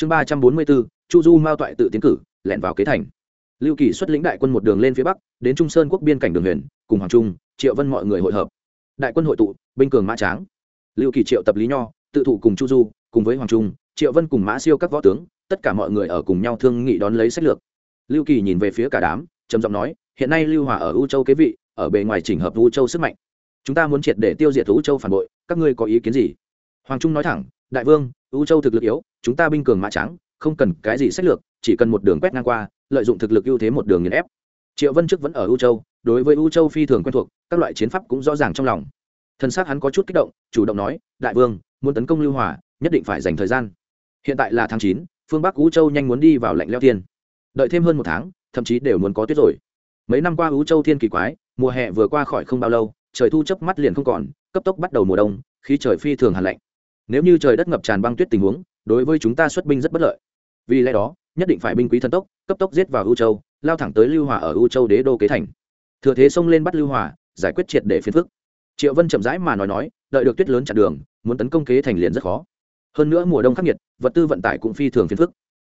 chương ba trăm bốn mươi bốn, chu du mao toại tự tiến cử, lẻn vào kế thành. Lưu kỳ xuất lĩnh đại quân một đường lên phía bắc, đến trung sơn quốc biên cảnh đường huyền, cùng hoàng trung, triệu vân mọi người hội hợp. Đại quân hội tụ, binh cường mã tráng. Lưu kỳ triệu tập lý nho, tự thủ cùng chu du, cùng với hoàng trung, triệu vân cùng mã siêu các võ tướng, tất cả mọi người ở cùng nhau thương nghị đón lấy sách lược. Lưu kỳ nhìn về phía cả đám, trầm giọng nói, hiện nay lưu hòa ở u châu kế vị, ở bề ngoài chỉnh hợp u châu sức mạnh. Chúng ta muốn triệt để tiêu diệt u châu phản bội, các ngươi có ý kiến gì? Hoàng trung nói thẳng, đại vương u châu thực lực yếu, chúng ta binh cường mã trắng, không cần cái gì sách lược, chỉ cần một đường quét ngang qua, lợi dụng thực lực ưu thế một đường nghiền ép. Triệu vân trước vẫn ở u châu, đối với u châu phi thường quen thuộc, các loại chiến pháp cũng rõ ràng trong lòng. Thân xác hắn có chút kích động, chủ động nói, đại vương, muốn tấn công lưu hòa, nhất định phải dành thời gian. Hiện tại là tháng chín, phương bắc u châu nhanh muốn đi vào lạnh leo thiên. Đợi thêm hơn một tháng, thậm chí đều muốn có tuyết rồi. Mấy năm qua u châu thiên kỳ quái, mùa hè vừa qua khỏi không bao lâu, trời thu chớp mắt liền không còn, cấp tốc bắt đầu mùa đông, khí trời phi thường hàn lạnh nếu như trời đất ngập tràn băng tuyết tình huống, đối với chúng ta xuất binh rất bất lợi. Vì lẽ đó, nhất định phải binh quý thần tốc, cấp tốc giết vào u châu, lao thẳng tới lưu hòa ở u châu đế đô kế thành. Thừa thế xông lên bắt lưu hòa, giải quyết triệt để phiền phức. Triệu vân chậm rãi mà nói nói, đợi được tuyết lớn chặn đường, muốn tấn công kế thành liền rất khó. Hơn nữa mùa đông khắc nghiệt, vật tư vận tải cũng phi thường phiền phức.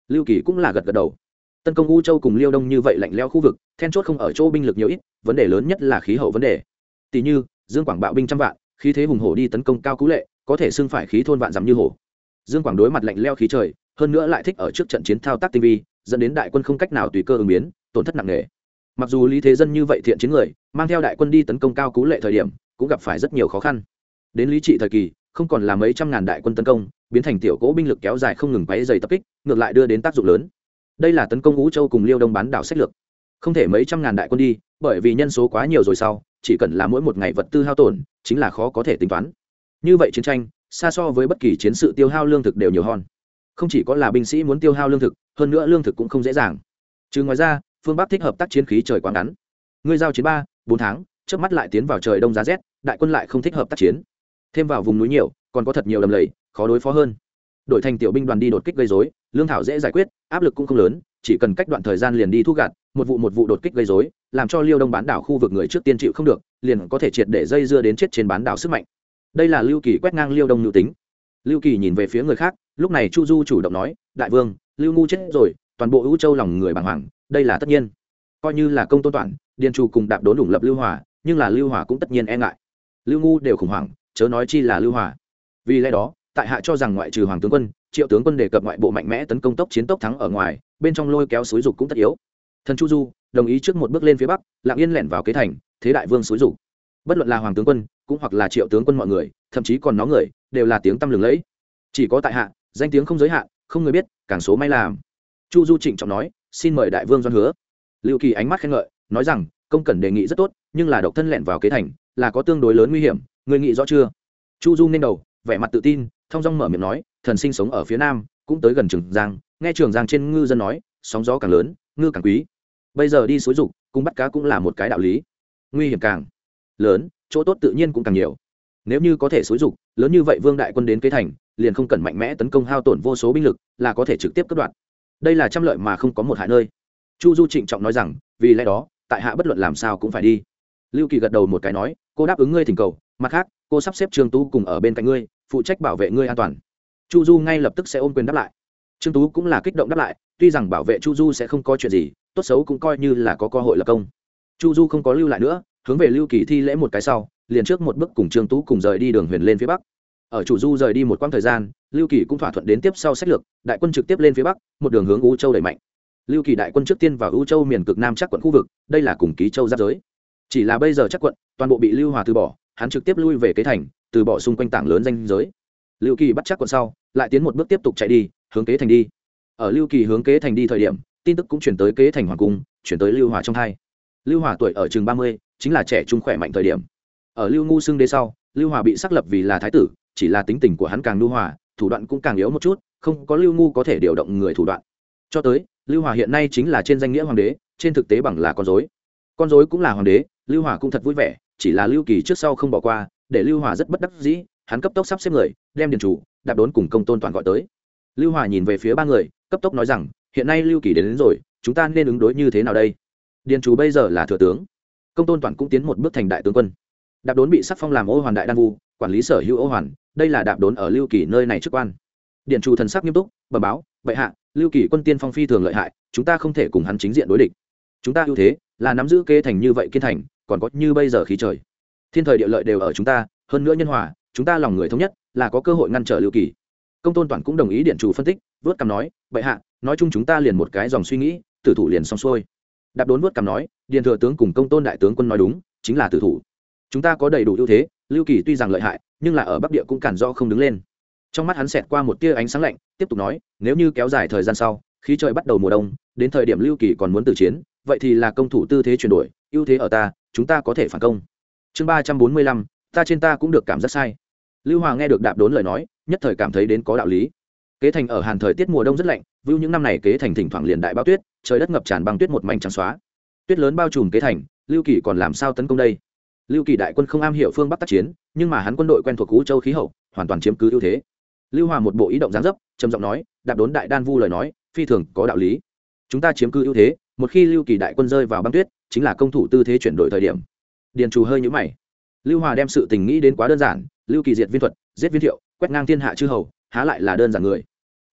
Lưu kỳ cũng là gật gật đầu. Tấn công u châu cùng liêu đông như vậy lạnh leo khu vực, then chốt không ở chỗ binh lực nhiều ít, vấn đề lớn nhất là khí hậu vấn đề. Tỷ như, dương quảng bạo binh trăm vạn, khí thế hùng hổ đi tấn công cao cú lệ có thể xưng phải khí thôn vạn dặm như hổ. Dương quảng đối mặt lạnh leo khí trời, hơn nữa lại thích ở trước trận chiến thao tác tinh vi, dẫn đến đại quân không cách nào tùy cơ ứng biến, tổn thất nặng nề. Mặc dù lý thế dân như vậy thiện chiến người, mang theo đại quân đi tấn công cao cú lệ thời điểm, cũng gặp phải rất nhiều khó khăn. Đến lý trị thời kỳ, không còn là mấy trăm ngàn đại quân tấn công, biến thành tiểu cỗ binh lực kéo dài không ngừng quáy dày tập kích, ngược lại đưa đến tác dụng lớn. Đây là tấn công ngũ châu cùng liêu đông bán đảo sách lược. Không thể mấy trăm ngàn đại quân đi, bởi vì nhân số quá nhiều rồi sau, chỉ cần là mỗi một ngày vật tư hao tổn, chính là khó có thể tính toán như vậy chiến tranh, xa so với bất kỳ chiến sự tiêu hao lương thực đều nhiều hơn. Không chỉ có là binh sĩ muốn tiêu hao lương thực, hơn nữa lương thực cũng không dễ dàng. Chứ ngoài ra, phương bắc thích hợp tác chiến khí trời quá ngắn. Ngươi giao chiến ba, bốn tháng trước mắt lại tiến vào trời đông giá rét, đại quân lại không thích hợp tác chiến. Thêm vào vùng núi nhiều, còn có thật nhiều đầm lầy, khó đối phó hơn. Đội thành tiểu binh đoàn đi đột kích gây dối lương thảo dễ giải quyết, áp lực cũng không lớn, chỉ cần cách đoạn thời gian liền đi thu gạt, một vụ một vụ đột kích gây dối làm cho liêu đông bán đảo khu vực người trước tiên chịu không được, liền có thể triệt để dây dưa đến chết trên bán đảo sức mạnh đây là lưu kỳ quét ngang liêu đông nhu tính. Lưu kỳ nhìn về phía người khác, lúc này chu du chủ động nói, đại vương, lưu ngu chết rồi, toàn bộ ưu châu lòng người bàng hoàng, đây là tất nhiên. Coi như là công tôn toản điền trù cùng đạp đốn đủng lập lưu hòa, nhưng là lưu hòa cũng tất nhiên e ngại. Lưu ngu đều khủng hoảng, chớ nói chi là lưu hòa. Vì lẽ đó, tại hạ cho rằng ngoại trừ hoàng tướng quân, triệu tướng quân đề cập ngoại bộ mạnh mẽ tấn công tốc chiến tốc thắng ở ngoài, bên trong lôi kéo xúi dục cũng tất yếu. Thần chu du đồng ý trước một bước lên phía bắc lạng yên lẻn vào kế thành, thế đại vương xúi dục. Bất luận là hoàng tướng quân cũng hoặc là triệu tướng quân mọi người thậm chí còn nó người đều là tiếng tăm lừng lẫy. Chỉ có tại hạ danh tiếng không giới hạn không người biết càng số may làm. Chu du trịnh trọng nói xin mời đại vương doan hứa. Lưu kỳ ánh mắt khen ngợi nói rằng công cần đề nghị rất tốt nhưng là độc thân lẹn vào kế thành là có tương đối lớn nguy hiểm người nghĩ rõ chưa? Chu du nên đầu vẻ mặt tự tin thong dong mở miệng nói thần sinh sống ở phía nam cũng tới gần trường giang nghe trường giang trên ngư dân nói sóng gió càng lớn ngư càng quý. Bây giờ đi xối rục, cùng bắt cá cũng là một cái đạo lý. Nguy hiểm càng lớn chỗ tốt tự nhiên cũng càng nhiều. Nếu như có thể xúi dục, lớn như vậy vương đại quân đến kế thành, liền không cần mạnh mẽ tấn công hao tổn vô số binh lực, là có thể trực tiếp cất đoạn đây là trăm lợi mà không có một hại nơi. Chu du trịnh trọng nói rằng, vì lẽ đó, tại hạ bất luận làm sao cũng phải đi. Lưu kỳ gật đầu một cái nói, cô đáp ứng ngươi thỉnh cầu, mặt khác, cô sắp xếp trương tú cùng ở bên cạnh ngươi, phụ trách bảo vệ ngươi an toàn. Chu du ngay lập tức sẽ ôm quyền đáp lại. Trương tú cũng là kích động đáp lại, tuy rằng bảo vệ chu du sẽ không có chuyện gì, tốt xấu cũng coi như là có cơ hội lập công. Chu du không có lưu lại nữa hướng về lưu kỳ thi lễ một cái sau, liền trước một bước cùng trương tú cùng rời đi đường huyền lên phía bắc. Ở chủ du rời đi một quãng thời gian, lưu kỳ cũng thỏa thuận đến tiếp sau sách lược, đại quân trực tiếp lên phía bắc, một đường hướng u châu đẩy mạnh. Lưu kỳ đại quân trước tiên vào u châu miền cực nam chắc quận khu vực, đây là cùng ký châu giáp giới. Chỉ là bây giờ chắc quận, toàn bộ bị lưu hòa từ bỏ, hắn trực tiếp lui về kế thành, từ bỏ xung quanh tảng lớn danh giới. Lưu kỳ bắt chắc quận sau, lại tiến một bước tiếp tục chạy đi, hướng kế thành đi. Ở lưu kỳ hướng kế thành đi thời điểm, tin tức cũng chuyển tới kế thành hoàng cung, chuyển tới lưu hòa trong hai. Lưu hòa tuổi ở chừng ba mươi chính là trẻ trung khỏe mạnh thời điểm. Ở lưu ngu xưng đế sau lưu hòa bị xác lập vì là thái tử chỉ là tính tình của hắn càng lưu hòa thủ đoạn cũng càng yếu một chút không có lưu ngu có thể điều động người thủ đoạn. Cho tới lưu hòa hiện nay chính là trên danh nghĩa hoàng đế trên thực tế bằng là con dối con dối cũng là hoàng đế lưu hòa cũng thật vui vẻ chỉ là lưu kỳ trước sau không bỏ qua để lưu hòa rất bất đắc dĩ hắn cấp tốc sắp xếp người đem điền chủ đạp đốn cùng công tôn toàn gọi tới. Lưu hòa nhìn về phía ba người cấp tốc nói rằng hiện nay lưu kỳ đến, đến rồi chúng ta nên ứng đối như thế nào đây? Điền chủ bây giờ là thừa tướng công tôn toàn cũng tiến một bước thành đại tướng quân. Đạp đốn bị sắc phong làm ô hoàn đại đan vu, quản lý sở hữu ô hoàn, đây là đạp đốn ở lưu kỳ nơi này chức quan. Điện chủ thần sắc nghiêm túc, bẩm báo, bệ hạ, lưu kỳ quân tiên phong phi thường lợi hại, chúng ta không thể cùng hắn chính diện đối địch. Chúng ta ưu thế là nắm giữ kế thành như vậy kiên thành, còn có như bây giờ khí trời. Thiên thời địa lợi đều ở chúng ta, hơn nữa nhân hòa, chúng ta lòng người thống nhất, là có cơ hội ngăn trở lưu kỳ. Công tôn toàn cũng đồng ý điện chủ phân tích, vớt cằm nói, bệ hạ, nói chung chúng ta liền một cái dòng suy nghĩ, tử thủ liền xong xuôi đạp đốn vớt cằm nói, điền thừa tướng cùng công tôn đại tướng quân nói đúng, chính là tử thủ. Chúng ta có đầy đủ ưu thế, lưu kỳ tuy rằng lợi hại, nhưng là ở bắc địa cũng cản do không đứng lên. Trong mắt hắn xẹt qua một tia ánh sáng lạnh, tiếp tục nói, nếu như kéo dài thời gian sau, khí trời bắt đầu mùa đông, đến thời điểm lưu kỳ còn muốn tử chiến, vậy thì là công thủ tư thế chuyển đổi, ưu thế ở ta, chúng ta có thể phản công. Chương ba trăm bốn mươi lăm, ta trên ta cũng được cảm giác sai. Lưu hoàng nghe được đạp đốn lời nói, nhất thời cảm thấy đến có đạo lý kế thành ở hàn thời tiết mùa đông rất lạnh vưu những năm này kế thành thỉnh thoảng liền đại bao tuyết, trời đất ngập tràn băng tuyết một mảnh trắng xóa. Tuyết lớn bao trùm kế thành, lưu kỳ còn làm sao tấn công đây? Lưu kỳ đại quân không am hiểu phương bắc tác chiến, nhưng mà hắn quân đội quen thuộc cú châu khí hậu, hoàn toàn chiếm cứ ưu thế. Lưu hòa một bộ ý động gián dấp, trầm giọng nói, đạp đốn đại đan vu lời nói, phi thường có đạo lý. Chúng ta chiếm cứ ưu thế, một khi lưu kỳ đại quân rơi vào băng tuyết, chính là công thủ tư thế chuyển đổi thời điểm. Điền trù hơi nhũ mày. Lưu hòa đem sự tình nghĩ đến quá đơn giản, lưu kỳ diệt viên thuật, giết viên thiệu, quét ngang thiên hạ chư hầu, há lại là đơn giản người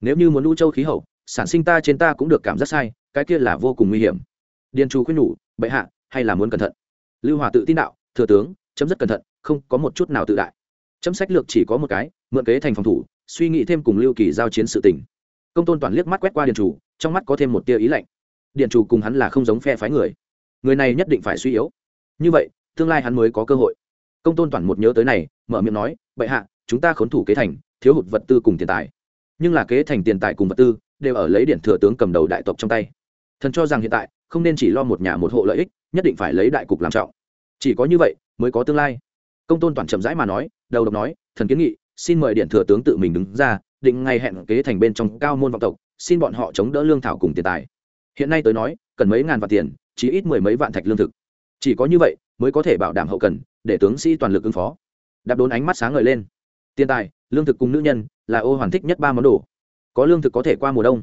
nếu như muốn lưu châu khí hậu, sản sinh ta trên ta cũng được cảm giác sai, cái kia là vô cùng nguy hiểm. Điền chủ khuyên nhủ, bệ hạ, hay là muốn cẩn thận? Lưu hòa tự tin đạo, thừa tướng, chấm rất cẩn thận, không có một chút nào tự đại. Chấm sách lược chỉ có một cái, mượn kế thành phòng thủ, suy nghĩ thêm cùng lưu kỳ giao chiến sự tình. Công tôn toàn liếc mắt quét qua điện chủ trong mắt có thêm một tia ý lạnh. Điện chủ cùng hắn là không giống phe phái người. Người này nhất định phải suy yếu. Như vậy, tương lai hắn mới có cơ hội. Công tôn toàn một nhớ tới này, mở miệng nói, bệ hạ, chúng ta khốn thủ kế thành, thiếu hụt vật tư cùng tiền tài nhưng là kế thành tiền tài cùng vật tư, đều ở lấy điện thừa tướng cầm đầu đại tộc trong tay. Thần cho rằng hiện tại, không nên chỉ lo một nhà một hộ lợi ích, nhất định phải lấy đại cục làm trọng. Chỉ có như vậy, mới có tương lai. Công tôn toàn chậm rãi mà nói, đầu độc nói, thần kiến nghị, xin mời điện thừa tướng tự mình đứng ra, định ngày hẹn kế thành bên trong cao môn vọng tộc, xin bọn họ chống đỡ lương thảo cùng tiền tài. Hiện nay tới nói, cần mấy ngàn vạn tiền chỉ ít mười mấy vạn thạch lương thực. Chỉ có như vậy, mới có thể bảo đảm hậu cần, để tướng sĩ toàn lực ứng phó. Đạp đốn ánh mắt sáng ngời lên. Tiền tài lương thực cùng nữ nhân là ô hoàn thích nhất ba món đồ. Có lương thực có thể qua mùa đông,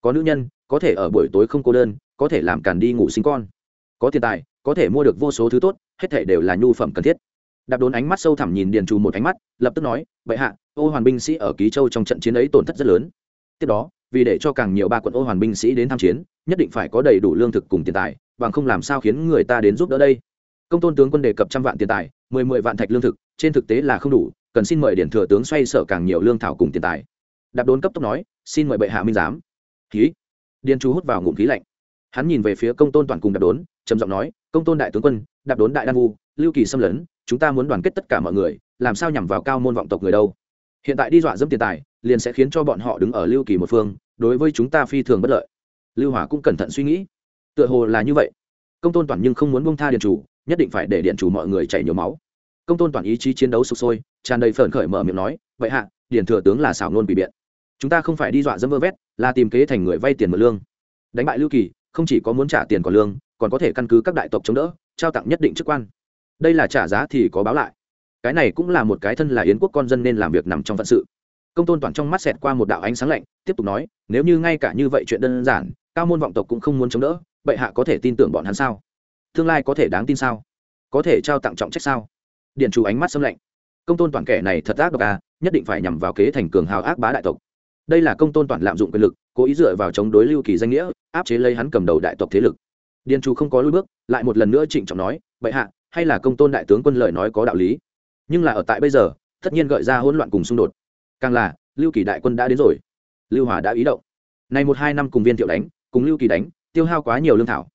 có nữ nhân có thể ở buổi tối không cô đơn, có thể làm càn đi ngủ sinh con. Có tiền tài, có thể mua được vô số thứ tốt, hết thể đều là nhu phẩm cần thiết. Đạp đốn ánh mắt sâu thẳm nhìn điền trù một ánh mắt, lập tức nói, bệ hạ, ô hoàn binh sĩ ở ký châu trong trận chiến ấy tổn thất rất lớn. Tiếp đó, vì để cho càng nhiều ba quận ô hoàn binh sĩ đến tham chiến, nhất định phải có đầy đủ lương thực cùng tiền tài, bằng không làm sao khiến người ta đến giúp đỡ đây? Công tôn tướng quân đề cập trăm vạn tiền tài, mười mười vạn thạch lương thực, trên thực tế là không đủ cần xin mời điển thừa tướng xoay sở càng nhiều lương thảo cùng tiền tài. Đạp đốn cấp tốc nói, xin mời bệ hạ minh giám. Khí. Điền chú hút vào ngụm khí lạnh. Hắn nhìn về phía công tôn toàn cùng đạp đốn, trầm giọng nói, công tôn đại tướng quân, đạp đốn đại đan vu, lưu kỳ xâm lấn, chúng ta muốn đoàn kết tất cả mọi người, làm sao nhằm vào cao môn vọng tộc người đâu? Hiện tại đi dọa dẫm tiền tài, liền sẽ khiến cho bọn họ đứng ở lưu kỳ một phương, đối với chúng ta phi thường bất lợi. Lưu hỏa cũng cẩn thận suy nghĩ. Tựa hồ là như vậy. Công tôn toàn nhưng không muốn bông tha điện chủ, nhất định phải để điện chủ mọi người chảy nhiều máu công tôn toàn ý chí chiến đấu sục sôi, tràn đầy phởn khởi mở miệng nói, vậy hạ điển thừa tướng là xảo nôn bị biện. Chúng ta không phải đi dọa dẫm vơ vét, là tìm kế thành người vay tiền mở lương. Đánh bại lưu kỳ, không chỉ có muốn trả tiền còn lương, còn có thể căn cứ các đại tộc chống đỡ, trao tặng nhất định chức quan. Đây là trả giá thì có báo lại. Cái này cũng là một cái thân là yến quốc con dân nên làm việc nằm trong phận sự. Công tôn toàn trong mắt xẹt qua một đạo ánh sáng lạnh, tiếp tục nói, nếu như ngay cả như vậy chuyện đơn giản, cao môn vọng tộc cũng không muốn chống đỡ bệ hạ có thể tin tưởng bọn hắn sao? Tương lai có thể đáng tin sao? Có thể trao tặng trọng trách sao? Điện chủ ánh mắt xâm lạnh. Công tôn toàn kẻ này thật ác độc à nhất định phải nhằm vào kế thành cường hào ác bá đại tộc. Đây là công tôn toàn lạm dụng quyền lực, cố ý dựa vào chống đối lưu kỳ danh nghĩa, áp chế lấy hắn cầm đầu đại tộc thế lực. Điện chủ không có lui bước, lại một lần nữa trịnh trọng nói, bệ hạ, hay là công tôn đại tướng quân lời nói có đạo lý. Nhưng là ở tại bây giờ, tất nhiên gợi ra hỗn loạn cùng xung đột. Càng là, lưu kỳ đại quân đã đến rồi. Lưu hòa đã ý động. Này một hai năm cùng viên thiệu đánh, cùng lưu kỳ đánh, tiêu hao quá nhiều lương thảo.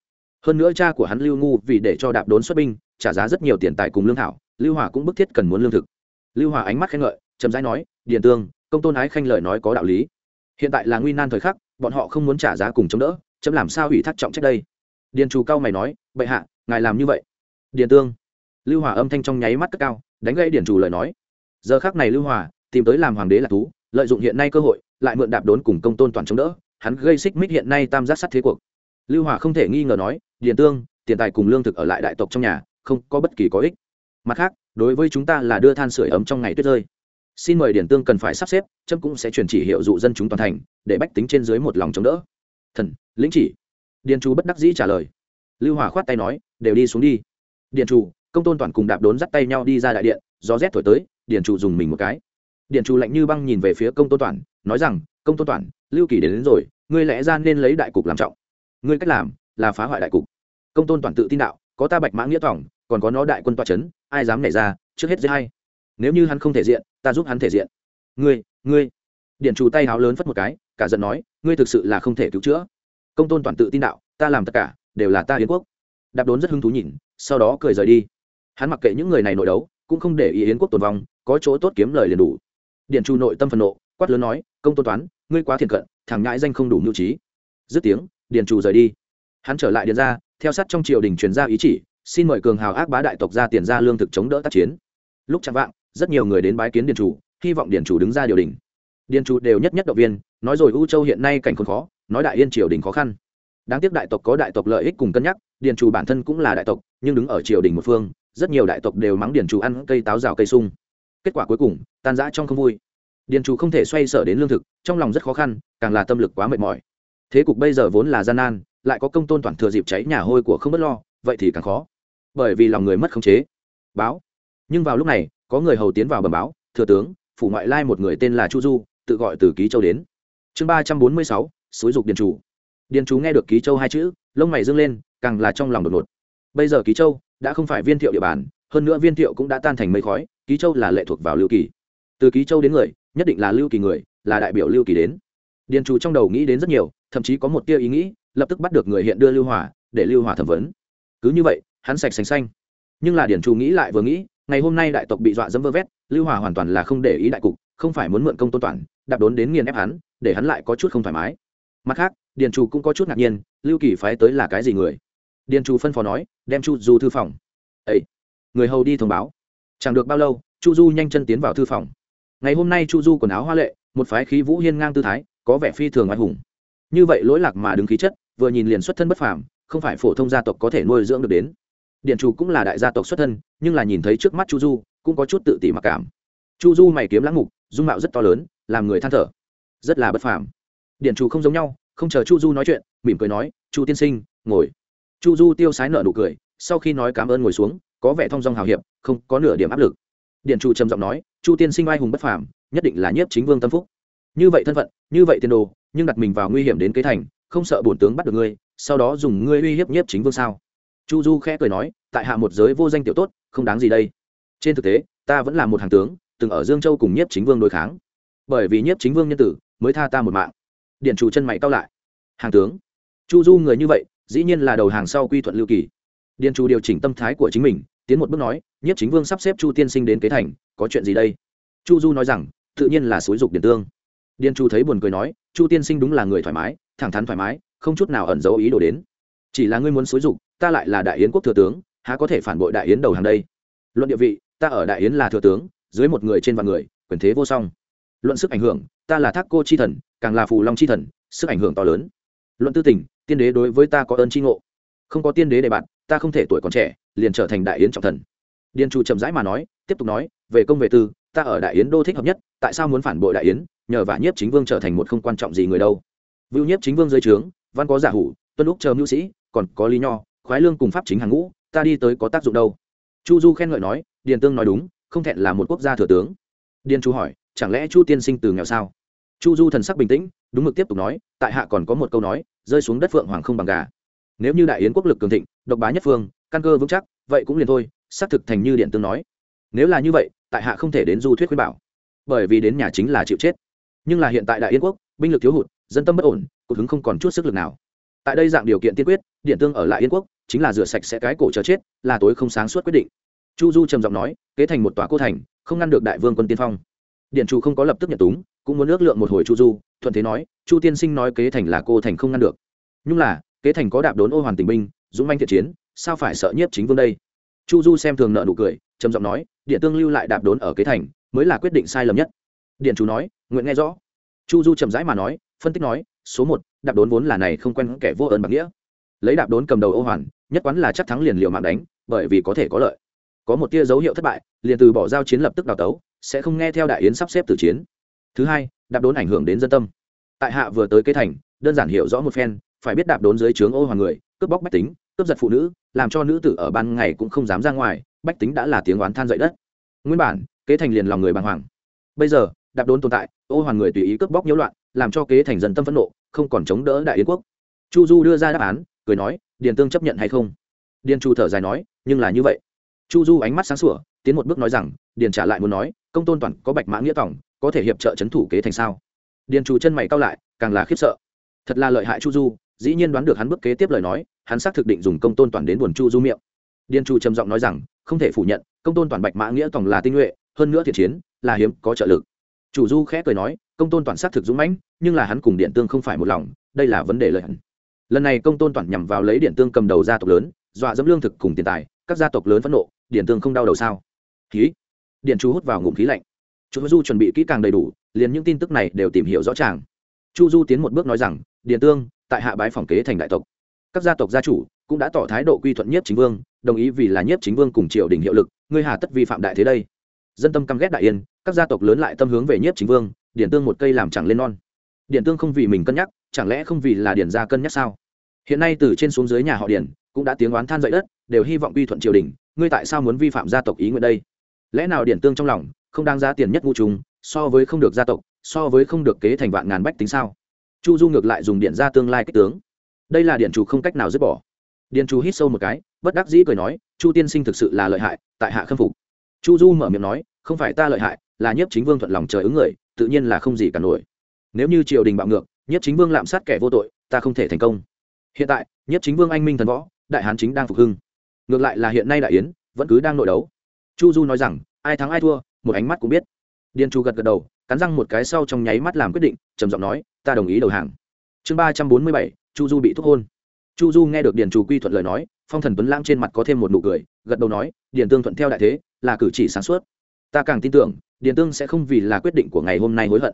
Hơn nữa cha của hắn lưu ngu vì để cho đạp đốn xuất binh, trả giá rất nhiều tiền tài cùng lương thảo lưu hòa cũng bức thiết cần muốn lương thực. Lưu hòa ánh mắt khen ngợi, chậm rãi nói, điền tương, công tôn ái khanh lời nói có đạo lý. Hiện tại là nguy nan thời khắc, bọn họ không muốn trả giá cùng chống đỡ, chấm làm sao ủy thác trọng trách đây? Điền trù cao mày nói, bệ hạ, ngài làm như vậy. Điền tương. Lưu hòa âm thanh trong nháy mắt cất cao, đánh gây điền trù lời nói. Giờ khác này lưu hòa tìm tới làm hoàng đế là thú, lợi dụng hiện nay cơ hội, lại mượn đạp đốn cùng công tôn toàn chống đỡ, hắn gây xích mích hiện nay tam giác sát thế cuộc. Lưu hòa không thể nghi ngờ nói, điền tương, tiền tài cùng lương thực ở lại đại tộc trong nhà, không có bất kỳ có ích mặt khác đối với chúng ta là đưa than sửa ấm trong ngày tuyết rơi. Xin mời điển tương cần phải sắp xếp chấm cũng sẽ truyền chỉ hiệu dụ dân chúng toàn thành để bách tính trên dưới một lòng chống đỡ. Thần lĩnh chỉ. Điền chú bất đắc dĩ trả lời. Lưu hỏa khoát tay nói đều đi xuống đi. Điện chủ công tôn toàn cùng đạp đốn dắt tay nhau đi ra đại điện gió rét thổi tới điện chủ dùng mình một cái. Điện chủ lạnh như băng nhìn về phía công tôn toàn nói rằng công tôn Toàn, lưu kỳ đến, đến rồi ngươi lẽ ra nên lấy đại cục làm trọng. Ngươi cách làm là phá hoại đại cục. Công tôn Toàn tự tin đạo có ta bạch mã nghĩa tỏng còn có nó đại quân toa c h ấ n ai dám nảy ra, trước hết dễ hay nếu như hắn không thể diện, ta giúp hắn thể diện. Ngươi ngươi. Điện chủ tay háo lớn phất một cái, cả giận nói, ngươi thực sự là không thể cứu chữa. Công tôn toàn tự tin đạo, ta làm tất cả, đều là ta yến quốc. Đạp đốn rất hứng thú nhìn, sau đó cười rời đi. Hắn mặc kệ những người này nội đấu, cũng không để ý yến quốc tồn vong, có chỗ tốt kiếm lời liền đủ. Điện chủ nội tâm phần nộ, quát lớn nói, công tôn toán, ngươi quá thiện cận, thằng nhãi danh không đủ mưu trí. Dứt tiếng, điện chủ rời đi. Hắn trở lại điện ra, theo sát trong triều đình truyền ra ý chỉ xin mời cường hào ác bá đại tộc ra tiền ra lương thực chống đỡ tác chiến. Lúc chạm vạng, rất nhiều người đến bái kiến điện chủ, hy vọng điện chủ đứng ra điều đình. Điện chủ đều nhất nhất động viên, nói rồi u châu hiện nay cảnh khốn khó, nói đại yên triều đình khó khăn. Đáng tiếc đại tộc có đại tộc lợi ích cùng cân nhắc điện chủ bản thân cũng là đại tộc, nhưng đứng ở triều đình một phương, rất nhiều đại tộc đều mắng điện chủ ăn cây táo rào cây sung. Kết quả cuối cùng, tan rã trong không vui. Điện chủ không thể xoay sở đến lương thực, trong lòng rất khó khăn, càng là tâm lực quá mệt mỏi. Thế cục bây giờ vốn là gian nan, lại có công tôn toàn thừa dịp cháy nhà hôi của không b ấ t lo, vậy thì càng khó bởi vì lòng người mất khống chế. Báo. Nhưng vào lúc này, có người hầu tiến vào bầm báo, thừa tướng, phủ ngoại lai một người tên là chu du, tự gọi từ ký châu đến. Chương ba trăm bốn mươi sáu, xúi dục điền chủ. Điền chú nghe được ký châu hai chữ, lông mày dâng lên, càng là trong lòng đột ngột. Bây giờ ký châu đã không phải viên thiệu địa bàn, hơn nữa viên thiệu cũng đã tan thành mây khói, ký châu là lệ thuộc vào lưu kỳ. Từ ký châu đến người, nhất định là lưu kỳ người, là đại biểu lưu kỳ đến. Điền chú trong đầu nghĩ đến rất nhiều, thậm chí có một tia ý nghĩ, lập tức bắt được người hiện đưa lưu hỏa để lưu hỏa thẩm vấn. Cứ như vậy hắn sạch sành xanh. Nhưng là điển chủ nghĩ lại vừa nghĩ, ngày hôm nay đại tộc bị dọa dẫm vơ vét, lưu hòa hoàn toàn là không để ý đại cục, không phải muốn mượn công tôn toàn, đạp đốn đến nghiền ép hắn, để hắn lại có chút không thoải mái. Mặt khác điền chủ cũng có chút ngạc nhiên, lưu kỳ phái tới là cái gì người? Điền chủ phân phó nói, đem chu du thư phòng. Ấy người hầu đi thông báo. Chẳng được bao lâu, chu du nhanh chân tiến vào thư phòng. Ngày hôm nay chu du quần áo hoa lệ, một phái khí vũ hiên ngang tư thái, có vẻ phi thường oai hùng. Như vậy lỗi lạc mà đứng khí chất, vừa nhìn liền xuất thân bất phàm, không phải phổ thông gia tộc có thể nuôi dưỡng được đến điện chủ cũng là đại gia tộc xuất thân, nhưng là nhìn thấy trước mắt chu du, cũng có chút tự ti mặc cảm. Chu du mày kiếm lãng mục, dung mạo rất to lớn, làm người than thở. Rất là bất phàm. Điện chủ không giống nhau, không chờ chu du nói chuyện, mỉm cười nói, chu tiên sinh, ngồi. Chu du tiêu sái nợ nụ cười, sau khi nói cảm ơn ngồi xuống, có vẻ thong dong hào hiệp, không có nửa điểm áp lực. Điện chủ trầm giọng nói, chu tiên sinh oai hùng bất phàm, nhất định là nhiếp chính vương tâm phúc. Như vậy thân phận, như vậy tiền đồ, nhưng đặt mình vào nguy hiểm đến kế thành, không sợ bổn tướng bắt được ngươi, sau đó dùng ngươi uy hiếp nhiếp chính vương sao? Chu du khẽ cười nói, tại hạ một giới vô danh tiểu tốt, không đáng gì đây. Trên thực tế, ta vẫn là một hàng tướng, từng ở dương châu cùng nhiếp chính vương đối kháng. Bởi vì nhiếp chính vương nhân tử mới tha ta một mạng. Điện chủ chân mày cao lại. Hàng tướng? Chu du người như vậy, dĩ nhiên là đầu hàng sau quy thuận lưu kỳ. Điện chủ điều chỉnh tâm thái của chính mình, tiến một bước nói, nhiếp chính vương sắp xếp chu tiên sinh đến kế thành, có chuyện gì đây? Chu du nói rằng, tự nhiên là xúi dục điện tương. Điện chu thấy buồn cười nói, chu tiên sinh đúng là người thoải mái, thẳng thắn thoải mái, không chút nào ẩn giấu ý đồ đến. Chỉ là ngươi muốn xúi dục ta lại là đại yến quốc thừa tướng, há có thể phản bội đại yến đầu hàng đây? Luận địa vị, ta ở đại yến là thừa tướng, dưới một người trên vạn người, quyền thế vô song. Luận sức ảnh hưởng, ta là thác cô chi thần, càng là phù long chi thần, sức ảnh hưởng to lớn. Luận tư tình, tiên đế đối với ta có ơn chi ngộ. Không có tiên đế để bạn, ta không thể tuổi còn trẻ, liền trở thành đại yến trọng thần. Điền chủ chậm rãi mà nói, tiếp tục nói, về công về tư, ta ở đại yến đô thích hợp nhất, tại sao muốn phản bội đại yến, nhờ vả nhiếp chính vương trở thành một không quan trọng gì người đâu. Vưu nhiếp chính vương dưới trướng, văn có giả hủ, tuân lúc chờ mưu sĩ, còn có lý nho khoái lương cùng pháp chính hàng ngũ, ta đi tới có tác dụng đâu. Chu du khen ngợi nói, điền tương nói đúng, không thẹn là một quốc gia thừa tướng. Điền chu hỏi, chẳng lẽ chu tiên sinh từ nghèo sao? Chu du thần sắc bình tĩnh, đúng mực tiếp tục nói, tại hạ còn có một câu nói, rơi xuống đất phượng hoàng không bằng gà. Nếu như đại yến quốc lực cường thịnh, độc bá nhất phương, căn cơ vững chắc, vậy cũng liền thôi, xác thực thành như điện tương nói. Nếu là như vậy, tại hạ không thể đến du thuyết khuyên bảo, bởi vì đến nhà chính là chịu chết. Nhưng là hiện tại đại yến quốc, binh lực thiếu hụt, dân tâm bất ổn, cục hứng không còn chút sức lực nào. Tại đây dạng điều kiện tiên quyết điện tương ở lại Yến quốc chính là rửa sạch sẽ cái cổ chờ chết, là tối không sáng suốt quyết định. Chu du trầm giọng nói, kế thành một tòa cô thành, không ngăn được đại vương quân tiên phong. Điện chủ không có lập tức nhận túng, cũng muốn ước lượng một hồi chu du, thuận thế nói, chu tiên sinh nói kế thành là cô thành không ngăn được. Nhưng là, kế thành có đạp đốn ô hoàn tình binh, dũng manh thiện chiến, sao phải sợ nhiếp chính vương đây? Chu du xem thường nợ nụ cười, trầm giọng nói, điện tương lưu lại đạp đốn ở kế thành, mới là quyết định sai lầm nhất. Điện chủ nói, nguyện nghe rõ. Chu du chậm rãi mà nói, phân tích nói, số một, đạp đốn vốn là này không quen kẻ vô ơn bạc nghĩa lấy đạp đốn cầm đầu ô hoàn, nhất quán là chắc thắng liền liều mạng đánh, bởi vì có thể có lợi. Có một tia dấu hiệu thất bại, liền từ bỏ giao chiến lập tức đào tấu, sẽ không nghe theo đại yến sắp xếp tử chiến. Thứ hai, đạp đốn ảnh hưởng đến dân tâm. Tại hạ vừa tới kế thành, đơn giản hiểu rõ một phen, phải biết đạp đốn dưới trướng ô hoàng người, cướp bóc bách tính, cướp giật phụ nữ, làm cho nữ tử ở ban ngày cũng không dám ra ngoài, bách tính đã là tiếng oán than dậy đất. Nguyên bản, kế thành liền lòng người bàng hoàng. Bây giờ, đạp đốn tồn tại, ô hoàn người tùy ý cướp bóc nhiễu loạn, làm cho kế thành dân tâm phẫn nộ, không còn chống đỡ đại yến quốc. Chu du đưa ra đáp án cười nói, điền tương chấp nhận hay không? Điền chu thở dài nói, nhưng là như vậy. Chu du ánh mắt sáng sủa, tiến một bước nói rằng, điền trả lại muốn nói, công tôn toàn có bạch mã nghĩa tổng, có thể hiệp trợ c thủ kế thành sao? Điền chu chân mày cao lại, càng là khiếp sợ. Thật là lợi hại chu du, dĩ nhiên đoán được hắn bước kế tiếp lời nói, hắn xác thực định dùng công tôn toàn đến buồn chu du miệng. Điền chu trầm giọng nói rằng, không thể phủ nhận, công tôn toàn bạch mã nghĩa tổng là tinh nhuệ, hơn nữa thiện chiến, là hiếm, có trợ lực. Chủ du khẽ cười nói, công tôn toàn xác thực dũng mãnh, nhưng là hắn cùng điện tương không phải một lòng, đây là vấn đề lợi hẳn lần này công tôn toàn nhằm vào lấy điện tương cầm đầu gia tộc lớn, dọa dẫm lương thực cùng tiền tài, các gia tộc lớn phẫn nộ, điện tương không đau đầu sao? Khí. Điện chú hút vào ngụm khí lạnh. Chu du chuẩn bị kỹ càng đầy đủ, liền những tin tức này đều tìm hiểu rõ ràng. Chu du tiến một bước nói rằng, điện tương, tại hạ bái phòng kế thành đại tộc. Các gia tộc gia chủ cũng đã tỏ thái độ quy thuận nhất chính vương, đồng ý vì là nhất chính vương cùng triều đình hiệu lực, ngươi hà tất vi phạm đại thế đây. Dân tâm căm ghét đại yên, các gia tộc lớn lại tâm hướng về nhất chính vương điển tương một cây làm chẳng lên non. Điển tương không vì mình cân nhắc, chẳng lẽ không vì là điển gia cân nhắc sao? Hiện nay từ trên xuống dưới nhà họ Điền, cũng đã tiếng oán than dậy đất, đều hy vọng quy thuận triều đình, ngươi tại sao muốn vi phạm gia tộc ý nguyện đây? Lẽ nào điển tương trong lòng, không đáng giá tiền nhất ngu trùng, so với không được gia tộc, so với không được kế thành vạn ngàn bách tính sao? Chu du ngược lại dùng điện gia tương lai kích tướng. Đây là điện chủ không cách nào dứt bỏ. Điện chủ hít sâu một cái, bất đắc dĩ cười nói, chu tiên sinh thực sự là lợi hại, tại hạ khâm phục. Chu du mở miệng nói, không phải ta lợi hại, là nhiếp chính vương thuận lòng trời ứng người, tự nhiên là không gì cả nổi. Nếu như triều đình bạo ngược, nhiếp chính vương lạm sát kẻ vô tội, ta không thể thành công hiện tại nhất chính vương anh minh thần võ, đại hán chính đang phục hưng. Ngược lại là hiện nay đại yến, vẫn cứ đang nội đấu. Chu du nói rằng, ai thắng ai thua, một ánh mắt cũng biết. Điền chu gật gật đầu, cắn răng một cái sau trong nháy mắt làm quyết định, trầm giọng nói, ta đồng ý đầu hàng. Chương ba trăm bốn mươi bảy, chu du bị thúc hôn. Chu du nghe được điền chủ quy thuận lời nói, phong thần tuấn lãng trên mặt có thêm một nụ cười, gật đầu nói, điền tương thuận theo đại thế, là cử chỉ sáng suốt. Ta càng tin tưởng, điền tương sẽ không vì là quyết định của ngày hôm nay hối hận.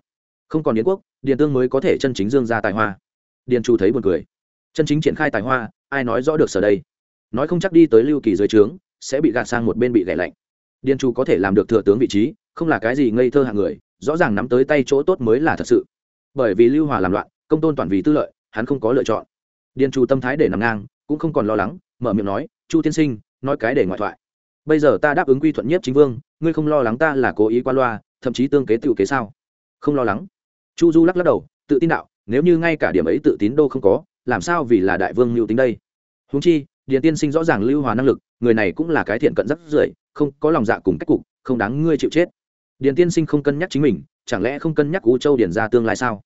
Không còn yến quốc, điền tương mới có thể chân chính dương ra tài hoa. Điền chu thấy buồn cười chân chính triển khai tài hoa, ai nói rõ được sở đây? Nói không chắc đi tới lưu kỳ dưới trướng, sẽ bị gạt sang một bên bị ghẻ lạnh. Điền chu có thể làm được thừa tướng vị trí, không là cái gì ngây thơ hạng người, rõ ràng nắm tới tay chỗ tốt mới là thật sự. Bởi vì lưu hòa làm loạn, công tôn toàn vì tư lợi, hắn không có lựa chọn. Điền chu tâm thái để nằm ngang, cũng không còn lo lắng, mở miệng nói, chu tiên sinh, nói cái để ngoại thoại. Bây giờ ta đáp ứng quy thuận nhất chính vương, ngươi không lo lắng ta là cố ý qua loa, thậm chí tương kế tự kế sao? Không lo lắng. Chu du lắc lắc đầu, tự tin đạo, nếu như ngay cả điểm ấy tự tín đô không có làm sao vì là đại vương lưu tính đây? Húng chi, điền tiên sinh rõ ràng lưu hòa năng lực, người này cũng là cái thiện cận rất rưỡi không có lòng dạ cùng cách cục, không đáng ngươi chịu chết. Điền tiên sinh không cân nhắc chính mình, chẳng lẽ không cân nhắc u châu điền ra tương lai sao?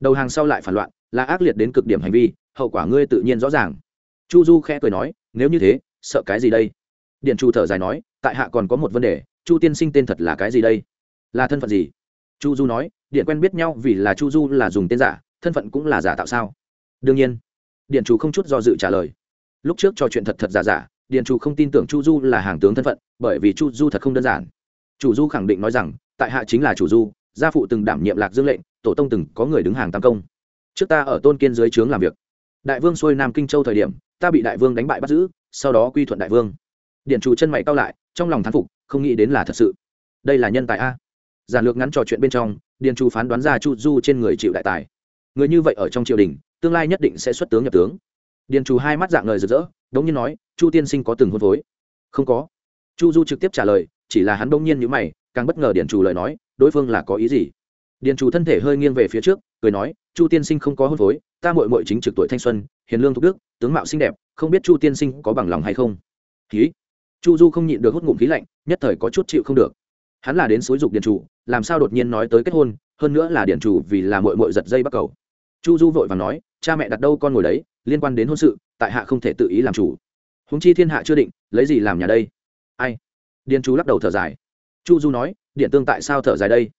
Đầu hàng sau lại phản loạn, là ác liệt đến cực điểm hành vi, hậu quả ngươi tự nhiên rõ ràng. Chu du khẽ cười nói, nếu như thế, sợ cái gì đây? Điện chu thở dài nói, tại hạ còn có một vấn đề, chu tiên sinh tên thật là cái gì đây? Là thân phận gì? Chu du nói điện quen biết nhau vì là chu du là dùng tên giả, thân phận cũng là giả tạo sao? Đương nhiên điện chủ không chút do dự trả lời. Lúc trước trò chuyện thật thật giả giả, điện chủ không tin tưởng chu du là hàng tướng thân phận, bởi vì chu du thật không đơn giản. Chủ du khẳng định nói rằng, tại hạ chính là chủ du, gia phụ từng đảm nhiệm lạc dương lệnh, tổ tông từng có người đứng hàng tam công. Trước ta ở tôn kiên dưới trướng làm việc. Đại vương xuôi nam kinh châu thời điểm, ta bị đại vương đánh bại bắt giữ, sau đó quy thuận đại vương. Điện chủ chân mày cao lại, trong lòng thán phục, không nghĩ đến là thật sự. Đây là nhân tài a. Giản lược ngắn trò chuyện bên trong, điện chủ phán đoán ra chu du trên người chịu đại tài người như vậy ở trong triều đình, tương lai nhất định sẽ xuất tướng nhập tướng. Điền chủ hai mắt dạng lời rực rỡ, đống nhiên nói, chu tiên sinh có từng hôn phối? Không có. Chu du trực tiếp trả lời, chỉ là hắn đông nhiên như mày, càng bất ngờ Điền chủ lời nói, đối phương là có ý gì? Điền chủ thân thể hơi nghiêng về phía trước, cười nói, chu tiên sinh không có hôn phối, ta mội mội chính trực tuổi thanh xuân, hiền lương thục đức, tướng mạo xinh đẹp, không biết chu tiên sinh có bằng lòng hay không? Ký chu du không nhịn được hút ngụm khí lạnh, nhất thời có chút chịu không được. Hắn là đến xối dục Điền chủ làm sao đột nhiên nói tới kết hôn, hơn nữa là Điền chủ vì là mội mội giật dây bắt cầu chu du vội và nói, cha mẹ đặt đâu con ngồi đấy, liên quan đến hôn sự, tại hạ không thể tự ý làm chủ. Húng chi thiên hạ chưa định, lấy gì làm nhà đây? Ai? Điền chú lắc đầu thở dài. Chu du nói, điện tương tại sao thở dài đây?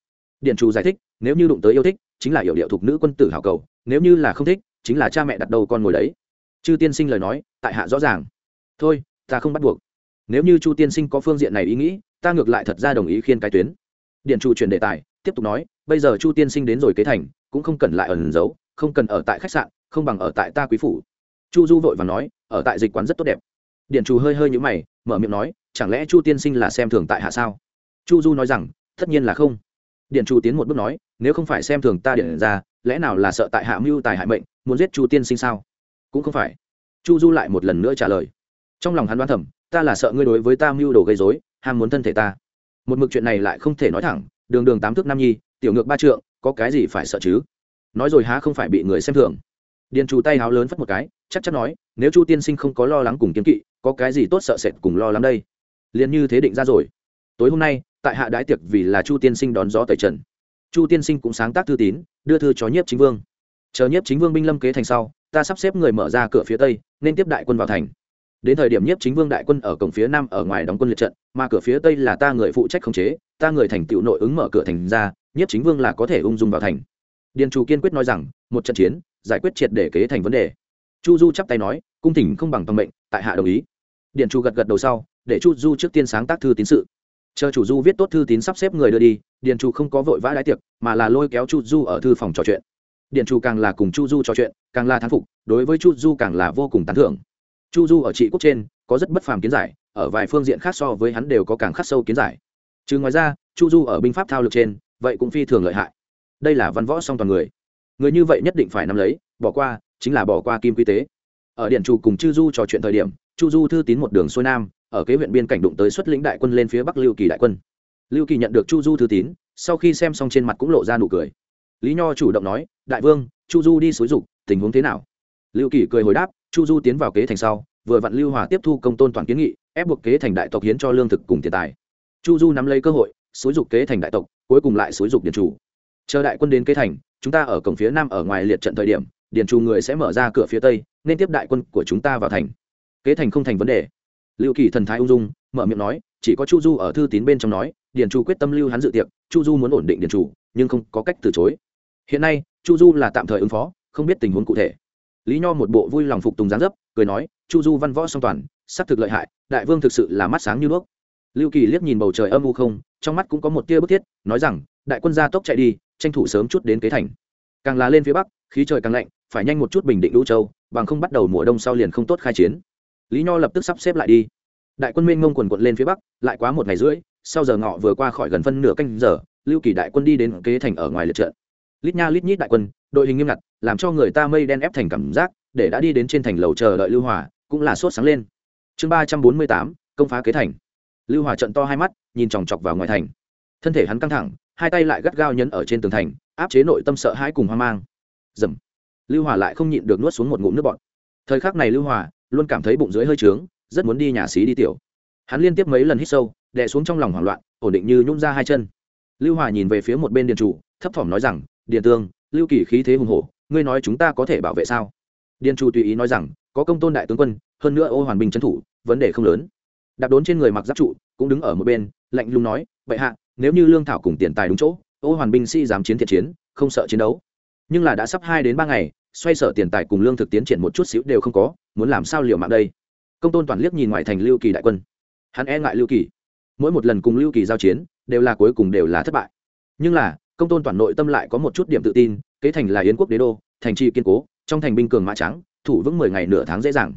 Điện chú giải thích, nếu như đụng tới yêu thích, chính là hiểu điệu thuộc nữ quân tử hảo cầu, nếu như là không thích, chính là cha mẹ đặt đầu con ngồi đấy. Chư tiên sinh lời nói, tại hạ rõ ràng. Thôi, ta không bắt buộc. Nếu như chu tiên sinh có phương diện này ý nghĩ, ta ngược lại thật ra đồng ý khiên cái tuyến. Điện chủ chuyển đề tài, tiếp tục nói, bây giờ chu tiên sinh đến rồi kế thành, cũng không cần lại ẩn giấu không cần ở tại khách sạn, không bằng ở tại ta quý phủ. Chu du vội và nói, ở tại dịch quán rất tốt đẹp. Điện chủ hơi hơi nhũ mày, mở miệng nói, chẳng lẽ chu tiên sinh là xem thường tại hạ sao? Chu du nói rằng, tất nhiên là không. Điện chủ tiến một bước nói, nếu không phải xem thường ta điện ra, lẽ nào là sợ tại hạ mưu tài hại mệnh, muốn giết chu tiên sinh sao? Cũng không phải. Chu du lại một lần nữa trả lời. Trong lòng hắn đoán thầm, ta là sợ ngươi đối với ta mưu đồ gây dối ham muốn thân thể ta. Một mực chuyện này lại không thể nói thẳng, đường đường tám thước nam nhi, tiểu ngược ba trượng, có cái gì phải sợ chứ? Nói rồi há không phải bị người xem thường. Điền chủ tay háo lớn phất một cái, chắc chắn nói, nếu chu tiên sinh không có lo lắng cùng kiếm kỵ, có cái gì tốt sợ sệt cùng lo lắng đây? Liền như thế định ra rồi. Tối hôm nay, tại hạ đái tiệc vì là chu tiên sinh đón gió tẩy trần. Chu tiên sinh cũng sáng tác thư tín, đưa thư cho nhiếp chính vương. Chờ nhiếp chính vương binh lâm kế thành sau, ta sắp xếp người mở ra cửa phía tây, nên tiếp đại quân vào thành. Đến thời điểm nhiếp chính vương đại quân ở cổng phía nam ở ngoài đóng quân liệt trận, mà cửa phía tây là ta người phụ trách khống chế, ta người thành tựu nội ứng mở cửa thành ra, nhiếp chính vương là có thể ung dung vào thành điền chủ kiên quyết nói rằng, một trận chiến, giải quyết triệt để kế thành vấn đề. Chu du chắp tay nói, cung tỉnh không bằng toàn mệnh, tại hạ đồng ý. Điền chủ gật gật đầu sau, để chu du trước tiên sáng tác thư tín sự. Chờ chủ du viết tốt thư tín sắp xếp người đưa đi, Điền chủ không có vội vã đái tiệc, mà là lôi kéo chu du ở thư phòng trò chuyện. Điền chủ càng là cùng chu du trò chuyện, càng là thán phục, đối với chu du càng là vô cùng tán thưởng. Chu du ở trị quốc trên, có rất bất phàm kiến giải, ở vài phương diện khác so với hắn đều có càng khắc sâu kiến giải. Trừ ngoài ra, chu du ở binh pháp thao lược trên, vậy cũng phi thường lợi hại đây là văn võ song toàn người. Người như vậy nhất định phải nắm lấy, bỏ qua, chính là bỏ qua kim quy tế. Ở điện chủ cùng chư du trò chuyện thời điểm, chu du thư tín một đường xuôi nam, ở kế huyện biên cảnh đụng tới xuất lĩnh đại quân lên phía bắc lưu kỳ đại quân. Lưu kỳ nhận được chu du thư tín, sau khi xem xong trên mặt cũng lộ ra nụ cười. Lý nho chủ động nói, đại vương, chu du đi xúi dục, tình huống thế nào? Lưu kỳ cười hồi đáp, chu du tiến vào kế thành sau, vừa vặn lưu hòa tiếp thu công tôn toàn kiến nghị, ép buộc kế thành đại tộc hiến cho lương thực cùng tiền tài. Chu du nắm lấy cơ hội, xúi dục kế thành đại tộc, cuối cùng lại xúi dục điện chủ chờ đại quân đến kế thành, chúng ta ở cổng phía nam ở ngoài liệt trận thời điểm, điền trù người sẽ mở ra cửa phía tây, nên tiếp đại quân của chúng ta vào thành. Kế thành không thành vấn đề. Lưu kỳ thần thái ung dung, mở miệng nói, chỉ có chu du ở thư tín bên trong nói, điền trù quyết tâm lưu hắn dự tiệc, chu du muốn ổn định điền chủ nhưng không có cách từ chối. Hiện nay, chu du là tạm thời ứng phó, không biết tình huống cụ thể. Lý nho một bộ vui lòng phục tùng gián dấp, cười nói, chu du văn võ song toàn, sắc thực lợi hại, đại vương thực sự là mắt sáng như đuốc. Lưu kỳ liếc nhìn bầu trời âm u không, trong mắt cũng có một tia bức thiết, nói rằng, đại quân gia tốc chạy đi tranh thủ sớm chút đến kế thành. Càng là lên phía bắc, khí trời càng lạnh, phải nhanh một chút bình định lũ châu, bằng không bắt đầu mùa đông sau liền không tốt khai chiến. Lý nho lập tức sắp xếp lại đi. Đại quân minh ngông quần quận lên phía bắc, lại quá một ngày rưỡi, sau giờ ngọ vừa qua khỏi gần phân nửa canh giờ, lưu kỳ đại quân đi đến kế thành ở ngoài lượt trận. Lít nha lít nhít đại quân, đội hình nghiêm ngặt, làm cho người ta mây đen ép thành cảm giác, để đã đi đến trên thành lầu chờ đợi lưu hòa, cũng là sốt sáng lên. Chương ba trăm bốn mươi tám, công phá kế thành. Lưu hòa trận to hai mắt, nhìn chòng chọc vào ngoài thành. Thân thể hắn căng thẳng hai tay lại gắt gao nhấn ở trên tường thành, áp chế nội tâm sợ hãi cùng hoang mang. Dầm. Lưu hòa lại không nhịn được nuốt xuống một ngụm nước bọt. Thời khắc này lưu hòa luôn cảm thấy bụng dưới hơi trướng, rất muốn đi nhà xí đi tiểu. Hắn liên tiếp mấy lần hít sâu, đè xuống trong lòng hoảng loạn, ổn định như nhún ra hai chân. Lưu hòa nhìn về phía một bên điện chủ, thấp thỏm nói rằng, điện tương, lưu kỳ khí thế hùng hổ, ngươi nói chúng ta có thể bảo vệ sao? Điện chủ tùy ý nói rằng, có công tôn đại tướng quân, hơn nữa ô hoàn bình trấn thủ, vấn đề không lớn. Đạp đốn trên người mặc giáp trụ, cũng đứng ở một bên, lạnh lùng nói vậy hạ nếu như lương thảo cùng tiền tài đúng chỗ, ô hoàn binh sĩ dám chiến thiện chiến, không sợ chiến đấu. Nhưng là đã sắp hai đến ba ngày, xoay sở tiền tài cùng lương thực tiến triển một chút xíu đều không có, muốn làm sao liều mạng đây? Công tôn toàn liếc nhìn ngoại thành lưu kỳ đại quân. Hắn e ngại lưu kỳ. Mỗi một lần cùng lưu kỳ giao chiến, đều là cuối cùng đều là thất bại. Nhưng là, công tôn toàn nội tâm lại có một chút điểm tự tin, kế thành là yến quốc đế đô, thành trì kiên cố, trong thành binh cường mã trắng, thủ vững mười ngày nửa tháng dễ dàng.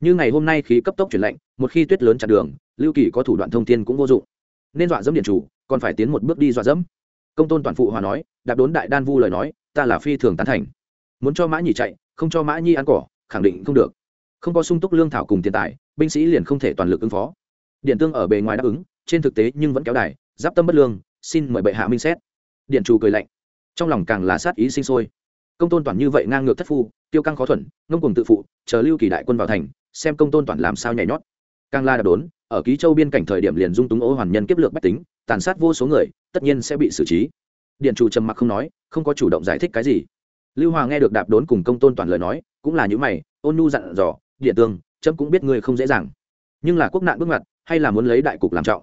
Như ngày hôm nay khí cấp tốc chuyển lạnh, một khi tuyết lớn chặn đường, lưu kỳ có thủ đoạn thông tin cũng vô dụng. Nên dọa dẫm điện chủ còn phải tiến một bước đi dọa dẫm. Công tôn toàn phụ hòa nói, đạp đốn đại đan vu lời nói, ta là phi thường tán thành. Muốn cho mã nhì chạy, không cho mã nhi ăn cỏ, khẳng định không được. Không có sung túc lương thảo cùng tiền tài, binh sĩ liền không thể toàn lực ứng phó. Điện tương ở bề ngoài đáp ứng, trên thực tế nhưng vẫn kéo đài, giáp tâm bất lương, xin mời bệ hạ minh xét. Điện chủ cười lạnh. Trong lòng càng là sát ý sinh sôi. Công tôn toàn như vậy ngang ngược thất phu, tiêu căng khó thuận ngông cùng tự phụ, chờ lưu kỳ đại quân vào thành, xem công tôn toàn làm sao nhảy nhót. Càng la đạp đốn, ở ký châu biên cảnh thời điểm liền dung túng ô hoàn nhân kiếp lược bách tính tàn sát vô số người, tất nhiên sẽ bị xử trí. Điện chủ trầm mặc không nói, không có chủ động giải thích cái gì. Lưu hòa nghe được đạp đốn cùng công tôn toàn lời nói, cũng là những mày, ôn nhu dặn dò, điện tương trâm cũng biết ngươi không dễ dàng. Nhưng là quốc nạn bước ngoặt, hay là muốn lấy đại cục làm trọng?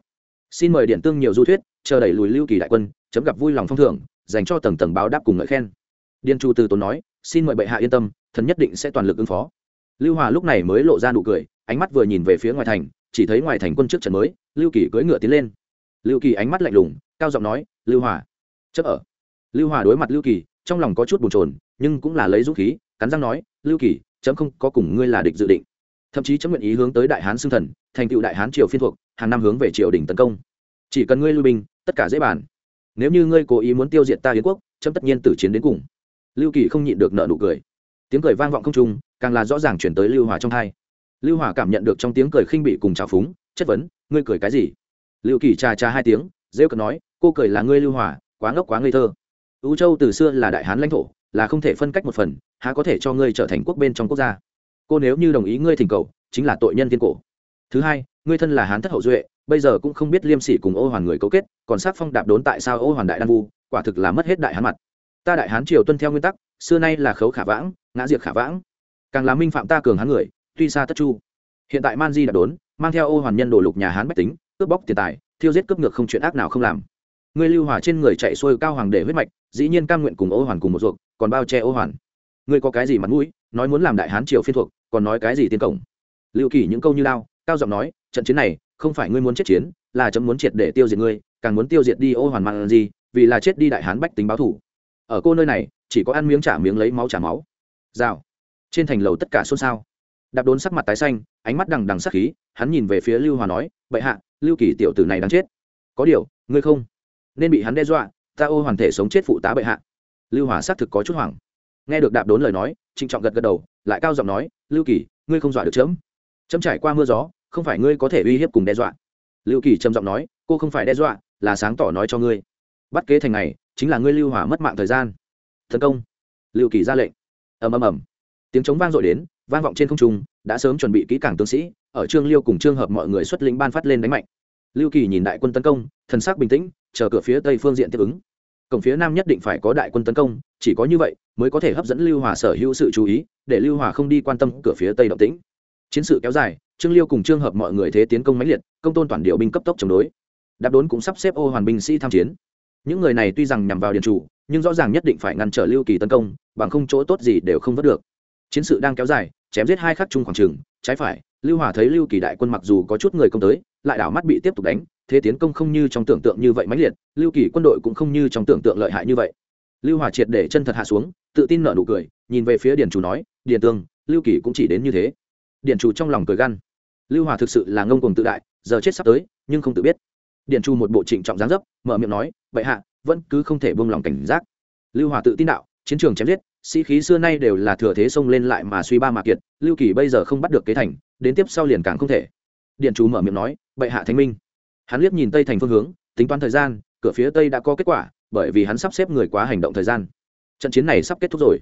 Xin mời điện tương nhiều du thuyết, chờ đẩy lùi lưu kỳ đại quân, chấm gặp vui lòng phong thưởng, dành cho tầng tầng báo đáp cùng ngợi khen. Điện chủ từ tốn nói, xin mời bệ hạ yên tâm, thần nhất định sẽ toàn lực ứng phó. Lưu hòa lúc này mới lộ ra nụ cười, ánh mắt vừa nhìn về phía ngoài thành, chỉ thấy ngoài thành quân trước trận mới, lưu kỳ cưỡi ngựa tiến lên lưu kỳ ánh mắt lạnh lùng, cao giọng nói, lưu hòa chấp ở. Lưu hòa đối mặt lưu kỳ, trong lòng có chút bồn chồn, nhưng cũng là lấy dũng khí, cắn răng nói, lưu kỳ, chấm không có cùng ngươi là địch dự định. Thậm chí chấm nguyện ý hướng tới đại hán xưng thần, thành tựu đại hán triều phiên thuộc, hàng năm hướng về triều đình tấn công. Chỉ cần ngươi lưu binh, tất cả dễ bàn. Nếu như ngươi cố ý muốn tiêu diệt ta hiến quốc, chấm tất nhiên tử chiến đến cùng. Lưu kỳ không nhịn được nợ nụ cười. Tiếng cười vang vọng không trung, càng là rõ ràng chuyển tới lưu hòa trong hai lưu hòa cảm nhận được trong tiếng cười khinh bị cùng trào phúng, chất vấn, ngươi cười cái gì? Lưu kỳ trà trà hai tiếng, rêu cợt nói, cô cười là ngươi lưu hòa, quá ngốc quá ngây thơ. Ưu châu từ xưa là đại hán lãnh thổ, là không thể phân cách một phần, há có thể cho ngươi trở thành quốc bên trong quốc gia? Cô nếu như đồng ý ngươi thỉnh cầu, chính là tội nhân tiên cổ. Thứ hai, ngươi thân là hán thất hậu duệ, bây giờ cũng không biết liêm sỉ cùng ô hoàn người cấu kết, còn sát phong đạp đốn tại sao ô hoàn đại đan vu, quả thực là mất hết đại hán mặt. Ta đại hán triều tuân theo nguyên tắc, xưa nay là khấu khả vãng, ngã diệt khả vãng. Càng là minh phạm ta cường hán người, tuy xa tất chu. Hiện tại man di đạp đốn, mang theo ô hoàn nhân đổ lục nhà hán bách tính cướp bóc tiền tài, thiêu giết cướp ngược không chuyện ác nào không làm. Ngươi lưu hòa trên người chạy xuôi cao hoàng để huyết mạch, dĩ nhiên cam nguyện cùng ô hoàn cùng một ruột, còn bao che ô hoàn. Ngươi có cái gì mặt mũi, nói muốn làm đại hán triều phiên thuộc, còn nói cái gì tiên cổng? Lưu kỳ những câu như lao, cao giọng nói, trận chiến này, không phải ngươi muốn chết chiến, là chấm muốn triệt để tiêu diệt ngươi, càng muốn tiêu diệt đi ô hoàn mang gì, vì là chết đi đại hán bách tính báo thủ. Ở cô nơi này, chỉ có ăn miếng trả miếng lấy máu trả máu. Rào. Trên thành lầu tất cả xôn xao. Đạp đốn sắc mặt tái xanh, ánh mắt đằng đằng sắc khí, hắn nhìn về phía lưu hòa nói, bệ hạ lưu kỳ tiểu tử này đáng chết. Có điều, ngươi không nên bị hắn đe dọa, ta ô hoàn thể sống chết phụ tá bệ hạ. Lưu hỏa xác thực có chút hoảng. Nghe được đạp đốn lời nói, trịnh trọng gật gật đầu, lại cao giọng nói, lưu kỳ, ngươi không dọa được chấm. Chấm trải qua mưa gió, không phải ngươi có thể uy hiếp cùng đe dọa. Lưu kỳ trầm giọng nói, cô không phải đe dọa, là sáng tỏ nói cho ngươi. Bắt kế thành này, chính là ngươi lưu hỏa mất mạng thời gian. Tấn công. Lưu kỳ ra lệnh. Ầm ầm ầm. Tiếng chống vang dội đến, vang vọng trên không trung đã sớm chuẩn bị kỹ càng tướng sĩ, ở trương liêu cùng trương hợp mọi người xuất lĩnh ban phát lên đánh mạnh. Lưu kỳ nhìn đại quân tấn công, thần sắc bình tĩnh, chờ cửa phía tây phương diện tiếp ứng. Cổng phía nam nhất định phải có đại quân tấn công, chỉ có như vậy mới có thể hấp dẫn lưu hòa sở hữu sự chú ý, để lưu hòa không đi quan tâm cửa phía tây động tĩnh. Chiến sự kéo dài, trương liêu cùng trương hợp mọi người thế tiến công mãnh liệt, công tôn toàn điều binh cấp tốc chống đối. Đạp đốn cũng sắp xếp ô hoàn binh sĩ tham chiến. Những người này tuy rằng nhằm vào điện chủ, nhưng rõ ràng nhất định phải ngăn trở lưu kỳ tấn công, bằng không chỗ tốt gì đều không vớt được chiến sự đang kéo dài, chém giết hai khắc chung khoảng trường trái phải, lưu hòa thấy lưu kỳ đại quân mặc dù có chút người công tới, lại đảo mắt bị tiếp tục đánh, thế tiến công không như trong tưởng tượng như vậy mãnh liệt, lưu kỳ quân đội cũng không như trong tưởng tượng lợi hại như vậy. Lưu hòa triệt để chân thật hạ xuống, tự tin nở nụ cười, nhìn về phía điền chủ nói, điền tương, lưu kỳ cũng chỉ đến như thế. Điền chủ trong lòng cười gan. lưu hòa thực sự là ngông cuồng tự đại, giờ chết sắp tới, nhưng không tự biết. Điền chủ một bộ trịnh trọng dáng dấp, mở miệng nói, vậy hạ, vẫn cứ không thể buông lòng cảnh giác. Lưu hòa tự tin đạo, chiến trường chém giết sĩ khí xưa nay đều là thừa thế xông lên lại mà suy ba mà kiệt, lưu kỳ bây giờ không bắt được kế thành, đến tiếp sau liền càng không thể. Điện chủ mở miệng nói, bệ hạ thánh minh. Hắn liếc nhìn tây thành phương hướng, tính toán thời gian, cửa phía tây đã có kết quả, bởi vì hắn sắp xếp người quá hành động thời gian. Trận chiến này sắp kết thúc rồi.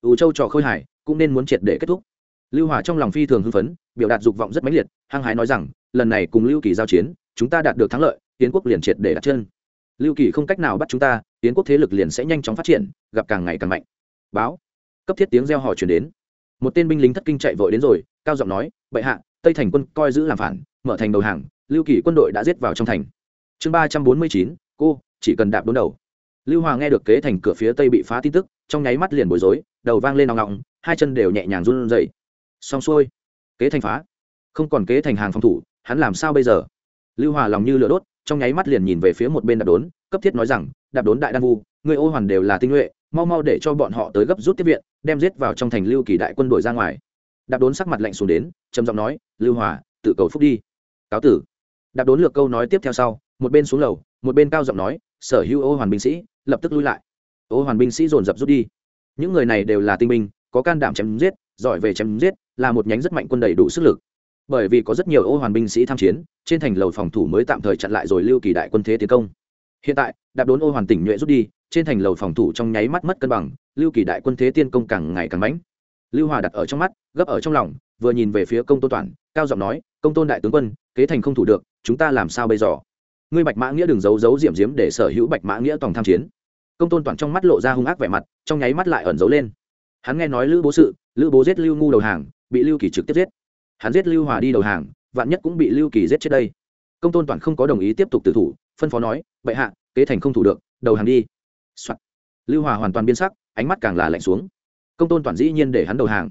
Ủ châu trò khôi hải cũng nên muốn triệt để kết thúc. Lưu hòa trong lòng phi thường hưng phấn, biểu đạt dục vọng rất mãnh liệt, hăng hái nói rằng, lần này cùng lưu kỳ giao chiến, chúng ta đạt được thắng lợi tiến quốc liền triệt để đặt chân. Lưu kỳ không cách nào bắt chúng ta tiến quốc thế lực liền sẽ nhanh chóng phát triển, gặp càng ngày càng mạnh báo. Cấp thiết tiếng reo hò chuyển đến. Một tên binh lính thất kinh chạy vội đến rồi, cao giọng nói, bệ hạ, tây thành quân coi giữ làm phản, mở thành đầu hàng, lưu kỳ quân đội đã giết vào trong thành. Chương ba trăm bốn mươi chín, cô, chỉ cần đạp đốn đầu. Lưu hòa nghe được kế thành cửa phía tây bị phá tin tức, trong nháy mắt liền bối rối, đầu vang lên nòng nọng, hai chân đều nhẹ nhàng run rẩy. Xong xuôi, kế thành phá. Không còn kế thành hàng phòng thủ, hắn làm sao bây giờ? Lưu hòa lòng như lửa đốt, trong nháy mắt liền nhìn về phía một bên đạp đốn, cấp thiết nói rằng, đạp đốn đại đan vu người ô hoàn đều là tinh nhuệ mau mau để cho bọn họ tới gấp rút tiếp viện, đem giết vào trong thành lưu kỳ đại quân đội ra ngoài. Đạp đốn sắc mặt lạnh xuống đến, trầm giọng nói, lưu hòa, tự cầu phúc đi. Cáo tử. Đạp đốn lược câu nói tiếp theo sau, một bên xuống lầu, một bên cao giọng nói, sở hữu ô hoàn binh sĩ, lập tức lui lại. Ô hoàn binh sĩ dồn dập rút đi. Những người này đều là tinh binh, có can đảm chém giết, giỏi về chém giết, là một nhánh rất mạnh quân đầy đủ sức lực. Bởi vì có rất nhiều ô hoàn binh sĩ tham chiến, trên thành lầu phòng thủ mới tạm thời chặn lại rồi lưu kỳ đại quân thế tiến công hiện tại, đạp đốn ô hoàn tỉnh nhuệ rút đi, trên thành lầu phòng thủ trong nháy mắt mất cân bằng, lưu kỳ đại quân thế tiên công càng ngày càng mãnh. Lưu hòa đặt ở trong mắt, gấp ở trong lòng, vừa nhìn về phía công tôn toàn, cao giọng nói, công tôn đại tướng quân, kế thành không thủ được, chúng ta làm sao bây giờ? Ngươi bạch mã nghĩa đừng giấu giấu diệm diếm để sở hữu bạch mã nghĩa tòng tham chiến. Công tôn toàn trong mắt lộ ra hung ác vẻ mặt, trong nháy mắt lại ẩn giấu lên. Hắn nghe nói lữ bố sự, lữ bố giết lưu ngu đầu hàng, bị lưu kỳ trực tiếp giết. Hắn giết lưu hòa đi đầu hàng, vạn nhất cũng bị lưu kỳ giết chết đây. Công tôn toàn không có đồng ý tiếp tục tử thủ, phân phó nói bệ hạ, kế thành không thủ được, đầu hàng đi、Soạn. lưu hòa hoàn toàn biên sắc, ánh mắt càng là lạnh xuống. Công tôn toàn dĩ nhiên để hắn đầu hàng.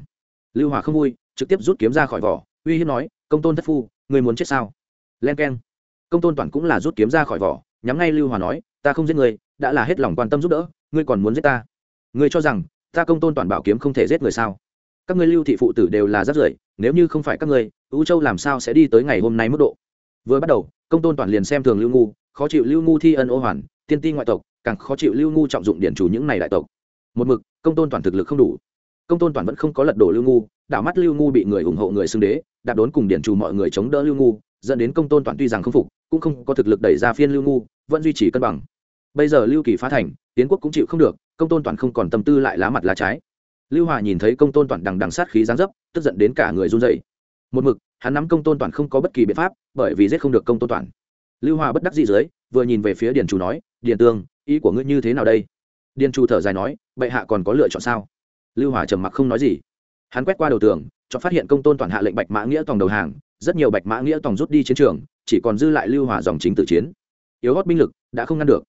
Lưu hòa không vui, trực tiếp rút kiếm ra khỏi vỏ, uy hiếp nói, công tôn thất phu người muốn chết sao? Len k e n công tôn toàn cũng là rút kiếm ra khỏi vỏ, nhắm ngay lưu hòa nói, ta không giết người đã là hết lòng quan tâm giúp đỡ, ngươi còn muốn giết ta? Ngươi cho rằng, ta công tôn toàn bảo kiếm không thể giết người sao? Các ngươi lưu thị phụ tử đều là rất rưởi, nếu như không phải các ngươi ưu châu làm sao sẽ đi tới ngày hôm nay mức độ? Vừa bắt đầu công tôn toàn liền xem thường lưu ngu, khó chịu lưu ngu thi ân ô hoàn, tiên ti ngoại tộc, càng khó chịu lưu ngu trọng dụng điển chủ những này đại tộc. Một mực, công tôn toàn thực lực không đủ. Công tôn toàn vẫn không có lật đổ lưu ngu, đảo mắt lưu ngu bị người ủng hộ người xưng đế, đạp đốn cùng điển chủ mọi người chống đỡ lưu ngu, dẫn đến công tôn toàn tuy rằng không phục, cũng không có thực lực đẩy ra phiên lưu ngu, vẫn duy trì cân bằng. Bây giờ lưu kỳ phá thành, tiến quốc cũng chịu không được, công tôn toàn không còn tâm tư lại lá mặt lá trái. Lưu hòa nhìn thấy công tôn toàn đằng đằng sát khí giáng dấp, tức giận đến cả người run dậy một mực hắn nắm công tôn toàn không có bất kỳ biện pháp, bởi vì giết không được công tôn toàn. Lưu hòa bất đắc dĩ dưới, vừa nhìn về phía điền chủ nói, điền tương, ý của ngươi như thế nào đây? Điền chủ thở dài nói, bệ hạ còn có lựa chọn sao? Lưu hòa trầm mặc không nói gì. Hắn quét qua đầu tường cho phát hiện công tôn toàn hạ lệnh bạch mã nghĩa tòng đầu hàng, rất nhiều bạch mã nghĩa tòng rút đi chiến trường, chỉ còn dư lại lưu hòa dòng chính tự chiến. Yếu hót binh lực đã không ngăn được.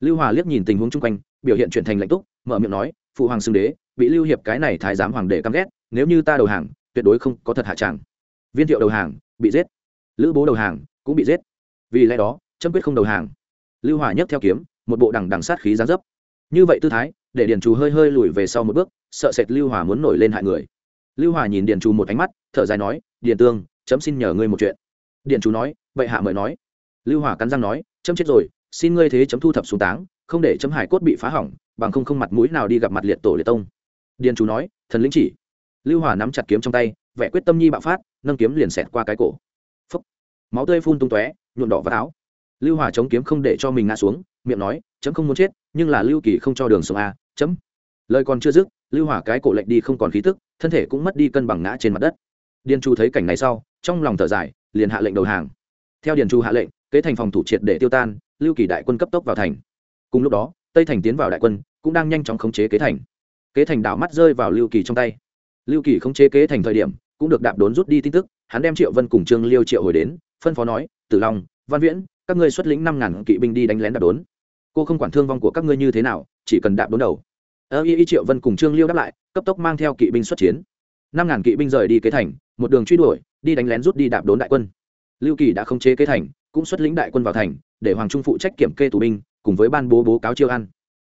Lưu hòa liếc nhìn tình huống chung quanh, biểu hiện chuyển thành lãnh túc, mở miệng nói, phụ hoàng xưng đế, bị lưu hiệp cái này thái giám hoàng đệ căm ghét, nếu như ta đầu hàng, tuyệt đối không có thật hạ tràng viên thiệu đầu hàng, bị giết. Lữ bố đầu hàng, cũng bị giết. Vì lẽ đó, trâm quyết không đầu hàng. Lưu hỏa nhấc theo kiếm, một bộ đằng đằng sát khí gián dấp. Như vậy tư thái, để điền trù hơi hơi lùi về sau một bước, sợ sệt lưu hỏa muốn nổi lên hại người. Lưu hỏa nhìn điền trù một ánh mắt, thở dài nói, điền tương chấm xin nhờ ngươi một chuyện. Điền Trù nói vậy hạ mời nói. Lưu hỏa cắn răng nói chấm chết rồi, xin ngươi thế chấm thu thập xuống táng, không để chấm hải cốt bị phá hỏng, bằng không không mặt mũi nào đi gặp mặt liệt tổ liệt tông. Điền Trù nói, thần lĩnh chỉ. Lưu hỏa nắm chặt kiếm trong tay, vẻ quyết tâm nhi bạo phát nâng kiếm liền xẹt qua cái cổ. Phấp máu tươi phun tung tóe, nhuộm đỏ vào áo. Lưu hòa chống kiếm không để cho mình ngã xuống, miệng nói, chấm không muốn chết, nhưng là lưu kỳ không cho đường sống a chấm. Lời còn chưa dứt, lưu hòa cái cổ lệnh đi không còn khí tức, thân thể cũng mất đi cân bằng ngã trên mặt đất. Điền chu thấy cảnh này sau, trong lòng thở dài, liền hạ lệnh đầu hàng. Theo điền chu hạ lệnh, kế thành phòng thủ triệt để tiêu tan, lưu kỳ đại quân cấp tốc vào thành. Cùng lúc đó, tây thành tiến vào đại quân, cũng đang nhanh chóng khống chế kế thành. Kế thành đảo mắt rơi vào lưu kỳ trong tay. Lưu kỳ khống chế kế thành thời điểm cũng được đạp đốn rút đi tin tức, hắn đem triệu vân cùng trương liêu triệu hồi đến, phân phó nói, tử long, văn viễn, các ngươi xuất lĩnh năm ngàn kỵ binh đi đánh lén đạp đốn. Cô không quản thương vong của các ngươi như thế nào, chỉ cần đạp đốn đầu. Ơ y y, triệu vân cùng trương liêu đáp lại, cấp tốc mang theo kỵ binh xuất chiến. Năm ngàn kỵ binh rời đi kế thành, một đường truy đuổi, đi đánh lén rút đi đạp đốn đại quân. Lưu kỳ đã không chế kế thành, cũng xuất lĩnh đại quân vào thành, để hoàng trung phụ trách kiểm kê tù binh, cùng với ban bố bố cáo chiêu ăn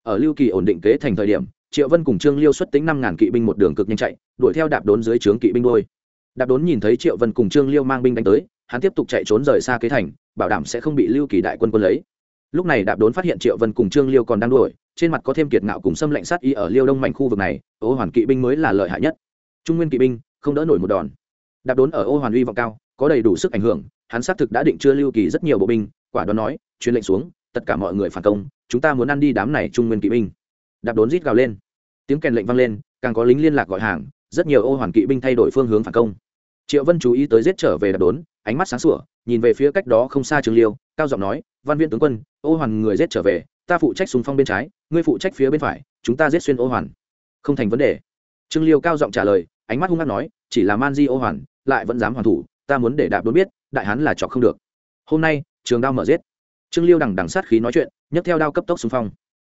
ở lưu kỳ ổn định kế thành thời điểm triệu vân cùng trương liêu xuất tính năm ngàn kỵ binh một đường cực nhanh chạy, đuổi theo đạp đốn dưới trướng kỵ binh đôi đạp đốn nhìn thấy triệu vân cùng trương liêu mang binh đánh tới, hắn tiếp tục chạy trốn rời xa kế thành, bảo đảm sẽ không bị lưu kỳ đại quân quân lấy. Lúc này đạp đốn phát hiện triệu vân cùng trương liêu còn đang đuổi, trên mặt có thêm kiệt ngạo cùng xâm lệnh sát y ở liêu đông mảnh khu vực này, ô hoàn kỵ binh mới là lợi hại nhất. Trung nguyên kỵ binh, không đỡ nổi một đòn. Đạp đốn ở ô hoàn uy vọng cao, có đầy đủ sức ảnh hưởng, hắn xác thực đã định chưa lưu kỳ rất nhiều bộ binh, quả đoán nói, truyền lệnh xuống, tất cả mọi người phản công, chúng ta muốn ăn đi đám này trung nguyên kỵ binh đạp đốn rít gào lên. Tiếng kèn lệnh vang lên, càng có lính liên lạc gọi hàng, rất nhiều ô hoàn kỵ binh thay đổi phương hướng phản công. Triệu vân chú ý tới giết trở về đạp đốn, ánh mắt sáng sủa, nhìn về phía cách đó không xa trường liêu, cao giọng nói, văn viên tướng quân, ô hoàn người giết trở về, ta phụ trách súng phong bên trái, ngươi phụ trách phía bên phải, chúng ta giết xuyên ô hoàn. Không thành vấn đề. Trương liêu cao giọng trả lời, ánh mắt hung hăng nói, chỉ là man di ô hoàn, lại vẫn dám hoàn thủ, ta muốn để đạp đốn biết, đại hán là chọc không được. Hôm nay, trường đao mở giết. Trương liêu đằng đằng sát khí nói chuyện, nhấc theo đao cấp tốc xung phong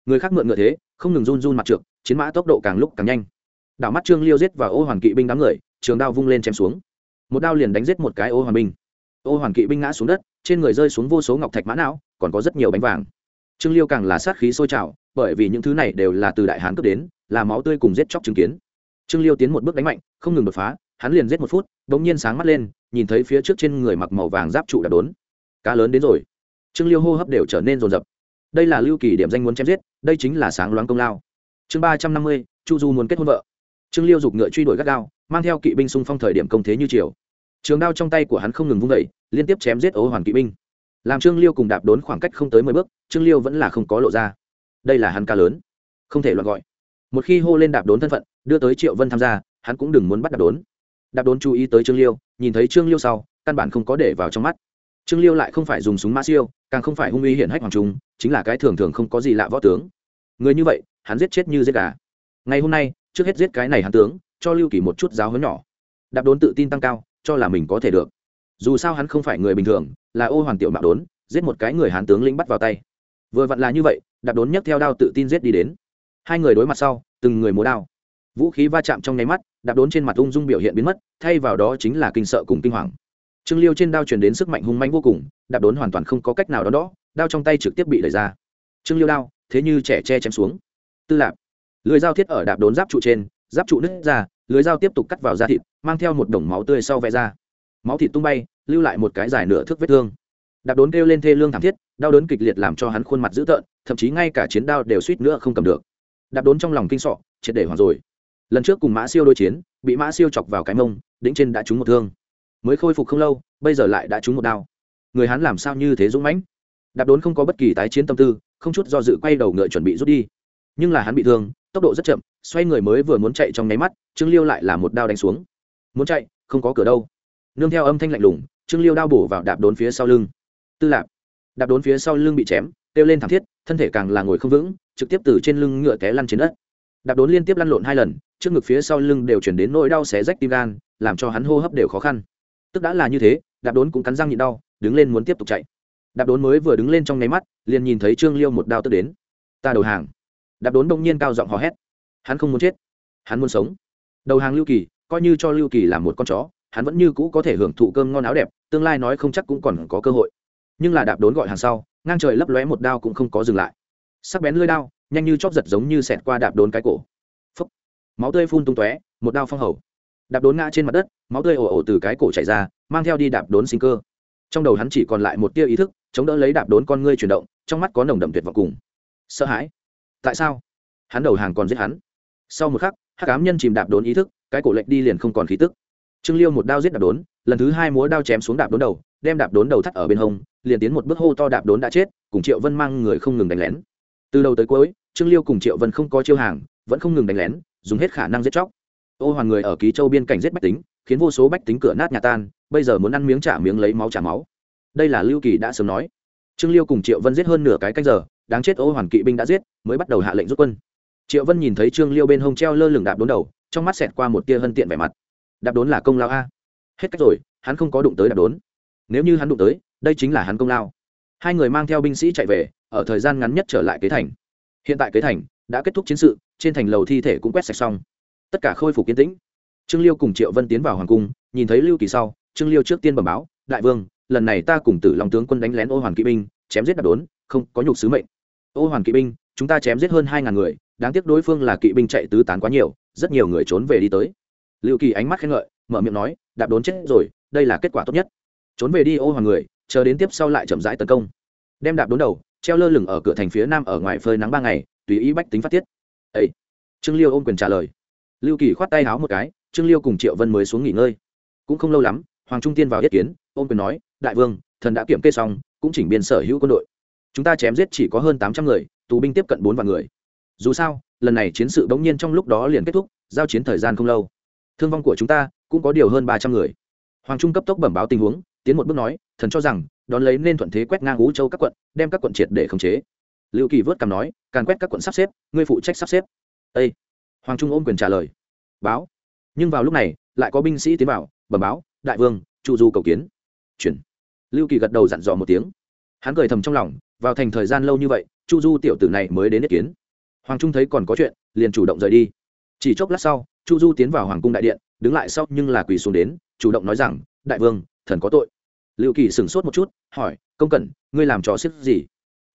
người khác mượn ngựa thế, không ngừng run run mặt trượt, chiến mã tốc độ càng lúc càng nhanh. Đảo mắt trương liêu giết vào ô hoàn kỵ binh đám người, trường đao vung lên chém xuống. Một đao liền đánh giết một cái ô hoàn binh. Ô hoàn kỵ binh ngã xuống đất, trên người rơi xuống vô số ngọc thạch mã não, còn có rất nhiều bánh vàng. Trương liêu càng là sát khí sôi trào, bởi vì những thứ này đều là từ đại hán cướp đến, là máu tươi cùng giết chóc chứng kiến. Trương liêu tiến một bước đánh mạnh, không ngừng đột phá, hắn liền giết một phút đ ỗ n g nhiên sáng mắt lên, nhìn thấy phía trước trên người mặc màu vàng giáp trụ đã đốn. Cá lớn đến rồi. Trương liêu hô hấp đều trở nên rồn rập đây là lưu kỳ điểm danh muốn chém giết, đây chính là sáng loáng công lao. Chương ba trăm năm mươi, chu du muốn kết hôn vợ. Trương liêu giục ngựa truy đuổi gắt gao, mang theo kỵ binh xung phong thời điểm công thế như chiều trường đao trong tay của hắn không ngừng vung vẩy liên tiếp chém giết ấu hoàn kỵ binh. Làm trương liêu cùng đạp đốn khoảng cách không tới mười bước, trương liêu vẫn là không có lộ ra. Đây là hắn ca lớn. Không thể loạn gọi. Một khi hô lên đạp đốn thân phận, đưa tới triệu vân tham gia, hắn cũng đừng muốn bắt đạp đốn. Đạp đốn chú ý tới trương liêu, nhìn thấy trương liêu sau, căn bản không có để vào trong mắt trương liêu lại không phải dùng súng mã siêu, càng không phải hung uy hiển hách hoàng trung, chính là cái thường thường không có gì lạ võ tướng. Người như vậy, hắn giết chết như giết gà. Ngày hôm nay, trước hết giết cái này hắn tướng, cho lưu kỳ một chút giáo hớn nhỏ. Đạp đốn tự tin tăng cao, cho là mình có thể được. Dù sao hắn không phải người bình thường, là ô hoàng tiểu mạo đốn, giết một cái người hán tướng lĩnh bắt vào tay. Vừa vặn là như vậy, đạp đốn nhấc theo đao tự tin giết đi đến. Hai người đối mặt sau, từng người múa đao. Vũ khí va chạm trong nháy mắt, đạp đốn trên mặt ung dung biểu hiện biến mất, thay vào đó chính là kinh sợ cùng kinh hoàng trương liêu trên đao truyền đến sức mạnh hung manh vô cùng, đạp đốn hoàn toàn không có cách nào đó đó đao trong tay trực tiếp bị đẩy ra. Trương liêu đao, thế như trẻ che chém xuống. Tư lạp, lưới dao thiết ở đạp đốn giáp trụ trên, giáp trụ nứt ra, lưới dao tiếp tục cắt vào da thịt, mang theo một đồng máu tươi sau vẽ ra. Máu thịt tung bay, lưu lại một cái dài nửa thước vết thương. Đạp đốn kêu lên thê lương thảm thiết, đau đớn kịch liệt làm cho hắn khuôn mặt dữ tợn, thậm chí ngay cả chiến đao đều suýt nữa không cầm được. Đạp đốn trong lòng kinh sọ, triệt để hoảng rồi. Lần trước cùng mã siêu đối chiến, bị mã siêu chọc vào cái mông đĩnh trên đã trúng một thương mới khôi phục không lâu, bây giờ lại đã trúng một đao. Người hắn làm sao như thế dũng mãnh? Đạp đốn không có bất kỳ tái chiến tâm tư, không chút do dự quay đầu ngựa chuẩn bị rút đi. Nhưng là hắn bị thương, tốc độ rất chậm, xoay người mới vừa muốn chạy trong nháy mắt, trương liêu lại là một đao đánh xuống. Muốn chạy, không có cửa đâu. Nương theo âm thanh lạnh lùng, trương liêu đao bổ vào đạp đốn phía sau lưng. Tư lạp, đạp đốn phía sau lưng bị chém, kêu lên thảm thiết, thân thể càng là ngồi không vững, trực tiếp từ trên lưng ngựa té lăn trên đất. Đạp đốn liên tiếp lăn lộn hai lần, trước ngực phía sau lưng đều chuyển đến nỗi đau xé rách tim gan, làm cho hắn hô hấp đều khó khăn tức đã là như thế, đạp đốn cũng cắn răng nhịn đau, đứng lên muốn tiếp tục chạy. Đạp đốn mới vừa đứng lên trong nháy mắt, liền nhìn thấy trương liêu một đao tức đến. Ta đầu hàng. Đạp đốn đông nhiên cao giọng hò hét. Hắn không muốn chết. Hắn muốn sống. Đầu hàng lưu kỳ, coi như cho lưu kỳ là một con chó, hắn vẫn như cũ có thể hưởng thụ cơm ngon áo đẹp, tương lai nói không chắc cũng còn có cơ hội. Nhưng là đạp đốn gọi hàng sau, ngang trời lấp lóe một đao cũng không có dừng lại. Sắc bén lưỡi đao, nhanh như chóp giật giống như xẹt qua đạp đốn cái cổ. Phốc. máu tươi phun tung tóe, một đao phong hầu đạp đốn ngã trên mặt đất, máu tươi ồ ồ từ cái cổ chảy ra, mang theo đi đạp đốn sinh cơ. Trong đầu hắn chỉ còn lại một tia ý thức, chống đỡ lấy đạp đốn con ngươi chuyển động, trong mắt có nồng đậm tuyệt vọng cùng sợ hãi. Tại sao? Hắn đầu hàng còn giết hắn. Sau một khắc, hắc ám nhân chìm đạp đốn ý thức, cái cổ lệnh đi liền không còn khí tức. Trương liêu một đao giết đạp đốn, lần thứ hai múa đao chém xuống đạp đốn đầu, đem đạp đốn đầu thắt ở bên hông, liền tiến một bước hô to đạp đốn đã chết, cùng triệu vân mang người không ngừng đánh lén. Từ đầu tới cuối, trương liêu cùng triệu vân không có chiêu hàng, vẫn không ngừng đánh lén, dùng hết khả năng giết chóc ô hoàn người ở ký châu biên cảnh giết bách tính, khiến vô số bách tính cửa nát nhà tan, bây giờ muốn ăn miếng trả miếng lấy máu trả máu. Đây là lưu kỳ đã sớm nói. Trương liêu cùng triệu vân giết hơn nửa cái canh giờ, đáng chết ô hoàn kỵ binh đã giết, mới bắt đầu hạ lệnh rút quân. Triệu vân nhìn thấy trương liêu bên hông treo lơ lửng đạp đốn đầu, trong mắt xẹt qua một tia hân tiện vẻ mặt. Đạp đốn là công lao a. Hết cách rồi, hắn không có đụng tới đạp đốn. Nếu như hắn đụng tới, đây chính là hắn công lao. Hai người mang theo binh sĩ chạy về, ở thời gian ngắn nhất trở lại kế thành. Hiện tại kế thành đã kết thúc chiến sự, trên thành lầu thi thể cũng quét sạch xong tất cả khôi phục kiến tĩnh. Trương liêu cùng triệu vân tiến vào hoàng cung, nhìn thấy lưu kỳ sau, trương liêu trước tiên bẩm báo, đại vương, lần này ta cùng tử long tướng quân đánh lén ô hoàn kỵ binh, chém giết đạp đốn, không có nhục sứ mệnh. Ô hoàn kỵ binh, chúng ta chém giết hơn hai ngàn người, đáng tiếc đối phương là kỵ binh chạy tứ tán quá nhiều, rất nhiều người trốn về đi tới. Lưu kỳ ánh mắt khen ngợi, mở miệng nói, đạp đốn chết rồi, đây là kết quả tốt nhất. Trốn về đi ô hoàng người, chờ đến tiếp sau lại chậm rãi tấn công. Đem đạp đốn đầu, treo lơ lửng ở cửa thành phía nam ở ngoài phơi nắng ba ngày, tùy ý bách tính phát tiết. Ấy trương liêu ôm quyền trả lời lưu kỳ khoát tay háo một cái, trương liêu cùng triệu vân mới xuống nghỉ ngơi. Cũng không lâu lắm, hoàng trung tiên vào yết kiến, ôm quyền nói, đại vương, thần đã kiểm kê xong, cũng chỉnh biên sở hữu quân đội. Chúng ta chém giết chỉ có hơn tám trăm người, tù binh tiếp cận bốn vạn người. Dù sao, lần này chiến sự bỗng nhiên trong lúc đó liền kết thúc, giao chiến thời gian không lâu. Thương vong của chúng ta cũng có điều hơn ba trăm người. Hoàng trung cấp tốc bẩm báo tình huống, tiến một bước nói, thần cho rằng, đón lấy nên thuận thế quét ngang ú châu các quận, đem các quận triệt để khống chế. Lưu kỳ vớt cằm nói, càn quét các quận sắp xếp, ngươi phụ trách sắp xếp. Ây hoàng trung ôm quyền trả lời. Báo. Nhưng vào lúc này, lại có binh sĩ tiến vào, bẩm báo, đại vương, chu du cầu kiến. Chuyển. Lưu kỳ gật đầu dặn dò một tiếng. Hắn cười thầm trong lòng, vào thành thời gian lâu như vậy, chu du tiểu tử này mới đến ý kiến. Hoàng trung thấy còn có chuyện, liền chủ động rời đi. Chỉ chốc lát sau, chu du tiến vào hoàng cung đại điện, đứng lại sau nhưng là quỳ xuống đến, chủ động nói rằng, đại vương, thần có tội. Liệu kỳ sửng sốt một chút, hỏi, công cẩn, ngươi làm trò xếp gì?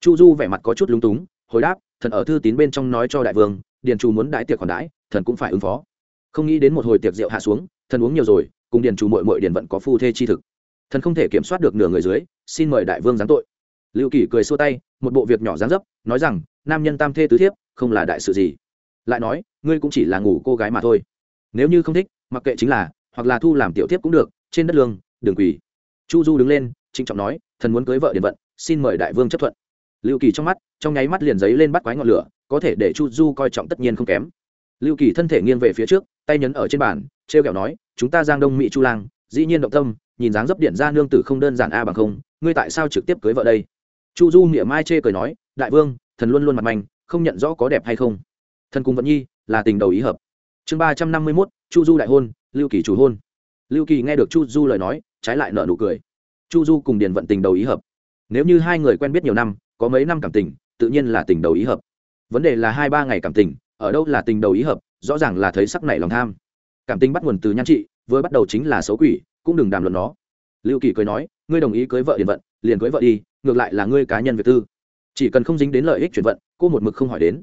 Chu du vẻ mặt có chút lúng túng, hồi đáp, thần ở thư tín bên trong nói cho đại vương điền chủ muốn đại tiệc còn đãi, thần cũng phải ứng phó. Không nghĩ đến một hồi tiệc rượu hạ xuống, thần uống nhiều rồi, cùng điền chủ mội mội điền vận có phu thê chi thực. Thần không thể kiểm soát được nửa người dưới, xin mời đại vương giáng tội. Lưu kỳ cười xua tay, một bộ việc nhỏ dáng dấp, nói rằng, nam nhân tam thê tứ thiếp, không là đại sự gì. Lại nói, ngươi cũng chỉ là ngủ cô gái mà thôi. Nếu như không thích, mặc kệ chính là, hoặc là thu làm tiểu thiếp cũng được, trên đất lương, đường quỳ. Chu du đứng lên, trịnh trọng nói, thần muốn cưới vợ Điền vận, xin mời đại vương chấp thuận. Lưu kỳ trong mắt, trong nháy mắt liền giấy lên bắt quái ngọn lửa có thể để chu du coi trọng tất nhiên không kém. Lưu kỳ thân thể nghiêng về phía trước, tay nhấn ở trên bàn t r e o kẹo nói, chúng ta giang đông mỹ chu lang, dĩ nhiên động tâm, nhìn dáng dấp điện ra nương tử không đơn giản a bằng không, ngươi tại sao trực tiếp cưới vợ đây? Chu du mỉa mai chê cười nói, đại vương, thần luôn luôn mặt manh, không nhận rõ có đẹp hay không? Thần cùng vận nhi, là tình đầu ý hợp. Chương ba trăm năm mươi mốt, chu du đại hôn, lưu kỳ chủ hôn. Lưu kỳ nghe được chu du lời nói, trái lại nợ nụ cười. Chu du cùng điền vận tình đầu ý hợp. Nếu như hai người quen biết nhiều năm, có mấy năm cảm tình, tự nhiên là tình đầu ý hợp vấn đề là hai ba ngày cảm tình, ở đâu là tình đầu ý hợp, rõ ràng là thấy sắc nảy lòng tham. Cảm tình bắt nguồn từ nhan trị, vừa bắt đầu chính là xấu quỷ, cũng đừng đàm luận nó. Lưu kỳ cười nói, ngươi đồng ý cưới vợ điện vận, liền cưới vợ đi, ngược lại là ngươi cá nhân việc tư. Chỉ cần không dính đến lợi ích chuyển vận, cô một mực không hỏi đến.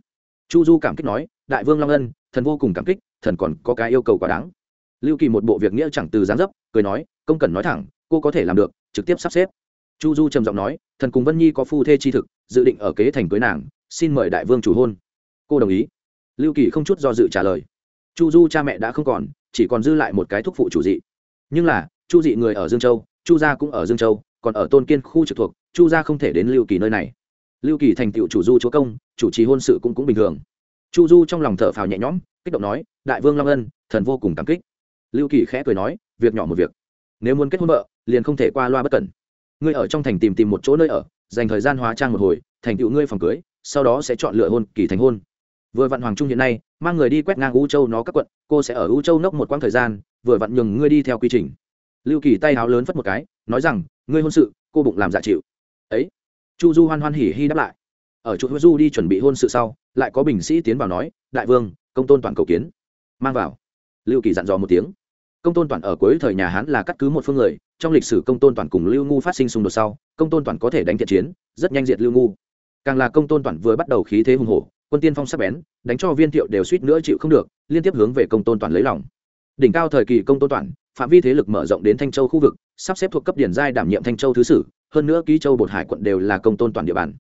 Chu du cảm kích nói, đại vương long ân, thần vô cùng cảm kích, thần còn có cái yêu cầu quá đáng. Lưu kỳ một bộ việc nghĩa chẳng từ gián dấp, cười nói công cần nói thẳng, cô có thể làm được, trực tiếp sắp xếp. Chu du trầm giọng nói, thần cùng vân nhi có phu thê chi thực, dự định ở kế thành cưới nàng xin mời đại vương chủ hôn. Cô đồng ý. Lưu kỳ không chút do dự trả lời. Chu du cha mẹ đã không còn, chỉ còn dư lại một cái thúc phụ chủ dị. Nhưng là, chu dị người ở dương châu, chu gia cũng ở dương châu, còn ở tôn kiên khu trực thuộc, chu gia không thể đến lưu kỳ nơi này. Lưu kỳ thành tựu chủ du chúa công, chủ trì hôn sự cũng cũng bình thường. Chu du trong lòng thở phào nhẹ nhõm, kích động nói, đại vương long ân, thần vô cùng cảm kích. Lưu kỳ khẽ cười nói, việc nhỏ một việc. Nếu muốn kết hôn vợ, liền không thể qua loa bất cẩn. Ngươi ở trong thành tìm tìm một chỗ nơi ở, dành thời gian hóa trang một hồi, thành tựu ngươi phòng cưới sau đó sẽ chọn lựa hôn kỳ thành hôn. Vừa vặn hoàng trung hiện nay, mang người đi quét ngang u châu nó các quận, cô sẽ ở u châu nốc một quãng thời gian, vừa vặn nhường ngươi đi theo quy trình. Lưu kỳ tay áo lớn phất một cái, nói rằng, ngươi hôn sự, cô bụng làm giả chịu. Ấy, chu du hoan hoan hỉ hi đáp lại. Ở chỗ du đi chuẩn bị hôn sự sau, lại có bình sĩ tiến vào nói, đại vương, công tôn toàn cầu kiến. Mang vào. Lưu kỳ dặn dò một tiếng. Công tôn toàn ở cuối thời nhà hán là cắt cứ một phương người, trong lịch sử công tôn toàn cùng lưu ngu phát sinh xung đột sau, công tôn toàn có thể đánh thiện chiến, rất nhanh diệt lưu ngu càng là công tôn toàn vừa bắt đầu khí thế hùng hổ, quân tiên phong sắc bén, đánh cho viên thiệu đều suýt nữa chịu không được, liên tiếp hướng về công tôn toàn lấy lòng. Đỉnh cao thời kỳ công tôn toàn, phạm vi thế lực mở rộng đến thanh châu khu vực, sắp xếp thuộc cấp điển giai đảm nhiệm thanh châu thứ sử, hơn nữa ký châu bột hải quận đều là công tôn toàn địa bàn.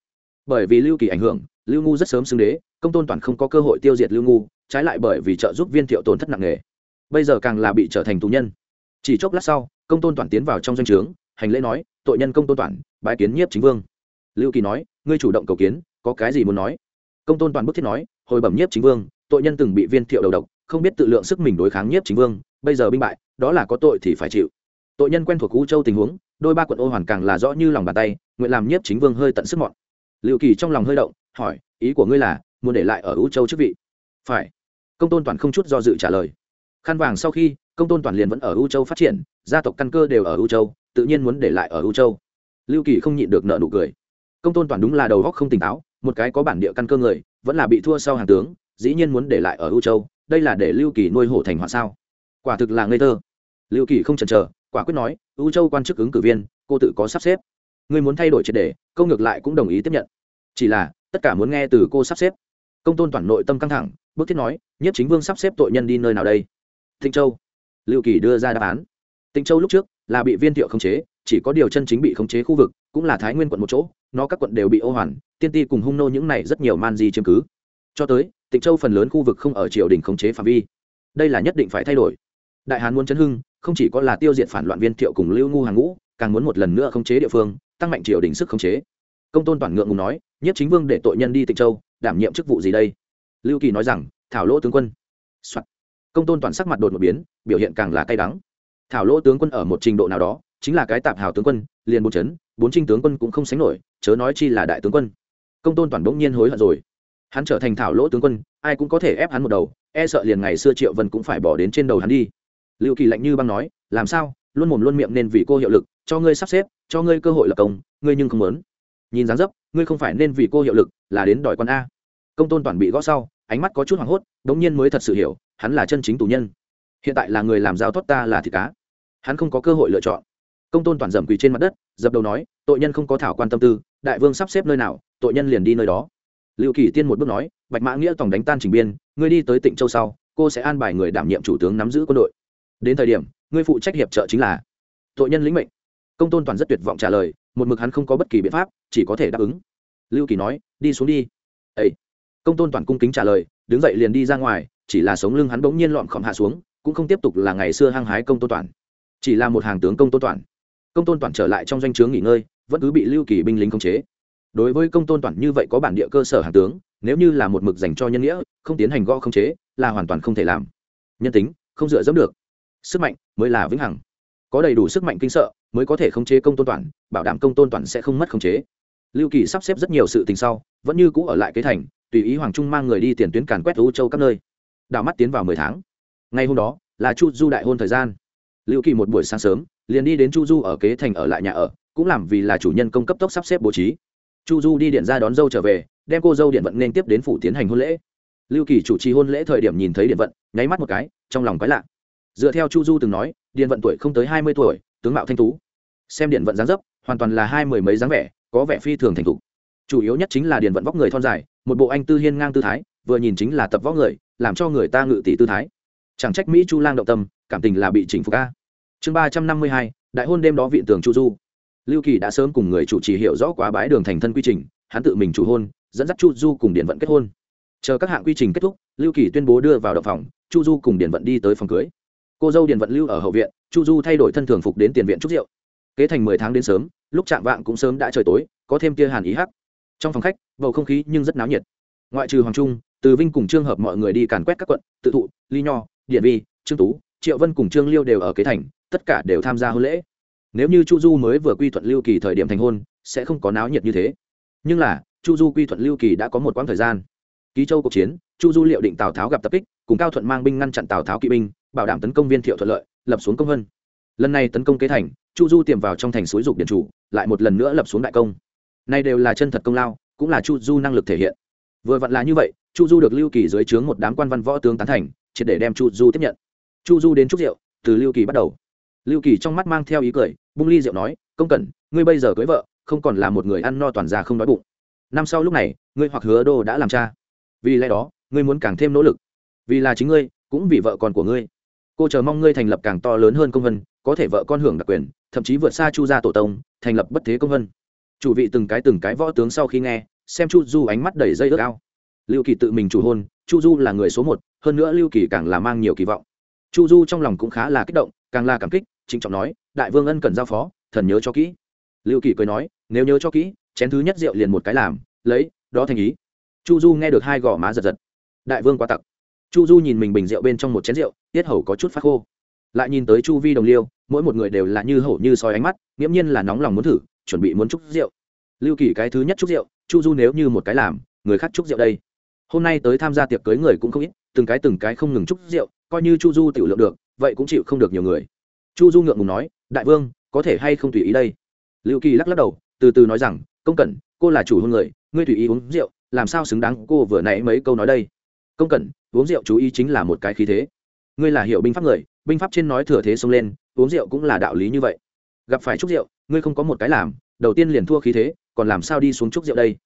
Bởi vì lưu kỳ ảnh hưởng, lưu ngu rất sớm xưng đế, công tôn toàn không có cơ hội tiêu diệt lưu ngu, trái lại bởi vì trợ giúp viên thiệu tổn thất nặng nề. Bây giờ càng là bị trở thành tù nhân. Chỉ chốc lát sau, công tôn toàn tiến vào trong danh o trướng, hành lễ nói, tội nhân công tôn toàn bãi kiến nhiếp chính vương. Lưu kỳ nói ngươi chủ động cầu kiến, có cái gì muốn nói? Công tôn toàn bức thiết nói, hồi bẩm nhiếp chính vương, tội nhân từng bị viên thiệu đầu độc, không biết tự lượng sức mình đối kháng nhiếp chính vương, bây giờ binh bại, đó là có tội thì phải chịu. Tội nhân quen thuộc cũ châu tình huống, đôi ba quận ô hoàn càng là rõ như lòng bàn tay, nguyện làm nhiếp chính vương hơi tận sức mọn. Liệu kỳ trong lòng hơi động, hỏi, ý của ngươi là, muốn để lại ở u châu chức vị? Phải. Công tôn toàn không chút do dự trả lời. Khăn vàng sau khi, công tôn toàn liền vẫn ở ưu châu phát triển, gia tộc căn cơ đều ở ưu châu, tự nhiên muốn để lại ở ưu châu. Lưu kỳ không nhịn được nợ nụ cười công tôn toàn đúng là đầu góc không tỉnh táo một cái có bản địa căn cơ người vẫn là bị thua sau hàng tướng dĩ nhiên muốn để lại ở ưu châu đây là để lưu kỳ nuôi hổ thành họa sao? Quả thực là ngây thơ. Lưu kỳ không chần chờ quả quyết nói ưu châu quan chức ứng cử viên cô tự có sắp xếp. Người muốn thay đổi triệt đề câu ngược lại cũng đồng ý tiếp nhận. Chỉ là tất cả muốn nghe từ cô sắp xếp. Công tôn toàn nội tâm căng thẳng bước thiết nói nhất chính vương sắp xếp tội nhân đi nơi nào đây? Thịnh Châu. Lưu Kỳ đưa ra đáp án. Tịnh Châu lúc trước là bị viên thiệu khống chế, chỉ có điều chân chính bị khống chế khu vực, cũng là Thái Nguyên quận một chỗ, nó các quận đều bị ô hoàn, tiên ti cùng hung nô những này rất nhiều man di chiếm cứ. Cho tới, Tịnh Châu phần lớn khu vực không ở triều đình khống chế phạm vi. Đây là nhất định phải thay đổi. Đại Hán muốn chấn hưng, không chỉ có là tiêu diệt phản loạn viên thiệu cùng Lưu Ngu hàng ngũ, càng muốn một lần nữa khống chế địa phương, tăng mạnh triều đình sức khống chế. Công tôn toàn ngượng ngùng nói, nhất chính vương để tội nhân đi Tịnh Châu, đảm nhiệm chức vụ gì đây? Lưu Kỳ nói rằng, thảo lỗ tướng quân、Soạn. Công tôn toàn sắc mặt đột một biến biểu hiện càng là cay đắng thảo lỗ tướng quân ở một trình độ nào đó chính là cái tạp hào tướng quân, liền bốn chấn, bốn trinh tướng quân cũng không sánh nổi, chớ nói chi là đại tướng quân. Công tôn toàn bỗng nhiên hối hận rồi. Hắn trở thành thảo lỗ tướng quân, ai cũng có thể ép hắn một đầu e sợ liền ngày xưa triệu vân cũng phải bỏ đến trên đầu hắn đi. Liệu kỳ lạnh như băng nói, làm sao? Luôn mồm luôn miệng nên vì cô hiệu lực, cho ngươi sắp xếp, cho ngươi cơ hội lập công, ngươi nhưng không muốn. Nhìn dáng dấp, ngươi không phải nên vì cô hiệu lực là đến đòi con a. Công tôn toàn bị gõ sau, ánh mắt có chút hoảng hốt, đống nhiên mới thật sự hiểu, hắn là chân chính tù nhân. Hiện tại là người làm giao thoát ta là thịt cá. Hắn không có cơ hội lựa chọn công tôn toàn dầm quỳ trên mặt đất, dập đầu nói, tội nhân không có thảo quan tâm tư, đại vương sắp xếp nơi nào, tội nhân liền đi nơi đó. Liệu kỳ tiên một bước nói, bạch mã nghĩa tổng đánh tan trình biên, ngươi đi tới tỉnh châu sau, cô sẽ an bài người đảm nhiệm chủ tướng nắm giữ quân đội. Đến thời điểm, ngươi phụ trách hiệp trợ chính là tội nhân lĩnh mệnh. Công tôn toàn rất tuyệt vọng trả lời, một mực hắn không có bất kỳ biện pháp, chỉ có thể đáp ứng. Lưu kỳ nói, đi xuống đi. Ấy công tôn toàn cung kính trả lời, đứng dậy liền đi ra ngoài, chỉ là sống lưng hắn bỗng nhiên lọn khom hạ xuống, cũng không tiếp tục là ngày xưa hăng hái công tôn toàn. Chỉ là một hàng tướng công tôn toàn công tôn toàn trở lại trong doanh trướng nghỉ ngơi, vẫn cứ bị lưu kỳ binh lính khống chế. Đối với công tôn toàn như vậy có bản địa cơ sở hàng tướng, nếu như là một mực dành cho nhân nghĩa, không tiến hành gõ khống chế, là hoàn toàn không thể làm. Nhân tính, không dựa dẫm được. Sức mạnh mới là vĩnh hằng. Có đầy đủ sức mạnh kinh sợ mới có thể khống chế công tôn toàn, bảo đảm công tôn toàn sẽ không mất khống chế. Lưu kỳ sắp xếp rất nhiều sự tình sau, vẫn như cũ ở lại kế thành, tùy ý hoàng trung mang người đi tiền tuyến càn quét u châu các nơi. Đảo mắt tiến vào mười tháng. Ngày hôm đó là chu du đại hôn thời gian. Lưu kỳ một buổi sáng sớm liền đi đến chu du ở kế thành ở lại nhà ở, cũng làm vì là chủ nhân công cấp tốc sắp xếp bố trí. Chu du đi điện ra đón dâu trở về, đem cô dâu điện vận nên tiếp đến phủ tiến hành hôn lễ. Lưu kỳ chủ trì hôn lễ thời điểm nhìn thấy điện vận, nháy mắt một cái, trong lòng quái lạ. Dựa theo chu du từng nói, điện vận tuổi không tới hai mươi tuổi, tướng mạo thanh tú. Xem điện vận dáng dấp, hoàn toàn là hai mười mấy dáng vẻ, có vẻ phi thường thành thục. Chủ yếu nhất chính là điện vận vóc người thon dài, một bộ anh tư hiên ngang tư thái, vừa nhìn chính là tập võ người, làm cho người ta ngự tỷ tư thái. Chẳng trách mỹ chu lang động tâm, cảm tình là bị chỉnh phục ca chương ba trăm năm mươi hai, đại hôn đêm đó viện tường chu du. Lưu kỳ đã sớm cùng người chủ trì hiểu rõ quá bái đường thành thân quy trình, hắn tự mình chủ hôn, dẫn dắt chu du cùng điện vận kết hôn. Chờ các hạng quy trình kết thúc, lưu kỳ tuyên bố đưa vào động phòng, chu du cùng điện vận đi tới phòng cưới. Cô dâu điện vận lưu ở hậu viện, chu du thay đổi thân thường phục đến tiền viện trúc rượu. Kế thành mười tháng đến sớm, lúc chạm vạng cũng sớm đã trời tối, có thêm tia hàn ý hắc. Trong phòng khách, bầu không khí nhưng rất náo nhiệt. Ngoại trừ hoàng trung, từ vinh cùng trương hợp mọi người đi càn quét các quận, tự thụ, ly nho điện vi, trương tú, triệu vân cùng trương liêu đều ở kế thành tất cả đều tham gia hôn lễ. Nếu như chu du mới vừa quy thuận lưu kỳ thời điểm thành hôn, sẽ không có náo nhiệt như thế. Nhưng là, chu du quy thuận lưu kỳ đã có một quãng thời gian. Ký châu cuộc chiến, chu du liệu định tào tháo gặp tập kích, cùng cao thuận mang binh ngăn chặn tào tháo kỵ binh, bảo đảm tấn công viên thiệu thuận lợi, lập xuống công vân. Lần này tấn công kế thành, chu du tiềm vào trong thành suối dục điện chủ, lại một lần nữa lập xuống đại công. Này đều là chân thật công lao, cũng là chu du năng lực thể hiện. Vừa vặn là như vậy, chu du được lưu kỳ dưới trướng một đám quan văn võ tướng tán thành, triệt để đem chu du tiếp nhận. Chu du đến trúc rượu, từ lưu kỳ bắt đầu lưu kỳ trong mắt mang theo ý cười, bung ly rượu nói, công cẩn, ngươi bây giờ cưới vợ, không còn là một người ăn no toàn già không đói bụng. Năm sau lúc này, ngươi hoặc hứa đô đã làm cha. Vì lẽ đó, ngươi muốn càng thêm nỗ lực. Vì là chính ngươi, cũng vì vợ con của ngươi. Cô chờ mong ngươi thành lập càng to lớn hơn công vân, có thể vợ con hưởng đặc quyền, thậm chí vượt xa chu gia tổ tông, thành lập bất thế công vân. Chủ vị từng cái từng cái võ tướng sau khi nghe, xem chu du ánh mắt đầy dây ước ao. Lưu kỳ tự mình chủ hôn, chu du là người số một, hơn nữa lưu kỳ càng là mang nhiều kỳ vọng. Chu du trong lòng cũng khá là kích động, càng là cảm kích trịnh trọng nói, đại vương ân cần giao phó, thần nhớ cho kỹ. Lưu kỳ cười nói, nếu nhớ cho kỹ, chén thứ nhất rượu liền một cái làm, lấy, đó thành ý. Chu du nghe được hai gò má giật giật. Đại vương quá tặc. Chu du nhìn mình bình rượu bên trong một chén rượu, tiết hầu có chút phát khô. Lại nhìn tới chu vi đồng liêu, mỗi một người đều là như hổ như soi ánh mắt, nghiễm nhiên là nóng lòng muốn thử, chuẩn bị muốn chúc rượu. Lưu kỳ cái thứ nhất chúc rượu, chu du nếu như một cái làm, người khác chúc rượu đây. Hôm nay tới tham gia tiệc cưới người cũng không ít, từng cái từng cái không ngừng chúc rượu, coi như chu du tiểu lượng được, vậy cũng chịu không được nhiều người chu du ngượng ngùng nói, đại vương, có thể hay không tùy ý đây? Lưu kỳ lắc lắc đầu, từ từ nói rằng, công cẩn, cô là chủ hôn người, ngươi tùy ý uống rượu, làm sao xứng đáng cô vừa nãy mấy câu nói đây? Công cẩn, uống rượu chú ý chính là một cái khí thế. Ngươi là hiểu binh pháp người, binh pháp trên nói thừa thế xông lên, uống rượu cũng là đạo lý như vậy. Gặp phải chúc rượu, ngươi không có một cái làm, đầu tiên liền thua khí thế, còn làm sao đi xuống chúc rượu đây?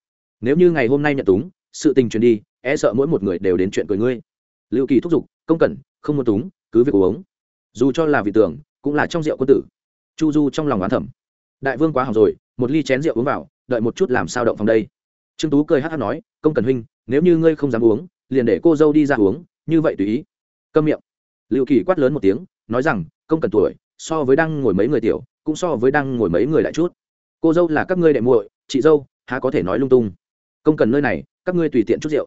Nếu như ngày hôm nay nhận túng, sự tình truyền đi e sợ mỗi một người đều đến chuyện cười ngươi. Lưu kỳ thúc giục, công cẩn, không muốn túng, cứ việc uống. Dù cho là vị tưởng cũng là trong rượu quân tử. Chu du trong lòng oán thẩm đại vương quá hỏng rồi, một ly chén rượu uống vào, đợi một chút làm sao động phòng đây. Trương tú cười hát hát nói, công cần huynh, nếu như ngươi không dám uống, liền để cô dâu đi ra uống, như vậy tùy ý. Câm miệng. Liệu kỳ quát lớn một tiếng, nói rằng, công cần tuổi, so với đang ngồi mấy người tiểu, cũng so với đang ngồi mấy người lại chút. Cô dâu là các ngươi đệ muội, chị dâu, há có thể nói lung tung. Công cần nơi này, các ngươi tùy tiện chút rượu.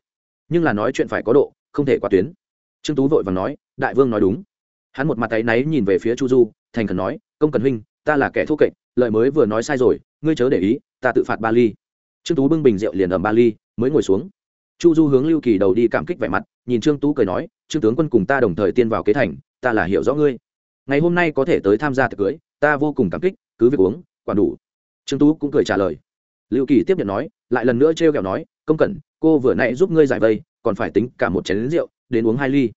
Nhưng là nói chuyện phải có độ, không thể quá tuyến. Trương tú vội và nói, đại vương nói đúng hắn một mặt tay náy nhìn về phía chu du, thành khẩn nói, công cần huynh, ta là kẻ thô kệch lợi mới vừa nói sai rồi, ngươi chớ để ý, ta tự phạt ba ly trương tú bưng bình rượu liền ầm ba ly mới ngồi xuống. Chu du hướng lưu kỳ đầu đi cảm kích vẻ mặt, nhìn trương tú cười nói, trương tướng quân cùng ta đồng thời tiên vào kế thành, ta là hiểu rõ ngươi. Ngày hôm nay có thể tới tham gia tiệc cưới, ta vô cùng cảm kích, cứ việc uống, quản đủ. Trương tú cũng cười trả lời. Lưu kỳ tiếp nhận nói, lại lần nữa trêu kẹo nói, công cẩn cô vừa nãy giúp ngươi giải vây, còn phải tính cả một chén rượu, đến uống hai ly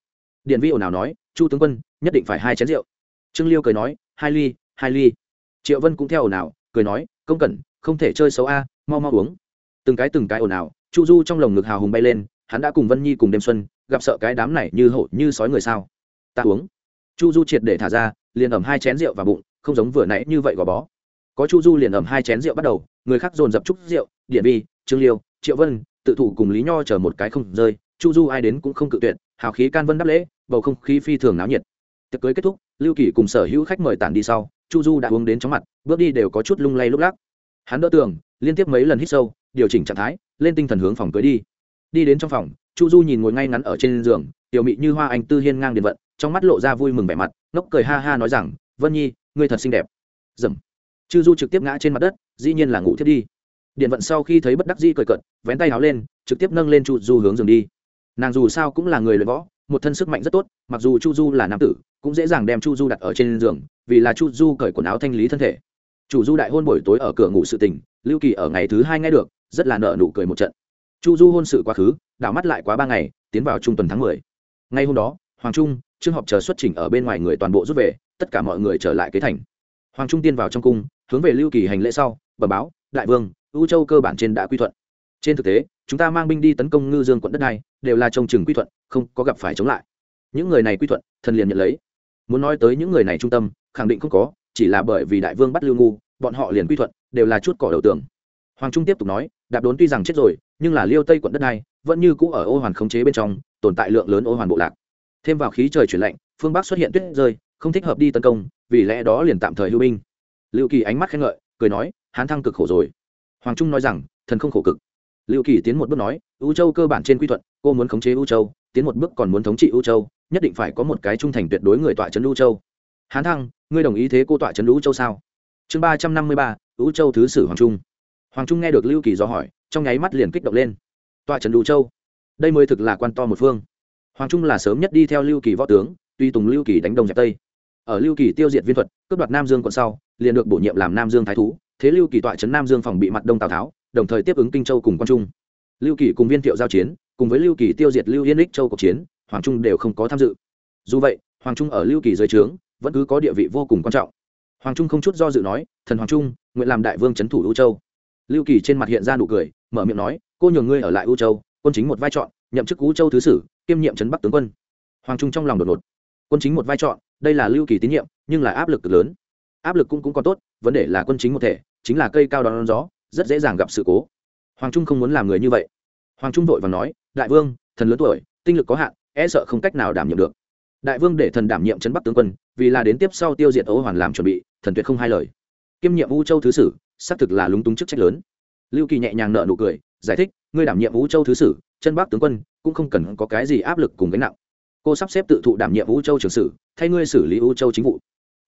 điện vi ồn nào nói chu tướng quân nhất định phải hai chén rượu. Trương liêu cười nói hai ly hai ly. Triệu vân cũng theo ồn ào cười nói công cẩn không thể chơi xấu a mau mau uống. Từng cái từng cái ồn ào chu du trong lồng ngực hào hùng bay lên hắn đã cùng vân nhi cùng đêm xuân gặp sợ cái đám này như hổ như sói người sao. Ta uống. Chu du triệt để thả ra liền ẩm hai chén rượu vào bụng không giống vừa nãy như vậy gò bó. Có chu du liền ẩm hai chén rượu bắt đầu người khác dồn dập chúc rượu điện vi, trương liêu triệu vân tự thủ cùng lý nho chờ một cái không rơi chu du ai đến cũng không cự tuyệt hào khí can vân đáp lễ bầu không khí phi thường náo nhiệt. Tiệc cưới kết thúc, lưu kỳ cùng sở hữu khách mời tản đi sau, chu du đã uống đến chóng mặt, bước đi đều có chút lung lay lúc lắc. Hắn đỡ tường, liên tiếp mấy lần hít sâu, điều chỉnh trạng thái, lên tinh thần hướng phòng cưới đi. Đi đến trong phòng, chu du nhìn ngồi ngay ngắn ở trên giường, tiểu mị như hoa anh tư hiên ngang điện vận, trong mắt lộ ra vui mừng vẻ mặt, ngốc cười ha ha nói rằng, vân nhi, ngươi thật xinh đẹp. Dầm. Chư du trực tiếp ngã trên mặt đất, dĩ nhiên là ngủ thiết đi. Điện vận sau khi thấy bất đắc dĩ cười cợt, vén tay áo lên, trực tiếp nâng lên chu du hướng giường đi. Nàng dù sao cũng là người luyện võ một thân sức mạnh rất tốt, mặc dù chu du là nam tử, cũng dễ dàng đem chu du đặt ở trên giường, vì là chu du cởi quần áo thanh lý thân thể. Chủ du đại hôn buổi tối ở cửa ngủ sự tình, lưu kỳ ở ngày thứ hai nghe được, rất là nợ nụ cười một trận. Chu du hôn sự quá khứ, đảo mắt lại quá ba ngày, tiến vào trung tuần tháng mười. Ngay hôm đó, hoàng trung, trương họp chờ xuất trình ở bên ngoài người toàn bộ rút về, tất cả mọi người trở lại kế thành. Hoàng trung tiên vào trong cung, hướng về lưu kỳ hành lễ sau bờ báo, đại vương, u châu cơ bản trên đã quy thuận. Trên thực tế chúng ta mang binh đi tấn công ngư dương quận đất này đều là trông chừng quy thuận, không có gặp phải chống lại. Những người này quy thuận, thần liền nhận lấy. Muốn nói tới những người này trung tâm, khẳng định không có, chỉ là bởi vì đại vương bắt lưu ngu, bọn họ liền quy thuận, đều là chút cỏ đầu tường. Hoàng trung tiếp tục nói, đạp đốn tuy rằng chết rồi, nhưng là liêu tây quận đất này vẫn như cũ ở ô hoàn khống chế bên trong, tồn tại lượng lớn ô hoàn bộ lạc. Thêm vào khí trời chuyển lạnh, phương bắc xuất hiện tuyết rơi, không thích hợp đi tấn công, vì lẽ đó liền tạm thời hưu binh. Lưu kỳ ánh mắt khen ngợi, cười nói, hán thăng cực khổ rồi. Hoàng trung nói rằng, thần không khổ cực lưu kỳ tiến một bước nói ưu châu cơ bản trên quy thuận, cô muốn khống chế ưu châu, tiến một bước còn muốn thống trị ưu châu, nhất định phải có một cái trung thành tuyệt đối người tọa trấn ưu châu. Hán thăng, ngươi đồng ý thế cô tọa trấn ưu châu sao? Chương ba trăm năm mươi ba ưu châu thứ sử hoàng trung. Hoàng trung nghe được lưu kỳ do hỏi, trong nháy mắt liền kích động lên. Tọa trấn ưu châu? Đây mới thực là quan to một phương. Hoàng trung là sớm nhất đi theo lưu kỳ võ tướng, tuy tùng lưu kỳ đánh đông dẹp tây. Ở lưu kỳ tiêu diệt viên thuật, cướp đoạt nam dương quận sau, liền được bổ nhiệm làm nam dương thái thú, thế lưu kỳ tọa trấn nam dương phòng bị mặt đông tào tháo đồng thời tiếp ứng kinh châu cùng quan trung. Lưu kỳ cùng viên thiệu giao chiến, cùng với lưu kỳ tiêu diệt lưu yên ích châu cuộc chiến, hoàng trung đều không có tham dự. Dù vậy, hoàng trung ở lưu kỳ dưới trướng, vẫn cứ có địa vị vô cùng quan trọng. Hoàng trung không chút do dự nói, thần hoàng trung, nguyện làm đại vương c thủ ưu châu. Lưu kỳ trên mặt hiện ra nụ cười, mở miệng nói, cô nhường ngươi ở lại ưu châu, quân chính một vai trọn, nhậm chức ưu châu thứ sử, kiêm nhiệm trấn bắc tướng quân. Hoàng trung trong lòng đột ngột. Quân chính một vai trọn, đây là lưu kỳ tín nhiệm, nhưng là áp lực cực lớn. Áp lực cũng cũng còn tốt, vấn đề là quân chính một thể, chính là cây cao đón gió rất dễ dàng gặp sự cố. Hoàng trung không muốn làm người như vậy. Hoàng trung vội và nói, đại vương, thần lớn tuổi, tinh lực có hạn e sợ không cách nào đảm nhiệm được. Đại vương để thần đảm nhiệm trấn bắc tướng quân, vì là đến tiếp sau tiêu diệt ấu hoàn làm chuẩn bị, thần tuyệt không hai lời. Kiêm nhiệm u châu thứ sử, xác thực là lúng túng chức trách lớn. Lưu kỳ nhẹ nhàng nợ nụ cười, giải thích, ngươi đảm nhiệm Vũ châu thứ sử, chân bắc tướng quân, cũng không cần có cái gì áp lực cùng gánh nặng. Cô sắp xếp tự thụ đảm nhiệm Vũ châu trường sử, thay ngươi xử lý Vũ châu chính vụ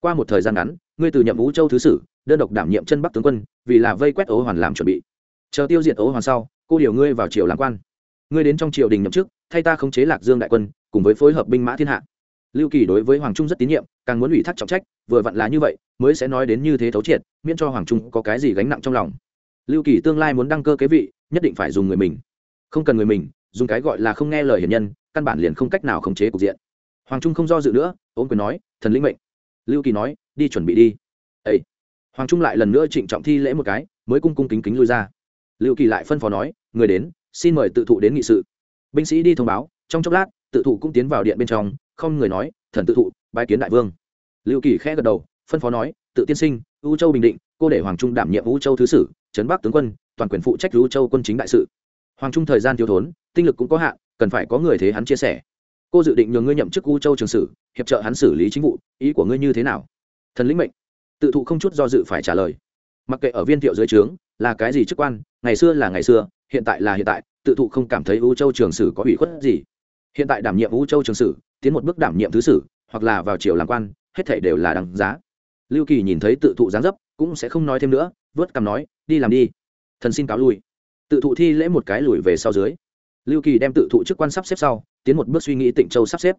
qua một thời gian ngắn, ngươi từ nhậm Vũ châu thứ sử, đơn độc đảm nhiệm chân bắc tướng quân, vì là vây quét ấu hoàn làm chuẩn bị. Chờ tiêu diệt ấu hoàn sau, cô điều ngươi vào triều làm quan. Ngươi đến trong triều đình nhậm chức, thay ta khống chế lạc dương đại quân, cùng với phối hợp binh mã thiên hạ. Lưu kỳ đối với hoàng trung rất tín nhiệm, càng muốn ủy thác trọng trách, vừa vặn là như vậy, mới sẽ nói đến như thế thấu triệt, miễn cho hoàng trung có cái gì gánh nặng trong lòng. Lưu kỳ tương lai muốn đăng cơ kế vị, nhất định phải dùng người mình. Không cần người mình, dùng cái gọi là không nghe lời hiền nhân, căn bản liền không cách nào khống chế cục diện. Hoàng trung không do dự nữa ôm quyền nói, thần lĩnh mệnh lưu kỳ nói, đi chuẩn bị đi. Ấy hoàng trung lại lần nữa trịnh trọng thi lễ một cái, mới cung cung kính kính lui ra. Lưu kỳ lại phân phó nói, người đến, xin mời tự thụ đến nghị sự. Binh sĩ đi thông báo, trong chốc lát, tự thụ cũng tiến vào điện bên trong, không người nói, thần tự thụ, bái kiến đại vương. Lưu kỳ khẽ gật đầu, phân phó nói, tự tiên sinh, u châu bình định, cô để hoàng trung đảm nhiệm u châu thứ sử, trấn bắc tướng quân, toàn quyền phụ trách u châu quân chính đại sự. Hoàng trung thời gian thiếu thốn, tinh lực cũng có hạn, cần phải có người thế hắn chia sẻ cô dự định nhường ngươi nhậm chức u châu trường sử, hiệp trợ hắn xử lý chính vụ, ý của ngươi như thế nào? Thần lĩnh mệnh. Tự thụ không chút do dự phải trả lời. Mặc kệ ở viên thiệu dưới trướng, là cái gì chức quan, ngày xưa là ngày xưa, hiện tại là hiện tại, tự thụ không cảm thấy u châu trường sử có ủy khuất gì. Hiện tại đảm nhiệm u châu trường sử, tiến một bước đảm nhiệm thứ sử, hoặc là vào triều làm quan, hết thể đều là đằng giá. Lưu kỳ nhìn thấy tự thụ giáng dấp, cũng sẽ không nói thêm nữa, vớt cằm nói, đi làm đi. Thần xin cáo lui. Tự thụ thi lễ một cái lùi về sau dưới lưu kỳ đem tự thụ chức quan sắp xếp sau tiến một bước suy nghĩ tịnh châu sắp xếp.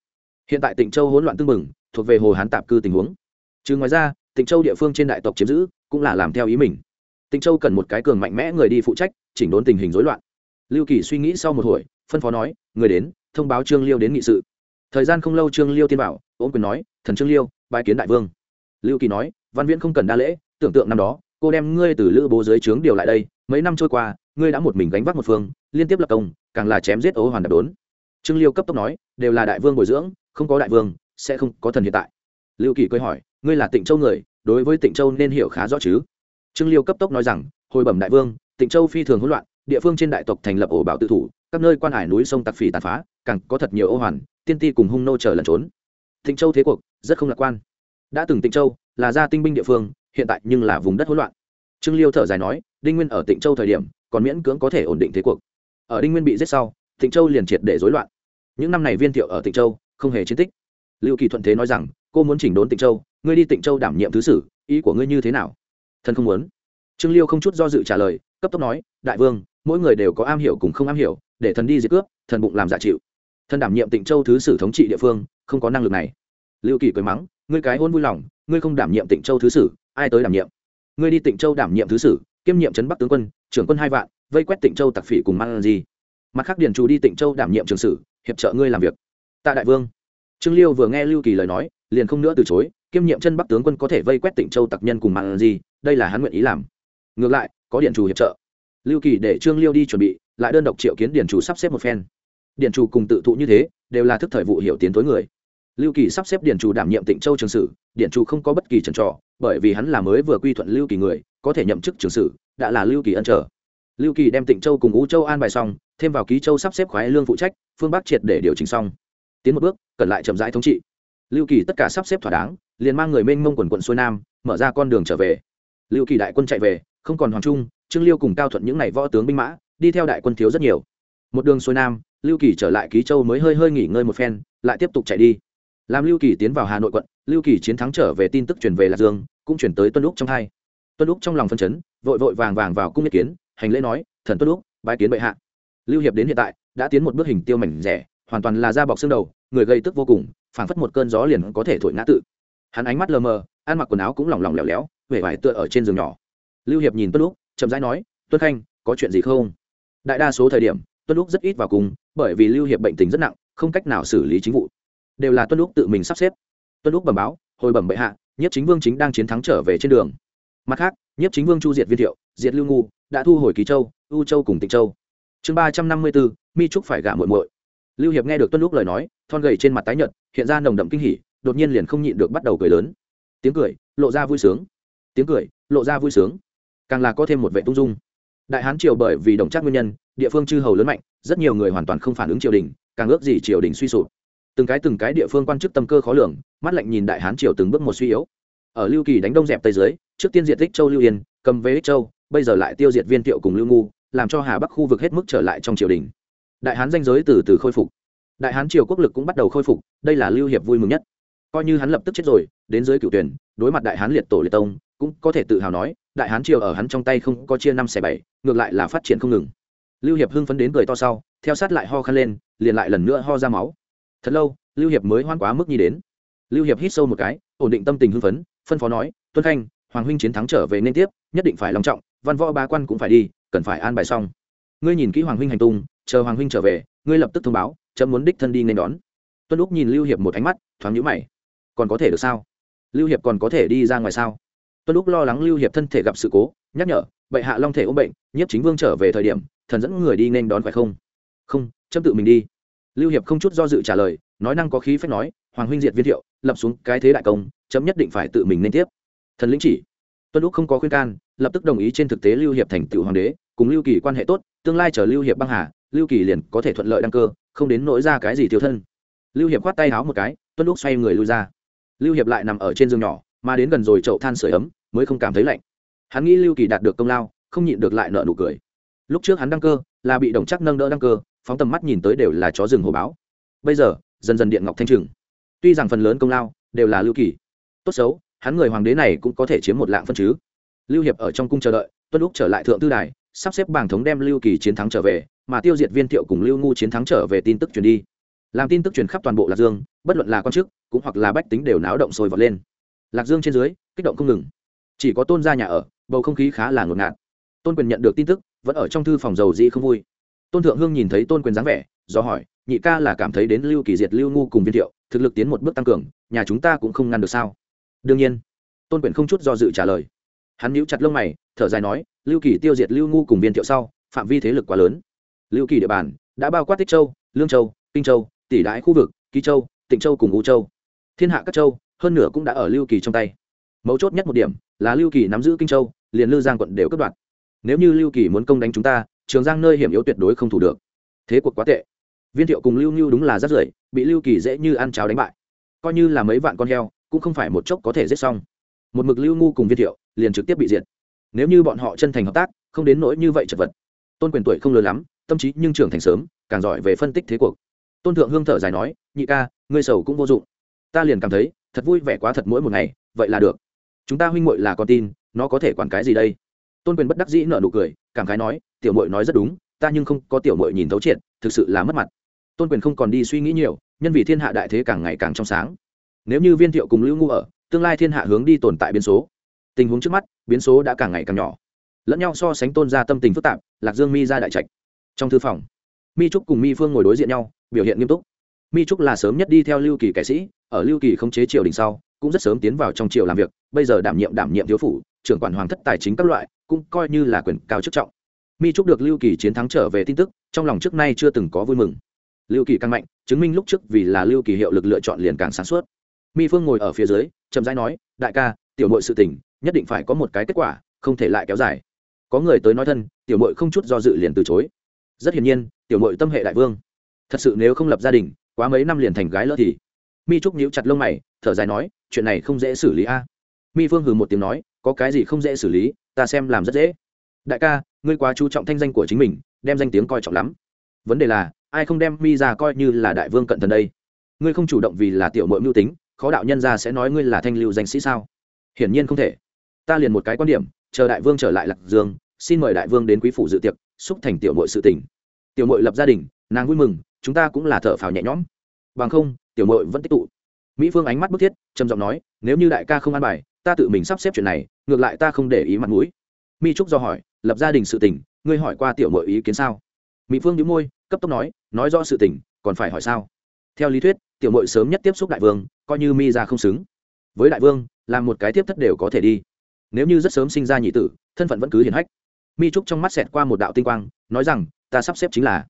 Hiện tại tịnh châu hỗn loạn tương mừng, thuộc về hồ hán tạp cư tình huống. Chứ ngoài ra tịnh châu địa phương trên đại tộc chiếm giữ cũng là làm theo ý mình. Tịnh châu cần một cái cường mạnh mẽ người đi phụ trách chỉnh đốn tình hình rối loạn. Lưu kỳ suy nghĩ sau một hồi phân phó nói người đến thông báo trương liêu đến nghị sự. Thời gian không lâu trương liêu tiên bảo ôm quyền nói thần trương liêu bái kiến đại vương. Lưu kỳ nói văn viễn không cần đa lễ tưởng tượng năm đó cô đem ngươi từ lữ bố dưới trướng điều lại đây mấy năm trôi qua ngươi đã một mình gánh vác một phương liên tiếp lập công càng là chém giết ố hoàn đạp đốn. Trương liêu cấp tốc nói, đều là đại vương bồi dưỡng, không có đại vương, sẽ không có thần hiện tại. Lưu kỳ cười hỏi, ngươi là tịnh châu người, đối với tịnh châu nên hiểu khá rõ chứ? Trương liêu cấp tốc nói rằng, hồi bẩm đại vương, tịnh châu phi thường hỗn loạn, địa phương trên đại tộc thành lập ổ bảo tự thủ, các nơi quan hải núi sông tặc phỉ tàn phá, càng có thật nhiều ô hoàn, tiên ti cùng hung nô chờ lẩn trốn. Tịnh châu thế cuộc, rất không lạc quan. Đã từng tịnh châu là gia tinh binh địa phương, hiện tại nhưng là vùng đất hỗn loạn. Trương liêu thở dài nói, đinh nguyên ở tịnh châu thời điểm, còn miễn cưỡng có thể ổn định thế cuộc ở đinh nguyên bị giết sau, Thịnh châu liền triệt để rối loạn. Những năm này viên thiệu ở tịnh châu không hề chiến tích. Lưu kỳ thuận thế nói rằng, cô muốn chỉnh đốn tịnh châu, ngươi đi tịnh châu đảm nhiệm thứ sử, ý của ngươi như thế nào? Thần không muốn. Trương liêu không chút do dự trả lời, cấp tốc nói, đại vương, mỗi người đều có am hiểu cùng không am hiểu, để thần đi diệt cướp, thần bụng làm giả chịu. Thần đảm nhiệm tịnh châu thứ sử thống trị địa phương, không có năng lực này. Lưu kỳ cười mắng, ngươi cái hôn vui lòng, ngươi không đảm nhiệm tịnh châu thứ sử, ai tới đảm nhiệm? Ngươi đi tịnh châu đảm nhiệm thứ sử, kiêm nhiệm trấn bắc tướng quân, trưởng quân hai vạn vây quét tịnh châu tặc phỉ cùng mang gì mặt khác điền chủ đi tịnh châu đảm nhiệm trường sử, hiệp trợ ngươi làm việc. Tạ đại vương. Trương liêu vừa nghe lưu kỳ lời nói, liền không nữa từ chối, kiêm nhiệm chân bắc tướng quân có thể vây quét tịnh châu tặc nhân cùng mang gì đây là hắn nguyện ý làm. Ngược lại, có điện chủ hiệp trợ. Lưu kỳ để trương liêu đi chuẩn bị, lại đơn độc triệu kiến điện chủ sắp xếp một phen. Điện chủ cùng tự thụ như thế, đều là thức thời vụ hiểu tiến tối người. Lưu kỳ sắp xếp điện chủ đảm nhiệm tịnh châu trường sử điện chủ không có bất kỳ trần trò, bởi vì hắn là mới vừa quy thuận lưu kỳ người, có thể nhậm chức trường sử, đã là lưu kỳ ân trở lưu kỳ đem tịnh châu cùng ú châu an bài xong, thêm vào ký châu sắp xếp khoái lương phụ trách, phương bắc triệt để điều chỉnh xong. Tiến một bước cần lại chậm rãi thống trị. Lưu kỳ tất cả sắp xếp thỏa đáng, liền mang người mênh mông quần quận xuôi nam, mở ra con đường trở về. Lưu kỳ đại quân chạy về, không còn hoàng trung, trương liêu cùng cao thuận những ngày võ tướng binh mã, đi theo đại quân thiếu rất nhiều. Một đường xuôi nam, lưu kỳ trở lại ký châu mới hơi hơi nghỉ ngơi một phen, lại tiếp tục chạy đi. Làm lưu kỳ tiến vào hà nội quận, lưu kỳ chiến thắng trở về tin tức truyền về lạc dương, cũng chuyển tới tuân lúc trong hai. Tuân lúc trong lòng phân chấn, vội vội vàng vàng vào cung ý kiến hành lễ nói thần tuất lúc bái kiến bệ hạ. Lưu hiệp đến hiện tại đã tiến một bước hình tiêu mảnh rẻ hoàn toàn là da bọc xương đầu người gây tức vô cùng phảng phất một cơn gió liền có thể thổi ngã tự. Hắn ánh mắt lờ mờ ăn mặc quần áo cũng lỏng lỏng lẻo léo, vẻ vải tựa ở trên giường nhỏ. Lưu hiệp nhìn tuất lúc chậm rãi nói tuất khanh có chuyện gì không? Đại đa số thời điểm tuân lúc rất ít vào cùng bởi vì lưu hiệp bệnh tình rất nặng không cách nào xử lý chính vụ. Đều là tuân lúc tự mình sắp xếp. Tuân lúc bẩm báo hồi bẩm bệ hạ nhất chính vương chính đang chiến thắng trở về trên đường. Mặt khác nhất chính vương chu diệt viên thiệu diệt lưu ngu đã thu hồi ký châu u châu cùng tịnh châu. Chương ba trăm năm mươi bốn, mi trúc phải gả muội muội. Lưu hiệp nghe được tuân lúc lời nói, thon gầy trên mặt tái nhợt, hiện ra nồng đậm kinh hỉ, đột nhiên liền không nhịn được bắt đầu cười lớn. Tiếng cười, lộ ra vui sướng. Tiếng cười, lộ ra vui sướng. Càng là có thêm một vệ tung dung. Đại hán triều bởi vì đồng trác nguyên nhân, địa phương chư hầu lớn mạnh, rất nhiều người hoàn toàn không phản ứng triều đình, càng ước gì triều đình suy sụp. Từng cái từng cái địa phương quan chức tâm cơ khó lường, mắt lạnh nhìn đại hán triều từng bước một suy yếu. Ở lưu kỳ đánh đông dẹp tây dưới, trước tiên diệt tích châu lưu yên, cầm về ích châu bây giờ lại tiêu diệt viên thiệu cùng lưu ngu, làm cho hà bắc khu vực hết mức trở lại trong triều đình. Đại hán danh giới từ từ khôi phục. Đại hán triều quốc lực cũng bắt đầu khôi phục, đây là lưu hiệp vui mừng nhất. Coi như hắn lập tức chết rồi, đến dưới cựu tuyển, đối mặt đại hán liệt tổ liệt tông, cũng có thể tự hào nói, đại hán triều ở hắn trong tay không có chia năm xẻ bảy, ngược lại là phát triển không ngừng. Lưu hiệp hưng phấn đến cười to sau, theo sát lại ho khăn lên, liền lại lần nữa ho ra máu. Thật lâu, lưu hiệp mới hoan quá mức nhi đến. Lưu hiệp hít sâu một cái, ổn định tâm tình hưng phấn, phân phó nói, tuân khanh, hoàng huynh chiến thắng trở về nên tiếp, nhất định phải long trọng văn võ ba quan cũng phải đi, cần phải an bài xong. Ngươi nhìn kỹ hoàng huynh hành tung, chờ hoàng huynh trở về, ngươi lập tức thông báo, chấm muốn đích thân đi nên đón. Tuân lúc nhìn lưu hiệp một ánh mắt, thoáng nhũ mày. Còn có thể được sao? Lưu hiệp còn có thể đi ra ngoài sao? Tuân lúc lo lắng lưu hiệp thân thể gặp sự cố, nhắc nhở, bệ hạ long thể ốm bệnh, nhiếp chính vương trở về thời điểm, thần dẫn người đi nên đón phải không? Không, chấm tự mình đi. Lưu hiệp không chút do dự trả lời, nói năng có khí phép nói, hoàng huynh diệt viên thiệu, lập xuống cái thế đại công, chấm nhất định phải tự mình nên tiếp. Thần lĩnh chỉ tuân lúc không có khuyên can, lập tức đồng ý trên thực tế lưu hiệp thành tựu hoàng đế, cùng lưu kỳ quan hệ tốt, tương lai chờ lưu hiệp băng hà, lưu kỳ liền có thể thuận lợi đăng cơ, không đến nỗi ra cái gì thiếu thân. Lưu hiệp khoát tay háo một cái, tuân lúc xoay người lui ra. Lưu hiệp lại nằm ở trên giường nhỏ, mà đến gần rồi chậu than sửa ấm, mới không cảm thấy lạnh. Hắn nghĩ lưu kỳ đạt được công lao, không nhịn được lại nợ nụ cười. Lúc trước hắn đăng cơ, là bị đồng chắc nâng đỡ đăng cơ, phóng tầm mắt nhìn tới đều là chó rừng hồ báo. Bây giờ, dần dần điện ngọc thanh trừng. Tuy rằng phần lớn công lao đều là lưu kỳ. Tốt xấu hắn người hoàng đế này cũng có thể chiếm một lạng phân chứ. Lưu hiệp ở trong cung chờ đợi, tuân lúc trở lại thượng tư đài, sắp xếp bảng thống đem lưu kỳ chiến thắng trở về, mà tiêu diệt viên thiệu cùng lưu ngu chiến thắng trở về tin tức truyền đi. Làm tin tức truyền khắp toàn bộ lạc dương, bất luận là quan chức, cũng hoặc là bách tính đều náo động sôi vọt lên. Lạc dương trên dưới, kích động không ngừng. Chỉ có tôn ra nhà ở, bầu không khí khá là ngột ngạt. Tôn quyền nhận được tin tức, vẫn ở trong thư phòng dầu dĩ không vui. Tôn thượng hương nhìn thấy tôn quyền dáng vẻ, do hỏi, nhị ca là cảm thấy đến lưu kỳ diệt lưu ngu cùng viên thiệu, thực lực tiến một bước tăng cường, nhà chúng ta cũng không ngăn được sao? Đương nhiên. Tôn quyền không chút do dự trả lời. Hắn nhíu chặt lông mày, thở dài nói, lưu kỳ tiêu diệt lưu ngu cùng viên thiệu sau, phạm vi thế lực quá lớn. Lưu kỳ địa bàn đã bao quát tích châu, lương châu, kinh châu, tỷ đái khu vực kỳ châu, tịnh châu cùng u châu. Thiên hạ các châu, hơn nửa cũng đã ở lưu kỳ trong tay. Mấu chốt nhất một điểm là lưu kỳ nắm giữ kinh châu, liền lư giang quận đều cất đoạt. Nếu như lưu kỳ muốn công đánh chúng ta, trường giang nơi hiểm yếu tuyệt đối không thủ được. Thế cuộc quá tệ. Viên thiệu cùng lưu như đúng là rất rưởi, bị lưu kỳ dễ như ăn cháo đánh bại. Coi như là mấy vạn con heo cũng không phải một chốc có thể giết xong. Một mực lưu ngu cùng viên thiệu liền trực tiếp bị diệt. Nếu như bọn họ chân thành hợp tác, không đến nỗi như vậy chật vật. Tôn quyền tuổi không lớn lắm, tâm trí nhưng trưởng thành sớm, càng giỏi về phân tích thế cuộc. Tôn thượng hương thở dài nói, nhị ca, ngươi sầu cũng vô dụng. Ta liền cảm thấy, thật vui vẻ quá thật mỗi một ngày, vậy là được. Chúng ta huynh muội là con tin, nó có thể quản cái gì đây? Tôn quyền bất đắc dĩ nở nụ cười, cảm khái nói, tiểu muội nói rất đúng, ta nhưng không có tiểu muội nhìn thấu triệt, thực sự là mất mặt. Tôn quyền không còn đi suy nghĩ nhiều, nhân vì thiên hạ đại thế càng ngày càng trong sáng nếu như viên thiệu cùng lưu ngu ở, tương lai thiên hạ hướng đi tồn tại biến số. Tình huống trước mắt, biến số đã càng ngày càng nhỏ. Lẫn nhau so sánh tôn ra tâm tình phức tạp, lạc dương mi ra đại trạch. Trong thư phòng, mi trúc cùng mi phương ngồi đối diện nhau, biểu hiện nghiêm túc. Mi trúc là sớm nhất đi theo lưu kỳ kẻ sĩ, ở lưu kỳ không chế triều đình sau, cũng rất sớm tiến vào trong triều làm việc, bây giờ đảm nhiệm đảm nhiệm thiếu phủ, trưởng quản hoàng thất tài chính các loại, cũng coi như là quyền cao chức trọng. Mi trúc được lưu kỳ chiến thắng trở về tin tức, trong lòng trước nay chưa từng có vui mừng. Lưu kỳ càng mạnh, chứng minh lúc trước vì là lưu kỳ hiệu lực lựa chọn liền càng sáng suốt mi phương ngồi ở phía dưới, chậm rãi nói, đại ca, tiểu mội sự tình, nhất định phải có một cái kết quả, không thể lại kéo dài. Có người tới nói thân, tiểu mội không chút do dự liền từ chối. Rất hiển nhiên, tiểu mội tâm hệ đại vương. Thật sự nếu không lập gia đình, quá mấy năm liền thành gái lỡ thì. Mi trúc nhíu chặt lông mày, thở dài nói, chuyện này không dễ xử lý a. Mi phương hừ một tiếng nói, có cái gì không dễ xử lý, ta xem làm rất dễ. Đại ca, ngươi quá chú trọng thanh danh của chính mình, đem danh tiếng coi trọng lắm. Vấn đề là, ai không đem mi ra coi như là đại vương cận thần đây? Ngươi không chủ động vì là tiểu mội mưu tính khó đạo nhân ra sẽ nói ngươi là thanh lưu danh sĩ sao? Hiển nhiên không thể. Ta liền một cái quan điểm, chờ đại vương trở lại lạc dương, xin mời đại vương đến quý phủ dự tiệc, xúc thành tiểu mội sự tỉnh tiểu mội lập gia đình, nàng vui mừng, chúng ta cũng là thợ phào nhẹ nhõm. Bằng không, tiểu mội vẫn tích tụ. Mỹ phương ánh mắt bức thiết, trầm giọng nói, nếu như đại ca không an bài, ta tự mình sắp xếp chuyện này, ngược lại ta không để ý mặt mũi. Mi trúc do hỏi, lập gia đình sự tình, ngươi hỏi qua tiểu mội ý kiến sao? Mỹ phương nhíu môi, cấp tốc nói nói rõ sự tình, còn phải hỏi sao? Theo lý thuyết tiểu mội sớm nhất tiếp xúc đại vương, coi như mi ra không xứng. Với đại vương, làm một cái tiếp thất đều có thể đi. Nếu như rất sớm sinh ra nhị tử, thân phận vẫn cứ hiển hách. Mi trúc trong mắt xẹt qua một đạo tinh quang, nói rằng, ta sắp xếp chính là.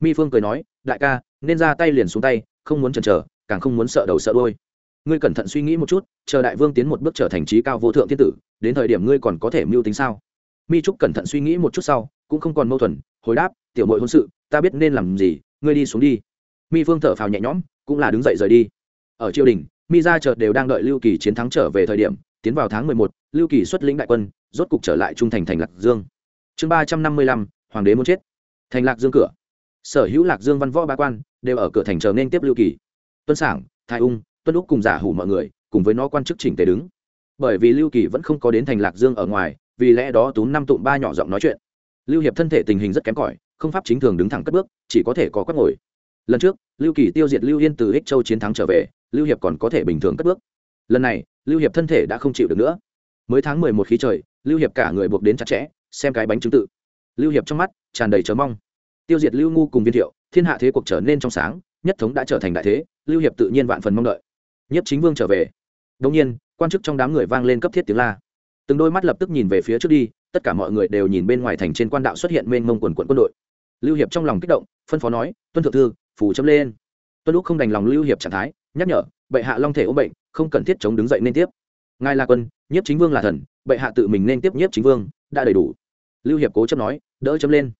Mi phương cười nói, đại ca, nên ra tay liền xuống tay, không muốn chần chờ, càng không muốn sợ đầu sợ đôi ngươi cẩn thận suy nghĩ một chút, chờ đại vương tiến một bước trở thành trí cao vô thượng thiên tử, đến thời điểm ngươi còn có thể mưu tính sao? Mi trúc cẩn thận suy nghĩ một chút sau, cũng không còn mâu thuẫn, hồi đáp, tiểu mội hôn sự, ta biết nên làm gì, ngươi đi xuống đi. Mi phương thở phào nhẹ nhõm cũng là đứng dậy rời đi. Ở triều đình mi ra chợt đều đang đợi lưu kỳ chiến thắng trở về thời điểm, tiến vào tháng mười một, lưu kỳ xuất lĩnh đại quân, rốt cục trở lại trung thành thành lạc dương. Chương ba trăm năm mươi lăm, hoàng đế muốn chết. Thành lạc dương cửa. Sở hữu lạc dương văn võ ba quan đều ở cửa thành chờ nên tiếp lưu kỳ. Tuân sảng, thái ung, tuân úc cùng giả hủ mọi người cùng với nó quan chức chỉnh tề đứng. Bởi vì lưu kỳ vẫn không có đến thành lạc dương ở ngoài, vì lẽ đó tú năm tụm ba nhỏ giọng nói chuyện. Lưu hiệp thân thể tình hình rất kém cỏi, không pháp chính thường đứng thẳng cất bước, chỉ có thể có quắc ngồi lần trước, lưu kỳ tiêu diệt lưu yên từ ích châu chiến thắng trở về, lưu hiệp còn có thể bình thường cất bước. Lần này, lưu hiệp thân thể đã không chịu được nữa. Mới tháng mười một khí trời, lưu hiệp cả người buộc đến chặt chẽ, xem cái bánh chứng tự. Lưu hiệp trong mắt tràn đầy chờ mong. Tiêu diệt lưu ngu cùng viên thiệu, thiên hạ thế cuộc trở nên trong sáng, nhất thống đã trở thành đại thế, lưu hiệp tự nhiên vạn phần mong đợi. Nhất chính vương trở về. Đông nhiên, quan chức trong đám người vang lên cấp thiết tiếng la. Từng đôi mắt lập tức nhìn về phía trước đi, tất cả mọi người đều nhìn bên ngoài thành trên quan đạo xuất hiện mênh mông quần quận quân đội. Lưu hiệp trong lòng kích động, phân phó nói, tuân thượng thư phủ chấm lên. Tuân lúc không đành lòng lưu hiệp trạng thái, nhắc nhở, bệ hạ long thể ốm bệnh, không cần thiết chống đứng dậy nên tiếp. Ngài là quân, nhiếp chính vương là thần, bệ hạ tự mình nên tiếp nhiếp chính vương, đã đầy đủ. Lưu hiệp cố chấp nói, đỡ chấm lên.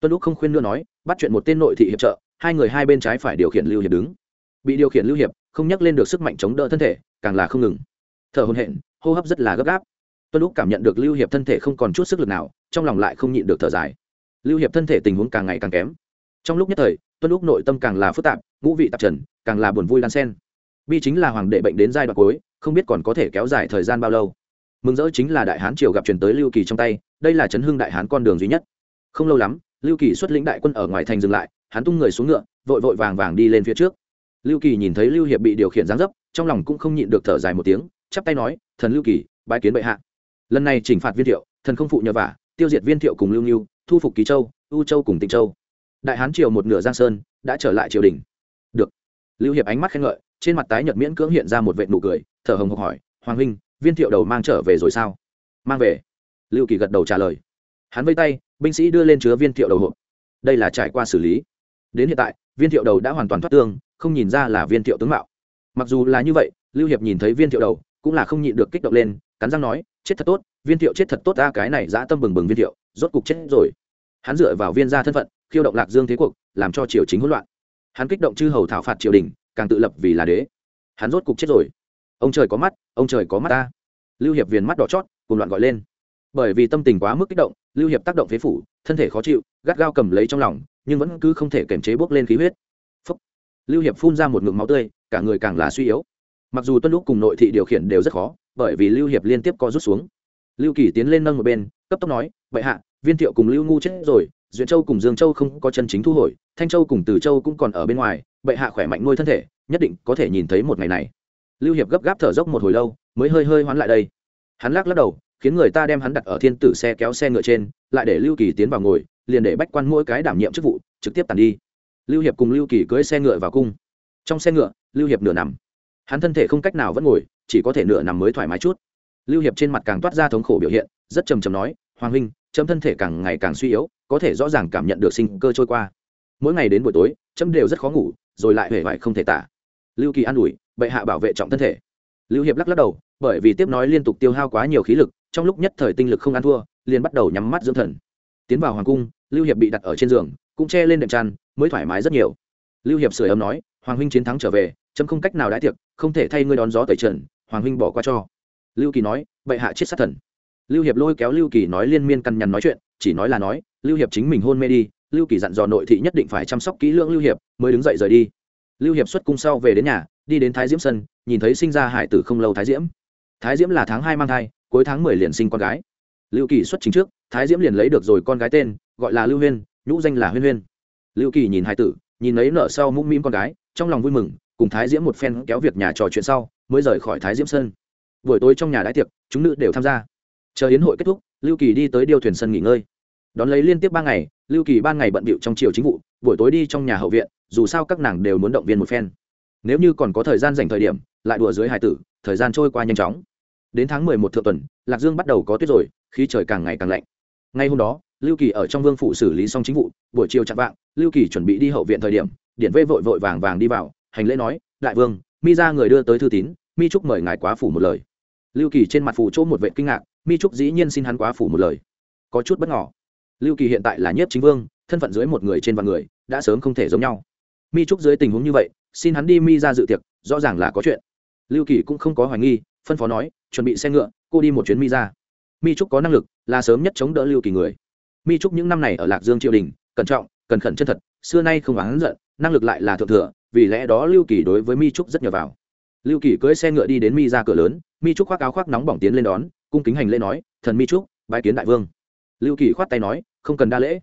Tuân lúc không khuyên nữa nói, bắt chuyện một tên nội thị hiệp trợ, hai người hai bên trái phải điều khiển lưu hiệp đứng. Bị điều khiển lưu hiệp, không nhắc lên được sức mạnh chống đỡ thân thể, càng là không ngừng. Thở hồn hện hô hấp rất là gấp gáp. Tuân lúc cảm nhận được lưu hiệp thân thể không còn chút sức lực nào, trong lòng lại không nhịn được thở dài. Lưu hiệp thân thể tình huống càng ngày càng kém. Trong lúc nhất thời tuân lúc nội tâm càng là phức tạp, ngũ vị tạp trần, càng là buồn vui đan sen bi chính là hoàng đệ bệnh đến giai đoạn cuối, không biết còn có thể kéo dài thời gian bao lâu. Mừng rỡ chính là đại hán triều gặp truyền tới lưu kỳ trong tay, đây là chấn hưng đại hán con đường duy nhất. Không lâu lắm, lưu kỳ xuất lĩnh đại quân ở ngoài thành dừng lại, hắn tung người xuống ngựa, vội vội vàng vàng đi lên phía trước. Lưu kỳ nhìn thấy lưu hiệp bị điều khiển giáng dấp, trong lòng cũng không nhịn được thở dài một tiếng, chắp tay nói, thần lưu kỳ, bái kiến bệ hạ. Lần này chỉnh phạt viên thiệu, thần không phụ nhờ vả, tiêu diệt viên thiệu cùng lưu nghiêu thu phục ký châu, u châu cùng tịnh châu đại hán triều một nửa giang sơn đã trở lại triều đình. Được. Lưu hiệp ánh mắt khen ngợi, trên mặt tái nhợt miễn cưỡng hiện ra một vệ nụ cười, thở hồng hộc hỏi, hoàng huynh, viên thiệu đầu mang trở về rồi sao? Mang về. Lưu kỳ gật đầu trả lời. Hắn vây tay, binh sĩ đưa lên chứa viên thiệu đầu hộp. Đây là trải qua xử lý. Đến hiện tại, viên thiệu đầu đã hoàn toàn thoát tương, không nhìn ra là viên thiệu tướng mạo. Mặc dù là như vậy, lưu hiệp nhìn thấy viên thiệu đầu, cũng là không nhịn được kích động lên, cắn răng nói, chết thật tốt, viên thiệu chết thật tốt ra cái này dã tâm bừng bừng viên thiệu, rốt cục chết rồi. Hắn dựa vào viên gia thân phận khiêu động lạc dương thế cuộc, làm cho triều chính hỗn loạn. Hắn kích động chư hầu thảo phạt triều đình, càng tự lập vì là đế. Hắn rốt cục chết rồi. Ông trời có mắt, ông trời có mắt ta. Lưu hiệp viền mắt đỏ chót, cùng loạn gọi lên. Bởi vì tâm tình quá mức kích động, lưu hiệp tác động phế phủ, thân thể khó chịu, gắt gao cầm lấy trong lòng, nhưng vẫn cứ không thể kiềm chế bốc lên khí huyết. Phúc. lưu hiệp phun ra một ngụm máu tươi, cả người càng là suy yếu. Mặc dù tuân lúc cùng nội thị điều khiển đều rất khó, bởi vì lưu hiệp liên tiếp co rút xuống. Lưu kỳ tiến lên nâng một bên, cấp tốc nói vậy hạ, viên thiệu cùng lưu ngu chết rồi duyện châu cùng dương châu không có chân chính thu hồi, thanh châu cùng từ châu cũng còn ở bên ngoài, bệ hạ khỏe mạnh nuôi thân thể, nhất định có thể nhìn thấy một ngày này. Lưu hiệp gấp gáp thở dốc một hồi lâu, mới hơi hơi hoán lại đây. Hắn lắc lắc đầu, khiến người ta đem hắn đặt ở thiên tử xe kéo xe ngựa trên, lại để lưu kỳ tiến vào ngồi, liền để bách quan mỗi cái đảm nhiệm chức vụ, trực tiếp tàn đi. Lưu hiệp cùng lưu kỳ cưỡi xe ngựa vào cung. Trong xe ngựa, lưu hiệp nửa nằm. Hắn thân thể không cách nào vẫn ngồi, chỉ có thể nửa nằm mới thoải mái chút. Lưu hiệp trên mặt càng toát ra thống khổ biểu hiện, rất trầm trầm nói, hoàng huynh chấm thân thể càng ngày càng suy yếu, có thể rõ ràng cảm nhận được sinh cơ trôi qua. Mỗi ngày đến buổi tối, chấm đều rất khó ngủ, rồi lại hề vải không thể tả. Lưu kỳ an ủi, bệ hạ bảo vệ trọng thân thể. Lưu hiệp lắc lắc đầu, bởi vì tiếp nói liên tục tiêu hao quá nhiều khí lực, trong lúc nhất thời tinh lực không ăn thua, liền bắt đầu nhắm mắt dưỡng thần. Tiến vào hoàng cung, lưu hiệp bị đặt ở trên giường, cũng che lên đệm tràn mới thoải mái rất nhiều. Lưu hiệp sửa ấm nói, hoàng huynh chiến thắng trở về, chấm không cách nào đãi tiệc, không thể thay ngươi đón gió tẩy trần, hoàng huynh bỏ qua cho. Lưu kỳ nói, bệ hạ chết sát thần lưu hiệp lôi kéo lưu kỳ nói liên miên căn nhằn nói chuyện, chỉ nói là nói, lưu hiệp chính mình hôn mê đi, lưu kỳ dặn dò nội thị nhất định phải chăm sóc kỹ lưỡng lưu hiệp, mới đứng dậy rời đi. Lưu hiệp xuất cung sau về đến nhà, đi đến thái diễm sân, nhìn thấy sinh ra hải tử không lâu thái diễm. Thái diễm là tháng hai mang thai, cuối tháng mười liền sinh con gái. Lưu kỳ xuất chính trước, thái diễm liền lấy được rồi con gái tên, gọi là lưu huyên, nhũ danh là huyên huyên. Lưu kỳ nhìn hải tử, nhìn lấy nợ sau mũm mĩm con gái, trong lòng vui mừng, cùng thái diễm một phen kéo việc nhà trò chuyện sau, mới rời khỏi thái diễm sân. Buổi tối trong nhà đái tiệc, chúng nữ đều tham gia chờ yến hội kết thúc, lưu kỳ đi tới điêu thuyền sân nghỉ ngơi. Đón lấy liên tiếp ba ngày, lưu kỳ ban ngày bận bịu trong triều chính vụ, buổi tối đi trong nhà hậu viện, dù sao các nàng đều muốn động viên một phen. Nếu như còn có thời gian dành thời điểm, lại đùa dưới hải tử, thời gian trôi qua nhanh chóng. Đến tháng mười một thượng tuần, lạc dương bắt đầu có tuyết rồi khi trời càng ngày càng lạnh. Ngay hôm đó, lưu kỳ ở trong vương phủ xử lý xong chính vụ, buổi chiều chạm vạng, lưu kỳ chuẩn bị đi hậu viện thời điểm, điện vê vội vội vàng vàng đi vào, hành lễ nói, đại vương, mi ra người đưa tới thư tín, mi trúc mời ngài quá phủ một lời. Lưu kỳ trên mặt phủ chỗ một vệ kinh ngạc mi trúc dĩ nhiên xin hắn quá phủ một lời. Có chút bất ngỏ lưu kỳ hiện tại là nhất chính vương, thân phận dưới một người trên vạn người, đã sớm không thể giống nhau. Mi trúc dưới tình huống như vậy, xin hắn đi mi ra dự tiệc, rõ ràng là có chuyện. Lưu kỳ cũng không có hoài nghi, phân phó nói, chuẩn bị xe ngựa, cô đi một chuyến mi ra. Mi trúc có năng lực, là sớm nhất chống đỡ lưu kỳ người. Mi trúc những năm này ở lạc dương triều đình, cẩn trọng, cẩn khẩn chân thật, xưa nay không oán giận, năng lực lại là thượng thừa, vì lẽ đó lưu kỳ đối với mi trúc rất nhờ vào. Lưu kỳ cưỡi xe ngựa đi đến mi ra cửa lớn, mi trúc khoác áo khoác nóng bỏng tiến lên đón cung kính hành lễ nói, thần mi trúc, bái kiến đại vương. Lưu kỳ khoát tay nói, không cần đa lễ.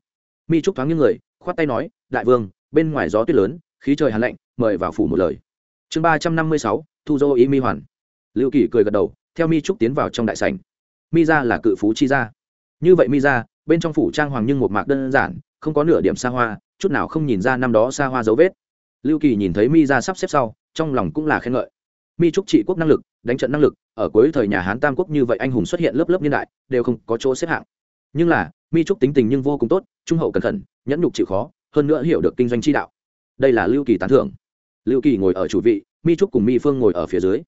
Mi trúc thoáng những người, khoát tay nói, đại vương, bên ngoài gió tuyết lớn, khí trời hàn lạnh, mời vào phủ một lời. Chương ba trăm năm mươi sáu, thu dô ý mi hoàn. Lưu kỳ cười gật đầu, theo mi trúc tiến vào trong đại sảnh. Mi ra là cự phú chi gia. Như vậy mi ra bên trong phủ trang hoàng nhưng một mạc đơn giản, không có nửa điểm xa hoa, chút nào không nhìn ra năm đó xa hoa dấu vết. Lưu kỳ nhìn thấy mi ra sắp xếp sau, trong lòng cũng là khen ngợi mi trúc trị quốc năng lực, đánh trận năng lực, ở cuối thời nhà hán tam quốc như vậy anh hùng xuất hiện lớp lớp niên đại, đều không có chỗ xếp hạng. Nhưng là, mi trúc tính tình nhưng vô cùng tốt, trung hậu cẩn thận, nhẫn nhục chịu khó, hơn nữa hiểu được kinh doanh chi đạo. Đây là lưu kỳ tán thưởng. Lưu kỳ ngồi ở chủ vị, mi trúc cùng mi phương ngồi ở phía dưới.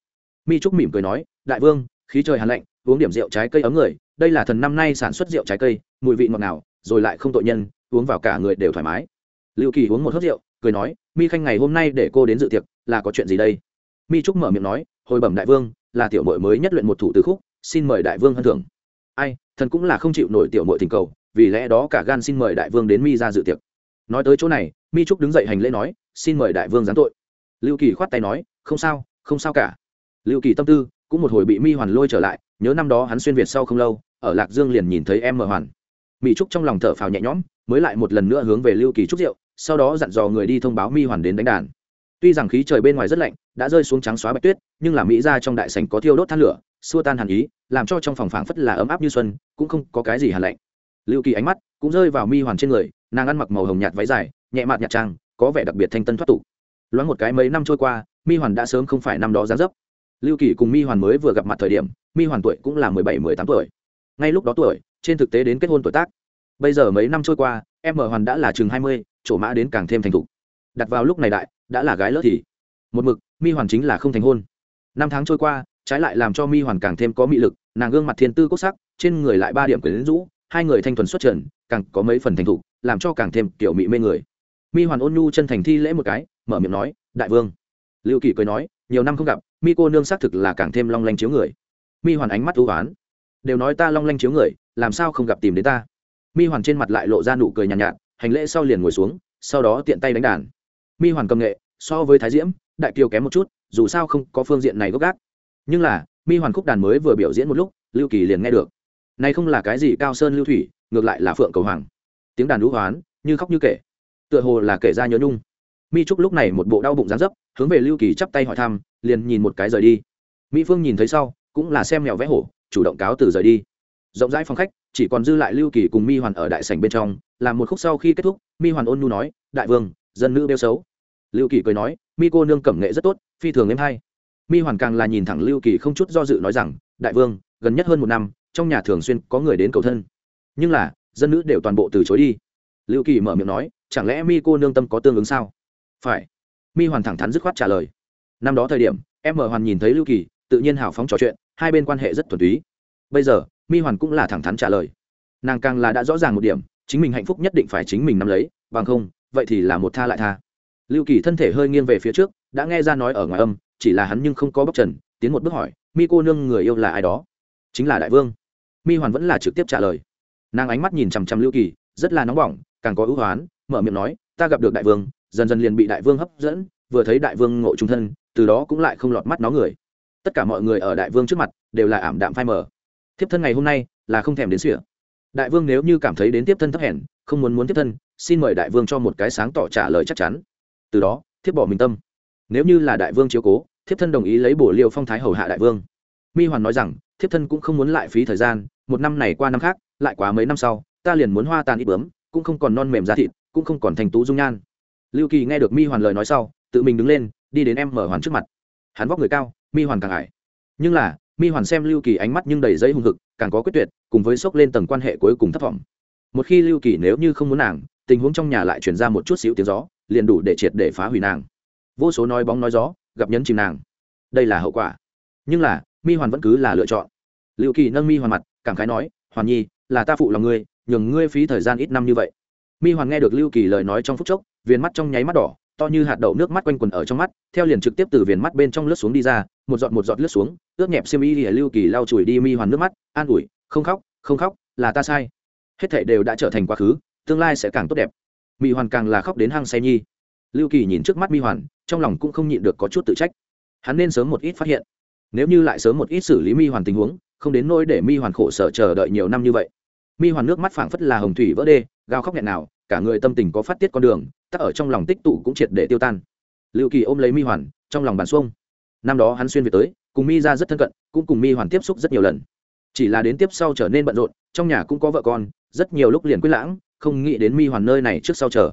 Mi trúc mỉm cười nói, đại vương, khí trời hàn lạnh, uống điểm rượu trái cây ấm người, đây là thần năm nay sản xuất rượu trái cây, mùi vị ngọt ngào, rồi lại không tội nhân, uống vào cả người đều thoải mái. Lưu kỳ uống một hớt rượu, cười nói, mi khanh ngày hôm nay để cô đến dự tiệc, là có chuyện gì đây? Mi trúc mở miệng nói, hồi bẩm đại vương, là tiểu mội mới nhất luyện một thủ từ khúc, xin mời đại vương hân thưởng. Ai, thần cũng là không chịu nổi tiểu mội tình cầu, vì lẽ đó cả gan xin mời đại vương đến mi ra dự tiệc. Nói tới chỗ này, mi trúc đứng dậy hành lễ nói, xin mời đại vương gián tội. Lưu kỳ khoát tay nói, không sao không sao cả. Lưu kỳ tâm tư cũng một hồi bị mi hoàn lôi trở lại, nhớ năm đó hắn xuyên việt sau không lâu, ở lạc dương liền nhìn thấy em mở hoàn. Mỹ trúc trong lòng thở phào nhẹ nhõm, mới lại một lần nữa hướng về lưu kỳ trúc rượu, sau đó dặn dò người đi thông báo mi hoàn đến đánh đàn tuy rằng khí trời bên ngoài rất lạnh, đã rơi xuống trắng xóa bạch tuyết, nhưng là mỹ ra trong đại sảnh có thiêu đốt than lửa, xua tan hàn ý, làm cho trong phòng phảng phất là ấm áp như xuân, cũng không có cái gì hàn lạnh. Lưu kỳ ánh mắt cũng rơi vào mi hoàn trên người, nàng ăn mặc màu hồng nhạt váy dài, nhẹ mạt nhạt trang, có vẻ đặc biệt thanh tân thoát tục. Loáng một cái mấy năm trôi qua, mi hoàn đã sớm không phải năm đó giá dấp. Lưu kỳ cùng mi hoàn mới vừa gặp mặt thời điểm, mi hoàn tuổi cũng là mười bảy, mười tám tuổi. Ngay lúc đó tuổi, trên thực tế đến kết hôn tuổi tác. Bây giờ mấy năm trôi qua, em mở hoàn đã là chừng hai mươi, chỗ mã đến càng thêm thành thục. Đặt vào lúc này đại đã là gái lỡ thì một mực mi hoàn chính là không thành hôn. Năm tháng trôi qua trái lại làm cho mi hoàn càng thêm có mị lực nàng gương mặt thiên tư cốt sắc trên người lại ba điểm quyển rũ hai người thanh thuần xuất trần càng có mấy phần thành thục làm cho càng thêm kiểu mị mê người. Mi hoàn ôn nhu chân thành thi lễ một cái mở miệng nói đại vương. Lưu kỳ cười nói nhiều năm không gặp mi cô nương xác thực là càng thêm long lanh chiếu người. Mi hoàn ánh mắt ưu oán đều nói ta long lanh chiếu người làm sao không gặp tìm đến ta? Mi hoàn trên mặt lại lộ ra nụ cười nhàn nhạt, nhạt hành lễ sau liền ngồi xuống sau đó tiện tay đánh đàn mi hoàn cầm nghệ, so với thái diễm, đại kiều kém một chút, dù sao không có phương diện này gốc gác. Nhưng là, mi hoàn khúc đàn mới vừa biểu diễn một lúc, lưu kỳ liền nghe được. Này không là cái gì cao sơn lưu thủy, ngược lại là phượng cầu hoàng. Tiếng đàn lũ hoán, như khóc như kể. Tựa hồ là kể ra nhớ nhung. Mi trúc lúc này một bộ đau bụng dán dấp, hướng về lưu kỳ chắp tay hỏi thăm, liền nhìn một cái rời đi. Mỹ phương nhìn thấy sau, cũng là xem mèo vẽ hổ, chủ động cáo từ rời đi. Rộng rãi phòng khách, chỉ còn dư lại lưu kỳ cùng mi hoàn ở đại sảnh bên trong làm một khúc sau khi kết thúc, mi hoàn ôn nu nói, đại vương, dân nữ đeo xấu lưu kỳ cười nói, mi cô nương cẩm nghệ rất tốt, phi thường em hay. Mi hoàn càng là nhìn thẳng lưu kỳ không chút do dự nói rằng, đại vương, gần nhất hơn một năm, trong nhà thường xuyên có người đến cầu thân. Nhưng là, dân nữ đều toàn bộ từ chối đi. Lưu kỳ mở miệng nói, chẳng lẽ mi cô nương tâm có tương ứng sao? Phải. Mi hoàn thẳng thắn dứt khoát trả lời. Năm đó thời điểm, em mở hoàn nhìn thấy lưu kỳ, tự nhiên hào phóng trò chuyện, hai bên quan hệ rất thuần túy. Bây giờ, mi hoàn cũng là thẳng thắn trả lời. Nàng càng là đã rõ ràng một điểm, chính mình hạnh phúc nhất định phải chính mình nắm lấy, bằng không, vậy thì là một tha lại tha lưu kỳ thân thể hơi nghiêng về phía trước, đã nghe ra nói ở ngoài âm, chỉ là hắn nhưng không có bóc trần, tiến một bước hỏi, mi cô nương người yêu là ai đó? Chính là đại vương. Mi hoàn vẫn là trực tiếp trả lời. Nàng ánh mắt nhìn chằm chằm lưu kỳ, rất là nóng bỏng, càng có ưu hoán, mở miệng nói, ta gặp được đại vương, dần dần liền bị đại vương hấp dẫn, vừa thấy đại vương ngộ trung thân, từ đó cũng lại không lọt mắt nó người. Tất cả mọi người ở đại vương trước mặt đều là ảm đạm phai mờ. Thiếp thân ngày hôm nay là không thèm đến sỉa. Đại vương nếu như cảm thấy đến tiếp thân thấp hèn, không muốn muốn tiếp thân, xin mời đại vương cho một cái sáng tỏ trả lời chắc chắn từ đó, thiếp bỏ mình tâm. Nếu như là đại vương chiếu cố, thiếp thân đồng ý lấy bổ liêu phong thái hầu hạ đại vương. Mi hoàn nói rằng, thiếp thân cũng không muốn lại phí thời gian, một năm này qua năm khác, lại quá mấy năm sau, ta liền muốn hoa tàn ít bướm, cũng không còn non mềm da thịt, cũng không còn thành tú dung nhan. Lưu kỳ nghe được mi hoàn lời nói sau, tự mình đứng lên, đi đến em mở hoàn trước mặt. Hắn vóc người cao, mi hoàn càng ải. Nhưng là, mi hoàn xem lưu kỳ ánh mắt nhưng đầy giấy hùng hực, càng có quyết tuyệt, cùng với sốc lên tầng quan hệ cuối cùng thất vọng một khi lưu kỳ nếu như không muốn nàng, tình huống trong nhà lại chuyển ra một chút xíu tiếng gió liền đủ để triệt để phá hủy nàng. Vô số nói bóng nói gió, gặp nhấn chìm nàng. Đây là hậu quả. Nhưng là, mi hoàn vẫn cứ là lựa chọn. Liệu kỳ nâng mi hoàn mặt, cảm khái nói, hoàn nhi, là ta phụ lòng ngươi, nhường ngươi phí thời gian ít năm như vậy. Mi hoàn nghe được lưu kỳ lời nói trong phút chốc, viền mắt trong nháy mắt đỏ, to như hạt đậu nước mắt quanh quần ở trong mắt, theo liền trực tiếp từ viền mắt bên trong lướt xuống đi ra, một giọt một giọt lướt xuống, ướt nhẹp xiêm y thì lưu kỳ lau chùi đi mi hoàn nước mắt, an ủi, không khóc không khóc, là ta sai. Hết thảy đều đã trở thành quá khứ, tương lai sẽ càng tốt đẹp mi hoàn càng là khóc đến hang say nhi. Lưu kỳ nhìn trước mắt mi hoàn, trong lòng cũng không nhịn được có chút tự trách. Hắn nên sớm một ít phát hiện. Nếu như lại sớm một ít xử lý mi hoàn tình huống, không đến nỗi để mi hoàn khổ sở chờ đợi nhiều năm như vậy. Mi hoàn nước mắt phảng phất là hồng thủy vỡ đê, gào khóc nghẹn nào, cả người tâm tình có phát tiết con đường, tắc ở trong lòng tích tụ cũng triệt để tiêu tan. Lưu kỳ ôm lấy mi hoàn, trong lòng bàn xuông. Năm đó hắn xuyên về tới, cùng mi ra rất thân cận, cũng cùng mi hoàn tiếp xúc rất nhiều lần. Chỉ là đến tiếp sau trở nên bận rộn, trong nhà cũng có vợ con, rất nhiều lúc liền quyết lãng không nghĩ đến mi hoàn nơi này trước sau chờ.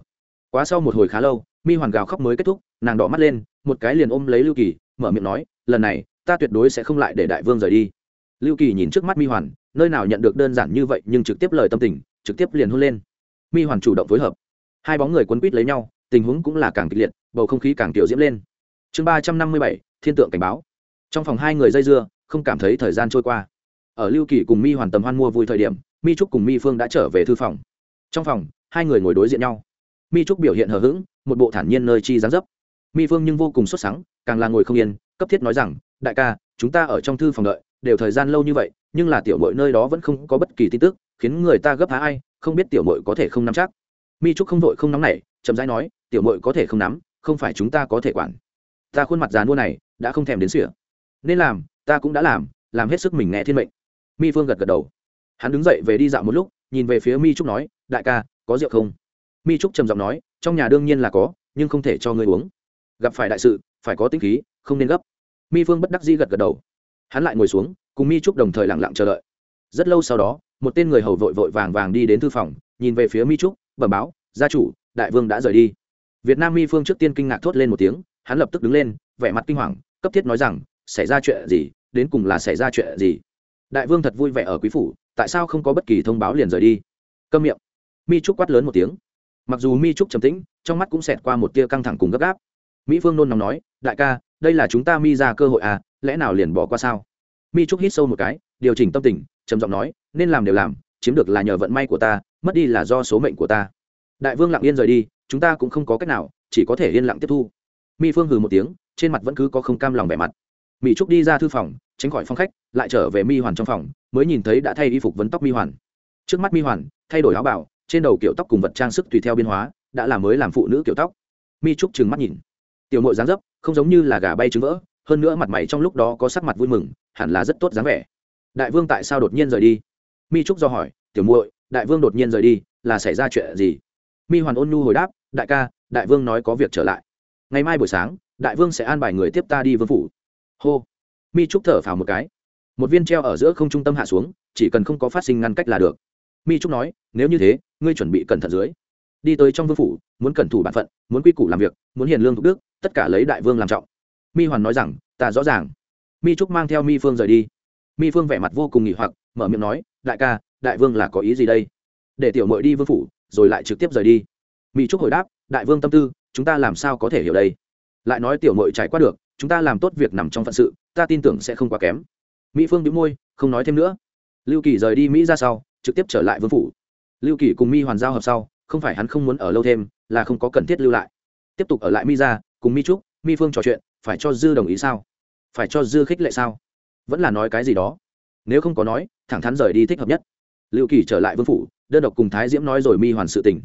Quá sau một hồi khá lâu, mi hoàn gào khóc mới kết thúc, nàng đỏ mắt lên, một cái liền ôm lấy lưu kỳ, mở miệng nói, lần này, ta tuyệt đối sẽ không lại để đại vương rời đi. Lưu kỳ nhìn trước mắt mi hoàn, nơi nào nhận được đơn giản như vậy nhưng trực tiếp lời tâm tình, trực tiếp liền hôn lên. Mi hoàn chủ động phối hợp. Hai bóng người quấn quýt lấy nhau, tình huống cũng là càng kịch liệt, bầu không khí càng tiểu diễm lên. Chương ba trăm năm mươi bảy, thiên tượng cảnh báo. Trong phòng hai người dây dưa, không cảm thấy thời gian trôi qua. Ở lưu kỳ cùng mi hoàn tầm hoan mua vui thời điểm, mi trúc cùng mi phương đã trở về thư phòng trong phòng, hai người ngồi đối diện nhau. Mi trúc biểu hiện hờ hững, một bộ thản nhiên nơi chi gián dấp. Mi phương nhưng vô cùng xuất sáng càng là ngồi không yên, cấp thiết nói rằng, đại ca, chúng ta ở trong thư phòng đợi, đều thời gian lâu như vậy, nhưng là tiểu mội nơi đó vẫn không có bất kỳ tin tức, khiến người ta gấp há ai, không biết tiểu mội có thể không nắm chắc. Mi trúc không vội không nắm này chậm rãi nói, tiểu mội có thể không nắm, không phải chúng ta có thể quản. Ta khuôn mặt già nua này, đã không thèm đến sỉa nên làm, ta cũng đã làm làm hết sức mình nghe thiên mệnh. Mi phương gật gật đầu. Hắn đứng dậy về đi dạo một lúc, nhìn về phía mi trúc nói đại ca, có rượu không? Mi trúc trầm giọng nói, trong nhà đương nhiên là có, nhưng không thể cho ngươi uống. Gặp phải đại sự, phải có tính khí, không nên gấp. Mi phương bất đắc dĩ gật gật đầu. Hắn lại ngồi xuống, cùng mi trúc đồng thời lặng lặng chờ đợi. Rất lâu sau đó, một tên người hầu vội vội vàng vàng đi đến thư phòng, nhìn về phía mi trúc, bẩm báo, gia chủ, đại vương đã rời đi. Việt nam mi phương trước tiên kinh ngạc thốt lên một tiếng, hắn lập tức đứng lên, vẻ mặt kinh hoàng, cấp thiết nói rằng, xảy ra chuyện gì? Đến cùng là xảy ra chuyện gì? Đại vương thật vui vẻ ở quý phủ, tại sao không có bất kỳ thông báo liền rời đi? Câm miệng mi trúc quát lớn một tiếng. Mặc dù mi trúc trầm tĩnh, trong mắt cũng xẹt qua một tia căng thẳng cùng gấp gáp. Mỹ phương nôn nóng nói, đại ca, đây là chúng ta mi ra cơ hội à lẽ nào liền bỏ qua sao? Mi trúc hít sâu một cái, điều chỉnh tâm tình, trầm giọng nói, nên làm đều làm, chiếm được là nhờ vận may của ta, mất đi là do số mệnh của ta. Đại vương lặng yên rời đi, chúng ta cũng không có cách nào, chỉ có thể yên lặng tiếp thu. Mi phương hừ một tiếng, trên mặt vẫn cứ có không cam lòng vẻ mặt. Mỹ trúc đi ra thư phòng, tránh khỏi phong khách, lại trở về mi hoàn trong phòng, mới nhìn thấy đã thay y phục vấn tóc mi hoàn. Trước mắt mi hoàn, thay đổi áo bảo trên đầu kiểu tóc cùng vật trang sức tùy theo biên hóa, đã là mới làm phụ nữ kiểu tóc. Mi trúc trừng mắt nhìn. Tiểu mội dáng dấp, không giống như là gà bay trứng vỡ, hơn nữa mặt mày trong lúc đó có sắc mặt vui mừng, hẳn là rất tốt dáng vẻ. Đại vương tại sao đột nhiên rời đi? Mi trúc do hỏi. Tiểu muội, đại vương đột nhiên rời đi, là xảy ra chuyện gì? Mi hoàn ôn nhu hồi đáp. Đại ca, đại vương nói có việc trở lại. Ngày mai buổi sáng, đại vương sẽ an bài người tiếp ta đi vương phủ. Hô. Mi trúc thở phào một cái. Một viên treo ở giữa không trung tâm hạ xuống, chỉ cần không có phát sinh ngăn cách là được mi trúc nói, nếu như thế, ngươi chuẩn bị cẩn thận dưới. Đi tới trong vương phủ, muốn cẩn thủ bản phận, muốn quy củ làm việc, muốn hiền lương thục đức, tất cả lấy đại vương làm trọng. Mi hoàn nói rằng, ta rõ ràng. Mi trúc mang theo mi phương rời đi. Mi phương vẻ mặt vô cùng nghỉ hoặc, mở miệng nói, đại ca, đại vương là có ý gì đây? Để tiểu mội đi vương phủ, rồi lại trực tiếp rời đi. Mi trúc hồi đáp, đại vương tâm tư, chúng ta làm sao có thể hiểu đây? Lại nói tiểu mội trải qua được, chúng ta làm tốt việc nằm trong phận sự, ta tin tưởng sẽ không quá kém. Mỹ phương đĩu môi, không nói thêm nữa lưu kỳ rời đi mỹ ra sau, trực tiếp trở lại vương phủ. Lưu kỳ cùng mi hoàn giao hợp sau, không phải hắn không muốn ở lâu thêm, là không có cần thiết lưu lại. Tiếp tục ở lại mi ra, cùng mi trúc, mi phương trò chuyện, phải cho dư đồng ý sao? Phải cho dư khích lệ sao? Vẫn là nói cái gì đó? Nếu không có nói, thẳng thắn rời đi thích hợp nhất. Lưu kỳ trở lại vương phủ, đơn độc cùng thái diễm nói rồi mi hoàn sự tình.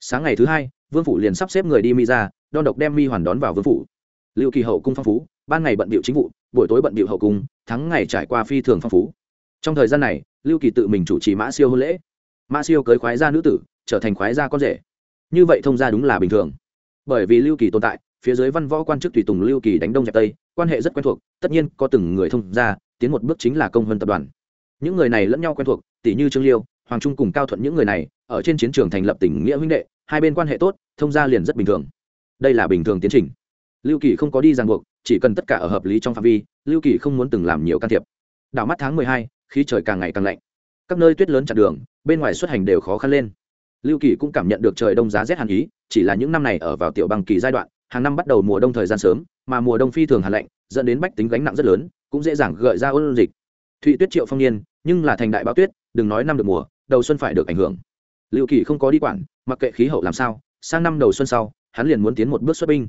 Sáng ngày thứ hai, vương phủ liền sắp xếp người đi mi ra đon độc đem mi hoàn đón vào vương phủ. Lưu kỳ hậu cung phong phú, ban ngày bận bịu chính vụ, buổi tối bận bịu hậu cung, thắng ngày trải qua phi thường phong phú trong thời gian này, lưu kỳ tự mình chủ trì mã siêu hôn lễ. Mã siêu cưới khoái gia nữ tử, trở thành khoái gia con rể. Như vậy thông gia đúng là bình thường. Bởi vì lưu kỳ tồn tại, phía dưới văn võ quan chức tùy tùng lưu kỳ đánh đông dẹp tây, quan hệ rất quen thuộc, tất nhiên có từng người thông gia, tiến một bước chính là công hơn tập đoàn. Những người này lẫn nhau quen thuộc, tỷ như trương liêu, hoàng trung cùng cao thuận những người này, ở trên chiến trường thành lập tỉnh nghĩa huynh đệ, hai bên quan hệ tốt, thông gia liền rất bình thường. Đây là bình thường tiến trình. Lưu kỳ không có đi ràng buộc, chỉ cần tất cả ở hợp lý trong phạm vi, lưu kỳ không muốn từng làm nhiều can thiệp. Đảo mắt tháng mười hai khi trời càng ngày càng lạnh. Các nơi tuyết lớn chặn đường, bên ngoài xuất hành đều khó khăn lên. Lưu kỳ cũng cảm nhận được trời đông giá rét hàn ý, chỉ là những năm này ở vào tiểu bằng kỳ giai đoạn, hàng năm bắt đầu mùa đông thời gian sớm, mà mùa đông phi thường hàn lạnh, dẫn đến bách tính gánh nặng rất lớn, cũng dễ dàng gợi ra ôn dịch. Thụy tuyết triệu phong niên, nhưng là thành đại báo tuyết, đừng nói năm được mùa, đầu xuân phải được ảnh hưởng. Lưu kỳ không có đi quản, mặc kệ khí hậu làm sao, sang năm đầu xuân sau, hắn liền muốn tiến một bước xuất binh.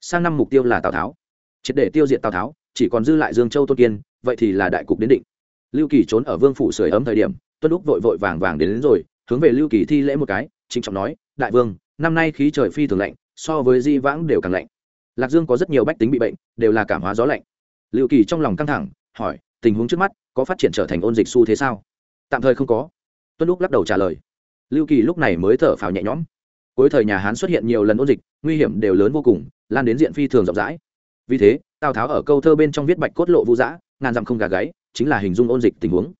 Sang năm mục tiêu là tào tháo. Triệt để tiêu diệt tào tháo, chỉ còn dư lại dương châu tôn kiên, vậy thì là đại cục đến định lưu kỳ trốn ở vương phủ sưởi ấm thời điểm tuân lúc vội vội vàng vàng đến, đến rồi hướng về lưu kỳ thi lễ một cái trịnh trọng nói đại vương năm nay khí trời phi thường lạnh so với di vãng đều càng lạnh. Lạc dương có rất nhiều bách tính bị bệnh đều là cảm hóa gió lạnh. Lưu kỳ trong lòng căng thẳng hỏi tình huống trước mắt có phát triển trở thành ôn dịch xu thế sao? Tạm thời không có. Tuân lúc lắc đầu trả lời. Lưu kỳ lúc này mới thở phào nhẹ nhõm. Cuối thời nhà hán xuất hiện nhiều lần ôn dịch nguy hiểm đều lớn vô cùng lan đến diện phi thường rộng rãi. Vì thế tào tháo ở câu thơ bên trong viết bạch cốt lộ vũ giã ngàn dặm không gà gáy chính là hình dung ôn dịch tình huống.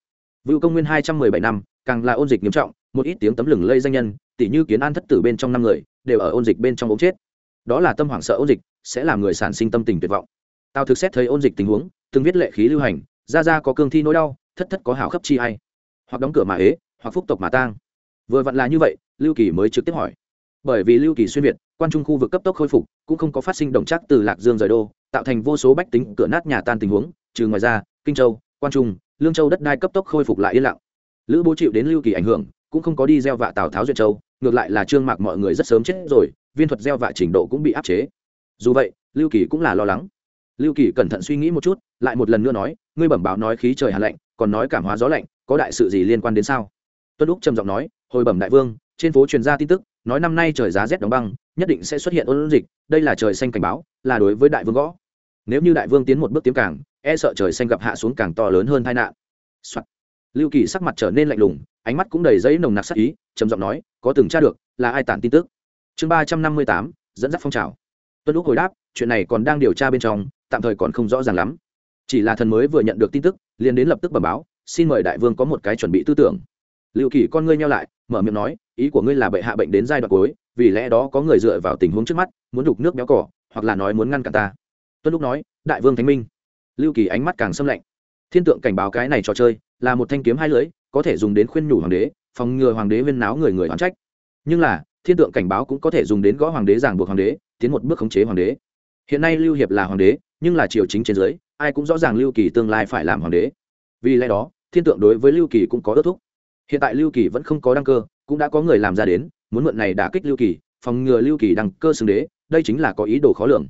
Vưu công nguyên hai trăm mười bảy năm, càng là ôn dịch nghiêm trọng, một ít tiếng tấm lừng lây danh nhân tỷ như kiến an thất tử bên trong năm người, đều ở ôn dịch bên trong ống chết. Đó là tâm hoảng sợ ôn dịch, sẽ làm người sản sinh tâm tình tuyệt vọng. Tào thực xét thấy ôn dịch tình huống, từng viết lệ khí lưu hành, ra ra có cương thi nỗi đau, thất thất có hảo khắp chi hay hoặc đóng cửa mà ế, hoặc phúc tộc mà tang. Vừa vặn là như vậy, lưu kỳ mới trực tiếp hỏi. Bởi vì lưu kỳ xuyên việt, quan trung khu vực cấp tốc khôi phục, cũng không có phát sinh động chắc từ lạc dương rời đô, tạo thành vô số bách tính cửa nát nhà tan tình huống, trừ ngoài ra, kinh châu quan trung, lương châu đất đai cấp tốc khôi phục lại yên lặng. Lữ bố chịu đến lưu kỳ ảnh hưởng, cũng không có đi gieo vạ tào tháo duyệt châu, ngược lại là trương mạc mọi người rất sớm chết rồi, viên thuật gieo vạ trình độ cũng bị áp chế. Dù vậy, lưu kỳ cũng là lo lắng. Lưu kỳ cẩn thận suy nghĩ một chút, lại một lần nữa nói, ngươi bẩm báo nói khí trời hà lạnh, còn nói cảm hóa gió lạnh, có đại sự gì liên quan đến sao? Tuân úc trầm giọng nói, hồi bẩm đại vương, trên phố truyền ra tin tức, nói năm nay trời giá rét đóng băng, nhất định sẽ xuất hiện ôn dịch, đây là trời xanh cảnh báo, là đối với đại vương gõ. Nếu như đại vương tiến một bước tiến cảng e sợ trời xanh gặp hạ xuống càng to lớn hơn tai nạn、Soạn. lưu kỳ sắc mặt trở nên lạnh lùng, ánh mắt cũng đầy giấy nồng nặc sắc ý, trầm giọng nói, có từng tra được, là ai tản tin tức? Chương ba trăm năm mươi tám, dẫn dắt phong trào. Tuân lúc hồi đáp, chuyện này còn đang điều tra bên trong, tạm thời còn không rõ ràng lắm. Chỉ là thần mới vừa nhận được tin tức, liền đến lập tức bẩm báo, xin mời đại vương có một cái chuẩn bị tư tưởng. Lưu kỳ con ngươi nhau lại, mở miệng nói, ý của ngươi là bệ hạ bệnh đến giai đoạn cuối, vì lẽ đó có người dựa vào tình huống trước mắt, muốn đục nước béo cỏ, hoặc là nói muốn ngăn cản ta. Tuân lúc nói, đại vương thánh minh lưu kỳ ánh mắt càng xâm lạnh. Thiên tượng cảnh báo cái này trò chơi là một thanh kiếm hai lưỡi, có thể dùng đến khuyên nhủ hoàng đế, phòng ngừa hoàng đế viên náo người người oán trách. Nhưng là, thiên tượng cảnh báo cũng có thể dùng đến gõ hoàng đế, giảng buộc hoàng đế, tiến một bước khống chế hoàng đế. Hiện nay lưu hiệp là hoàng đế, nhưng là triều chính trên dưới, ai cũng rõ ràng lưu kỳ tương lai phải làm hoàng đế. Vì lẽ đó, thiên tượng đối với lưu kỳ cũng có ước thúc. Hiện tại lưu kỳ vẫn không có đăng cơ, cũng đã có người làm ra đến, muốn mượn này đả kích lưu kỳ, phòng ngừa lưu kỳ đăng cơ xưng đế, đây chính là có ý đồ khó lường.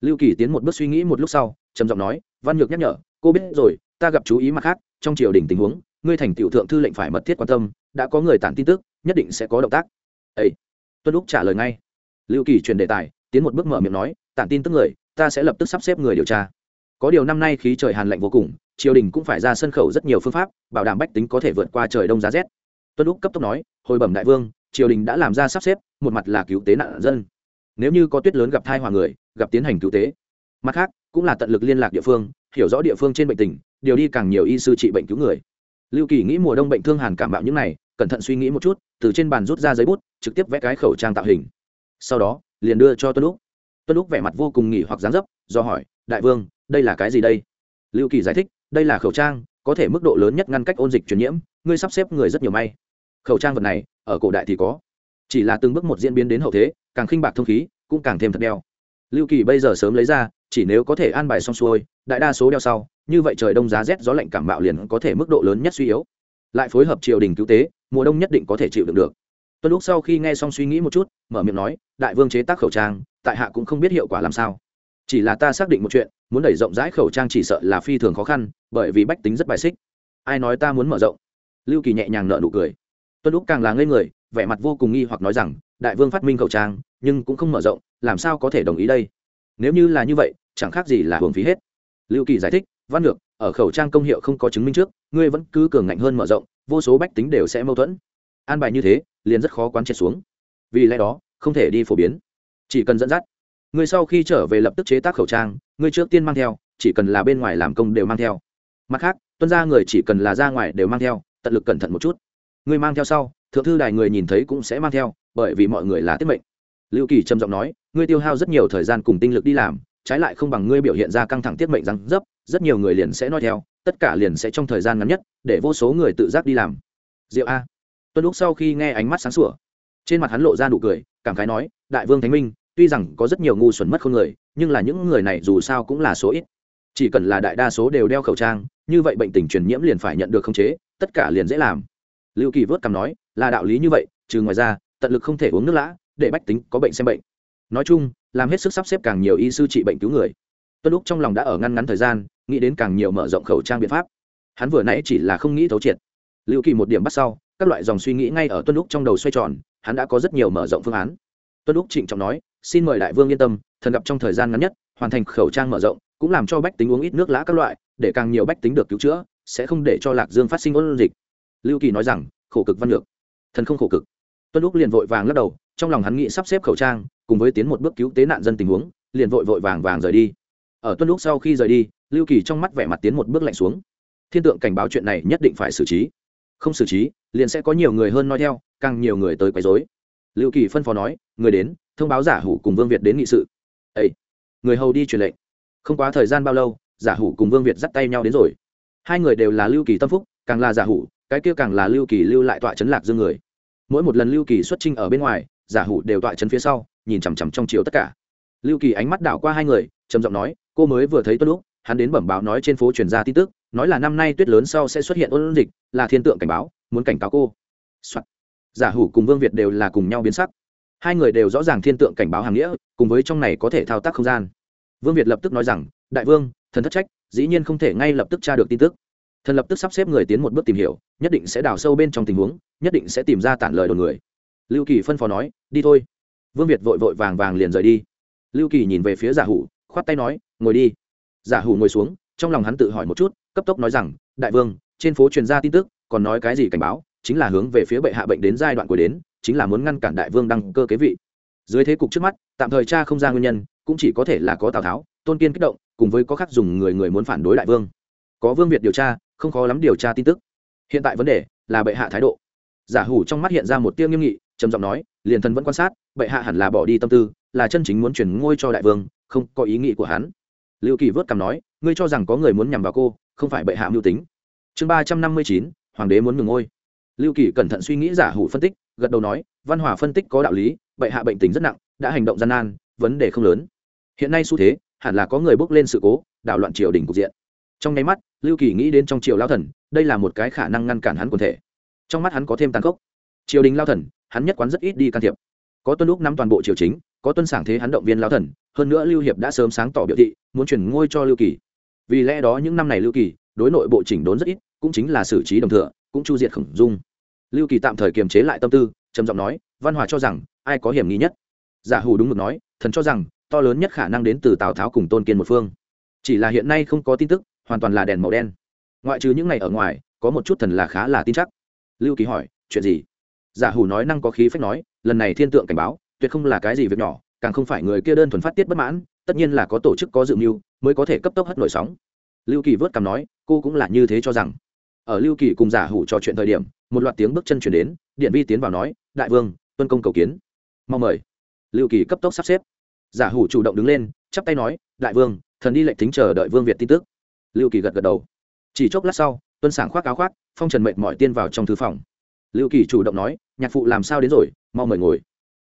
Lưu kỳ tiến một bước suy nghĩ một lúc sau, trầm giọng nói văn nhược nhắc nhở, cô biết rồi, ta gặp chú ý mặt khác, trong triều đình tình huống, ngươi thành tiểu thượng thư lệnh phải mật thiết quan tâm, đã có người tản tin tức, nhất định sẽ có động tác. Ấy tuân lúc trả lời ngay. Lưu kỳ truyền đề tài, tiến một bước mở miệng nói, tản tin tức người, ta sẽ lập tức sắp xếp người điều tra. Có điều năm nay khí trời hàn lạnh vô cùng, triều đình cũng phải ra sân khẩu rất nhiều phương pháp, bảo đảm bách tính có thể vượt qua trời đông giá rét. Tuân lúc cấp tốc nói, hồi bẩm đại vương, triều đình đã làm ra sắp xếp, một mặt là cứu tế nạn dân. Nếu như có tuyết lớn gặp thai hòa người, gặp tiến hành cứu tế mặt khác, cũng là tận lực liên lạc địa phương, hiểu rõ địa phương trên bệnh tình, điều đi càng nhiều y sư trị bệnh cứu người. Lưu kỳ nghĩ mùa đông bệnh thương hàn cảm bạo những này, cẩn thận suy nghĩ một chút, từ trên bàn rút ra giấy bút, trực tiếp vẽ cái khẩu trang tạo hình. Sau đó, liền đưa cho tuân lúc tuân lúc vẻ mặt vô cùng nghỉ hoặc dán dấp, do hỏi, đại vương, đây là cái gì đây? Lưu kỳ giải thích, đây là khẩu trang, có thể mức độ lớn nhất ngăn cách ôn dịch truyền nhiễm, ngươi sắp xếp người rất nhiều may. Khẩu trang vật này, ở cổ đại thì có. Chỉ là từng bước một diễn biến đến hậu thế, càng khinh bạc thông khí, cũng càng thêm thật đeo. Lưu kỳ bây giờ sớm lấy ra chỉ nếu có thể an bài xong xuôi, đại đa số đeo sau, như vậy trời đông giá rét gió lạnh cảm bạo liền có thể mức độ lớn nhất suy yếu. Lại phối hợp triều đình cứu tế, mùa đông nhất định có thể chịu đựng được. Tuân lúc sau khi nghe xong suy nghĩ một chút, mở miệng nói, đại vương chế tác khẩu trang, tại hạ cũng không biết hiệu quả làm sao. Chỉ là ta xác định một chuyện, muốn đẩy rộng rãi khẩu trang chỉ sợ là phi thường khó khăn, bởi vì bách tính rất bài xích. Ai nói ta muốn mở rộng? Lưu kỳ nhẹ nhàng nợ nụ cười. Tuân lúc càng là ngây người, vẻ mặt vô cùng nghi hoặc nói rằng, đại vương phát minh khẩu trang, nhưng cũng không mở rộng, làm sao có thể đồng ý đây? Nếu như là như vậy chẳng khác gì là hưởng phí hết. Lưu kỳ giải thích, văn ngược, ở khẩu trang công hiệu không có chứng minh trước, ngươi vẫn cứ cường ngạnh hơn mở rộng, vô số bách tính đều sẽ mâu thuẫn. An bài như thế, liền rất khó quán triệt xuống. Vì lẽ đó, không thể đi phổ biến. Chỉ cần dẫn dắt. Ngươi sau khi trở về lập tức chế tác khẩu trang, ngươi trước tiên mang theo, chỉ cần là bên ngoài làm công đều mang theo. Mặt khác, tuân ra người chỉ cần là ra ngoài đều mang theo, tận lực cẩn thận một chút. Ngươi mang theo sau, thượng thư đài người nhìn thấy cũng sẽ mang theo, bởi vì mọi người là tiết mệnh. Lưu kỳ trầm giọng nói, ngươi tiêu hao rất nhiều thời gian cùng tinh lực đi làm trái lại không bằng ngươi biểu hiện ra căng thẳng tiết mệnh răng dấp, rất nhiều người liền sẽ nói theo, tất cả liền sẽ trong thời gian ngắn nhất, để vô số người tự giác đi làm. Diệu a. Tuân lúc sau khi nghe ánh mắt sáng sủa, trên mặt hắn lộ ra nụ cười, cảm khái nói, đại vương thánh minh, tuy rằng có rất nhiều ngu xuẩn mất khôn người, nhưng là những người này dù sao cũng là số ít. Chỉ cần là đại đa số đều đeo khẩu trang, như vậy bệnh tình truyền nhiễm liền phải nhận được khống chế, tất cả liền dễ làm. Lưu kỳ vớt cằm nói, là đạo lý như vậy, trừ ngoài ra, tận lực không thể uống nước lã, để bách tính có bệnh xem bệnh nói chung, làm hết sức sắp xếp càng nhiều y sư trị bệnh cứu người. Tuân lúc trong lòng đã ở ngăn ngắn thời gian, nghĩ đến càng nhiều mở rộng khẩu trang biện pháp. Hắn vừa nãy chỉ là không nghĩ thấu triệt. Lưu kỳ một điểm bắt sau, các loại dòng suy nghĩ ngay ở tuân lúc trong đầu xoay tròn, hắn đã có rất nhiều mở rộng phương án. Tuân lúc trịnh trọng nói, xin mời đại vương yên tâm, thần gặp trong thời gian ngắn nhất, hoàn thành khẩu trang mở rộng, cũng làm cho bách tính uống ít nước lã các loại, để càng nhiều bách tính được cứu chữa, sẽ không để cho lạc dương phát sinh ôn dịch. Lưu kỳ nói rằng, khổ cực văn lược. Thần không khổ cực. Tuân lúc liền vội vàng lắc đầu trong lòng hắn nghĩ sắp xếp khẩu trang, cùng với tiến một bước cứu tế nạn dân tình huống, liền vội vội vàng vàng rời đi. Ở tuân lúc sau khi rời đi, lưu kỳ trong mắt vẻ mặt tiến một bước lạnh xuống. Thiên tượng cảnh báo chuyện này nhất định phải xử trí. Không xử trí, liền sẽ có nhiều người hơn nói theo, càng nhiều người tới quấy dối lưu kỳ phân phó nói, người đến, thông báo giả hủ cùng vương việt đến nghị sự. Ấy người hầu đi truyền lệnh. Không quá thời gian bao lâu, giả hủ cùng vương việt dắt tay nhau đến rồi. Hai người đều là lưu kỳ tâm phúc, càng là giả hủ, cái kia càng là lưu kỳ lưu lại tọa chấn lạc dương người. Mỗi một lần lưu kỳ xuất trinh ở bên ngoài giả hủ đều tọa chân phía sau, nhìn chằm chằm trong chiều tất cả. Lưu kỳ ánh mắt đảo qua hai người, trầm giọng nói, cô mới vừa thấy tuân lúc, hắn đến bẩm báo nói trên phố truyền ra tin tức, nói là năm nay tuyết lớn sau sẽ xuất hiện ôn dịch, là thiên tượng cảnh báo, muốn cảnh cáo cô、Soạn. giả hủ cùng vương việt đều là cùng nhau biến sắc. Hai người đều rõ ràng thiên tượng cảnh báo hàng nghĩa, cùng với trong này có thể thao tác không gian. Vương việt lập tức nói rằng, đại vương, thần thất trách, dĩ nhiên không thể ngay lập tức tra được tin tức. Thần lập tức sắp xếp người tiến một bước tìm hiểu, nhất định sẽ đào sâu bên trong tình huống, nhất định sẽ tìm ra tản lời đồn người lưu kỳ phân phó nói, đi thôi. Vương việt vội vội vàng vàng liền rời đi. Lưu kỳ nhìn về phía giả hủ, khoát tay nói, ngồi đi. Giả hủ ngồi xuống, trong lòng hắn tự hỏi một chút, cấp tốc nói rằng, đại vương, trên phố truyền ra tin tức, còn nói cái gì cảnh báo, chính là hướng về phía bệ hạ bệnh đến giai đoạn cuối đến, chính là muốn ngăn cản đại vương đăng cơ kế vị. Dưới thế cục trước mắt, tạm thời cha không ra nguyên nhân, cũng chỉ có thể là có tào tháo, tôn kiên kích động, cùng với có khắc dùng người người muốn phản đối đại vương. Có vương việt điều tra, không khó lắm điều tra tin tức. Hiện tại vấn đề là bệ hạ thái độ. Giả hủ trong mắt hiện ra một tiêu nghiêm nghị trầm giọng nói, liền thần vẫn quan sát, bệ hạ hẳn là bỏ đi tâm tư, là chân chính muốn chuyển ngôi cho đại vương, không có ý nghĩ của hắn. Lưu kỳ vớt cằm nói, ngươi cho rằng có người muốn nhằm vào cô, không phải bệ hạ mưu tính. Chương ba trăm năm mươi chín, hoàng đế muốn ngừng ngôi. Lưu kỳ cẩn thận suy nghĩ giả hủ phân tích, gật đầu nói, văn hòa phân tích có đạo lý, bệ hạ bệnh tình rất nặng, đã hành động gian nan, vấn đề không lớn. Hiện nay xu thế, hẳn là có người bước lên sự cố, đảo loạn triều đình cục diện. Trong nháy mắt, lưu kỳ nghĩ đến trong triều lao thần, đây là một cái khả năng ngăn cản hắn quần thể. Trong mắt hắn có thêm tàn khốc triều đình lao thần, hắn nhất quán rất ít đi can thiệp. Có tuân lúc nắm toàn bộ triều chính, có tuân sảng thế hắn động viên lao thần, hơn nữa lưu hiệp đã sớm sáng tỏ biểu thị, muốn chuyển ngôi cho lưu kỳ. Vì lẽ đó những năm này lưu kỳ, đối nội bộ chỉnh đốn rất ít, cũng chính là xử trí đồng thừa cũng chu diệt khổng dung. Lưu kỳ tạm thời kiềm chế lại tâm tư, trầm giọng nói, văn hòa cho rằng, ai có hiểm nghi nhất? Giả hủ đúng mực nói, thần cho rằng, to lớn nhất khả năng đến từ tào tháo cùng tôn kiên một phương. Chỉ là hiện nay không có tin tức, hoàn toàn là đèn màu đen. Ngoại trừ những ngày ở ngoài, có một chút thần là khá là tin chắc. Lưu kỳ hỏi, chuyện gì? Giả hủ nói năng có khí phách nói, lần này thiên tượng cảnh báo, tuyệt không là cái gì việc nhỏ, càng không phải người kia đơn thuần phát tiết bất mãn, tất nhiên là có tổ chức có dự mưu, mới có thể cấp tốc hất nổi sóng. Lưu kỳ vớt cằm nói, cô cũng là như thế cho rằng. Ở lưu kỳ cùng giả hủ trò chuyện thời điểm, một loạt tiếng bước chân chuyển đến, điện vi tiến vào nói, đại vương, tuân công cầu kiến. Mong mời. Lưu kỳ cấp tốc sắp xếp. Giả hủ chủ động đứng lên, chắp tay nói, đại vương, thần đi lệnh tính chờ đợi vương việt tin tức. Lưu kỳ gật gật đầu. Chỉ chốc lát sau, tuân sảng khoác áo khoác, phong trần mệnh mọi tiên vào trong thư phòng lưu kỳ chủ động nói, nhạc phụ làm sao đến rồi, mau mời ngồi.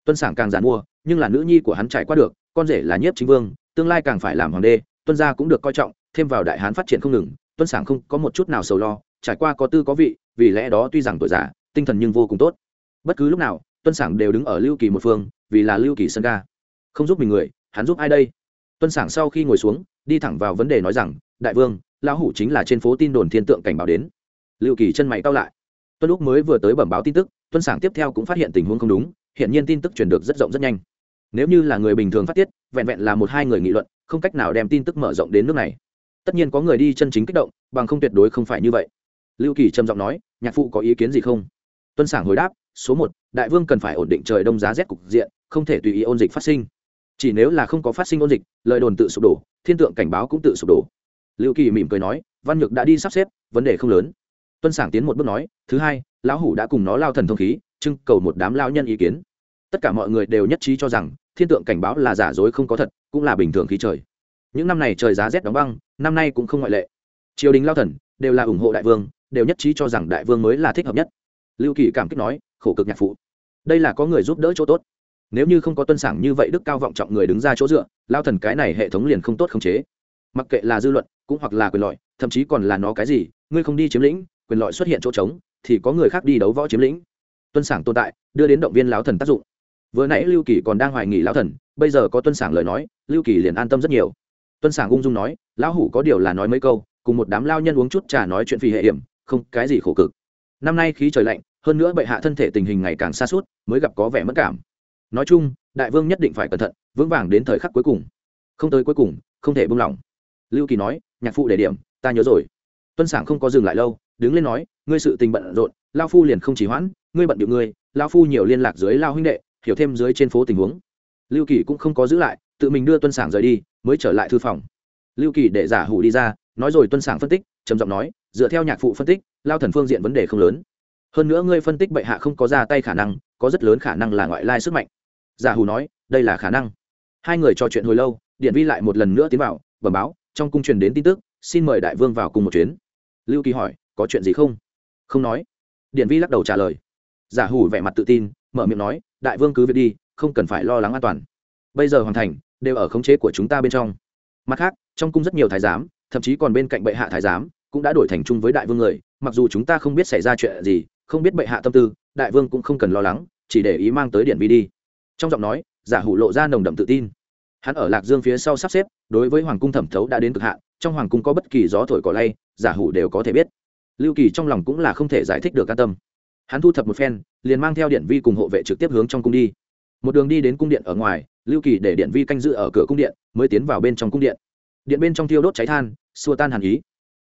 Tuân sảng càng giàn mua, nhưng là nữ nhi của hắn trải qua được, con rể là nhiếp chính vương, tương lai càng phải làm hoàng đê, tuân gia cũng được coi trọng, thêm vào đại hán phát triển không ngừng, tuân sảng không có một chút nào sầu lo, trải qua có tư có vị, vì lẽ đó tuy rằng tuổi già, tinh thần nhưng vô cùng tốt. Bất cứ lúc nào, tuân sảng đều đứng ở lưu kỳ một phương, vì là lưu kỳ sân ga. Không giúp mình người, hắn giúp ai đây? Tuân sảng sau khi ngồi xuống, đi thẳng vào vấn đề nói rằng, đại vương, lão hủ chính là trên phố tin đồn thiên tượng cảnh báo đến. Lưu kỳ chân mày cao lại tuân lúc mới vừa tới bẩm báo tin tức, tuân sảng tiếp theo cũng phát hiện tình huống không đúng hiện nhiên tin tức truyền được rất rộng rất nhanh. Nếu như là người bình thường phát tiết, vẹn vẹn là một hai người nghị luận, không cách nào đem tin tức mở rộng đến nước này. Tất nhiên có người đi chân chính kích động, bằng không tuyệt đối không phải như vậy. Lưu kỳ trầm giọng nói, nhạc phụ có ý kiến gì không? Tuân sảng hồi đáp, số một, đại vương cần phải ổn định trời đông giá rét cục diện, không thể tùy ý ôn dịch phát sinh. Chỉ nếu là không có phát sinh ôn dịch, lời đồn tự sụp đổ, thiên tượng cảnh báo cũng tự sụp đổ. Lưu kỳ mỉm cười nói, văn nhược đã đi sắp xếp, vấn đề không lớn tuân sảng tiến một bước nói, thứ hai, lão hủ đã cùng nó lao thần thông khí, trưng cầu một đám lao nhân ý kiến. Tất cả mọi người đều nhất trí cho rằng, thiên tượng cảnh báo là giả dối không có thật, cũng là bình thường khí trời. Những năm này trời giá rét đóng băng, năm nay cũng không ngoại lệ. Triều đình lao thần, đều là ủng hộ đại vương, đều nhất trí cho rằng đại vương mới là thích hợp nhất. Lưu kỳ cảm kích nói, khổ cực nhạc phụ. Đây là có người giúp đỡ chỗ tốt. Nếu như không có tuân sảng như vậy đức cao vọng trọng người đứng ra chỗ dựa, lao thần cái này hệ thống liền không tốt khống chế. Mặc kệ là dư luận, cũng hoặc là quyền lợi, thậm chí còn là nó cái gì, ngươi không đi chiếm lĩnh quyền lợi xuất hiện chỗ trống, thì có người khác đi đấu võ chiếm lĩnh. Tuân sảng tồn tại, đưa đến động viên lão thần tác dụng. Vừa nãy lưu kỳ còn đang hoài nghỉ lão thần, bây giờ có tuân sảng lời nói, lưu kỳ liền an tâm rất nhiều. Tuân sảng ung dung nói, lão hủ có điều là nói mấy câu, cùng một đám lao nhân uống chút trà nói chuyện phi hệ hiểm, không, cái gì khổ cực. Năm nay khí trời lạnh, hơn nữa bệ hạ thân thể tình hình ngày càng xa suốt mới gặp có vẻ mất cảm. Nói chung, đại vương nhất định phải cẩn thận, vững vàng đến thời khắc cuối cùng. Không tới cuối cùng, không thể buông lỏng. Lưu kỳ nói, nhạc phụ để điểm, ta nhớ rồi. Tuân sảng không có dừng lại lâu đứng lên nói, ngươi sự tình bận rộn lao phu liền không chỉ hoãn, ngươi bận điệu ngươi lao phu nhiều liên lạc dưới lao huynh đệ, hiểu thêm dưới trên phố tình huống. Lưu kỳ cũng không có giữ lại, tự mình đưa tuân sảng rời đi, mới trở lại thư phòng. Lưu kỳ để giả hủ đi ra, nói rồi tuân sảng phân tích, trầm giọng nói, dựa theo nhạc phụ phân tích lao thần phương diện vấn đề không lớn. Hơn nữa ngươi phân tích bệ hạ không có ra tay khả năng, có rất lớn khả năng là ngoại lai sức mạnh. Giả hủ nói, đây là khả năng. Hai người trò chuyện hồi lâu, điện vi lại một lần nữa tiến vào, bẩm báo, trong cung truyền đến tin tức, xin mời đại vương vào cùng một chuyến. Lưu kỳ hỏi có chuyện gì không? Không nói. Điển vi lắc đầu trả lời. Giả hủ vẻ mặt tự tin, mở miệng nói, đại vương cứ việc đi, không cần phải lo lắng an toàn. Bây giờ hoàn thành, đều ở khống chế của chúng ta bên trong. Mặt khác, trong cung rất nhiều thái giám, thậm chí còn bên cạnh bệ hạ thái giám, cũng đã đổi thành chung với đại vương người. Mặc dù chúng ta không biết xảy ra chuyện gì, không biết bệ hạ tâm tư, đại vương cũng không cần lo lắng, chỉ để ý mang tới điển vi đi. Trong giọng nói, giả hủ lộ ra nồng đậm tự tin. Hắn ở lạc dương phía sau sắp xếp, đối với hoàng cung thẩm thấu đã đến cực hạn, trong hoàng cung có bất kỳ gió thổi cỏ lay, giả hủ đều có thể biết lưu kỳ trong lòng cũng là không thể giải thích được an tâm. Hắn thu thập một phen, liền mang theo điện vi cùng hộ vệ trực tiếp hướng trong cung đi. Một đường đi đến cung điện ở ngoài, lưu kỳ để điện vi canh giữ ở cửa cung điện, mới tiến vào bên trong cung điện. Điện bên trong thiêu đốt cháy than, xua tan hàn ý.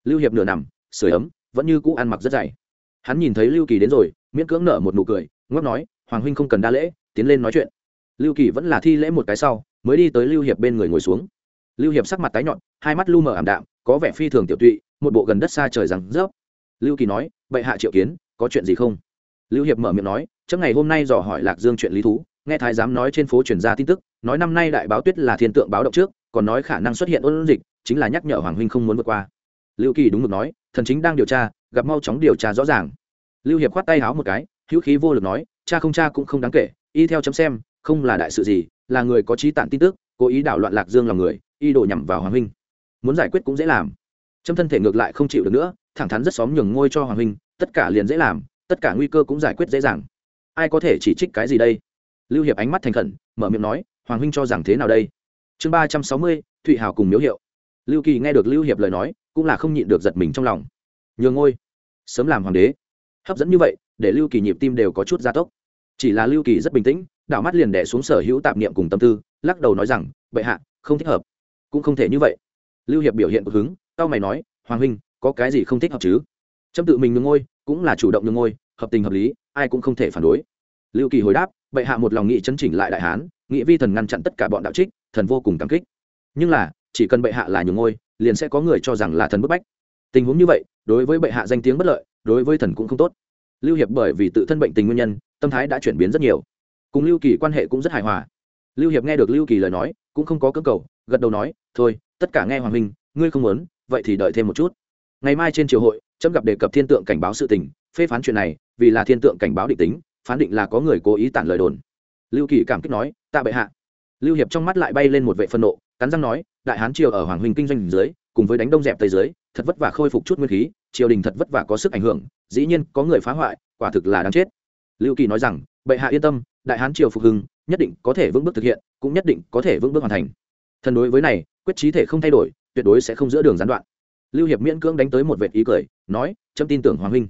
Lưu hiệp nửa nằm sửa ấm, vẫn như cũ ăn mặc rất dày. Hắn nhìn thấy lưu kỳ đến rồi, miễn cưỡng nở một nụ cười ngóc nói, hoàng huynh không cần đa lễ, tiến lên nói chuyện. Lưu kỳ vẫn là thi lễ một cái sau, mới đi tới lưu hiệp bên người ngồi xuống. Lưu hiệp sắc mặt tái nhọn hai mắt lu mờ ảm đạm, có vẻ phi thường tiểu tụy, một bộ gần đất xa trời rằng rớp lưu kỳ nói, bệ hạ triệu kiến, có chuyện gì không? Lưu hiệp mở miệng nói, chấm ngày hôm nay dò hỏi lạc dương chuyện lý thú, nghe thái giám nói trên phố truyền ra tin tức, nói năm nay đại báo tuyết là thiên tượng báo động trước, còn nói khả năng xuất hiện ôn dịch, chính là nhắc nhở hoàng huynh không muốn vượt qua. Lưu kỳ đúng mực nói, thần chính đang điều tra, gặp mau chóng điều tra rõ ràng. Lưu hiệp khoát tay háo một cái, hữu khí vô lực nói, cha không cha cũng không đáng kể, y theo chấm xem, không là đại sự gì, là người có trí tản tin tức, cố ý đảo loạn lạc dương lòng người, y đổ nhằm vào hoàng huynh. Muốn giải quyết cũng dễ làm chấm thân thể ngược lại không chịu được nữa, thẳng thắn rất xóm nhường ngôi cho hoàng huynh, tất cả liền dễ làm, tất cả nguy cơ cũng giải quyết dễ dàng. Ai có thể chỉ trích cái gì đây? Lưu hiệp ánh mắt thành khẩn, mở miệng nói, hoàng huynh cho rằng thế nào đây? Chương ba trăm sáu mươi, thụy hào cùng miếu hiệu. Lưu kỳ nghe được lưu hiệp lời nói, cũng là không nhịn được giật mình trong lòng. Nhường ngôi, sớm làm hoàng đế. Hấp dẫn như vậy, để lưu kỳ nhịp tim đều có chút gia tốc. Chỉ là lưu kỳ rất bình tĩnh, đảo mắt liền đẻ xuống sở hữu tạp niệm cùng tâm tư, lắc đầu nói rằng, bệ hạ, không thích hợp. Cũng không thể như vậy. Lưu hiệp biểu hiện của hứng tao mày nói, hoàng huynh, có cái gì không thích hợp chứ? Trâm tự mình nhường ngôi, cũng là chủ động nhường ngôi, hợp tình hợp lý, ai cũng không thể phản đối. Lưu kỳ hồi đáp, bệ hạ một lòng nghị chấn chỉnh lại đại hán, nghị vi thần ngăn chặn tất cả bọn đạo trích, thần vô cùng cảm kích. Nhưng là, chỉ cần bệ hạ là nhường ngôi, liền sẽ có người cho rằng là thần bức bách. Tình huống như vậy, đối với bệ hạ danh tiếng bất lợi, đối với thần cũng không tốt. Lưu hiệp bởi vì tự thân bệnh tình nguyên nhân, tâm thái đã chuyển biến rất nhiều. Cùng lưu kỳ quan hệ cũng rất hài hòa. Lưu hiệp nghe được lưu kỳ lời nói, cũng không có cơ cầu, gật đầu nói, thôi, tất cả nghe hoàng minh ngươi không muốn vậy thì đợi thêm một chút. Ngày mai trên triều hội, trâm gặp đề cập thiên tượng cảnh báo sự tình, phê phán chuyện này, vì là thiên tượng cảnh báo định tính, phán định là có người cố ý tản lời đồn. Lưu kỳ cảm kích nói, tạ bệ hạ. Lưu hiệp trong mắt lại bay lên một vệ phân nộ, cắn răng nói, đại hán triều ở hoàng huynh kinh doanh dưới, cùng với đánh đông dẹp tây dưới, thật vất vả khôi phục chút nguyên khí, triều đình thật vất vả có sức ảnh hưởng, dĩ nhiên có người phá hoại, quả thực là đáng chết. Lưu kỳ nói rằng, bệ hạ yên tâm, đại hán triều phục hưng, nhất định có thể vững bước thực hiện, cũng nhất định có thể vững bước hoàn thành. Thần đối với này, quyết trí thể không thay đổi tuyệt đối sẽ không giữa đường gián đoạn. Lưu hiệp miễn cưỡng đánh tới một vệt ý cười, nói, chấm tin tưởng hoàng huynh.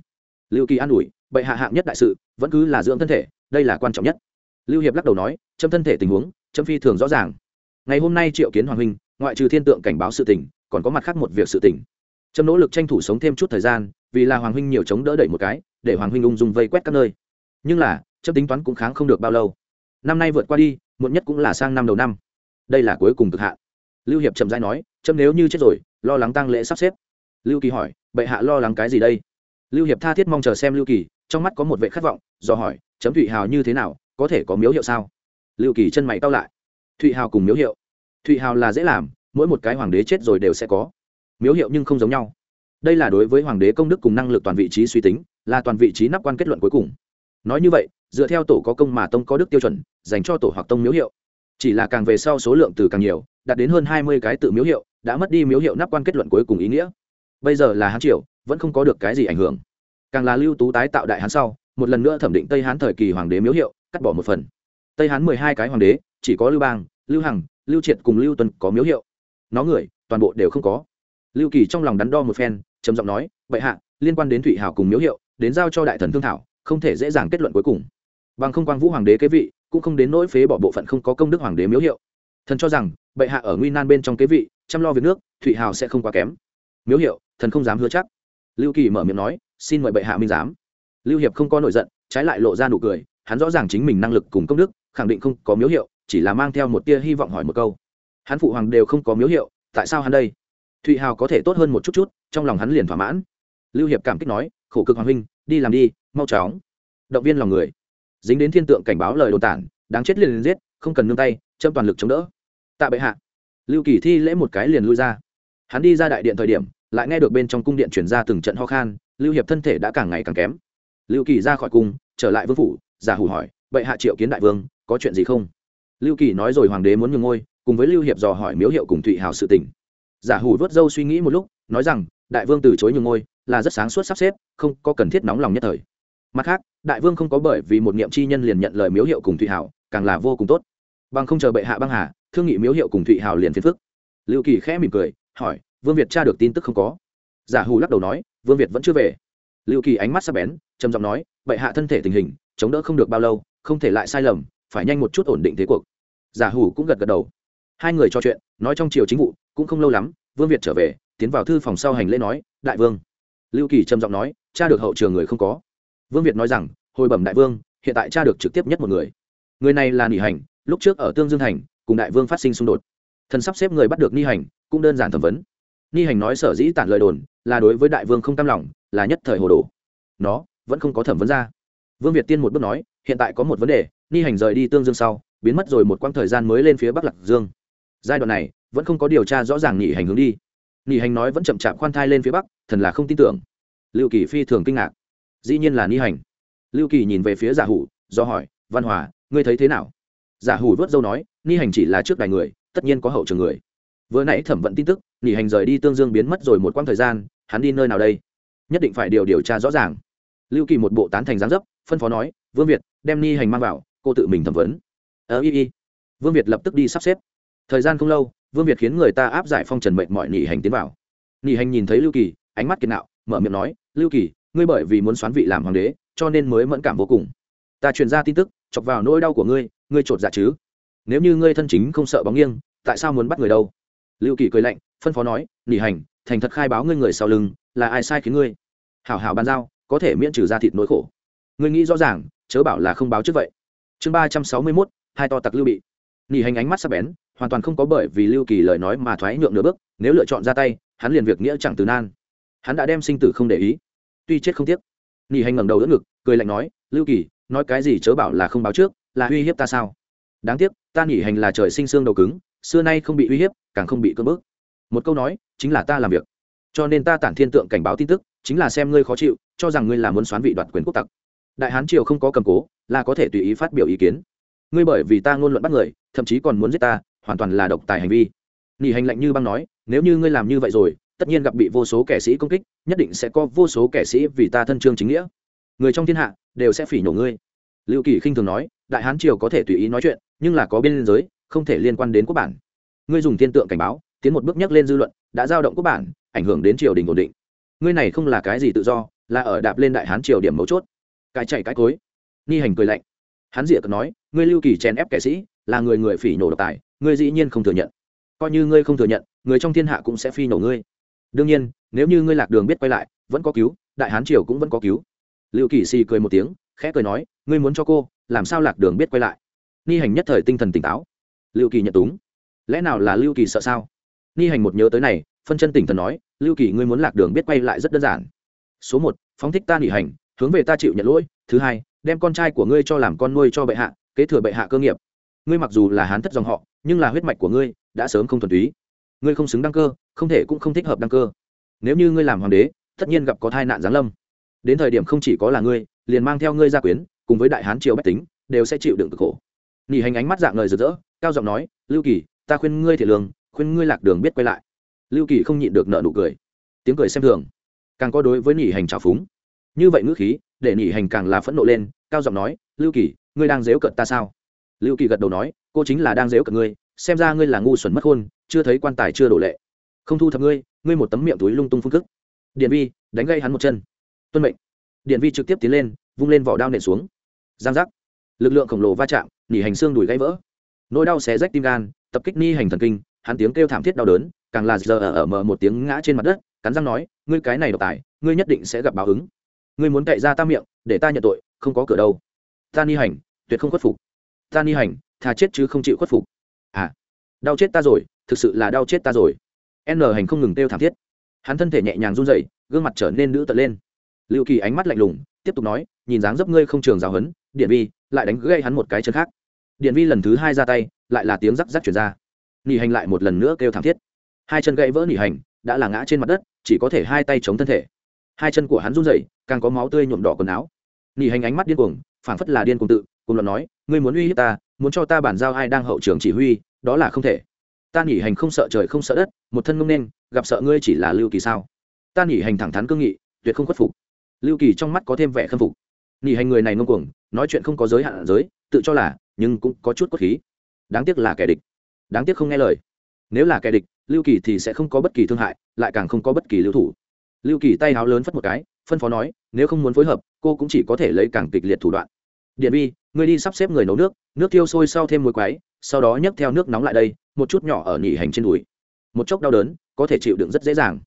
Lưu kỳ an ủi, bệ hạ hạng nhất đại sự, vẫn cứ là dưỡng thân thể, đây là quan trọng nhất. Lưu hiệp lắc đầu nói, chấm thân thể tình huống, chấm phi thường rõ ràng. Ngày hôm nay triệu kiến hoàng huynh, ngoại trừ thiên tượng cảnh báo sự tình, còn có mặt khác một việc sự tình. Chấm nỗ lực tranh thủ sống thêm chút thời gian, vì là hoàng huynh nhiều chống đỡ đẩy một cái, để hoàng huynh ung dung vây quét các nơi. Nhưng là, chấm tính toán cũng kháng không được bao lâu. Năm nay vượt qua đi, muộn nhất cũng là sang năm đầu năm. Đây là cuối cùng cực hạn lưu hiệp chậm rãi nói trâm nếu như chết rồi, lo lắng tăng lễ sắp xếp. Lưu kỳ hỏi, bệ hạ lo lắng cái gì đây? Lưu hiệp tha thiết mong chờ xem lưu kỳ, trong mắt có một vệ khát vọng, do hỏi, chấm thụy hào như thế nào, có thể có miếu hiệu sao? Lưu kỳ chân mày cao lại, thụy hào cùng miếu hiệu. Thụy hào là dễ làm, mỗi một cái hoàng đế chết rồi đều sẽ có. Miếu hiệu nhưng không giống nhau. Đây là đối với hoàng đế công đức cùng năng lực toàn vị trí suy tính, là toàn vị trí nắp quan kết luận cuối cùng. Nói như vậy, dựa theo tổ có công mà tông có đức tiêu chuẩn, dành cho tổ hoặc tông miếu hiệu chỉ là càng về sau số lượng từ càng nhiều, đạt đến hơn hai mươi cái tự miếu hiệu, đã mất đi miếu hiệu nắp quan kết luận cuối cùng ý nghĩa. Bây giờ là hán triều, vẫn không có được cái gì ảnh hưởng. Càng là lưu tú tái tạo đại hán sau, một lần nữa thẩm định tây hán thời kỳ hoàng đế miếu hiệu, cắt bỏ một phần. Tây hán mười hai cái hoàng đế, chỉ có lưu bang, lưu hằng, lưu triệt cùng lưu tuân có miếu hiệu. Nó người, toàn bộ đều không có. Lưu kỳ trong lòng đắn đo một phen, trầm giọng nói, bệ hạ, liên quan đến thụy hảo cùng miếu hiệu, đến giao cho đại thần thương thảo, không thể dễ dàng kết luận cuối cùng. Bằng không quang vũ hoàng đế kế vị cũng không đến nỗi phế bỏ bộ phận không có công đức hoàng đế miếu hiệu. Thần cho rằng, bệ hạ ở nguy nan bên trong kế vị, chăm lo việc nước thụy hào sẽ không quá kém. Miếu hiệu, thần không dám hứa chắc. Lưu kỳ mở miệng nói, xin mời bệ hạ minh giám. Lưu hiệp không có nổi giận, trái lại lộ ra nụ cười, hắn rõ ràng chính mình năng lực cùng công đức, khẳng định không có miếu hiệu, chỉ là mang theo một tia hy vọng hỏi một câu. Hắn phụ hoàng đều không có miếu hiệu, tại sao hắn đây? Thụy hào có thể tốt hơn một chút chút, trong lòng hắn liền thỏa mãn. Lưu hiệp cảm kích nói, khổ cực hoàng huynh, đi làm đi, mau chóng. Động viên lòng người dính đến thiên tượng cảnh báo lời đồn tản đáng chết liền, liền giết không cần nương tay châm toàn lực chống đỡ. Tạ bệ hạ. Lưu kỳ thi lễ một cái liền lui ra. Hắn đi ra đại điện thời điểm lại nghe được bên trong cung điện chuyển ra từng trận ho khan lưu hiệp thân thể đã càng ngày càng kém. Lưu kỳ ra khỏi cung trở lại vương phủ giả hủ hỏi bệ hạ triệu kiến đại vương có chuyện gì không? Lưu kỳ nói rồi hoàng đế muốn nhường ngôi cùng với lưu hiệp dò hỏi miếu hiệu cùng thụy hào sự tỉnh giả hủ vớt dâu suy nghĩ một lúc nói rằng đại vương từ chối nhường ngôi là rất sáng suốt sắp xếp không có cần thiết nóng lòng nhất thời mặt khác, đại vương không có bởi vì một niệm chi nhân liền nhận lời miếu hiệu cùng thụy hảo, càng là vô cùng tốt. Bằng không chờ bệ hạ băng hà, thương nghị miếu hiệu cùng thụy hảo liền phiền phức. Lưu kỳ khẽ mỉm cười, hỏi, vương việt tra được tin tức không có? Giả hù lắc đầu nói, vương việt vẫn chưa về. Lưu kỳ ánh mắt sắp bén, trầm giọng nói, bệ hạ thân thể tình hình, chống đỡ không được bao lâu, không thể lại sai lầm, phải nhanh một chút ổn định thế cuộc. Giả hủ cũng gật gật đầu. Hai người trò chuyện, nói trong triều chính vụ, cũng không lâu lắm, vương việt trở về, tiến vào thư phòng sau hành lễ nói, đại vương. Lưu kỳ trầm giọng nói cha được hậu trường người không có vương việt nói rằng, hồi bẩm đại vương, hiện tại cha được trực tiếp nhất một người. Người này là nỉ hành, lúc trước ở tương dương thành, cùng đại vương phát sinh xung đột. Thần sắp xếp người bắt được ni hành, cũng đơn giản thẩm vấn. Ni hành nói sở dĩ tản lời đồn, là đối với đại vương không tam lòng, là nhất thời hồ đồ. Nó vẫn không có thẩm vấn ra. Vương việt tiên một bước nói, hiện tại có một vấn đề ni hành rời đi tương dương sau, biến mất rồi một quãng thời gian mới lên phía bắc lạc dương. Giai đoạn này, vẫn không có điều tra rõ ràng nghỉ hành hướng đi. Nghỉ hành nói vẫn chậm chạp khoan thai lên phía bắc, thần là không tin tưởng. Liệu kỳ phi thường kinh ngạc dĩ nhiên là ni hành. Lưu kỳ nhìn về phía giả hủ, do hỏi, văn hòa, ngươi thấy thế nào? Giả hủ vớt dâu nói, ni hành chỉ là trước đài người, tất nhiên có hậu trường người. Vừa nãy thẩm vận tin tức nghỉ hành rời đi tương dương biến mất rồi một quãng thời gian, hắn đi nơi nào đây? Nhất định phải điều điều tra rõ ràng. Lưu kỳ một bộ tán thành gián dấp, phân phó nói, vương việt, đem ni hành mang vào, cô tự mình thẩm vấn. Ờ y y. Vương việt lập tức đi sắp xếp. Thời gian không lâu, vương việt khiến người ta áp giải phong trần mệnh mọi nghỉ hành tiến vào. Nghỉ hành nhìn thấy lưu kỳ, ánh mắt kiệt nạo, mở miệng nói, lưu kỳ ngươi bởi vì muốn xoán vị làm hoàng đế, cho nên mới mẫn cảm vô cùng. Ta truyền ra tin tức, chọc vào nỗi đau của ngươi ngươi chột dạ chứ? Nếu như ngươi thân chính không sợ bóng nghiêng, tại sao muốn bắt người đâu? Lưu kỳ cười lạnh, phân phó nói, nỉ hành, thành thật khai báo ngươi người sau lưng, là ai sai khiến ngươi? Hảo hảo bàn giao, có thể miễn trừ ra thịt nỗi khổ. Ngươi nghĩ rõ ràng, chớ bảo là không báo trước vậy. Chương ba trăm sáu mươi mốt, hai to tặc lưu bị. Nỉ hành ánh mắt sắc bén, hoàn toàn không có bởi vì lưu kỳ lời nói mà thoái nhượng nửa bước, nếu lựa chọn ra tay, hắn liền việc nghĩa chẳng từ nan. Hắn đã đem sinh tử không để ý tuy chết không tiếc. Nghỉ hành ngẩng đầu đỡ ngực, cười lạnh nói, lưu kỳ, nói cái gì chớ bảo là không báo trước, là uy hiếp ta sao? Đáng tiếc, ta nghỉ hành là trời sinh xương đầu cứng, xưa nay không bị uy hiếp, càng không bị cưỡng bức. Một câu nói, chính là ta làm việc. Cho nên ta tản thiên tượng cảnh báo tin tức, chính là xem ngươi khó chịu, cho rằng ngươi là muốn xoán vị đoạt quyền quốc tặc. Đại hán triều không có cầm cố, là có thể tùy ý phát biểu ý kiến. Ngươi bởi vì ta ngôn luận bắt người, thậm chí còn muốn giết ta, hoàn toàn là độc tài hành vi. Nghỉ hành lạnh như băng nói, nếu như ngươi làm như vậy rồi tất nhiên gặp bị vô số kẻ sĩ công kích, nhất định sẽ có vô số kẻ sĩ vì ta thân trương chính nghĩa. Người trong thiên hạ đều sẽ phỉ nhổ ngươi. Lưu kỳ khinh thường nói, đại hán triều có thể tùy ý nói chuyện, nhưng là có biên giới, không thể liên quan đến quốc bản. Ngươi dùng thiên tượng cảnh báo, tiến một bước nhắc lên dư luận, đã giao động quốc bản, ảnh hưởng đến triều đình ổn định. Ngươi này không là cái gì tự do, là ở đạp lên đại hán triều điểm mấu chốt. Cái chạy cái cối. Nghi hành cười lạnh. Hắn dịa cợt nói, ngươi lưu kỳ chèn ép kẻ sĩ, là người người phỉ nhổ độc tài, ngươi dĩ nhiên không thừa nhận. Coi như ngươi không thừa nhận, người trong thiên hạ cũng sẽ phi nổ ngươi đương nhiên, nếu như ngươi lạc đường biết quay lại, vẫn có cứu, đại hán triều cũng vẫn có cứu. Lưu kỳ xì cười một tiếng, khẽ cười nói, ngươi muốn cho cô, làm sao lạc đường biết quay lại? Ni hành nhất thời tinh thần tỉnh táo. Lưu kỳ nhận túng. Lẽ nào là lưu kỳ sợ sao? Ni hành một nhớ tới này, phân chân tỉnh thần nói lưu kỳ ngươi muốn lạc đường biết quay lại rất đơn giản. Số một, phóng thích ta nghỉ hành, hướng về ta chịu nhận lỗi. Thứ hai, đem con trai của ngươi cho làm con nuôi cho bệ hạ, kế thừa bệ hạ cơ nghiệp. Ngươi mặc dù là hán thất dòng họ, nhưng là huyết mạch của ngươi đã sớm không thuần túy. Ngươi không xứng đăng cơ không thể cũng không thích hợp đăng cơ. Nếu như ngươi làm hoàng đế tất nhiên gặp có tai nạn giáng lâm. Đến thời điểm không chỉ có là ngươi liền mang theo ngươi gia quyến cùng với đại hán triều bách tính đều sẽ chịu đựng cực khổ. Nghỉ hành ánh mắt dạng lời rực rỡ cao giọng nói lưu kỳ ta khuyên ngươi thiệt lương khuyên ngươi lạc đường biết quay lại. Lưu kỳ không nhịn được nợ nụ cười. Tiếng cười xem thường. Càng có đối với nỉ hành trào phúng. Như vậy ngữ khí để nỉ hành càng là phẫn nộ lên cao giọng nói lưu kỳ ngươi đang dếu cận ta sao? Lưu kỳ gật đầu nói cô chính là đang dếu cận ngươi xem ra ngươi là ngu xuẩn mất hôn, chưa thấy quan tài chưa đổ lệ không thu thập ngươi ngươi một tấm miệng túi lung tung phun cức điện vi, đánh gây hắn một chân. Tuân mệnh. Điện vi trực tiếp tiến lên, vung lên vỏ đao nện xuống. Giang giác. Lực lượng khổng lồ va chạm, nỉ hành xương đùi gãy vỡ. Nỗi đau xé rách tim gan, tập kích ni hành thần kinh, hắn tiếng kêu thảm thiết đau đớn, càng là giờ ở mở một tiếng ngã trên mặt đất, cắn răng nói, ngươi cái này độc tài, ngươi nhất định sẽ gặp báo ứng. Ngươi muốn cậy ra ta miệng, để ta nhận tội, không có cửa đâu. Ta ni hành, tuyệt không khuất phục. Ta ni hành thà chết chứ không chịu khuất phục. À đau chết ta rồi, thực sự là đau chết ta rồi n hành không ngừng kêu thảm thiết. Hắn thân thể nhẹ nhàng run rẩy, gương mặt trở nên nữ tật lên. Liệu kỳ ánh mắt lạnh lùng, tiếp tục nói, nhìn dáng dấp ngươi không trường giáo hấn điện vi, lại đánh gây hắn một cái chân khác. Điện vi lần thứ hai ra tay, lại là tiếng rắc rắc chuyển ra. Nỉ hành lại một lần nữa kêu thảm thiết. Hai chân gãy vỡ nỉ hành, đã là ngã trên mặt đất, chỉ có thể hai tay chống thân thể. Hai chân của hắn run rẩy, càng có máu tươi nhuộm đỏ quần áo. Nỉ hành ánh mắt điên cuồng, phảng phất là điên cuồng tự, cùng luận nói, ngươi muốn uy hiếp ta, muốn cho ta bản giao ai đang hậu trường chỉ huy, đó là không thể ta nghỉ hành không sợ trời không sợ đất, một thân ngông nên, gặp sợ ngươi chỉ là lưu kỳ sao? Ta nghỉ hành thẳng thắn cương nghị, tuyệt không khuất phục. Lưu kỳ trong mắt có thêm vẻ khâm phục. Nghỉ hành người này ngông cuồng, nói chuyện không có giới hạn giới, tự cho là, nhưng cũng có chút cốt khí. Đáng tiếc là kẻ địch. Đáng tiếc không nghe lời. Nếu là kẻ địch, lưu kỳ thì sẽ không có bất kỳ thương hại, lại càng không có bất kỳ lưu thủ. Lưu kỳ tay háo lớn phất một cái, phân phó nói, nếu không muốn phối hợp, cô cũng chỉ có thể lấy càng kịch liệt thủ đoạn điện vi người đi sắp xếp người nấu nước nước tiêu sôi sau thêm muối quáy sau đó nhấc theo nước nóng lại đây, một chút nhỏ ở nhỉ hành trên đùi. Một chốc đau đớn, có thể chịu đựng rất dễ dàng.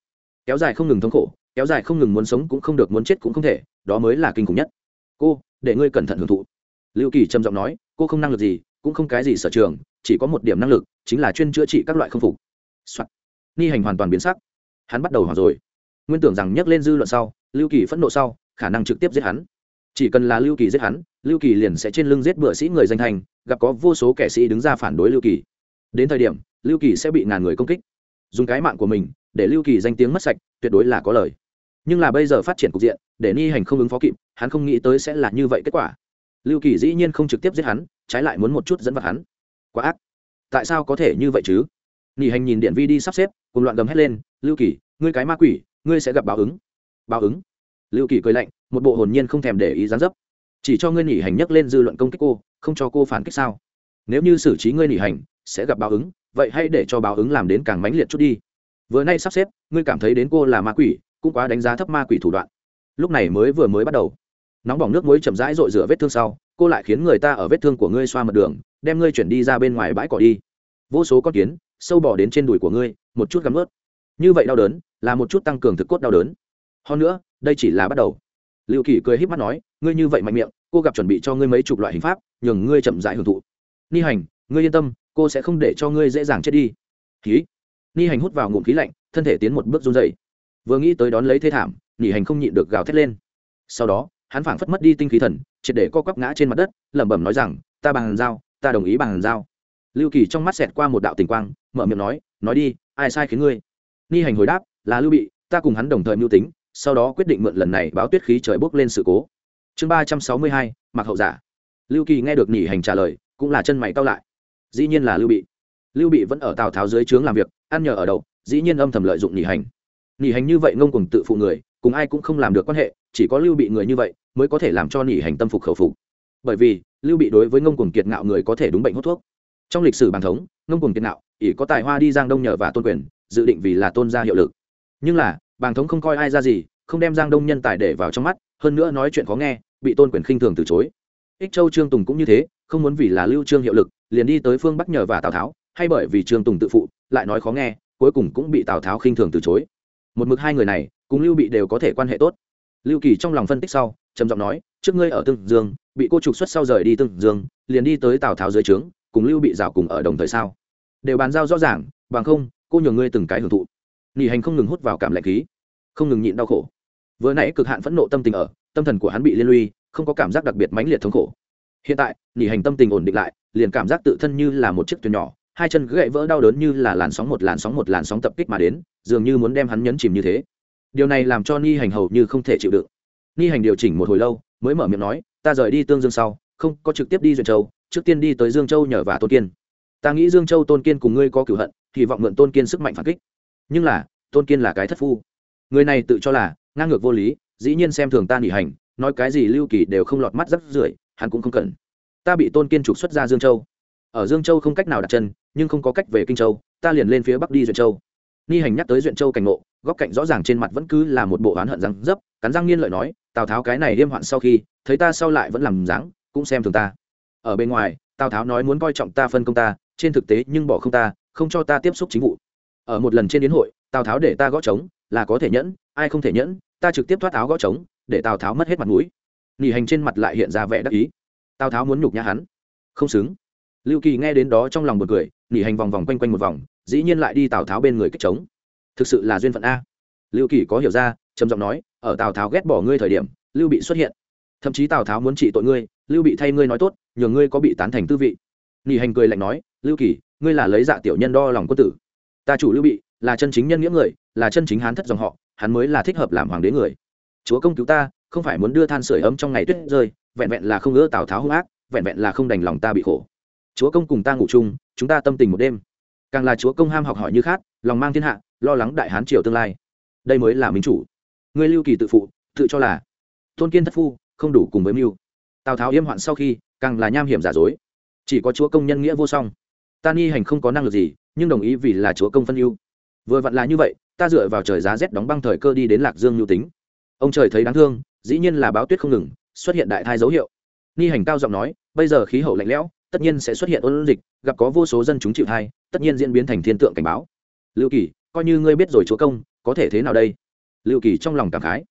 Kéo dài không ngừng thống khổ, kéo dài không ngừng muốn sống cũng không được, muốn chết cũng không thể, đó mới là kinh khủng nhất. Cô, để ngươi cẩn thận hưởng thụ. Lưu kỳ trầm giọng nói, cô không năng lực gì, cũng không cái gì sở trường, chỉ có một điểm năng lực, chính là chuyên chữa trị các loại không phục、Soạn. ni hành hoàn toàn biến sắc. Hắn bắt đầu hoảng rồi. Nguyên tưởng rằng nhắc lên dư luận sau, lưu kỳ phẫn nộ sau, khả năng trực tiếp giết hắn chỉ cần là lưu kỳ giết hắn, lưu kỳ liền sẽ trên lưng giết bựa sĩ người danh thành, gặp có vô số kẻ sĩ đứng ra phản đối lưu kỳ. Đến thời điểm, lưu kỳ sẽ bị ngàn người công kích. Dùng cái mạng của mình, để lưu kỳ danh tiếng mất sạch, tuyệt đối là có lời. Nhưng là bây giờ phát triển cục diện, để ni hành không ứng phó kịp, hắn không nghĩ tới sẽ là như vậy kết quả. Lưu kỳ dĩ nhiên không trực tiếp giết hắn, trái lại muốn một chút dẫn vật hắn. Quá ác. Tại sao có thể như vậy chứ? Nghỉ hành nhìn điện vi đi sắp xếp, cùng loạn gầm hét lên, lưu kỳ, ngươi cái ma quỷ, ngươi sẽ gặp báo ứng. Báo ứng? Lưu kỳ cười lạnh, một bộ hồn nhiên không thèm để ý gián dấp. Chỉ cho ngươi nghỉ hành nhấc lên dư luận công kích cô, không cho cô phản kích sao? Nếu như xử trí ngươi nghỉ hành, sẽ gặp báo ứng, vậy hãy để cho báo ứng làm đến càng mãnh liệt chút đi. Vừa nay sắp xếp, ngươi cảm thấy đến cô là ma quỷ, cũng quá đánh giá thấp ma quỷ thủ đoạn. Lúc này mới vừa mới bắt đầu. Nóng bỏng nước muối chậm rãi rội rửa vết thương sau, cô lại khiến người ta ở vết thương của ngươi xoa mật đường, đem ngươi chuyển đi ra bên ngoài bãi cỏ đi. Vô số con kiến, sâu bỏ đến trên đùi của ngươi, một chút gắm ướt. Như vậy đau đớn, là một chút tăng cường thực cốt đau đớn. Hơn nữa đây chỉ là bắt đầu. Liệu kỳ cười h í p mắt nói, ngươi như vậy mạnh miệng, cô gặp chuẩn bị cho ngươi mấy chục loại hình pháp, nhường ngươi chậm dại hưởng thụ. Ni hành, ngươi yên tâm, cô sẽ không để cho ngươi dễ dàng chết đi. Khí ni hành hút vào ngụm khí lạnh, thân thể tiến một bước run dày vừa nghĩ tới đón lấy thế thảm nỉ hành không nhịn được gào thét lên. Sau đó, hắn phảng phất mất đi tinh khí thần, triệt để co quắp ngã trên mặt đất, lẩm bẩm nói rằng, ta bằng giao ta đồng ý bằng giao lưu kỳ trong mắt xẹt qua một đạo tình quang, mở miệng nói nói đi, ai sai khiến ngươi? Ni hành hồi đáp, là lưu bị, ta cùng hắn đồng thời mưu tính sau đó quyết định mượn lần này báo tuyết khí trời bốc lên sự cố. Chương ba trăm sáu mươi hai, mặc hậu giả. Lưu kỳ nghe được nhỉ hành trả lời, cũng là chân mày cao lại. Dĩ nhiên là lưu bị. Lưu bị vẫn ở tào tháo dưới trướng làm việc, ăn nhờ ở đậu, dĩ nhiên âm thầm lợi dụng nhỉ hành. Nhỉ hành như vậy ngông cùng tự phụ người, cùng ai cũng không làm được quan hệ, chỉ có lưu bị người như vậy mới có thể làm cho nhỉ hành tâm phục khẩu phục. Bởi vì, lưu bị đối với ngông cuồng kiệt ngạo người có thể đúng bệnh hút thuốc. Trong lịch sử bàn thống, ngông cuồng kiệt ngạo, ỷ có tài hoa đi giang đông nhờ và tôn quyền, dự định vì là tôn gia hiệu lực. Nhưng là Bàng thống không coi ai ra gì, không đem giang đông nhân tài để vào trong mắt, hơn nữa nói chuyện khó nghe, bị tôn quyền khinh thường từ chối. Ích châu trương tùng cũng như thế, không muốn vì là lưu trương hiệu lực, liền đi tới phương bắc nhờ và tào tháo, hay bởi vì trương tùng tự phụ, lại nói khó nghe, cuối cùng cũng bị tào tháo khinh thường từ chối. Một mực hai người này, cùng lưu bị đều có thể quan hệ tốt. Lưu kỳ trong lòng phân tích sau, trầm giọng nói, trước ngươi ở tương dương, bị cô trục xuất sau rời đi tương dương, liền đi tới tào tháo dưới trướng, cùng lưu bị rào cùng ở đồng thời sao? Đều bàn giao rõ ràng, bằng không, cô nhường ngươi từng cái hưởng thụ. Nghỉ hành không ngừng hút vào cảm lạnh khí không ngừng nhịn đau khổ. Vừa nãy cực hạn phẫn nộ tâm tình ở, tâm thần của hắn bị liên lụy, không có cảm giác đặc biệt mãnh liệt thống khổ. Hiện tại nghỉ hành tâm tình ổn định lại, liền cảm giác tự thân như là một chiếc thuyền nhỏ, hai chân gãy vỡ đau đớn như là làn sóng một làn sóng một làn sóng tập kích mà đến, dường như muốn đem hắn nhấn chìm như thế. Điều này làm cho ni hành hầu như không thể chịu đựng. Ni hành điều chỉnh một hồi lâu, mới mở miệng nói, ta rời đi tương dương sau, không có trực tiếp đi duyện châu, trước tiên đi tới dương châu nhờ và tôn kiên. Ta nghĩ dương châu tôn kiên cùng ngươi có cửu hận, hy vọng mượn tôn kiên sức mạnh phản kích. Nhưng là, tôn kiên là cái thất phu người này tự cho là, ngang ngược vô lý, dĩ nhiên xem thường ta nghỉ hành, nói cái gì lưu kỳ đều không lọt mắt rắc rưởi, hắn cũng không cần. Ta bị tôn kiên trục xuất ra dương châu. Ở dương châu không cách nào đặt chân, nhưng không có cách về kinh châu, ta liền lên phía bắc đi duyện châu. Ni hành nhắc tới duyện châu cảnh ngộ, góc cạnh rõ ràng trên mặt vẫn cứ là một bộ oán hận răng dấp, cắn răng nghiên lợi nói, tào tháo cái này liêm hoạn sau khi, thấy ta sau lại vẫn làm dáng, cũng xem thường ta. Ở bên ngoài, tào tháo nói muốn coi trọng ta phân công ta, trên thực tế nhưng bỏ không ta, không cho ta tiếp xúc chính vụ. Ở một lần trên đến hội, tào tháo để ta gõ trống là có thể nhẫn, ai không thể nhẫn, ta trực tiếp thoát áo gõ trống, để tào tháo mất hết mặt mũi. Nghỉ hành trên mặt lại hiện ra vẻ đắc ý. Tào tháo muốn nhục nhã hắn. Không xứng. Lưu kỳ nghe đến đó trong lòng một cười nghỉ hành vòng vòng quanh quanh một vòng, dĩ nhiên lại đi tào tháo bên người kích trống. Thực sự là duyên phận a. Lưu kỳ có hiểu ra, trầm giọng nói, ở tào tháo ghét bỏ ngươi thời điểm, lưu bị xuất hiện. Thậm chí tào tháo muốn trị tội ngươi, lưu bị thay ngươi nói tốt, nhờ ngươi có bị tán thành tư vị. Nghỉ hành cười lạnh nói, lưu kỳ, ngươi là lấy dạ tiểu nhân đo lòng quân tử. Ta chủ lưu bị là chân chính nhân nghĩa người là chân chính hán thất dòng họ, hắn mới là thích hợp làm hoàng đế người. Chúa công cứu ta, không phải muốn đưa than sửa ấm trong ngày tuyết rơi, vẹn vẹn là không ngỡ tào tháo hung ác, vẹn vẹn là không đành lòng ta bị khổ. Chúa công cùng ta ngủ chung, chúng ta tâm tình một đêm. Càng là chúa công ham học hỏi như khác, lòng mang thiên hạ, lo lắng đại hán triều tương lai. Đây mới là minh chủ. Người lưu kỳ tự phụ, tự cho là thôn kiên thất phu, không đủ cùng với mưu. Tào tháo yêm hoạn sau khi, càng là nham hiểm giả dối. Chỉ có chúa công nhân nghĩa vô song. Ta ni hành không có năng lực gì, nhưng đồng ý vì là chúa công phân ưu. Vừa vặn là như vậy ta dựa vào trời giá rét đóng băng thời cơ đi đến lạc dương nhu tính. Ông trời thấy đáng thương, dĩ nhiên là báo tuyết không ngừng, xuất hiện đại thai dấu hiệu. Ni hành cao giọng nói, bây giờ khí hậu lạnh lẽo, tất nhiên sẽ xuất hiện ôn dịch, gặp có vô số dân chúng chịu thai, tất nhiên diễn biến thành thiên tượng cảnh báo. Lưu kỳ, coi như ngươi biết rồi chúa công, có thể thế nào đây? Lưu kỳ trong lòng cảm khái.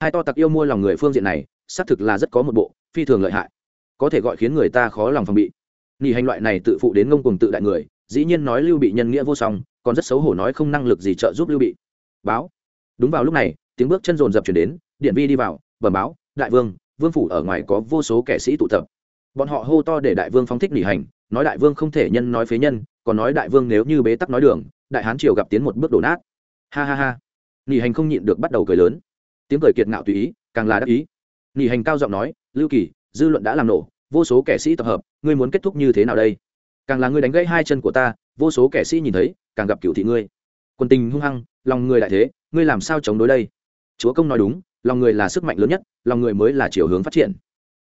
Hai to tặc yêu mua lòng người phương diện này, xác thực là rất có một bộ, phi thường lợi hại. Có thể gọi khiến người ta khó lòng phòng bị. Nghỉ hành loại này tự phụ đến ngông cùng tự đại người, dĩ nhiên nói lưu bị nhân nghĩa vô song còn rất xấu hổ nói không năng lực gì trợ giúp lưu bị. Báo. Đúng vào lúc này, tiếng bước chân rồn rập chuyển đến, điện vi đi vào, bẩm báo, đại vương vương phủ ở ngoài có vô số kẻ sĩ tụ tập. Bọn họ hô to để đại vương phóng thích nghỉ hành, nói đại vương không thể nhân nói phế nhân, còn nói đại vương nếu như bế tắc nói đường, đại hán triều gặp tiến một bước đổ nát. Ha ha ha. Nghỉ hành không nhịn được bắt đầu cười lớn. Tiếng cười kiệt ngạo tùy ý, càng là đắc ý. Nghỉ hành cao giọng nói, lưu kỳ, dư luận đã làm nổ, vô số kẻ sĩ tập hợp, ngươi muốn kết thúc như thế nào đây? Càng là ngươi đánh gãy hai chân của ta vô số kẻ sĩ nhìn thấy, càng gặp cựu thị ngươi. Quân tình hung hăng, lòng người lại thế, ngươi làm sao chống đối đây? Chúa công nói đúng, lòng người là sức mạnh lớn nhất, lòng người mới là chiều hướng phát triển.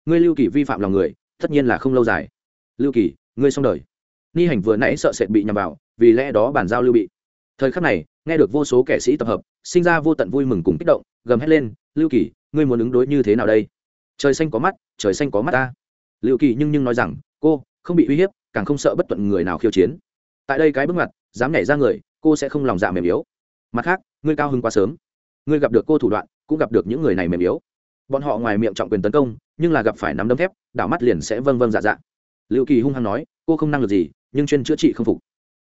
Ngươi lưu kỳ vi phạm lòng người, tất nhiên là không lâu dài. Lưu kỳ, ngươi xong đời. Ni hành vừa nãy sợ sệt bị nhằm vào, vì lẽ đó bản giao lưu bị. Thời khắc này, nghe được vô số kẻ sĩ tập hợp, sinh ra vô tận vui mừng cùng kích động, gầm hét lên, lưu kỳ, ngươi muốn ứng đối như thế nào đây? Trời xanh có mắt, trời xanh có mắt ta. Lưu kỳ nhưng nhưng nói rằng, cô, không bị uy hiếp, càng không sợ bất tuận người nào khiêu chiến tại đây cái bước ngoặt, dám nhảy ra người, cô sẽ không lòng dạ mềm yếu. Mặt khác, ngươi cao hứng quá sớm. Ngươi gặp được cô thủ đoạn, cũng gặp được những người này mềm yếu. Bọn họ ngoài miệng trọng quyền tấn công, nhưng là gặp phải nắm đấm thép, đảo mắt liền sẽ vâng vâng dạ dạ. Lưu kỳ hung hăng nói, cô không năng lực gì, nhưng chuyên chữa trị không phục.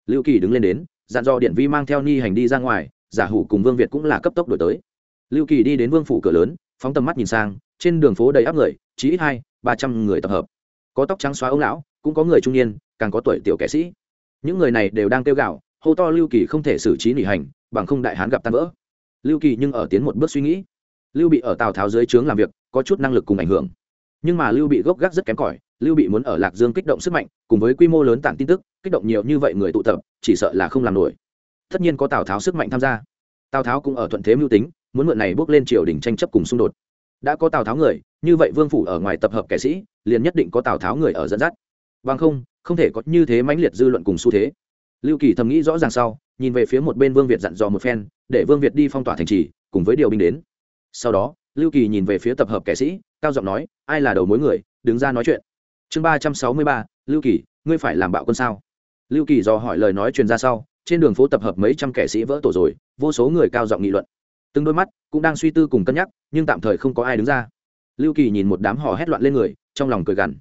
Lưu kỳ đứng lên đến, dặn dò điện vi mang theo ni hành đi ra ngoài, giả hủ cùng vương việt cũng là cấp tốc đổi tới. Lưu kỳ đi đến vương phủ cửa lớn, phóng tầm mắt nhìn sang, trên đường phố đầy áp người chỉ ít hai, ba trăm người tập hợp. Có tóc trắng xóa ông lão, cũng có người trung niên, càng có tuổi tiểu kẻ sĩ những người này đều đang kêu gạo hô to lưu kỳ không thể xử trí nỉ hành, bằng không đại hán gặp tan vỡ. Lưu kỳ nhưng ở tiến một bước suy nghĩ. Lưu bị ở tào tháo dưới trướng làm việc, có chút năng lực cùng ảnh hưởng. Nhưng mà lưu bị gốc gác rất kém cỏi, lưu bị muốn ở lạc dương kích động sức mạnh, cùng với quy mô lớn tản tin tức, kích động nhiều như vậy người tụ tập, chỉ sợ là không làm nổi. Tất nhiên có tào tháo sức mạnh tham gia. Tào tháo cũng ở thuận thế mưu tính, muốn mượn này bước lên triều đình tranh chấp cùng xung đột. Đã có tào tháo người, như vậy vương phủ ở ngoài tập hợp kẻ sĩ, liền nhất định có tào tháo người ở dẫn dắt bằng không không thể có như thế mãnh liệt dư luận cùng xu thế. Lưu kỳ thầm nghĩ rõ ràng sau, nhìn về phía một bên vương việt dặn dò một phen, để vương việt đi phong tỏa thành trì, cùng với điều binh đến. Sau đó, lưu kỳ nhìn về phía tập hợp kẻ sĩ, cao giọng nói, ai là đầu mối người? Đứng ra nói chuyện. Chương ba trăm sáu mươi ba, lưu kỳ, ngươi phải làm bạo quân sao? Lưu kỳ dò hỏi lời nói truyền ra sau, trên đường phố tập hợp mấy trăm kẻ sĩ vỡ tổ rồi, vô số người cao giọng nghị luận. Từng đôi mắt cũng đang suy tư cùng cân nhắc, nhưng tạm thời không có ai đứng ra. Lưu kỳ nhìn một đám họ hét loạn lên người, trong lòng cười gằn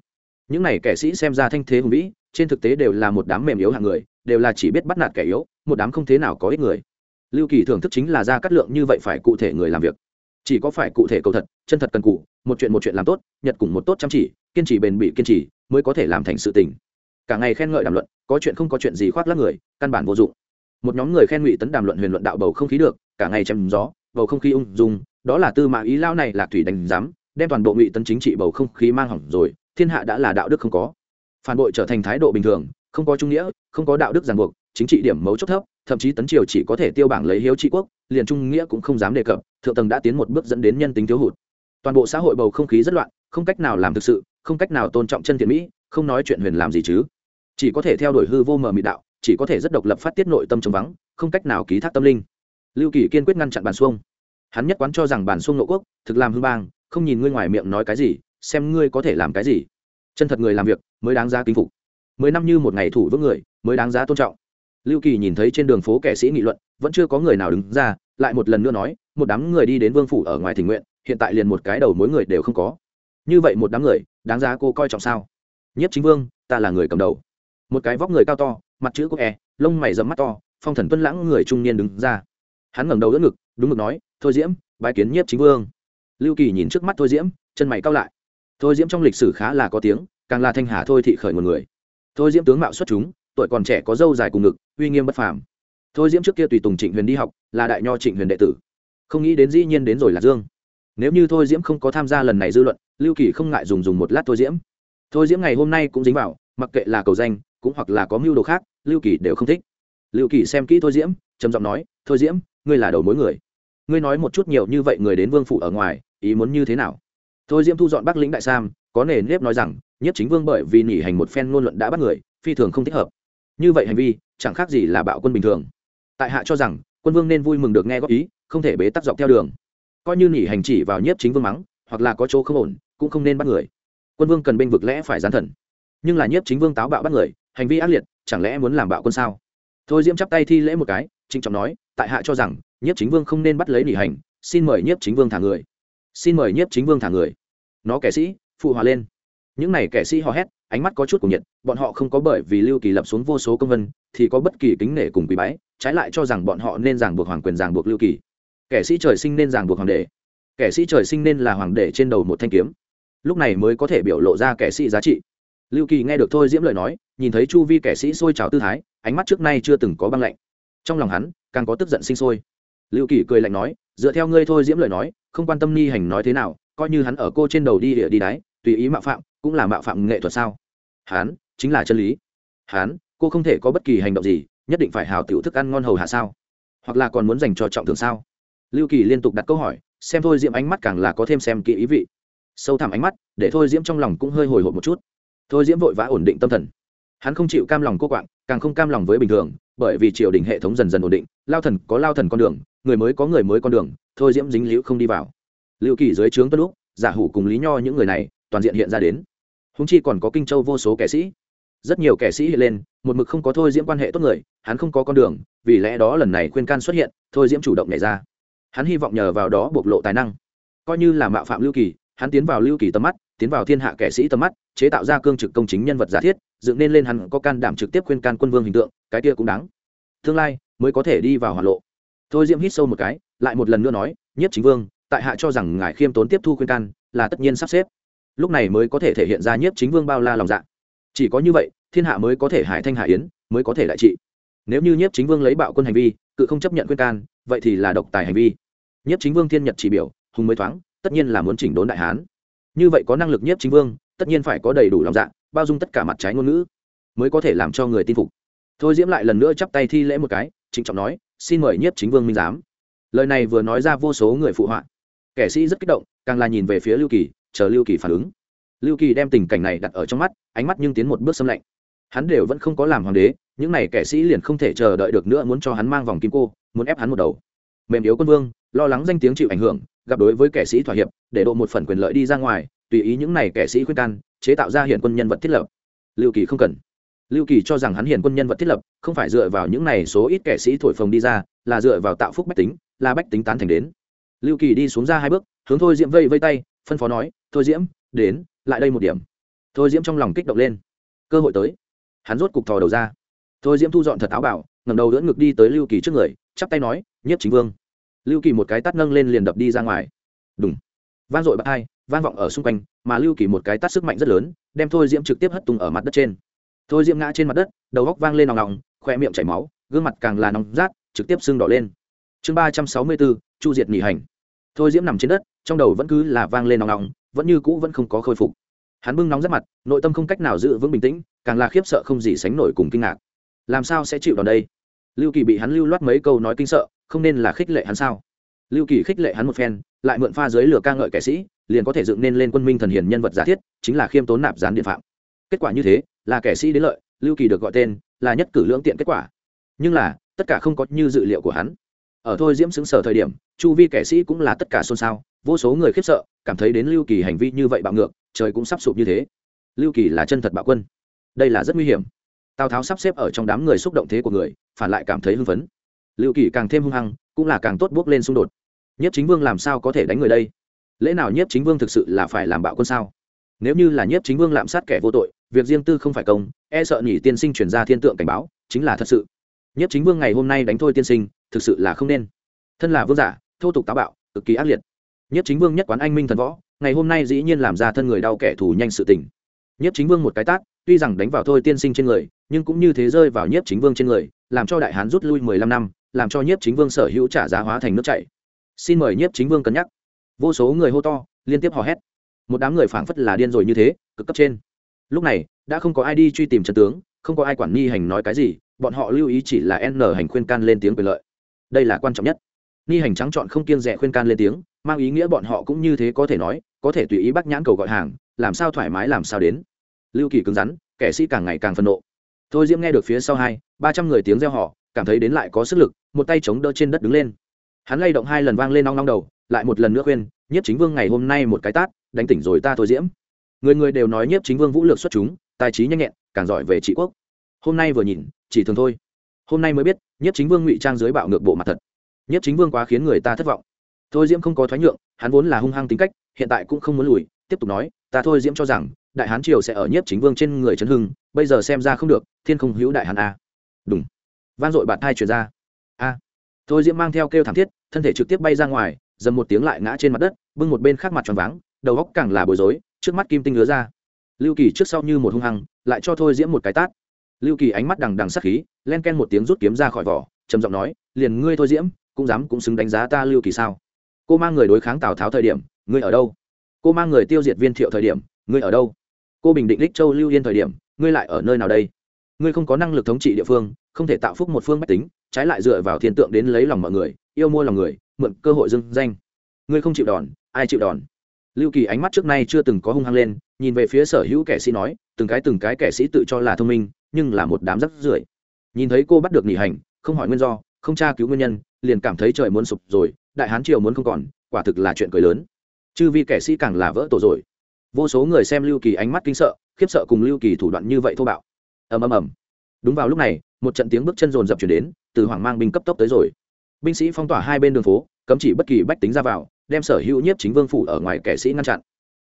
những này kẻ sĩ xem ra thanh thế hùng vĩ, trên thực tế đều là một đám mềm yếu hạng người, đều là chỉ biết bắt nạt kẻ yếu, một đám không thế nào có ích người. Lưu kỳ thưởng thức chính là ra cắt lượng như vậy phải cụ thể người làm việc. Chỉ có phải cụ thể cầu thật, chân thật cần cụ, một chuyện một chuyện làm tốt, nhật cùng một tốt chăm chỉ, kiên trì bền bỉ kiên trì, mới có thể làm thành sự tình. Cả ngày khen ngợi đàm luận, có chuyện không có chuyện gì khoác lắc người, căn bản vô dụng. Một nhóm người khen ngụy tấn đàm luận huyền luận đạo bầu không khí được, cả ngày chém gió, bầu không khí ung dung, đó là tư mã ý lao này là thủy đánh giám, đem toàn bộ ngụy tấn chính trị bầu không khí mang hỏng rồi thiên hạ đã là đạo đức không có. Phản bội trở thành thái độ bình thường, không có trung nghĩa, không có đạo đức ràng buộc, chính trị điểm mấu chốt thấp, thậm chí tấn triều chỉ có thể tiêu bảng lấy hiếu trị quốc, liền trung nghĩa cũng không dám đề cập, thượng tầng đã tiến một bước dẫn đến nhân tính thiếu hụt. Toàn bộ xã hội bầu không khí rất loạn, không cách nào làm thực sự, không cách nào tôn trọng chân thiện mỹ, không nói chuyện huyền làm gì chứ. Chỉ có thể theo đuổi hư vô mờ mị đạo, chỉ có thể rất độc lập phát tiết nội tâm trống vắng, không cách nào ký thác tâm linh. Lưu kỳ kiên quyết ngăn chặn bàn xuông. Hắn nhất quán cho rằng bàn xuông nội quốc, thực làm hư bang, không nhìn ngươi ngoài miệng nói cái gì xem ngươi có thể làm cái gì. Chân thật người làm việc, mới đáng giá kính phục. Mười năm như một ngày thủ vững người, mới đáng giá tôn trọng. Lưu kỳ nhìn thấy trên đường phố kẻ sĩ nghị luận, vẫn chưa có người nào đứng ra, lại một lần nữa nói, một đám người đi đến vương phủ ở ngoài tình nguyện, hiện tại liền một cái đầu mối người đều không có. Như vậy một đám người, đáng giá cô coi trọng sao? Nhất chính vương, ta là người cầm đầu. Một cái vóc người cao to, mặt chữ quốc e lông mày dẫm mắt to, phong thần tuân lãng người trung niên đứng ra. Hắn ngẩng đầu đỡ ngực, đúng ngực nói, thôi diễm, bái kiến nhiếp chính vương. Lưu kỳ nhìn trước mắt thôi diễm, chân mày cao lại thôi diễm trong lịch sử khá là có tiếng, càng là thanh hà thôi thị khởi một người. Thôi diễm tướng mạo xuất chúng, tuổi còn trẻ có dâu dài cùng ngực, uy nghiêm bất phàm. Thôi diễm trước kia tùy tùng trịnh huyền đi học, là đại nho trịnh huyền đệ tử. Không nghĩ đến dĩ nhiên đến rồi là dương. Nếu như thôi diễm không có tham gia lần này dư luận, lưu kỳ không ngại dùng dùng một lát thôi diễm. Thôi diễm ngày hôm nay cũng dính vào, mặc kệ là cầu danh, cũng hoặc là có mưu đồ khác, lưu kỳ đều không thích. Lưu kỳ xem kỹ thôi diễm, trầm giọng nói, thôi diễm, ngươi là đầu mối người. Ngươi nói một chút nhiều như vậy người đến vương phủ ở ngoài, ý muốn như thế nào? Thôi diễm thu dọn bắc lĩnh đại sam, có nề nếp nói rằng, nhất chính vương bởi vì nghỉ hành một phen ngôn luận đã bắt người, phi thường không thích hợp. Như vậy hành vi, chẳng khác gì là bạo quân bình thường. Tại hạ cho rằng, quân vương nên vui mừng được nghe góp ý, không thể bế tắc dọc theo đường. Coi như nghỉ hành chỉ vào nhiếp chính vương mắng, hoặc là có chỗ không ổn, cũng không nên bắt người. Quân vương cần bênh vực lẽ phải gián thần. Nhưng là nhiếp chính vương táo bạo bắt người, hành vi ác liệt, chẳng lẽ muốn làm bạo quân sao? Thôi diễm chắp tay thi lễ một cái, trịnh trọng nói, tại hạ cho rằng nhiếp chính vương không nên bắt lấy nghỉ hành, xin mời nhiếp chính vương thả người xin mời nhiếp chính vương thả người. Nó kẻ sĩ, phụ hòa lên. Những này kẻ sĩ hò hét, ánh mắt có chút cùng nhiệt, bọn họ không có bởi vì lưu kỳ lập xuống vô số công vân, thì có bất kỳ kính nể cùng quý bái, trái lại cho rằng bọn họ nên ràng buộc hoàng quyền ràng buộc lưu kỳ. Kẻ sĩ trời sinh nên ràng buộc hoàng đệ kẻ sĩ trời sinh nên là hoàng đệ trên đầu một thanh kiếm. Lúc này mới có thể biểu lộ ra kẻ sĩ giá trị. Lưu kỳ nghe được thôi diễm lời nói, nhìn thấy chu vi kẻ sĩ sôi trào tư thái, ánh mắt trước nay chưa từng có băng lạnh. Trong lòng hắn, càng có tức giận sinh sôi. Lưu kỳ cười lạnh nói, dựa theo ngươi thôi diễm lời nói không quan tâm ni hành nói thế nào, coi như hắn ở cô trên đầu đi địa đi đáy tùy ý mạo phạm, cũng là mạo phạm nghệ thuật sao? Hắn, chính là chân lý. Hắn, cô không thể có bất kỳ hành động gì, nhất định phải hào tiểu thức ăn ngon hầu hạ sao? Hoặc là còn muốn dành cho trọng thường sao? Lưu kỳ liên tục đặt câu hỏi, xem thôi diễm ánh mắt càng là có thêm xem kỹ ý vị. Sâu thẳm ánh mắt, để thôi diễm trong lòng cũng hơi hồi hộp một chút. Thôi diễm vội vã ổn định tâm thần. Hắn không chịu cam lòng cô quạng, càng không cam lòng với bình thường, bởi vì triều đình hệ thống dần dần ổn định, lao thần có lao thần con đường, người mới có người mới con đường thôi diễm dính liễu không đi vào. Lưu kỳ dưới trướng tuân lúc giả hủ cùng lý nho những người này, toàn diện hiện ra đến. Húng chi còn có kinh châu vô số kẻ sĩ. Rất nhiều kẻ sĩ hiện lên, một mực không có thôi diễm quan hệ tốt người, hắn không có con đường, vì lẽ đó lần này khuyên can xuất hiện, thôi diễm chủ động nhảy ra. Hắn hy vọng nhờ vào đó bộc lộ tài năng. Coi như là mạo phạm lưu kỳ, hắn tiến vào lưu kỳ tầm mắt, tiến vào thiên hạ kẻ sĩ tầm mắt, chế tạo ra cương trực công chính nhân vật giả thiết, dựng nên lên hắn có can đảm trực tiếp khuyên can quân vương hình tượng, cái kia cũng đáng. Tương lai mới có thể đi vào hỏa lộ thôi diễm hít sâu một cái, lại một lần nữa nói nhất chính vương, tại hạ cho rằng ngài khiêm tốn tiếp thu khuyên can, là tất nhiên sắp xếp. Lúc này mới có thể thể hiện ra nhất chính vương bao la lòng dạ. Chỉ có như vậy, thiên hạ mới có thể hải thanh hạ yến, mới có thể đại trị. Nếu như nhất chính vương lấy bạo quân hành vi, cự không chấp nhận khuyên can, vậy thì là độc tài hành vi. Nhất chính vương thiên nhật chỉ biểu, hùng mới thoáng, tất nhiên là muốn chỉnh đốn đại hán. Như vậy có năng lực nhất chính vương, tất nhiên phải có đầy đủ lòng dạ bao dung tất cả mặt trái ngôn ngữ, mới có thể làm cho người tin phục. Thôi diễm lại lần nữa chắp tay thi lễ một cái, trịnh trọng nói xin mời nhiếp chính vương minh giám. Lời này vừa nói ra vô số người phụ họa. Kẻ sĩ rất kích động, càng là nhìn về phía lưu kỳ, chờ lưu kỳ phản ứng. Lưu kỳ đem tình cảnh này đặt ở trong mắt, ánh mắt nhưng tiến một bước xâm lạnh. Hắn đều vẫn không có làm hoàng đế, những n à y kẻ sĩ liền không thể chờ đợi được nữa muốn cho hắn mang vòng kim cô, muốn ép hắn một đầu. Mềm yếu quân vương, lo lắng danh tiếng chịu ảnh hưởng, gặp đối với kẻ sĩ thỏa hiệp, để độ một phần quyền lợi đi ra ngoài, tùy ý những này kẻ sĩ khuyên can, chế tạo ra hiện quân nhân vật thiết lập. Lưu kỳ không cần lưu kỳ cho rằng hắn hiền quân nhân vật thiết lập, không phải dựa vào những này số ít kẻ sĩ thổi phồng đi ra, là dựa vào tạo phúc bách tính, là bách tính tán thành đến. Lưu kỳ đi xuống ra hai bước, hướng thôi diễm vây vây tay, phân phó nói, thôi diễm, đến, lại đây một điểm. Thôi diễm trong lòng kích động lên. Cơ hội tới. Hắn rốt cục thò đầu ra. Thôi diễm thu dọn thật áo bảo ngầm đầu đỡ ngực đi tới lưu kỳ trước người, chắp tay nói nhất chính vương. Lưu kỳ một cái tắt nâng lên liền đập đi ra ngoài. Đúng vang dội bạc hai, vang vọng ở xung quanh, mà lưu kỳ một cái tắt sức mạnh rất lớn, đem thôi diễm trực tiếp hất tung ở mặt đất trên thôi diễm ngã trên mặt đất, đầu góc vang lên nòng nòng khoe miệng chảy máu, gương mặt càng là nóng rát, trực tiếp sưng đỏ lên. Chương ba trăm sáu mươi bốn, chu diệt nghỉ hành. Thôi diễm nằm trên đất, trong đầu vẫn cứ là vang lên nòng nòng, vẫn như cũ vẫn không có khôi phục. Hắn bưng nóng rất mặt, nội tâm không cách nào giữ vững bình tĩnh, càng là khiếp sợ không gì sánh nổi cùng kinh ngạc. Làm sao sẽ chịu đòn đây? Lưu kỳ bị hắn lưu loát mấy câu nói kinh sợ, không nên là khích lệ hắn sao? Lưu kỳ khích lệ hắn một phen, lại mượn pha dưới lửa ca ngợi kẻ sĩ, liền có thể dựng nên lên quân minh thần hiền nhân vật giả thiết, chính là khiêm tốn nạp gián điện phạm kết quả như thế, là kẻ sĩ đến lợi, lưu kỳ được gọi tên, là nhất cử lưỡng tiện kết quả. Nhưng là, tất cả không có như dự liệu của hắn. Ở thôi diễm xứng sở thời điểm, chu vi kẻ sĩ cũng là tất cả xôn xao, vô số người khiếp sợ, cảm thấy đến lưu kỳ hành vi như vậy bạo ngược, trời cũng sắp sụp như thế. Lưu kỳ là chân thật bạo quân. Đây là rất nguy hiểm. Tào tháo sắp xếp ở trong đám người xúc động thế của người, phản lại cảm thấy hưng phấn. Lưu kỳ càng thêm hung hăng, cũng là càng tốt bước lên xung đột. Nhất chính vương làm sao có thể đánh người đây? Lẽ nào nhất chính vương thực sự là phải làm bạo quân sao? Nếu như là nhất chính vương lạm sát kẻ vô tội việc riêng tư không phải công e sợ nhỉ tiên sinh chuyển ra thiên tượng cảnh báo, chính là thật sự. Nhất chính vương ngày hôm nay đánh thôi tiên sinh, thực sự là không nên. Thân là vương giả, thô tục táo bạo, cực kỳ ác liệt. Nhất chính vương nhất quán anh minh thần võ, ngày hôm nay dĩ nhiên làm ra thân người đau kẻ thù nhanh sự tình. Nhất chính vương một cái tát, tuy rằng đánh vào thôi tiên sinh trên người, nhưng cũng như thế rơi vào nhất chính vương trên người, làm cho đại hán rút lui mười lăm năm, làm cho nhất chính vương sở hữu trả giá hóa thành nước chảy. Xin mời nhất chính vương cân nhắc. Vô số người hô to, liên tiếp hò hét. Một đám người phảng phất là điên rồi như thế, cực cấp trên lúc này, đã không có ai đi truy tìm chân tướng, không có ai quản ni hành nói cái gì, bọn họ lưu ý chỉ là n hành khuyên can lên tiếng quyền lợi. Đây là quan trọng nhất. Ni hành trắng chọn không kiên rẻ khuyên can lên tiếng, mang ý nghĩa bọn họ cũng như thế có thể nói, có thể tùy ý bác nhãn cầu gọi hàng, làm sao thoải mái làm sao đến. Lưu kỳ cứng rắn, kẻ sĩ càng ngày càng phân nộ. Thôi diễm nghe được phía sau hai, ba trăm người tiếng reo họ cảm thấy đến lại có sức lực, một tay chống đỡ trên đất đứng lên. Hắn lay động hai lần vang lên nong nong đầu, lại một lần nữa khuyên, nhất chính vương ngày hôm nay một cái tát, đánh tỉnh rồi ta thôi diễm người người đều nói nhiếp chính vương vũ lược xuất chúng, tài trí nhanh nhẹn, càng giỏi về trị quốc. Hôm nay vừa nhìn, chỉ thường thôi. Hôm nay mới biết, nhiếp chính vương ngụy trang dưới bạo ngược bộ mặt thật. Nhiếp chính vương quá khiến người ta thất vọng. Thôi diễm không có thoái nhượng, hắn vốn là hung hăng tính cách, hiện tại cũng không muốn lùi, tiếp tục nói, ta thôi diễm cho rằng, đại hán triều sẽ ở nhiếp chính vương trên người trấn hưng, bây giờ xem ra không được, thiên không hữu đại hán a. Đúng Van dội bạt thai truyền ra. A. Thôi diễm mang theo kêu thảm thiết, thân thể trực tiếp bay ra ngoài, dầm một tiếng lại ngã trên mặt đất, bưng một bên khác mặt tròn váng, đầu góc càng là bối rối trước mắt kim tinh ngứa ra. Lưu kỳ trước sau như một hung hăng, lại cho thôi diễm một cái tát. Lưu kỳ ánh mắt đằng đằng sắc khí, len ken một tiếng rút kiếm ra khỏi vỏ, trầm giọng nói, liền ngươi thôi diễm, cũng dám cũng xứng đánh giá ta lưu kỳ sao? Cô mang người đối kháng tào tháo thời điểm, ngươi ở đâu? Cô mang người tiêu diệt viên thiệu thời điểm, ngươi ở đâu? Cô bình định lích châu lưu yên thời điểm, ngươi lại ở nơi nào đây? Ngươi không có năng lực thống trị địa phương, không thể tạo phúc một phương bách tính, trái lại dựa vào thiên tượng đến lấy lòng mọi người, yêu mua lòng người, mượn cơ hội dưng danh. Ngươi không chịu đòn, ai chịu đòn? Lưu kỳ ánh mắt trước nay chưa từng có hung hăng lên, nhìn về phía sở hữu kẻ sĩ nói, từng cái từng cái kẻ sĩ tự cho là thông minh, nhưng là một đám rắc rưởi. Nhìn thấy cô bắt được nghỉ hành, không hỏi nguyên do, không tra cứu nguyên nhân, liền cảm thấy trời muốn sụp rồi, đại hán triều muốn không còn, quả thực là chuyện cười lớn. Chư vi kẻ sĩ càng là vỡ tổ rồi. Vô số người xem lưu kỳ ánh mắt kinh sợ, khiếp sợ cùng lưu kỳ thủ đoạn như vậy thô bạo. Ầm ầm ầm. Đúng vào lúc này, một trận tiếng bước chân rồn rập chuyển đến, từ hoàng mang binh cấp tốc tới rồi. Binh sĩ phong tỏa hai bên đường phố, cấm chỉ bất kỳ bách tính ra vào đem sở hữu nhiếp chính vương phủ ở ngoài kẻ sĩ ngăn chặn.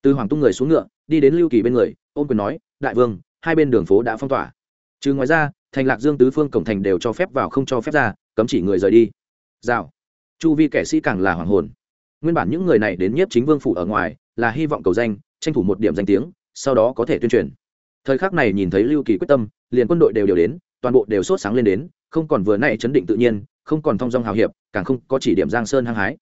Từ hoàng tung người xuống ngựa, đi đến lưu kỳ bên người ôm quyền nói, đại vương, hai bên đường phố đã phong tỏa. Trừ ngoài ra, thành lạc dương tứ phương cổng thành đều cho phép vào không cho phép ra, cấm chỉ người rời đi. Rào. Chu vi kẻ sĩ càng là hoàng hồn. Nguyên bản những người này đến nhiếp chính vương phủ ở ngoài, là hy vọng cầu danh, tranh thủ một điểm danh tiếng, sau đó có thể tuyên truyền. Thời khắc này nhìn thấy lưu kỳ quyết tâm, liền quân đội đều đều đến, toàn bộ đều sốt sáng lên đến, không còn vừa nay chấn định tự nhiên, không còn thong dong hào hiệp, càng không có chỉ điểm giang sơn hăng hái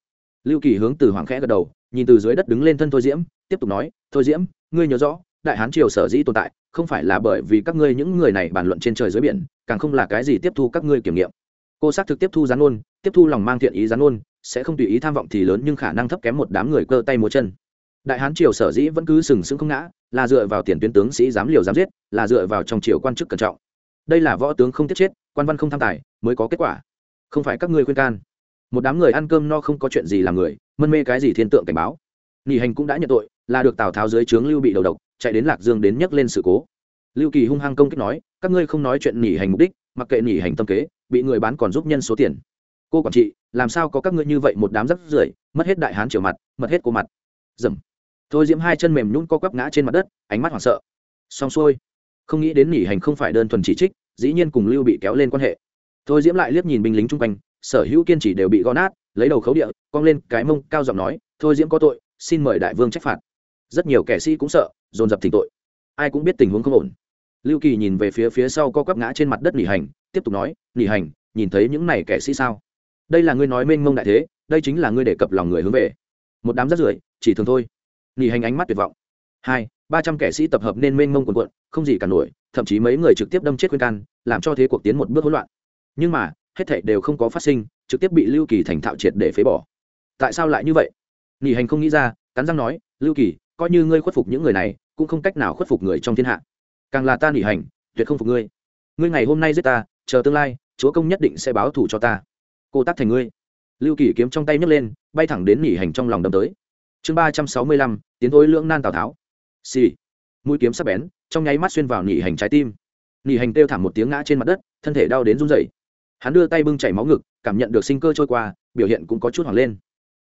lưu kỳ hướng từ hoàng khẽ gật đầu, nhìn từ dưới đất đứng lên thân thôi diễm, tiếp tục nói, thôi diễm, ngươi nhớ rõ, đại hán triều sở dĩ tồn tại, không phải là bởi vì các ngươi những người này bàn luận trên trời dưới biển, càng không là cái gì tiếp thu các ngươi kiểm nghiệm. Cô xác thực tiếp thu gián ôn tiếp thu lòng mang thiện ý gián ôn sẽ không tùy ý tham vọng thì lớn nhưng khả năng thấp kém một đám người cơ tay múa chân. Đại hán triều sở dĩ vẫn cứ sừng sững không ngã, là dựa vào tiền tuyến tướng sĩ dám liều dám giết, là dựa vào trong triều quan chức cẩn trọng. Đây là võ tướng không tiết chết, quan văn không tham tài mới có kết quả. Không phải các ngươi khuyên can một đám người ăn cơm no không có chuyện gì làm người, mân mê cái gì thiên tượng cảnh báo. Nghỉ hành cũng đã nhận tội, là được tào tháo dưới trướng lưu bị đầu độc, chạy đến lạc dương đến nhấc lên sự cố. Lưu kỳ hung hăng công kích nói, các ngươi không nói chuyện nghỉ hành mục đích, mặc kệ nghỉ hành tâm kế, bị người bán còn giúp nhân số tiền. Cô quản trị, làm sao có các ngươi như vậy một đám rắc rưởi, mất hết đại hán trở mặt, mất hết cô mặt. Dầm. Thôi diễm hai chân mềm nhún co quắp ngã trên mặt đất, ánh mắt hoảng sợ. Xong xuôi. Không nghĩ đến nghỉ hành không phải đơn thuần chỉ trích, dĩ nhiên cùng lưu bị kéo lên quan hệ. Thôi diễm lại liếc nhìn binh lính chung quanh sở hữu kiên trì đều bị gõ nát, lấy đầu khấu địa, cong lên cái mông, cao giọng nói, thôi diễm có tội, xin mời đại vương trách phạt. Rất nhiều kẻ sĩ cũng sợ, dồn dập thỉnh tội. Ai cũng biết tình huống không ổn. Lưu kỳ nhìn về phía phía sau co quắp ngã trên mặt đất nghỉ hành, tiếp tục nói nghỉ hành, nhìn thấy những này kẻ sĩ sao? Đây là ngươi nói mênh mông đại thế, đây chính là ngươi đề cập lòng người hướng về. Một đám rất rưởi, chỉ thường thôi. Nghỉ hành ánh mắt tuyệt vọng. Hai, ba trăm kẻ sĩ tập hợp nên mênh mông quần quận không gì cả nổi, thậm chí mấy người trực tiếp đâm chết khuyên can, làm cho thế cuộc tiến một bước hỗn loạn. Nhưng mà hết thảy đều không có phát sinh, trực tiếp bị lưu kỳ thành thạo triệt để phế bỏ. Tại sao lại như vậy? Nghỉ hành không nghĩ ra, cắn răng nói, lưu kỳ, coi như ngươi khuất phục những người này, cũng không cách nào khuất phục người trong thiên hạ. Càng là ta nghỉ hành, tuyệt không phục ngươi. Ngươi ngày hôm nay giết ta, chờ tương lai, chúa công nhất định sẽ báo thù cho ta. Cô tác thành ngươi. Lưu kỳ kiếm trong tay nhấc lên, bay thẳng đến nghỉ hành trong lòng đâm tới. Chương ba trăm sáu mươi lăm, tiến thối lưỡng nan tào tháo. Xì、sì. mũi kiếm sắp bén, trong nháy mắt xuyên vào nghỉ hành trái tim. Nghỉ hành kêu thảm một tiếng ngã trên mặt đất, thân thể đau đến run rẩy hắn đưa tay bưng chảy máu ngực, cảm nhận được sinh cơ trôi qua, biểu hiện cũng có chút hoảng lên.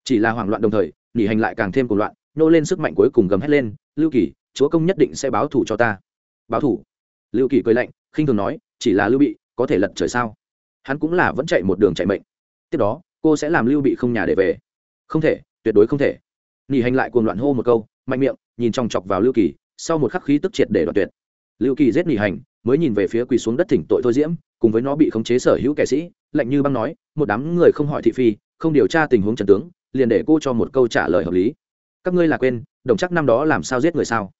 Chỉ là hoảng loạn đồng thời, nghỉ hành lại càng thêm cuồng loạn, nô lên sức mạnh cuối cùng gầm hét lên, lưu kỳ, chúa công nhất định sẽ báo thủ cho ta. Báo thủ lưu kỳ cười lạnh, khinh thường nói, chỉ là lưu bị, có thể lật trời sao? Hắn cũng là vẫn chạy một đường chạy mệnh. Tiếp đó, cô sẽ làm lưu bị không nhà để về. Không thể, tuyệt đối không thể. Nghỉ hành lại cuồng loạn hô một câu, mạnh miệng, nhìn chòng chọc vào lưu kỳ, sau một khắc khí tức triệt để đoạt tuyệt. Lưu kỳ giết nghỉ hành, mới nhìn về phía quỳ xuống đất thỉnh tội thôi diễm cùng với nó bị khống chế sở hữu kẻ sĩ, lạnh như băng nói, một đám người không hỏi thị phi, không điều tra tình huống trần tướng, liền để cô cho một câu trả lời hợp lý. Các ngươi là quên, đồng chắc năm đó làm sao giết người sao?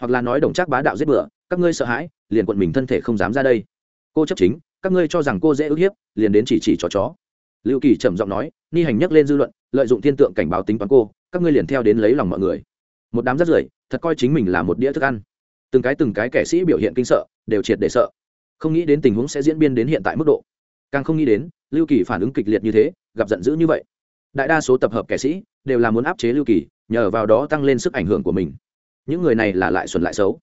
Hoặc là nói đồng chắc bá đạo giết bựa các ngươi sợ hãi, liền quận mình thân thể không dám ra đây. Cô chấp chính, các ngươi cho rằng cô dễ ức hiếp, liền đến chỉ chỉ cho chó. Lưu kỳ trầm giọng nói, ni hành nhắc lên dư luận, lợi dụng thiên tượng cảnh báo tính toán cô, các ngươi liền theo đến lấy lòng mọi người. Một đám rất rưởi, thật coi chính mình là một đĩa thức ăn. Từng cái từng cái kẻ sĩ biểu hiện kinh sợ, đều triệt để sợ không nghĩ đến tình huống sẽ diễn biến đến hiện tại mức độ. Càng không nghĩ đến, lưu kỳ phản ứng kịch liệt như thế, gặp giận dữ như vậy. Đại đa số tập hợp kẻ sĩ đều là muốn áp chế lưu kỳ, nhờ vào đó tăng lên sức ảnh hưởng của mình. Những người này là lại xuẩn lại xấu.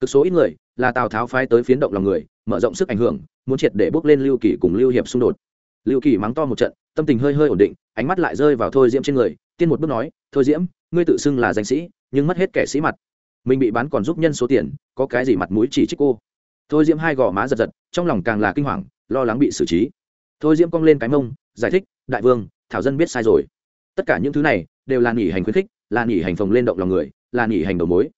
Cực số ít người là tào tháo phái tới phiến động lòng người, mở rộng sức ảnh hưởng, muốn triệt để bước lên lưu kỳ cùng lưu hiệp xung đột. Lưu kỳ mắng to một trận, tâm tình hơi hơi ổn định, ánh mắt lại rơi vào thôi diễm trên người, tiên một bước nói, thôi diễm, ngươi tự xưng là danh sĩ, nhưng mất hết kẻ sĩ mặt. Mình bị bán còn giúp nhân số tiền, có cái gì mặt mũi chỉ trích cô? Thôi diễm hai gò má giật giật, trong lòng càng là kinh hoàng, lo lắng bị xử trí. Thôi diễm cong lên cái mông, giải thích, đại vương, thảo dân biết sai rồi. Tất cả những thứ này đều là nghỉ hành khuyến khích, là nghỉ hành phồng lên động lòng người, là nghỉ hành đầu mối.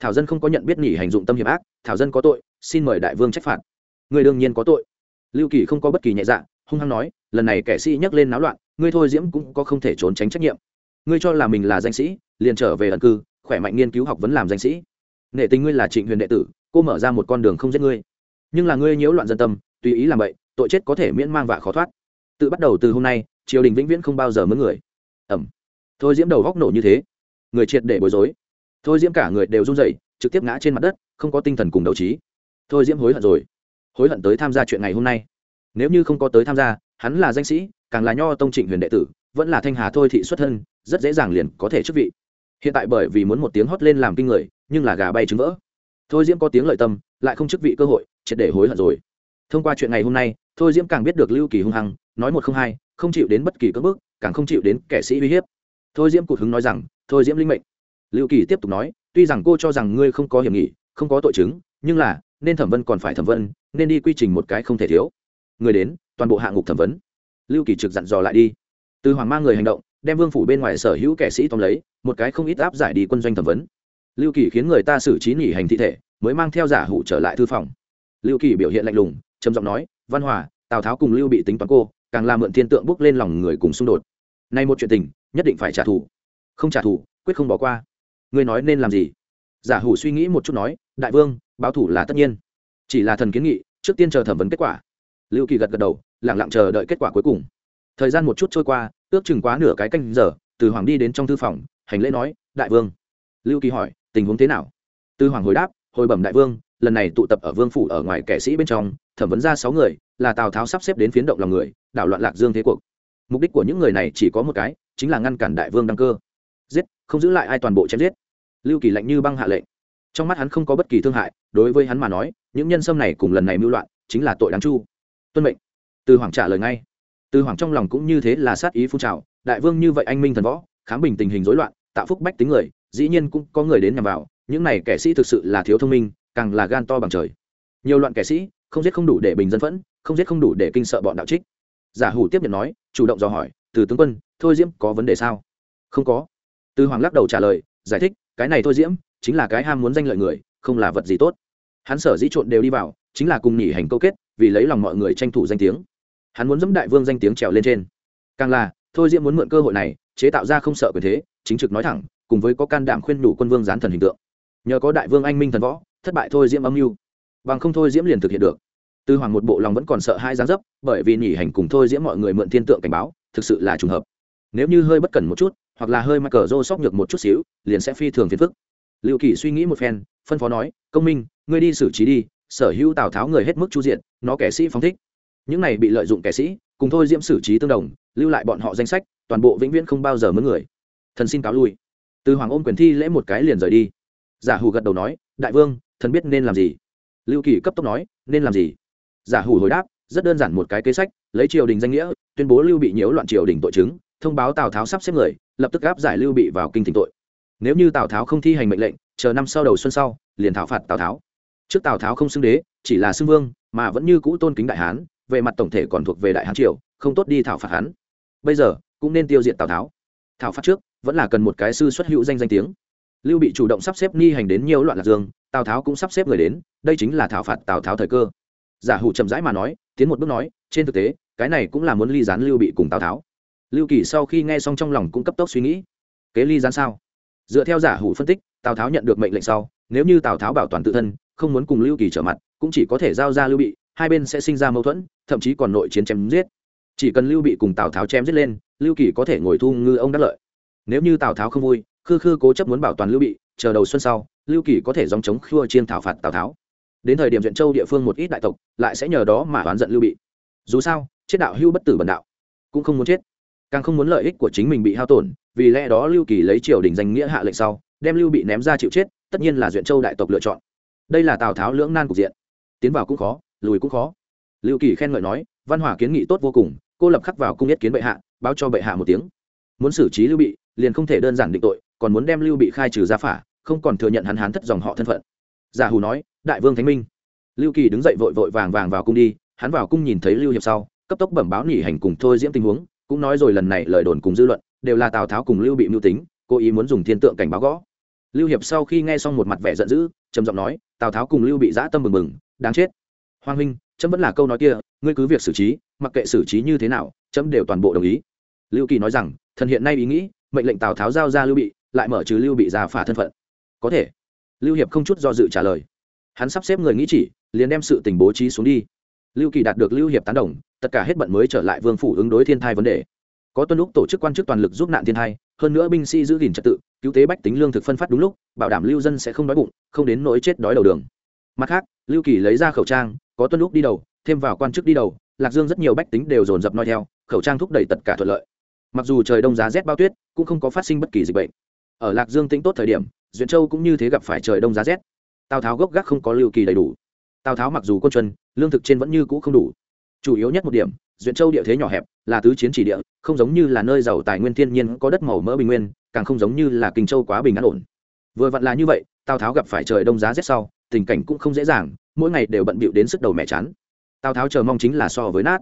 Thảo dân không có nhận biết nghỉ hành dụng tâm hiểm ác, thảo dân có tội, xin mời đại vương trách phạt. Người đương nhiên có tội. Lưu kỳ không có bất kỳ nhẹ dạ hung hăng nói, lần này kẻ sĩ nhắc lên náo loạn, ngươi thôi diễm cũng có không thể trốn tránh trách nhiệm. Ngươi cho là mình là danh sĩ, liền trở về ẩn cư, khỏe mạnh nghiên cứu học vấn làm danh sĩ. Nể tình ngươi là trịnh huyền đệ tử cô mở ra một con đường không giết ngươi. Nhưng là ngươi nhiễu loạn dân tâm, tùy ý làm vậy, tội chết có thể miễn mang và khó thoát. Tự bắt đầu từ hôm nay, triều đình vĩnh viễn không bao giờ mướn người. Ẩm. Thôi diễm đầu góc nổ như thế. Người triệt để bối rối. Thôi diễm cả người đều run rẩy, trực tiếp ngã trên mặt đất, không có tinh thần cùng đấu trí. Thôi diễm hối hận rồi. Hối hận tới tham gia chuyện ngày hôm nay. Nếu như không có tới tham gia, hắn là danh sĩ, càng là nho tông trịnh huyền đệ tử, vẫn là thanh hà thôi thị xuất thân, rất dễ dàng liền có thể chức vị. Hiện tại bởi vì muốn một tiếng hót lên làm kinh người, nhưng là gà bay trứng vỡ thôi diễm có tiếng lợi tâm, lại không chức vị cơ hội, triệt để hối hận rồi. Thông qua chuyện ngày hôm nay, thôi diễm càng biết được lưu kỳ hung hăng, nói một không hai, không chịu đến bất kỳ cước bước càng không chịu đến kẻ sĩ uy hiếp. Thôi diễm cụt hứng nói rằng, thôi diễm linh mệnh. Lưu kỳ tiếp tục nói, tuy rằng cô cho rằng ngươi không có hiểm nghị, không có tội chứng, nhưng là, nên thẩm vân còn phải thẩm vân, nên đi quy trình một cái không thể thiếu. Người đến, toàn bộ hạng mục thẩm vấn. Lưu kỳ trực dặn dò lại đi. Từ hoàng mang người hành động, đem vương phủ bên ngoài sở hữu kẻ sĩ tóm lấy, một cái không ít áp giải đi quân doanh thẩm vấn lưu kỳ khiến người ta xử trí nghỉ hành thi thể, mới mang theo giả hủ trở lại thư phòng. Lưu kỳ biểu hiện lạnh lùng, trầm giọng nói, văn hòa, tào tháo cùng lưu bị tính toán cô, càng làm mượn thiên tượng bước lên lòng người cùng xung đột. Nay một chuyện tình, nhất định phải trả thù. Không trả thù, quyết không bỏ qua. Ngươi nói nên làm gì? Giả hủ suy nghĩ một chút nói, đại vương, báo thủ là tất nhiên. Chỉ là thần kiến nghị, trước tiên chờ thẩm vấn kết quả. Lưu kỳ gật gật đầu lẳng lặng chờ đợi kết quả cuối cùng. Thời gian một chút trôi qua, ước chừng quá nửa cái canh giờ, từ hoàng đi đến trong thư phòng, hành lễ nói, đại vương. Lưu kỳ hỏi tình huống thế nào? Từ hoàng hồi đáp, hồi bẩm đại vương, lần này tụ tập ở vương phủ ở ngoài kẻ sĩ bên trong, thẩm vấn ra sáu người, là tào tháo sắp xếp đến phiến động lòng người, đảo loạn lạc dương thế cuộc. Mục đích của những người này chỉ có một cái, chính là ngăn cản đại vương đăng cơ. Giết, không giữ lại ai toàn bộ chém giết. Lưu kỳ lạnh như băng hạ lệnh. Trong mắt hắn không có bất kỳ thương hại, đối với hắn mà nói, những nhân sâm này cùng lần này mưu loạn, chính là tội đáng chu. Tuân mệnh. Từ hoàng trả lời ngay. Từ hoàng trong lòng cũng như thế là sát ý phun trào, đại vương như vậy anh minh thần võ, khám bình tình hình rối loạn, tạo phúc bách tính người dĩ nhiên cũng có người đến nhằm vào, những này kẻ sĩ thực sự là thiếu thông minh, càng là gan to bằng trời. Nhiều loạn kẻ sĩ, không giết không đủ để bình dân phẫn, không giết không đủ để kinh sợ bọn đạo trích. Giả hủ tiếp nhận nói, chủ động dò hỏi, từ tướng quân, thôi diễm có vấn đề sao? Không có. Từ hoàng lắc đầu trả lời, giải thích, cái này thôi diễm chính là cái ham muốn danh lợi người, không là vật gì tốt. Hắn sở dĩ trộn đều đi vào, chính là cùng nhỉ hành câu kết, vì lấy lòng mọi người tranh thủ danh tiếng. Hắn muốn dẫm đại vương danh tiếng trèo lên trên. Càng là, thôi diễm muốn mượn cơ hội này, chế tạo ra không sợ quyền thế, chính trực nói thẳng cùng với có can đảm khuyên đủ quân vương gián thần hình tượng. Nhờ có đại vương anh minh thần võ, thất bại thôi diễm âm mưu. Bằng không thôi diễm liền thực hiện được. Tư hoàng một bộ lòng vẫn còn sợ hai gián dấp, bởi vì nhỉ hành cùng thôi diễm mọi người mượn thiên tượng cảnh báo, thực sự là trùng hợp. Nếu như hơi bất cẩn một chút, hoặc là hơi mắc cờ rô sóc nhược một chút xíu, liền sẽ phi thường phiền phức. Liệu kỳ suy nghĩ một phen, phân phó nói, công minh, ngươi đi xử trí đi, sở hữu tào tháo người hết mức chu diện, nó kẻ sĩ phóng thích. Những này bị lợi dụng kẻ sĩ, cùng thôi diễm xử trí tương đồng, lưu lại bọn họ danh sách, toàn bộ vĩnh viễn không bao giờ mướn người. Thần xin cáo lui từ hoàng ôm quyền thi lễ một cái liền rời đi. Giả hủ gật đầu nói, đại vương, thần biết nên làm gì? Lưu kỳ cấp tốc nói, nên làm gì? Giả hủ hồi đáp, rất đơn giản một cái kế sách, lấy triều đình danh nghĩa, tuyên bố lưu bị nhiễu loạn triều đình tội chứng, thông báo tào tháo sắp xếp người, lập tức áp giải lưu bị vào kinh thỉnh tội. Nếu như tào tháo không thi hành mệnh lệnh, chờ năm sau đầu xuân sau, liền thảo phạt tào tháo. Trước tào tháo không xưng đế, chỉ là xưng vương, mà vẫn như cũ tôn kính đại hán, về mặt tổng thể còn thuộc về đại hán triều, không tốt đi thảo phạt hắn. Bây giờ, cũng nên tiêu diệt tào tháo. Thảo phạt trước vẫn là cần một cái sư xuất hữu danh danh tiếng. Lưu bị chủ động sắp xếp ni hành đến nhiều loạn lạc dương, tào tháo cũng sắp xếp người đến, đây chính là thảo phạt tào tháo thời cơ. Giả hủ chậm rãi mà nói, tiến một bước nói, trên thực tế, cái này cũng là muốn ly gián lưu bị cùng tào tháo. Lưu kỳ sau khi nghe xong trong lòng cũng cấp tốc suy nghĩ. Kế ly gián sao? Dựa theo giả hủ phân tích, tào tháo nhận được mệnh lệnh sau, nếu như tào tháo bảo toàn tự thân, không muốn cùng lưu kỳ trở mặt, cũng chỉ có thể giao ra lưu bị, hai bên sẽ sinh ra mâu thuẫn, thậm chí còn nội chiến chém giết. Chỉ cần lưu bị cùng tào tháo chém giết lên, lưu kỳ có thể ngồi thu ngư ông đắc lợi nếu như tào tháo không vui, khư khư cố chấp muốn bảo toàn lưu bị, chờ đầu xuân sau, lưu kỳ có thể dòng chống khua chiên thảo phạt tào tháo. Đến thời điểm duyện châu địa phương một ít đại tộc lại sẽ nhờ đó mà oán giận lưu bị. Dù sao, chết đạo hưu bất tử bần đạo, cũng không muốn chết. Càng không muốn lợi ích của chính mình bị hao tổn, vì lẽ đó lưu kỳ lấy triều đình danh nghĩa hạ lệnh sau, đem lưu bị ném ra chịu chết, tất nhiên là duyện châu đại tộc lựa chọn. Đây là tào tháo lưỡng nan cục diện. Tiến vào cũng khó, lùi cũng khó. Lưu kỳ khen ngợi nói, văn hỏa kiến nghị tốt vô cùng, cô lập khắc vào cung nhất kiến bệ hạ, báo cho bệ hạ một tiếng. Muốn xử trí lưu bị liền không thể đơn giản định tội, còn muốn đem lưu bị khai trừ ra phả, không còn thừa nhận hắn hán thất dòng họ thân phận. Giả hù nói, đại vương thánh minh. Lưu kỳ đứng dậy vội vội vàng vàng vào cung đi, hắn vào cung nhìn thấy lưu hiệp sau, cấp tốc bẩm báo nỉ hành cùng thôi diễm tình huống, cũng nói rồi lần này lời đồn cùng dư luận, đều là tào tháo cùng lưu bị mưu tính, cố ý muốn dùng thiên tượng cảnh báo gõ. Lưu hiệp sau khi nghe xong một mặt vẻ giận dữ, trầm giọng nói, tào tháo cùng lưu bị dã tâm mừng mừng đáng chết. Hoàng huynh, chấm vẫn là câu nói kia, ngươi cứ việc xử trí, mặc kệ xử trí như thế nào, chấm đều toàn bộ đồng ý. Lưu kỳ nói rằng, thần hiện nay ý nghĩ mệnh lệnh tào tháo giao ra lưu bị lại mở trừ lưu bị ra phả thân phận có thể lưu hiệp không chút do dự trả lời hắn sắp xếp người nghĩ chỉ liền đem sự tình bố trí xuống đi lưu kỳ đạt được lưu hiệp tán đồng tất cả hết bận mới trở lại vương phủ ứng đối thiên thai vấn đề có tuân lúc tổ chức quan chức toàn lực giúp nạn thiên thai hơn nữa binh sĩ giữ gìn trật tự cứu tế bách tính lương thực phân phát đúng lúc bảo đảm lưu dân sẽ không đói bụng không đến nỗi chết đói đầu đường mặt khác lưu kỳ lấy ra khẩu trang có tuân lúc đi đầu thêm vào quan chức đi đầu lạc dương rất nhiều bách tính đều dồn dập noi theo khẩu trang thúc đẩy tất cả thuận lợi mặc dù trời đông giá rét bao tuyết, cũng không có phát sinh bất kỳ dịch bệnh. Ở lạc dương tĩnh tốt thời điểm, duyện châu cũng như thế gặp phải trời đông giá rét. Tào tháo gốc gác không có lưu kỳ đầy đủ. Tào tháo mặc dù quân chuân lương thực trên vẫn như cũ không đủ. Chủ yếu nhất một điểm, duyện châu địa thế nhỏ hẹp, là tứ chiến chỉ địa, không giống như là nơi giàu tài nguyên thiên nhiên có đất màu mỡ bình nguyên, càng không giống như là kinh châu quá bình an ổn. Vừa vặn là như vậy, tào tháo gặp phải trời đông giá rét sau, tình cảnh cũng không dễ dàng, mỗi ngày đều bận bịu đến sức đầu mẹ chán. Tào tháo chờ mong chính là so với nát.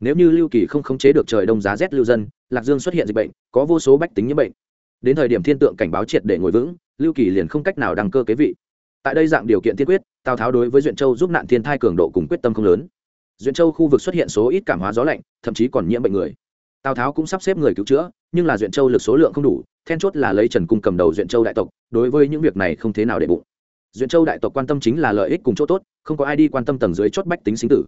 Nếu như lưu kỳ không khống chế được trời đông giá rét lưu dân lạc dương xuất hiện dịch bệnh, có vô số bách tính nhiễm bệnh. Đến thời điểm thiên tượng cảnh báo triệt để ngồi vững, lưu kỳ liền không cách nào đăng cơ kế vị. Tại đây dạng điều kiện tiên quyết, tào tháo đối với duyện châu giúp nạn thiên thai cường độ cùng quyết tâm không lớn. Duyện châu khu vực xuất hiện số ít cảm hóa gió lạnh, thậm chí còn nhiễm bệnh người. Tào tháo cũng sắp xếp người cứu chữa, nhưng là duyện châu lực số lượng không đủ, then chốt là lấy trần cung cầm đầu duyện châu đại tộc, đối với những việc này không thế nào để bụng. Duyện châu đại tộc quan tâm chính là lợi ích cùng chỗ tốt, không có ai đi quan tâm tầng dưới chốt bách tính sinh tử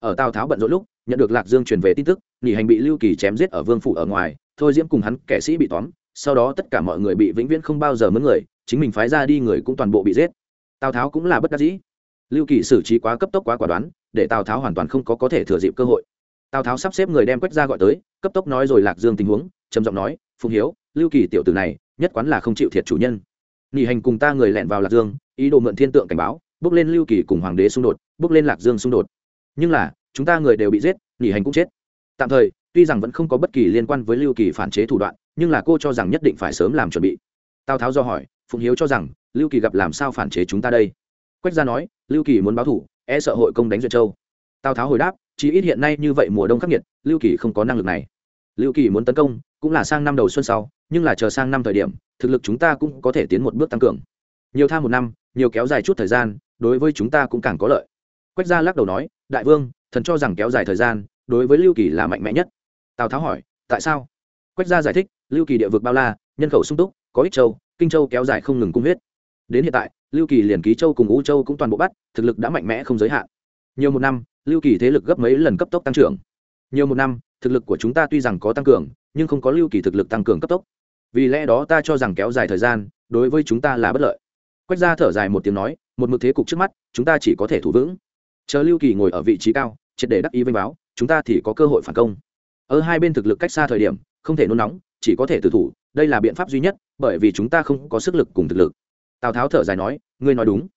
ở tào tháo bận rộn lúc, nhận được lạc dương truyền về tin tức, nghỉ hành bị lưu kỳ chém giết ở vương phủ ở ngoài, thôi diễm cùng hắn kẻ sĩ bị tóm, sau đó tất cả mọi người bị vĩnh viễn không bao giờ mướn người, chính mình phái ra đi người cũng toàn bộ bị giết. Tào tháo cũng là bất đắc dĩ. Lưu kỳ xử trí quá cấp tốc quá quả đoán, để tào tháo hoàn toàn không có có thể thừa dịp cơ hội. Tào tháo sắp xếp người đem quách ra gọi tới, cấp tốc nói rồi lạc dương tình huống, trầm giọng nói, phùng hiếu, lưu kỳ tiểu tử này, nhất quán là không chịu thiệt chủ nhân. Nghỉ hành cùng ta người lẹn vào lạc dương, ý đồ mượn thiên tượng cảnh báo, bước lên lưu kỳ cùng hoàng đế xung đột, bước lên lạc dương xung đột nhưng là, chúng ta người đều bị giết, nghỉ hành cũng chết. Tạm thời, tuy rằng vẫn không có bất kỳ liên quan với lưu kỳ phản chế thủ đoạn, nhưng là cô cho rằng nhất định phải sớm làm chuẩn bị. Tào tháo do hỏi, phụng hiếu cho rằng, lưu kỳ gặp làm sao phản chế chúng ta đây? Quách gia nói, lưu kỳ muốn báo thủ e sợ hội công đánh duyệt châu. Tào tháo hồi đáp chỉ ít hiện nay như vậy mùa đông khắc nghiệt, lưu kỳ không có năng lực này. Lưu kỳ muốn tấn công, cũng là sang năm đầu xuân sau, nhưng là chờ sang năm thời điểm, thực lực chúng ta cũng có thể tiến một bước tăng cường. Nhiều tham một năm, nhiều kéo dài chút thời gian, đối với chúng ta cũng càng có lợi quách gia lắc đầu nói, đại vương, thần cho rằng kéo dài thời gian, đối với lưu kỳ là mạnh mẽ nhất. Tào tháo hỏi, tại sao? Quách gia giải thích, lưu kỳ địa vực bao la, nhân khẩu sung túc, có ích châu, kinh châu kéo dài không ngừng cung huyết. Đến hiện tại, lưu kỳ liền ký châu cùng u châu cũng toàn bộ bắt, thực lực đã mạnh mẽ không giới hạn. Nhiều một năm, lưu kỳ thế lực gấp mấy lần cấp tốc tăng trưởng. Nhiều một năm, thực lực của chúng ta tuy rằng có tăng cường, nhưng không có lưu kỳ thực lực tăng cường cấp tốc. Vì lẽ đó ta cho rằng kéo dài thời gian, đối với chúng ta là bất lợi. Quách gia thở dài một tiếng nói, một mực thế cục trước mắt, chúng ta chỉ có thể thủ vững chờ lưu kỳ ngồi ở vị trí cao, triệt để đắc ý vinh báo, chúng ta thì có cơ hội phản công. Ở hai bên thực lực cách xa thời điểm, không thể nôn nóng, chỉ có thể tự thủ, đây là biện pháp duy nhất, bởi vì chúng ta không có sức lực cùng thực lực. Tào tháo thở dài nói, ngươi nói đúng.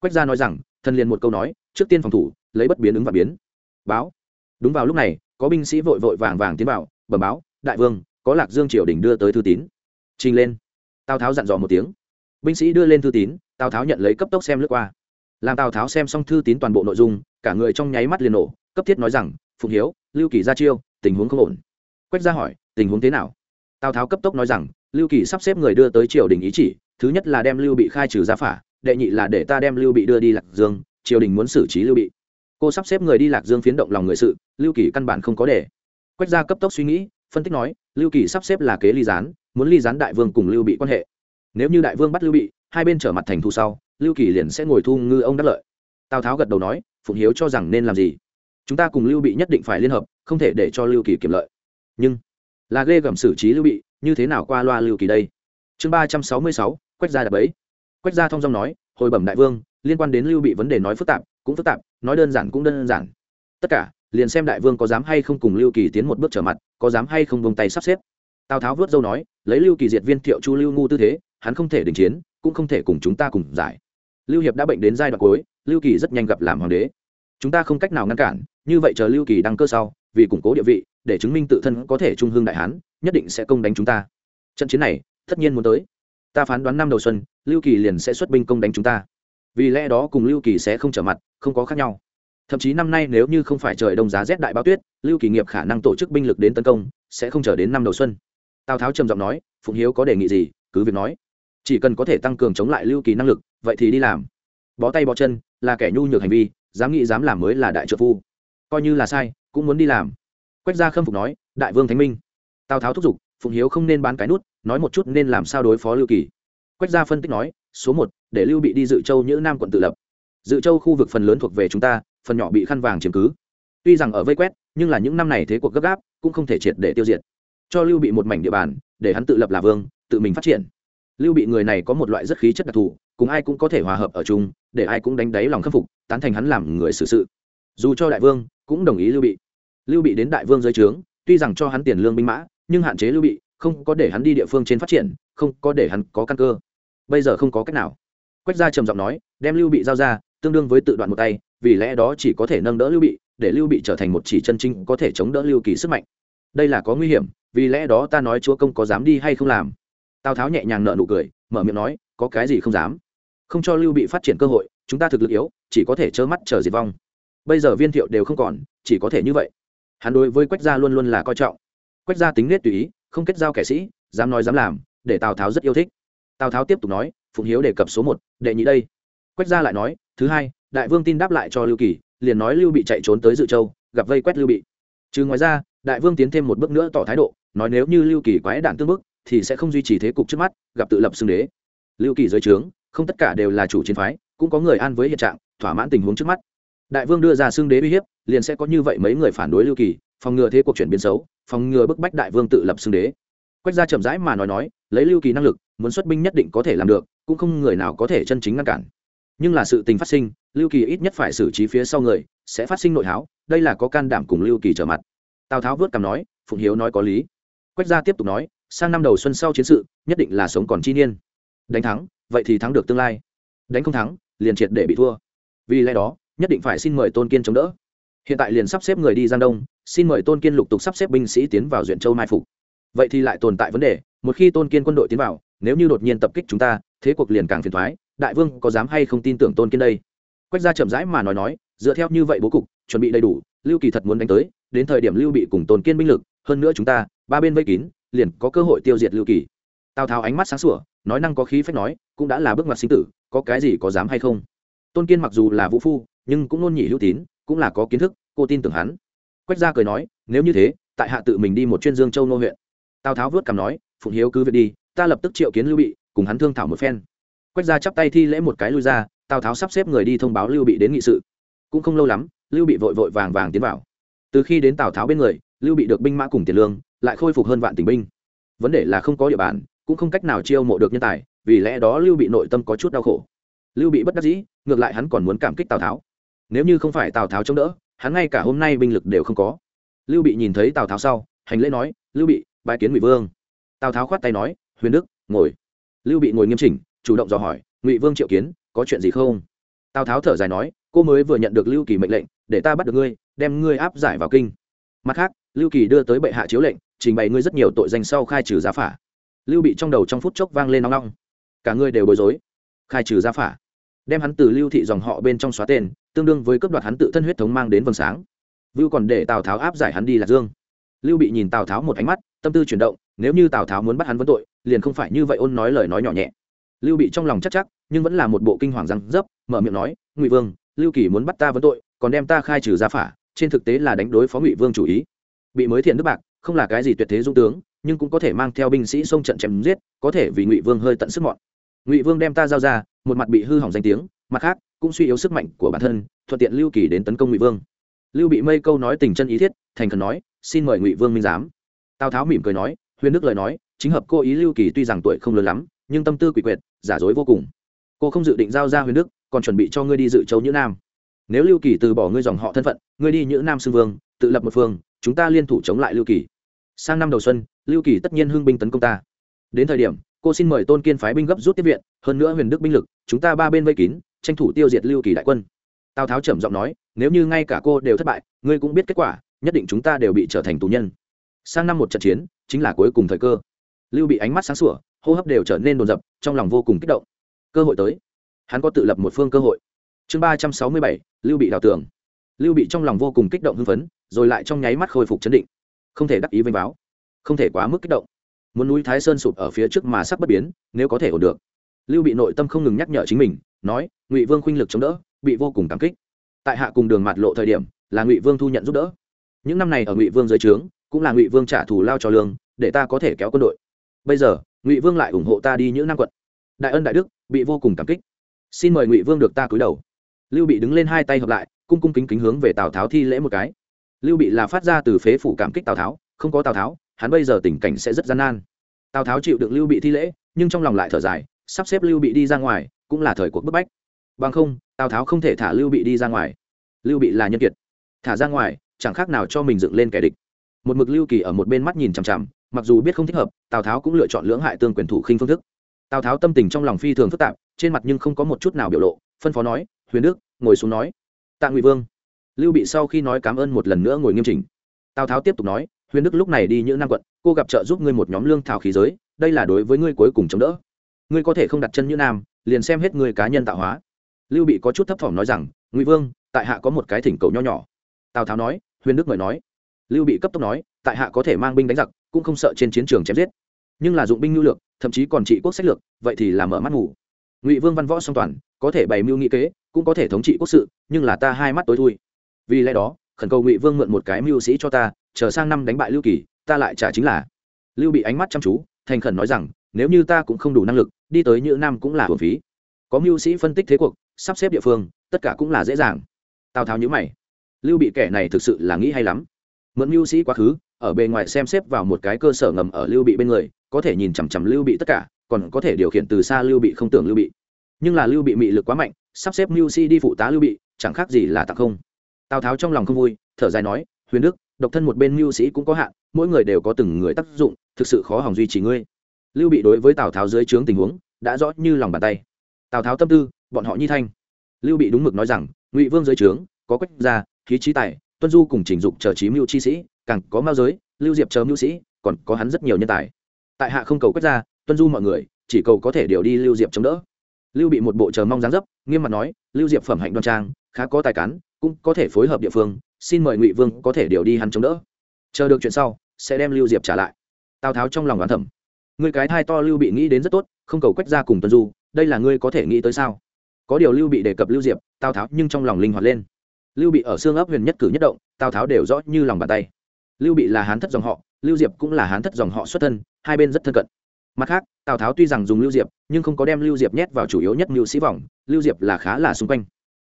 Quách gia nói rằng thân liền một câu nói, trước tiên phòng thủ, lấy bất biến ứng và biến. Báo. Đúng vào lúc này, có binh sĩ vội vội vàng vàng tiến vào, bẩm báo, đại vương, có lạc dương triều đình đưa tới thư tín. Trình lên. Tào tháo dặn dò một tiếng. Binh sĩ đưa lên thư tín, tào tháo nhận lấy cấp tốc xem lướt qua làm tào tháo xem xong thư tín toàn bộ nội dung, cả người trong nháy mắt liền nổ, cấp thiết nói rằng, phụng hiếu, lưu kỳ ra chiêu, tình huống không ổn. Quách ra hỏi, tình huống thế nào? Tào tháo cấp tốc nói rằng, lưu kỳ sắp xếp người đưa tới triều đình ý chỉ, thứ nhất là đem lưu bị khai trừ ra phả, đệ nhị là để ta đem lưu bị đưa đi lạc dương, triều đình muốn xử trí lưu bị. Cô sắp xếp người đi lạc dương phiến động lòng người sự, lưu kỳ căn bản không có để. Quách gia cấp tốc suy nghĩ, phân tích nói, lưu kỳ sắp xếp là kế ly gián, muốn ly gián đại vương cùng lưu bị quan hệ. Nếu như đại vương bắt lưu bị, hai bên trở mặt thành thu sau lưu kỳ liền sẽ ngồi thu ngư ông đắc lợi. Tào tháo gật đầu nói, phụng hiếu cho rằng nên làm gì? Chúng ta cùng lưu bị nhất định phải liên hợp, không thể để cho lưu kỳ kiểm lợi. Nhưng, là ghê gầm xử trí lưu bị, như thế nào qua loa lưu kỳ đây? Chương ba trăm sáu mươi sáu, quách gia đập ấy quách gia thông dong nói, hồi bẩm đại vương, liên quan đến lưu bị vấn đề nói phức tạp, cũng phức tạp, nói đơn giản cũng đơn giản. Tất cả, liền xem đại vương có dám hay không cùng lưu kỳ tiến một bước trở mặt, có dám hay không vung tay sắp xếp. Tào tháo vớt dâu nói, lấy lưu kỳ diệt viên thiệu chu lưu ngu tư thế, hắn không thể đình chiến, cũng không thể cùng chúng ta cùng giải lưu hiệp đã bệnh đến giai đoạn cuối, lưu kỳ rất nhanh gặp làm hoàng đế. Chúng ta không cách nào ngăn cản, như vậy chờ lưu kỳ đăng cơ sau, vì củng cố địa vị, để chứng minh tự thân có thể trung hương đại hán, nhất định sẽ công đánh chúng ta. Trận chiến này, tất nhiên muốn tới. Ta phán đoán năm đầu xuân, lưu kỳ liền sẽ xuất binh công đánh chúng ta. Vì lẽ đó cùng lưu kỳ sẽ không trở mặt, không có khác nhau. Thậm chí năm nay nếu như không phải trời đông giá rét đại báo tuyết, lưu kỳ nghiệp khả năng tổ chức binh lực đến tấn công, sẽ không chờ đến năm đầu xuân. Tào tháo trầm giọng nói, phụng hiếu có đề nghị gì, cứ việc nói chỉ cần có thể tăng cường chống lại lưu kỳ năng lực, vậy thì đi làm. Bó tay bó chân, là kẻ nhu nhược hành vi, dám nghĩ dám làm mới là đại trợ phu. Coi như là sai, cũng muốn đi làm. Quách gia khâm phục nói, đại vương thánh minh, tào tháo thúc giục, phụng hiếu không nên bán cái nút, nói một chút nên làm sao đối phó lưu kỳ. Quách gia phân tích nói, số một, để lưu bị đi dự châu nhữ nam quận tự lập. Dự châu khu vực phần lớn thuộc về chúng ta, phần nhỏ bị khăn vàng chiếm cứ. Tuy rằng ở vây quét, nhưng là những năm này thế cuộc gấp gáp, cũng không thể triệt để tiêu diệt. Cho lưu bị một mảnh địa bàn, để hắn tự lập là vương, tự mình phát triển lưu bị người này có một loại rất khí chất đặc thù, cùng ai cũng có thể hòa hợp ở chung, để ai cũng đánh đáy lòng khâm phục, tán thành hắn làm người xử sự. Dù cho đại vương cũng đồng ý lưu bị. Lưu bị đến đại vương dưới trướng, tuy rằng cho hắn tiền lương binh mã, nhưng hạn chế lưu bị, không có để hắn đi địa phương trên phát triển, không có để hắn có căn cơ. Bây giờ không có cách nào. Quách gia trầm giọng nói, đem lưu bị giao ra, tương đương với tự đoạn một tay, vì lẽ đó chỉ có thể nâng đỡ lưu bị, để lưu bị trở thành một chỉ chân trinh có thể chống đỡ lưu kỳ sức mạnh. Đây là có nguy hiểm, vì lẽ đó ta nói chúa công có dám đi hay không làm? Tào tháo nhẹ nhàng nợ nụ cười, mở miệng nói, có cái gì không dám? Không cho lưu bị phát triển cơ hội, chúng ta thực lực yếu, chỉ có thể trơ mắt chờ diệt vong. Bây giờ viên thiệu đều không còn, chỉ có thể như vậy. Hắn đối với quách gia luôn luôn là coi trọng. Quách gia tính nết tùy ý, không kết giao kẻ sĩ, dám nói dám làm, để tào tháo rất yêu thích. Tào tháo tiếp tục nói, phụng hiếu đề cập số một, đệ nhị đây. Quách gia lại nói, thứ hai, đại vương tin đáp lại cho lưu kỳ, liền nói lưu bị chạy trốn tới dự châu, gặp vây quét lưu bị. Trừ ngoài ra, đại vương tiến thêm một bước nữa tỏ thái độ, nói nếu như lưu kỳ quái đản tương bức thì sẽ không duy trì thế cục trước mắt, gặp tự lập xưng đế. Lưu kỳ dưới trướng, không tất cả đều là chủ chiến phái, cũng có người an với hiện trạng, thỏa mãn tình huống trước mắt. Đại vương đưa ra xưng đế uy hiếp, liền sẽ có như vậy mấy người phản đối lưu kỳ, phòng ngừa thế cuộc chuyển biến xấu, phòng ngừa bức bách đại vương tự lập xưng đế. Quách gia chậm rãi mà nói nói, lấy lưu kỳ năng lực, muốn xuất binh nhất định có thể làm được, cũng không người nào có thể chân chính ngăn cản. Nhưng là sự tình phát sinh, lưu kỳ ít nhất phải xử trí phía sau người, sẽ phát sinh nội háo, đây là có can đảm cùng lưu kỳ trở mặt. Tào tháo vớt cằm nói, phụng hiếu nói có lý. Quách gia tiếp tục nói sang năm đầu xuân sau chiến sự, nhất định là sống còn chi niên. Đánh thắng, vậy thì thắng được tương lai. Đánh không thắng, liền triệt để bị thua. Vì lẽ đó, nhất định phải xin mời tôn kiên chống đỡ. Hiện tại liền sắp xếp người đi giang đông, xin mời tôn kiên lục tục sắp xếp binh sĩ tiến vào duyện châu mai phục. Vậy thì lại tồn tại vấn đề, một khi tôn kiên quân đội tiến vào, nếu như đột nhiên tập kích chúng ta, thế cuộc liền càng phiền thoái đại vương có dám hay không tin tưởng tôn kiên đây? Quách ra chậm rãi mà nói nói, dựa theo như vậy bố cục, chuẩn bị đầy đủ, lưu kỳ thật muốn đánh tới, đến thời điểm lưu bị cùng tôn kiên binh lực, hơn nữa chúng ta, ba bên vây kín liền có cơ hội tiêu diệt lưu kỳ. Tào tháo ánh mắt sáng sủa, nói năng có khí phách nói, cũng đã là bước ngoặt sinh tử, có cái gì có dám hay không? Tôn kiên mặc dù là vũ phu, nhưng cũng nôn nhị hữu tín, cũng là có kiến thức, cô tin tưởng hắn. Quách gia cười nói, nếu như thế, tại hạ tự mình đi một chuyên dương châu nô huyện. Tào tháo vớt cằm nói, phụng hiếu cứ việc đi, ta lập tức triệu kiến lưu bị, cùng hắn thương thảo một phen. Quách gia chắp tay thi lễ một cái lui ra, tào tháo sắp xếp người đi thông báo lưu bị đến nghị sự. Cũng không lâu lắm, lưu bị vội vội vàng vàng tiến vào. Từ khi đến tào tháo bên người, lưu bị được binh mã cùng tiền lương lại khôi phục hơn vạn tình binh. Vấn đề là không có địa bàn, cũng không cách nào chiêu mộ được nhân tài, vì lẽ đó lưu bị nội tâm có chút đau khổ. Lưu bị bất đắc dĩ, ngược lại hắn còn muốn cảm kích tào tháo. Nếu như không phải tào tháo chống đỡ, hắn ngay cả hôm nay binh lực đều không có. Lưu bị nhìn thấy tào tháo sau, hành lễ nói, lưu bị bãi kiến ngụy vương. Tào tháo khoát tay nói, huyền đức, ngồi. Lưu bị ngồi nghiêm chỉnh, chủ động dò hỏi, ngụy vương triệu kiến, có chuyện gì không? Tào tháo thở dài nói, cô mới vừa nhận được lưu kỳ mệnh lệnh, để ta bắt được ngươi, đem ngươi áp giải vào kinh. Mặt khác, lưu kỳ đưa tới bệ hạ chiếu lệnh trình bày ngươi rất nhiều tội danh sau khai trừ giá phả. Lưu bị trong đầu trong phút chốc vang lên nóng nóng cả ngươi đều bối rối. Khai trừ giá phả. Đem hắn từ lưu thị dòng họ bên trong xóa tên, tương đương với cấp đoạt hắn tự thân huyết thống mang đến vầng sáng. Vưu còn để tào tháo áp giải hắn đi lạc dương. Lưu bị nhìn tào tháo một ánh mắt, tâm tư chuyển động, nếu như tào tháo muốn bắt hắn vấn tội, liền không phải như vậy ôn nói lời nói nhỏ nhẹ. Lưu bị trong lòng chắc chắc, nhưng vẫn là một bộ kinh hoàng răng dấp, mở miệng nói, ngụy vương, lưu kỳ muốn bắt ta vấn tội, còn đem ta khai trừ gia phả, trên thực tế là đánh đối phó ngụy vương chủ ý. Bị mới thiện nước bạc không là cái gì tuyệt thế dũng tướng, nhưng cũng có thể mang theo binh sĩ xông trận chém giết, có thể vì ngụy vương hơi tận sức mọn. Ngụy vương đem ta giao ra, một mặt bị hư hỏng danh tiếng, mặt khác, cũng suy yếu sức mạnh của bản thân, thuận tiện lưu kỳ đến tấn công ngụy vương. Lưu bị mây câu nói tình chân ý thiết, thành khẩn nói, xin mời ngụy vương minh giám. Tào tháo mỉm cười nói, huyền đức lời nói, chính hợp cô ý lưu kỳ tuy rằng tuổi không lớn lắm, nhưng tâm tư quỷ quyệt, giả dối vô cùng. Cô không dự định giao ra huyền đức, còn chuẩn bị cho ngươi đi dự châu nhữ nam. Nếu lưu kỳ từ bỏ ngươi dòng họ thân phận, ngươi đi nhữ nam sư vương, tự lập một phương chúng ta liên thủ chống lại lưu kỳ. Sang năm đầu xuân lưu kỳ tất nhiên hưng binh tấn công ta. Đến thời điểm cô xin mời tôn kiên phái binh gấp rút tiếp viện hơn nữa huyền đức binh lực chúng ta ba bên vây kín tranh thủ tiêu diệt lưu kỳ đại quân. Tào tháo trầm giọng nói nếu như ngay cả cô đều thất bại ngươi cũng biết kết quả nhất định chúng ta đều bị trở thành tù nhân. Sang năm một trận chiến chính là cuối cùng thời cơ. Lưu bị ánh mắt sáng sủa hô hấp đều trở nên đồn dập, trong lòng vô cùng kích động. Cơ hội tới. Hắn có tự lập một phương cơ hội. Chương ba trăm sáu mươi bảy lưu bị đào tường. Lưu bị trong lòng vô cùng kích động hưng phấn rồi lại trong nháy mắt khôi phục chấn định. Không thể đắc ý vênh báo. Không thể quá mức kích động. Muốn núi thái sơn sụp ở phía trước mà sắc bất biến, nếu có thể ổn được. Lưu bị nội tâm không ngừng nhắc nhở chính mình, nói, ngụy vương khuynh lực chống đỡ, bị vô cùng cảm kích. Tại hạ cùng đường mạt lộ thời điểm, là ngụy vương thu nhận giúp đỡ. Những năm này ở ngụy vương dưới trướng, cũng là ngụy vương trả thù lao cho lương, để ta có thể kéo quân đội. Bây giờ, ngụy vương lại ủng hộ ta đi những năm quận. Đại ân đại đức, bị vô cùng cảm kích. Xin mời ngụy vương được ta cúi đầu. Lưu bị đứng lên hai tay hợp lại, cung cung kính kính hướng về tào tháo thi lễ một cái lưu bị là phát ra từ phế phủ cảm kích tào tháo, không có tào tháo, hắn bây giờ tình cảnh sẽ rất gian nan. Tào tháo chịu đựng lưu bị thi lễ, nhưng trong lòng lại thở dài, sắp xếp lưu bị đi ra ngoài, cũng là thời cuộc bức bách. Bằng không, tào tháo không thể thả lưu bị đi ra ngoài. Lưu bị là nhân kiệt. Thả ra ngoài, chẳng khác nào cho mình dựng lên kẻ địch. Một mực lưu kỳ ở một bên mắt nhìn chằm chằm, mặc dù biết không thích hợp, tào tháo cũng lựa chọn lưỡng hại tương quyền thủ khinh phương thức. Tào tháo tâm tình trong lòng phi thường phức tạp, trên mặt nhưng không có một chút nào biểu lộ, phân phó nói, huyền đức, ngồi xuống nói. Tạ ngụy vương lưu bị sau khi nói cảm ơn một lần nữa ngồi nghiêm chỉnh. Tào tháo tiếp tục nói, huyền đức lúc này đi những năm quận, cô gặp trợ giúp ngươi một nhóm lương thảo khí giới, đây là đối với ngươi cuối cùng chống đỡ. Ngươi có thể không đặt chân như nam, liền xem hết ngươi cá nhân tạo hóa. Lưu bị có chút thấp thỏm nói rằng, ngụy vương, tại hạ có một cái thỉnh cầu nho nhỏ. Tào tháo nói, huyền đức mời nói. Lưu bị cấp tốc nói, tại hạ có thể mang binh đánh giặc, cũng không sợ trên chiến trường chém giết. Nhưng là dụng binh nhu lược, thậm chí còn trị quốc sách lược, vậy thì là mở mắt ngủ. Ngụy vương văn võ song toàn, có thể bày mưu nghị kế, cũng có thể thống trị quốc sự, nhưng là ta hai mắt tối thui vì lẽ đó, khẩn cầu ngụy vương mượn một cái mưu sĩ cho ta, chờ sang năm đánh bại lưu kỳ, ta lại trả chính là. Lưu bị ánh mắt chăm chú, thành khẩn nói rằng, nếu như ta cũng không đủ năng lực, đi tới như nam cũng là hồn phí. Có mưu sĩ phân tích thế cuộc, sắp xếp địa phương, tất cả cũng là dễ dàng. Tào tháo nhữ mày. Lưu bị kẻ này thực sự là nghĩ hay lắm. Mượn mưu sĩ quá khứ, ở bề ngoài xem xếp vào một cái cơ sở ngầm ở lưu bị bên người, có thể nhìn chằm chằm lưu bị tất cả, còn có thể điều khiển từ xa lưu bị không tưởng lưu bị. Nhưng là lưu bị mị lực quá mạnh, sắp xếp mưu sĩ đi phụ tá lưu bị, chẳng khác gì là tặng không tào tháo trong lòng không vui thở dài nói huyền đức độc thân một bên mưu sĩ cũng có hạn mỗi người đều có từng người tác dụng thực sự khó hỏng duy trì ngươi lưu bị đối với tào tháo dưới trướng tình huống đã rõ như lòng bàn tay tào tháo tâm tư bọn họ nhi thanh lưu bị đúng mực nói rằng ngụy vương dưới trướng có quách gia khí trí tài tuân du cùng trình dục chờ trí mưu chi sĩ càng có mao giới lưu diệp chờ mưu sĩ còn có hắn rất nhiều nhân tài tại hạ không cầu quách gia tuân du mọi người chỉ cầu có thể điều đi lưu diệp chống đỡ lưu bị một bộ chờ mong dáng dấp nghiêm mặt nói lưu diệp phẩm hạnh đoan trang khá có tài cán cũng có thể phối hợp địa phương, xin mời ngụy vương có thể điều đi hắn chống đỡ. Chờ được chuyện sau, sẽ đem lưu diệp trả lại. Tào tháo trong lòng đoán thẩm người cái thai to lưu bị nghĩ đến rất tốt, không cầu quách ra cùng tuân du, đây là ngươi có thể nghĩ tới sao? Có điều lưu bị đề cập lưu diệp, tào tháo nhưng trong lòng linh hoạt lên. Lưu bị ở xương ấp huyền nhất cử nhất động, tào tháo đều rõ như lòng bàn tay. Lưu bị là hán thất dòng họ, lưu diệp cũng là hán thất dòng họ xuất thân, hai bên rất thân cận. Mặt khác, tào tháo tuy rằng dùng lưu diệp, nhưng không có đem lưu diệp nhét vào chủ yếu nhất mưu sĩ vòng lưu diệp là khá là xung quanh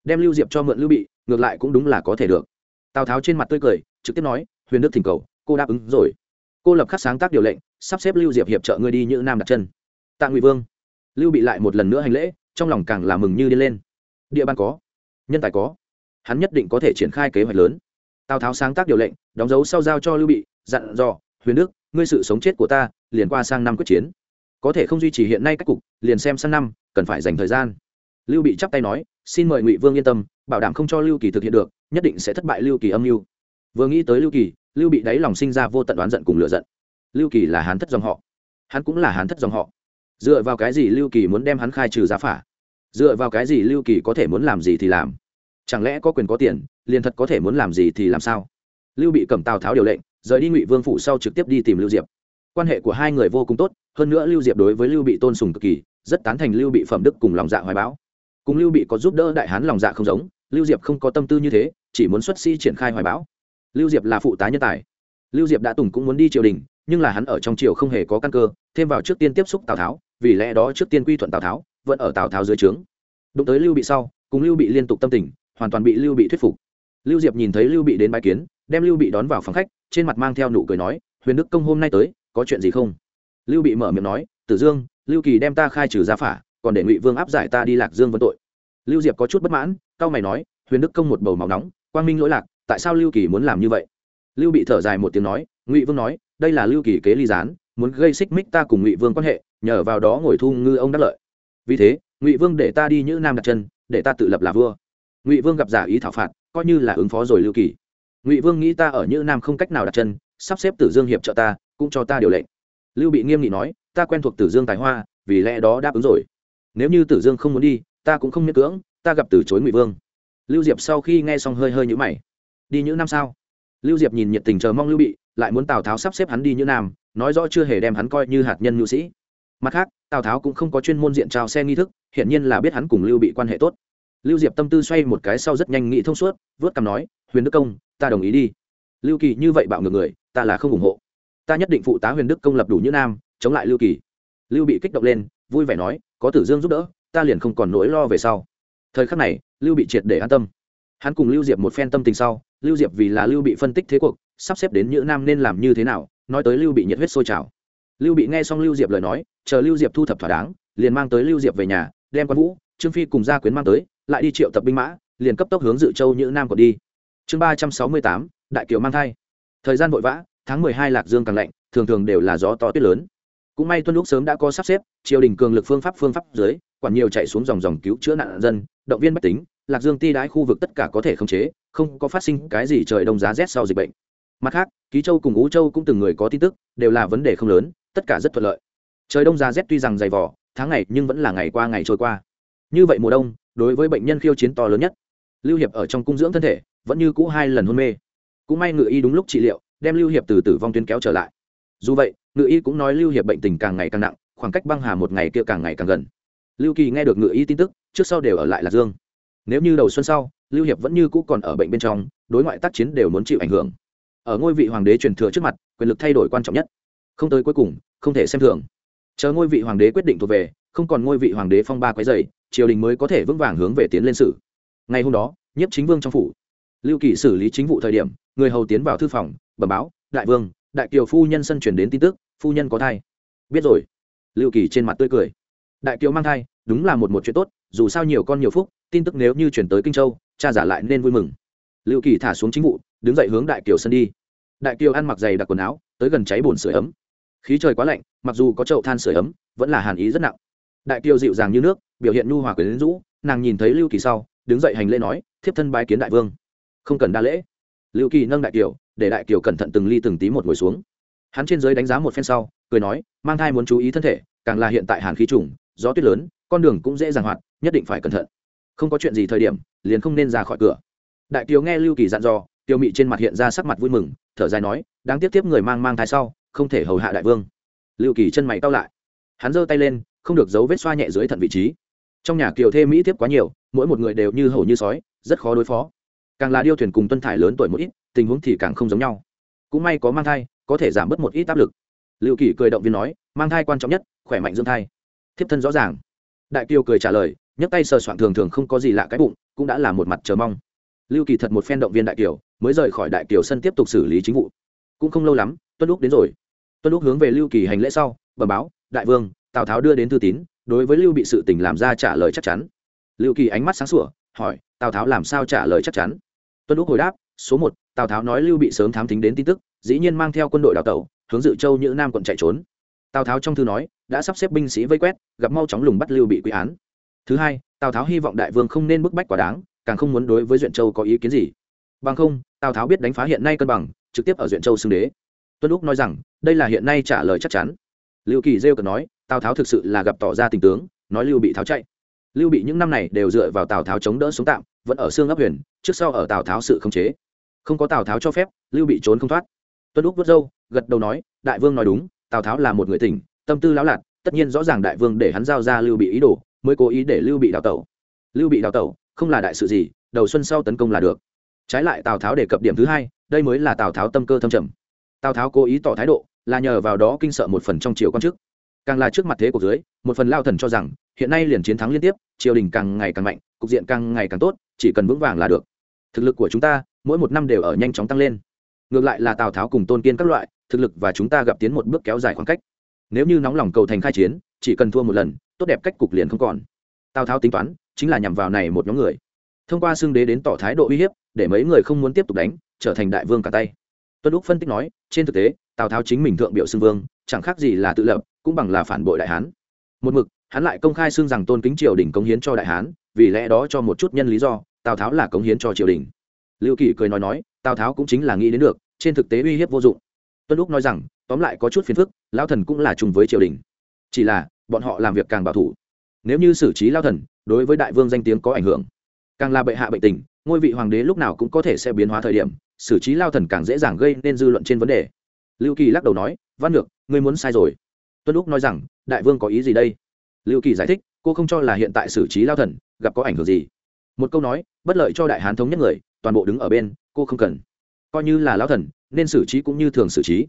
đem lưu diệp cho mượn lưu bị, ngược lại cũng đúng là có thể được. Tào tháo trên mặt tươi cười, trực tiếp nói, huyền đức thỉnh cầu, cô đáp ứng rồi. Cô lập khắc sáng tác điều lệnh, sắp xếp lưu diệp hiệp trợ ngươi đi như nam đặt chân. Tạ ngụy vương. Lưu bị lại một lần nữa hành lễ, trong lòng càng là mừng như đi lên. Địa bàn có, nhân tài có, hắn nhất định có thể triển khai kế hoạch lớn. Tào tháo sáng tác điều lệnh, đóng dấu sau giao cho lưu bị, dặn dò, huyền đức, ngươi sự sống chết của ta, liền qua sang năm quyết chiến. Có thể không duy trì hiện nay các cục, liền xem sang năm, cần phải dành thời gian lưu bị chắp tay nói, xin mời ngụy vương yên tâm, bảo đảm không cho lưu kỳ thực hiện được, nhất định sẽ thất bại lưu kỳ âm mưu. Vừa nghĩ tới lưu kỳ, lưu bị đáy lòng sinh ra vô tận đoán giận cùng lựa giận. Lưu kỳ là hán thất dòng họ. Hắn cũng là hán thất dòng họ. Dựa vào cái gì lưu kỳ muốn đem hắn khai trừ giá phả? Dựa vào cái gì lưu kỳ có thể muốn làm gì thì làm? Chẳng lẽ có quyền có tiền, liền thật có thể muốn làm gì thì làm sao? Lưu bị cầm tào tháo điều lệnh, rời đi ngụy vương phủ sau trực tiếp đi tìm lưu diệp. Quan hệ của hai người vô cùng tốt, hơn nữa lưu diệp đối với lưu bị tôn sùng cực kỳ, rất tán thành lưu bị phẩm đức cùng lòng dạ hoài bão cùng lưu bị có giúp đỡ đại hán lòng dạ không giống, lưu diệp không có tâm tư như thế, chỉ muốn xuất sĩ triển khai hoài bão. Lưu diệp là phụ tá nhân tài. Lưu diệp đã tùng cũng muốn đi triều đình, nhưng là hắn ở trong triều không hề có căn cơ, thêm vào trước tiên tiếp xúc tào tháo, vì lẽ đó trước tiên quy thuận tào tháo, vẫn ở tào tháo dưới trướng. Đụng tới lưu bị sau, cùng lưu bị liên tục tâm tình, hoàn toàn bị lưu bị thuyết phục. Lưu diệp nhìn thấy lưu bị đến bãi kiến, đem lưu bị đón vào phòng khách, trên mặt mang theo nụ cười nói, huyền đức công hôm nay tới, có chuyện gì không? Lưu bị mở miệng nói, tử dương, lưu kỳ đem ta khai trừ ra phả còn để ngụy vương áp giải ta đi lạc dương vân tội lưu diệp có chút bất mãn cao mày nói huyền đức công một bầu máu nóng quang minh lỗi lạc tại sao lưu kỳ muốn làm như vậy lưu bị thở dài một tiếng nói ngụy vương nói đây là lưu kỳ kế ly gián muốn gây xích mích ta cùng ngụy vương quan hệ nhờ vào đó ngồi thu ngư ông đắc lợi vì thế ngụy vương để ta đi như nam đặt chân để ta tự lập là vua ngụy vương gặp giả ý thảo phạt coi như là ứng phó rồi lưu kỳ ngụy vương nghĩ ta ở như nam không cách nào đặt chân sắp xếp tử dương hiệp trợ ta cũng cho ta điều lệnh lưu bị nghiêm nghị nói ta quen thuộc tử dương tài hoa vì lẽ đó đáp ứng rồi nếu như tử dương không muốn đi, ta cũng không miễn cưỡng, ta gặp từ chối ngụy vương. Lưu diệp sau khi nghe xong hơi hơi nhũ mày. Đi những năm sao? Lưu diệp nhìn nhiệt tình chờ mong lưu bị, lại muốn tào tháo sắp xếp hắn đi như nam, nói rõ chưa hề đem hắn coi như hạt nhân nhu sĩ. Mặt khác, tào tháo cũng không có chuyên môn diện trao xe nghi thức hiện nhiên là biết hắn cùng lưu bị quan hệ tốt. Lưu diệp tâm tư xoay một cái sau rất nhanh nghĩ thông suốt, vớt cằm nói, huyền đức công, ta đồng ý đi. Lưu kỳ như vậy bạo ngược người, ta là không ủng hộ. Ta nhất định phụ tá huyền đức công lập đủ như nam, chống lại lưu kỳ. Lưu bị kích động lên, vui vẻ nói có tử dương giúp đỡ, ta liền không còn nỗi lo về sau. Thời khắc này, lưu bị triệt để an tâm. Hắn cùng lưu diệp một phen tâm tình sau, lưu diệp vì là lưu bị phân tích thế cuộc, sắp xếp đến nhữ nam nên làm như thế nào, nói tới lưu bị nhiệt huyết sôi trào. Lưu bị nghe xong lưu diệp lời nói, chờ lưu diệp thu thập thỏa đáng, liền mang tới lưu diệp về nhà, đem quan vũ, trương phi cùng gia quyến mang tới, lại đi triệu tập binh mã, liền cấp tốc hướng dự châu nhữ nam còn đi. Chương ba trăm sáu mươi tám, đại kiều mang thai. Thời gian vội vã, tháng mười hai lạc dương càng lạnh, thường thường đều là gió to tuyết lớn cũng may tuân lúc sớm đã có sắp xếp, triều đình cường lực phương pháp phương pháp dưới, quản nhiều chạy xuống dòng dòng cứu chữa nạn dân, động viên bách tính, lạc dương ti đái khu vực tất cả có thể khống chế, không có phát sinh cái gì trời đông giá rét sau dịch bệnh. Mặt khác, ký châu cùng ú châu cũng từng người có tin tức, đều là vấn đề không lớn, tất cả rất thuận lợi. Trời đông giá rét tuy rằng dày vỏ tháng ngày nhưng vẫn là ngày qua ngày trôi qua. Như vậy mùa đông, đối với bệnh nhân khiêu chiến to lớn nhất. Lưu hiệp ở trong cung dưỡng thân thể, vẫn như cũ hai lần hôn mê. Cũng may ngự y đúng lúc trị liệu, đem lưu hiệp từ tử vong tuyến kéo trở lại. Dù vậy ngự y cũng nói lưu hiệp bệnh tình càng ngày càng nặng, khoảng cách băng hà một ngày kia càng ngày càng gần. Lưu kỳ nghe được ngự y tin tức, trước sau đều ở lại lạc dương. Nếu như đầu xuân sau, lưu hiệp vẫn như cũ còn ở bệnh bên trong, đối ngoại tác chiến đều muốn chịu ảnh hưởng. Ở ngôi vị hoàng đế truyền thừa trước mặt, quyền lực thay đổi quan trọng nhất. Không tới cuối cùng, không thể xem thường. Chờ ngôi vị hoàng đế quyết định thuộc về, không còn ngôi vị hoàng đế phong ba quái dày triều đình mới có thể vững vàng hướng về tiến lên sử ngày hôm đó, nhiếp chính vương trong phủ. Lưu kỳ xử lý chính vụ thời điểm, người hầu tiến vào thư phòng, bẩm báo, đại vương đại kiều phu nhân sân chuyển đến tin tức, phu nhân có thai. Biết rồi. Lưu kỳ trên mặt tươi cười. Đại kiều mang thai, đúng là một một chuyện tốt, dù sao nhiều con nhiều phúc, tin tức nếu như chuyển tới kinh châu, cha giả lại nên vui mừng. Lưu kỳ thả xuống chính vụ, đứng dậy hướng đại kiều sân đi. Đại kiều ăn mặc dày đặc quần áo, tới gần cháy bồn sửa ấm. Khí trời quá lạnh, mặc dù có chậu than sửa ấm, vẫn là hàn ý rất nặng. Đại kiều dịu dàng như nước, biểu hiện nhu hòa quyến rũ, nàng nhìn thấy lưu kỳ sau, đứng dậy hành lễ nói, thiếp thân bái kiến đại vương. Không cần đa lễ. Lưu kỳ nâng đại kiều để đại kiều cẩn thận từng ly từng tí một ngồi xuống. Hắn trên giới đánh giá một phen sau, cười nói, mang thai muốn chú ý thân thể, càng là hiện tại hàn khí trùng, gió tuyết lớn, con đường cũng dễ dàng hoạt, nhất định phải cẩn thận. Không có chuyện gì thời điểm, liền không nên ra khỏi cửa. Đại kiều nghe lưu kỳ dặn dò tiêu mị trên mặt hiện ra sắc mặt vui mừng, thở dài nói, đáng tiếc tiếp người mang mang thai sau, không thể hầu hạ đại vương. Lưu kỳ chân mày cau lại. Hắn giơ tay lên, không được giấu vết xoa nhẹ dưới thận vị trí. Trong nhà kiều thê mỹ tiếp quá nhiều, mỗi một người đều như hầu như sói, rất khó đối phó càng là điêu thuyền cùng tuân thải lớn tuổi một ít, tình huống thì càng không giống nhau. Cũng may có mang thai, có thể giảm bớt một ít áp lực. Liệu kỳ cười động viên nói, mang thai quan trọng nhất, khỏe mạnh dưỡng thai. Thiếp thân rõ ràng. Đại kiều cười trả lời, nhấc tay sờ soạn thường thường không có gì lạ cái bụng, cũng đã là một mặt chờ mong. Lưu kỳ thật một phen động viên đại kiều, mới rời khỏi đại kiều sân tiếp tục xử lý chính vụ. Cũng không lâu lắm, tuân lúc đến rồi. Tuân lúc hướng về lưu kỳ hành lễ sau bờ báo, đại vương, tào tháo đưa đến thư tín, đối với lưu bị sự tình làm ra trả lời chắc chắn. Lưu kỳ ánh mắt sáng sủa, hỏi, tào tháo làm sao trả lời chắc chắn? Tuân lúc hồi đáp, số một, tào tháo nói lưu bị sớm thám tính đến tin tức, dĩ nhiên mang theo quân đội đào tẩu, hướng dự châu như nam quận chạy trốn. Tào tháo trong thư nói, đã sắp xếp binh sĩ vây quét, gặp mau chóng lùng bắt lưu bị quy án. Thứ hai, tào tháo hy vọng đại vương không nên bức bách quá đáng, càng không muốn đối với duyện châu có ý kiến gì. Bằng không, tào tháo biết đánh phá hiện nay cân bằng, trực tiếp ở duyện châu xưng đế. Tuân úc nói rằng, đây là hiện nay trả lời chắc chắn. Lưu kỳ rêu cần nói, tào tháo thực sự là gặp tỏ ra tình tướng, nói lưu bị tháo chạy lưu bị những năm này đều dựa vào tào tháo chống đỡ sống tạm, vẫn ở xương ấp huyền, trước sau ở tào tháo sự khống chế. Không có tào tháo cho phép, lưu bị trốn không thoát. Tuân úc vớt râu, gật đầu nói, đại vương nói đúng, tào tháo là một người tỉnh, tâm tư lão lạt, tất nhiên rõ ràng đại vương để hắn giao ra lưu bị ý đồ, mới cố ý để lưu bị đào tẩu. Lưu bị đào tẩu, không là đại sự gì, đầu xuân sau tấn công là được. Trái lại tào tháo đề cập điểm thứ hai, đây mới là tào tháo tâm cơ thâm trầm. Tào tháo cố ý tỏ thái độ, là nhờ vào đó kinh sợ một phần trong triều quan chức càng là trước mặt thế của dưới, một phần lao thần cho rằng, hiện nay liền chiến thắng liên tiếp, triều đình càng ngày càng mạnh, cục diện càng ngày càng tốt, chỉ cần vững vàng là được. Thực lực của chúng ta, mỗi một năm đều ở nhanh chóng tăng lên. Ngược lại là tào tháo cùng tôn kiên các loại, thực lực và chúng ta gặp tiến một bước kéo dài khoảng cách. Nếu như nóng lòng cầu thành khai chiến, chỉ cần thua một lần, tốt đẹp cách cục liền không còn. Tào tháo tính toán, chính là nhằm vào này một nhóm người. Thông qua xưng đế đến tỏ thái độ uy hiếp, để mấy người không muốn tiếp tục đánh, trở thành đại vương cả tay. Tuân úc phân tích nói, trên thực tế, tào tháo chính mình thượng biểu xưng vương chẳng khác gì là tự lập, cũng bằng là phản bội đại hán. Một mực, hắn lại công khai xưng rằng tôn kính triều đình cống hiến cho đại hán, vì lẽ đó cho một chút nhân lý do, tào tháo là cống hiến cho triều đình. Lưu kỳ cười nói nói, tào tháo cũng chính là nghĩ đến được, trên thực tế uy hiếp vô dụng. Tuân úc nói rằng, tóm lại có chút phiền phức lao thần cũng là chung với triều đình. Chỉ là, bọn họ làm việc càng bảo thủ. Nếu như xử trí lao thần, đối với đại vương danh tiếng có ảnh hưởng. Càng là bệ hạ bệnh tình, ngôi vị hoàng đế lúc nào cũng có thể sẽ biến hóa thời điểm, xử trí lao thần càng dễ dàng gây nên dư luận trên vấn đề. Lưu kỳ lắc đầu nói văn được ngươi muốn sai rồi. Tuân úc nói rằng, đại vương có ý gì đây? Lưu kỳ giải thích, cô không cho là hiện tại xử trí lao thần, gặp có ảnh hưởng gì. Một câu nói, bất lợi cho đại hán thống nhất người, toàn bộ đứng ở bên, cô không cần. Coi như là lao thần, nên xử trí cũng như thường xử trí.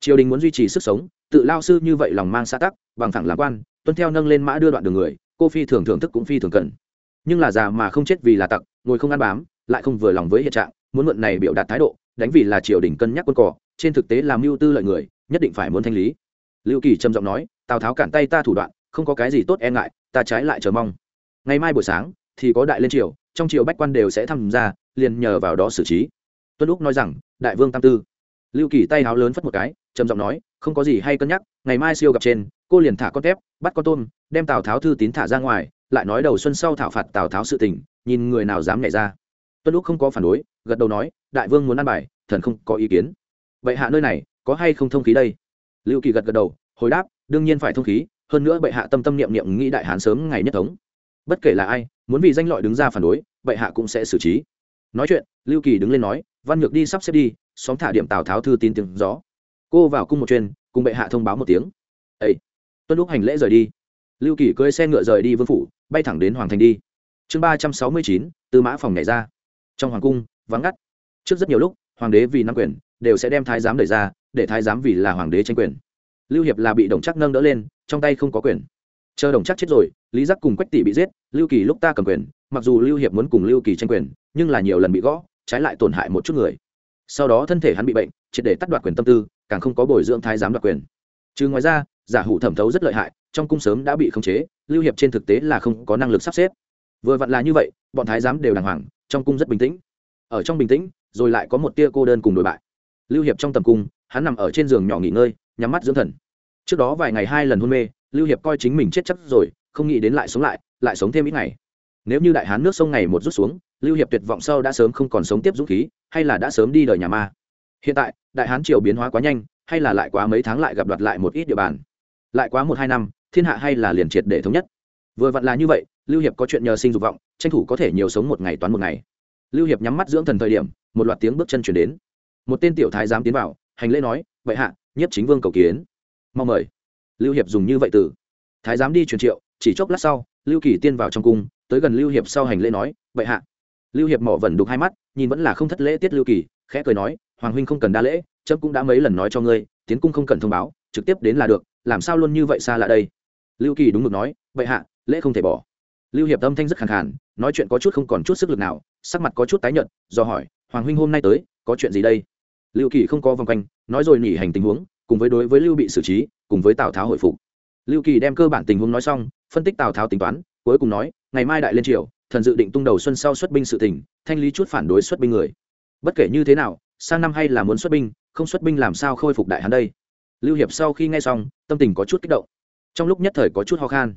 Triều đình muốn duy trì sức sống, tự lao sư như vậy lòng mang xã tắc, bằng thẳng lạc quan, tuân theo nâng lên mã đưa đoạn đường người, cô phi thường thưởng thức cũng phi thường cần. Nhưng là già mà không chết vì là tặc, ngồi không ăn bám, lại không vừa lòng với hiện trạng, muốn mượn này biểu đạt thái độ, đánh vì là triều đình cân nhắc quân cỏ, trên thực tế làm mưu tư lợi người nhất định phải muốn thanh lý. Lưu kỳ trầm giọng nói, tào tháo cản tay ta thủ đoạn, không có cái gì tốt e ngại, ta trái lại chờ mong. Ngày mai buổi sáng, thì có đại lên triều, trong triều bách quan đều sẽ tham gia, liền nhờ vào đó xử trí. Tuân lúc nói rằng, đại vương tam tư. Lưu kỳ tay háo lớn phất một cái, trầm giọng nói, không có gì hay cân nhắc, ngày mai siêu gặp trên, cô liền thả con tép bắt con tôm, đem tào tháo thư tín thả ra ngoài, lại nói đầu xuân sau thảo phạt tào tháo sự tình, nhìn người nào dám nhảy ra. Tuân lúc không có phản đối, gật đầu nói, đại vương muốn ăn bài, thần không có ý kiến. Vậy hạ nơi này có hay không thông khí đây? Lưu kỳ gật gật đầu, hồi đáp, đương nhiên phải thông khí, hơn nữa bệ hạ tâm tâm niệm niệm nghĩ đại hán sớm ngày nhất thống. Bất kể là ai, muốn vì danh lọi đứng ra phản đối, bệ hạ cũng sẽ xử trí. Nói chuyện, lưu kỳ đứng lên nói, văn nhược đi sắp xếp đi, xóm thả điểm tào tháo thư tin tiếng gió. Cô vào cung một chuyên cùng bệ hạ thông báo một tiếng. Ấy tuân lúc hành lễ rời đi. Lưu kỳ cưỡi xe ngựa rời đi vương phủ, bay thẳng đến hoàng thành đi. Chương ba trăm sáu mươi chín, tư mã phòng nhảy ra. Trong hoàng cung, vắng ngắt. Trước rất nhiều lúc, hoàng đế vì năm quyền, đều sẽ đem thái giám đẩy ra để thái giám vì là hoàng đế tranh quyền. Lưu hiệp là bị đồng chắc nâng đỡ lên, trong tay không có quyền. Chờ đồng chắc chết rồi, lý giác cùng quách tỷ bị giết, lưu kỳ lúc ta cầm quyền, mặc dù lưu hiệp muốn cùng lưu kỳ tranh quyền, nhưng là nhiều lần bị gõ, trái lại tổn hại một chút người. Sau đó thân thể hắn bị bệnh, triệt để tắt đoạt quyền tâm tư, càng không có bồi dưỡng thái giám đoạt quyền. Trừ ngoài ra, giả hủ thẩm thấu rất lợi hại, trong cung sớm đã bị khống chế, lưu hiệp trên thực tế là không có năng lực sắp xếp. Vừa vặn là như vậy, bọn thái giám đều đàng hoàng, trong cung rất bình tĩnh. Ở trong bình tĩnh, rồi lại có một tia cô đơn cùng đổi bại. Lưu hiệp trong tầm cung hắn nằm ở trên giường nhỏ nghỉ ngơi, nhắm mắt dưỡng thần. Trước đó vài ngày hai lần hôn mê, lưu hiệp coi chính mình chết chắc rồi, không nghĩ đến lại sống lại lại sống thêm ít ngày. Nếu như đại hán nước sông ngày một rút xuống, lưu hiệp tuyệt vọng sâu đã sớm không còn sống tiếp dũng khí, hay là đã sớm đi đời nhà ma. Hiện tại, đại hán triều biến hóa quá nhanh, hay là lại quá mấy tháng lại gặp đoạt lại một ít địa bàn? Lại quá một hai năm, thiên hạ hay là liền triệt để thống nhất? Vừa vặn là như vậy, lưu hiệp có chuyện nhờ sinh dục vọng, tranh thủ có thể nhiều sống một ngày toán một ngày. Lưu hiệp nhắm mắt dưỡng thần thời điểm, một loạt tiếng bước chân chuyển đến. Một tên tiểu thái giám tiến vào hành lễ nói, vậy hạ nhất chính vương cầu kiến. Mong mời. Lưu hiệp dùng như vậy từ. Thái giám đi truyền triệu, chỉ chốc lát sau, lưu kỳ tiên vào trong cung, tới gần lưu hiệp sau hành lễ nói, vậy hạ. Lưu hiệp mỏ vẩn đục hai mắt, nhìn vẫn là không thất lễ tiết lưu kỳ, khẽ cười nói, hoàng huynh không cần đa lễ trẫm cũng đã mấy lần nói cho ngươi, tiến cung không cần thông báo, trực tiếp đến là được, làm sao luôn như vậy xa lạ đây? Lưu kỳ đúng mực nói, vậy hạ, lễ không thể bỏ. Lưu hiệp âm thanh rất khẳng khàn, nói chuyện có chút không còn chút sức lực nào, sắc mặt có chút tái nhợt, do hỏi, hoàng huynh hôm nay tới, có chuyện gì đây? Lưu kỳ không có vòng quanh, nói rồi nghỉ hành tình huống, cùng với đối với lưu bị xử trí, cùng với tào tháo hồi phục. Lưu kỳ đem cơ bản tình huống nói xong, phân tích tào tháo tính toán, cuối cùng nói, ngày mai đại lên triều, thần dự định tung đầu xuân sau xuất binh sự tỉnh thanh lý chút phản đối xuất binh người. Bất kể như thế nào, sang năm hay là muốn xuất binh, không xuất binh làm sao khôi phục đại hán đây? Lưu hiệp sau khi nghe xong, tâm tình có chút kích động. Trong lúc nhất thời có chút ho khan.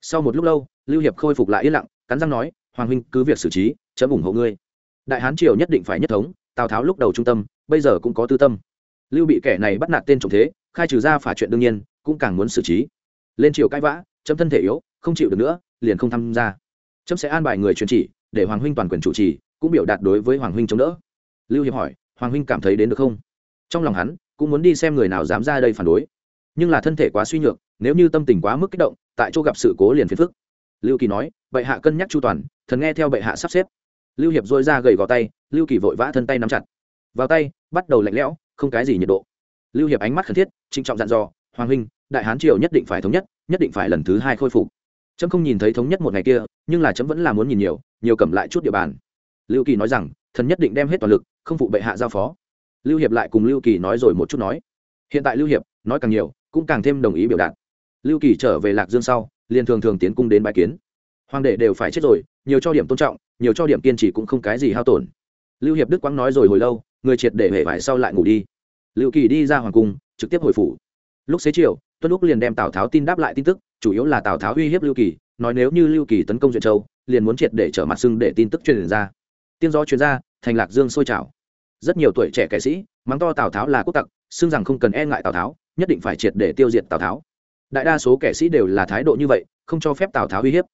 Sau một lúc lâu, lưu hiệp khôi phục lại yên lặng, cắn răng nói, hoàng huynh cứ việc xử trí, chấm ủng hộ ngươi. Đại hán triều nhất định phải nhất thống, tào tháo lúc đầu trung tâm bây giờ cũng có tư tâm. Lưu bị kẻ này bắt nạt tên trộm thế, khai trừ ra phả chuyện đương nhiên, cũng càng muốn xử trí. Lên triều cãi vã, chấm thân thể yếu, không chịu được nữa, liền không tham gia. Chấm sẽ an bài người truyền chỉ, để hoàng huynh toàn quyền chủ trì, cũng biểu đạt đối với hoàng huynh chống đỡ. Lưu hiệp hỏi, hoàng huynh cảm thấy đến được không? Trong lòng hắn, cũng muốn đi xem người nào dám ra đây phản đối. Nhưng là thân thể quá suy nhược, nếu như tâm tình quá mức kích động, tại chỗ gặp sự cố liền phiền phức. Lưu kỳ nói, bệ hạ cân nhắc chu toàn, thần nghe theo bệ hạ sắp xếp. Lưu hiệp dôi ra gầy gò tay, lưu kỳ vội vã thân tay nắm chặt vào tay, bắt đầu lạnh lẽo, không cái gì nhiệt độ. Lưu hiệp ánh mắt khẩn thiết trinh trọng dặn dò, hoàng huynh, đại hán triều nhất định phải thống nhất nhất định phải lần thứ hai khôi phục. Trẫm không nhìn thấy thống nhất một ngày kia, nhưng là trẫm vẫn là muốn nhìn nhiều nhiều cầm lại chút địa bàn. Lưu kỳ nói rằng, thần nhất định đem hết toàn lực, không phụ bệ hạ giao phó. Lưu hiệp lại cùng lưu kỳ nói rồi một chút nói, hiện tại lưu hiệp, nói càng nhiều, cũng càng thêm đồng ý biểu đạt. Lưu kỳ trở về lạc dương sau, liền thường thường tiến cung đến bãi kiến. Hoàng đệ đều phải chết rồi, nhiều cho điểm tôn trọng, nhiều cho điểm kiên trì cũng không cái gì hao tổn. Lưu hiệp đức quang nói rồi hồi lâu người triệt để hệ vải sau lại ngủ đi. Lưu kỳ đi ra hoàng cung, trực tiếp hồi phủ. Lúc xế chiều, tuân lúc liền đem tào tháo tin đáp lại tin tức, chủ yếu là tào tháo uy hiếp lưu kỳ, nói nếu như lưu kỳ tấn công duyện châu, liền muốn triệt để trở mặt sưng để tin tức truyền ra. Tiên gió truyền ra, thành lạc dương sôi trào. Rất nhiều tuổi trẻ kẻ sĩ, mắng to tào tháo là quốc tặc, xưng rằng không cần e ngại tào tháo, nhất định phải triệt để tiêu diệt tào tháo. Đại đa số kẻ sĩ đều là thái độ như vậy, không cho phép tào tháo uy hiếp.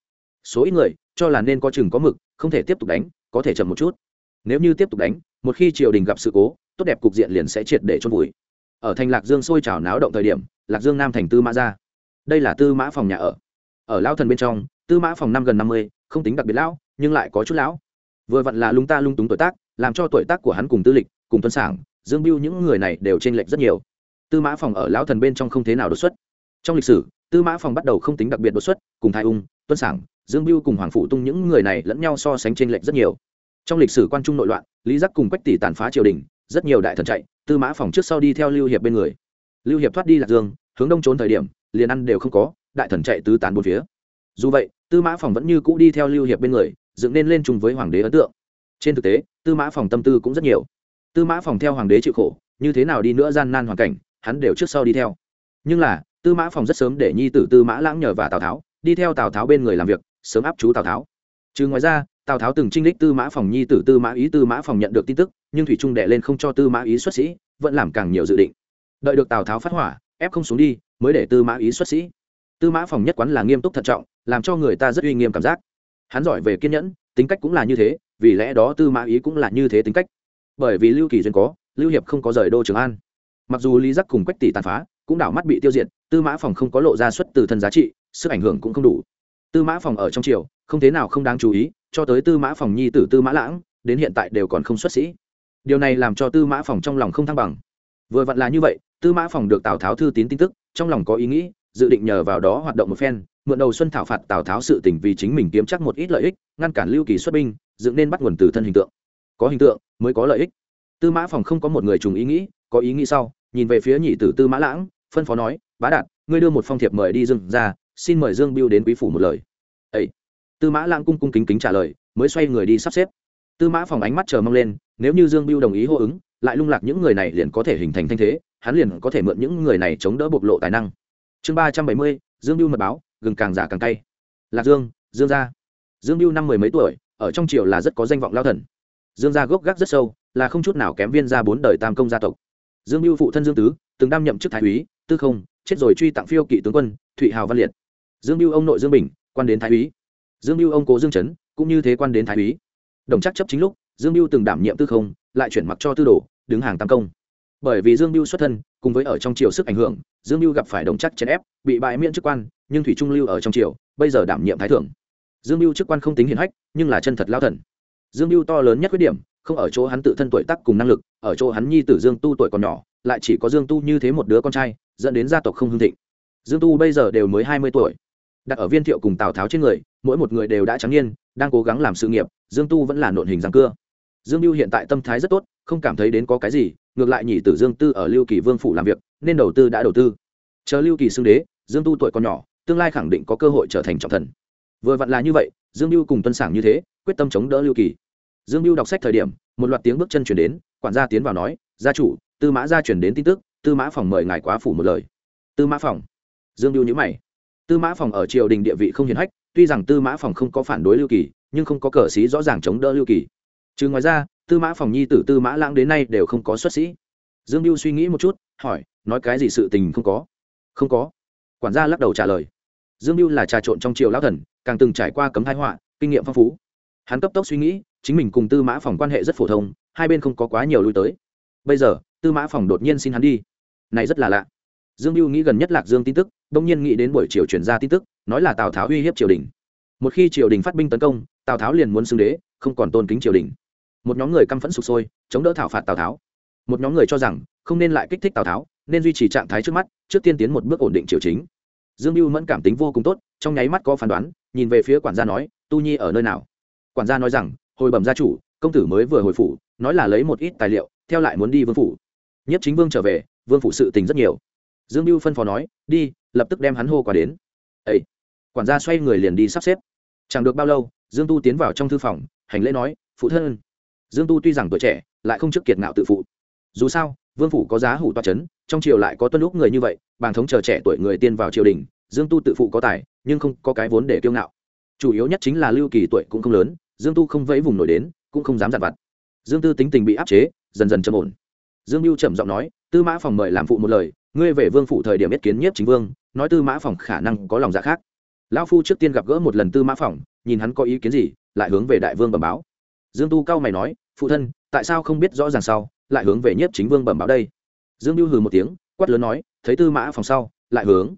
Số ít người, cho là nên có chừng có mực, không thể tiếp tục đánh, có thể chậm một chút. Nếu như tiếp tục đánh một khi triều đình gặp sự cố, tốt đẹp cục diện liền sẽ triệt để chôn vùi. Ở thành lạc dương sôi trào náo động thời điểm, lạc dương nam thành tư mã ra. Đây là tư mã phòng nhà ở. Ở lao thần bên trong, tư mã phòng năm gần năm mươi, không tính đặc biệt lão, nhưng lại có chút lão. Vừa vặn là lung ta lung túng tuổi tác, làm cho tuổi tác của hắn cùng tư lịch, cùng tuân sản dương biêu những người này đều t r ê n lệch rất nhiều. Tư mã phòng ở lão thần bên trong không thế nào đột xuất. Trong lịch sử, tư mã phòng bắt đầu không tính đặc biệt đột xuất, cùng thái ung tuân sản dương biêu cùng hoàng phụ tung những người này lẫn nhau so sánh t r ê n lệch rất nhiều trong lịch sử quan trung nội loạn, lý giác cùng quách tỷ tàn phá triều đình, rất nhiều đại thần chạy, tư mã phòng trước sau đi theo lưu hiệp bên người. Lưu hiệp thoát đi lạc dương, hướng đông trốn thời điểm, liền ăn đều không có, đại thần chạy tứ tán bốn phía. Dù vậy, tư mã phòng vẫn như cũ đi theo lưu hiệp bên người, dựng nên lên chung với hoàng đế ấn tượng. Trên thực tế, tư mã phòng tâm tư cũng rất nhiều. Tư mã phòng theo hoàng đế chịu khổ, như thế nào đi nữa gian nan hoàn cảnh, hắn đều trước sau đi theo. Nhưng là, tư mã phòng rất sớm để nhi tử tư mã lãng nhờ và tào tháo, đi theo tào tháo bên người làm việc, sớm áp chú tào tháo. Trừ ngoài ra tào tháo từng trinh lích tư mã phòng nhi tử, tư mã ý, tư mã phòng nhận được tin tức, nhưng thủy trung đệ lên không cho tư mã ý xuất sĩ, vẫn làm càng nhiều dự định. Đợi được tào tháo phát hỏa, ép không xuống đi, mới để tư mã ý xuất sĩ. Tư mã phòng nhất quán là nghiêm túc thận trọng, làm cho người ta rất uy nghiêm cảm giác. Hắn giỏi về kiên nhẫn, tính cách cũng là như thế, vì lẽ đó tư mã ý cũng là như thế tính cách. Bởi vì lưu kỳ duyên có, lưu hiệp không có rời đô trường an. Mặc dù lý giác cùng quách tỷ tàn phá, cũng đảo mắt bị tiêu diệt, tư mã phòng không có lộ ra xuất từ thân giá trị, sức ảnh hưởng cũng không đủ. Tư mã phòng ở trong triều, không thế nào không đáng chú ý cho tới tư mã phòng nhi tử tư mã lãng, đến hiện tại đều còn không xuất sĩ. Điều này làm cho tư mã phòng trong lòng không thăng bằng. Vừa vặn là như vậy, tư mã phòng được tào tháo thư tín tin tức, trong lòng có ý nghĩ, dự định nhờ vào đó hoạt động một phen, mượn đầu xuân thảo phạt tào tháo sự tình vì chính mình kiếm chắc một ít lợi ích, ngăn cản lưu kỳ xuất binh, dựng nên bắt nguồn từ thân hình tượng. Có hình tượng, mới có lợi ích. Tư mã phòng không có một người trùng ý nghĩ, có ý nghĩ sau, nhìn về phía nhị tử tư mã lãng, phân phó nói, bá đạt, ngươi đưa một phong thiệp mời đi dương ra xin mời dương biêu đến quý phủ một lời. Ấy tư mã lãng cung cung kính kính trả lời, mới xoay người đi sắp xếp. Tư mã phòng ánh mắt chờ mong lên, nếu như dương biêu đồng ý hô ứng, lại lung lạc những người này liền có thể hình thành thanh thế, hắn liền có thể mượn những người này chống đỡ bộc lộ tài năng. Chương ba trăm bảy mươi, dương biêu mật báo, gừng càng giả càng cay. Lạc dương dương gia. Dương biêu năm mười mấy tuổi, ở trong triều là rất có danh vọng lao thần. Dương gia gốc gác rất sâu, là không chút nào kém viên gia bốn đời tam công gia tộc. Dương biêu phụ thân dương tứ, từng đam nhậm chức thái úy, tư không, chết rồi truy tặng phiêu kỵ tướng quân, thụy hào văn liệt. Dương biêu ông nội dương bình, quan đến thái úy dương mưu ông cố dương chấn, cũng như thế quan đến thái úy. Đồng chắc chấp chính lúc, dương mưu từng đảm nhiệm tư không, lại chuyển mặc cho tư đồ, đứng hàng tam công. Bởi vì dương mưu xuất thân, cùng với ở trong triều sức ảnh hưởng, dương mưu gặp phải đồng chắc chèn ép, bị bại miễn chức quan, nhưng thủy trung lưu ở trong triều, bây giờ đảm nhiệm thái thượng. Dương mưu chức quan không tính hiển hách, nhưng là chân thật lao thần. Dương mưu to lớn nhất khuyết điểm, không ở chỗ hắn tự thân tuổi tác cùng năng lực, ở chỗ hắn nhi tử dương tu tuổi còn nhỏ, lại chỉ có dương tu như thế một đứa con trai, dẫn đến gia tộc không hưng thịnh. Dương tu bây giờ đều mới hai mươi tuổi đặt ở viên thiệu cùng tào tháo trên người, mỗi một người đều đã trắng niên, đang cố gắng làm sự nghiệp, dương tu vẫn là nộn hình răng cưa. Dương mưu hiện tại tâm thái rất tốt, không cảm thấy đến có cái gì, ngược lại nhỉ tử dương tư ở lưu kỳ vương phủ làm việc, nên đầu tư đã đầu tư. Chờ lưu kỳ xưng đế, dương tu tuổi còn nhỏ, tương lai khẳng định có cơ hội trở thành trọng thần. Vừa vặn là như vậy, dương mưu cùng tuân sảng như thế, quyết tâm chống đỡ lưu kỳ. Dương mưu đọc sách thời điểm, một loạt tiếng bước chân chuyển đến, quản gia tiến vào nói, gia chủ, tư mã gia chuyển đến tin tức, tư mã phòng mời ngài quá phủ một lời. Tư mã phòng? Dương mưu nhữ mày tư mã phòng ở triều đình địa vị không hiển hách, tuy rằng tư mã phòng không có phản đối lưu kỳ, nhưng không có cờ sĩ rõ ràng chống đỡ lưu kỳ. Chứ ngoài ra, tư mã phòng nhi tử tư mã lãng đến nay đều không có xuất sĩ. Dương mưu suy nghĩ một chút, hỏi, nói cái gì sự tình không có? Không có. Quản gia lắc đầu trả lời. Dương mưu là trà trộn trong triều lão thần, càng từng trải qua cấm thái họa, kinh nghiệm phong phú. Hắn cấp tốc suy nghĩ, chính mình cùng tư mã phòng quan hệ rất phổ thông, hai bên không có quá nhiều lui tới. Bây giờ, tư mã phòng đột nhiên xin hắn đi. Này rất là lạ dương mưu nghĩ gần nhất lạc dương tin tức bỗng nhiên nghĩ đến buổi chiều chuyển ra tin tức, nói là tào tháo uy hiếp triều đình. Một khi triều đình phát binh tấn công, tào tháo liền muốn xưng đế, không còn tôn kính triều đình. Một nhóm người căm phẫn sụp sôi, chống đỡ thảo phạt tào tháo. Một nhóm người cho rằng, không nên lại kích thích tào tháo, nên duy trì trạng thái trước mắt, trước tiên tiến một bước ổn định triều chính. Dương mưu mẫn cảm tính vô cùng tốt, trong nháy mắt có phán đoán, nhìn về phía quản gia nói, tu nhi ở nơi nào? Quản gia nói rằng, hồi bẩm gia chủ, công tử mới vừa hồi phủ, nói là lấy một ít tài liệu, theo lại muốn đi vương phủ. Nhất chính vương trở về, vương phủ sự tình rất nhiều dương mưu phân phó nói, đi, lập tức đem hắn hô qua đến. Ấy quản gia xoay người liền đi sắp xếp. Chẳng được bao lâu, dương tu tiến vào trong thư phòng, hành lễ nói, phụ thân. Dương tu tuy rằng tuổi trẻ, lại không trước kiệt ngạo tự phụ. Dù sao, vương phủ có giá hủ toa c h ấ n trong triều lại có tuân lúc người như vậy, bàng thống chờ trẻ tuổi người tiên vào triều đình, dương tu tự phụ có tài, nhưng không có cái vốn để kiêu ngạo. Chủ yếu nhất chính là lưu kỳ tuổi cũng không lớn, dương tu không vẫy vùng nổi đến, cũng không dám giặt vặt. Dương tư tính tình bị áp chế, dần dần trầm ổn. Dương mưu trầm giọng nói, tư mã phòng mời làm phụ một lời ngươi về vương phủ thời điểm biết kiến nhiếp chính vương, nói tư mã phòng khả năng có lòng dạ khác. Lão phu trước tiên gặp gỡ một lần tư mã phòng nhìn hắn có ý kiến gì, lại hướng về đại vương bẩm báo. Dương tu cao mày nói, phụ thân, tại sao không biết rõ ràng sau, lại hướng về nhiếp chính vương bẩm báo đây? Dương lưu hừ một tiếng, quát lớn nói, thấy tư mã phòng sau, lại hướng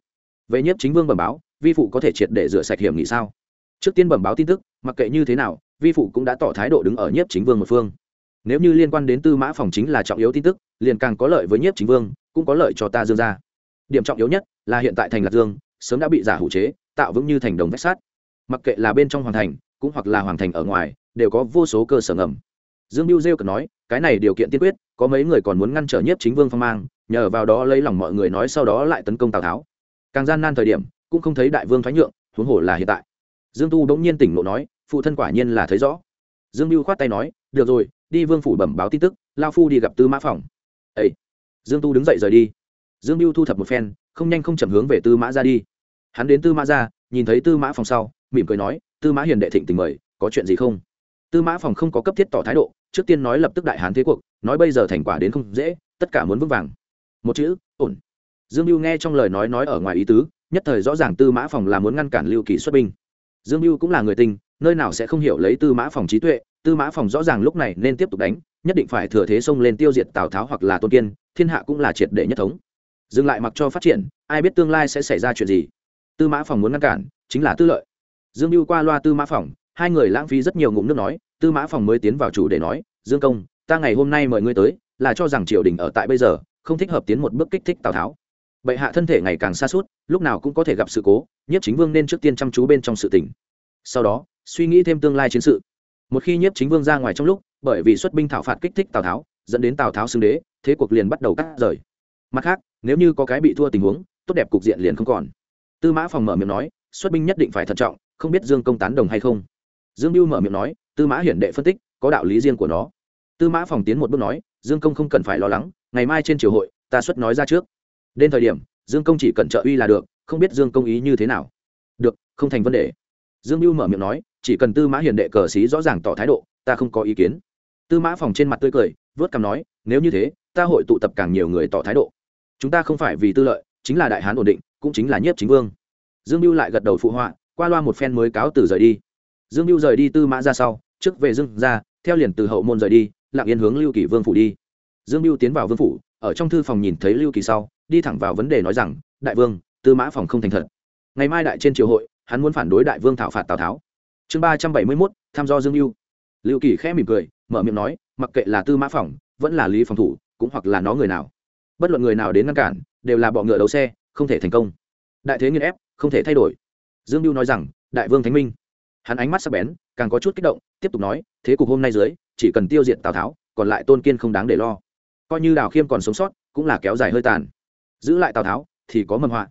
về nhiếp chính vương bẩm báo, vi phụ có thể triệt để rửa sạch hiểm nghị sao? Trước tiên bẩm báo tin tức, mặc kệ như thế nào, vi phụ cũng đã tỏ thái độ đứng ở nhiếp chính vương một phương. Nếu như liên quan đến tư mã phòng chính là trọng yếu tin tức, liền càng có lợi với nhiếp chính vương cũng có lợi cho ta dương ra điểm trọng yếu nhất là hiện tại thành lạc dương, sớm đã bị giả hủ chế, tạo vững như thành đồng vách sát mặc kệ là bên trong hoàng thành, cũng hoặc là hoàng thành ở ngoài, đều có vô số cơ sở ngầm. Dương mưu rêu cần nói, cái này điều kiện tiên quyết, có mấy người còn muốn ngăn trở nhiếp chính vương phong mang, nhờ vào đó lấy lòng mọi người nói sau đó lại tấn công tào tháo. Càng gian nan thời điểm, cũng không thấy đại vương thoái nhượng, huống hồ là hiện tại. Dương tu bỗng nhiên tỉnh lộ nói, phụ thân quả nhiên là thấy rõ. Dương mưu khoát tay nói, được rồi, đi vương phủ bẩm báo tin tức, lao phu đi gặp tư mã phòng. Ấy dương tu đứng dậy rời đi. Dương mưu thu thập một phen, không nhanh không chậm hướng về tư mã ra đi. Hắn đến tư mã ra, nhìn thấy tư mã phòng sau, mỉm cười nói, tư mã hiền đệ thịnh tình mời, có chuyện gì không? Tư mã phòng không có cấp thiết tỏ thái độ, trước tiên nói lập tức đại hán thế cuộc, nói bây giờ thành quả đến không dễ, tất cả muốn vững vàng. Một chữ, ổn. Dương mưu nghe trong lời nói nói ở ngoài ý tứ, nhất thời rõ ràng tư mã phòng là muốn ngăn cản lưu kỳ xuất binh. Dương mưu cũng là người tình, nơi nào sẽ không hiểu lấy tư mã phòng trí tuệ, tư mã phòng rõ ràng lúc này nên tiếp tục đánh nhất định phải thừa thế xông lên tiêu diệt tào tháo hoặc là tôn kiên thiên hạ cũng là triệt để nhất thống dừng lại mặc cho phát triển ai biết tương lai sẽ xảy ra chuyện gì tư mã phòng muốn ngăn cản chính là tư lợi dương mưu qua loa tư mã phòng hai người lãng phí rất nhiều ngụm nước nói tư mã phòng mới tiến vào chủ để nói dương công ta ngày hôm nay mời ngươi tới là cho rằng triều đình ở tại bây giờ không thích hợp tiến một bước kích thích tào tháo bệ hạ thân thể ngày càng xa suốt lúc nào cũng có thể gặp sự cố nhiếp chính vương nên trước tiên chăm chú bên trong sự tỉnh sau đó suy nghĩ thêm tương lai chiến sự một khi nhiếp chính vương ra ngoài trong lúc, bởi vì xuất binh thảo phạt kích thích tào tháo, dẫn đến tào tháo xưng đế, thế cuộc liền bắt đầu cắt rời. Mặt khác, nếu như có cái bị thua tình huống, tốt đẹp cục diện liền không còn. Tư mã phòng mở miệng nói, xuất binh nhất định phải thận trọng, không biết dương công tán đồng hay không. Dương mưu mở miệng nói, tư mã hiển đệ phân tích, có đạo lý riêng của nó. Tư mã phòng tiến một bước nói, dương công không cần phải lo lắng, ngày mai trên triều hội, ta xuất nói ra trước. Đến thời điểm, dương công chỉ cần trợ uy là được, không biết dương công ý như thế nào. Được, không thành vấn đề dương mưu mở miệng nói, chỉ cần tư mã hiền đệ cờ xí rõ ràng tỏ thái độ, ta không có ý kiến. Tư mã phòng trên mặt tươi cười, vớt cằm nói, nếu như thế, ta hội tụ tập càng nhiều người tỏ thái độ. Chúng ta không phải vì tư lợi, chính là đại hán ổn định, cũng chính là nhiếp chính vương. Dương mưu lại gật đầu phụ họa, qua loa một phen mới cáo từ rời đi. Dương mưu rời đi tư mã ra sau, trước về dương ra, theo liền từ hậu môn rời đi, lặng yên hướng lưu kỳ vương phủ đi. Dương mưu tiến vào vương phủ, ở trong thư phòng nhìn thấy lưu kỳ sau, đi thẳng vào vấn đề nói rằng, đại vương, tư mã phòng không thành thật. Ngày mai đại trên triều hội hắn muốn phản đối đại vương thảo phạt tào tháo. Chương ba trăm bảy mươi mốt tham do dương mưu lưu kỳ khẽ mỉm cười mở miệng nói mặc kệ là tư mã Phỏng, vẫn là lý phòng thủ cũng hoặc là nó người nào. Bất luận người nào đến ngăn cản đều là bọ ngựa đấu xe không thể thành công. Đại thế nghiên ép không thể thay đổi. Dương mưu nói rằng đại vương thánh minh. Hắn ánh mắt sắc bén càng có chút kích động tiếp tục nói thế cục hôm nay dưới chỉ cần tiêu diệt tào tháo còn lại tôn kiên không đáng để lo. Coi như đào khiêm còn sống sót cũng là kéo dài hơi tàn. Giữ lại tào tháo thì có mầm họa.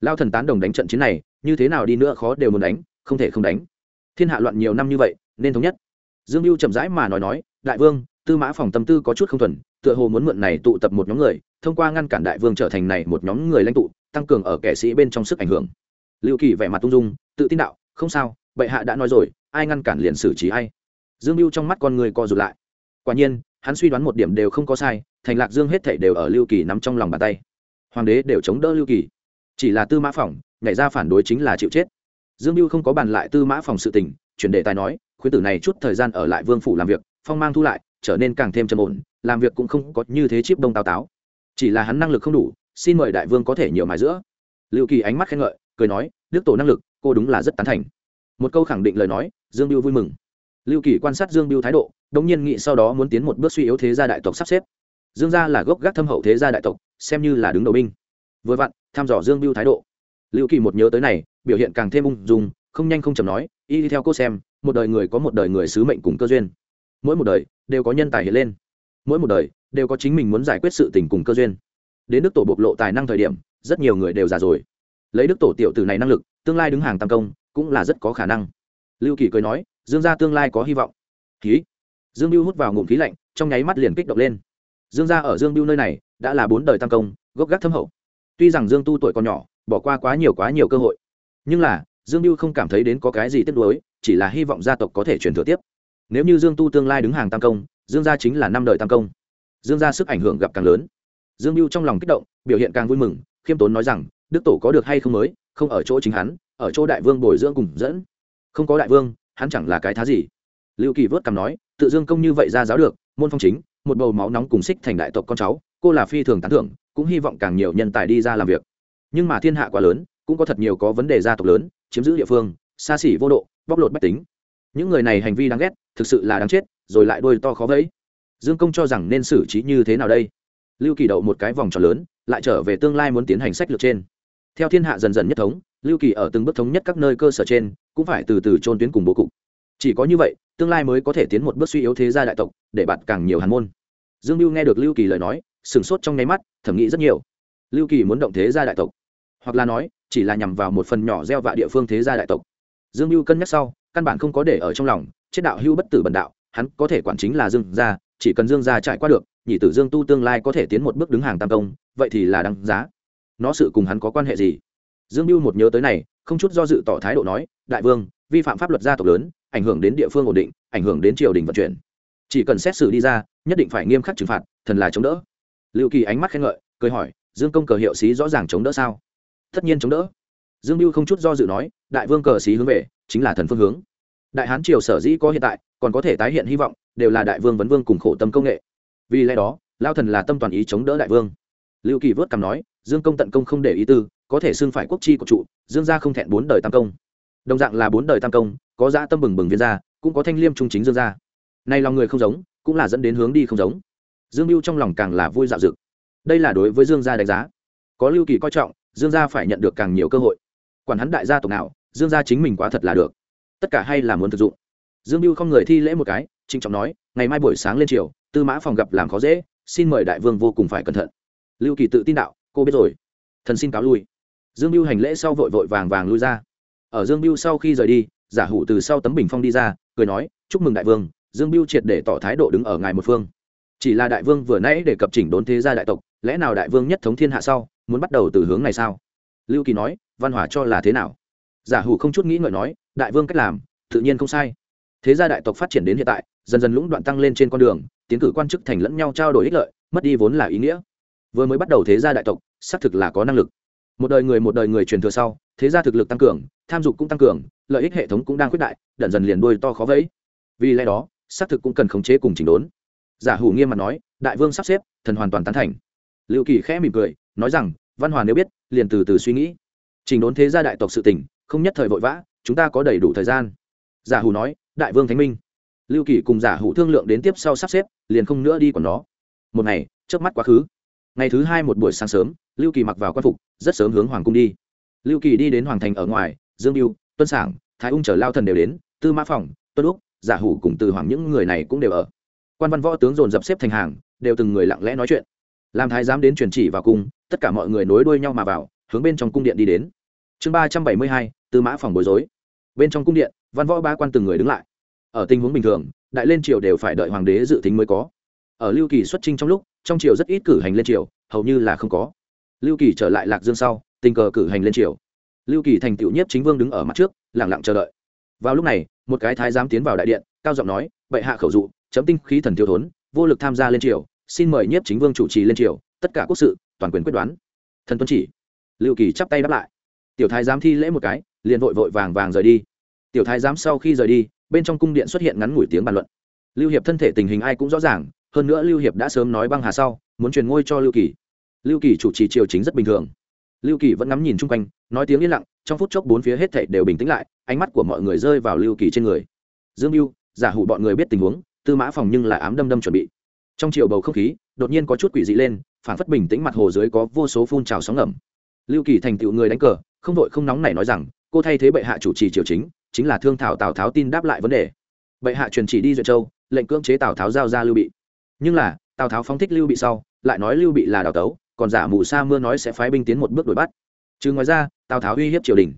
Lao thần tán đồng đánh trận chiến này như thế nào đi nữa khó đều muốn đánh, không thể không đánh. Thiên hạ loạn nhiều năm như vậy, nên thống nhất. Dương mưu chậm rãi mà nói nói, đại vương, tư mã phòng tâm tư có chút không thuần, tựa hồ muốn mượn này tụ tập một nhóm người, thông qua ngăn cản đại vương trở thành này một nhóm người lãnh tụ, tăng cường ở kẻ sĩ bên trong sức ảnh hưởng. Lưu kỳ vẻ mặt tung dung, tự tin đạo, không sao, bệ hạ đã nói rồi, ai ngăn cản liền xử trí ai. Dương mưu trong mắt con người co rụt lại. Quả nhiên, hắn suy đoán một điểm đều không có sai, thành lạc dương hết thảy đều ở lưu kỳ nắm trong lòng bàn tay. Hoàng đế đều chống đỡ lưu kỳ. Chỉ là tư mã phỏng nhảy ra phản đối chính là chịu chết. Dương mưu không có bàn lại tư mã phòng sự tình, chuyển đề tài nói, khuyến tử này chút thời gian ở lại vương phủ làm việc, phong mang thu lại, trở nên càng thêm trầm ổn, làm việc cũng không có như thế chip đông tào táo. Chỉ là hắn năng lực không đủ, xin mời đại vương có thể nhiều mài giữa. Lưu kỳ ánh mắt khen ngợi, cười nói, đức tổ năng lực, cô đúng là rất tán thành. Một câu khẳng định lời nói, dương biêu vui mừng. Lưu kỳ quan sát dương biêu thái độ, đống nhiên nghị sau đó muốn tiến một bước suy yếu thế gia đại tộc sắp xếp. Dương gia là gốc gác thâm hậu thế gia đại tộc, xem như là đứng đầu binh. Vừa vặn, thăm dò dương biêu thái độ lưu kỳ một nhớ tới này, biểu hiện càng thêm ung dung, không nhanh không chầm nói, y đi theo cô xem, một đời người có một đời người sứ mệnh cùng cơ duyên. Mỗi một đời đều có nhân tài hiện lên. Mỗi một đời đều có chính mình muốn giải quyết sự tình cùng cơ duyên. Đến đức tổ bộc lộ tài năng thời điểm, rất nhiều người đều già rồi. Lấy đức tổ tiểu tử này năng lực, tương lai đứng hàng tam công, cũng là rất có khả năng. Lưu kỳ cười nói, dương gia tương lai có hy vọng. Khí dương biêu hút vào ngụm khí lạnh, trong nháy mắt liền kích động lên. Dương gia ở dương biêu nơi này, đã là bốn đời tam công, gốc gác thâm hậu. Tuy rằng dương tu tuổi còn nhỏ bỏ qua quá nhiều quá nhiều cơ hội. Nhưng là, dương biêu không cảm thấy đến có cái gì tiếp nuối, chỉ là hy vọng gia tộc có thể truyền thừa tiếp. Nếu như dương tu tương lai đứng hàng tam công, dương gia chính là năm đời tam công. Dương gia sức ảnh hưởng gặp càng lớn. Dương biêu trong lòng kích động, biểu hiện càng vui mừng, khiêm tốn nói rằng, đức tổ có được hay không mới, không ở chỗ chính hắn, ở chỗ đại vương bồi dưỡng cùng dẫn. Không có đại vương, hắn chẳng là cái thá gì. Lưu kỳ vớt cằm nói, tự dương công như vậy ra giáo được, môn phong chính, một bầu máu nóng cùng xích thành đại tộc con cháu, cô là phi thường tán thưởng, cũng hy vọng càng nhiều nhân tài đi ra làm việc nhưng mà thiên hạ quá lớn, cũng có thật nhiều có vấn đề gia tộc lớn, chiếm giữ địa phương, xa xỉ vô độ, bóc lột bách tính. Những người này hành vi đáng ghét, thực sự là đáng chết, rồi lại đôi to khó vẫy. Dương công cho rằng nên xử trí như thế nào đây? Lưu kỳ đậu một cái vòng tròn lớn, lại trở về tương lai muốn tiến hành sách lược trên. Theo thiên hạ dần dần nhất thống, lưu kỳ ở từng bước thống nhất các nơi cơ sở trên, cũng phải từ từ trôn tuyến cùng bố cục. Chỉ có như vậy, tương lai mới có thể tiến một bước suy yếu thế gia đại tộc, để bạt càng nhiều hàn môn. Dương lưu nghe được lưu kỳ lời nói, sửng sốt trong nháy mắt thẩm nghĩ rất nhiều. Lưu kỳ muốn động thế gia đại tộc hoặc là nói, chỉ là nhằm vào một phần nhỏ gieo vạ địa phương thế gia đại tộc. Dương mưu cân nhắc sau, căn bản không có để ở trong lòng, chết đạo hưu bất tử bần đạo, hắn có thể quản chính là dương gia, chỉ cần dương gia trải qua được, nhị tử dương tu tương lai có thể tiến một bước đứng hàng tam công vậy thì là đăng giá. Nó sự cùng hắn có quan hệ gì? Dương mưu một nhớ tới này, không chút do dự tỏ thái độ nói, đại vương, vi phạm pháp luật gia tộc lớn, ảnh hưởng đến địa phương ổn định, ảnh hưởng đến triều đình vận chuyển. Chỉ cần xét xử đi ra, nhất định phải nghiêm khắc trừng phạt, thần là chống đỡ. Liệu kỳ ánh mắt khen ngợi, cười hỏi, dương công cờ hiệu xí rõ ràng chống đỡ sao? Tất nhiên chống đỡ. Dương mưu không chút do dự nói, đại vương cờ xí hướng về, chính là thần phương hướng. Đại hán triều sở dĩ có hiện tại, còn có thể tái hiện hy vọng, đều là đại vương vấn vương cùng khổ tâm công nghệ. Vì lẽ đó lao thần là tâm toàn ý chống đỡ đại vương. Lưu kỳ vớt cằm nói, dương công tận công không để ý tư, có thể xưng phải quốc chi của trụ, dương gia không thẹn bốn đời tam công. Đồng dạng là bốn đời tam công, có dã tâm bừng bừng viên gia, cũng có thanh liêm trung chính dương gia. Nay lòng người không giống, cũng là dẫn đến hướng đi không giống. Dương mưu trong lòng càng là vui dạo dực. Đây là đối với dương gia đánh giá. Có lưu kỳ coi trọng dương gia phải nhận được càng nhiều cơ hội. Quản hắn đại gia tộc nào, dương gia chính mình quá thật là được. Tất cả hay là muốn thực dụng. Dương mưu không người thi lễ một cái, trịnh trọng nói, ngày mai buổi sáng lên chiều tư mã phòng gặp làm khó dễ, xin mời đại vương vô cùng phải cẩn thận. Lưu kỳ tự tin đạo, cô biết rồi. Thần xin cáo lui. Dương mưu hành lễ sau vội vội vàng vàng lui ra. Ở dương mưu sau khi rời đi, giả hủ từ sau tấm bình phong đi ra, cười nói, chúc mừng đại vương, dương mưu triệt để tỏ thái độ đứng ở ngài một phương. Chỉ là đại vương vừa nãy để cập chỉnh đốn thế gia đại tộc, lẽ nào đại vương nhất thống thiên hạ sau muốn bắt đầu từ hướng này sao? Lưu kỳ nói, văn hỏa cho là thế nào? Giả hủ không chút nghĩ ngợi nói, đại vương cách làm, tự nhiên không sai. Thế gia đại tộc phát triển đến hiện tại, dần dần lũng đoạn tăng lên trên con đường, tiến cử quan chức thành lẫn nhau trao đổi ích lợi, mất đi vốn là ý nghĩa. Vừa mới bắt đầu thế gia đại tộc, xác thực là có năng lực. Một đời người một đời người truyền thừa sau, thế gia thực lực tăng cường, tham dục cũng tăng cường, lợi ích hệ thống cũng đang quyết đại đần dần liền đuôi to khó vẫy. Vì lẽ đó, xác thực cũng cần khống chế cùng chỉnh đốn. Giả hủ nghiêm mặt nói, đại vương sắp xếp, thần hoàn toàn tán thành. Lưu kỳ khẽ mỉm cười nói rằng, văn hòa nếu biết, liền từ từ suy nghĩ. Chỉnh đốn thế gia đại tộc sự tỉnh không nhất thời vội vã, chúng ta có đầy đủ thời gian. Giả hủ nói, đại vương thánh minh. Lưu kỳ cùng giả hủ thương lượng đến tiếp sau sắp xếp, liền không nữa đi còn nó. Một ngày trước mắt quá khứ. Ngày thứ hai một buổi sáng sớm, lưu kỳ mặc vào q u a n phục, rất sớm hướng hoàng cung đi. Lưu kỳ đi đến hoàng thành ở ngoài, dương mưu tuân sản thái ung chở lao thần đều đến, tư mã phòng, tuân úc, giả hủ cùng từ hoàng những người này cũng đều ở. Quan văn võ tướng dồn dập xếp thành hàng, đều từng người lặng lẽ nói chuyện. Làm thái giám đến truyền chỉ vào cung tất cả mọi người nối đuôi nhau mà vào, hướng bên trong cung điện đi đến. Chương ba trăm bảy mươi hai, tư mã phòng bối rối. Bên trong cung điện, văn võ ba quan từng người đứng lại. Ở tình huống bình thường, đại lên triều đều phải đợi hoàng đế dự tính mới có. Ở lưu kỳ xuất trinh trong lúc, trong triều rất ít cử hành lên triều, hầu như là không có. Lưu kỳ trở lại lạc dương sau, tình cờ cử hành lên triều. Lưu kỳ thành tựu nhiếp chính vương đứng ở mặt trước lẳng lặng chờ đợi. Vào lúc này, một cái thái giám tiến vào đại điện, cao giọng nói, bệ hạ khẩu dụ, chấm tinh khí thần thiếu thốn, vô lực tham gia lên triều, xin mời nhiếp chính vương chủ trì lên triều, tất cả quốc sự toàn quyền quyết đoán. Thần tuân chỉ, lưu kỳ chắp tay đáp lại. Tiểu thái giám thi lễ một cái, liền vội vội vàng vàng rời đi. Tiểu thái giám sau khi rời đi, bên trong cung điện xuất hiện ngắn ngủi tiếng bàn luận. Lưu hiệp thân thể tình hình ai cũng rõ ràng, hơn nữa lưu hiệp đã sớm nói băng hà sau, muốn truyền ngôi cho lưu kỳ. Lưu kỳ chủ trì triều chính rất bình thường. Lưu kỳ vẫn ngắm nhìn chung quanh, nói tiếng yên lặng, trong phút chốc bốn phía hết thảy đều bình tĩnh lại, ánh mắt của mọi người rơi vào lưu kỳ trên người. Dương mưu giả hủ bọn người biết tình huống, tư mã phòng nhưng lại ám đâm đâm chuẩn bị trong chiều bầu không khí, đột nhiên có chút quỷ dị lên phản phất bình tĩnh mặt hồ dưới có vô số phun trào sóng ngầm. Lưu kỳ thành tựu người đánh cờ, không đội không nóng này nói rằng, cô thay thế bệ hạ chủ trì triều chính chính là thương thảo tào tháo tin đáp lại vấn đề. Bệ hạ truyền chỉ đi duyệt châu, lệnh cưỡng chế tào tháo giao ra lưu bị. Nhưng là, tào tháo phóng thích lưu bị sau, lại nói lưu bị là đào tấu, còn giả mù sa mưa nói sẽ phái binh tiến một bước đuổi bắt. Chứ ngoài ra, tào tháo uy hiếp triều đình.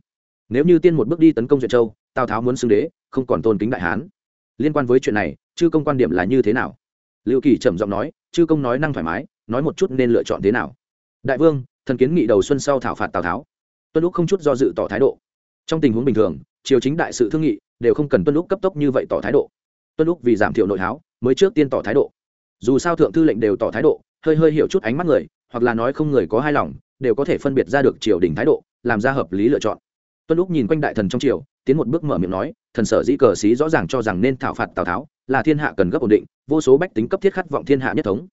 Nếu như tiên một bước đi tấn công duyệt châu, tào tháo muốn xưng đế, không còn tôn kính đại hán. Liên quan với chuyện này, chư công quan điểm là như thế nào? Lưu kỳ trầm giọng nói, chư công nói năng thoải mái, nói một chút nên lựa chọn thế nào? Đại vương, thần kiến nghị đầu xuân sau thảo phạt tào tháo. Tuân lúc không chút do dự tỏ thái độ. Trong tình huống bình thường, triều chính đại sự thương nghị đều không cần tuân lúc cấp tốc như vậy tỏ thái độ. Tuân lúc vì giảm thiểu nội háo, mới trước tiên tỏ thái độ. Dù sao thượng thư lệnh đều tỏ thái độ, hơi hơi hiểu chút ánh mắt người, hoặc là nói không người có hai lòng, đều có thể phân biệt ra được triều đình thái độ, làm ra hợp lý lựa chọn. Tuân lúc nhìn quanh đại thần trong triều, tiến một bước mở miệng nói, thần sở dĩ cờ xí rõ ràng cho rằng nên thảo phạt tào tháo là thiên hạ cần gấp ổn định, vô số bách tính cấp thiết khát vọng thiên hạ nhất thống.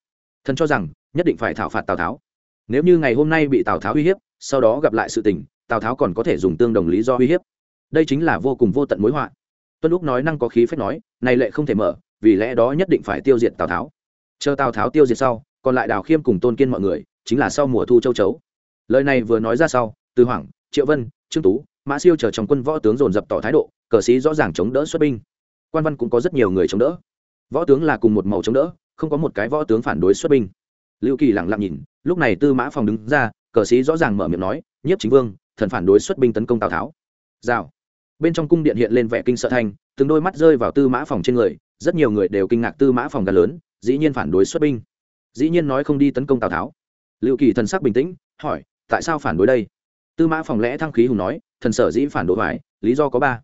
Thần cho rằng, nhất định phải thảo phạt tào tháo. Nếu như ngày hôm nay bị tào tháo uy hiếp, sau đó gặp lại sự tình, tào tháo còn có thể dùng tương đồng lý do uy hiếp. Đây chính là vô cùng vô tận mối họa. Tuân lúc nói năng có khí phép nói, này lệ không thể mở, vì lẽ đó nhất định phải tiêu diệt tào tháo. Chờ tào tháo tiêu diệt sau, còn lại đào khiêm cùng tôn kiên mọi người, chính là sau mùa thu châu chấu. Lời này vừa nói ra sau, từ hoàng triệu vân, trương tú, mã siêu chờ trong quân võ tướng dồn dập tỏ thái độ, cờ sĩ rõ ràng chống đỡ xuất binh quan văn cũng có rất nhiều người chống đỡ. Võ tướng là cùng một màu chống đỡ, không có một cái võ tướng phản đối xuất binh. Lưu kỳ lặng lặng nhìn, lúc này tư mã phòng đứng ra, cờ sĩ rõ ràng mở miệng nói, nhiếp chính vương, thần phản đối xuất binh tấn công tào tháo. Rào. Bên trong cung điện hiện lên vẻ kinh sợ thanh, từng đôi mắt rơi vào tư mã phòng trên người, rất nhiều người đều kinh ngạc tư mã phòng gần lớn, dĩ nhiên phản đối xuất binh. Dĩ nhiên nói không đi tấn công tào tháo. Liệu kỳ thần sắc bình tĩnh, hỏi, tại sao phản đối đây? Tư mã phòng lẽ thăng khí hùng nói, thần sở dĩ phản đối hoài, lý do có ba.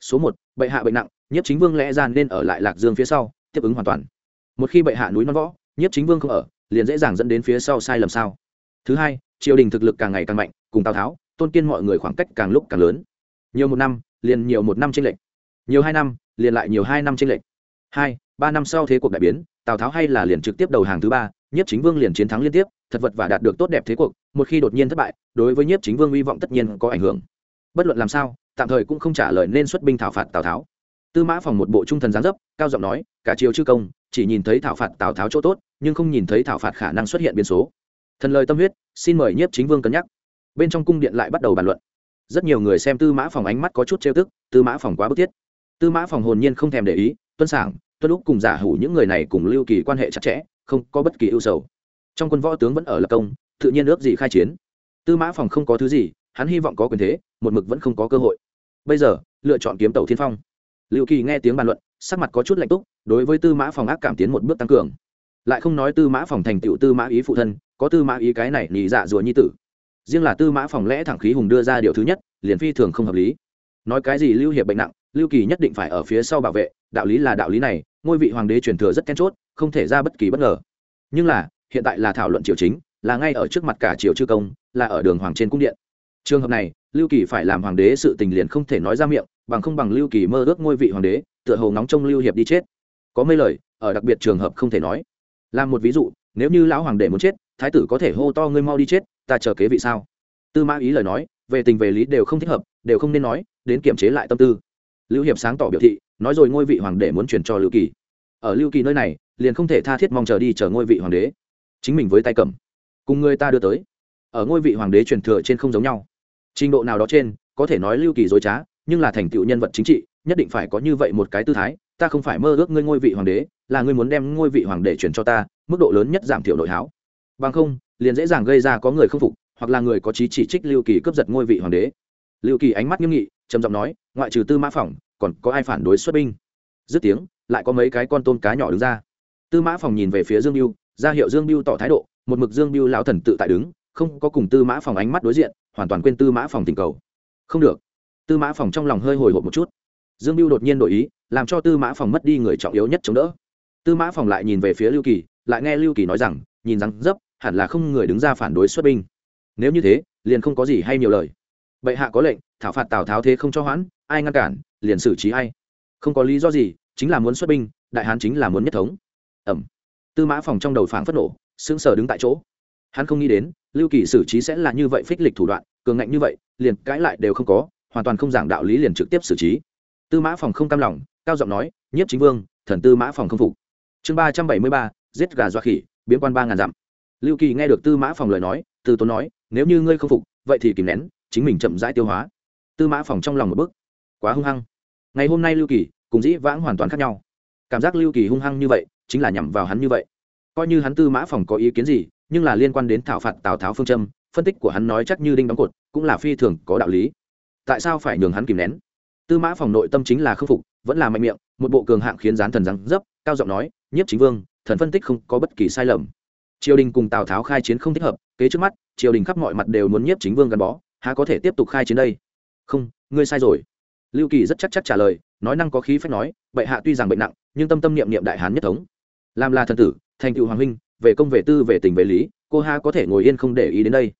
Số một, bệ hạ bệnh nặng nhất chính vương lẽ ra nên ở lại lạc dương phía sau, tiếp ứng hoàn toàn. Một khi bệ hạ núi non võ nhất chính vương không ở, liền dễ dàng dẫn đến phía sau sai lầm sao? Thứ hai, triều đình thực lực càng ngày càng mạnh, cùng tào tháo, tôn kiên mọi người khoảng cách càng lúc càng lớn. Nhiều một năm, liền nhiều một năm tranh lệch. Nhiều hai năm, liền lại nhiều hai năm tranh lệch. Hai, ba năm sau thế cuộc đại biến, tào tháo hay là liền trực tiếp đầu hàng thứ ba, nhiếp chính vương liền chiến thắng liên tiếp, thật vật và đạt được tốt đẹp thế cuộc, một khi đột nhiên thất bại, đối với nhiếp chính vương hy vọng tất nhiên có ảnh hưởng. Bất luận làm sao, tạm thời cũng không trả lời nên xuất binh thảo phạt tào tháo tư mã phòng một bộ trung thần gián dấp, cao giọng nói, cả triều chư công, chỉ nhìn thấy thảo phạt tào tháo chỗ tốt, nhưng không nhìn thấy thảo phạt khả năng xuất hiện biến số. Thần lời tâm huyết, xin mời nhiếp chính vương cân nhắc. Bên trong cung điện lại bắt đầu bàn luận. Rất nhiều người xem tư mã phòng ánh mắt có chút trêu tức, tư mã phòng quá bức thiết. Tư mã phòng hồn nhiên không thèm để ý, tuân sảng, tuân lúc cùng giả hủ những người này cùng lưu kỳ quan hệ chặt chẽ, không có bất kỳ ưu sầu. Trong quân võ tướng vẫn ở lập công, tự nhiên ước gì khai chiến. Tư mã phòng không có thứ gì, hắn hy vọng có quyền thế, một mực vẫn không có cơ hội. Bây giờ, lựa chọn kiếm tàu thiên phong lưu kỳ nghe tiếng bàn luận, sắc mặt có chút lạnh túc, đối với tư mã phòng ác cảm tiến một bước tăng cường. Lại không nói tư mã phòng thành tựu tư mã ý phụ thân, có tư mã ý cái này nhị dạ rùa nhi tử. Riêng là tư mã phòng lẽ thẳng khí hùng đưa ra điều thứ nhất, liền phi thường không hợp lý. Nói cái gì lưu hiệp bệnh nặng, lưu kỳ nhất định phải ở phía sau bảo vệ, đạo lý là đạo lý này, ngôi vị hoàng đế truyền thừa rất then chốt, không thể ra bất kỳ bất ngờ. Nhưng là, hiện tại là thảo luận triều chính, là ngay ở trước mặt cả triều chư công, là ở đường hoàng trên cung điện. Trường hợp này, lưu kỳ phải làm hoàng đế sự tình liền không thể nói ra miệng bằng không bằng lưu kỳ mơ ước ngôi vị hoàng đế, tựa hồ nóng trong lưu hiệp đi chết. Có mấy lời, ở đặc biệt trường hợp không thể nói. Làm một ví dụ, nếu như lão hoàng đế muốn chết, thái tử có thể hô to ngươi mau đi chết, ta chờ kế vị sao? Tư mã ý lời nói, về tình về lý đều không thích hợp, đều không nên nói, đến kiểm chế lại tâm tư. Lưu hiệp sáng tỏ biểu thị, nói rồi ngôi vị hoàng đế muốn truyền cho lưu kỳ. Ở lưu kỳ nơi này, liền không thể tha thiết mong chờ đi chờ ngôi vị hoàng đế. Chính mình với tay cầm. Cùng người ta đưa tới. Ở ngôi vị hoàng đế truyền thừa trên không giống nhau. Trình độ nào đó trên, có thể nói lưu kỳ dối trá nhưng là thành tựu nhân vật chính trị, nhất định phải có như vậy một cái tư thái, ta không phải mơ ước ngươi ngôi vị hoàng đế, là ngươi muốn đem ngôi vị hoàng đế chuyển cho ta, mức độ lớn nhất giảm thiểu nội háo. Bằng không, liền dễ dàng gây ra có người không phục, hoặc là người có trí chỉ trích lưu kỳ cướp giật ngôi vị hoàng đế. Lưu kỳ ánh mắt nghiêm nghị, trầm giọng nói, ngoại trừ tư mã phỏng, còn có ai phản đối xuất binh? Dứt tiếng, lại có mấy cái con tôm cá nhỏ đứng ra. Tư mã phòng nhìn về phía dương biêu, ra hiệu dương biêu tỏ thái độ, một mực dương biêu lão thần tự tại đứng, không có cùng tư mã phòng ánh mắt đối diện, hoàn toàn quên tư mã phòng tình cầu. Không được tư mã phòng trong lòng hơi hồi hộp một chút. Dương mưu đột nhiên đổi ý, làm cho tư mã phòng mất đi người trọng yếu nhất chống đỡ. Tư mã phòng lại nhìn về phía lưu kỳ, lại nghe lưu kỳ nói rằng, nhìn rằng dấp, hẳn là không người đứng ra phản đối xuất binh. Nếu như thế, liền không có gì hay nhiều lời. Bệ hạ có lệnh, thảo phạt tào tháo thế không cho hoãn, ai ngăn cản, liền xử trí hay không có lý do gì, chính là muốn xuất binh, đại hán chính là muốn nhất thống. Ẩm. Tư mã phòng trong đầu phảng phất nổ, sững sờ đứng tại chỗ. Hắn không nghĩ đến, lưu kỳ xử trí sẽ là như vậy phích lịch thủ đoạn, cường ngạnh như vậy, liền cãi lại đều không có hoàn toàn không giảng đạo lý liền trực tiếp xử trí. Tư mã phòng không cam lòng, cao giọng nói, nhiếp chính vương, thần tư mã phòng không phục. Chương ba trăm bảy mươi ba, giết gà doa khỉ, biến quan ba ngàn dặm. Lưu kỳ nghe được tư mã phòng lời nói, từ tốn nói, nếu như ngươi không phục, vậy thì kìm nén, chính mình chậm rãi tiêu hóa. Tư mã phòng trong lòng một bức quá hung hăng. Ngày hôm nay lưu kỳ cùng dĩ vãng hoàn toàn khác nhau. Cảm giác lưu kỳ hung hăng như vậy, chính là nhằm vào hắn như vậy. Coi như hắn tư mã phòng có ý kiến gì, nhưng là liên quan đến thảo phạt tào tháo phương châm, phân tích của hắn nói chắc như đinh đóng cột, cũng là phi thường có đạo lý tại sao phải nhường hắn kìm nén? Tư mã phòng nội tâm chính là khâm phục, vẫn là mạnh miệng, một bộ cường hạng khiến gián thần răng dấp, cao giọng nói, nhiếp chính vương, thần phân tích không có bất kỳ sai lầm. Triều đình cùng tào tháo khai chiến không thích hợp, kế trước mắt, triều đình khắp mọi mặt đều muốn nhiếp chính vương gắn bó, há có thể tiếp tục khai chiến đây? Không, ngươi sai rồi. Lưu kỳ rất chắc chắc trả lời, nói năng có khí phách nói, bệ hạ tuy rằng bệnh nặng, nhưng tâm tâm niệm niệm đại hán nhất thống. Làm là thần tử, thành cựu hoàng huynh, về công về tư về tình về lý, cô ha có thể ngồi yên không để ý đến đây.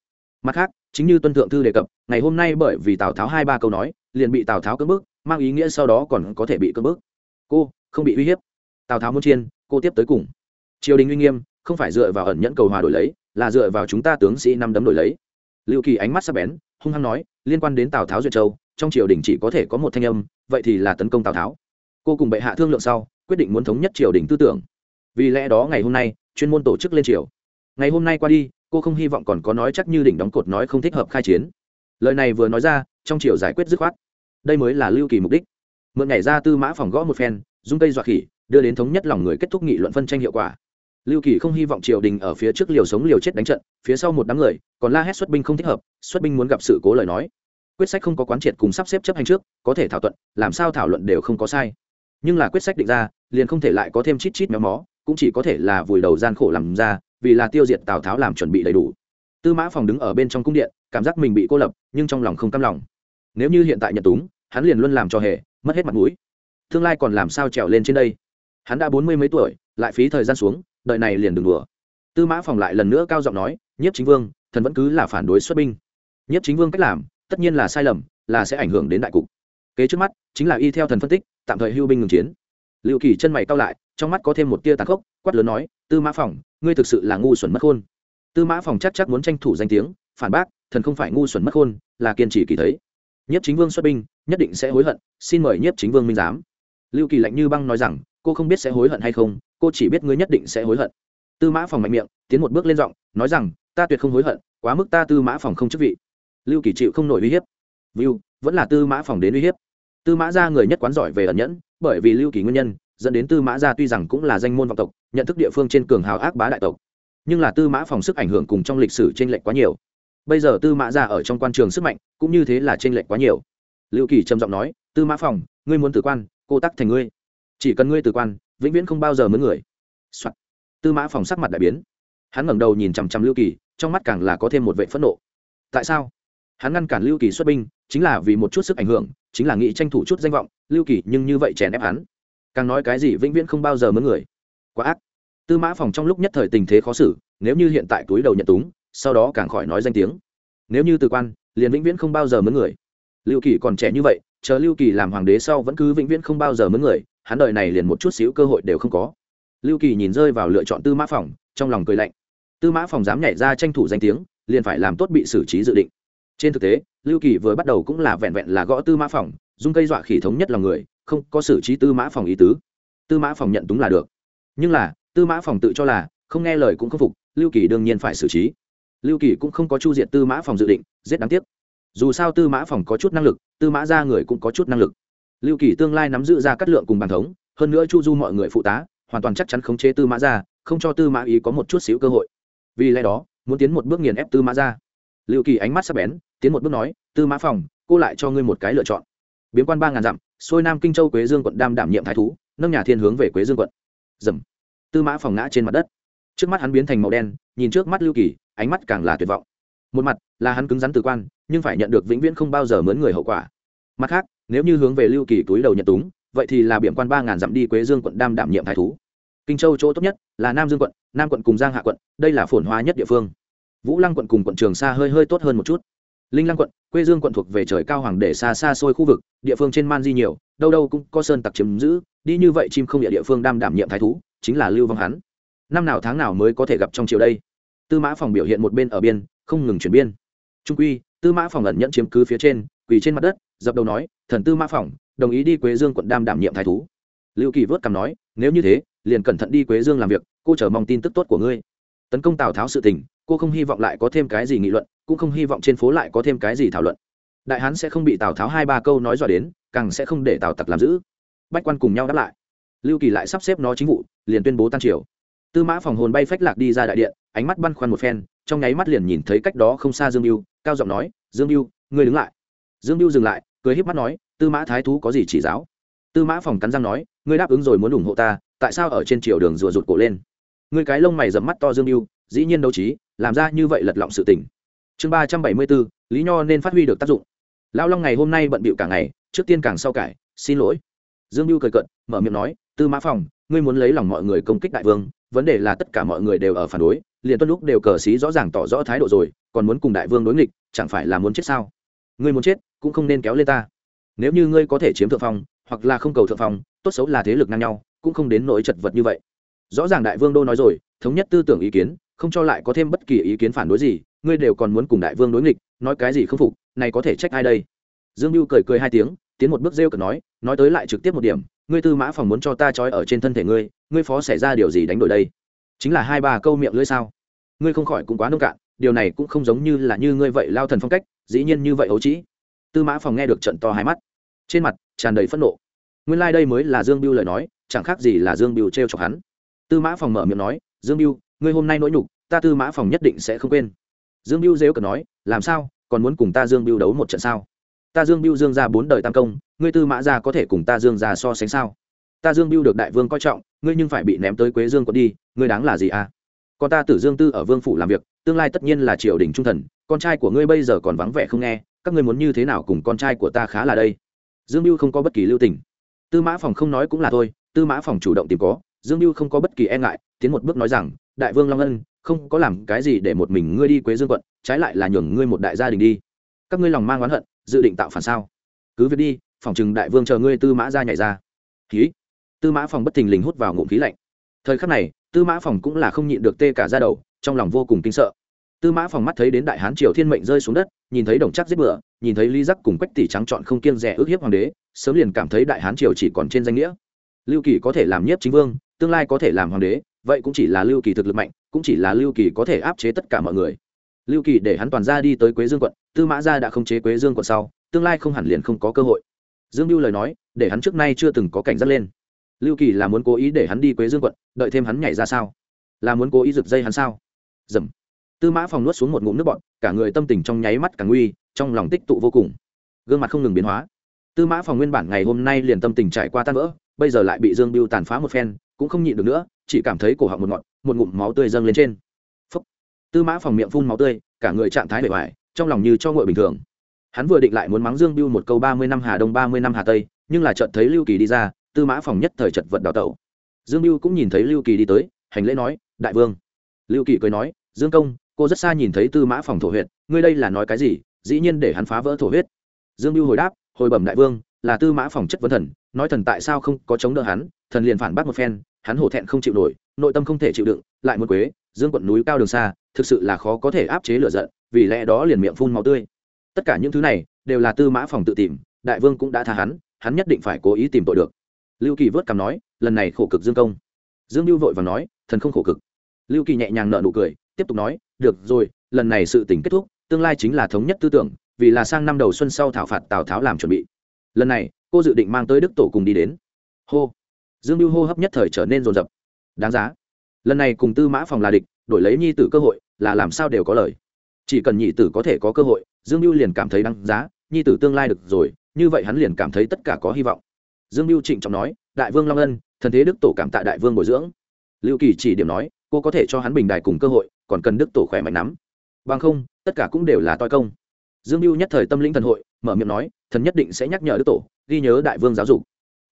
Mặt khác chính như tuân thượng thư đề cập, ngày hôm nay bởi vì tào tháo hai ba câu nói, liền bị tào tháo cưỡng bức, mang ý nghĩa sau đó còn có thể bị cưỡng bức. Cô, không bị uy hiếp. Tào tháo muốn chiên, cô tiếp tới cùng. Triều đình uy nghiêm, không phải dựa vào ẩn nhẫn cầu hòa đổi lấy, là dựa vào chúng ta tướng sĩ năm đấm đổi lấy. Liệu kỳ ánh mắt sắc bén, hung hăng nói, liên quan đến tào tháo duyệt châu, trong triều đình chỉ có thể có một thanh âm, vậy thì là tấn công tào tháo. Cô cùng bệ hạ thương lượng sau, quyết định muốn thống nhất triều đình tư tưởng. Vì lẽ đó ngày hôm nay, chuyên môn tổ chức lên triều ngày hôm nay qua đi, cô không hy vọng còn có nói chắc như đỉnh đóng cột nói không thích hợp khai chiến. Lời này vừa nói ra, trong triều giải quyết dứt khoát. Đây mới là lưu kỳ mục đích. Mượn nhảy ra tư mã phòng gõ một phen dung cây dọa khỉ, đưa đến thống nhất lòng người kết thúc nghị luận phân tranh hiệu quả. Lưu kỳ không hy vọng triều đình ở phía trước liều sống liều chết đánh trận, phía sau một đám người, còn la hét xuất binh không thích hợp, xuất binh muốn gặp sự cố lời nói. Quyết sách không có quán triệt cùng sắp xếp chấp hành trước, có thể thảo luận, làm sao thảo luận đều không có sai. Nhưng là quyết sách định ra, liền không thể lại có thêm chít chít méo mó, cũng chỉ có thể là vùi đầu gian khổ làm ra vì là tiêu diệt tào tháo làm chuẩn bị đầy đủ tư mã phòng đứng ở bên trong cung điện cảm giác mình bị cô lập nhưng trong lòng không cam lòng nếu như hiện tại nhận túng hắn liền luôn làm cho hề mất hết mặt mũi tương lai còn làm sao trèo lên trên đây hắn đã bốn mươi mấy tuổi lại phí thời gian xuống đợi này liền đừng đùa tư mã phòng lại lần nữa cao giọng nói nhiếp chính vương thần vẫn cứ là phản đối xuất binh nhiếp chính vương cách làm tất nhiên là sai lầm là sẽ ảnh hưởng đến đại cục kế trước mắt chính là y theo thần phân tích tạm thời hưu binh ngừng chiến liệu kỳ chân mày cao lại trong mắt có thêm một tia tàn khốc quát lớn nói tư mã phòng ngươi thực sự là ngu xuẩn mất khôn. Tư mã phòng chắc chắc muốn tranh thủ danh tiếng, phản bác, thần không phải ngu xuẩn mất khôn, là kiên trì kỳ thấy. Nhiếp chính vương xuất binh, nhất định sẽ hối hận, xin mời nhiếp chính vương minh giám. Lưu kỳ lạnh như băng nói rằng, cô không biết sẽ hối hận hay không, cô chỉ biết ngươi nhất định sẽ hối hận. Tư mã phòng mạnh miệng, tiến một bước lên giọng, nói rằng, ta tuyệt không hối hận, quá mức ta tư mã phòng không chức vị. Lưu kỳ chịu không nổi uy hiếp. View, vẫn là tư mã phòng đến uy hiếp. Tư mã ra người nhất quán giỏi về ẩn nhẫn, bởi vì lưu kỳ nguyên nhân, dẫn đến tư mã gia tuy rằng cũng là danh môn vọng tộc nhận thức địa phương trên cường hào ác bá đại tộc. Nhưng là tư mã phòng sức ảnh hưởng cùng trong lịch sử t r ê n lệch quá nhiều. Bây giờ tư mã gia ở trong quan trường sức mạnh cũng như thế là t r ê n lệch quá nhiều. Liệu kỳ trầm giọng nói, tư mã phòng, ngươi muốn tử quan, cô tắc thành ngươi. Chỉ cần ngươi tử quan, vĩnh viễn không bao giờ mướn người、Soạn. tư mã phòng sắc mặt đại biến. Hắn ngẩng đầu nhìn chằm chằm lưu kỳ, trong mắt càng là có thêm một vệ phẫn nộ. Tại sao? Hắn ngăn cản lưu kỳ xuất binh, chính là vì một chút sức ảnh hưởng, chính là nghĩ tranh thủ chút danh vọng, lưu kỳ nhưng như vậy chèn ép hắn. Càng nói cái gì vĩnh viễn không bao giờ mướn người quá ác. Tư mã phòng trong lúc nhất thời tình thế khó xử, nếu như hiện tại túi đầu nhận túng, sau đó càng khỏi nói danh tiếng. Nếu như từ quan, liền vĩnh viễn không bao giờ mướn người. Lưu kỳ còn trẻ như vậy, chờ lưu kỳ làm hoàng đế sau vẫn cứ vĩnh viễn không bao giờ mướn người, hắn đời này liền một chút xíu cơ hội đều không có. Lưu kỳ nhìn rơi vào lựa chọn tư mã phòng, trong lòng cười lạnh. Tư mã phòng dám nhảy ra tranh thủ danh tiếng, liền phải làm tốt bị xử trí dự định. Trên thực tế, lưu kỳ vừa bắt đầu cũng là vẹn vẹn là gõ tư mã phòng dung cây dọa khỉ thống nhất lòng người, không có xử trí tư mã phòng ý tứ. Tư mã phòng nhận đúng là được nhưng là, tư mã phòng tự cho là, không nghe lời cũng không phục, lưu kỳ đương nhiên phải xử trí. Lưu kỳ cũng không có chu diện tư mã phòng dự định rất đáng tiếc. Dù sao tư mã phòng có chút năng lực, tư mã ra người cũng có chút năng lực. Lưu kỳ tương lai nắm giữ ra cắt lượng cùng bàn thống, hơn nữa chu du mọi người phụ tá, hoàn toàn chắc chắn khống chế tư mã ra, không cho tư mã ý có một chút xíu cơ hội. Vì lẽ đó, muốn tiến một bước nghiền ép tư mã ra. Lưu kỳ ánh mắt sắp bén, tiến một bước nói, tư mã phòng, cô lại cho ngươi một cái lựa chọn. Biến quan ba ngàn dặm, xuôi nam kinh châu quế dương quận đam đảm nhiệm thái thú, nâng nhà thiên hướng về quế dương quận dầm. Tư mã phòng ngã trên mặt đất. Trước mắt hắn biến thành màu đen, nhìn trước mắt lưu kỳ, ánh mắt càng là tuyệt vọng. Một mặt là hắn cứng rắn từ quan, nhưng phải nhận được vĩnh viễn không bao giờ mướn người hậu quả. Mặt khác, nếu như hướng về lưu kỳ túi đầu nhận túng, vậy thì là biểm quan ba ngàn dặm đi quế dương quận đam đảm nhiệm thái thú. Kinh châu chỗ tốt nhất là nam dương quận, nam quận cùng giang hạ quận, đây là phồn hoa nhất địa phương. Vũ lăng quận cùng quận trường xa hơi hơi tốt hơn một chút. Linh lăng quận quê dương quận thuộc về trời cao hoàng để xa xa xôi khu vực, địa phương trên man di nhiều, đâu đâu cũng có sơn tặc chiếm giữ đi như vậy chim không địa địa phương đam đảm nhiệm thái thú, chính là lưu vong hắn. Năm nào tháng nào mới có thể gặp trong chiều đây? Tư mã phòng biểu hiện một bên ở biên, không ngừng chuyển biên. Trung quy, tư mã phòng ẩn nhận chiếm cứ phía trên, quỳ trên mặt đất, dập đầu nói, thần tư mã phòng, đồng ý đi quế dương quận đam đảm nhiệm thái thú. Lưu kỳ vớt cằm nói, nếu như thế, liền cẩn thận đi quế dương làm việc, cô chờ mong tin tức tốt của ngươi. Tấn công tào tháo sự tình, cô không hy vọng lại có thêm cái gì nghị luận, cũng không hy vọng trên phố lại có thêm cái gì thảo luận. Đại hán sẽ không bị tào tháo hai ba câu nói dọa đến, càng sẽ không để tào tặc làm giữ bách quan cùng nhau đáp lại. Lưu kỳ lại sắp xếp nó chính vụ, liền tuyên bố tan triều. Tư mã phòng hồn bay phách lạc đi ra đại điện, ánh mắt băn khoăn một phen, trong nháy mắt liền nhìn thấy cách đó không xa dương mưu cao giọng nói, dương mưu ngươi đứng lại. Dương mưu dừng lại, cười híp mắt nói, tư mã thái thú có gì chỉ giáo? Tư mã phòng cắn răng nói, ngươi đáp ứng rồi muốn ủng hộ ta, tại sao ở trên triều đường rùa rụt cổ lên? Ngươi cái lông mày dẫm mắt to dương mưu dĩ nhiên đấu trí, làm ra như vậy lật lọng sự tình. Chương ba trăm bảy mươi bốn, lý nho nên phát huy được tác dụng. Lão long ngày hôm nay bận bịu cả ngày, trước tiên càng sau cải, xin lỗi dương mưu cười cận mở miệng nói, tư mã phòng, ngươi muốn lấy lòng mọi người công kích đại vương, vấn đề là tất cả mọi người đều ở phản đối, liền tuân lúc đều cờ xí rõ ràng tỏ rõ thái độ rồi, còn muốn cùng đại vương đối nghịch, chẳng phải là muốn chết sao? Ngươi muốn chết, cũng không nên kéo lên ta. Nếu như ngươi có thể chiếm thượng phong, hoặc là không cầu thượng phong, tốt xấu là thế lực ngang nhau, cũng không đến nỗi chật vật như vậy. Rõ ràng đại vương đô nói rồi, thống nhất tư tưởng ý kiến, không cho lại có thêm bất kỳ ý kiến phản đối gì, ngươi đều còn muốn cùng đại vương đối nghịch, nói cái gì không phục, này có thể trách ai đây? Dương mưu cười cười hai tiếng tiến một bước rêu cực nói nói tới lại trực tiếp một điểm, ngươi tư mã phòng muốn cho ta trói ở trên thân thể ngươi ngươi phó xảy ra điều gì đánh đổi đây? Chính là hai ba câu miệng lưỡi sao? Ngươi không khỏi cũng quá nông cạn, điều này cũng không giống như là như ngươi vậy lao thần phong cách, dĩ nhiên như vậy ấu trĩ. Tư mã phòng nghe được trận to hai mắt, trên mặt tràn đầy phẫn nộ. Nguyên lai、like、đây mới là dương biêu lời nói, chẳng khác gì là dương biêu t r e o chọc hắn. Tư mã phòng mở miệng nói, dương biêu ngươi hôm nay nỗi nhục, ta tư mã phòng nhất định sẽ không quên. Dương biêu dếu cần nói, làm sao, còn muốn cùng ta dương biêu đấu một trận sao? Ta dương biêu dương ra bốn đời tam công, ngươi tư mã ra có thể cùng ta dương ra so sánh sao? Ta dương biêu được đại vương coi trọng, ngươi nhưng phải bị ném tới quế dương quận đi, ngươi đáng là gì à? Con ta tử dương tư ở vương phủ làm việc, tương lai tất nhiên là triều đình trung thần, con trai của ngươi bây giờ còn vắng vẻ không nghe, các ngươi muốn như thế nào cùng con trai của ta khá là đây? Dương biêu không có bất kỳ lưu tình. Tư mã phòng không nói cũng là thôi, tư mã phòng chủ động tìm có, dương biêu không có bất kỳ e ngại, tiến một bước nói rằng, đại vương long ân, không có làm cái gì để một mình ngươi đi quế dương quận, trái lại là nhường ngươi một đại gia đình đi. Các ngươi lòng mang oán hận dự định tạo phản sao? Cứ việc đi, phòng chừng đại vương chờ ngươi tư mã ra nhảy ra. Khí tư mã phòng bất thình lình hút vào ngụm khí lạnh. Thời khắc này, tư mã phòng cũng là không nhịn được tê cả ra đầu, trong lòng vô cùng kinh sợ. Tư mã phòng mắt thấy đến đại hán triều thiên mệnh rơi xuống đất, nhìn thấy đồng chắc giết bựa, nhìn thấy lý giác cùng quách tỷ trắng trọn không kiên rẻ ước hiếp hoàng đế, sớm liền cảm thấy đại hán triều chỉ còn trên danh nghĩa. Lưu kỳ có thể làm nhiếp chính vương, tương lai có thể làm hoàng đế, vậy cũng chỉ là lưu kỳ thực lực mạnh, cũng chỉ là lưu kỳ có thể áp chế tất cả mọi người lưu kỳ để hắn toàn ra đi tới quế dương quận, tư mã gia đã không chế quế dương quận sau, tương lai không hẳn liền không có cơ hội. Dương lưu lời nói, để hắn trước nay chưa từng có cảnh giác lên. Lưu kỳ là muốn cố ý để hắn đi quế dương quận, đợi thêm hắn nhảy ra sao? Là muốn cố ý rực dây hắn sao? Dầm. Tư mã phòng nuốt xuống một ngụm nước bọn cả người tâm tình trong nháy mắt càng nguy, trong lòng tích tụ vô cùng. Gương mặt không ngừng biến hóa. Tư mã phòng nguyên bản ngày hôm nay liền tâm tình trải qua tan vỡ, bây giờ lại bị dương biêu tàn phá một phen, cũng không nhịn được nữa, chỉ cảm thấy cổ họng một ngọn, một ngụm máu tươi dâng lên trên tư mã phòng miệng phun máu tươi cả người trạng thái bề ngoài trong lòng như cho ngội bình thường. Hắn vừa định lại muốn mắng dương biêu một câu ba mươi năm hà đông ba mươi năm hà tây nhưng là chợt thấy lưu kỳ đi ra tư mã phòng nhất thời chật vật đào tẩu. Dương biêu cũng nhìn thấy lưu kỳ đi tới hành lễ nói đại vương. Lưu kỳ cười nói dương công cô rất xa nhìn thấy tư mã phòng thổ huyện, ngươi đây là nói cái gì? Dĩ nhiên để hắn phá vỡ thổ huyết dương biêu hồi đáp hồi bẩm đại vương là tư mã phòng chất vấn thần nói thần tại sao không có chống đỡ hắn thần liền phản bác một phen hắn hổ thẹn không chịu nổi nội tâm không thể chịu đựng lại muốn quế dương quận núi cao đường xa thực sự là khó có thể áp chế lửa giận, vì lẽ đó liền miệng phun máu tươi. Tất cả những thứ này đều là tư mã phòng tự tìm, đại vương cũng đã tha hắn hắn nhất định phải cố ý tìm tội được. Lưu kỳ vớt cằm nói, lần này khổ cực dương công. Dương lưu vội và nói, thần không khổ cực. Lưu kỳ nhẹ nhàng nợ nụ cười, tiếp tục nói, được rồi, lần này sự tình kết thúc, tương lai chính là thống nhất tư tưởng, vì là sang năm đầu xuân sau thảo phạt tào tháo làm chuẩn bị. Lần này, cô dự định mang tới đức tổ cùng đi đến. Hô. Dương lưu hô hấp nhất thời trở nên rồn rập. Đáng giá. Lần này cùng tư mã phòng là địch đổi lấy nhi tử cơ hội là làm sao đều có lời. Chỉ cần nhị tử có thể có cơ hội, dương lưu liền cảm thấy đáng giá, nhi tử tương lai được rồi, như vậy hắn liền cảm thấy tất cả có hy vọng. Dương lưu trịnh trọng nói, đại vương long ân, thần thế đức tổ cảm tạ đại vương bồi dưỡng. Lưu kỳ chỉ điểm nói, cô có thể cho hắn bình đài cùng cơ hội, còn cần đức tổ khỏe mạnh nắm bằng không, tất cả cũng đều là toi công. Dương lưu nhất thời tâm linh thần hội, mở miệng nói, thần nhất định sẽ nhắc nhở đức tổ, ghi nhớ đại vương giáo dục.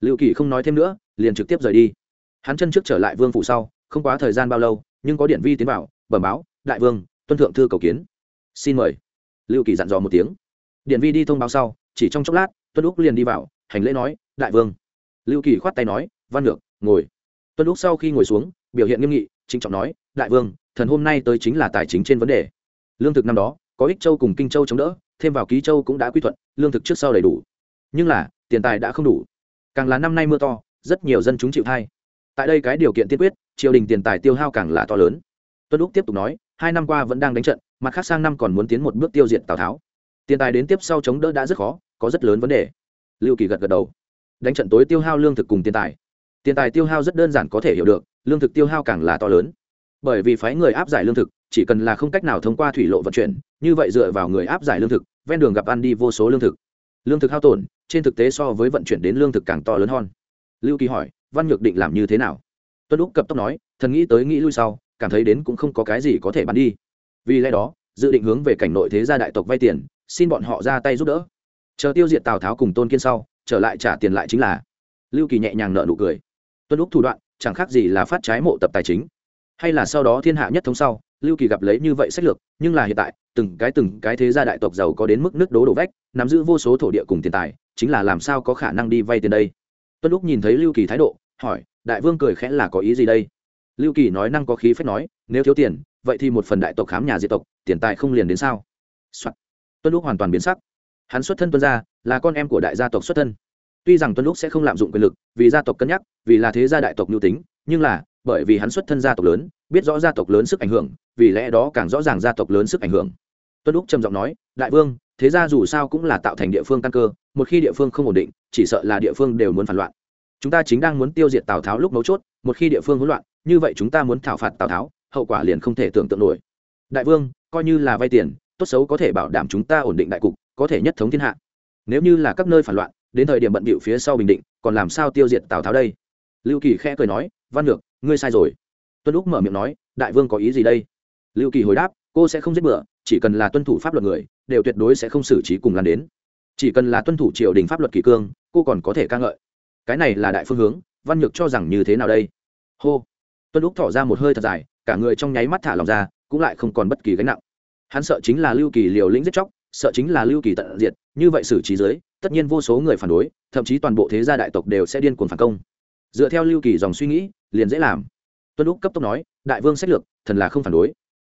Lưu kỳ không nói thêm nữa, liền trực tiếp rời đi. Hắn chân trước trở lại vương phủ sau, không quá thời gian bao lâu nhưng có điện vi tiến vào, bẩm báo, đại vương, tuân thượng thư cầu kiến. Xin mời. Lưu kỳ dặn dò một tiếng. Điện vi đi thông báo sau, chỉ trong chốc lát, tuân úc liền đi vào, hành lễ nói, đại vương. Lưu kỳ khoát tay nói, văn ngược, ngồi. Tuân úc sau khi ngồi xuống, biểu hiện nghiêm nghị chính trọng nói, đại vương, thần hôm nay tới chính là tài chính trên vấn đề. Lương thực năm đó, có ích châu cùng kinh châu chống đỡ, thêm vào ký châu cũng đã quy thuận, lương thực trước sau đầy đủ. Nhưng là, tiền tài đã không đủ. Càng là năm nay mưa to, rất nhiều dân chúng chịu thay tại đây cái điều kiện tiên quyết triều đình tiền tài tiêu hao càng là to lớn. Tuân úc tiếp tục nói, hai năm qua vẫn đang đánh trận, mặt khác sang năm còn muốn tiến một bước tiêu diệt tào tháo. Tiền tài đến tiếp sau chống đỡ đã rất khó, có rất lớn vấn đề. Lưu kỳ gật gật đầu. Đánh trận tối tiêu hao lương thực cùng tiền tài. Tiền tài tiêu hao rất đơn giản có thể hiểu được, lương thực tiêu hao càng là to lớn. Bởi vì phái người áp giải lương thực, chỉ cần là không cách nào thông qua thủy lộ vận chuyển, như vậy dựa vào người áp giải lương thực, ven đường gặp ăn đi vô số lương thực. Lương thực hao tổn, trên thực tế so với vận chuyển đến lương thực càng to lớn hơn. Lưu kỳ hỏi, văn nhược định làm như thế nào? Tuân úc cập tốc nói, thần nghĩ tới nghĩ lui sau, cảm thấy đến cũng không có cái gì có thể bán đi. Vì lẽ đó, dự định hướng về cảnh nội thế gia đại tộc vay tiền, xin bọn họ ra tay giúp đỡ. Chờ tiêu diệt tào tháo cùng tôn kiên sau, trở lại trả tiền lại chính là. Lưu kỳ nhẹ nhàng nợ nụ cười. Tuân úc thủ đoạn, chẳng khác gì là phát trái mộ tập tài chính. Hay là sau đó thiên hạ nhất thống sau, lưu kỳ gặp lấy như vậy sách lược, nhưng là hiện tại, từng cái từng cái thế gia đại tộc giàu có đến mức nước đố đổ vách, nắm giữ vô số thổ địa cùng tiền tài, chính là làm sao có khả năng đi vay tiền đây? Tuân lúc nhìn thấy lưu kỳ thái độ, hỏi đại vương cười khẽ là có ý gì đây? Lưu kỳ nói năng có khí phép nói, nếu thiếu tiền, vậy thì một phần đại tộc khám nhà diệt tộc, tiền tài không liền đến sao、Soạn. tuân lúc hoàn toàn biến sắc. Hắn xuất thân tuân gia, là con em của đại gia tộc xuất thân. Tuy rằng tuân lúc sẽ không lạm dụng quyền lực, vì gia tộc cân nhắc, vì là thế gia đại tộc nhu tính, nhưng là, bởi vì hắn xuất thân gia tộc lớn, biết rõ gia tộc lớn sức ảnh hưởng, vì lẽ đó càng rõ ràng gia tộc lớn sức ảnh hưởng. Tuân lúc trầm giọng nói, đại vương, thế gia dù sao cũng là tạo thành địa phương căn cơ, một khi địa phương không ổn định, chỉ sợ là địa phương đều muốn phản loạn chúng ta chính đang muốn tiêu diệt tào tháo lúc mấu chốt, một khi địa phương hỗn loạn, như vậy chúng ta muốn thảo phạt tào tháo, hậu quả liền không thể tưởng tượng nổi. Đại vương, coi như là vay tiền, tốt xấu có thể bảo đảm chúng ta ổn định đại cục, có thể nhất thống thiên hạ. Nếu như là các nơi phản loạn, đến thời điểm bận bịu phía sau bình định, còn làm sao tiêu diệt tào tháo đây? Lưu kỳ khẽ cười nói, văn được ngươi sai rồi. Tuân úc mở miệng nói, đại vương có ý gì đây? Lưu kỳ hồi đáp, cô sẽ không giết bừa, chỉ cần là tuân thủ pháp luật người, đều tuyệt đối sẽ không xử trí cùng lan đến. Chỉ cần là tuân thủ triều đình pháp luật kỳ cương, cô còn có thể ca ngợi cái này là đại phương hướng, văn nhược cho rằng như thế nào đây? Hô. Tuân úc thỏ ra một hơi thật dài, cả người trong nháy mắt thả lòng ra, cũng lại không còn bất kỳ gánh nặng. Hắn sợ chính là lưu kỳ liều lĩnh giết chóc, sợ chính là lưu kỳ tận diệt, như vậy xử trí dưới, tất nhiên vô số người phản đối, thậm chí toàn bộ thế gia đại tộc đều sẽ điên cuồng phản công. Dựa theo lưu kỳ dòng suy nghĩ, liền dễ làm. Tuân úc cấp tốc nói, đại vương sách lược, thần là không phản đối.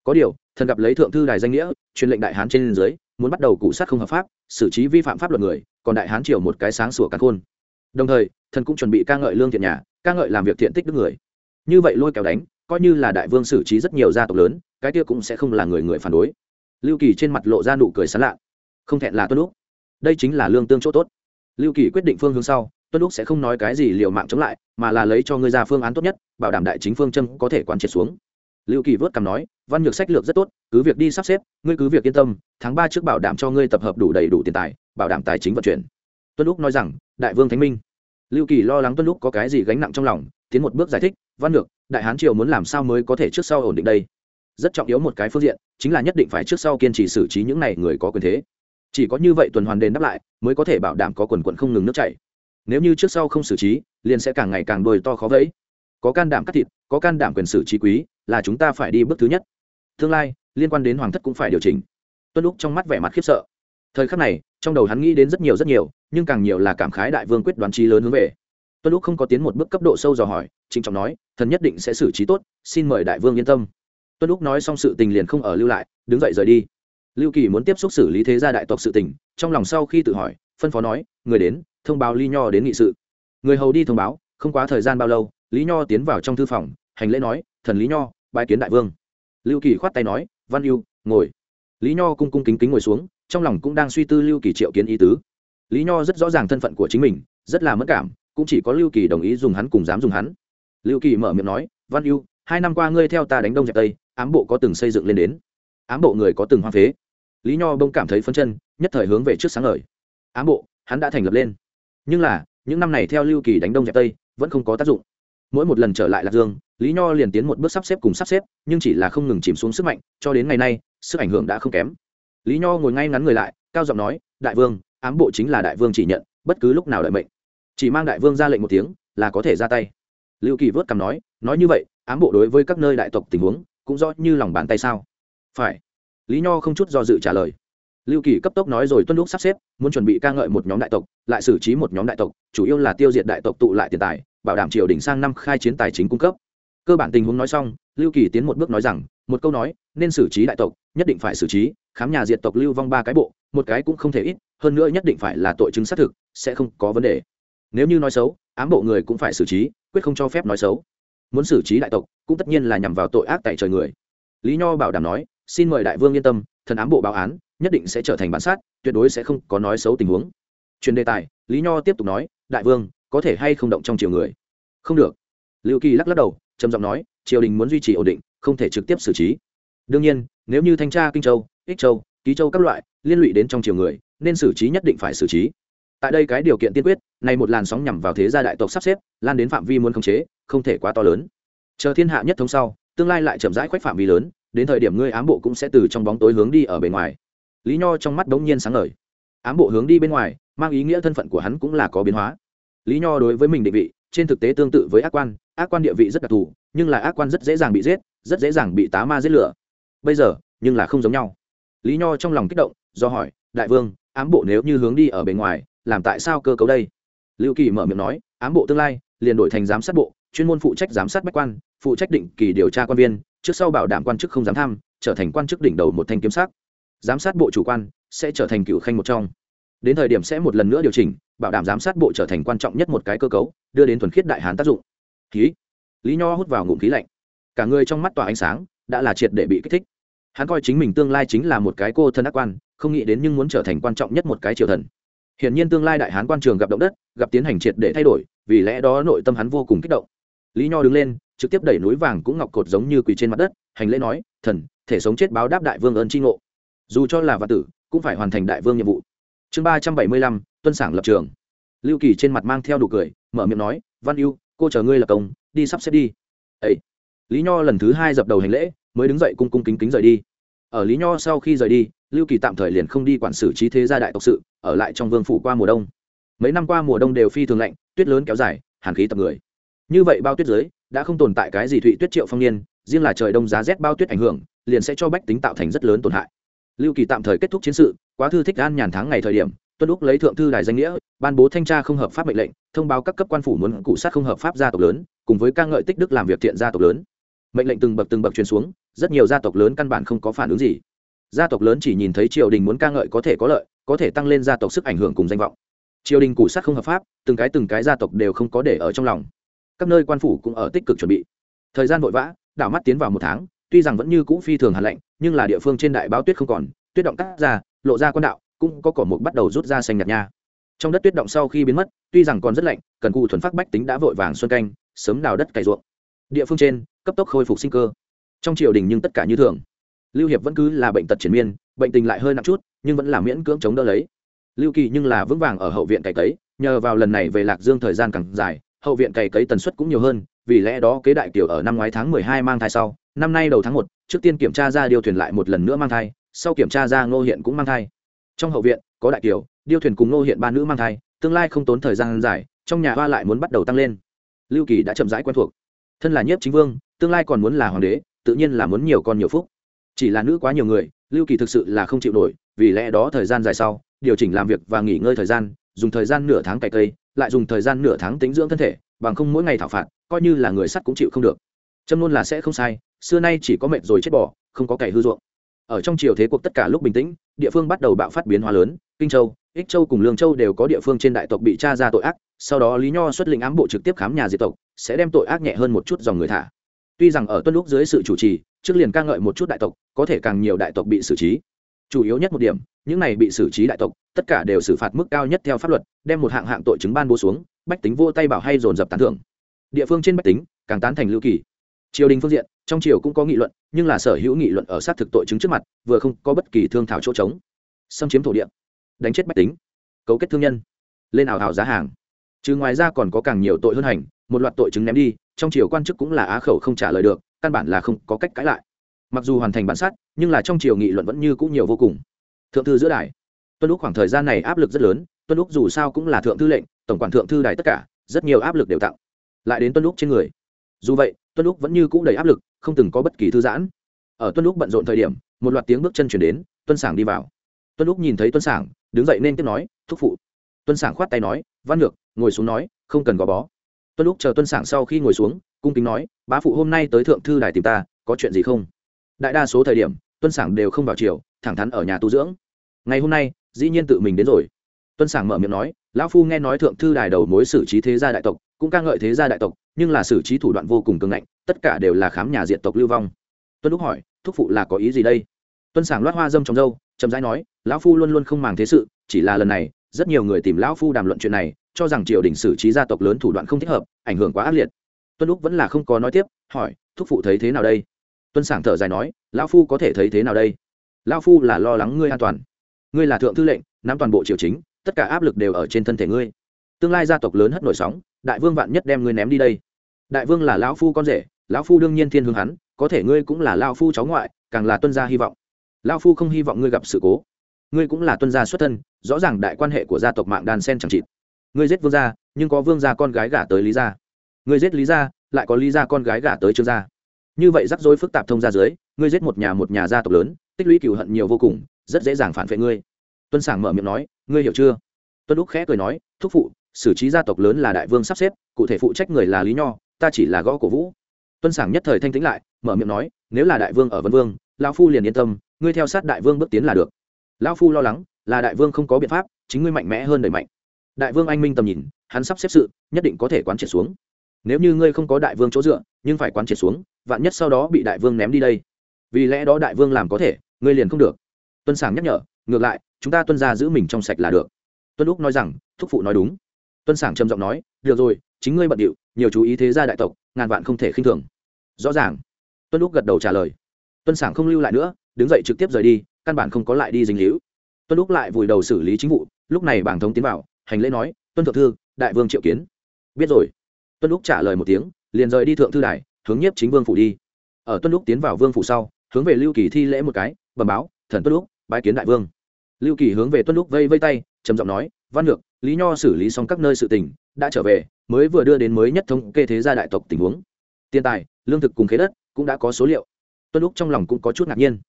Có điều, thần gặp lấy thượng thư đài danh nghĩa, truyền lệnh đại hán trên dưới, muốn bắt đầu cụ sát không hợp pháp, xử trí vi phạm pháp luật người, còn đại hán triều một cái sáng sủa cắn khôn đồng thời, thần cũng chuẩn bị ca ngợi lương thiện nhà, ca ngợi làm việc thiện tích đức người. Như vậy lôi kéo đánh, coi như là đại vương xử trí rất nhiều gia tộc lớn, cái kia cũng sẽ không là người người phản đối. Lưu kỳ trên mặt lộ ra nụ cười sán lạ. Không thẹn là tuân lúc đây chính là lương tương chỗ tốt. Lưu kỳ quyết định phương hướng sau, tuân lúc sẽ không nói cái gì liều mạng chống lại, mà là lấy cho ngươi ra phương án tốt nhất, bảo đảm đại chính phương châm có thể quán triệt xuống. Lưu kỳ vớt cằm nói, văn nhược sách lược rất tốt, cứ việc đi sắp xếp, ngươi cứ việc yên tâm, tháng ba trước bảo đảm cho ngươi tập hợp đủ đầy đủ tiền tài, bảo đảm tài chính vận chuyển tuân lúc nói rằng, đại vương thánh minh. Lưu kỳ lo lắng tuân lúc có cái gì gánh nặng trong lòng, tiến một bước giải thích, văn ngược, đại hán triều muốn làm sao mới có thể trước sau ổn định đây? Rất trọng yếu một cái phương diện, chính là nhất định phải trước sau kiên trì xử trí những này người có quyền thế. Chỉ có như vậy tuần hoàn đền đáp lại, mới có thể bảo đảm có quần quận không ngừng nước chảy. Nếu như trước sau không xử trí, liền sẽ càng ngày càng đồi to khó vẫy. Có can đảm cắt thịt, có can đảm quyền xử trí quý, là chúng ta phải đi bước thứ nhất. Tương lai, liên quan đến hoàng thất cũng phải điều chỉnh. Tuân lúc trong mắt vẻ mặt khiếp sợ. Thời khắc này trong đầu hắn nghĩ đến rất nhiều rất nhiều, nhưng càng nhiều là cảm khái đại vương quyết đoán trí lớn hướng về. Tuân lúc không có tiến một bước cấp độ sâu dò hỏi, trịnh trọng nói, thần nhất định sẽ xử trí tốt, xin mời đại vương yên tâm. Tuân lúc nói xong sự tình liền không ở lưu lại, đứng dậy rời đi. Lưu kỳ muốn tiếp xúc xử lý thế gia đại tộc sự tình, trong lòng sau khi tự hỏi, phân phó nói, người đến, thông báo lý nho đến nghị sự. Người hầu đi thông báo, không quá thời gian bao lâu, lý nho tiến vào trong thư phòng, hành lễ nói, thần lý nho bãi kiến đại vương. Lưu kỳ khoát tay nói, văn yêu ngồi. Lý nho cung cung kính kính ngồi xuống trong lòng cũng đang suy tư lưu kỳ triệu kiến ý tứ. Lý nho rất rõ ràng thân phận của chính mình, rất là mất cảm, cũng chỉ có lưu kỳ đồng ý dùng hắn cùng dám dùng hắn. Lưu kỳ mở miệng nói, văn yêu hai năm qua ngươi theo ta đánh đông dẹp tây, ám bộ có từng xây dựng lên đến. Ám bộ người có từng hoa phế. Lý nho bông cảm thấy phấn chân, nhất thời hướng về trước sáng lời ám bộ, hắn đã thành lập lên. Nhưng là, những năm này theo lưu kỳ đánh đông dẹp tây, vẫn không có tác dụng. Mỗi một lần trở lại lạc dương, lý nho liền tiến một bước sắp xếp cùng sắp xếp, nhưng chỉ là không ngừng chìm xuống sức mạnh, cho đến ngày nay, sức ảnh hưởng đã không kém lý nho ngồi ngay ngắn người lại, cao giọng nói, đại vương, ám bộ chính là đại vương chỉ nhận, bất cứ lúc nào đợi mệnh. Chỉ mang đại vương ra lệnh một tiếng, là có thể ra tay. Lưu kỳ vớt cằm nói nói như vậy, ám bộ đối với các nơi đại tộc tình huống, cũng rõ như lòng bàn tay sao? Phải. Lý nho không chút do dự trả lời. Lưu kỳ cấp tốc nói rồi tuân lúc sắp xếp, muốn chuẩn bị ca ngợi một nhóm đại tộc, lại xử trí một nhóm đại tộc, chủ yếu là tiêu diệt đại tộc tụ lại tiền tài, bảo đảm triều đình sang năm khai chiến tài chính cung cấp. Cơ bản tình huống nói xong, lưu kỳ tiến một bước nói rằng, một câu nói, nên xử trí đại tộc, nhất định phải xử trí khám nhà diệt tộc lưu vong ba cái bộ, một cái cũng không thể ít, hơn nữa nhất định phải là tội chứng xác thực, sẽ không có vấn đề. Nếu như nói xấu, ám bộ người cũng phải xử trí, quyết không cho phép nói xấu. Muốn xử trí đại tộc, cũng tất nhiên là nhằm vào tội ác tại trời người. Lý nho bảo đảm nói, xin mời đại vương yên tâm, thần ám bộ báo án, nhất định sẽ trở thành bản sát, tuyệt đối sẽ không có nói xấu tình huống. Truyền đề tài, lý nho tiếp tục nói, đại vương, có thể hay không động trong triều người? Không được. Lưu kỳ lắc lắc đầu, trầm giọng nói, triều đình muốn duy trì ổn định, không thể trực tiếp xử trí đương nhiên, nếu như thanh tra, kinh châu, ích châu, ký châu các loại liên lụy đến trong triều người, nên xử trí nhất định phải xử trí. Tại đây cái điều kiện tiên quyết, này một làn sóng nhằm vào thế gia đại tộc sắp xếp, lan đến phạm vi muốn khống chế, không thể quá to lớn. Chờ thiên hạ nhất thống sau, tương lai lại chậm rãi khoách phạm vi lớn, đến thời điểm ngươi ám bộ cũng sẽ từ trong bóng tối hướng đi ở bề ngoài. Lý nho trong mắt đống nhiên sáng ngời. Ám bộ hướng đi bên ngoài, mang ý nghĩa thân phận của hắn cũng là có biến hóa. Lý nho đối với mình định vị, trên thực tế tương tự với ác quan ác quan địa vị rất đặc thù, nhưng là ác quan rất dễ dàng bị giết, rất dễ dàng bị tá ma giết lửa bây giờ, nhưng là không giống nhau. Lý nho trong lòng kích động, do hỏi, đại vương, ám bộ nếu như hướng đi ở bề ngoài, làm tại sao cơ cấu đây? Lưu kỳ mở miệng nói, ám bộ tương lai, liền đổi thành giám sát bộ, chuyên môn phụ trách giám sát bách quan, phụ trách định kỳ điều tra quan viên, trước sau bảo đảm quan chức không dám tham, trở thành quan chức đỉnh đầu một thanh kiếm sắc. Giám sát bộ chủ quan sẽ trở thành cựu khanh một trong. Đến thời điểm sẽ một lần nữa điều chỉnh, bảo đảm giám sát bộ trở thành quan trọng nhất một cái cơ cấu, đưa đến thuần khiết đại hán tác dụng. Khí. Lý nho hút vào ngụm khí lạnh. Cả người trong mắt tỏa ánh sáng, đã là triệt để bị kích thích hắn coi chính mình tương lai chính là một cái cô thân ác quan, không nghĩ đến nhưng muốn trở thành quan trọng nhất một cái triều thần. Hiển nhiên tương lai đại hán quan trường gặp động đất, gặp tiến hành triệt để thay đổi, vì lẽ đó nội tâm hắn vô cùng kích động. Lý nho đứng lên, trực tiếp đẩy núi vàng cũng ngọc cột giống như quỳ trên mặt đất, hành lễ nói, thần, thể sống chết báo đáp đại vương ơn tri ngộ. Dù cho là vạn tử, cũng phải hoàn thành đại vương nhiệm vụ. Chương ba trăm bảy mươi lăm, tuân sản lập trường. Lưu kỳ trên mặt mang theo đủ cười, mở miệng nói, văn yêu cô chờ ngươi là công, đi sắp xếp đi. Ấy lý nho lần thứ hai dập đầu hành lễ mới đứng dậy cung cung kính kính rời đi. Ở lý nho sau khi rời đi, lưu kỳ tạm thời liền không đi quản xử trí thế gia đại tộc sự, ở lại trong vương phủ qua mùa đông. Mấy năm qua mùa đông đều phi thường lạnh, tuyết lớn kéo dài, hàn khí tập người. Như vậy bao tuyết giới đã không tồn tại cái gì thụy tuyết triệu phong niên, riêng là trời đông giá rét bao tuyết ảnh hưởng, liền sẽ cho bách tính tạo thành rất lớn tổn hại. Lưu kỳ tạm thời kết thúc chiến sự, quá thư thích an nhàn tháng ngày thời điểm, tuân úc lấy thượng thư đài danh nghĩa, ban bố thanh tra không hợp pháp mệnh lệnh, thông báo các cấp quan phủ muốn cụ sát không hợp pháp gia tộc lớn, cùng với ca ngợi tích đức làm việc thiện gia tộc lớn. Mệnh lệnh từng bậc từng bậc truyền xuống rất nhiều gia tộc lớn căn bản không có phản ứng gì. Gia tộc lớn chỉ nhìn thấy triều đình muốn ca ngợi có thể có lợi, có thể tăng lên gia tộc sức ảnh hưởng cùng danh vọng. Triều đình củ sát không hợp pháp, từng cái từng cái gia tộc đều không có để ở trong lòng. Các nơi quan phủ cũng ở tích cực chuẩn bị. Thời gian vội vã, đảo mắt tiến vào một tháng, tuy rằng vẫn như cũ phi thường hàn lạnh, nhưng là địa phương trên đại báo tuyết không còn, tuyết động cắt ra, lộ ra quan đạo, cũng có cỏ mục bắt đầu rút ra xanh nhạt nha. Trong đất tuyết động sau khi biến mất, tuy rằng còn rất lạnh, cần cù thuần phát bách tính đã vội vàng xuân canh, sớm đào đất cày ruộng. Địa phương trên, cấp tốc khôi phục sinh cơ trong triều đình nhưng tất cả như thường. Lưu hiệp vẫn cứ là bệnh tật triển miên, bệnh tình lại hơi nặng chút, nhưng vẫn là miễn cưỡng chống đỡ lấy. Lưu kỳ nhưng là vững vàng ở hậu viện cày cấy, nhờ vào lần này về lạc dương thời gian càng dài, hậu viện cày cấy tần suất cũng nhiều hơn, vì lẽ đó kế đại kiều ở năm ngoái tháng mười hai mang thai sau, năm nay đầu tháng một, trước tiên kiểm tra ra điêu thuyền lại một lần nữa mang thai, sau kiểm tra ra ngô hiện cũng mang thai. Trong hậu viện, có đại kiều điêu thuyền cùng ngô hiện ba nữ mang thai, tương lai không tốn thời gian dài, trong nhà hoa lại muốn bắt đầu tăng lên. Lưu kỳ đã chậm rãi quen thuộc. Thân là nhiếp chính vương, tương lai còn muốn là hoàng đế tự nhiên là muốn nhiều con nhiều phúc. Chỉ là nữ quá nhiều người, lưu kỳ thực sự là không chịu nổi, vì lẽ đó thời gian dài sau, điều chỉnh làm việc và nghỉ ngơi thời gian, dùng thời gian nửa tháng cày cây, lại dùng thời gian nửa tháng tính dưỡng thân thể, bằng không mỗi ngày thảo phạt, coi như là người sắt cũng chịu không được. Châm luôn là sẽ không sai, xưa nay chỉ có mệnh rồi chết bỏ, không có cày hư ruộng. Ở trong triều thế cuộc tất cả lúc bình tĩnh, địa phương bắt đầu bạo phát biến hóa lớn, kinh châu, ích châu cùng lương châu đều có địa phương trên đại tộc bị tra ra tội ác, sau đó lý nho xuất lĩnh ám bộ trực tiếp khám nhà diệt tộc, sẽ đem tội ác nhẹ hơn một chút dòng người thả tuy rằng ở tuân lúc dưới sự chủ trì, trước liền ca ngợi một chút đại tộc, có thể càng nhiều đại tộc bị xử trí. Chủ yếu nhất một điểm, những này bị xử trí đại tộc, tất cả đều xử phạt mức cao nhất theo pháp luật, đem một hạng hạng tội chứng ban bố xuống, bách tính vô tay bảo hay dồn dập tán thưởng. Địa phương trên bách tính, càng tán thành lưu kỳ. Triều đình phương diện, trong triều cũng có nghị luận, nhưng là sở hữu nghị luận ở sát thực tội chứng trước mặt, vừa không có bất kỳ thương thảo chỗ trống. Xâm chiếm thổ địa, đánh chết bách tính, cấu kết thương nhân, lên ảo hào giá hàng. Chứ ngoài ra còn có càng nhiều tội hơn hành một loạt tội chứng ném đi trong triều quan chức cũng là á khẩu không trả lời được căn bản là không có cách cãi lại. Mặc dù hoàn thành bản sát nhưng là trong triều nghị luận vẫn như cũng nhiều vô cùng. Thượng thư giữa đài. Tuân lúc khoảng thời gian này áp lực rất lớn tuân lúc dù sao cũng là thượng thư lệnh tổng quản thượng thư đài tất cả rất nhiều áp lực đều tặng, lại đến tuân lúc trên người. Dù vậy tuân lúc vẫn như cũ đầy áp lực không từng có bất kỳ thư giãn. Ở tuân lúc bận rộn thời điểm một loạt tiếng bước chân chuyển đến tuân sảng đi vào. Tuân lúc nhìn thấy tuân sảng đứng dậy nên tiếp nói thúc phụ. Tuân sảng khoát tay nói văn ngược ngồi xuống nói không cần gò bó tuân lúc chờ tuân sảng sau khi ngồi xuống, cung kính nói, bá phụ hôm nay tới thượng thư đài tìm ta, có chuyện gì không? Đại đa số thời điểm, tuân sảng đều không vào chiều thẳng thắn ở nhà tu dưỡng. Ngày hôm nay, dĩ nhiên tự mình đến rồi. Tuân sảng mở miệng nói, lão phu nghe nói thượng thư đài đầu mối xử trí thế gia đại tộc, cũng ca ngợi thế gia đại tộc, nhưng là xử trí thủ đoạn vô cùng cường ngạnh, tất cả đều là khám nhà diện tộc lưu vong. Tuân lúc hỏi, thúc phụ là có ý gì đây? Tuân sảng loát hoa dâm trong dâu, chậm rãi nói, lão phu luôn luôn không màng thế sự, chỉ là lần này, rất nhiều người tìm lão phu đàm luận chuyện này cho rằng triều đình xử trí gia tộc lớn thủ đoạn không thích hợp, ảnh hưởng quá ác liệt. Tuân lúc vẫn là không có nói tiếp, hỏi, thúc phụ thấy thế nào đây? Tuân sảng thở dài nói, lão phu có thể thấy thế nào đây? Lão phu là lo lắng ngươi an toàn. Ngươi là thượng thư lệnh, nắm toàn bộ triều chính, tất cả áp lực đều ở trên thân thể ngươi. Tương lai gia tộc lớn hất nổi sóng, đại vương vạn nhất đem ngươi ném đi đây. Đại vương là lão phu con rể, lão phu đương nhiên thiên hướng hắn, có thể ngươi cũng là lão phu cháu ngoại, càng là tuân gia hy vọng. Lão phu không hy vọng ngươi gặp sự cố. Ngươi cũng là tuân gia xuất thân, rõ ràng đại quan hệ của gia tộc mạng đan sen chẳng chịt ngươi giết vương gia, nhưng có vương gia con gái gả tới lý gia. Ngươi giết lý gia, lại có lý gia con gái gả tới trương gia. Như vậy rắc rối phức tạp thông ra dưới, ngươi giết một nhà một nhà gia tộc lớn, tích lũy cựu hận nhiều vô cùng, rất dễ dàng phản vệ ngươi. Tuân sảng mở miệng nói, ngươi hiểu chưa? Tuân úc khẽ cười nói, thúc phụ, xử trí gia tộc lớn là đại vương sắp xếp, cụ thể phụ trách người là lý nho, ta chỉ là gõ cổ vũ. Tuân sảng nhất thời thanh tĩnh lại, mở miệng nói, nếu là đại vương ở vân vương lao phu liền yên tâm, ngươi theo sát đại vương bước tiến là được. Lao phu lo lắng, là đại vương không có biện pháp, chính ngươi mạnh mẽ hơn đẩy mạnh đại vương anh minh tầm nhìn, hắn sắp xếp sự, nhất định có thể quán triệt xuống. Nếu như ngươi không có đại vương chỗ dựa, nhưng phải quán triệt xuống, vạn nhất sau đó bị đại vương ném đi đây. Vì lẽ đó đại vương làm có thể, ngươi liền không được. Tuân sảng nhắc nhở, ngược lại, chúng ta tuân ra giữ mình trong sạch là được. Tuân lúc nói rằng, thúc phụ nói đúng. Tuân sảng trầm giọng nói, được rồi, chính ngươi bận điệu, nhiều chú ý thế gia đại tộc, ngàn vạn không thể khinh thường. Rõ ràng. Tuân lúc gật đầu trả lời. Tuân sảng không lưu lại nữa, đứng dậy trực tiếp rời đi, căn bản không có lại đi dính hữu tuân lúc lại vùi đầu xử lý chính vụ, lúc này bảng thống tiến vào hành lễ nói, tuân thượng thư, đại vương triệu kiến. Biết rồi. Tuân lúc trả lời một tiếng, liền rời đi thượng thư đài, hướng nhiếp chính vương phủ đi. Ở tuân lúc tiến vào vương phủ sau, hướng về lưu kỳ thi lễ một cái, bẩm báo, thần tuân úc, bái kiến đại vương. Lưu kỳ hướng về tuân lúc vây vây tay, trầm giọng nói, văn lược lý nho xử lý xong các nơi sự tình, đã trở về, mới vừa đưa đến mới nhất thống kê thế gia đại tộc tình huống. Tiền tài, lương thực cùng khế đất cũng đã có số liệu. Tuân lúc trong lòng cũng có chút ngạc nhiên.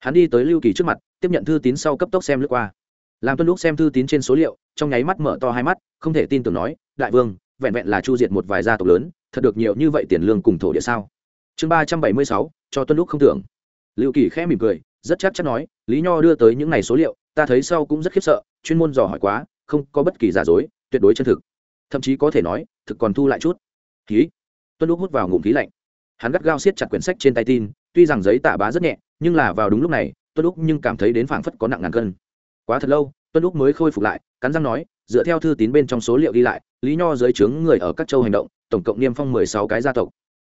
Hắn đi tới lưu kỳ trước mặt, tiếp nhận thư tín sau cấp tốc xem lướt qua. Làm tuân lúc xem thư tín trên số liệu trong nháy mắt mở to hai mắt, không thể tin tưởng nói, đại vương, vẹn vẹn là chu diệt một vài gia tộc lớn, thật được nhiều như vậy tiền lương cùng thổ địa sao? Chương ba trăm bảy mươi sáu, cho tuân lúc không tưởng. Lưu kỳ khẽ mỉm cười, rất chắc chắn nói, lý nho đưa tới những ngày số liệu, ta thấy sau cũng rất khiếp sợ, chuyên môn dò hỏi quá, không có bất kỳ giả dối, tuyệt đối chân thực. Thậm chí có thể nói, thực còn thu lại chút. Khí. Tuân lúc hút vào ngụm khí lạnh. Hắn gắt gao siết chặt quyển sách trên tay tin, tuy rằng giấy tả bá rất nhẹ, nhưng là vào đúng lúc này, tuân lúc nhưng cảm thấy đến phảng phất có nặng ngàn cân. Quá thật lâu tuân lúc mới khôi phục lại, cắn răng nói, dựa theo thư tín bên trong số liệu ghi lại, lý nho dưới trướng người ở các châu hành động, tổng cộng niêm phong mười sáu cái gia tộc.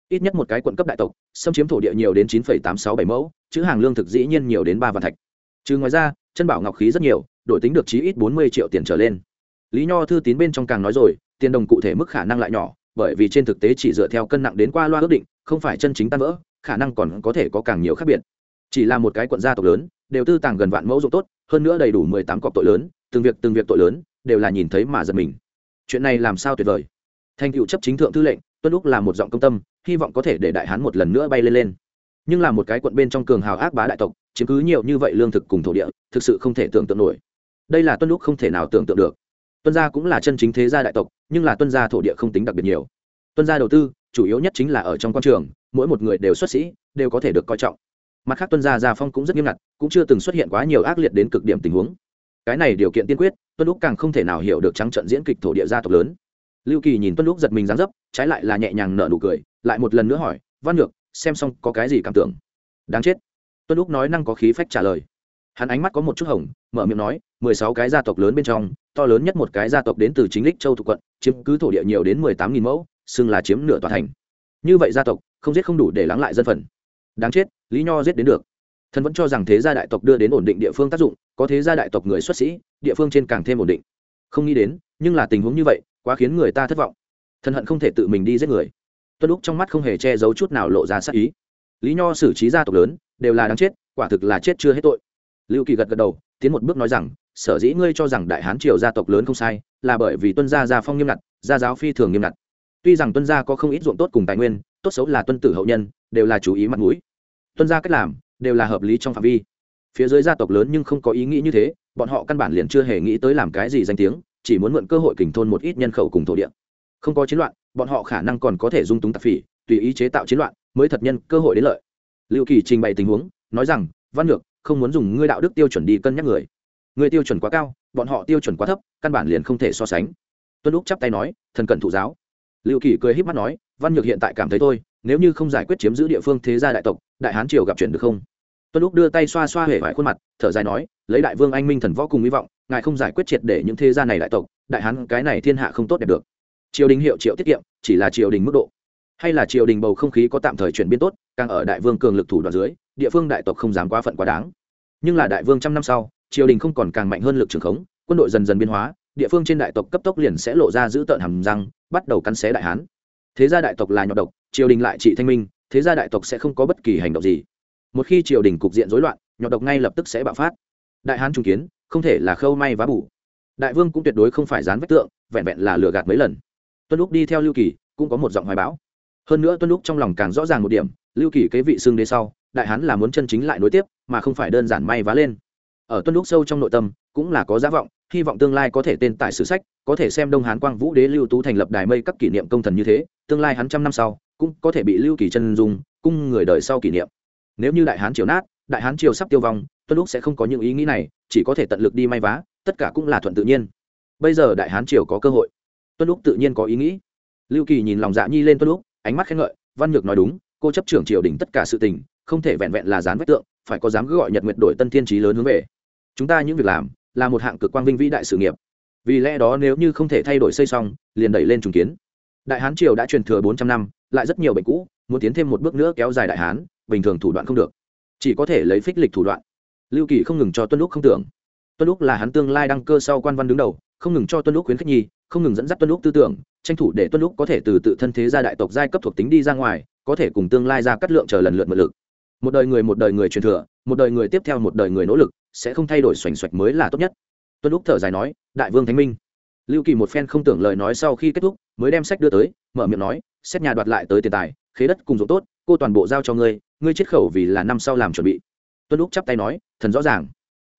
Ít nhất một cái quận cấp đại tộc, xâm chiếm thổ địa nhiều đến chín tám sáu bảy mẫu, chữ hàng lương thực dĩ nhiên nhiều đến ba vạn thạch. Trừ ngoài ra, chân bảo ngọc khí rất nhiều đổi tính được chí ít bốn mươi triệu tiền trở lên. Lý nho thư tín bên trong càng nói rồi, tiền đồng cụ thể mức khả năng lại nhỏ, bởi vì trên thực tế chỉ dựa theo cân nặng đến qua loa ước định, không phải chân chính tan vỡ, khả năng còn có thể có càng nhiều khác biệt. Chỉ là một cái quận gia tộc lớn, đều tư tàng gần vạn mẫu dụng tốt hơn nữa đầy đủ mười tám cọc tội lớn, từng việc từng việc tội lớn, đều là nhìn thấy mà giật mình. Chuyện này làm sao tuyệt vời? Thành cựu chấp chính thượng thư lệnh, tuân lúc là một giọng công tâm, hy vọng có thể để đại hán một lần nữa bay lên lên. Nhưng là một cái quận bên trong cường hào ác bá đại tộc, chiếm cứ nhiều như vậy lương thực cùng thổ địa, thực sự không thể tưởng tượng nổi. Đây là tuân lúc không thể nào tưởng tượng được. Tuân gia cũng là chân chính thế gia đại tộc, nhưng là tuân gia thổ địa không tính đặc biệt nhiều. Tuân gia đầu tư, chủ yếu nhất chính là ở trong quan trường, mỗi một người đều xuất sĩ, đều có thể được coi trọng mặt khác tuân gia gia phong cũng rất nghiêm ngặt, cũng chưa từng xuất hiện quá nhiều ác liệt đến cực điểm tình huống. Cái này điều kiện tiên quyết, tuân lúc càng không thể nào hiểu được trắng trận diễn kịch thổ địa gia tộc lớn. Lưu kỳ nhìn tuân lúc giật mình dán dấp, trái lại là nhẹ nhàng nở nụ cười, lại một lần nữa hỏi, văn ngược xem xong có cái gì cảm tưởng? Đáng chết. Tuân lúc nói năng có khí phách trả lời. Hắn ánh mắt có một chút hồng, mở miệng nói, mười sáu cái gia tộc lớn bên trong, to lớn nhất một cái gia tộc đến từ chính lích châu thuộc quận, chiếm cứ thổ địa nhiều đến mười tám nghìn mẫu, xưng là chiếm nửa tòa thành. Như vậy gia tộc, không giết không đủ để lắng lại dân phần đáng chết, lý nho giết đến được. Thần vẫn cho rằng thế gia đại tộc đưa đến ổn định địa phương tác dụng, có thế gia đại tộc người xuất sĩ, địa phương trên càng thêm ổn định. Không nghĩ đến, nhưng là tình huống như vậy, quá khiến người ta thất vọng. Thần hận không thể tự mình đi giết người. Tuân lúc trong mắt không hề che giấu chút nào lộ ra sát ý. Lý nho xử trí gia tộc lớn, đều là đáng chết, quả thực là chết chưa hết tội. Lưu kỳ gật gật đầu, tiến một bước nói rằng, sở dĩ ngươi cho rằng đại hán triều gia tộc lớn không sai, là bởi vì tuân gia gia phong nghiêm ngặt, gia giáo phi thường nghiêm ngặt. Tuy rằng tuân gia có không ít ruộng tốt cùng tài nguyên tốt xấu là tuân tử hậu nhân, đều là chú ý mặt mũi. Tuân gia cách làm, đều là hợp lý trong phạm vi. Phía dưới gia tộc lớn nhưng không có ý nghĩ như thế, bọn họ căn bản liền chưa hề nghĩ tới làm cái gì danh tiếng, chỉ muốn mượn cơ hội kình thôn một ít nhân khẩu cùng thổ địa. Không có chiến loạn, bọn họ khả năng còn có thể dung túng tạp phỉ, tùy ý chế tạo chiến loạn, mới thật nhân cơ hội đến lợi. Liệu kỳ trình bày tình huống, nói rằng, văn ngược không muốn dùng ngươi đạo đức tiêu chuẩn đi cân nhắc người. Người tiêu chuẩn quá cao, bọn họ tiêu chuẩn quá thấp, căn bản liền không thể so sánh. Tuân lúc chắp tay nói, thần cần thụ giáo. Liệu kỳ cười híp mắt nói văn nhược hiện tại cảm thấy thôi, nếu như không giải quyết chiếm giữ địa phương thế gia đại tộc, đại hán triều gặp chuyện được không? Tuân lúc đưa tay xoa xoa hể vải khuôn mặt, thở dài nói, lấy đại vương anh minh thần võ cùng hy vọng, ngài không giải quyết triệt để những thế gia này đại tộc, đại hán cái này thiên hạ không tốt đẹp được. Triều đình hiệu triệu tiết kiệm, chỉ là triều đình mức độ. Hay là triều đình bầu không khí có tạm thời chuyển biến tốt, càng ở đại vương cường lực thủ đoạn dưới, địa phương đại tộc không dám quá phận quá đáng. Nhưng là đại vương trăm năm sau, triều đình không còn càng mạnh hơn lực trường khống, quân đội dần dần biến hóa, địa phương trên đại tộc cấp tốc liền sẽ lộ ra giữ tợn hầm răng, bắt đầu cắn xé đại hán thế gia đại tộc là nhọc độc, triều đình lại trị thanh minh, thế gia đại tộc sẽ không có bất kỳ hành động gì. Một khi triều đình cục diện rối loạn nhọc độc ngay lập tức sẽ bạo phát. Đại hán trung kiến, không thể là khâu may vá bủ đại vương cũng tuyệt đối không phải dán vách tượng, vẹn vẹn là lừa gạt mấy lần. Tuân lúc đi theo lưu kỳ, cũng có một giọng hoài bão. Hơn nữa tuân lúc trong lòng càng rõ ràng một điểm, lưu kỳ kế vị xương đế sau, đại hán là muốn chân chính lại nối tiếp, mà không phải đơn giản may vá lên. Ở tuân lúc sâu trong nội tâm cũng là có giá vọng, hy vọng tương lai có thể tên tại sử sách, có thể xem đông hán quang vũ đế lưu tú thành lập đài mây các kỷ niệm công thần như thế, tương lai hắn trăm năm sau cũng có thể bị lưu kỳ chân dung cung người đời sau kỷ niệm. Nếu như đại hán triều nát, đại hán triều sắp tiêu vong, tuân lúc sẽ không có những ý nghĩ này, chỉ có thể tận lực đi may vá, tất cả cũng là thuận tự nhiên. Bây giờ đại hán triều có cơ hội. Tuân lúc tự nhiên có ý nghĩ. Lưu kỳ nhìn lòng dạ nhi lên tuân lúc ánh mắt khen ngợi, văn nhược nói đúng, cô chấp trưởng triều đình tất cả sự tình, không thể vẹn vẹn là dán vách tượng, phải có dám cứ gọi nhật nguyệt đổi tân thiên trí lớn hướng về. Chúng ta những việc làm là một hạng cực quang vinh vĩ đại sự nghiệp. Vì lẽ đó nếu như không thể thay đổi xây xong, liền đẩy lên trùng kiến. Đại hán triều đã truyền thừa bốn trăm năm, lại rất nhiều bệnh cũ, muốn tiến thêm một bước nữa kéo dài đại hán, bình thường thủ đoạn không được. Chỉ có thể lấy phích lịch thủ đoạn. Lưu kỳ không ngừng cho tuân lúc không tưởng. Tuân lúc là hắn tương lai đăng cơ sau quan văn đứng đầu, không ngừng cho tuân lúc khuyến khích nhi, không ngừng dẫn dắt tuân lúc tư tưởng, tranh thủ để tuân lúc có thể từ tự thân thế gia đại tộc giai cấp thuộc tính đi ra ngoài, có thể cùng tương lai ra cắt lượng chờ lần lượt mật lực. Một đời người một đời người truyền thừa một đời người tiếp theo một đời người nỗ lực, sẽ không thay đổi xoành xoạch mới là tốt nhất. Tuân lúc thở dài nói, đại vương thánh minh. Lưu kỳ một phen không tưởng lời nói sau khi kết thúc, mới đem sách đưa tới, mở miệng nói, xét nhà đoạt lại tới tiền tài, khế đất cùng dụng tốt, cô toàn bộ giao cho ngươi ngươi chiết khẩu vì là năm sau làm chuẩn bị. Tuân lúc chắp tay nói, thần rõ ràng.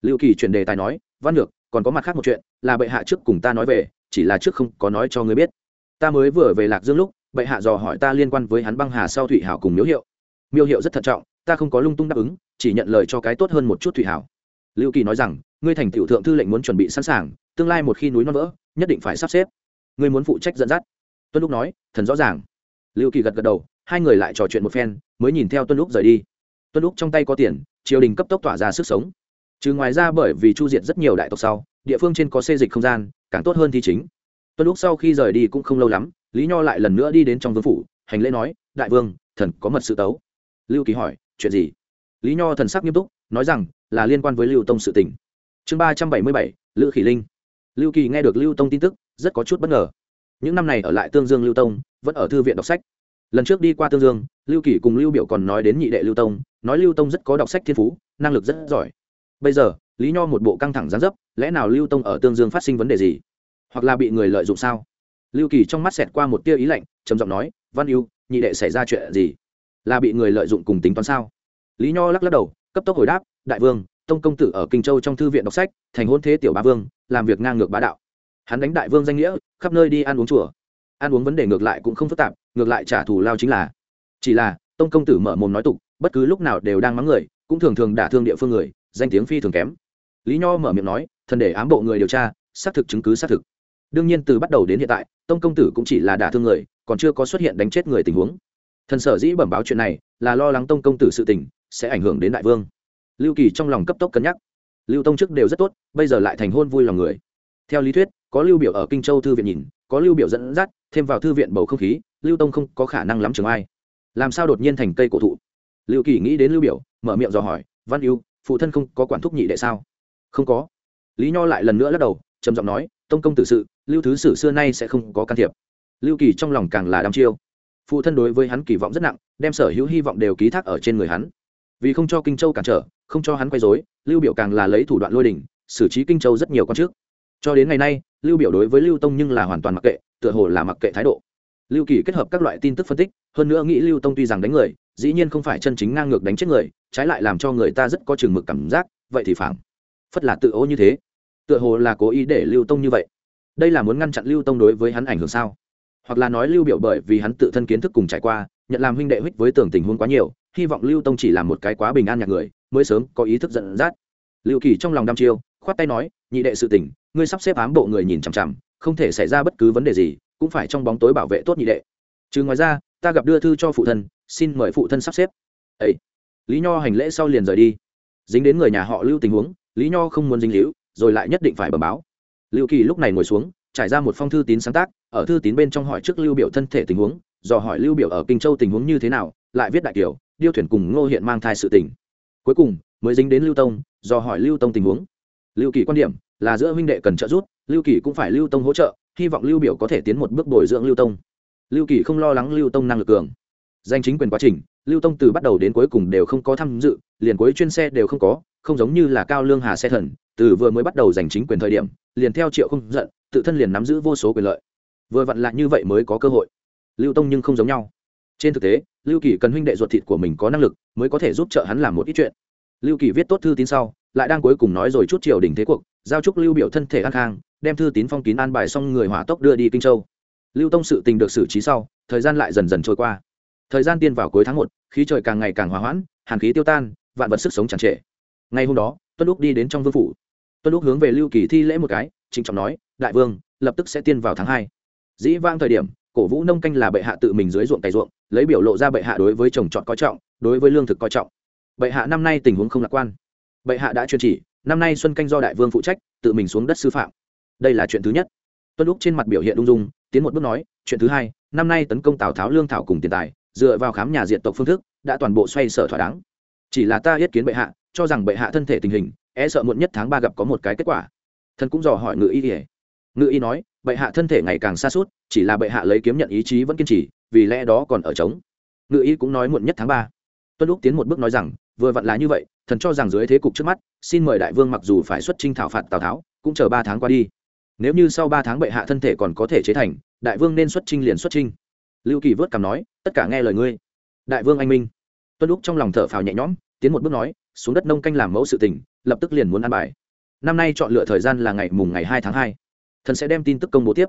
Lưu kỳ chuyển đề tài nói, văn lược còn có mặt khác một chuyện, là bệ hạ trước cùng ta nói về, chỉ là trước không có nói cho ngươi biết. Ta mới vừa về lạc dương lúc, bệ hạ dò hỏi ta liên quan với hắn băng hà sau thủy hảo cùng miếu hiệu. Miêu hiệu rất thận trọng ta không có lung tung đáp ứng, chỉ nhận lời cho cái tốt hơn một chút thụy hảo. Lưu kỳ nói rằng, ngươi thành tiểu thượng thư lệnh muốn chuẩn bị sẵn sàng, tương lai một khi núi non vỡ, nhất định phải sắp xếp. Ngươi muốn phụ trách dẫn dắt. Tuân lúc nói, thần rõ ràng. Lưu kỳ gật gật đầu, hai người lại trò chuyện một phen, mới nhìn theo tuân lúc rời đi. Tuân lúc trong tay có tiền, triều đình cấp tốc tỏa ra sức sống. Trừ ngoài ra bởi vì chu diệt rất nhiều đại tộc sau, địa phương trên có xê dịch không gian, càng tốt hơn thi chính. Tuân lúc sau khi rời đi cũng không lâu lắm, lý nho lại lần nữa đi đến trong vương phủ, hành lễ nói, đại vương, thần có mật sự tấu. Lưu kỳ hỏi chuyện gì? Lý nho thần sắc nghiêm túc, nói rằng, là liên quan với lưu tông sự tình. Chương ba trăm bảy mươi bảy, lữ khỉ linh. Lưu kỳ nghe được lưu tông tin tức, rất có chút bất ngờ. Những năm này ở lại tương dương lưu tông, vẫn ở thư viện đọc sách. Lần trước đi qua tương dương, lưu kỳ cùng lưu biểu còn nói đến nhị đệ lưu tông, nói lưu tông rất có đọc sách thiên phú, năng lực rất giỏi. Bây giờ, lý nho một bộ căng thẳng gián dấp, lẽ nào lưu tông ở tương dương phát sinh vấn đề gì? Hoặc là bị người lợi dụng sao? Lưu kỳ trong mắt xẹt qua một tia ý lạnh, trầm giọng nói, văn yêu nhị đệ xảy ra chuyện gì? Là bị người lợi dụng cùng tính toán sao? Lý nho lắc lắc đầu, cấp tốc hồi đáp, đại vương, tông công tử ở kinh châu trong thư viện đọc sách, thành hôn thế tiểu bá vương, làm việc ngang ngược bá đạo. Hắn đánh đại vương danh nghĩa, khắp nơi đi ăn uống chùa. Ăn uống vấn đề ngược lại cũng không phức tạp, ngược lại trả thù lao chính là. Chỉ là, tông công tử mở mồm nói tục, bất cứ lúc nào đều đang mắng người, cũng thường thường đả thương địa phương người, danh tiếng phi thường kém. Lý nho mở miệng nói, thần để ám bộ người điều tra, xác thực chứng cứ xác thực. Đương nhiên từ bắt đầu đến hiện tại, tông công tử cũng chỉ là đả thương người, còn chưa có xuất hiện đánh chết người tình huống thần sở dĩ bẩm báo chuyện này là lo lắng tông công tử sự tình, sẽ ảnh hưởng đến đại vương. Lưu kỳ trong lòng cấp tốc cân nhắc. Lưu tông chức đều rất tốt, bây giờ lại thành hôn vui lòng người. Theo lý thuyết, có lưu biểu ở kinh châu thư viện nhìn, có lưu biểu dẫn dắt, thêm vào thư viện bầu không khí, lưu tông không có khả năng lắm trường ai. Làm sao đột nhiên thành cây cổ thụ? Lưu kỳ nghĩ đến lưu biểu, mở miệng dò hỏi, văn yêu phụ thân không có quản thúc nhị đệ sao? Không có. Lý nho lại lần nữa lắc đầu, trầm giọng nói, tông công tử sự, lưu thứ sử xưa nay sẽ không có can thiệp. Lưu kỳ trong lòng càng là đăm chiêu phụ thân đối với hắn kỳ vọng rất nặng đem sở hữu hy vọng đều ký thác ở trên người hắn. Vì không cho kinh châu cản trở không cho hắn quay dối lưu biểu càng là lấy thủ đoạn lôi đình, xử trí kinh châu rất nhiều con trước cho đến ngày nay lưu biểu đối với lưu tông nhưng là hoàn toàn mặc kệ tựa hồ là mặc kệ thái độ. Lưu kỳ kết hợp các loại tin tức phân tích hơn nữa nghĩ lưu tông tuy rằng đánh người dĩ nhiên không phải chân chính ngang ngược đánh chết người trái lại làm cho người ta rất có chừng mực cảm giác vậy thì phảng, phất là tự ô như thế. Tựa hồ là cố ý để lưu tông như vậy. Đây là muốn ngăn chặn lưu tông đối với hắn ảnh hưởng sao? Hoặc là nói lưu biểu bởi vì hắn tự thân kiến thức cùng trải qua nhận làm huynh đệ huyết với tưởng tình huống quá nhiều hy vọng lưu tông chỉ là một cái quá bình an nhạc người mới sớm có ý thức giận dắt. Lưu kỳ trong lòng đăm chiêu khoát tay nói nhị đệ sự tình ngươi sắp xếp ám bộ người nhìn chằm chằm không thể xảy ra bất cứ vấn đề gì cũng phải trong bóng tối bảo vệ tốt nhị đệ. Chứ ngoài ra ta gặp đưa thư cho phụ thân xin mời phụ thân sắp xếp. Ấy lý nho hành lễ sau liền rời đi. Dính đến người nhà họ lưu tình huống lý nho không muốn dính liễu, rồi lại nhất định phải bẩm báo. Lưu kỳ lúc này ngồi xuống trải ra một phong thư tín sáng tác ở thư tín bên trong hỏi trước lưu biểu thân thể tình huống, dò hỏi lưu biểu ở kinh châu tình huống như thế nào, lại viết đại kiều điêu thuyền cùng ngô hiện mang thai sự tình. Cuối cùng, mới dính đến lưu tông, dò hỏi lưu tông tình huống. Lưu kỳ quan điểm là giữa huynh đệ cần trợ giúp, lưu kỳ cũng phải lưu tông hỗ trợ, hy vọng lưu biểu có thể tiến một bước bồi dưỡng lưu tông. Lưu kỳ không lo lắng lưu tông năng lực cường. Danh chính quyền quá trình, lưu tông từ bắt đầu đến cuối cùng đều không có tham dự, liền cuối chuyên xe đều không có, không giống như là cao lương hà xe thần, từ vừa mới bắt đầu giành chính quyền thời điểm, liền theo triệu không giận, tự thân liền nắm giữ vô số quyền lợi vừa vặn lại như vậy mới có cơ hội. Lưu tông nhưng không giống nhau. Trên thực tế, lưu kỳ cần huynh đệ ruột thịt của mình có năng lực, mới có thể giúp trợ hắn làm một ít chuyện. Lưu kỳ viết tốt thư tín sau, lại đang cuối cùng nói rồi chút triều đình thế cuộc, giao chúc lưu biểu thân thể an khang, đem thư tín phong kín an bài xong người hỏa tốc đưa đi kinh châu. Lưu tông sự tình được xử trí sau, thời gian lại dần dần trôi qua. Thời gian tiên vào cuối tháng một, khí trời càng ngày càng hòa hoãn, hàn khí tiêu tan, vạn vật sức sống tràn trệ ngay hôm đó, tuân lúc đi đến trong vương phủ. Tuân lúc hướng về lưu kỳ thi lễ một cái, trịnh trọng nói, đại vương, lập tức sẽ tiên vào tháng hai dĩ vang thời điểm, cổ vũ nông canh là bệ hạ tự mình dưới ruộng cày ruộng, lấy biểu lộ ra bệ hạ đối với trồng trọt coi trọng, đối với lương thực coi trọng. Bệ hạ năm nay tình huống không lạc quan. Bệ hạ đã truyền chỉ, năm nay xuân canh do đại vương phụ trách, tự mình xuống đất sư phạm. Đây là chuyện thứ nhất. Tuân lúc trên mặt biểu hiện ung dung, tiến một bước nói, chuyện thứ hai, năm nay tấn công tào tháo lương thảo cùng tiền tài, dựa vào khám nhà diện tộc phương thức, đã toàn bộ xoay sở thỏa đáng. Chỉ là ta yết kiến bệ hạ, cho rằng bệ hạ thân thể tình hình e sợ muộn nhất tháng ba gặp có một cái kết quả. Thần cũng dò hỏi ngự y ỉa ngự y nói, bệ hạ thân thể ngày càng xa suốt, chỉ là bệ hạ lấy kiếm nhận ý chí vẫn kiên trì, vì lẽ đó còn ở trống. Ngự y cũng nói muộn nhất tháng ba. Tuân lúc tiến một bước nói rằng, vừa vặn là như vậy, thần cho rằng dưới thế cục trước mắt, xin mời đại vương mặc dù phải xuất trinh thảo phạt tào tháo, cũng chờ ba tháng qua đi. Nếu như sau ba tháng bệ hạ thân thể còn có thể chế thành, đại vương nên xuất trinh liền xuất trinh lưu kỳ vớt cảm nói, tất cả nghe lời ngươi. Đại vương anh minh. Tuân lúc trong lòng thở phào nhẹ nhõm, tiến một bước nói, xuống đất nông canh làm mẫu sự tình, lập tức liền muốn ăn bài. Năm nay chọn lựa thời gian là ngày mùng ngày hai tháng hai thần sẽ đem tin tức công bố tiếp.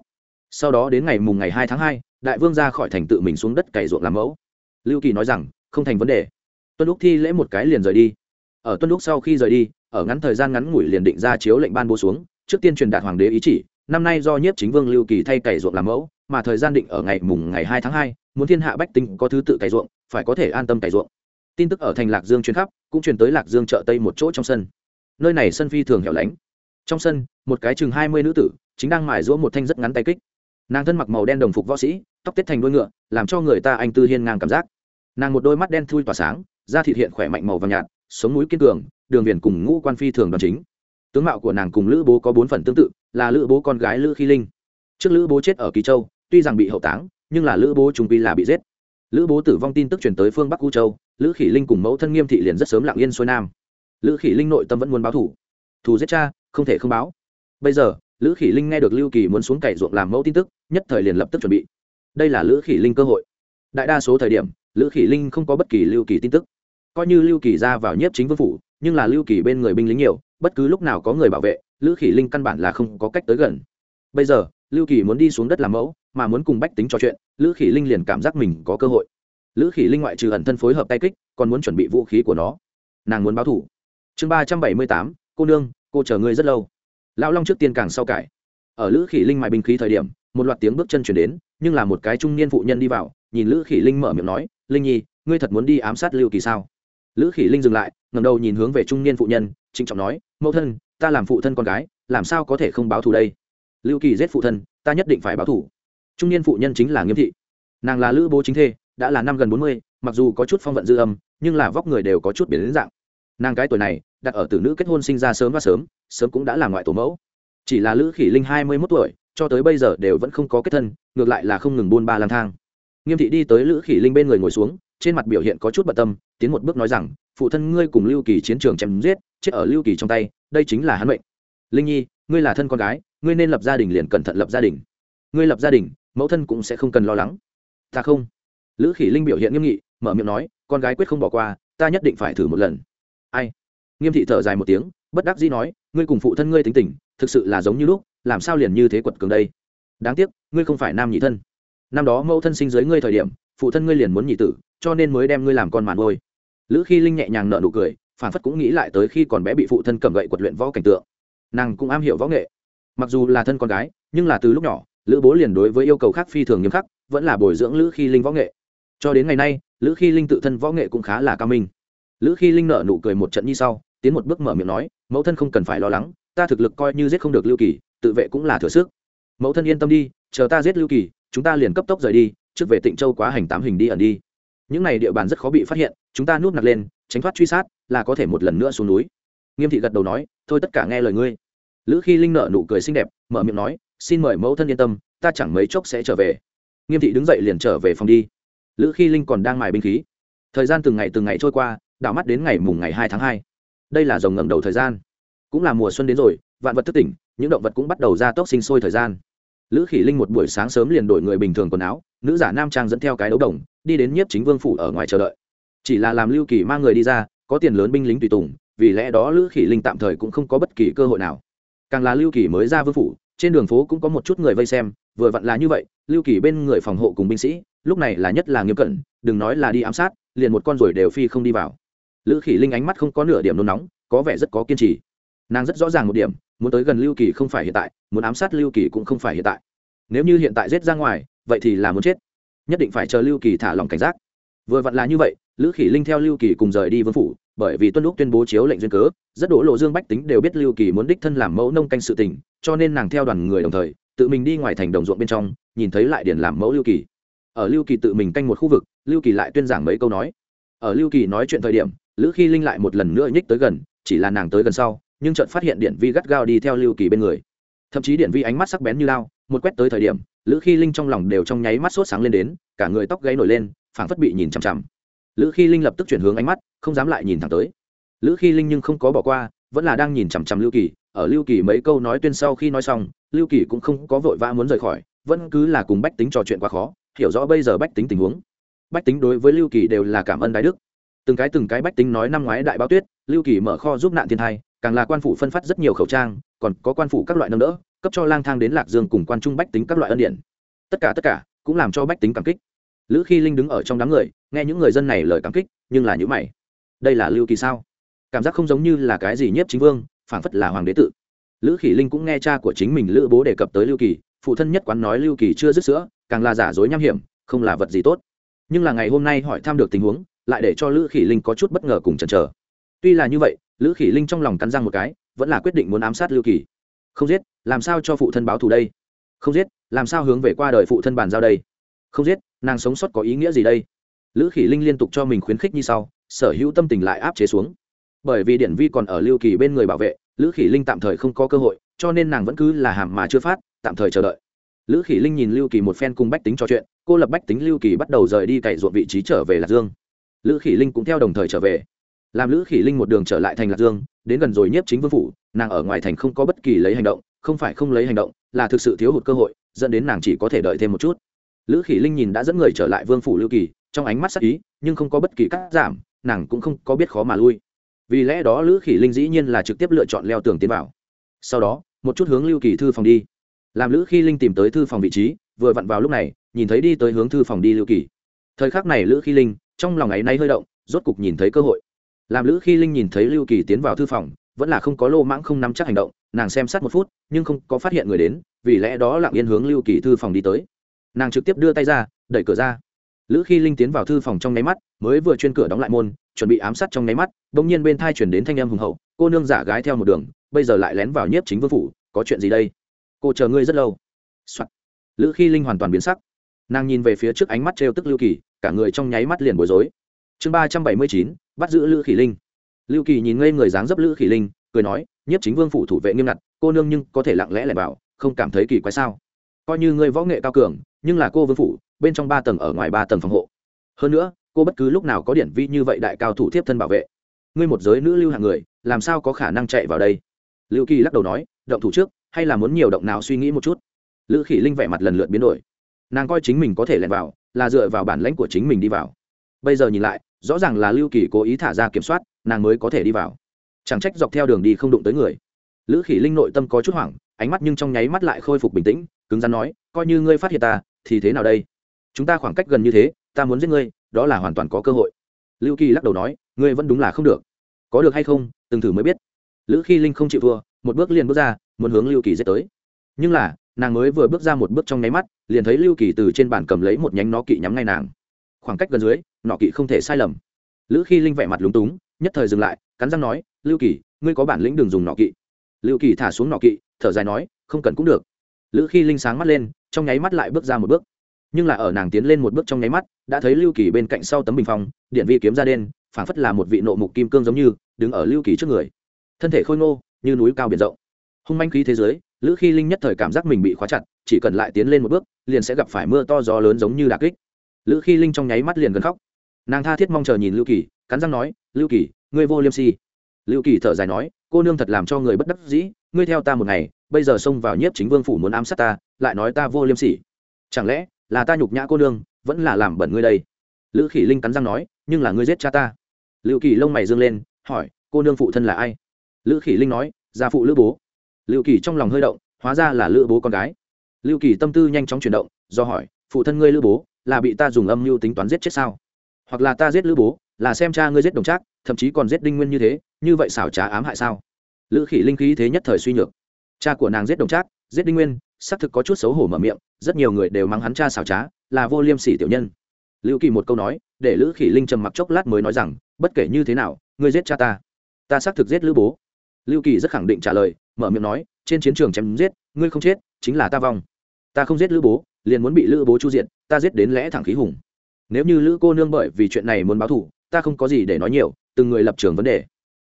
Sau đó đến ngày mùng ngày hai tháng hai, đại vương ra khỏi thành tự mình xuống đất cày ruộng làm mẫu. Lưu kỳ nói rằng, không thành vấn đề. Tuân lúc thi lễ một cái liền rời đi. Ở tuân lúc sau khi rời đi, ở ngắn thời gian ngắn ngủi liền định ra chiếu lệnh ban bố xuống, trước tiên truyền đạt hoàng đế ý chỉ, năm nay do nhiếp chính vương lưu kỳ thay cày ruộng làm mẫu, mà thời gian định ở ngày mùng ngày hai tháng hai, muốn thiên hạ bách tính có thứ tự cày ruộng, phải có thể an tâm cày ruộng. Tin tức ở thành lạc dương truyền khắp, cũng truyền tới lạc dương chợ tây một chỗ trong sân. Nơi này sân phi thường hẻo lánh. Trong sân, một cái chừng hai mươi nữ tử chính đang mài giũa một thanh rất ngắn tay kích. Nàng thân mặc màu đen đồng phục võ sĩ, tóc tết thành đuôi ngựa, làm cho người ta anh tư hiên ngang cảm giác. Nàng một đôi mắt đen thui tỏa sáng, da thịt hiện khỏe mạnh màu vàng nhạt, sống mũi kiên cường, đường viền cùng ngũ quan phi thường đoàn chính. Tướng mạo của nàng cùng lữ bố có bốn phần tương tự, là lữ bố con gái lữ khi linh. Trước lữ bố chết ở kỳ châu, tuy rằng bị hậu táng, nhưng là lữ bố trung quy là bị giết. Lữ bố tử vong tin tức truyền tới phương bắc u châu, lữ khỉ linh cùng mẫu thân nghiêm thị liền rất sớm lặng yên xuôi nam. Lữ khỉ linh nội tâm vẫn muốn báo thủ. Thù giết cha, không thể không báo. Bây giờ lữ khỉ linh nghe được lưu kỳ muốn xuống cày ruộng làm mẫu tin tức, nhất thời liền lập tức chuẩn bị. Đây là lữ khỉ linh cơ hội. Đại đa số thời điểm, lữ khỉ linh không có bất kỳ lưu kỳ tin tức. Coi như lưu kỳ ra vào nhiếp chính vương phủ, nhưng là lưu kỳ bên người binh lính nhiều, bất cứ lúc nào có người bảo vệ, lữ khỉ linh căn bản là không có cách tới gần. Bây giờ, lưu kỳ muốn đi xuống đất làm mẫu, mà muốn cùng bách tính trò chuyện, lữ khỉ linh liền cảm giác mình có cơ hội. Lữ khỉ linh ngoại trừ ẩn thân phối hợp tay kích, còn muốn chuẩn bị vũ khí của nó. Nàng muốn báo thủ. Chương ba trăm bảy mươi tám, cô nương, cô chờ ngươi rất lâu lão long trước tiên càng sau cải. Ở lữ khỉ linh mại binh khí thời điểm, một loạt tiếng bước chân chuyển đến, nhưng là một cái trung niên phụ nhân đi vào, nhìn lữ khỉ linh mở miệng nói, linh nhi, ngươi thật muốn đi ám sát lưu kỳ sao? Lữ khỉ linh dừng lại ngầm đầu nhìn hướng về trung niên phụ nhân, trịnh trọng nói, mẫu thân, ta làm phụ thân con gái, làm sao có thể không báo thù đây? Lưu kỳ giết phụ thân, ta nhất định phải báo thù. Trung niên phụ nhân chính là nghiêm thị. Nàng là lữ bố chính thê, đã là năm gần bốn mươi, mặc dù có chút phong vận dư âm, nhưng là vóc người đều có chút biến đến dạng nàng cái tuổi này, đặt ở tử nữ kết hôn sinh ra sớm và sớm sớm cũng đã là ngoại tổ mẫu. Chỉ là lữ khỉ linh hai mươi mốt tuổi, cho tới bây giờ đều vẫn không có kết thân, ngược lại là không ngừng buôn ba lang thang. Nghiêm thị đi tới lữ khỉ linh bên người ngồi xuống, trên mặt biểu hiện có chút bận tâm, tiến một bước nói rằng, phụ thân ngươi cùng lưu kỳ chiến trường chém giết, chết ở lưu kỳ trong tay, đây chính là hắn mệnh. Linh nhi, ngươi là thân con gái, ngươi nên lập gia đình liền cẩn thận lập gia đình. Ngươi lập gia đình, mẫu thân cũng sẽ không cần lo lắng. Ta không. Lữ khỉ linh biểu hiện nghiêm nghị, mở miệng nói, con gái quyết không bỏ qua, ta nhất định phải thử một lần ai? Nghiêm thị thở dài một tiếng, bất đắc dĩ nói, ngươi cùng phụ thân ngươi tính tình, thực sự là giống như lúc, làm sao liền như thế quật cường đây? Đáng tiếc, ngươi không phải nam nhị thân. Năm đó mẫu thân sinh dưới ngươi thời điểm, phụ thân ngươi liền muốn nhị tử, cho nên mới đem ngươi làm con màn ngôi lữ khi linh nhẹ nhàng nợ nụ cười, phản phất cũng nghĩ lại tới khi còn bé bị phụ thân cầm gậy quật luyện võ cảnh tượng. Nàng cũng am hiểu võ nghệ. Mặc dù là thân con gái, nhưng là từ lúc nhỏ, lữ bố liền đối với yêu cầu khác phi thường nghiêm khắc, vẫn là bồi dưỡng lữ khi linh võ nghệ. Cho đến ngày nay, lữ khi linh tự thân võ nghệ cũng khá là cao minh lữ khi linh nợ nụ cười một trận như sau, tiến một bước mở miệng nói, mẫu thân không cần phải lo lắng, ta thực lực coi như giết không được lưu kỳ, tự vệ cũng là thừa sức. Mẫu thân yên tâm đi, chờ ta giết lưu kỳ, chúng ta liền cấp tốc rời đi, trước về tịnh châu quá hành tám hình đi ẩn đi. Những này địa bàn rất khó bị phát hiện, chúng ta núp nặt lên, tránh thoát truy sát, là có thể một lần nữa xuống núi. Nghiêm thị gật đầu nói, thôi tất cả nghe lời ngươi. Lữ khi linh nợ nụ cười xinh đẹp, mở miệng nói, xin mời mẫu thân yên tâm, ta chẳng mấy chốc sẽ trở về. Nghiêm thị đứng dậy liền trở về phòng đi. Lữ khi linh còn đang mài binh khí. Thời gian từng ngày từng ngày trôi qua đảo mắt đến ngày mùng ngày hai tháng hai. Đây là dòng ngẩng đầu thời gian. Cũng là mùa xuân đến rồi, vạn vật thức tỉnh, những động vật cũng bắt đầu ra tốc sinh sôi thời gian. Lữ khỉ linh một buổi sáng sớm liền đổi người bình thường quần áo, nữ giả nam trang dẫn theo cái đấu đồng, đi đến nhiếp chính vương phủ ở ngoài chờ đợi. Chỉ là làm lưu kỳ mang người đi ra, có tiền lớn binh lính tùy tùng, vì lẽ đó lữ khỉ linh tạm thời cũng không có bất kỳ cơ hội nào. Càng là lưu kỳ mới ra vương phủ, trên đường phố cũng có một chút người vây xem, vừa vặn là như vậy, lưu kỳ bên người phòng hộ cùng binh sĩ, lúc này là nhất là nghiêm cẩn, đừng nói là đi ám sát, liền một con rồi đều phi không đi vào lữ khỉ linh ánh mắt không có nửa điểm nôn nóng, có vẻ rất có kiên trì. Nàng rất rõ ràng một điểm, muốn tới gần lưu kỳ không phải hiện tại, muốn ám sát lưu kỳ cũng không phải hiện tại. Nếu như hiện tại giết ra ngoài, vậy thì là muốn chết. Nhất định phải chờ lưu kỳ thả lòng cảnh giác. Vừa vặn là như vậy, lữ khỉ linh theo lưu kỳ cùng rời đi vương phủ, bởi vì tuân lúc tuyên bố chiếu lệnh duyên cớ, rất đổ lộ dương bách tính đều biết lưu kỳ muốn đích thân làm mẫu nông canh sự tình, cho nên nàng theo đoàn người đồng thời, tự mình đi ngoài thành đồng ruộng bên trong, nhìn thấy lại điển làm mẫu lưu kỳ. Ở lưu kỳ tự mình canh một khu vực, lưu kỳ lại tuyên giảng mấy câu nói. Ở lưu kỳ nói chuyện thời điểm lữ khi linh lại một lần nữa nhích tới gần, chỉ là nàng tới gần sau, nhưng chợt phát hiện điện vi gắt gao đi theo lưu kỳ bên người. Thậm chí điện vi ánh mắt sắc bén như lao, một quét tới thời điểm, lữ khi linh trong lòng đều trong nháy mắt sốt sáng lên đến, cả người tóc gáy nổi lên, phảng phất bị nhìn chằm chằm. Lữ khi linh lập tức chuyển hướng ánh mắt, không dám lại nhìn thẳng tới. Lữ khi linh nhưng không có bỏ qua, vẫn là đang nhìn chằm chằm lưu kỳ, ở lưu kỳ mấy câu nói tuyên sau khi nói xong, lưu kỳ cũng không có vội vã muốn rời khỏi, vẫn cứ là cùng bách tính trò chuyện quá khó, hiểu rõ bây giờ bách tính tình huống. Bách tính đối với lưu kỳ đều là cảm ơn đại đức từng cái từng cái bách tính nói năm ngoái đại báo tuyết, lưu kỳ mở kho giúp nạn thiên thai, càng là quan phủ phân phát rất nhiều khẩu trang, còn có quan phủ các loại nâng đỡ, cấp cho lang thang đến lạc dương cùng quan trung bách tính các loại ân điển tất cả tất cả, cũng làm cho bách tính cảm kích. Lữ khi linh đứng ở trong đám người, nghe những người dân này lời cảm kích, nhưng là những mày. Đây là lưu kỳ sao? Cảm giác không giống như là cái gì nhất chính vương, phảng phất là hoàng đế tự. Lữ khỉ linh cũng nghe cha của chính mình lữ bố đề cập tới lưu kỳ, phụ thân nhất quán nói lưu kỳ chưa dứt sữa, càng là giả dối nham hiểm, không là vật gì tốt. Nhưng là ngày hôm nay hỏi thăm được tình huống lại để cho lữ khỉ linh có chút bất ngờ cùng chần chờ. Tuy là như vậy, lữ khỉ linh trong lòng cắn răng một cái, vẫn là quyết định muốn ám sát lưu kỳ. Không giết, làm sao cho phụ thân báo thù đây? Không giết, làm sao hướng về qua đời phụ thân bàn giao đây? Không giết, nàng sống sót có ý nghĩa gì đây? Lữ khỉ linh liên tục cho mình khuyến khích như sau, sở hữu tâm tình lại áp chế xuống. Bởi vì điển vi còn ở lưu kỳ bên người bảo vệ, lữ khỉ linh tạm thời không có cơ hội, cho nên nàng vẫn cứ là hàm mà chưa phát, tạm thời chờ đợi. Lữ khỉ linh nhìn lưu kỳ một phen cùng bách tính trò chuyện, cô lập bách tính lưu kỳ bắt đầu rời đi cày ruộng vị trí trở về lạc dương lữ khỉ linh cũng theo đồng thời trở về. Làm lữ khỉ linh một đường trở lại thành lạc dương, đến gần rồi nhiếp chính vương phủ, nàng ở ngoài thành không có bất kỳ lấy hành động, không phải không lấy hành động, là thực sự thiếu hụt cơ hội, dẫn đến nàng chỉ có thể đợi thêm một chút. Lữ khỉ linh nhìn đã dẫn người trở lại vương phủ lưu kỳ, trong ánh mắt sắc ý, nhưng không có bất kỳ cắt giảm, nàng cũng không có biết khó mà lui. Vì lẽ đó lữ khỉ linh dĩ nhiên là trực tiếp lựa chọn leo tường tiến vào. Sau đó, một chút hướng lưu kỳ thư phòng đi. Làm lữ khi linh tìm tới thư phòng vị trí, vừa vặn vào lúc này, nhìn thấy đi tới hướng thư phòng đi lưu kỳ. Thời khắc này lữ khi linh trong lòng ấy nay hơi động, rốt cục nhìn thấy cơ hội. Làm lữ khi linh nhìn thấy lưu kỳ tiến vào thư phòng, vẫn là không có lô mãng không nắm chắc hành động, nàng xem sát một phút, nhưng không có phát hiện người đến, vì lẽ đó lặng yên hướng lưu kỳ thư phòng đi tới. Nàng trực tiếp đưa tay ra, đẩy cửa ra. Lữ khi linh tiến vào thư phòng trong nháy mắt, mới vừa chuyên cửa đóng lại môn, chuẩn bị ám sát trong nháy mắt đ ỗ n g nhiên bên thai chuyển đến thanh em hùng hậu, cô nương giả gái theo một đường, bây giờ lại lén vào nhiếp chính vương phủ, có chuyện gì đây? Cô chờ ngươi rất lâu、Soạn. lữ khi linh hoàn toàn biến sắc. Nàng nhìn về phía trước ánh mắt trêu tức lưu kỳ cả người trong nháy mắt liền bối rối. Chương ba trăm bảy mươi chín, bắt giữ lữ khỉ linh. Lưu kỳ nhìn ngây người dáng dấp lữ khỉ linh, cười nói, nhiếp chính vương phủ thủ vệ nghiêm ngặt, cô nương nhưng có thể lặng lẽ lẻn vào, không cảm thấy kỳ quái sao? Coi như ngươi võ nghệ cao cường, nhưng là cô vương phủ, bên trong ba tầng ở ngoài ba tầng phòng hộ. Hơn nữa, cô bất cứ lúc nào có điển vi như vậy đại cao thủ tiếp thân bảo vệ. Ngươi một giới nữ lưu hạng người, làm sao có khả năng chạy vào đây? Lưu kỳ lắc đầu nói, động thủ trước, hay là muốn nhiều động nào suy nghĩ một chút? Lữ khỉ linh vẻ mặt lần lượt biến đổi. Nàng coi chính mình có thể lẻn vào là dựa vào bản lãnh của chính mình đi vào. Bây giờ nhìn lại, rõ ràng là lưu kỳ cố ý thả ra kiểm soát, nàng mới có thể đi vào. Chẳng trách dọc theo đường đi không đụng tới người. Lữ khỉ linh nội tâm có chút hoảng, ánh mắt nhưng trong nháy mắt lại khôi phục bình tĩnh, cứng rắn nói, coi như ngươi phát hiện ta, thì thế nào đây? Chúng ta khoảng cách gần như thế, ta muốn giết ngươi, đó là hoàn toàn có cơ hội. Lưu kỳ lắc đầu nói, ngươi vẫn đúng là không được. Có được hay không, từng thử mới biết. Lữ khi linh không chịu thua, một bước liền bước ra, muốn hướng lưu kỳ giết tới. Nhưng là nàng mới vừa bước ra một bước trong nháy mắt, liền thấy lưu kỳ từ trên bàn cầm lấy một nhánh nó kỵ nhắm ngay nàng. Khoảng cách gần dưới, nọ kỵ không thể sai lầm. Lữ khi linh vẻ mặt lúng túng, nhất thời dừng lại, cắn răng nói, lưu kỳ, ngươi có bản lĩnh đường dùng nọ kỵ. Lưu kỳ thả xuống nọ kỵ, thở dài nói, không cần cũng được. Lữ khi linh sáng mắt lên, trong nháy mắt lại bước ra một bước. Nhưng là ở nàng tiến lên một bước trong nháy mắt, đã thấy lưu kỳ bên cạnh sau tấm bình phong, điện vi kiếm ra đen, phảng phất là một vị nộ mục kim cương giống như, đứng ở lưu kỳ trước người. Thân thể khôi ngô, như núi cao biển rộng. Hung manh khí thế giới lữ khi linh nhất thời cảm giác mình bị khóa chặt, chỉ cần lại tiến lên một bước, liền sẽ gặp phải mưa to gió lớn giống như đà kích. Lữ khi linh trong nháy mắt liền gần khóc. Nàng tha thiết mong chờ nhìn lưu kỳ, cắn răng nói, lưu kỳ, ngươi vô liêm si lưu kỳ thở dài nói, cô nương thật làm cho người bất đắc dĩ, ngươi theo ta một ngày, bây giờ xông vào nhiếp chính vương phủ muốn ám sát ta, lại nói ta vô liêm sỉ. Chẳng lẽ là ta nhục nhã cô nương, vẫn là làm bẩn ngươi đây? Lữ khỉ linh cắn răng nói, nhưng là ngươi giết cha ta. Lưu kỳ lông mày dương lên, hỏi, cô nương phụ thân là ai? Lữ khỉ linh nói, gia phụ lữ bố lưu kỳ trong lòng hơi động, hóa ra là lữ bố con gái. Lưu kỳ tâm tư nhanh chóng chuyển động, do hỏi, phụ thân ngươi lữ bố, là bị ta dùng âm mưu tính toán giết chết sao? Hoặc là ta giết lữ bố, là xem cha ngươi giết đồng trác, thậm chí còn giết đinh nguyên như thế, như vậy xảo trá ám hại sao? Lữ khỉ linh khí thế nhất thời suy nhược. Cha của nàng giết đồng trác, giết đinh nguyên, xác thực có chút xấu hổ mở miệng, rất nhiều người đều mắng hắn cha xảo trá, là vô liêm sỉ tiểu nhân. Lưu kỳ một câu nói, để lữ khỉ linh trầm mặc chốc lát mới nói rằng, bất kể như thế nào, ngươi giết cha ta. Ta xác thực giết lữ bố lưu kỳ rất khẳng định trả lời, mở miệng nói, trên chiến trường chém giết, ngươi không chết, chính là ta vong. Ta không giết lữ bố, liền muốn bị lữ bố chu diện ta giết đến lẽ thẳng khí hùng. Nếu như lữ cô nương bởi vì chuyện này muốn báo thù, ta không có gì để nói nhiều, từng người lập trường vấn đề.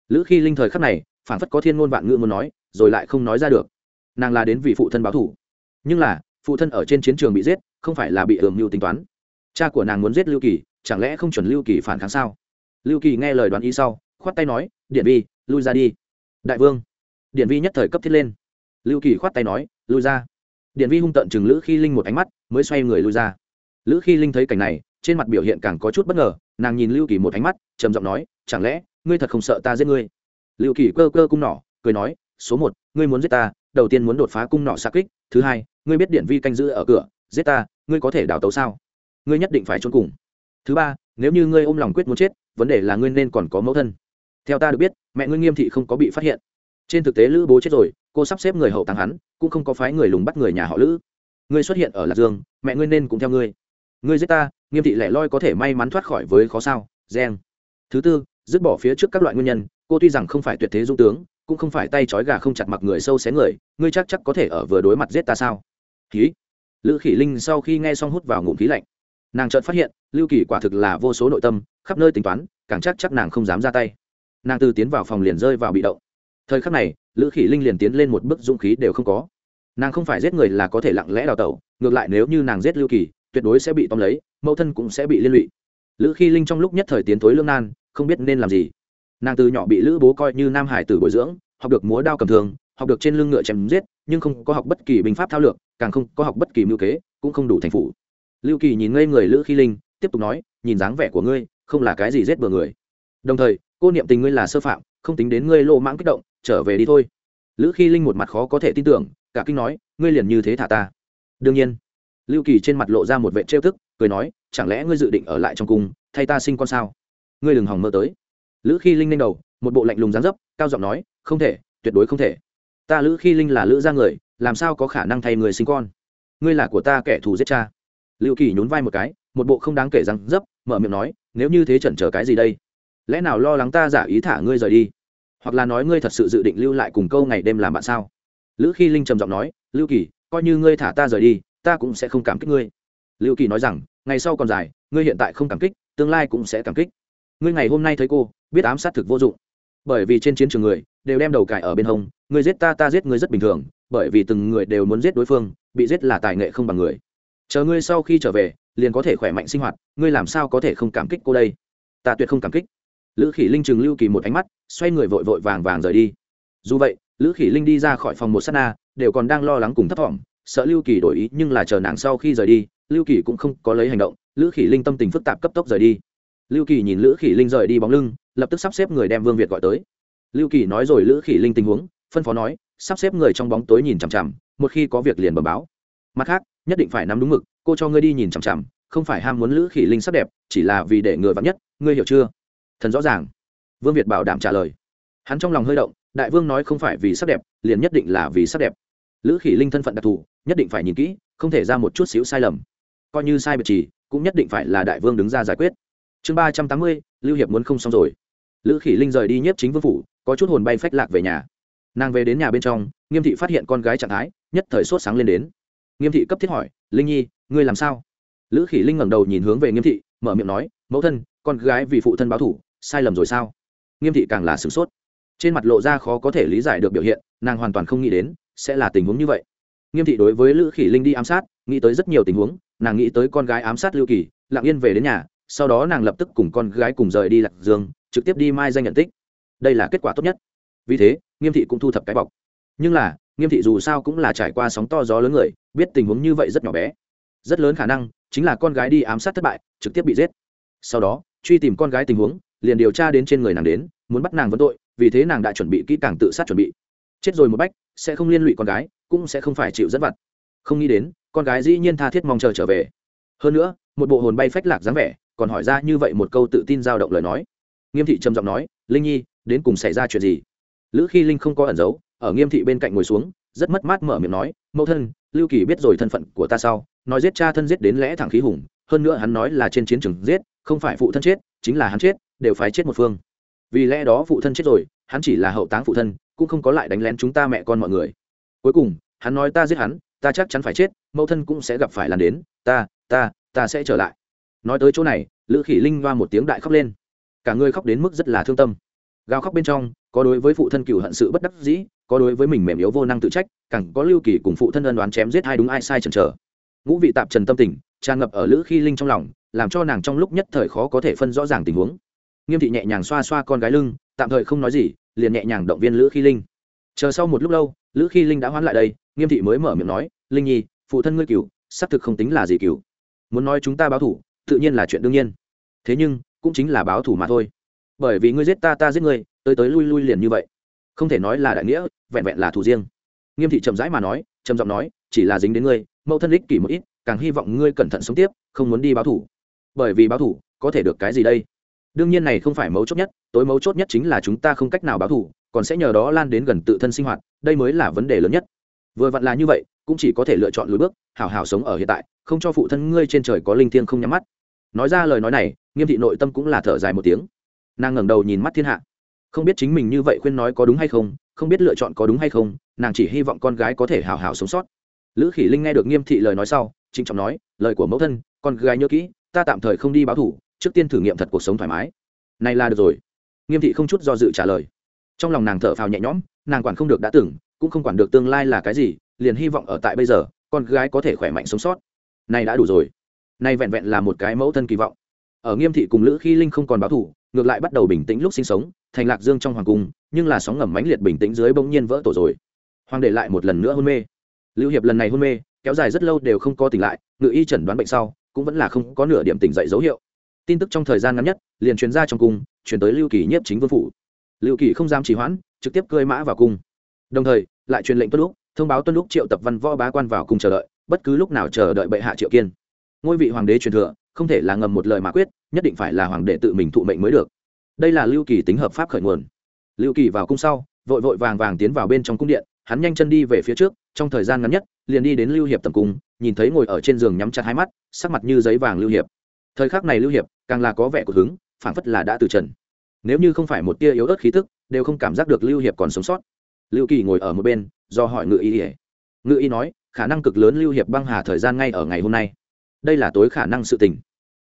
Lữ khi linh thời khắc này phản phất có thiên ngôn vạn ngữ muốn nói, rồi lại không nói ra được. Nàng là đến vì phụ thân báo thù. Nhưng là, phụ thân ở trên chiến trường bị giết, không phải là bị ưởng mưu tính toán. Cha của nàng muốn giết lưu kỳ, chẳng lẽ không chuẩn lưu kỳ phản kháng sao? Lưu kỳ nghe lời đoán ý sau, khoát tay nói, điện vi, lui ra đi đại vương. Điện vi nhất thời cấp thiết lên. Lưu kỳ khoát tay nói, lui ra. Điện vi hung tận chừng lữ khi linh một ánh mắt, mới xoay người lui ra. Lữ khi linh thấy cảnh này, trên mặt biểu hiện càng có chút bất ngờ, nàng nhìn lưu kỳ một ánh mắt, trầm giọng nói, chẳng lẽ, ngươi thật không sợ ta giết ngươi? Lưu kỳ cơ cơ cung nỏ, cười nói, số một, ngươi muốn giết ta, đầu tiên muốn đột phá cung nỏ xa kích, thứ hai, ngươi biết điện vi canh giữ ở cửa, giết ta, ngươi có thể đào tấu sao? Ngươi nhất định phải trốn cùng. Thứ ba, nếu như ngươi ôm lòng quyết muốn chết, vấn đề là ngươi nên còn có mẫu thân theo ta được biết, mẹ ngươi nghiêm thị không có bị phát hiện. Trên thực tế lữ bố chết rồi, cô sắp xếp người hậu tàng hắn, cũng không có phái người lùng bắt người nhà họ lữ. Ngươi xuất hiện ở lạc dương, mẹ ngươi nên cũng theo ngươi. Ngươi giết ta, nghiêm thị lẻ loi có thể may mắn thoát khỏi với khó sao? Gen thứ tư, dứt bỏ phía trước các loại nguyên nhân, cô tuy rằng không phải tuyệt thế dung tướng, cũng không phải tay trói gà không chặt mặc người sâu xé người, ngươi chắc chắc có thể ở vừa đối mặt giết ta sao? Khí lữ khỉ linh sau khi nghe xong hút vào ngụm khí lạnh. Nàng chợt phát hiện, lưu kỳ quả thực là vô số nội tâm, khắp nơi tính toán, càng chắc chắc nàng không dám ra tay nàng từ tiến vào phòng liền rơi vào bị động. Thời khắc này, lữ khỉ linh liền tiến lên một bước, dũng khí đều không có. Nàng không phải giết người là có thể lặng lẽ đào tẩu, ngược lại nếu như nàng giết lưu kỳ, tuyệt đối sẽ bị tóm lấy, mẫu thân cũng sẽ bị liên lụy. Lữ khi linh trong lúc nhất thời tiến thối lương nan, không biết nên làm gì. Nàng từ nhỏ bị lữ bố coi như nam hải tử bồi dưỡng, học được múa đao cầm thường, học được trên lưng ngựa chém giết, nhưng không có học bất kỳ binh pháp thao lược, càng không có học bất kỳ mưu kế, cũng không đủ thành phủ lưu kỳ nhìn ngây người lữ khi linh, tiếp tục nói, nhìn dáng vẻ của ngươi, không là cái gì giết bừa người. Đồng thời cô niệm tình ngươi là sơ phạm, không tính đến ngươi lô mãng kích động, trở về đi thôi. Lữ khi linh một mặt khó có thể tin tưởng, cả kinh nói, ngươi liền như thế thả ta. Đương nhiên, lưu kỳ trên mặt lộ ra một vệ trêu thức cười nói, chẳng lẽ ngươi dự định ở lại trong cung, thay ta sinh con sao? Ngươi đừng hòng mơ tới. Lữ khi linh lên đầu, một bộ lạnh lùng dáng dấp, cao giọng nói, không thể, tuyệt đối không thể. Ta lữ khi linh là lữ gia người, làm sao có khả năng thay người sinh con? Ngươi là của ta kẻ thù giết cha. Lưu kỳ nhún vai một cái, một bộ không đáng kể răng dấp, mở miệng nói, nếu như thế chần chờ cái gì đây? Lẽ nào lo lắng ta giả ý thả ngươi rời đi? Hoặc là nói ngươi thật sự dự định lưu lại cùng câu ngày đêm làm bạn sao? Lữ khi linh trầm giọng nói, lưu kỳ, coi như ngươi thả ta rời đi, ta cũng sẽ không cảm kích ngươi. Lưu kỳ nói rằng, ngày sau còn dài, ngươi hiện tại không cảm kích, tương lai cũng sẽ cảm kích. Ngươi ngày hôm nay thấy cô, biết ám sát thực vô dụng. Bởi vì trên chiến trường người, đều đem đầu cài ở bên hông, ngươi giết ta ta giết ngươi rất bình thường, bởi vì từng người đều muốn giết đối phương, bị giết là tài nghệ không bằng người. Chờ ngươi sau khi trở về, liền có thể khỏe mạnh sinh hoạt, ngươi làm sao có thể không cảm kích cô đây? Ta tuyệt không cảm kích lữ khỉ linh chừng lưu kỳ một ánh mắt, xoay người vội vội vàng vàng rời đi. Dù vậy, lữ khỉ linh đi ra khỏi phòng một s á t na, đều còn đang lo lắng cùng thấp t sợ lưu kỳ đổi ý nhưng là chờ nàng sau khi rời đi, lưu kỳ cũng không có lấy hành động, lữ khỉ linh tâm tình phức tạp cấp tốc rời đi. Lưu kỳ nhìn lữ khỉ linh rời đi bóng lưng, lập tức sắp xếp người đem vương việt gọi tới. Lưu kỳ nói rồi lữ khỉ linh tình huống, phân phó nói, sắp xếp người trong bóng tối nhìn chằm chằm, một khi có việc liền bờ báo. Mặt khác, nhất định phải nắm đúng mực, cô cho ngươi đi nhìn chằm chằm, không phải ham muốn lữ khỉ linh sắc đẹp, chỉ là vì để ngừa vắn nhất, ngươi hiểu chưa? Thần rõ ràng. Vương việt bảo đảm trả lời. Hắn trong lòng hơi động, đại vương nói không phải vì sắc đẹp, liền nhất định là vì sắc đẹp. Lữ khỉ linh thân phận đặc thù, nhất định phải nhìn kỹ, không thể ra một chút xíu sai lầm. Coi như sai biệt trì cũng nhất định phải là đại vương đứng ra giải quyết. Chương ba trăm tám mươi, lưu hiệp muốn không xong rồi. Lữ khỉ linh rời đi nhất chính vương phủ, có chút hồn bay phách lạc về nhà. Nàng về đến nhà bên trong, nghiêm thị phát hiện con gái trạng thái, nhất thời sốt sáng lên đến. Nghiêm thị cấp thiết hỏi, linh nhi, ngươi làm sao? Lữ khỉ linh ngẩng đầu nhìn hướng về nghiêm thị, mở miệng nói, mẫu thân, con gái vì phụ thân báo thủ sai lầm rồi sao? Nghiêm thị càng là sửng sốt. Trên mặt lộ ra khó có thể lý giải được biểu hiện, nàng hoàn toàn không nghĩ đến, sẽ là tình huống như vậy. Nghiêm thị đối với lữ khỉ linh đi ám sát, nghĩ tới rất nhiều tình huống, nàng nghĩ tới con gái ám sát lưu kỳ, lặng yên về đến nhà, sau đó nàng lập tức cùng con gái cùng rời đi lạc dương, trực tiếp đi mai danh nhận tích. Đây là kết quả tốt nhất. Vì thế, nghiêm thị cũng thu thập cái bọc. Nhưng là, nghiêm thị dù sao cũng là trải qua sóng to gió lớn người, biết tình huống như vậy rất nhỏ bé. Rất lớn khả năng, chính là con gái đi ám sát thất bại, trực tiếp bị giết. Sau đó, truy tìm con gái tình huống liền điều tra đến trên người nàng đến, muốn bắt nàng vấn tội, vì thế nàng đã chuẩn bị kỹ càng tự sát chuẩn bị. Chết rồi một bách, sẽ không liên lụy con gái, cũng sẽ không phải chịu dẫn vặt. Không nghĩ đến, con gái dĩ nhiên tha thiết mong chờ trở về. Hơn nữa, một bộ hồn bay phách lạc dáng vẻ, còn hỏi ra như vậy một câu tự tin giao động lời nói. Nghiêm thị trầm giọng nói, linh nhi, đến cùng xảy ra chuyện gì? Lữ khi linh không có ẩn giấu, ở nghiêm thị bên cạnh ngồi xuống, rất mất mát mở miệng nói, mẫu thân, lưu kỳ biết rồi thân phận của ta sau, nói giết cha thân giết đến lẽ thẳng khí hùng hơn nữa hắn nói là trên chiến trường giết, không phải phụ thân chết, chính là hắn chết, đều phải chết một phương. Vì lẽ đó phụ thân chết rồi, hắn chỉ là hậu táng phụ thân, cũng không có lại đánh lén chúng ta mẹ con mọi người. Cuối cùng, hắn nói ta giết hắn, ta chắc chắn phải chết, mẫu thân cũng sẽ gặp phải lần đến, ta ta ta sẽ trở lại. Nói tới chỗ này, lữ khỉ linh loa một tiếng đại khóc lên. Cả người khóc đến mức rất là thương tâm. Gào khóc bên trong, có đối với phụ thân cựu hận sự bất đắc dĩ, có đối với mình mềm yếu vô năng tự trách, càng có lưu kỳ cùng phụ thân ân đoán chém giết hai đúng ai sai chần chờ ngũ vị tạp trần tâm tình, tràn ngập ở lữ khi linh trong lòng, làm cho nàng trong lúc nhất thời khó có thể phân rõ ràng tình huống. Nghiêm thị nhẹ nhàng xoa xoa con gái lưng, tạm thời không nói gì, liền nhẹ nhàng động viên lữ khi linh. Chờ sau một lúc lâu, lữ khi linh đã hoán lại đây, nghiêm thị mới mở miệng nói, linh nhi, phụ thân ngươi cựu xác thực không tính là gì cựu muốn nói chúng ta báo thủ tự nhiên là chuyện đương nhiên. Thế nhưng, cũng chính là báo thủ mà thôi. Bởi vì ngươi giết ta ta giết ngươi, tới tới lui lui liền như vậy. Không thể nói là đại nghĩa, vẹn vẹn là thủ riêng. Nghiêm thị chậm rãi mà nói, trầm giọng nói, chỉ là dính đến ngươi mẫu thân ích kỷ một ít, càng hy vọng ngươi cẩn thận sống tiếp, không muốn đi báo thủ. Bởi vì báo thủ, có thể được cái gì đây? Đương nhiên này không phải mấu chốt nhất, tối mấu chốt nhất chính là chúng ta không cách nào báo thủ, còn sẽ nhờ đó lan đến gần tự thân sinh hoạt, đây mới là vấn đề lớn nhất. Vừa vặn là như vậy, cũng chỉ có thể lựa chọn lối bước hào hào sống ở hiện tại, không cho phụ thân ngươi trên trời có linh thiêng không nhắm mắt. Nói ra lời nói này, nghiêm thị nội tâm cũng là thở dài một tiếng. Nàng ngẩng đầu nhìn mắt thiên hạ. Không biết chính mình như vậy khuyên nói có đúng hay không không biết lựa chọn có đúng hay không, nàng chỉ hy vọng con gái có thể hào hào sống sót lữ khỉ linh nghe được nghiêm thị lời nói sau, trịnh trọng nói, lời của mẫu thân, con gái nhớ kỹ, ta tạm thời không đi báo thủ, trước tiên thử nghiệm thật cuộc sống thoải mái. Này là được rồi. Nghiêm thị không chút do dự trả lời. Trong lòng nàng thở phào nhẹ nhõm, nàng quản không được đã từng, cũng không quản được tương lai là cái gì, liền hy vọng ở tại bây giờ, con gái có thể khỏe mạnh sống sót. Này đã đủ rồi. Nay vẹn vẹn là một cái mẫu thân kỳ vọng. Ở nghiêm thị cùng lữ khi linh không còn báo thủ, ngược lại bắt đầu bình tĩnh lúc sinh sống, thành lạc dương trong hoàng cung, nhưng là sóng ngầm mãnh liệt bình tĩnh dưới bỗng nhiên vỡ tổ rồi. Hoàng để lại một lần nữa hôn mê lưu hiệp lần này hôn mê, kéo dài rất lâu đều không có tỉnh lại, ngự y chẩn đoán bệnh sau, cũng vẫn là không có nửa điểm tỉnh dậy dấu hiệu. Tin tức trong thời gian ngắn nhất, liền truyền ra trong cung, truyền tới lưu kỳ nhiếp chính vương phủ. Lưu kỳ không dám trì hoãn, trực tiếp cơi mã vào cung. Đồng thời, lại truyền lệnh tuân lúc, thông báo tuân lúc triệu tập văn võ bá quan vào cung chờ đợi, bất cứ lúc nào chờ đợi bệ hạ triệu kiên. Ngôi vị hoàng đế truyền thừa, không thể là ngầm một lời mà quyết, nhất định phải là hoàng đế tự mình thụ mệnh mới được. Đây là lưu kỳ tính hợp pháp khởi nguồn. Lưu kỳ vào cung sau, vội vội vàng vàng tiến vào bên trong cung điện, hắn nhanh chân đi về phía trước trong thời gian ngắn nhất, liền đi đến lưu hiệp tầm cung, nhìn thấy ngồi ở trên giường nhắm chặt hai mắt, sắc mặt như giấy vàng lưu hiệp. Thời khắc này lưu hiệp, càng là có vẻ của hứng, phảng phất là đã từ trần. Nếu như không phải một tia yếu ớt khí tức, đều không cảm giác được lưu hiệp còn sống sót. Lưu kỳ ngồi ở một bên, do hỏi ngự y ỉa ngự y nói, khả năng cực lớn lưu hiệp băng hà thời gian ngay ở ngày hôm nay. Đây là tối khả năng sự tình.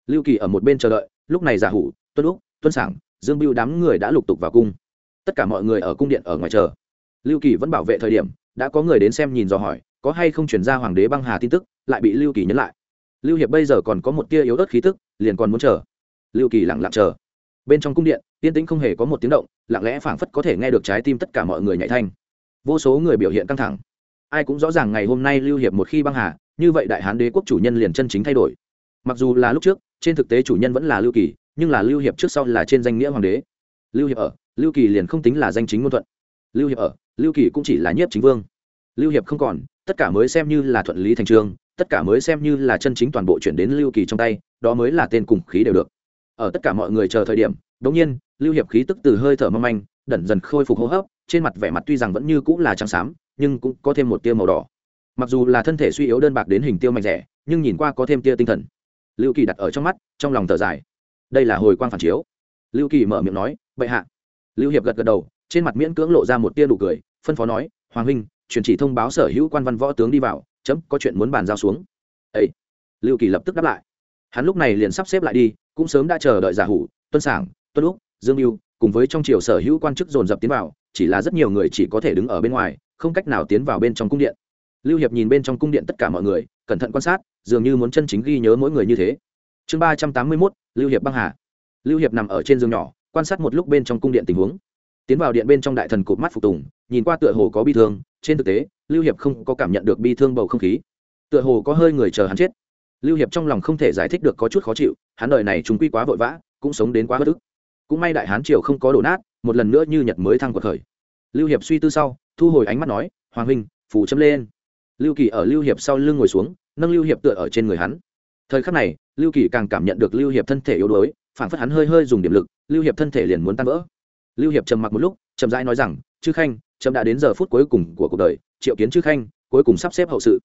Lưu kỳ ở một bên chờ đợi, lúc này giả hủ, tuân úc, tuân sảng, dương biêu đám người đã lục tục vào cung. Tất cả mọi người ở cung điện ở ngoài chờ. Lưu kỳ vẫn bảo vệ thời điểm đã có người đến xem nhìn dò hỏi, có hay không chuyển ra hoàng đế băng hà tin tức, lại bị lưu kỳ nhấn lại. Lưu hiệp bây giờ còn có một tia yếu ớt khí tức, liền còn muốn chờ. Lưu kỳ lặng lặng chờ. Bên trong cung điện tiên tĩnh không hề có một tiếng động, lặng lẽ phảng phất có thể nghe được trái tim tất cả mọi người nhảy thanh. Vô số người biểu hiện căng thẳng. Ai cũng rõ ràng ngày hôm nay lưu hiệp một khi băng hà, như vậy đại hán đế quốc chủ nhân liền chân chính thay đổi. Mặc dù là lúc trước, trên thực tế chủ nhân vẫn là lưu kỳ, nhưng là lưu hiệp trước sau là trên danh nghĩa hoàng đế. Lưu hiệp ở, lưu kỳ liền không tính là danh chính ngôn thuận. Lưu hiệp ở lưu kỳ cũng chỉ là nhiếp chính vương. Lưu hiệp không còn, tất cả mới xem như là thuận lý thành trường tất cả mới xem như là chân chính toàn bộ chuyển đến lưu kỳ trong tay, đó mới là tên cùng khí đều được. Ở tất cả mọi người chờ thời điểm đống nhiên, lưu hiệp khí tức từ hơi thở mâm anh đẩn dần khôi phục hô hấp, trên mặt vẻ mặt tuy rằng vẫn như cũng là trắng xám, nhưng cũng có thêm một tia màu đỏ. Mặc dù là thân thể suy yếu đơn bạc đến hình tiêu mạnh rẻ, nhưng nhìn qua có thêm tia tinh thần. Lưu kỳ đặt ở trong mắt, trong lòng thở dài. Đây là hồi quang phản chiếu. Lưu kỳ mở miệng nói, bệ hạ. Lưu hiệp gật gật đầu trên mặt miễn cưỡng lộ ra một tia nụ cười, phân phó nói, hoàng huynh, truyền chỉ thông báo sở hữu quan văn võ tướng đi vào, chấm, có chuyện muốn bàn giao xuống. Ấy lưu kỳ lập tức đáp lại. Hắn lúc này liền sắp xếp lại đi, cũng sớm đã chờ đợi giả hủ, tuân sảng, tuân úc, dương mưu, cùng với trong triều sở hữu quan chức dồn dập tiến vào, chỉ là rất nhiều người chỉ có thể đứng ở bên ngoài, không cách nào tiến vào bên trong cung điện. Lưu hiệp nhìn bên trong cung điện tất cả mọi người, cẩn thận quan sát, dường như muốn chân chính ghi nhớ mỗi người như thế. Chương ba trăm tám mươi mốt, lưu hiệp băng hà. Lưu hiệp nằm ở trên giường nhỏ, quan sát một lúc bên trong cung điện tình huống tiến vào điện bên trong đại thần cụp mắt phục tùng, nhìn qua tựa hồ có bi thương, trên thực tế, lưu hiệp không có cảm nhận được bi thương bầu không khí. Tựa hồ có hơi người chờ hắn chết. Lưu hiệp trong lòng không thể giải thích được có chút khó chịu, hắn đời này chúng quy quá vội vã, cũng sống đến quá bất ức. Cũng may đại hán triều không có đổ nát, một lần nữa như nhật mới thăng cuộc khởi. Lưu hiệp suy tư sau, thu hồi ánh mắt nói, hoàng huynh, phủ châm lên. Lưu kỳ ở lưu hiệp sau lưng ngồi xuống, nâng lưu hiệp tựa ở trên người hắn. Thời khắc này, lưu kỳ càng cảm nhận được lưu hiệp thân thể yếu đuối phản phất hắn hơi hơi dùng điểm lực, lưu hiệp thân thể liền muốn tan vỡ lưu hiệp trầm mặc một lúc, chậm rãi nói rằng, chư khanh trâm đã đến giờ phút cuối cùng của cuộc đời, triệu kiến chư khanh, cuối cùng sắp xếp hậu sự.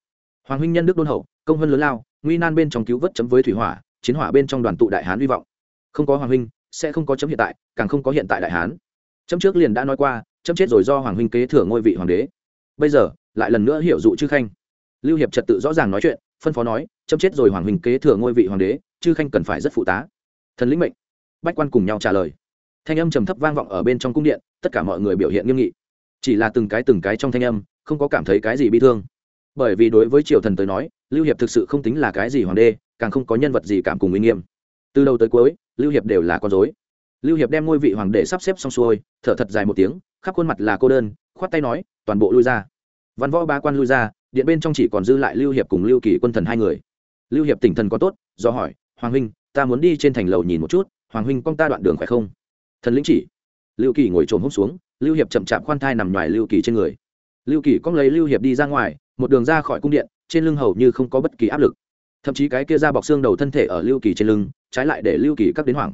Hoàng huynh nhân đức đôn hậu, công hơn lớn lao, nguy nan bên trong cứu vớt chấm với thủy hỏa, chiến hỏa bên trong đoàn tụ đại hán hy vọng. Không có hoàng huynh, sẽ không có chấm hiện tại, càng không có hiện tại đại hán. Chấm trước liền đã nói qua, chấm chết rồi do hoàng huynh kế thừa ngôi vị hoàng đế. Bây giờ, lại lần nữa hiểu dụ chư khanh. Lưu hiệp trật tự rõ ràng nói chuyện, phân phó nói, chấm chết rồi hoàng huynh kế thừa ngôi vị hoàng đế, chư khanh cần phải rất phụ tá. Thần lĩnh mệnh. Bách quan cùng nhau trả lời thanh âm trầm thấp vang vọng ở bên trong cung điện, tất cả mọi người biểu hiện nghiêm nghị. Chỉ là từng cái từng cái trong thanh âm, không có cảm thấy cái gì bi thương. Bởi vì đối với triều thần tới nói, lưu hiệp thực sự không tính là cái gì hoàng đê, càng không có nhân vật gì cảm cùng uy nghiêm. Từ đầu tới cuối, lưu hiệp đều là con dối lưu hiệp đem ngôi vị hoàng đế sắp xếp xong xuôi, thở thật dài một tiếng, khắp khuôn mặt là cô đơn, khoát tay nói, toàn bộ lui ra. Văn võ ba quan lui ra, điện bên trong chỉ còn dư lại lưu hiệp cùng lưu kỳ quân thần hai người. Lưu hiệp tỉnh thần có tốt, do hỏi, hoàng huynh, ta muốn đi trên thành lầu nhìn một chút, hoàng huynh con ta đoạn đường khỏe không? Thần lĩnh chỉ. Lưu kỳ ngồi trồm hốc xuống, lưu hiệp chậm chạp khoan thai nằm ngoài lưu kỳ trên người. Lưu kỳ cong lấy lưu hiệp đi ra ngoài, một đường ra khỏi cung điện, trên lưng hầu như không có bất kỳ áp lực. Thậm chí cái kia ra bọc xương đầu thân thể ở lưu kỳ trên lưng, trái lại để lưu kỳ cắt đến hoảng.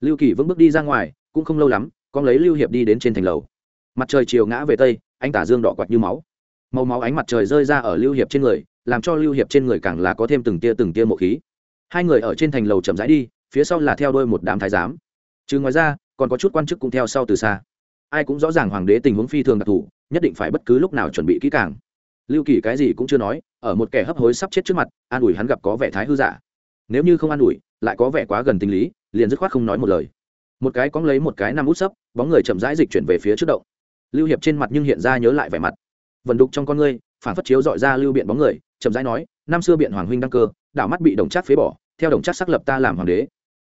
Lưu kỳ vững bước đi ra ngoài, cũng không lâu lắm con lấy lưu hiệp đi đến trên thành lầu. Mặt trời chiều ngã về tây anh tả dương đỏ quạt như máu. Màu máu ánh mặt trời rơi ra ở lưu hiệp trên người, làm cho lưu hiệp trên người càng là có thêm từng tia từng tia mộ khí. Hai người ở trên thành lầu chậm rãi đi, phía sau là theo đôi một đám thái giám. Chứ ngoài ra còn có chút quan chức cũng theo sau từ xa. Ai cũng rõ ràng hoàng đế tình huống phi thường đặc thù, nhất định phải bất cứ lúc nào chuẩn bị kỹ càng. Lưu kỳ cái gì cũng chưa nói, ở một kẻ hấp hối sắp chết trước mặt, an ủi hắn gặp có vẻ thái hư giả. Nếu như không an ủi, lại có vẻ quá gần tình lý, liền dứt khoát không nói một lời. Một cái cóng lấy một cái năm út sấp, bóng người chậm rãi dịch chuyển về phía trước động. Lưu hiệp trên mặt nhưng hiện ra nhớ lại vẻ mặt. Vần đục trong con ngươi, phản phất chiếu dọi ra lưu biện bóng người, chậm rãi nói, năm xưa biện hoàng huynh đăng cơ, đảo mắt bị đồng trác phế bỏ, theo đồng chắc xác lập ta làm hoàng đế.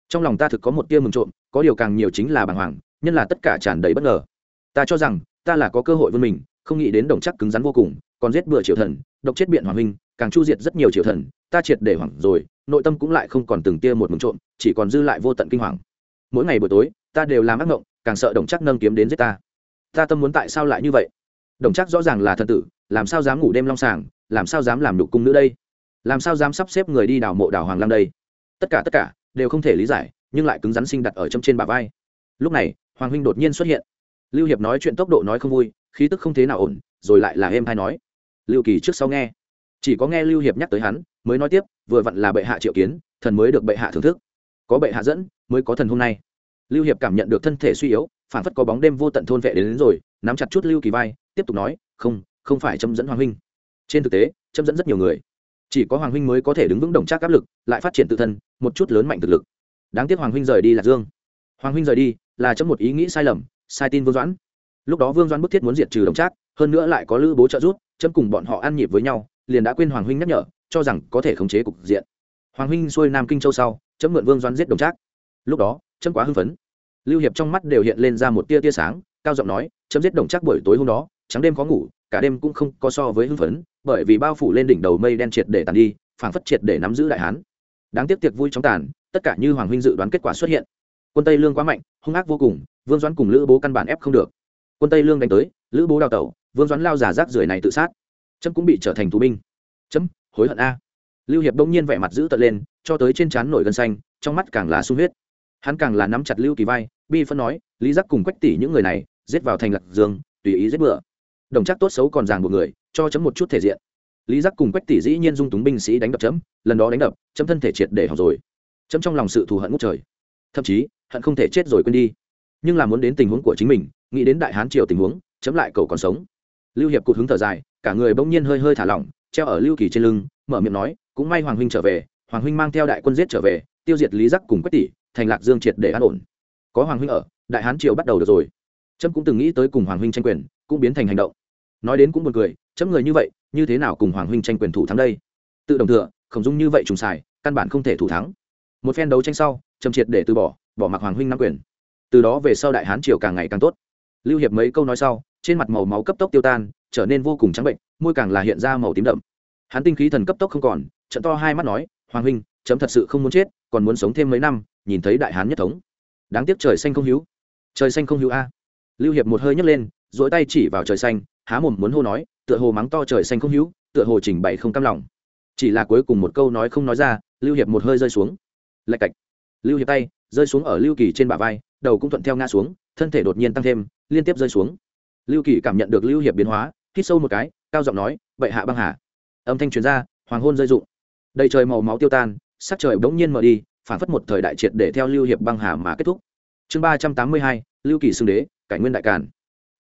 Trong lòng ta thực có một tia mừng trộm có điều càng nhiều chính là bàng hoàng, nhân là tất cả tràn đầy bất ngờ. Ta cho rằng, ta là có cơ hội vươn mình, không nghĩ đến đồng chắc cứng rắn vô cùng, còn giết bừa triều thần, độc chết biện hoàng minh càng chu diệt rất nhiều triều thần, ta triệt để hoảng rồi, nội tâm cũng lại không còn từng tia một mừng trộm, chỉ còn dư lại vô tận kinh hoàng. Mỗi ngày buổi tối, ta đều làm ác mộng, càng sợ đồng chắc nâng kiếm đến giết ta. Ta tâm muốn tại sao lại như vậy? Đồng chắc rõ ràng là thần tử, làm sao dám ngủ đêm long sàng, làm sao dám làm đục cung nữ đây? Làm sao dám sắp xếp người đi đào mộ đào hoàng lam đây? Tất cả tất cả, đều không thể lý giải nhưng lại cứng rắn sinh đặt ở châm trên bà vai. Lúc này hoàng huynh đột nhiên xuất hiện. Lưu hiệp nói chuyện tốc độ nói không vui khí tức không thế nào ổn rồi lại là em hay nói. Lưu kỳ trước sau nghe. Chỉ có nghe lưu hiệp nhắc tới hắn mới nói tiếp vừa vặn là bệ hạ triệu kiến thần mới được bệ hạ thưởng thức. Có bệ hạ dẫn mới có thần hôm nay. Lưu hiệp cảm nhận được thân thể suy yếu phản phất có bóng đêm vô tận thôn vệ đến, đến rồi nắm chặt chút lưu kỳ vai tiếp tục nói không không phải châm dẫn hoàng huynh. Trên thực tế châm dẫn rất nhiều người. Chỉ có hoàng huynh mới có thể đứng vững đồng trác áp lực lại phát triển tự thân một chút lớn mạnh thực lực đáng tiếc hoàng huynh rời đi là dương. Hoàng huynh rời đi là chấm một ý nghĩ sai lầm, sai tin vương doãn. Lúc đó vương doãn bức thiết muốn diệt trừ đồng trác, hơn nữa lại có lữ bố trợ giúp, chấm cùng bọn họ ăn nhịp với nhau, liền đã quên hoàng huynh nhắc nhở, cho rằng có thể khống chế cục diện. Hoàng huynh xuôi nam kinh châu sau, chấm mượn vương doãn giết đồng trác. Lúc đó, chấm quá hưng phấn. Lưu hiệp trong mắt đều hiện lên ra một tia tia sáng, cao giọng nói, chấm giết đồng trác buổi tối hôm đó, trắng đêm có ngủ, cả đêm cũng không có so với hưng phấn, bởi vì bao phủ lên đỉnh đầu mây đen triệt để tàn đi, phảng phất triệt để nắm giữ đại hán đáng tiếc tiệc vui trong tàn, tất cả như hoàng huynh dự đoán kết quả xuất hiện. Quân tây lương quá mạnh, hung ác vô cùng, vương doãn cùng lữ bố căn bản ép không được. Quân tây lương đánh tới, lữ bố đào tẩu, vương doãn lao giả rác rưởi này tự sát. Chấm cũng bị trở thành tù binh. Chấm, hối hận a. Lưu hiệp đông nhiên vẻ mặt giữ tận lên, cho tới trên trán nổi gân xanh, trong mắt càng là sung huyết. Hắn càng là nắm chặt lưu kỳ vai, bi phân nói, lý giác cùng quách tỷ những người này, giết vào thành lạc dương, tùy ý giết bựa đồng chắc tốt xấu còn ràng buộc người, cho chấm một chút thể diện lý giác cùng quách tỷ dĩ nhiên dung túng binh sĩ đánh đập chấm, lần đó đánh đập, chấm thân thể triệt để học rồi. Chấm trong lòng sự thù hận ngút trời. Thậm chí, hận không thể chết rồi quên đi. Nhưng là muốn đến tình huống của chính mình, nghĩ đến đại hán triều tình huống, chấm lại cầu còn sống. Lưu hiệp cụt hứng thở dài, cả người bỗng nhiên hơi hơi thả lỏng, treo ở lưu kỳ trên lưng, mở miệng nói, cũng may hoàng huynh trở về, hoàng huynh mang theo đại quân giết trở về, tiêu diệt lý giác cùng quách tỷ, thành lạc dương triệt để an ổn. Có hoàng huynh ở, đại hán triều bắt đầu được rồi. Trâm cũng từng nghĩ tới cùng hoàng huynh tranh quyền, cũng biến thành hành động. Nói đến cũng buồn cười, chấm người như vậy như thế nào cùng hoàng huynh tranh quyền thủ thắng đây? Tự đồng thừa, khổng dung như vậy trùng xài, căn bản không thể thủ thắng. Một phen đấu tranh sau, trầm triệt để từ bỏ bỏ mặc hoàng huynh nắm quyền. Từ đó về sau đại hán triều càng ngày càng tốt. Lưu hiệp mấy câu nói sau, trên mặt màu máu cấp tốc tiêu tan, trở nên vô cùng trắng bệnh, môi càng là hiện ra màu tím đậm. Hắn tinh khí thần cấp tốc không còn, trận to hai mắt nói, hoàng huynh, chấm thật sự không muốn chết, còn muốn sống thêm mấy năm, nhìn thấy đại hán nhất thống. Đáng tiếc trời xanh không hữu. Trời xanh không hữu a. Lưu hiệp một hơi nhấc lên dỗi tay chỉ vào trời xanh, há mồm muốn hô nói tựa hồ mắng to trời xanh không hữu, tựa hồ chỉnh bày không cam lòng. Chỉ là cuối cùng một câu nói không nói ra, lưu hiệp một hơi rơi xuống. Lạch cạch. Lưu hiệp tay rơi xuống ở lưu kỳ trên bả vai, đầu cũng thuận theo ngã xuống, thân thể đột nhiên tăng thêm, liên tiếp rơi xuống. Lưu kỳ cảm nhận được lưu hiệp biến hóa, hít sâu một cái, cao giọng nói vậy hạ băng hà. Âm thanh truyền ra, hoàng hôn rơi rụng. Đầy trời màu máu tiêu tan, sắc trời bỗng nhiên mở đi, phản phất một thời đại triệt để theo lưu hiệp băng hà mà kết thúc. Chương ba trăm tám mươi hai, lưu kỳ xưng đế, cải nguyên đại càn.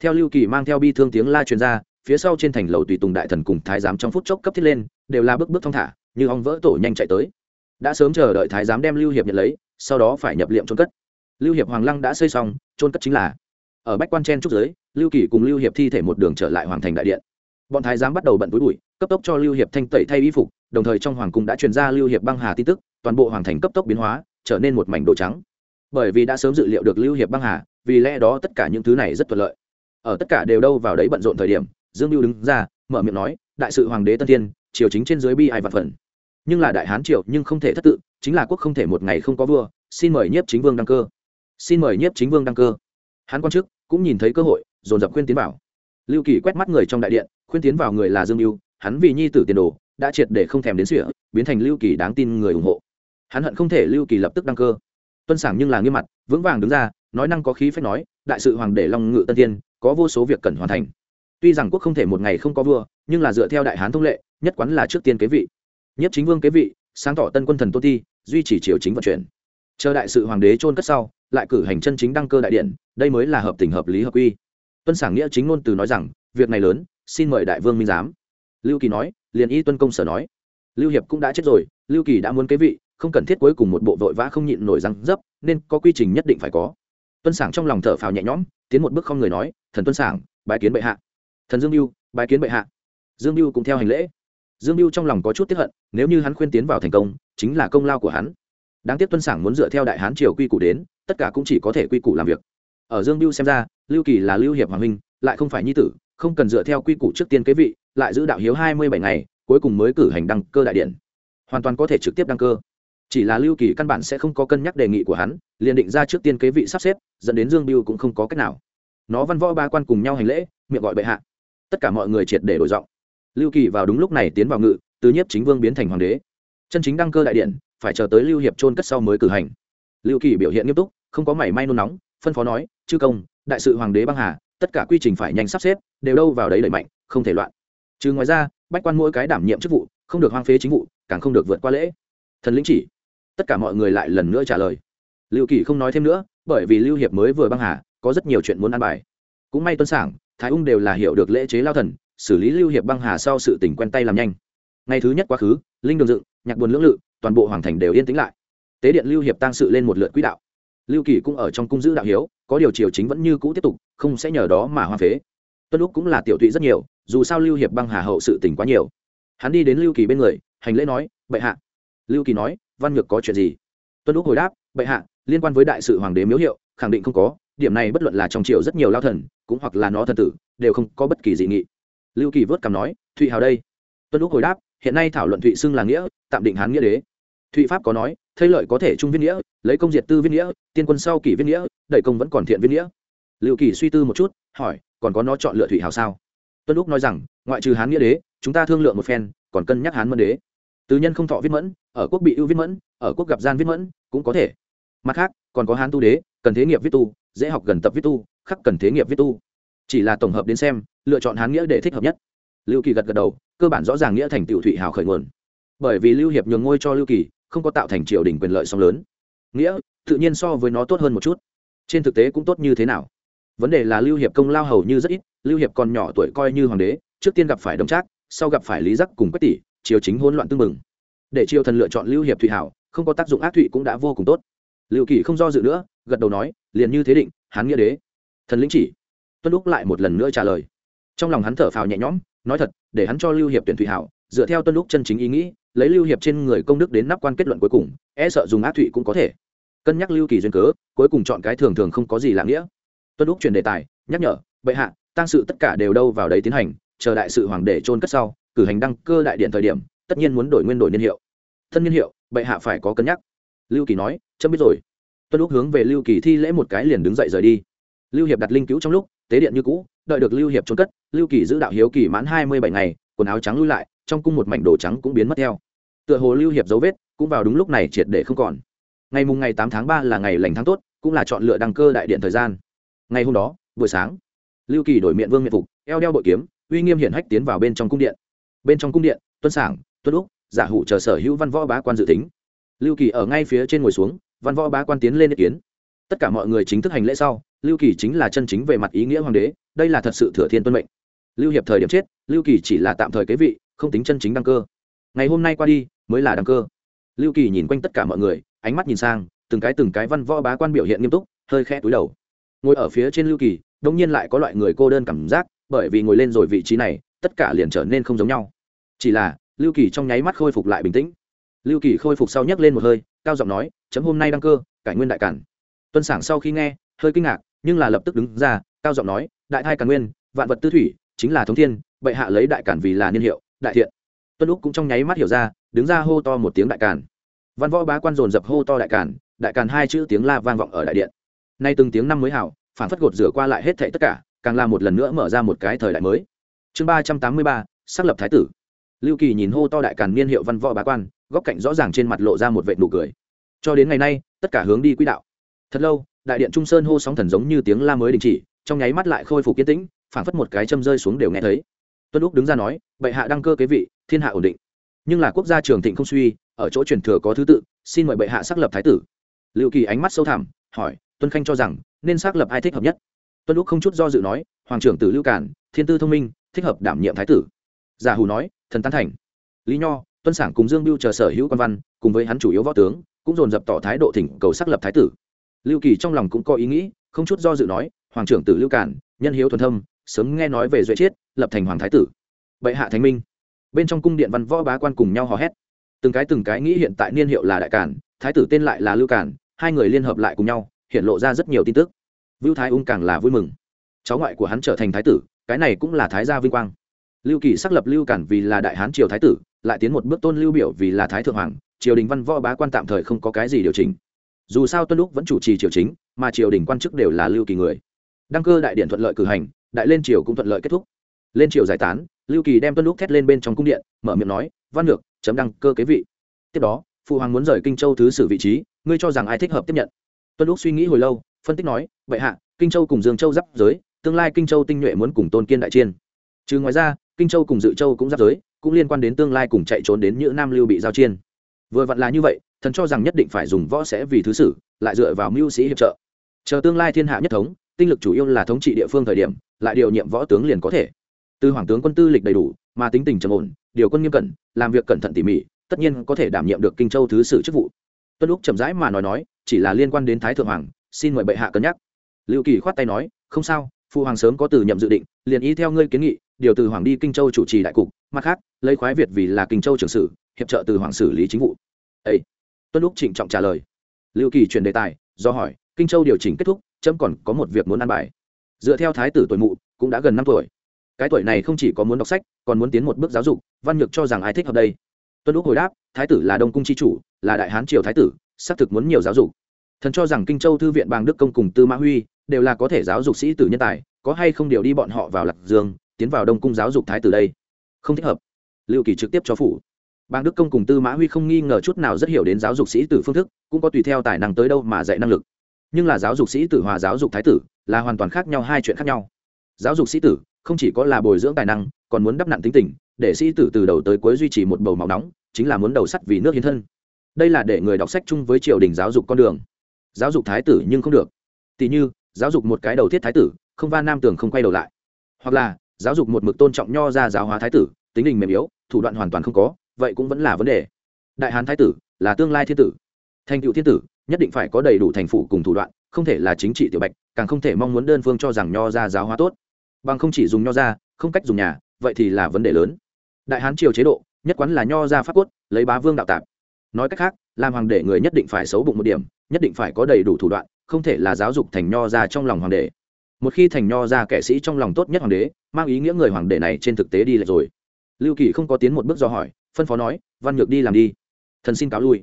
Theo lưu kỳ mang theo bi thương tiếng la truyền ra phía sau trên thành lầu tùy tùng đại thần cùng thái giám trong phút chốc cấp thiết lên, đều là bước bước thong thả, như ong vỡ tổ nhanh chạy tới. Đã sớm chờ đợi thái giám đem lưu hiệp nhận lấy, sau đó phải nhập liệm trôn cất. Lưu hiệp hoàng lăng đã xây xong trôn cất chính là ở bách quan chen trúc giới lưu kỳ cùng lưu hiệp thi thể một đường trở lại hoàng thành đại điện. Bọn thái giám bắt đầu bận túi bụi, cấp tốc cho lưu hiệp thanh tẩy thay y phục, đồng thời trong hoàng cung đã truyền ra lưu hiệp băng hà tin tức, toàn bộ hoàng thành cấp tốc biến hóa, trở nên một mảnh đồ trắng. Bởi vì đã sớm dự liệu được lưu hiệp băng hà, vì lẽ đó tất cả những thứ này rất thuận lợi. Ở tất cả đều đâu vào đấy bận rộn thời điểm dương lưu đứng ra mở miệng nói đại sự hoàng đế tân thiên triều chính trên dưới bi ai vạn phần. Nhưng là đại hán triều nhưng không thể thất tự chính là quốc không thể một ngày không có vua xin mời nhiếp chính vương đăng cơ. Xin mời nhiếp chính vương đăng cơ. Hán quan chức cũng nhìn thấy cơ hội dồn dập khuyên tiến vào lưu kỳ quét mắt người trong đại điện khuyên tiến vào người là dương lưu hắn vì nhi tử tiền đồ đã triệt để không thèm đến sỉa biến thành lưu kỳ đáng tin người ủng hộ. Hắn hận không thể lưu kỳ lập tức đăng cơ. Tuân sảng nhưng là nghiêm mặt vững vàng đứng ra nói năng có khí phép nói đại sự hoàng đế long ngự tân thiên, có vô số việc cần hoàn thành tuy rằng quốc không thể một ngày không có vua, nhưng là dựa theo đại hán thông lệ, nhất quán là trước tiên kế vị. Nhất chính vương kế vị, sáng tỏ tân quân thần tô ti, duy trì triều chính vận chuyển. Chờ đại sự hoàng đế trôn cất sau, lại cử hành chân chính đăng cơ đại điện, đây mới là hợp tình hợp lý hợp quy. Tuân sản nghĩa chính ngôn từ nói rằng, việc này lớn, xin mời đại vương minh giám. Lưu kỳ nói, liền y tuân công sở nói. Lưu hiệp cũng đã chết rồi, lưu kỳ đã muốn kế vị, không cần thiết cuối cùng một bộ vội vã không nhịn nổi răng dấp, nên có quy trình nhất định phải có. Tuân sản trong lòng thở phào nhẹ nhõm, tiến một bước không người nói, thần tuân sản bái kiến bệ hạ thần dương mưu bái kiến bệ hạ. Dương mưu cũng theo hành lễ. Dương mưu trong lòng có chút tiếp hận, nếu như hắn khuyên tiến vào thành công, chính là công lao của hắn. Đáng tiếc tuân sảng muốn dựa theo đại hán triều quy củ đến, tất cả cũng chỉ có thể quy củ làm việc. Ở dương mưu xem ra, lưu kỳ là lưu hiệp hoàng minh lại không phải nhi tử, không cần dựa theo quy củ trước tiên kế vị, lại giữ đạo hiếu hai mươi bảy ngày, cuối cùng mới cử hành đăng cơ đại điện. Hoàn toàn có thể trực tiếp đăng cơ. Chỉ là lưu kỳ căn bản sẽ không có cân nhắc đề nghị của hắn, liền định ra trước tiên kế vị sắp xếp, dẫn đến dương biêu cũng không có cách nào. Nó văn võ ba quan cùng nhau hành lễ, miệng gọi bệ hạ tất cả mọi người triệt để đổi giọng. Lưu kỳ vào đúng lúc này tiến vào ngự, từ nhiếp chính vương biến thành hoàng đế. Chân chính đăng cơ đại điện, phải chờ tới lưu hiệp trôn cất sau mới cử hành. Lưu kỳ biểu hiện nghiêm túc, không có mảy may nôn nóng, phân phó nói, chư công, đại sự hoàng đế băng hà, tất cả quy trình phải nhanh sắp xếp, đều đâu vào đấy đẩy mạnh, không thể loạn. Trừ ngoài ra, bách quan mỗi cái đảm nhiệm chức vụ, không được hoang phế chính vụ, càng không được vượt qua lễ. Thần lĩnh chỉ. Tất cả mọi người lại lần nữa trả lời. Lưu kỳ không nói thêm nữa, bởi vì lưu hiệp mới vừa băng hà, có rất nhiều chuyện muốn ăn bài. Cũng may tuân sảng thái ung đều là hiểu được lễ chế lao thần, xử lý lưu hiệp băng hà sau sự tỉnh quen tay làm nhanh. Ngày thứ nhất quá khứ, linh đường dựng, nhạc buồn lưỡng lự, toàn bộ hoàng thành đều yên tĩnh lại. Tế điện lưu hiệp tăng sự lên một lượt quỹ đạo. Lưu kỳ cũng ở trong cung giữ đạo hiếu, có điều triều chính vẫn như cũ tiếp tục, không sẽ nhờ đó mà hoa phế. Tuân lúc cũng là tiểu thụy rất nhiều, dù sao lưu hiệp băng hà hậu sự tỉnh quá nhiều. Hắn đi đến lưu kỳ bên người, hành lễ nói, bệ hạ. Lưu kỳ nói, văn nhược có chuyện gì? Tuân lúc hồi đáp, bệ hạ, liên quan với đại sự hoàng đế miếu hiệu, khẳng định không có điểm này bất luận là trong triều rất nhiều lao thần, cũng hoặc là nó thần tử, đều không có bất kỳ dị nghị. Lưu kỳ vớt cằm nói, thụy hào đây. Tuân lúc hồi đáp, hiện nay thảo luận thụy xưng là nghĩa, tạm định hán nghĩa đế. Thụy pháp có nói thây lợi có thể trung viết nghĩa, lấy công diệt tư viết nghĩa, tiên quân sau kỷ viết nghĩa, đẩy công vẫn còn thiện viết nghĩa. Liệu kỳ suy tư một chút, hỏi, còn có nó chọn lựa thụy hào sao? Tuân lúc nói rằng, ngoại trừ hán nghĩa đế, chúng ta thương lượng một phen, còn cân nhắc hán mân đế. Từ nhân không thọ viết mẫn, ở quốc bị ưu viết mẫn, ở quốc gặp gian viết mẫn, cũng có thể. Mặt khác, còn có hán tu đế, cần thế nghiệp viết tu dễ học gần tập viết tu, khắc cần thế nghiệp viết tu. Chỉ là tổng hợp đến xem, lựa chọn hán nghĩa để thích hợp nhất. Lưu kỳ gật gật đầu, cơ bản rõ ràng nghĩa thành Tiểu thụy hào khởi nguồn. Bởi vì lưu hiệp nhường ngôi cho lưu kỳ, không có tạo thành triều đình quyền lợi song lớn. Nghĩa, tự nhiên so với nó tốt hơn một chút. Trên thực tế cũng tốt như thế nào? Vấn đề là lưu hiệp công lao hầu như rất ít, lưu hiệp còn nhỏ tuổi coi như hoàng đế, trước tiên gặp phải đồng trác, sau gặp phải lý giác cùng quách tỷ, triều chính hỗn loạn tương mừng để triều thần lựa chọn lưu hiệp thụy hảo, không có tác dụng ác thụy cũng đã vô cùng tốt. Lưu kỳ không do dự nữa gật đầu nói, liền như thế định hắn nghĩa đế. Thần lĩnh chỉ. Tuân lúc lại một lần nữa trả lời. Trong lòng hắn thở phào nhẹ nhõm, nói thật, để hắn cho lưu hiệp tuyển thụy hảo, dựa theo tuân lúc chân chính ý nghĩ, lấy lưu hiệp trên người công đức đến nắp quan kết luận cuối cùng e sợ dùng ác thụy cũng có thể. Cân nhắc lưu kỳ duyên cớ, cuối cùng chọn cái thường thường không có gì lạ nghĩa. Tuân lúc chuyển đề tài, nhắc nhở, bệ hạ tăng sự tất cả đều đâu vào đấy tiến hành, chờ đại sự hoàng để trôn cất sau, cử hành đăng cơ đại điện thời điểm, tất nhiên muốn đổi nguyên đổi niên hiệu. Thân niên hiệu, bệ hạ phải có cân nhắc. Lưu kỳ nói, chấm biết rồi tuân lúc hướng về lưu kỳ thi lễ một cái liền đứng dậy rời đi. Lưu hiệp đặt linh cứu trong lúc, tế điện như cũ, đợi được lưu hiệp trốn cất, lưu kỳ giữ đạo hiếu kỳ mãn hai mươi bảy ngày, quần áo trắng lui lại, trong cung một mảnh đồ trắng cũng biến mất theo. Tựa hồ lưu hiệp dấu vết, cũng vào đúng lúc này triệt để không còn. Ngày mùng ngày tám tháng ba là ngày lành tháng tốt, cũng là chọn lựa đăng cơ đại điện thời gian. Ngày hôm đó, buổi sáng, lưu kỳ đổi miệng vương miện phục, eo đeo bội kiếm, uy nghiêm hiển hách tiến vào bên trong cung điện. Bên trong cung điện, tuân sảng, tuân úc, giả hủ chờ sở hữu văn võ bá quan dự tính. Lưu kỳ ở ngay phía trên ngồi xuống văn võ bá quan tiến lên ý kiến. Tất cả mọi người chính thức hành lễ sau, lưu kỳ chính là chân chính về mặt ý nghĩa hoàng đế, đây là thật sự thừa thiên tuân mệnh. Lưu hiệp thời điểm chết, lưu kỳ chỉ là tạm thời kế vị, không tính chân chính đăng cơ. Ngày hôm nay qua đi, mới là đăng cơ. Lưu kỳ nhìn quanh tất cả mọi người, ánh mắt nhìn sang, từng cái từng cái văn võ bá quan biểu hiện nghiêm túc, hơi khẽ túi đầu. Ngồi ở phía trên lưu kỳ đông nhiên lại có loại người cô đơn cảm giác, bởi vì ngồi lên rồi vị trí này, tất cả liền trở nên không giống nhau. Chỉ là, lưu kỳ trong nháy mắt khôi phục lại bình tĩnh. Lưu kỳ khôi phục sau nhấc lên một hơi cao giọng nói, chấm hôm nay đăng cơ, cải nguyên đại cản. Tuân sảng sau khi nghe, hơi kinh ngạc, nhưng là lập tức đứng ra, cao giọng nói, đại thai càn nguyên, vạn vật tư thủy, chính là thống thiên, bệ hạ lấy đại cản vì là niên hiệu, đại thiện. Tuân úc cũng trong nháy mắt hiểu ra, đứng ra hô to một tiếng đại cản. Văn võ bá quan dồn dập hô to đại cản đại cản hai chữ tiếng la vang vọng ở đại điện. Nay từng tiếng năm mới hảo, phản phất gột rửa qua lại hết thảy tất cả, càng là một lần nữa mở ra một cái thời đại mới. Chương ba trăm tám mươi ba, xác lập thái tử. Lưu kỳ nhìn hô to đại càn niên hiệu văn võ bá quan góc cạnh rõ ràng trên mặt lộ ra một vệ nụ cười. Cho đến ngày nay, tất cả hướng đi quỹ đạo. Thật lâu, đại điện trung sơn hô sóng thần giống như tiếng la mới đình chỉ, trong nháy mắt lại khôi phục kiên tĩnh, phảng phất một cái châm rơi xuống đều nghe thấy. Tuân úc đứng ra nói, bệ hạ đăng cơ kế vị, thiên hạ ổn định. Nhưng là quốc gia trường thịnh không suy, ở chỗ truyền thừa có thứ tự, xin mời bệ hạ xác lập thái tử. Liệu kỳ ánh mắt sâu thẳm, hỏi, tuân khanh cho rằng, nên xác lập ai thích hợp nhất? Tuân úc không chút do dự nói, hoàng trưởng tử lưu cản thiên tư thông minh, thích hợp đảm nhiệm thái tử. Giả hù nói, thần tán thành. Lý nho tuân sảng cùng dương biêu chờ sở hữu quan văn, cùng với hắn chủ yếu võ tướng, cũng dồn dập tỏ thái độ thỉnh cầu xác lập thái tử. Lưu kỳ trong lòng cũng có ý nghĩ, không chút do dự nói, hoàng trưởng tử lưu cản, nhân hiếu thuần thâm, sớm nghe nói về duệ chiết, lập thành hoàng thái tử. Bệ hạ thánh minh. Bên trong cung điện văn võ bá quan cùng nhau hò hét. Từng cái từng cái nghĩ hiện tại niên hiệu là đại cản, thái tử tên lại là lưu cản, hai người liên hợp lại cùng nhau, hiện lộ ra rất nhiều tin tức. Vưu thái ung càng là vui mừng. Cháu ngoại của hắn trở thành thái tử, cái này cũng là thái gia vinh quang. Lưu kỳ xác lập lưu cản vì là đại hán triều thái tử lại tiến một bước tôn lưu biểu vì là thái thượng hoàng, triều đình văn võ bá quan tạm thời không có cái gì điều chỉnh. Dù sao tuân lúc vẫn chủ trì triều chính, mà triều đình quan chức đều là lưu kỳ người. Đăng cơ đại điện thuận lợi cử hành, đại lên triều cũng thuận lợi kết thúc. Lên triều giải tán, lưu kỳ đem tuân lúc thét lên bên trong cung điện, mở miệng nói, văn lược chấm đăng cơ kế vị. Tiếp đó, phụ hoàng muốn rời kinh châu thứ sử vị trí, ngươi cho rằng ai thích hợp tiếp nhận? Tuân lúc suy nghĩ hồi lâu, phân tích nói, vậy hạ, kinh châu cùng dương châu giáp giới, tương lai kinh châu tinh nhuệ muốn cùng tôn kiên đại chiên trừ ngoài ra, kinh châu cùng dự châu cũng giáp giới cũng liên quan đến tương lai cùng chạy trốn đến những nam lưu bị giao chiên. Vừa vặn là như vậy, thần cho rằng nhất định phải dùng võ sẽ vì thứ sử, lại dựa vào mưu sĩ hiệp trợ. Chờ tương lai thiên hạ nhất thống, tinh lực chủ yếu là thống trị địa phương thời điểm, lại điều nhiệm võ tướng liền có thể. Từ hoàng tướng quân tư lịch đầy đủ, mà tính tình trầm ổn, điều quân nghiêm cẩn, làm việc cẩn thận tỉ mỉ, tất nhiên có thể đảm nhiệm được kinh châu thứ sử chức vụ. Tuân lúc chậm rãi mà nói nói, chỉ là liên quan đến thái thượng hoàng, xin mời bệ hạ cân nhắc. Lưu kỳ khoát tay nói, không sao, phụ hoàng sớm có từ nhậm dự định, liền ý theo ngươi kiến nghị, điều từ hoàng đi kinh châu chủ trì đại cục mặt khác, lấy khoái việt vì là kinh châu trưởng sử, hiệp trợ từ hoàng xử lý chính vụ. Ấy tuân lúc trịnh trọng trả lời. Lưu kỳ chuyển đề tài, do hỏi, kinh châu điều chỉnh kết thúc trâm còn có một việc muốn ăn bài. Dựa theo thái tử tuổi mụ, cũng đã gần năm tuổi. Cái tuổi này không chỉ có muốn đọc sách, còn muốn tiến một bước giáo dục, văn nhược cho rằng ai thích hợp đây. Tuân lúc hồi đáp, thái tử là đông cung c h i chủ, là đại hán triều thái tử, xác thực muốn nhiều giáo dục. Thần cho rằng kinh châu thư viện bang đức công cùng tư mã huy, đều là có thể giáo dục sĩ tử nhân tài, có hay không điều đi bọn họ vào lạc dương, tiến vào đông cung giáo dục thái tử đây không thích hợp. Lưu kỳ trực tiếp cho phủ. Bang đức công cùng tư mã huy không nghi ngờ chút nào rất hiểu đến giáo dục sĩ tử phương thức, cũng có tùy theo tài năng tới đâu mà dạy năng lực. Nhưng là giáo dục sĩ tử hòa giáo dục thái tử là hoàn toàn khác nhau, hai chuyện khác nhau. Giáo dục sĩ tử không chỉ có là bồi dưỡng tài năng, còn muốn đắp nặn tính tình, để sĩ tử từ đầu tới cuối duy trì một bầu máu nóng, chính là muốn đầu sắt vì nước hiến thân. Đây là để người đọc sách chung với triều đình giáo dục con đường. Giáo dục thái tử nhưng không được. Tỷ như, giáo dục một cái đầu thiết thái tử, không va nam tường không quay đầu lại. Hoặc là giáo dục một mực tôn trọng nho ra giáo hóa thái tử, tính tình mềm yếu, thủ đoạn hoàn toàn không có, vậy cũng vẫn là vấn đề. Đại hán thái tử là tương lai thiên tử. Thành cựu thiên tử, nhất định phải có đầy đủ thành phủ cùng thủ đoạn, không thể là chính trị tiểu bạch, càng không thể mong muốn đơn phương cho rằng nho ra giáo hóa tốt. Bằng không chỉ dùng nho ra không cách dùng nhà, vậy thì là vấn đề lớn. Đại hán triều chế độ, nhất quán là nho ra pháp quốc lấy bá vương đạo tạp. Nói cách khác, làm hoàng đệ người nhất định phải xấu bụng một điểm, nhất định phải có đầy đủ thủ đoạn, không thể là giáo dục thành nho ra trong lòng hoàng đệ một khi thành nho ra kẻ sĩ trong lòng tốt nhất hoàng đế, mang ý nghĩa người hoàng đệ này trên thực tế đi lệch rồi. Lưu kỳ không có tiến một bước do hỏi, phân phó nói, văn nhược đi làm đi. Thần xin cáo lui.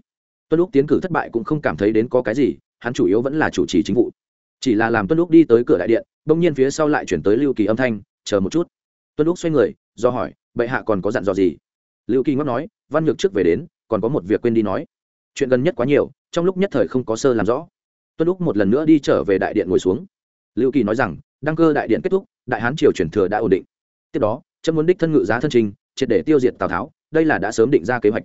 Tuân lúc tiến cử thất bại cũng không cảm thấy đến có cái gì, hắn chủ yếu vẫn là chủ trì chính vụ. Chỉ là làm tuân lúc đi tới cửa đại điện, bỗng nhiên phía sau lại chuyển tới lưu kỳ âm thanh, chờ một chút. Tuân lúc xoay người, do hỏi, bệ hạ còn có dặn dò gì? Lưu kỳ ngót nói, văn nhược trước về đến, còn có một việc quên đi nói. Chuyện gần nhất quá nhiều, trong lúc nhất thời không có sơ làm rõ. Tuân lúc một lần nữa đi trở về đại điện ngồi xuống lưu kỳ nói rằng, đăng cơ đại điện kết thúc, đại hán triều chuyển thừa đã ổn định. Tiếp đó, chấm muốn đích thân ngự giá thân trình, triệt để tiêu diệt tào tháo, đây là đã sớm định ra kế hoạch.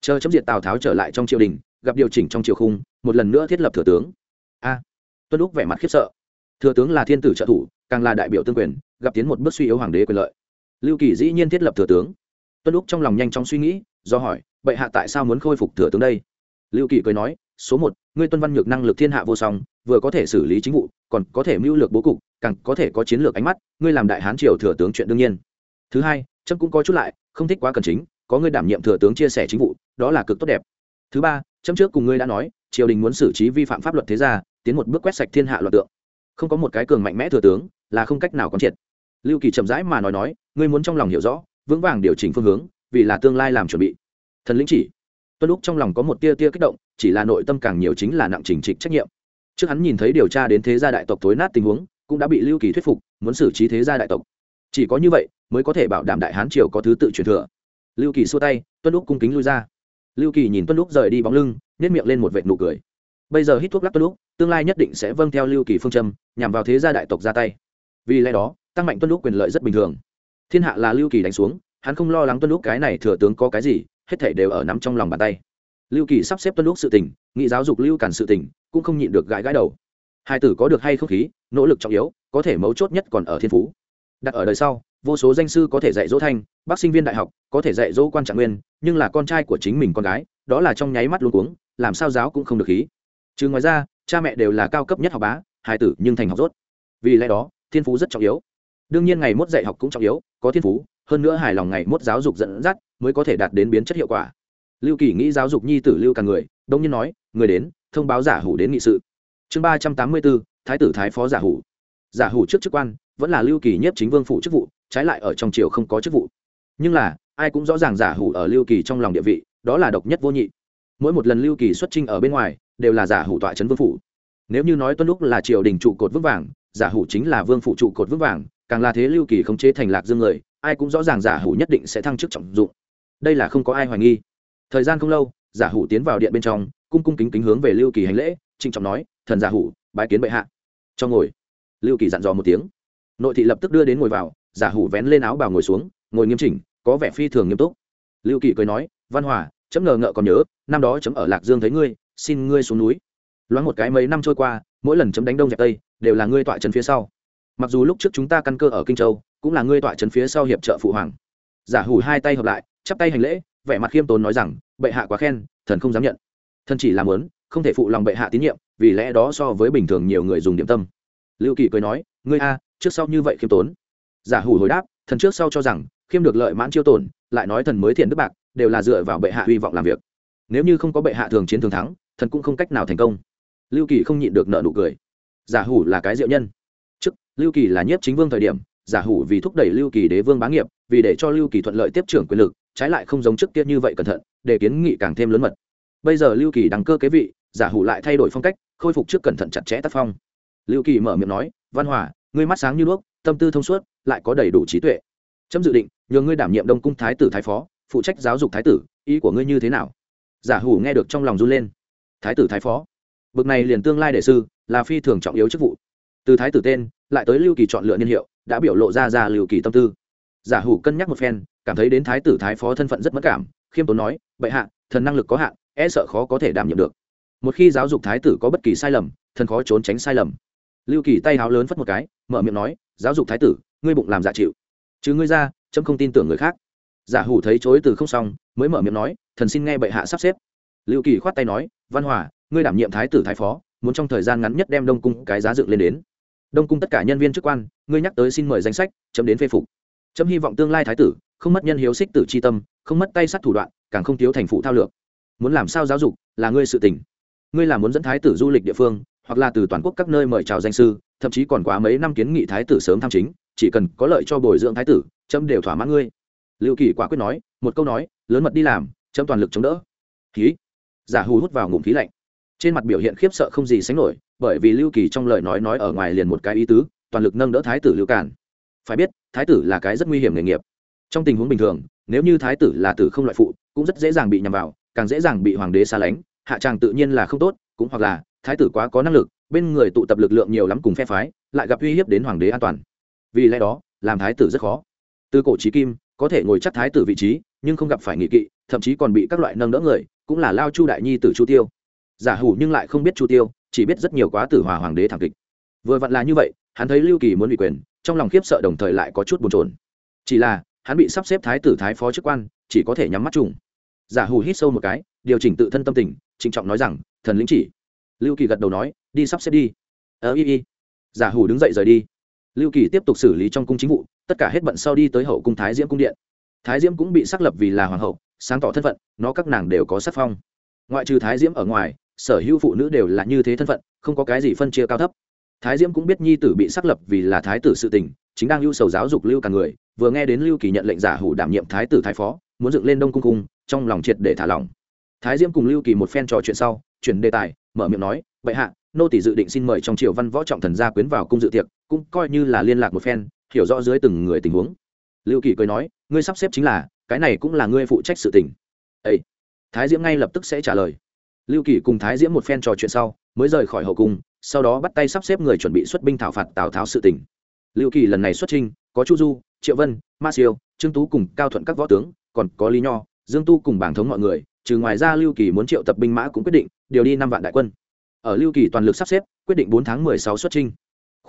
Chờ chấm diệt tào tháo trở lại trong triều đình, gặp điều chỉnh trong triều khung, một lần nữa thiết lập thừa tướng. A, tuân lúc vẻ mặt khiếp sợ. Thừa tướng là thiên tử trợ thủ, càng là đại biểu tương quyền, gặp tiến một bước suy yếu hoàng đế quyền lợi. Lưu kỳ dĩ nhiên thiết lập thừa tướng. Tuân lúc trong lòng nhanh chóng suy nghĩ, do hỏi, bệ hạ tại sao muốn khôi phục thừa tướng đây? Lưu kỳ cười nói, số một, ngươi tuân văn nhược năng lực thiên hạ vô song vừa có thể xử lý chính vụ, còn có thể mưu lược bố cục, càng có thể có chiến lược ánh mắt, ngươi làm đại hán triều thừa tướng chuyện đương nhiên. Thứ hai trâm cũng có chút lại, không thích quá cần chính, có ngươi đảm nhiệm thừa tướng chia sẻ chính vụ, đó là cực tốt đẹp. Thứ ba trâm trước cùng ngươi đã nói, triều đình muốn xử trí vi phạm pháp luật thế gia, tiến một bước quét sạch thiên hạ loạt tượng. Không có một cái cường mạnh mẽ thừa tướng, là không cách nào quán triệt. Lưu kỳ chậm rãi mà nói nói, ngươi muốn trong lòng hiểu rõ, vững vàng điều chỉnh phương hướng, vì là tương lai làm chuẩn bị. Thần lĩnh chỉ. Tuân lúc trong lòng có một tia tia kích động, chỉ là nội tâm càng nhiều chính là nặng trình trịch trách nhiệm trước hắn nhìn thấy điều tra đến thế gia đại tộc tối nát tình huống, cũng đã bị lưu kỳ thuyết phục, muốn xử trí thế gia đại tộc. Chỉ có như vậy, mới có thể bảo đảm đại hán triều có thứ tự truyền thừa. Lưu kỳ xua tay, tuân lúc cung kính lui ra. Lưu kỳ nhìn tuân lúc rời đi bóng lưng nếp miệng lên một vệt nụ cười. Bây giờ hít thuốc lắc tuân lúc tương lai nhất định sẽ vâng theo lưu kỳ phương châm, nhằm vào thế gia đại tộc ra tay. Vì lẽ đó, tăng mạnh tuân lúc quyền lợi rất bình thường. Thiên hạ là lưu kỳ đánh xuống, hắn không lo lắng tuân lúc cái này thừa tướng có cái gì, hết thể đều ở nắm trong lòng bàn tay lưu kỳ sắp xếp tuân lúc sự tình nghị giáo dục lưu cản sự tình, cũng không nhịn được gãi gãi đầu. Hai tử có được hay không khí, nỗ lực trọng yếu, có thể mấu chốt nhất còn ở thiên phú. Đặt ở đời sau, vô số danh sư có thể dạy dỗ thanh, bác sinh viên đại học, có thể dạy dỗ quan trạng nguyên, nhưng là con trai của chính mình con gái, đó là trong nháy mắt luôn cuống, làm sao giáo cũng không được khí. Chứ ngoài ra, cha mẹ đều là cao cấp nhất học bá, hai tử nhưng thành học rốt. Vì lẽ đó, thiên phú rất trọng yếu. Đương nhiên ngày mốt dạy học cũng trọng yếu, có thiên phú, hơn nữa hài lòng ngày mốt giáo dục dẫn dắt, mới có thể đạt đến biến chất hiệu quả lưu kỳ nghĩ giáo dục nhi tử lưu Càng người, đông nhiên nói, người đến, thông báo giả hủ đến nghị sự. Chương ba trăm tám mươi bốn, thái tử thái phó giả hủ. Giả hủ trước chức quan, vẫn là lưu kỳ nhất chính vương phủ chức vụ, trái lại ở trong triều không có chức vụ. Nhưng là, ai cũng rõ ràng giả hủ ở lưu kỳ trong lòng địa vị, đó là độc nhất vô nhị. Mỗi một lần lưu kỳ xuất trinh ở bên ngoài, đều là giả hủ tọa trấn vương phủ nếu như nói tuân lúc là triều đình trụ cột vững vàng, giả hủ chính là vương phụ trụ cột vững vàng, càng là thế lưu kỳ khống chế thành lạc dương người, ai cũng rõ ràng giả hủ nhất định sẽ thăng chức trọng dụng. Đây là không có ai hoài nghi thời gian không lâu, giả hủ tiến vào điện bên trong, cung cung kính kính hướng về lưu kỳ hành lễ, trịnh trọng nói, thần giả hủ, bái kiến bệ hạ. Cho ngồi. Lưu kỳ dặn dò một tiếng. Nội thị lập tức đưa đến ngồi vào, giả hủ vén lên áo bào ngồi xuống, ngồi nghiêm chỉnh, có vẻ phi thường nghiêm túc. Lưu kỳ cười nói, văn hòa, chấm ngờ ngợ còn nhớ, năm đó chấm ở lạc dương thấy ngươi, xin ngươi xuống núi. Loáng một cái mấy năm trôi qua, mỗi lần chấm đánh đông dẹp tây, đều là ngươi tọa trấn phía sau. Mặc dù lúc trước chúng ta căn cơ ở kinh châu, cũng là ngươi tọa trấn phía sau hiệp trợ phụ hoàng. Giả hủ hai tay hợp lại, chắp tay hành lễ vẻ mặt khiêm tốn nói rằng, bệ hạ quá khen, thần không dám nhận. Thần chỉ làm lớn không thể phụ lòng bệ hạ tín nhiệm, vì lẽ đó so với bình thường nhiều người dùng điểm tâm. Lưu kỳ cười nói, ngươi a, trước sau như vậy khiêm tốn. Giả hủ hồi đáp, thần trước sau cho rằng, khiêm được lợi mãn chiêu tổn, lại nói thần mới thiện đức bạc, đều là dựa vào bệ hạ hy vọng làm việc. Nếu như không có bệ hạ thường chiến thường thắng, thần cũng không cách nào thành công. Lưu kỳ không nhịn được nợ nụ cười. Giả hủ là cái diệu nhân. Trước, lưu kỳ là nhiếp chính vương thời điểm, giả hủ vì thúc đẩy lưu kỳ đế vương bá nghiệp, vì để cho lưu kỳ thuận lợi tiếp trưởng quyền lực trái lại không giống trước kia như vậy cẩn thận, để kiến nghị càng thêm lớn mật. Bây giờ lưu kỳ đăng cơ kế vị, giả hủ lại thay đổi phong cách, khôi phục trước cẩn thận chặt chẽ tác phong. Lưu kỳ mở miệng nói, văn hòa, ngươi mắt sáng như đuốc, tâm tư thông suốt, lại có đầy đủ trí tuệ. Chấm dự định, nhờ ngươi đảm nhiệm đông cung thái tử thái phó, phụ trách giáo dục thái tử, ý của ngươi như thế nào? Giả hủ nghe được trong lòng run lên. Thái tử thái phó? Bậc này liền tương lai đệ sư, là phi thường trọng yếu chức vụ. Từ thái tử tên, lại tới lưu kỳ chọn lựa niên hiệu, đã biểu lộ ra ra lưu kỳ tâm tư. Giả hủ cân nhắc một phen cảm thấy đến thái tử thái phó thân phận rất mất cảm, khiêm tốn nói, bệ hạ, thần năng lực có hạn e sợ khó có thể đảm nhiệm được. Một khi giáo dục thái tử có bất kỳ sai lầm, thần khó trốn tránh sai lầm. Lưu kỳ tay háo lớn phất một cái, mở miệng nói, giáo dục thái tử, ngươi bụng làm giả chịu. Chứ ngươi ra trâm không tin tưởng người khác. Giả hủ thấy chối từ không xong, mới mở miệng nói, thần xin nghe bệ hạ sắp xếp. Lưu kỳ khoát tay nói, văn hòa, ngươi đảm nhiệm thái tử thái phó, muốn trong thời gian ngắn nhất đem đông cung cái giá dựng lên đến. Đông cung tất cả nhân viên chức quan, ngươi nhắc tới xin mời danh sách, chấm đến phê phục. Chấm hy vọng tương lai thái tử không mất nhân hiếu xích tử c h i tâm, không mất tay sắt thủ đoạn, càng không thiếu thành phụ thao lược. Muốn làm sao giáo dục là ngươi sự tình. Ngươi là muốn dẫn thái tử du lịch địa phương, hoặc là từ toàn quốc các nơi mời chào danh sư, thậm chí còn quá mấy năm kiến nghị thái tử sớm tham chính, chỉ cần có lợi cho bồi dưỡng thái tử trâm đều thỏa mãn ngươi. Lưu kỳ quả quyết nói, một câu nói, lớn mật đi làm trâm toàn lực chống đỡ. Khí. Giả hù hút vào ngụm khí lạnh. Trên mặt biểu hiện khiếp sợ không gì sánh nổi, bởi vì lưu kỳ trong lời nói nói ở ngoài liền một cái ý tứ, toàn lực nâng đỡ thái tử lưu cản phải biết, thái tử là cái rất nguy hiểm nghề nghiệp trong tình huống bình thường, nếu như thái tử là tử không loại phụ, cũng rất dễ dàng bị nhầm vào, càng dễ dàng bị hoàng đế xa lánh, hạ tràng tự nhiên là không tốt, cũng hoặc là thái tử quá có năng lực, bên người tụ tập lực lượng nhiều lắm cùng phe phái, lại gặp uy hiếp đến hoàng đế an toàn. Vì lẽ đó, làm thái tử rất khó. Từ cổ trí kim, có thể ngồi chắc thái tử vị trí, nhưng không gặp phải nghị kỵ, thậm chí còn bị các loại nâng đỡ người, cũng là lao chu đại nhi tử chu tiêu. Giả hủ nhưng lại không biết chu tiêu, chỉ biết rất nhiều quá tử hòa hoàng đế thảm kịch. Vừa vặn là như vậy, hắn thấy lưu kỳ muốn bị quyền, trong lòng khiếp sợ đồng thời lại có chút bồn trồn chỉ là hắn bị sắp xếp thái tử thái phó chức quan, chỉ có thể nhắm mắt trùng. Giả hủ hít sâu một cái, điều chỉnh tự thân tâm tình, trịnh trọng nói rằng, thần lĩnh chỉ. Lưu kỳ gật đầu nói, đi sắp xếp đi. Ờ y y. Giả hủ đứng dậy rời đi. Lưu kỳ tiếp tục xử lý trong cung chính vụ, tất cả hết bận sau đi tới hậu cung thái diễm cung điện. Thái diễm cũng bị xác lập vì là hoàng hậu, sáng tỏ thân phận, nó các nàng đều có sắc phong. Ngoại trừ thái diễm ở ngoài, sở hữu phụ nữ đều là như thế thân phận, không có cái gì phân chia cao thấp. Thái diễm cũng biết nhi tử bị xác lập vì là thái tử sự tình chính đang lưu sầu giáo dục lưu cả người, vừa nghe đến lưu kỳ nhận lệnh giả hủ đảm nhiệm thái tử thái phó, muốn dựng lên đông cung cung trong lòng triệt để thả lỏng. Thái diễm cùng lưu kỳ một phen trò chuyện sau, chuyển đề tài, mở miệng nói vậy hạ, nô tỷ dự định xin mời trong triều văn võ trọng thần gia quyến vào cung dự tiệc, cũng coi như là liên lạc một phen, hiểu rõ dưới từng người tình huống. Lưu kỳ cười nói, ngươi sắp xếp chính là, cái này cũng là ngươi phụ trách sự tình. Ấy thái diễm ngay lập tức sẽ trả lời. Lưu kỳ cùng thái diễm một phen trò chuyện sau, mới rời khỏi hậu cung, sau đó bắt tay sắp xếp người chuẩn bị xuất binh thảo phạt tào tháo sự tình lưu kỳ lần này xuất trinh có chu du, triệu vân, ma siêu, trương tú cùng cao thuận các võ tướng, còn có lý nho, dương tu cùng bảng thống mọi người, trừ ngoài ra lưu kỳ muốn triệu tập binh mã cũng quyết định điều đi năm vạn đại quân. Ở lưu kỳ toàn lực sắp xếp, quyết định bốn tháng mười sáu xuất trinh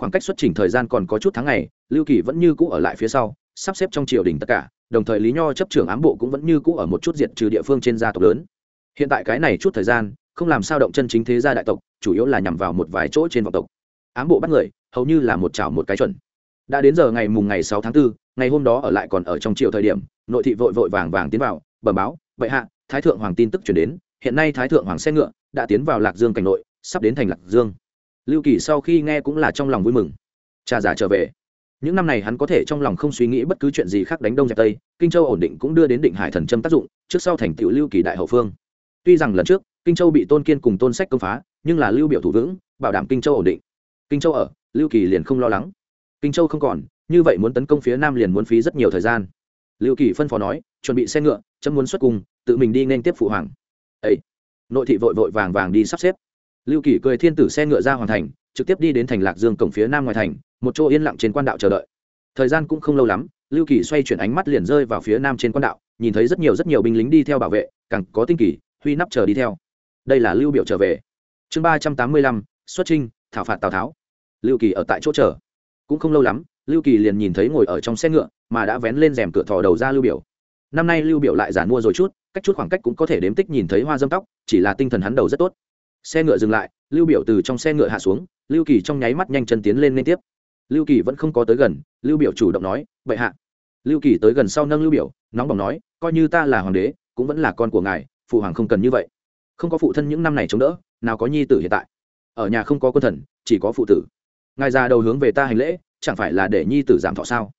khoảng cách xuất trình thời gian còn có chút tháng ngày, lưu kỳ vẫn như cũ ở lại phía sau, sắp xếp trong triều đình tất cả, đồng thời lý nho chấp trưởng ám bộ cũng vẫn như cũ ở một chút diện trừ địa phương trên gia tộc lớn. Hiện tại cái này chút thời gian, không làm sao động chân chính thế gia đại tộc, chủ yếu là nhằm vào một vài chỗ trên vọng tộc. Ám bộ bắt người, hầu như là một chảo một cái chuẩn đã đến giờ ngày mùng ngày sáu tháng 4, ngày hôm đó ở lại còn ở trong triều thời điểm nội thị vội vội vàng vàng tiến vào bẩm báo bệ hạ thái thượng hoàng tin tức chuyển đến hiện nay thái thượng hoàng xe ngựa đã tiến vào lạc dương cảnh nội sắp đến thành lạc dương. Lưu kỳ sau khi nghe cũng là trong lòng vui mừng. Cha giả trở về. Những năm này hắn có thể trong lòng không suy nghĩ bất cứ chuyện gì khác đánh đông dẹp tây kinh châu ổn định cũng đưa đến định hải thần châm tác dụng trước sau thành tựu lưu kỳ đại hậu phương. Tuy rằng lần trước kinh châu bị tôn kiên cùng tôn sách công phá nhưng là lưu biểu thủ vững bảo đảm kinh châu ổn định. Kinh châu ở lưu kỳ liền không lo lắng kinh châu không còn, như vậy muốn tấn công phía nam liền muốn phí rất nhiều thời gian. Lưu kỳ phân phó nói, chuẩn bị xe ngựa, chấm muốn xuất cùng tự mình đi nên tiếp phụ hoàng. Ấy nội thị vội vội vàng vàng đi sắp xếp. Lưu kỳ cười thiên tử xe ngựa ra hoàn thành, trực tiếp đi đến thành lạc dương cổng phía nam ngoài thành, một chỗ yên lặng trên quan đạo chờ đợi. Thời gian cũng không lâu lắm, lưu kỳ xoay chuyển ánh mắt liền rơi vào phía nam trên quan đạo, nhìn thấy rất nhiều rất nhiều binh lính đi theo bảo vệ, càng có tinh kỳ, huy nắp chờ đi theo. Đây là lưu biểu trở về. Chương ba trăm tám mươi lăm, xuất trinh thảo phạt tào tháo. Lưu kỳ ở tại chỗ chờ cũng không lâu lắm, lưu kỳ liền nhìn thấy ngồi ở trong xe ngựa, mà đã vén lên rèm cửa thò đầu ra lưu biểu. Năm nay lưu biểu lại giản mua rồi chút, cách chút khoảng cách cũng có thể đếm tích nhìn thấy hoa dâm tóc, chỉ là tinh thần hắn đầu rất tốt. Xe ngựa dừng lại, lưu biểu từ trong xe ngựa hạ xuống, lưu kỳ trong nháy mắt nhanh chân tiến lên liên tiếp. Lưu kỳ vẫn không có tới gần, lưu biểu chủ động nói vậy hạ. Lưu kỳ tới gần sau nâng lưu biểu, nóng bỏng nói, coi như ta là hoàng đế, cũng vẫn là con của ngài, phụ hoàng không cần như vậy. Không có phụ thân những năm này chống đỡ, nào có nhi tử hiện tại. Ở nhà không có quân thần, chỉ có phụ tử ngài già đầu hướng về ta hành lễ, chẳng phải là để nhi tử giảm thọ sao?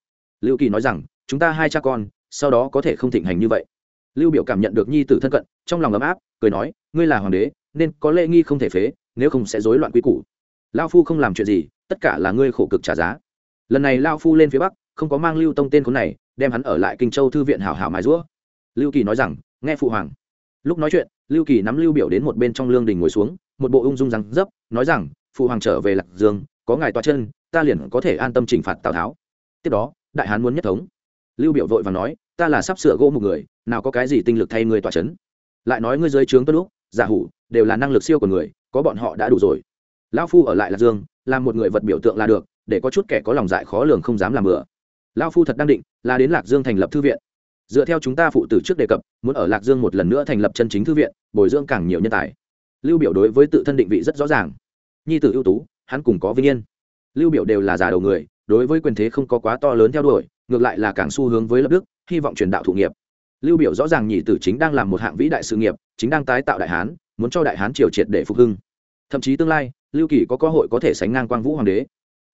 Lưu kỳ nói rằng, chúng ta hai cha con, sau đó có thể không thịnh hành như vậy. Lưu biểu cảm nhận được nhi tử thân cận, trong lòng ấm áp, cười nói, ngươi là hoàng đế, nên có lễ nghi không thể phế, nếu không sẽ rối loạn quy củ. Lao phu không làm chuyện gì, tất cả là ngươi khổ cực trả giá. Lần này lao phu lên phía bắc, không có mang lưu tông tên khốn này, đem hắn ở lại kinh châu thư viện hảo hảo mài rũa lưu kỳ nói rằng, nghe phụ hoàng. Lúc nói chuyện, lưu kỳ nắm lưu biểu đến một bên trong lương đình ngồi xuống, một bộ ung dung rằng dấp, nói rằng, phụ hoàng trở về lạc dương có ngài toa chân, ta liền có thể an tâm chỉnh phạt tào tháo. Tiếp đó, đại hán muốn nhất thống. Lưu biểu vội và nói, ta là sắp sửa gỗ một người, nào có cái gì tinh lực thay người tòa chấn. Lại nói ngươi dưới trướng tuân lúc giả hủ, đều là năng lực siêu của người, có bọn họ đã đủ rồi. Lão phu ở lại là dương, làm một người vật biểu tượng là được, để có chút kẻ có lòng dại khó lường không dám làm bừa. Lão phu thật đang định, là đến lạc dương thành lập thư viện. Dựa theo chúng ta phụ tử trước đề cập, muốn ở lạc dương một lần nữa thành lập chân chính thư viện, bồi dưỡng càng nhiều nhân tài. Lưu biểu đối với tự thân định vị rất rõ ràng. Nhi tử ưu tú hắn cùng có vinh yên. Lưu biểu đều là già đầu người, đối với quyền thế không có quá to lớn theo đuổi, ngược lại là càng xu hướng với lập đức, hy vọng truyền đạo thụ nghiệp. Lưu biểu rõ ràng nhị tử chính đang làm một hạng vĩ đại sự nghiệp, chính đang tái tạo đại hán, muốn cho đại hán triều triệt để phục hưng. Thậm chí tương lai, lưu kỳ có cơ hội có thể sánh ngang quang vũ hoàng đế.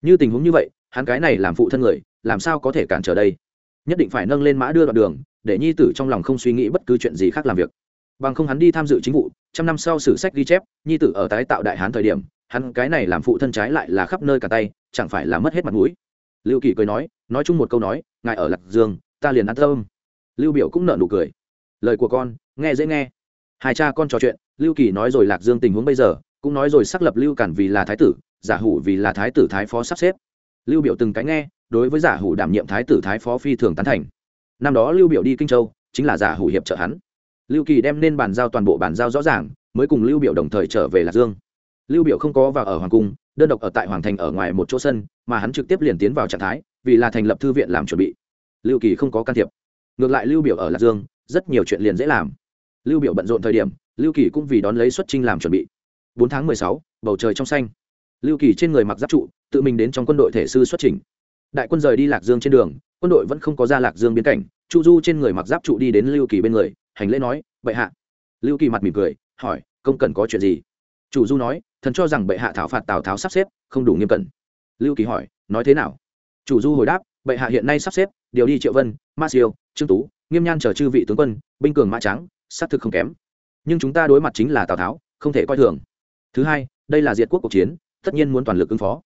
Như tình huống như vậy, hắn cái này làm phụ thân người, làm sao có thể cản trở đây? Nhất định phải nâng lên mã đưa đoạn đường, để nhi tử trong lòng không suy nghĩ bất cứ chuyện gì khác làm việc. Bằng không hắn đi tham dự chính vụ, trăm năm sau sử sách ghi chép, nhi tử ở tái tạo đại hán thời điểm hắn cái này làm phụ thân trái lại là khắp nơi cả tay, chẳng phải là mất hết mặt mũi. Lưu kỳ cười nói nói chung một câu nói, ngài ở lạc dương, ta liền ăn thơm lưu biểu cũng nợ nụ cười. Lời của con, nghe dễ nghe. Hai cha con trò chuyện, lưu kỳ nói rồi lạc dương tình huống bây giờ, cũng nói rồi xác lập lưu cản vì là thái tử, giả hủ vì là thái tử thái phó sắp xếp. Lưu biểu từng cái nghe, đối với giả hủ đảm nhiệm thái tử thái phó phi thường tán thành. Năm đó lưu biểu đi kinh châu, chính là giả hủ hiệp trợ hắn. Lưu kỳ đem nên bàn giao toàn bộ bàn giao rõ ràng, mới cùng lưu biểu đồng thời trở về lạc dương lưu biểu không có vào ở hoàng cung đơn độc ở tại hoàng thành ở ngoài một chỗ sân mà hắn trực tiếp liền tiến vào trạng thái vì là thành lập thư viện làm chuẩn bị. Lưu kỳ không có can thiệp. Ngược lại lưu biểu ở lạc dương rất nhiều chuyện liền dễ làm. Lưu biểu bận rộn thời điểm lưu kỳ cũng vì đón lấy xuất trinh làm chuẩn bị. Bốn tháng mười sáu, bầu trời trong xanh. Lưu kỳ trên người mặc giáp trụ tự mình đến trong quân đội thể sư xuất trình đại quân rời đi lạc dương trên đường quân đội vẫn không có ra lạc dương biến cảnh chu du trên người mặc giáp trụ đi đến lưu kỳ bên người hành lễ nói bệ hạ. Lưu kỳ mặt mỉm cười hỏi công cần có chuyện gì? Chủ du nói, thần cho rằng bệ hạ thảo phạt tào tháo sắp xếp, không đủ nghiêm cẩn. Lưu kỳ hỏi, nói thế nào? Chủ du hồi đáp, bệ hạ hiện nay sắp xếp, điều đi triệu vân, ma siêu, trương tú, nghiêm nhan chờ chư vị tướng quân, binh cường mã trắng xác thực không kém. Nhưng chúng ta đối mặt chính là tào tháo, không thể coi thường. Thứ hai, đây là diệt quốc cuộc chiến, tất nhiên muốn toàn lực ứng phó.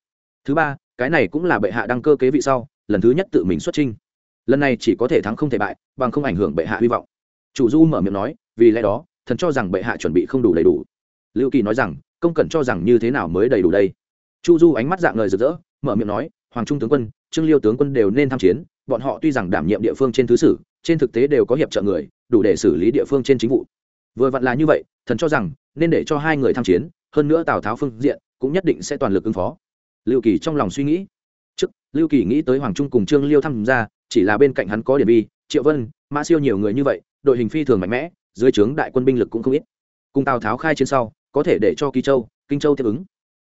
Thứ ba, cái này cũng là bệ hạ đăng cơ kế vị sau, lần thứ nhất tự mình xuất trinh lần này chỉ có thể thắng không thể bại, bằng không ảnh hưởng bệ hạ hy vọng. Chủ du mở miệng nói, vì lẽ đó, thần cho rằng bệ hạ chuẩn bị không đủ đầy đủ lưu kỳ nói rằng, công cẩn cho rằng như thế nào mới đầy đủ đây? Chu du ánh mắt dạng ngời rực rỡ, mở miệng nói, hoàng trung tướng quân, trương liêu tướng quân đều nên tham chiến, bọn họ tuy rằng đảm nhiệm địa phương trên thứ sử, trên thực tế đều có hiệp trợ người, đủ để xử lý địa phương trên chính vụ. Vừa vặn là như vậy, thần cho rằng, nên để cho hai người tham chiến, hơn nữa tào tháo phương diện, cũng nhất định sẽ toàn lực ứng phó. Lưu kỳ trong lòng suy nghĩ. Trước, lưu kỳ nghĩ tới hoàng trung cùng trương liêu tham gia, chỉ là bên cạnh hắn có điển vi triệu vân mã siêu nhiều người như vậy, đội hình phi thường mạnh mẽ, dưới trướng đại quân binh lực cũng không ít. Cùng tào tháo khai chiến sau có thể để cho kỳ châu, kinh châu tiếp ứng.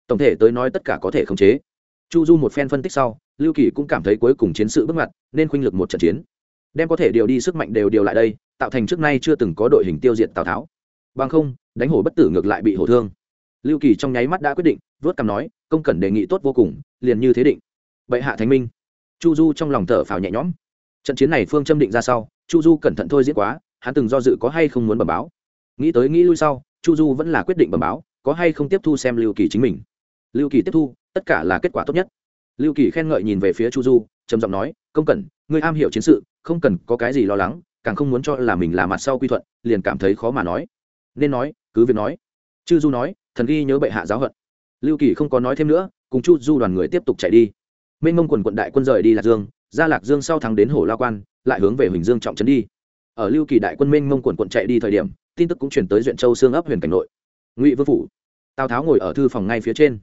Tổng thể tới nói tất cả có thể khống chế. Chu du một phen phân tích sau, lưu kỳ cũng cảm thấy cuối cùng chiến sự bước ngoặt, nên khuynh lực một trận chiến. Đem có thể điều đi sức mạnh đều điều lại đây, tạo thành trước nay chưa từng có đội hình tiêu diệt tào tháo. Bằng không, đánh hổ bất tử ngược lại bị hổ thương. Lưu kỳ trong nháy mắt đã quyết định, vớt cằm nói, công cẩn đề nghị tốt vô cùng, liền như thế định. Bệ hạ thánh minh. Chu du trong lòng thở phào nhẹ nhõm. Trận chiến này phương châm định ra sau, chu du cẩn thận thôi diễn quá, hắn từng do dự có hay không muốn bẩm báo. Nghĩ tới nghĩ lui sau chu du vẫn là quyết định bẩm báo có hay không tiếp thu xem lưu kỳ chính mình. Lưu kỳ tiếp thu tất cả là kết quả tốt nhất. Lưu kỳ khen ngợi nhìn về phía chu du trầm giọng nói công cần, ngươi am hiểu chiến sự không cần có cái gì lo lắng càng không muốn cho là mình là mặt sau quy thuận liền cảm thấy khó mà nói. Nên nói cứ việc nói. Chư du nói thần ghi nhớ bệ hạ giáo hận. Lưu kỳ không có nói thêm nữa cùng chu du đoàn người tiếp tục chạy đi. Mênh mông quần quận đại quân rời đi lạc dương ra lạc dương sau thắng đến hồ La quan lại hướng về huỳnh dương trọng trấn đi ở lưu kỳ đại quân Minh mông quần quận chạy đi thời điểm, tin tức cũng chuyển tới duyện châu xương ấp huyền cảnh nội. Ngụy vương phủ, tào tháo ngồi ở thư phòng ngay phía trên.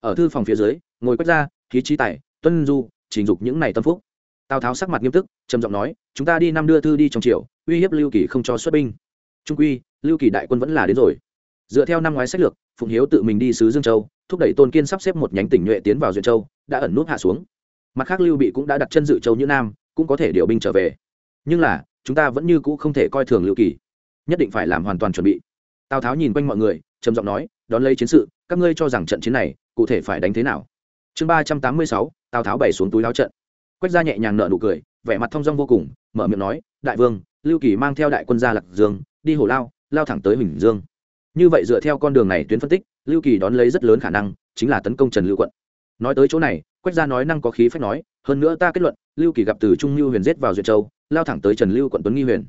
Ở thư phòng phía dưới, ngồi quét ra khí trí tài, tuân du trình dục những này tâm phúc. Tào tháo sắc mặt nghiêm túc, trầm giọng nói, chúng ta đi năm đưa thư đi trong triều, uy hiếp lưu kỳ không cho xuất binh. Trung quy, lưu kỳ đại quân vẫn là đến rồi. Dựa theo năm ngoái sách lược, phụng hiếu tự mình đi sứ dương châu, thúc đẩy tôn kiên sắp xếp một nhánh tỉnh nhuệ tiến vào duyện châu, đã ẩn nút hạ xuống. Mặt khác lưu bị cũng đã đặt chân dự châu như nam, cũng có thể điều binh trở về. Nhưng là chúng ta vẫn như cũ không thể coi thường lưu kỳ. Nhất định phải làm hoàn toàn chuẩn bị. Tào tháo nhìn quanh mọi người, trầm giọng nói, đón lấy chiến sự, các ngươi cho rằng trận chiến này, cụ thể phải đánh thế nào? Chương ba trăm tám mươi sáu, tào tháo bày xuống túi láo trận. Quách ra nhẹ nhàng nợ nụ cười, vẻ mặt thong dong vô cùng, mở miệng nói, đại vương, lưu kỳ mang theo đại quân ra lạc dương, đi hồ lao lao thẳng tới huỳnh dương. Như vậy dựa theo con đường này tuyến phân tích, lưu kỳ đón lấy rất lớn khả năng, chính là tấn công trần lưu quận. Nói tới chỗ này, quách gia nói năng có khí phách nói, hơn nữa ta kết luận, lưu kỳ gặp từ trung lưu huyền giết vào duyệt châu lao thẳng tới trần lưu quận tuấn nghi huyền.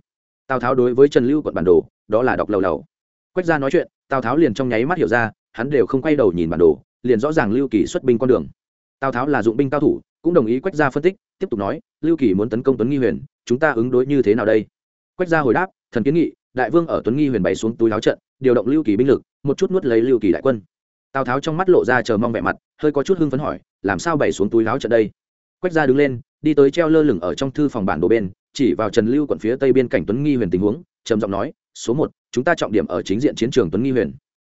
Tào tháo đối với trần lưu quận bản đồ, đó là đọc lầu lầu. Quách gia nói chuyện, tào tháo liền trong nháy mắt hiểu ra, hắn đều không quay đầu nhìn bản đồ, liền rõ ràng lưu kỳ xuất binh con đường. Tào tháo là dụng binh cao thủ, cũng đồng ý quách gia phân tích, tiếp tục nói, lưu kỳ muốn tấn công tuấn nghi huyền, chúng ta ứng đối như thế nào đây? Quách gia hồi đáp, thần kiến nghị, đại vương ở tuấn nghi huyền bày xuống túi láo trận, điều động lưu kỳ binh lực, một chút nuốt lấy lưu kỳ đại quân. Tào tháo trong mắt lộ ra chờ mong vẻ mặt, hơi có chút hưng phấn hỏi, làm sao bày xuống túi láo trận đây? Quách gia đứng lên, đi tới treo lơ lửng ở trong thư phòng bản đồ bên chỉ vào trần lưu quận phía tây biên cảnh tuấn nghi huyền tình huống, trầm giọng nói, số một, chúng ta trọng điểm ở chính diện chiến trường tuấn nghi huyền.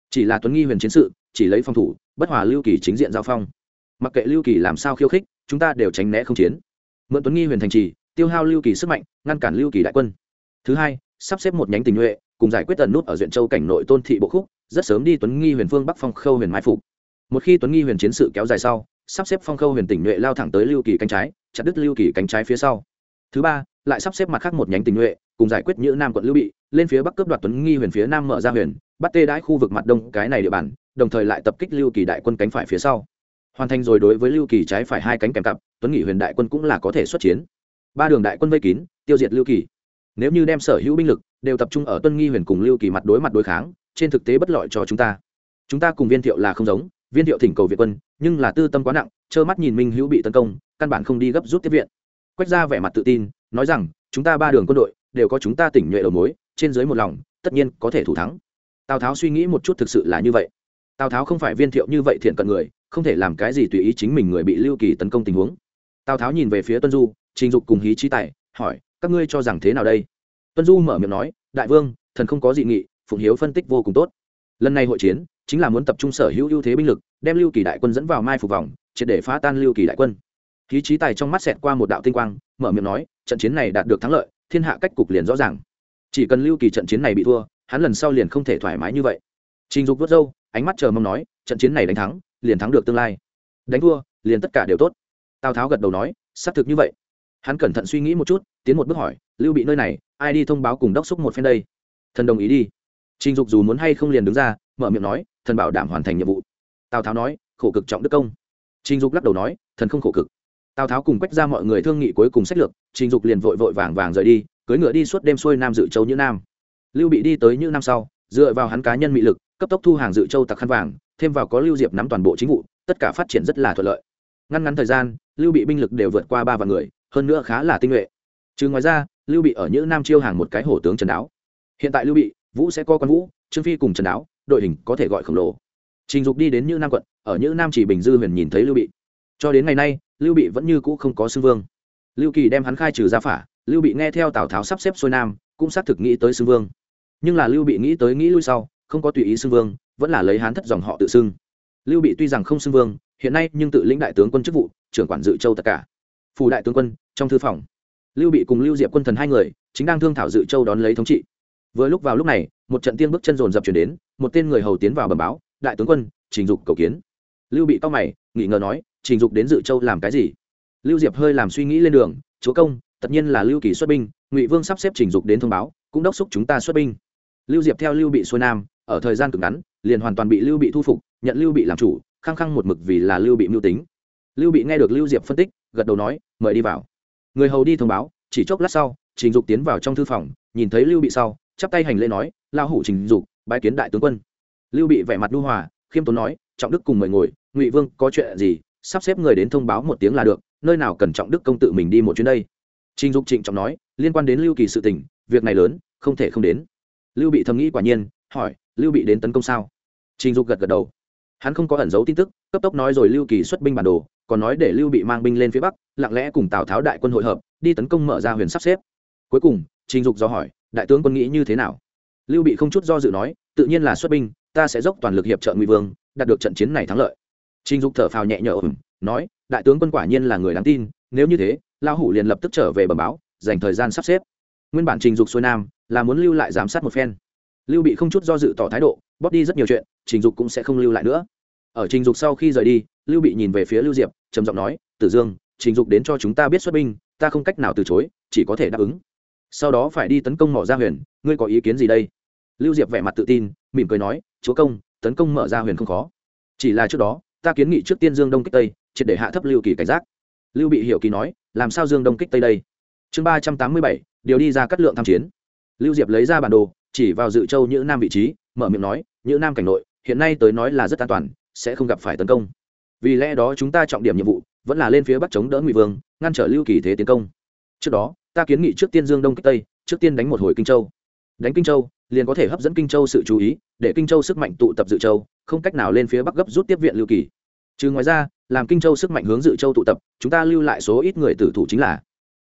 Chỉ là tuấn nghi huyền chiến sự, chỉ lấy phòng thủ, bất hòa lưu kỳ chính diện giao phong. Mặc kệ lưu kỳ làm sao khiêu khích, chúng ta đều tránh né không chiến. Mượn tuấn nghi huyền thành trì, tiêu hao lưu kỳ sức mạnh, ngăn cản lưu kỳ đại quân. Thứ hai, sắp xếp một nhánh tình nhuệ, cùng giải quyết tần nút ở huyện châu cảnh nội tôn thị bộ khúc, rất sớm đi tuấn nghi huyền phương bắc phong khâu huyền mai phục. Một khi tuấn nghi huyền chiến sự kéo dài sau, sắp xếp phong khâu huyền tỉnh nhuệ lao thẳng tới lưu kỳ cánh trái, chặt đứt lưu kỳ cánh trái phía sau. Thứ ba lại sắp xếp mặt khác một nhánh tình nhuệ, cùng giải quyết những nam quận lưu bị, lên phía bắc cướp đoạt tuấn nghi huyền phía nam mở ra huyền, bắt tê đãi khu vực mặt đông, cái này địa bàn, đồng thời lại tập kích lưu kỳ đại quân cánh phải phía sau. Hoàn thành rồi đối với lưu kỳ trái phải hai cánh kèm cặp, tuấn nghị huyền đại quân cũng là có thể xuất chiến. Ba đường đại quân vây kín, tiêu diệt lưu kỳ. Nếu như đem sở hữu binh lực đều tập trung ở tuân nghi huyền cùng lưu kỳ mặt đối mặt đối kháng, trên thực tế bất lợi cho chúng ta. Chúng ta cùng viên thiệu là không giống, viên thiệu thỉnh cầu viện quân, nhưng là tư tâm quá nặng, trơ mắt nhìn minh hữu bị tấn công, căn bản không đi gấp rút tiếp viện. Quách ra vẻ mặt tự tin nói rằng, chúng ta ba đường quân đội đều có chúng ta tỉnh nhuệ đầu mối, trên dưới một lòng, tất nhiên có thể thủ thắng. Tào tháo suy nghĩ một chút thực sự là như vậy. Tào tháo không phải viên thiệu như vậy thiện cận người, không thể làm cái gì tùy ý chính mình người bị lưu kỳ tấn công tình huống. Tào tháo nhìn về phía tuân du, trình dục cùng hí trí tài, hỏi, các ngươi cho rằng thế nào đây? Tuân du mở miệng nói, đại vương, thần không có dị nghị, phụng hiếu phân tích vô cùng tốt. Lần này hội chiến, chính là muốn tập trung sở hữu ưu thế binh lực, đem lưu kỳ đại quân dẫn vào mai phục vòng, triệt để phá tan lưu kỳ đại quân. Hí trí tài trong mắt xẹt qua một đạo tinh quang, mở miệng nói trận chiến này đạt được thắng lợi, thiên hạ cách cục liền rõ ràng. Chỉ cần lưu kỳ trận chiến này bị thua, hắn lần sau liền không thể thoải mái như vậy. Trình dục vớt râu, ánh mắt chờ mong nói, trận chiến này đánh thắng, liền thắng được tương lai. Đánh thua, liền tất cả đều tốt. Tào tháo gật đầu nói, xác thực như vậy. Hắn cẩn thận suy nghĩ một chút, tiến một bước hỏi, lưu bị nơi này, ai đi thông báo cùng đốc xúc một phen đây? Thần đồng ý đi. Trình dục dù muốn hay không liền đứng ra, mở miệng nói, thần bảo đảm hoàn thành nhiệm vụ. Tào tháo nói, khổ cực trọng đức công. Trình dục lắc đầu nói, thần không khổ cực tào tháo cùng quách ra mọi người thương nghị cuối cùng sách lược, trình dục liền vội vội vàng vàng rời đi cưới ngựa đi suốt đêm xuôi nam dự châu như nam. Lưu bị đi tới như năm sau, dựa vào hắn cá nhân mị lực, cấp tốc thu hàng dự châu tặc khăn vàng, thêm vào có lưu diệp nắm toàn bộ chính vụ, tất cả phát triển rất là thuận lợi. Ngăn ngắn thời gian, lưu bị binh lực đều vượt qua ba vạn người, hơn nữa khá là tinh nhuệ. Trừ ngoài ra, lưu bị ở những nam chiêu hàng một cái hổ tướng trần đáo. Hiện tại lưu bị, vũ sẽ co con vũ, trương phi cùng trần đáo, đội hình có thể gọi khổng lồ. Trình dục đi đến như nam quận, ở như nam chỉ bình dư huyền nhìn thấy lưu bị. Cho đến ngày nay lưu bị vẫn như cũ không có xưng vương. Lưu kỳ đem hắn khai trừ ra phả, lưu bị nghe theo tào tháo sắp xếp xuôi nam, cũng xác thực nghĩ tới xưng vương. Nhưng là lưu bị nghĩ tới nghĩ lui sau, không có tùy ý xưng vương, vẫn là lấy hán thất dòng họ tự xưng. Lưu bị tuy rằng không xưng vương, hiện nay nhưng tự lĩnh đại tướng quân chức vụ, trưởng quản dự châu tất cả. Phủ đại tướng quân, trong thư phòng, lưu bị cùng lưu diệp quân thần hai người, chính đang thương thảo dự châu đón lấy thống trị. Vừa lúc vào lúc này, một trận tiên bước chân dồn dập chuyển đến, một tên người hầu tiến vào bẩm báo, đại tướng quân trình dục cầu kiến. Lưu bị cao mày nghỉ ngờ nói trình dục đến dự châu làm cái gì? Lưu diệp hơi làm suy nghĩ lên đường, chúa công, tất nhiên là lưu kỳ xuất binh, ngụy vương sắp xếp trình dục đến thông báo, cũng đốc xúc chúng ta xuất binh. Lưu diệp theo lưu bị xuôi nam, ở thời gian cực ngắn, liền hoàn toàn bị lưu bị thu phục, nhận lưu bị làm chủ, khăng khăng một mực vì là lưu bị mưu tính. Lưu bị nghe được lưu diệp phân tích, gật đầu nói, mời đi vào. Người hầu đi thông báo, chỉ chốc lát sau, trình dục tiến vào trong thư phòng, nhìn thấy lưu bị sau, chắp tay hành lễ nói lao hủ trình dục, bái kiến đại tướng quân. Lưu bị vẻ mặt nu hòa, khiêm tốn nói, trọng đức cùng mời ngồi, ngụy vương có chuyện gì sắp xếp người đến thông báo một tiếng là được, nơi nào cần trọng đức công tự mình đi một chuyến đây. Trình dục trịnh trọng nói, liên quan đến lưu kỳ sự tình, việc này lớn, không thể không đến. Lưu bị thầm nghĩ quả nhiên, hỏi, lưu bị đến tấn công sao? Trình dục gật gật đầu. Hắn không có ẩn giấu tin tức, cấp tốc nói rồi lưu kỳ xuất binh bản đồ, còn nói để lưu bị mang binh lên phía bắc, lặng lẽ cùng tào tháo đại quân hội hợp, đi tấn công mở ra huyền sắp xếp. Cuối cùng, trình dục do hỏi, đại tướng quân nghĩ như thế nào? Lưu bị không chút do dự nói, tự nhiên là xuất binh, ta sẽ dốc toàn lực hiệp trợ Ngụy vương, đạt được trận chiến này thắng lợi trình dục thở phào nhẹ nhõm, nói, đại tướng quân quả nhiên là người đáng tin, nếu như thế, Lão hủ liền lập tức trở về bẩm báo, dành thời gian sắp xếp. Nguyên bản trình dục xuôi nam, là muốn lưu lại giám sát một phen. Lưu bị không chút do dự tỏ thái độ, bóp đi rất nhiều chuyện, trình dục cũng sẽ không lưu lại nữa. Ở trình dục sau khi rời đi, lưu bị nhìn về phía lưu diệp, trầm giọng nói, tử dương, trình dục đến cho chúng ta biết xuất binh, ta không cách nào từ chối, chỉ có thể đáp ứng. Sau đó phải đi tấn công mỏ Gia huyền, ngươi có ý kiến gì đây? Lưu diệp vẻ mặt tự tin, mỉm cười nói, chúa công, tấn công mở Gia huyền không khó. Chỉ là trước đó ta kiến nghị trước tiên dương đông kích tây, triệt để hạ thấp lưu kỳ cảnh giác. Lưu bị hiểu kỳ nói, làm sao dương đông kích tây đây? Chương ba trăm tám mươi bảy, điều đi ra cắt lượng tham chiến. Lưu diệp lấy ra bản đồ, chỉ vào dự châu nhữ nam vị trí, mở miệng nói, nhữ nam cảnh nội, hiện nay tới nói là rất an toàn, sẽ không gặp phải tấn công. Vì lẽ đó chúng ta trọng điểm nhiệm vụ, vẫn là lên phía bắc chống đỡ ngụy vương, ngăn trở lưu kỳ thế tiến công. Trước đó, ta kiến nghị trước tiên dương đông kích tây, trước tiên đánh một hồi kinh châu đánh kinh châu, liền có thể hấp dẫn kinh châu sự chú ý, để kinh châu sức mạnh tụ tập dự châu, không cách nào lên phía bắc gấp rút tiếp viện lưu kỳ. Trừ ngoài ra, làm kinh châu sức mạnh hướng dự châu tụ tập, chúng ta lưu lại số ít người tử thủ chính là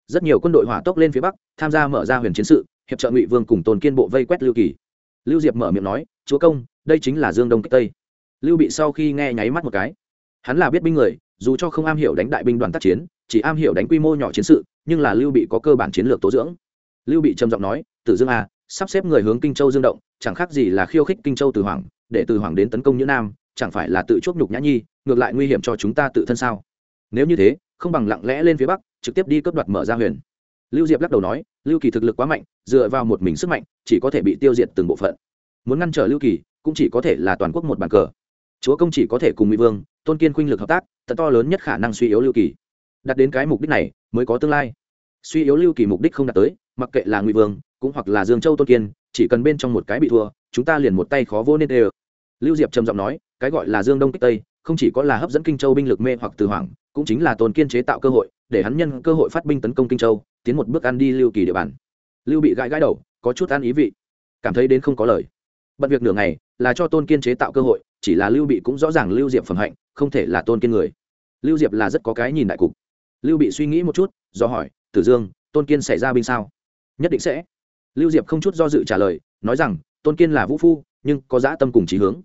rất nhiều quân đội hỏa tốc lên phía bắc, tham gia mở ra huyền chiến sự, hiệp trợ ngụy vương cùng tồn kiên bộ vây quét lưu kỳ. Lưu diệp mở miệng nói, chúa công, đây chính là dương đông kích tây. Lưu bị sau khi nghe nháy mắt một cái, hắn là biết binh người, dù cho không am hiểu đánh đại binh đoàn tác chiến, chỉ am hiểu đánh quy mô nhỏ chiến sự, nhưng là lưu bị có cơ bản chiến lược tố dưỡng. Lưu bị trầm giọng nói, tử dương à sắp xếp người hướng kinh châu dương động, chẳng khác gì là khiêu khích kinh châu từ hoàng, để từ hoàng đến tấn công như nam, chẳng phải là tự chuốc nhục nhã nhi, ngược lại nguy hiểm cho chúng ta tự thân sao? Nếu như thế, không bằng lặng lẽ lên phía bắc, trực tiếp đi cướp đoạt mở ra huyền. Lưu diệp lắc đầu nói, lưu kỳ thực lực quá mạnh, dựa vào một mình sức mạnh, chỉ có thể bị tiêu diệt từng bộ phận. Muốn ngăn trở lưu kỳ, cũng chỉ có thể là toàn quốc một bàn cờ. Chúa công chỉ có thể cùng mỹ vương, tôn kiên khuynh lực hợp tác tận to lớn nhất khả năng suy yếu lưu kỳ. Đặt đến cái mục đích này, mới có tương lai. Suy yếu lưu kỳ mục đích không đạt tới, mặc kệ là ngụy vương cũng hoặc là dương châu tôn kiên, chỉ cần bên trong một cái bị thua, chúng ta liền một tay khó vô nên đều. Lưu diệp trầm giọng nói, cái gọi là dương đông kích tây, không chỉ có là hấp dẫn kinh châu binh lực mê hoặc từ hoàng cũng chính là tôn kiên chế tạo cơ hội, để hắn nhân cơ hội phát binh tấn công kinh châu, tiến một bước ăn đi lưu kỳ địa bàn. Lưu bị gãi gãi đầu, có chút ăn ý vị. Cảm thấy đến không có lời. Bận việc nửa ngày, là cho tôn kiên chế tạo cơ hội, chỉ là lưu bị cũng rõ ràng lưu diệp phẩm hạnh, không thể là tôn kiên người. Lưu diệp là rất có cái nhìn đại cục. Lưu bị suy nghĩ một chút, do hỏi, tử dương, tôn kiên xảy ra binh sao? Nhất định sẽ lưu diệp không chút do dự trả lời, nói rằng, tôn kiên là vũ phu, nhưng có dã tâm cùng trí hướng.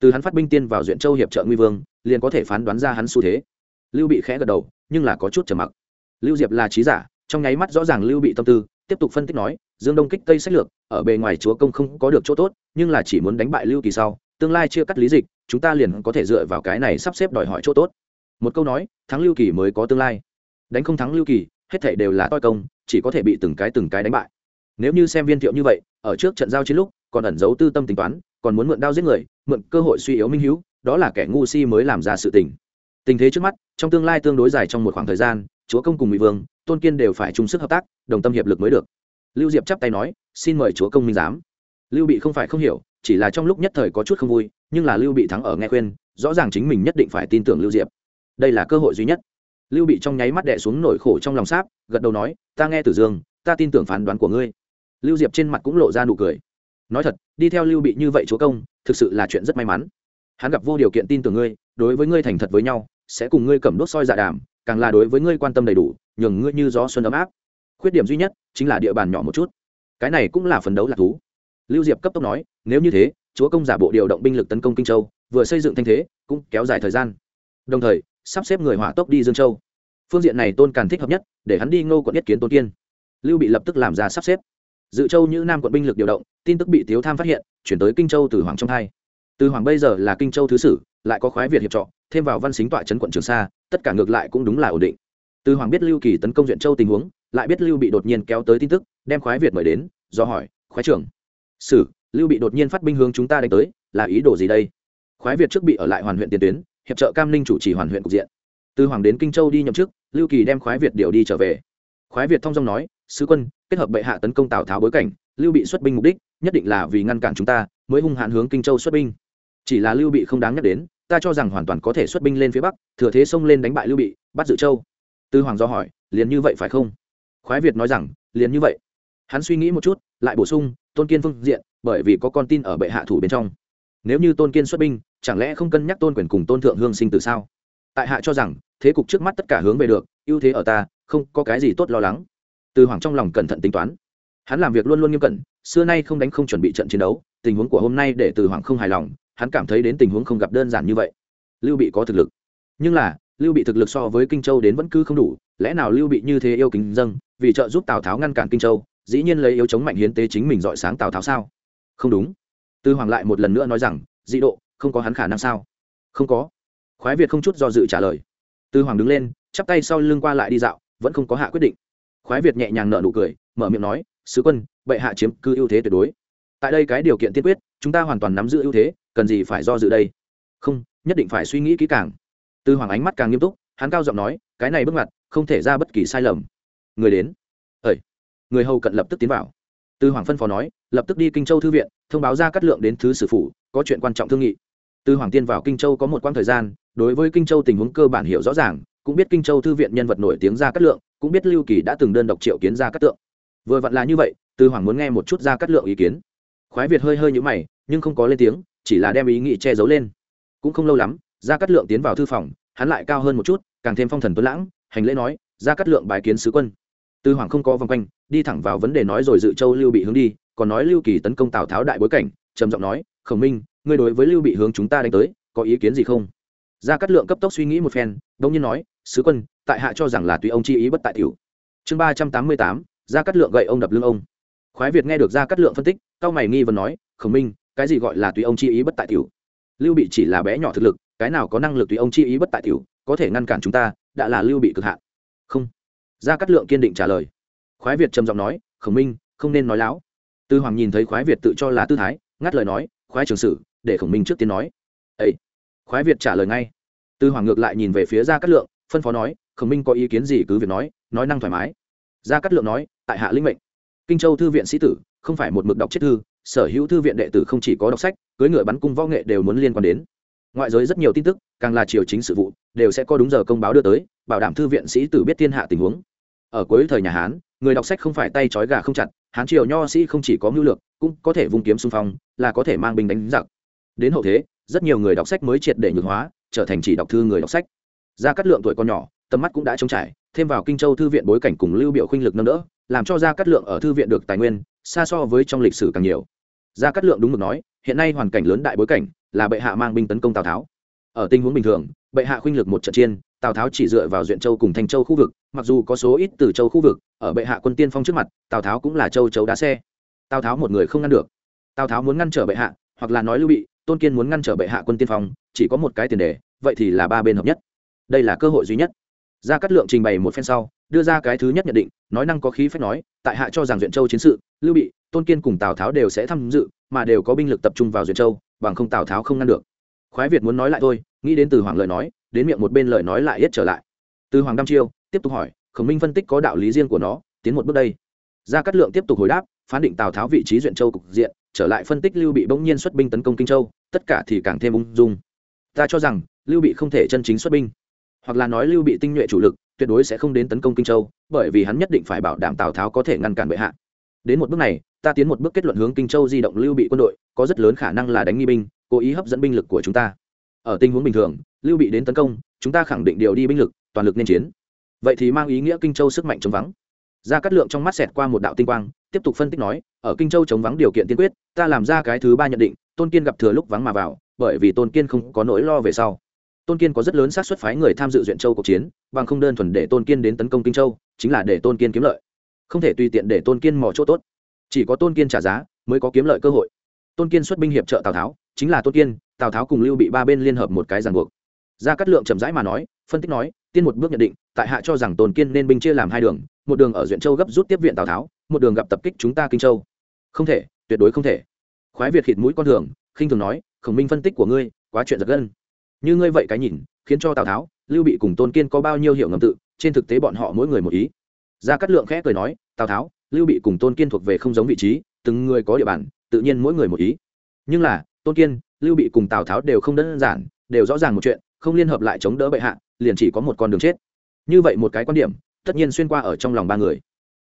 Từ hắn phát binh tiên vào duyện châu hiệp trợ nguy vương, liền có thể phán đoán ra hắn xu thế. Lưu bị khẽ gật đầu, nhưng là có chút trầm mặc. Lưu diệp là trí giả, trong nháy mắt rõ ràng lưu bị tâm tư, tiếp tục phân tích nói, dương đông kích tây sách lược, ở bề ngoài chúa công không có được chỗ tốt, nhưng là chỉ muốn đánh bại lưu kỳ sau, tương lai chưa cắt lý dịch, chúng ta liền có thể dựa vào cái này sắp xếp đòi hỏi chỗ tốt. Một câu nói, thắng lưu kỳ mới có tương lai. Đánh không thắng lưu kỳ, hết thể đều là toi công, chỉ có thể bị từng cái từng cái đánh bại nếu như xem viên thiệu như vậy, ở trước trận giao chiến lúc, còn ẩn giấu tư tâm tính toán, còn muốn mượn đao giết người, mượn cơ hội suy yếu minh hữu đó là kẻ ngu si mới làm ra sự tình. Tình thế trước mắt, trong tương lai tương đối dài trong một khoảng thời gian, chúa công cùng mỹ vương, tôn kiên đều phải chung sức hợp tác, đồng tâm hiệp lực mới được. Lưu diệp chắp tay nói, xin mời chúa công minh giám. Lưu bị không phải không hiểu, chỉ là trong lúc nhất thời có chút không vui, nhưng là lưu bị thắng ở nghe khuyên, rõ ràng chính mình nhất định phải tin tưởng lưu diệp. Đây là cơ hội duy nhất. Lưu bị trong nháy mắt đẻ xuống nỗi khổ trong lòng sáp, gật đầu nói, ta nghe tử dương, ta tin tưởng phán đoán của ngươi lưu diệp trên mặt cũng lộ ra nụ cười. Nói thật, đi theo lưu bị như vậy chúa công, thực sự là chuyện rất may mắn. Hắn gặp vô điều kiện tin tưởng ngươi, đối với ngươi thành thật với nhau, sẽ cùng ngươi cầm đốt soi dạ đàm, càng là đối với ngươi quan tâm đầy đủ, nhường ngươi như gió xuân ấm áp. Khuyết điểm duy nhất chính là địa bàn nhỏ một chút. Cái này cũng là phấn đấu lạc thú. Lưu diệp cấp tốc nói, nếu như thế, chúa công giả bộ điều động binh lực tấn công kinh châu, vừa xây dựng thanh thế, cũng kéo dài thời gian. Đồng thời, sắp xếp người hỏa tốc đi dương châu. Phương diện này tôn càn thích hợp nhất, để hắn đi ngô quận nhất kiến tôn kiên. Lưu bị lập tức làm ra sắp xếp dự châu như nam quận binh lực điều động, tin tức bị tiếu tham phát hiện, chuyển tới kinh châu từ hoàng trong hai. Từ hoàng bây giờ là kinh châu thứ sử, lại có khoái việt hiệp trọ, thêm vào văn xính tọa trấn quận trường sa, tất cả ngược lại cũng đúng là ổn định. Từ hoàng biết lưu kỳ tấn công duyện châu tình huống, lại biết lưu bị đột nhiên kéo tới tin tức, đem khoái việt mời đến, do hỏi, khoái trưởng, sử, lưu bị đột nhiên phát binh hướng chúng ta đánh tới, là ý đồ gì đây? Khoái việt trước bị ở lại hoàn huyện tiền tuyến, hiệp trợ cam ninh chủ trì hoàn huyện cục diện. Từ hoàng đến kinh châu đi nhậm chức, lưu kỳ đem khoái việt điều đi trở về. Khoái việt thông dong nói sứ quân, kết hợp bệ hạ tấn công tào tháo bối cảnh, lưu bị xuất binh mục đích, nhất định là vì ngăn cản chúng ta, mới hung hạn hướng kinh châu xuất binh. Chỉ là lưu bị không đáng nhắc đến, ta cho rằng hoàn toàn có thể xuất binh lên phía bắc, thừa thế xông lên đánh bại lưu bị, bắt dự châu. Tư hoàng do hỏi, liền như vậy phải không? Khoái việt nói rằng, liền như vậy. Hắn suy nghĩ một chút, lại bổ sung, tôn kiên phương diện, bởi vì có con tin ở bệ hạ thủ bên trong. Nếu như tôn kiên xuất binh, chẳng lẽ không cân nhắc tôn quyền cùng tôn thượng hương sinh từ sao? Tại hạ cho rằng, thế cục trước mắt tất cả hướng về được, ưu thế ở ta, không có cái gì tốt lo lắng từ hoàng trong lòng cẩn thận tính toán. Hắn làm việc luôn luôn nghiêm cẩn, xưa nay không đánh không chuẩn bị trận chiến đấu, tình huống của hôm nay để từ hoàng không hài lòng, hắn cảm thấy đến tình huống không gặp đơn giản như vậy. Lưu bị có thực lực. Nhưng là, lưu bị thực lực so với kinh châu đến vẫn cứ không đủ, lẽ nào lưu bị như thế yêu kính dâng, vì trợ giúp tào tháo ngăn cản kinh châu, dĩ nhiên lấy yếu chống mạnh hiến tế chính mình dọi sáng tào tháo sao? Không đúng. Tư hoàng lại một lần nữa nói rằng, dị độ, không có hắn khả năng sao? Không có. Khoái việt không chút do dự trả lời. Tư hoàng đứng lên, chắp tay sau lưng qua lại đi dạo, vẫn không có hạ quyết định khoái việt nhẹ nhàng nở nụ cười, mở miệng nói, sứ quân, bệ hạ chiếm cứ ưu thế tuyệt đối. Tại đây cái điều kiện tiên quyết, chúng ta hoàn toàn nắm giữ ưu thế, cần gì phải do dự đây? Không, nhất định phải suy nghĩ kỹ càng. Tư hoàng ánh mắt càng nghiêm túc, hắn cao giọng nói, cái này bước ngoặt, không thể ra bất kỳ sai lầm. Người đến. Ơi. Người hầu cận lập tức tiến vào. Tư hoàng phân phó nói, lập tức đi kinh châu thư viện, thông báo ra cắt lượng đến thứ sử phủ, có chuyện quan trọng thương nghị. Tư hoàng tiên vào kinh châu có một quãng thời gian, đối với kinh châu tình huống cơ bản hiểu rõ ràng, cũng biết kinh châu thư viện nhân vật nổi tiếng ra cắt lượng cũng biết lưu kỳ đã từng đơn độc triệu kiến ra các tượng. Vừa vặn là như vậy tư hoàng muốn nghe một chút ra cắt lượng ý kiến. Khoái việt hơi hơi nhũ mày, nhưng không có lên tiếng, chỉ là đem ý nghĩ che giấu lên. Cũng không lâu lắm ra cắt lượng tiến vào thư phòng, hắn lại cao hơn một chút, càng thêm phong thần tuấn lãng, hành lễ nói ra cắt lượng bài kiến sứ quân. Tư hoàng không có vòng quanh, đi thẳng vào vấn đề nói rồi dự châu lưu bị hướng đi, còn nói lưu kỳ tấn công tào tháo đại bối cảnh, trầm giọng nói, khổng minh, ngươi đối với lưu bị hướng chúng ta đánh tới, có ý kiến gì không? Gia cát lượng cấp tốc suy nghĩ một phen đông nhiên nói, sứ quân tại hạ cho rằng là tùy ông chi ý bất tại tiểu. Chương ba trăm tám mươi tám, gia cát lượng gậy ông đập lưng ông. Khoái việt nghe được gia cát lượng phân tích, cao mày nghi vấn nói, khổng minh, cái gì gọi là tùy ông chi ý bất tại tiểu? Lưu bị chỉ là bé nhỏ thực lực, cái nào có năng lực tùy ông chi ý bất tại tiểu, có thể ngăn cản chúng ta, đã là lưu bị cực hạn. Không. Gia cát lượng kiên định trả lời. Khoái việt trầm giọng nói, khổng minh, không nên nói láo. Tư hoàng nhìn thấy khoái việt tự cho là tư thái, ngắt lời nói, khoái trường sử, để khổng minh trước tiên nói. Ấy khoái việt trả lời ngay. Tư hoàng ngược lại nhìn về phía gia cát lượng, phân phó nói khổng minh có ý kiến gì cứ việc nói nói năng thoải mái. Gia cát lượng nói, tại hạ linh mệnh. Kinh châu thư viện sĩ tử, không phải một mực đọc chết thư, sở hữu thư viện đệ tử không chỉ có đọc sách cưới ngựa bắn cung võ nghệ đều muốn liên quan đến. Ngoại giới rất nhiều tin tức, càng là triều chính sự vụ, đều sẽ có đúng giờ công báo đưa tới, bảo đảm thư viện sĩ tử biết thiên hạ tình huống. Ở cuối thời nhà hán, người đọc sách không phải tay trói gà không chặt, hán triều nho sĩ không chỉ có mưu lược, cũng có thể vung kiếm xung phong, là có thể mang binh đánh giặc. Đến hậu thế, rất nhiều người đọc sách mới triệt để nhược hóa, trở thành chỉ đọc thư người đọc sách. Gia cát lượng tuổi còn nhỏ tầm mắt cũng đã trống trải, thêm vào kinh châu thư viện bối cảnh cùng lưu biểu khuynh lực nâng đỡ, làm cho gia cát lượng ở thư viện được tài nguyên, xa so với trong lịch sử càng nhiều. Gia cát lượng đúng mực nói, hiện nay hoàn cảnh lớn đại bối cảnh, là bệ hạ mang binh tấn công tào tháo. Ở tình huống bình thường, bệ hạ khuynh lực một trận chiên tào tháo chỉ dựa vào duyện châu cùng thanh châu khu vực, mặc dù có số ít từ châu khu vực, ở bệ hạ quân tiên phong trước mặt, tào tháo cũng là châu chấu đá xe. Tào tháo một người không ngăn được. Tào tháo muốn ngăn trở bệ hạ, hoặc là nói lưu bị, tôn kiên muốn ngăn trở bệ hạ quân tiên phong, chỉ có một cái tiền đề, vậy thì là ba bên hợp nhất. Đây là cơ hội duy nhất gia cát lượng trình bày một phen sau, đưa ra cái thứ nhất nhận định, nói năng có khí phép nói, tại hạ cho rằng duyện châu chiến sự, lưu bị, tôn kiên cùng tào tháo đều sẽ tham dự, mà đều có binh lực tập trung vào duyện châu, bằng không tào tháo không ngăn được. Khoái việt muốn nói lại thôi, nghĩ đến từ hoàng lời nói, đến miệng một bên lời nói lại hết trở lại. Từ hoàng đăm chiêu, tiếp tục hỏi, khổng minh phân tích có đạo lý riêng của nó, tiến một bước đây. Gia cát lượng tiếp tục hồi đáp, phán định tào tháo vị trí duyện châu cục diện, trở lại phân tích lưu bị bỗng nhiên xuất binh tấn công kinh châu, tất cả thì càng thêm ung dung. Ta cho rằng, lưu bị không thể chân chính xuất binh hoặc là nói lưu bị tinh nhuệ chủ lực, tuyệt đối sẽ không đến tấn công kinh châu, bởi vì hắn nhất định phải bảo đảm tào tháo có thể ngăn cản bệ hạ. Đến một bước này, ta tiến một bước kết luận hướng kinh châu di động lưu bị quân đội, có rất lớn khả năng là đánh nghi binh, cố ý hấp dẫn binh lực của chúng ta. Ở tình huống bình thường, lưu bị đến tấn công, chúng ta khẳng định điều đi binh lực, toàn lực nên chiến. Vậy thì mang ý nghĩa kinh châu sức mạnh chống vắng. Ra cắt lượng trong mắt xẹt qua một đạo tinh quang, tiếp tục phân tích nói, ở kinh châu chống vắng điều kiện tiên quyết, ta làm ra cái thứ ba nhận định, tôn kiên gặp thừa lúc vắng mà vào, bởi vì tôn kiên không có nỗi lo về sau tôn kiên có rất lớn xác suất phái người tham dự duyện châu cuộc chiến, bằng không đơn thuần để tôn kiên đến tấn công kinh châu, chính là để tôn kiên kiếm lợi. Không thể tùy tiện để tôn kiên mò chỗ tốt. Chỉ có tôn kiên trả giá, mới có kiếm lợi cơ hội. Tôn kiên xuất binh hiệp trợ tào tháo, chính là tôn kiên, tào tháo cùng lưu bị ba bên liên hợp một cái ràng buộc. Gia cát lượng chậm rãi mà nói, phân tích nói, tiên một bước nhận định, tại hạ cho rằng tôn kiên nên binh chia làm hai đường, một đường ở duyện châu gấp rút tiếp viện tào tháo, một đường gặp tập kích chúng ta kinh châu. Không thể, tuyệt đối không thể. Khoái việt khịt mũi con thường, khinh thường nói, khổng minh phân tích của ngươi, quá chuyện giật gân như ngươi vậy cái nhìn, khiến cho tào tháo, lưu bị cùng tôn kiên có bao nhiêu hiệu ngầm tự, trên thực tế bọn họ mỗi người một ý. Gia cát lượng khẽ cười nói, tào tháo, lưu bị cùng tôn kiên thuộc về không giống vị trí, từng người có địa bàn, tự nhiên mỗi người một ý. Nhưng là, tôn kiên, lưu bị cùng tào tháo đều không đơn giản, đều rõ ràng một chuyện, không liên hợp lại chống đỡ bệ hạ, liền chỉ có một con đường chết. Như vậy một cái quan điểm, tất nhiên xuyên qua ở trong lòng ba người.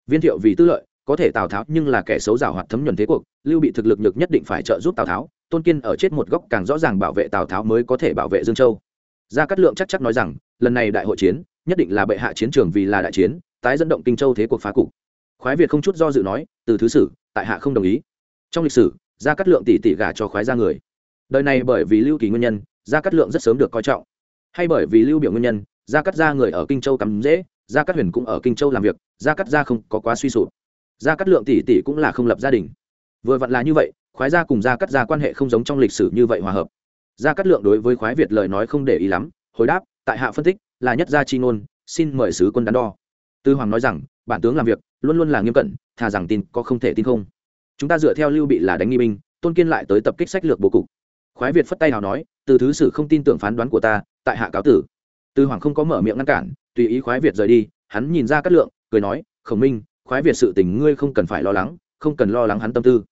Viên thiệu vì tư lợi có thể tào tháo nhưng là kẻ xấu giảo hoạt thấm nhuần thế cuộc, lưu bị thực lực nhược nhất định phải trợ giúp tào tháo, tôn kiên ở chết một góc càng rõ ràng bảo vệ tào tháo mới có thể bảo vệ dương châu. Gia cát lượng chắc chắc nói rằng, lần này đại hội chiến, nhất định là bệ hạ chiến trường vì là đại chiến, tái dẫn động kinh châu thế cuộc phá cục. Khoái việt không chút do dự nói, từ thứ sử, tại hạ không đồng ý. Trong lịch sử, gia cát lượng tỷ tỷ gả cho khoái ra người. Đời này bởi vì lưu kỳ nguyên nhân, gia cát lượng rất sớm được coi trọng. Hay bởi vì lưu biểu nguyên nhân, gia cát gia người ở kinh châu cắm dễ, gia cát huyền cũng ở kinh châu làm việc, gia cát gia không có quá suy sụp gia cát lượng tỷ tỷ cũng là không lập gia đình. Vừa vặn là như vậy, khoái gia cùng gia cát gia quan hệ không giống trong lịch sử như vậy hòa hợp. Gia cát lượng đối với khoái việt lời nói không để ý lắm, hồi đáp, tại hạ phân tích, là nhất gia chi ngôn, xin mời sứ quân đắn đo. Tư hoàng nói rằng, bản tướng làm việc, luôn luôn là nghiêm cẩn, thà rằng tin có không thể tin không. Chúng ta dựa theo lưu bị là đánh nghi binh, tôn kiên lại tới tập kích sách lược bố cục. Khoái việt phất tay nào nói, từ thứ sử không tin tưởng phán đoán của ta, tại hạ cáo tử. Tư hoàng không có mở miệng ngăn cản, tùy ý khoái việt rời đi, hắn nhìn ra cát lượng, cười nói, khổng minh khoái việt sự tình ngươi không cần phải lo lắng, không cần lo lắng hắn tâm tư.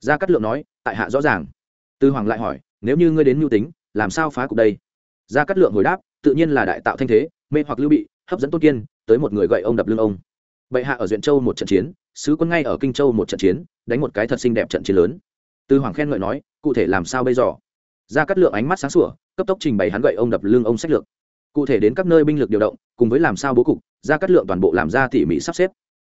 Gia cát lượng nói, tại hạ rõ ràng. Tư hoàng lại hỏi, nếu như ngươi đến mưu tính, làm sao phá cục đây? Gia cát lượng hồi đáp, tự nhiên là đại tạo thanh thế, mê hoặc lưu bị, hấp dẫn tôn kiên, tới một người gậy ông đập lưng ông. Bệ hạ ở duyện châu một trận chiến, sứ quân ngay ở kinh châu một trận chiến, đánh một cái thật xinh đẹp trận chiến lớn. Tư hoàng khen ngợi nói, cụ thể làm sao bây giờ? Gia Cát lượng ánh mắt sáng sủa, cấp tốc trình bày hắn gậy ông đập lưng ông sách lược. Cụ thể đến các nơi binh lực điều động, cùng với làm sao bố cục, Gia Cát lượng toàn bộ làm ra tỉ mỉ sắp xếp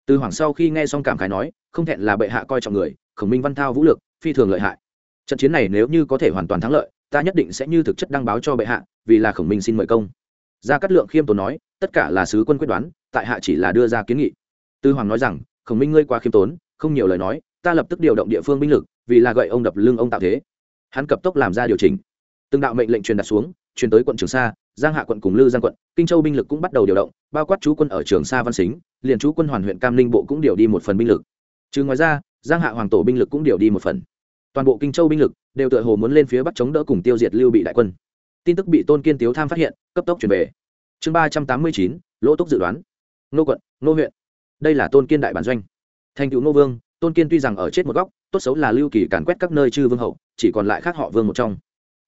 tư hoàng sau khi nghe xong cảm khái nói, không thẹn là bệ hạ coi trọng người, khổng minh văn thao vũ lực, phi thường lợi hại. Trận chiến này nếu như có thể hoàn toàn thắng lợi, ta nhất định sẽ như thực chất đăng báo cho bệ hạ, vì là khổng minh xin mời công. Gia cát lượng khiêm tốn nói, tất cả là sứ quân quyết đoán, tại hạ chỉ là đưa ra kiến nghị. Tư hoàng nói rằng, khổng minh ngươi quá khiêm tốn, không nhiều lời nói, ta lập tức điều động địa phương binh lực, vì là gậy ông đập lưng ông tạo thế. Hắn cấp tốc làm ra điều chỉnh. Từng đạo mệnh lệnh truyền đặt xuống chuyển tới quận trường sa, giang hạ quận cùng lư giang quận, kinh châu binh lực cũng bắt đầu điều động, bao quát chú quân ở trường sa văn xính, liền chú quân hoàn huyện cam ninh bộ cũng điều đi một phần binh lực. Trừ ngoài ra, giang hạ hoàng tổ binh lực cũng điều đi một phần. Toàn bộ kinh châu binh lực đều tựa hồ muốn lên phía bắc chống đỡ cùng tiêu diệt lưu bị đại quân. Tin tức bị tôn kiên tiếu tham phát hiện, cấp tốc chuyển về. Chương ba trăm tám mươi chín, lỗ túc dự đoán. Nô quận, nô huyện. Đây là tôn kiên đại bản doanh. Thành cựu nô vương, tôn kiên tuy rằng ở chết một góc, tốt xấu là lưu kỳ càn quét các nơi chư vương hậu, chỉ còn lại khác họ vương một trong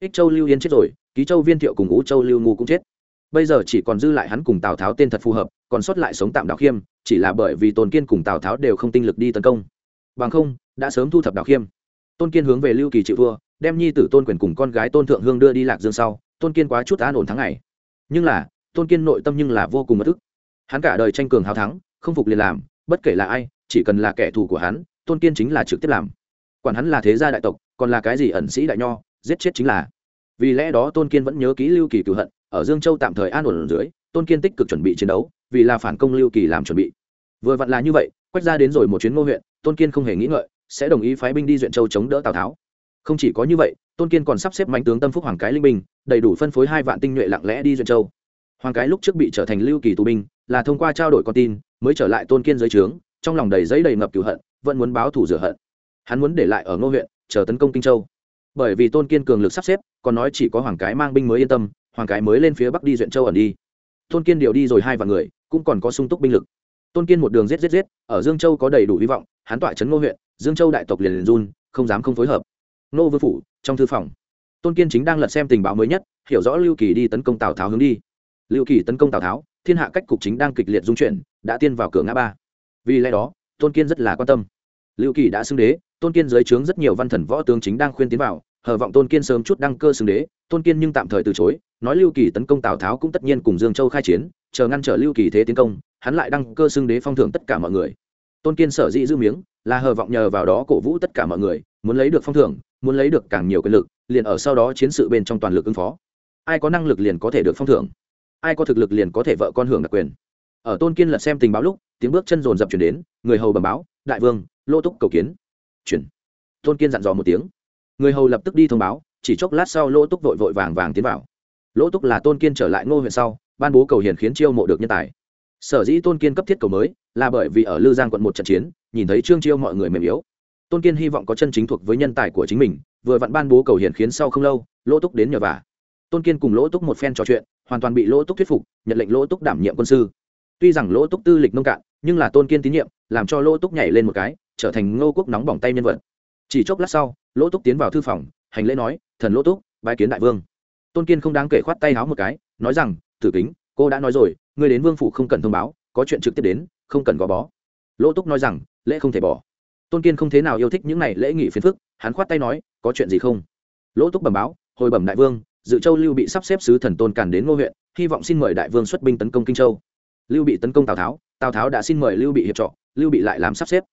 ích châu lưu yên chết rồi, ký châu viên thiệu cùng ngũ châu lưu ngu cũng chết. Bây giờ chỉ còn dư lại hắn cùng tào tháo tên thật phù hợp, còn sót lại sống tạm đạo khiêm, chỉ là bởi vì tôn kiên cùng tào tháo đều không tinh lực đi tấn công. Bằng không, đã sớm thu thập đạo khiêm. Tôn kiên hướng về lưu kỳ chịu vua đem nhi tử tôn quyền cùng con gái tôn thượng hương đưa đi lạc dương sau, tôn kiên quá chút an ổn tháng ngày. Nhưng là, tôn kiên nội tâm nhưng là vô cùng mất ức. Hắn cả đời tranh cường hào thắng, không phục liền làm, bất kể là ai, chỉ cần là kẻ thù của hắn, tôn kiên chính là trực tiếp làm. Quản hắn là thế gia đại tộc, còn là cái gì ẩn sĩ đại nho, giết chết chính là vì lẽ đó tôn kiên vẫn nhớ kỹ lưu kỳ cựu hận, ở dương châu tạm thời an ổn dưới, tôn kiên tích cực chuẩn bị chiến đấu, vì là phản công lưu kỳ làm chuẩn bị. Vừa vặn là như vậy, quách ra đến rồi một chuyến ngô huyện, tôn kiên không hề nghĩ ngợi, sẽ đồng ý phái binh đi duyện châu chống đỡ tào tháo. Không chỉ có như vậy, tôn kiên còn sắp xếp mạnh tướng tâm phúc hoàng cái linh binh, đầy đủ phân phối hai vạn tinh nhuệ lặng lẽ đi duyện châu. Hoàng cái lúc trước bị trở thành lưu kỳ tù binh, là thông qua trao đổi con tin, mới trở lại tôn kiên dưới trướng, trong lòng đầy giấy đầy ngập cửu hận, vẫn muốn báo thủ rửa hận. Hắn muốn để lại ở ngô huyện, chờ tấn công kinh châu bởi vì tôn kiên cường lực sắp xếp, còn nói chỉ có hoàng cái mang binh mới yên tâm, hoàng cái mới lên phía bắc đi duyện châu ẩn đi. Tôn kiên điều đi rồi hai vạn người, cũng còn có sung túc binh lực. Tôn kiên một đường giết giết giết, ở dương châu có đầy đủ hy vọng, hắn tọa trấn ngô huyện, dương châu đại tộc liền liền run, không dám không phối hợp. Nô vương phủ, trong thư phòng, tôn kiên chính đang lật xem tình báo mới nhất, hiểu rõ lưu kỳ đi tấn công tào tháo hướng đi. Lưu kỳ tấn công tào tháo, thiên hạ cách cục chính đang kịch liệt dung chuyển, đã tiên vào cửa ngã ba. Vì lẽ đó, tôn kiên rất là quan tâm. Lưu kỳ đã xưng đế tôn kiên dưới trướng rất nhiều văn thần võ tướng chính đang khuyên tiến vào, hờ vọng tôn kiên sớm chút đăng cơ xưng đế. Tôn kiên nhưng tạm thời từ chối, nói lưu kỳ tấn công tào tháo cũng tất nhiên cùng dương châu khai chiến, chờ ngăn trở lưu kỳ thế tiến công, hắn lại đăng cơ xưng đế phong thưởng tất cả mọi người. Tôn kiên sở dĩ giữ miếng, là hờ vọng nhờ vào đó cổ vũ tất cả mọi người, muốn lấy được phong thưởng, muốn lấy được càng nhiều quyền lực, liền ở sau đó chiến sự bên trong toàn lực ứng phó. Ai có năng lực liền có thể được phong thưởng, ai có thực lực liền có thể vợ con hưởng đặc quyền. Ở tôn kiên lật xem tình báo lúc, tiếng bước chân rồn rập chuyển đến, người hầu bẩm báo, đại vương, lô túc cầu kiến chuyển. Tôn kiên dặn dò một tiếng. Người hầu lập tức đi thông báo, chỉ chốc lát sau lỗ túc vội vội vàng vàng tiến vào. Lỗ túc là tôn kiên trở lại ngô huyện sau, ban bố cầu hiền khiến chiêu mộ được nhân tài. Sở dĩ tôn kiên cấp thiết cầu mới là bởi vì ở lư giang quận một trận chiến, nhìn thấy trương chiêu mọi người mềm yếu. Tôn kiên hy vọng có chân chính thuộc với nhân tài của chính mình, vừa vặn ban bố cầu hiền khiến sau không lâu, lỗ túc đến nhờ vả. Tôn kiên cùng lỗ túc một phen trò chuyện, hoàn toàn bị lỗ túc thuyết phục, nhận lệnh lỗ túc đảm nhiệm quân sư. Tuy rằng lỗ túc tư lịch nông cạn, nhưng là tôn kiên tín nhiệm làm cho lỗ túc nhảy lên một cái, trở thành ngô quốc nóng bỏng tay nhân vật. Chỉ chốc lát sau, lỗ túc tiến vào thư phòng, hành lễ nói, thần lỗ túc, bái kiến đại vương. Tôn kiên không đáng kể khoát tay háo một cái, nói rằng, tử kính, cô đã nói rồi người đến vương phủ không cần thông báo, có chuyện trực tiếp đến, không cần gò bó. Lỗ túc nói rằng, lễ không thể bỏ. Tôn kiên không thế nào yêu thích những này lễ nghị phiền phức, hắn khoát tay nói, có chuyện gì không? Lỗ túc bẩm báo, hồi bẩm đại vương, dự châu lưu bị sắp xếp sứ thần tôn càn đến ngô huyện, hy vọng xin mời đại vương xuất binh tấn công kinh châu. Lưu bị tấn công tào tháo tào tháo đã xin mời lưu bị hiệp trọ lưu bị lại làm sắp xếp.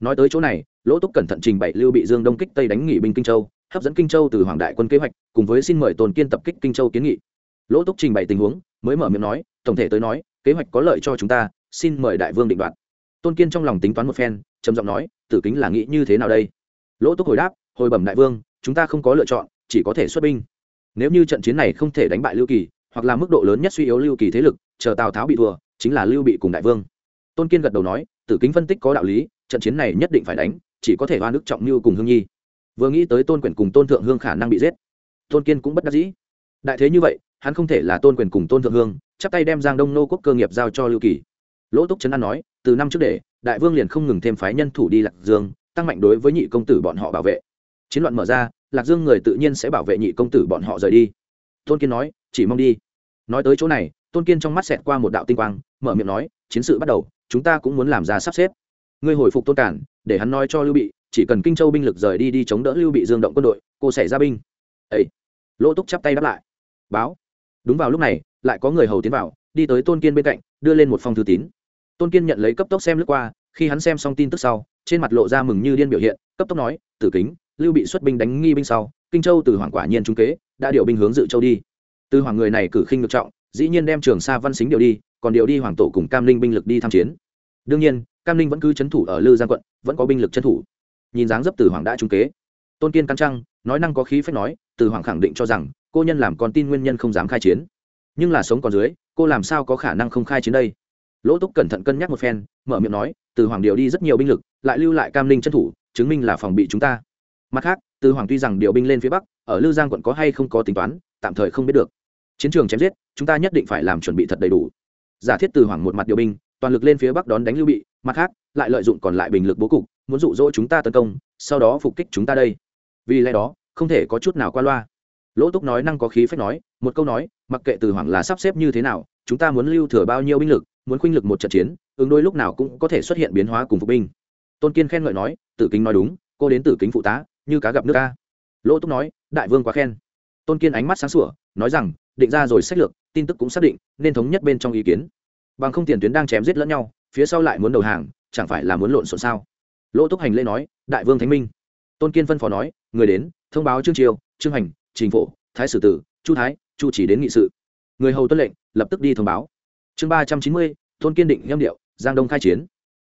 Nói tới chỗ này, lỗ túc cẩn thận trình bày lưu bị dương đông kích tây đánh nghỉ binh kinh châu, hấp dẫn kinh châu từ hoàng đại quân kế hoạch, cùng với xin mời tôn kiên tập kích kinh châu kiến nghị. Lỗ túc trình bày tình huống, mới mở miệng nói, tổng thể tới nói, kế hoạch có lợi cho chúng ta, xin mời đại vương định đoạt. Tôn kiên trong lòng tính toán một phen, trầm giọng nói, tử kính là nghĩ như thế nào đây? Lỗ túc hồi đáp, hồi bẩm đại vương, chúng ta không có lựa chọn, chỉ có thể xuất binh. Nếu như trận chiến này không thể đánh bại lưu kỳ, hoặc là mức độ lớn nhất suy yếu lưu kỳ thế lực, chờ tào tháo bị thua, chính là lưu bị cùng đại vương. Tôn kiên gật đầu nói tử kính phân tích có đạo lý, trận chiến này nhất định phải đánh, chỉ có thể hoa nước trọng như cùng hương nhi. Vừa nghĩ tới tôn quyền cùng tôn thượng hương khả năng bị giết, tôn kiên cũng bất đắc dĩ. Đại thế như vậy, hắn không thể là tôn quyền cùng tôn thượng hương, chắp tay đem giang đông nô quốc cơ nghiệp giao cho lưu kỳ. Lỗ túc trấn an nói, từ năm trước để, đại vương liền không ngừng thêm phái nhân thủ đi lạc dương, tăng mạnh đối với nhị công tử bọn họ bảo vệ. Chiến loạn mở ra, lạc dương người tự nhiên sẽ bảo vệ nhị công tử bọn họ rời đi. Tôn kiên nói, chỉ mong đi. Nói tới chỗ này, tôn kiên trong mắt xẹt qua một đạo tinh quang, mở miệng nói, chiến sự bắt đầu chúng ta cũng muốn làm ra sắp xếp. Ngươi hồi phục tôn cản, để hắn nói cho lưu bị, chỉ cần kinh châu binh lực rời đi đi chống đỡ lưu bị dương động quân đội, cô sẽ ra binh. Ấy lỗ túc chắp tay đáp lại. Báo. Đúng vào lúc này, lại có người hầu tiến vào, đi tới tôn kiên bên cạnh, đưa lên một phong thư tín. Tôn kiên nhận lấy cấp tốc xem lướt qua, khi hắn xem xong tin tức sau, trên mặt lộ ra mừng như điên biểu hiện, cấp tốc nói, tử kính, lưu bị xuất binh đánh nghi binh sau, kinh châu từ hoàng quả nhiên trung kế, đã điều binh hướng dự châu đi. Từ hoàng người này cử khinh ngược trọng, dĩ nhiên đem trường sa văn xính điều đi còn điều đi hoàng tổ cùng cam linh binh lực đi tham chiến đương nhiên cam linh vẫn cứ c thủ ở lư giang quận vẫn có binh lực trấn thủ nhìn dáng dấp từ hoàng đã trung kế tôn kiên căn trăng nói năng có khí phép nói từ hoàng khẳng định cho rằng cô nhân làm con tin nguyên nhân không dám khai chiến nhưng là sống còn dưới cô làm sao có khả năng không khai chiến đây lỗ túc cẩn thận cân nhắc một phen mở miệng nói từ hoàng điều đi rất nhiều binh lực lại lưu lại cam linh trấn thủ chứng minh là phòng bị chúng ta mặt khác từ hoàng tuy rằng điều binh lên phía bắc ở lư giang quận có hay không có tính toán tạm thời không biết được chiến trường chém giết chúng ta nhất định phải làm chuẩn bị thật đầy đủ giả thiết từ hoàng một mặt điều binh, toàn lực lên phía bắc đón đánh lưu bị, mặt khác, lại lợi dụng còn lại bình lực bố cục, muốn dụ dỗ chúng ta tấn công, sau đó phục kích chúng ta đây. Vì lẽ đó, không thể có chút nào qua loa. Lỗ túc nói năng có khí phép nói, một câu nói, mặc kệ từ hoàng là sắp xếp như thế nào, chúng ta muốn lưu thừa bao nhiêu binh lực, muốn khuynh lực một trận chiến, ứng đôi lúc nào cũng có thể xuất hiện biến hóa cùng phục binh. Tôn kiên khen ngợi nói, tử kính nói đúng, cô đến tử kính phụ tá, như cá gặp nước ca lỗ túc nói, đại vương quá khen. Tôn kiên ánh mắt sáng sủa, nói rằng, định ra rồi sách lược tin tức cũng xác định nên thống nhất bên trong ý kiến. Bằng không tiền tuyến đang chém giết lẫn nhau, phía sau lại muốn đầu hàng, chẳng phải là muốn lộn xộn sao? Lỗ túc hành lễ nói, đại vương thánh minh. Tôn kiên phân phó nói, người đến, thông báo trương triều, trương hành, trình phổ, thái sử tử, chu thái, chu chỉ đến nghị sự. Người hầu tuân lệnh, lập tức đi thông báo. Chương ba trăm chín mươi, tôn kiên định nhâm điệu, giang đông khai chiến.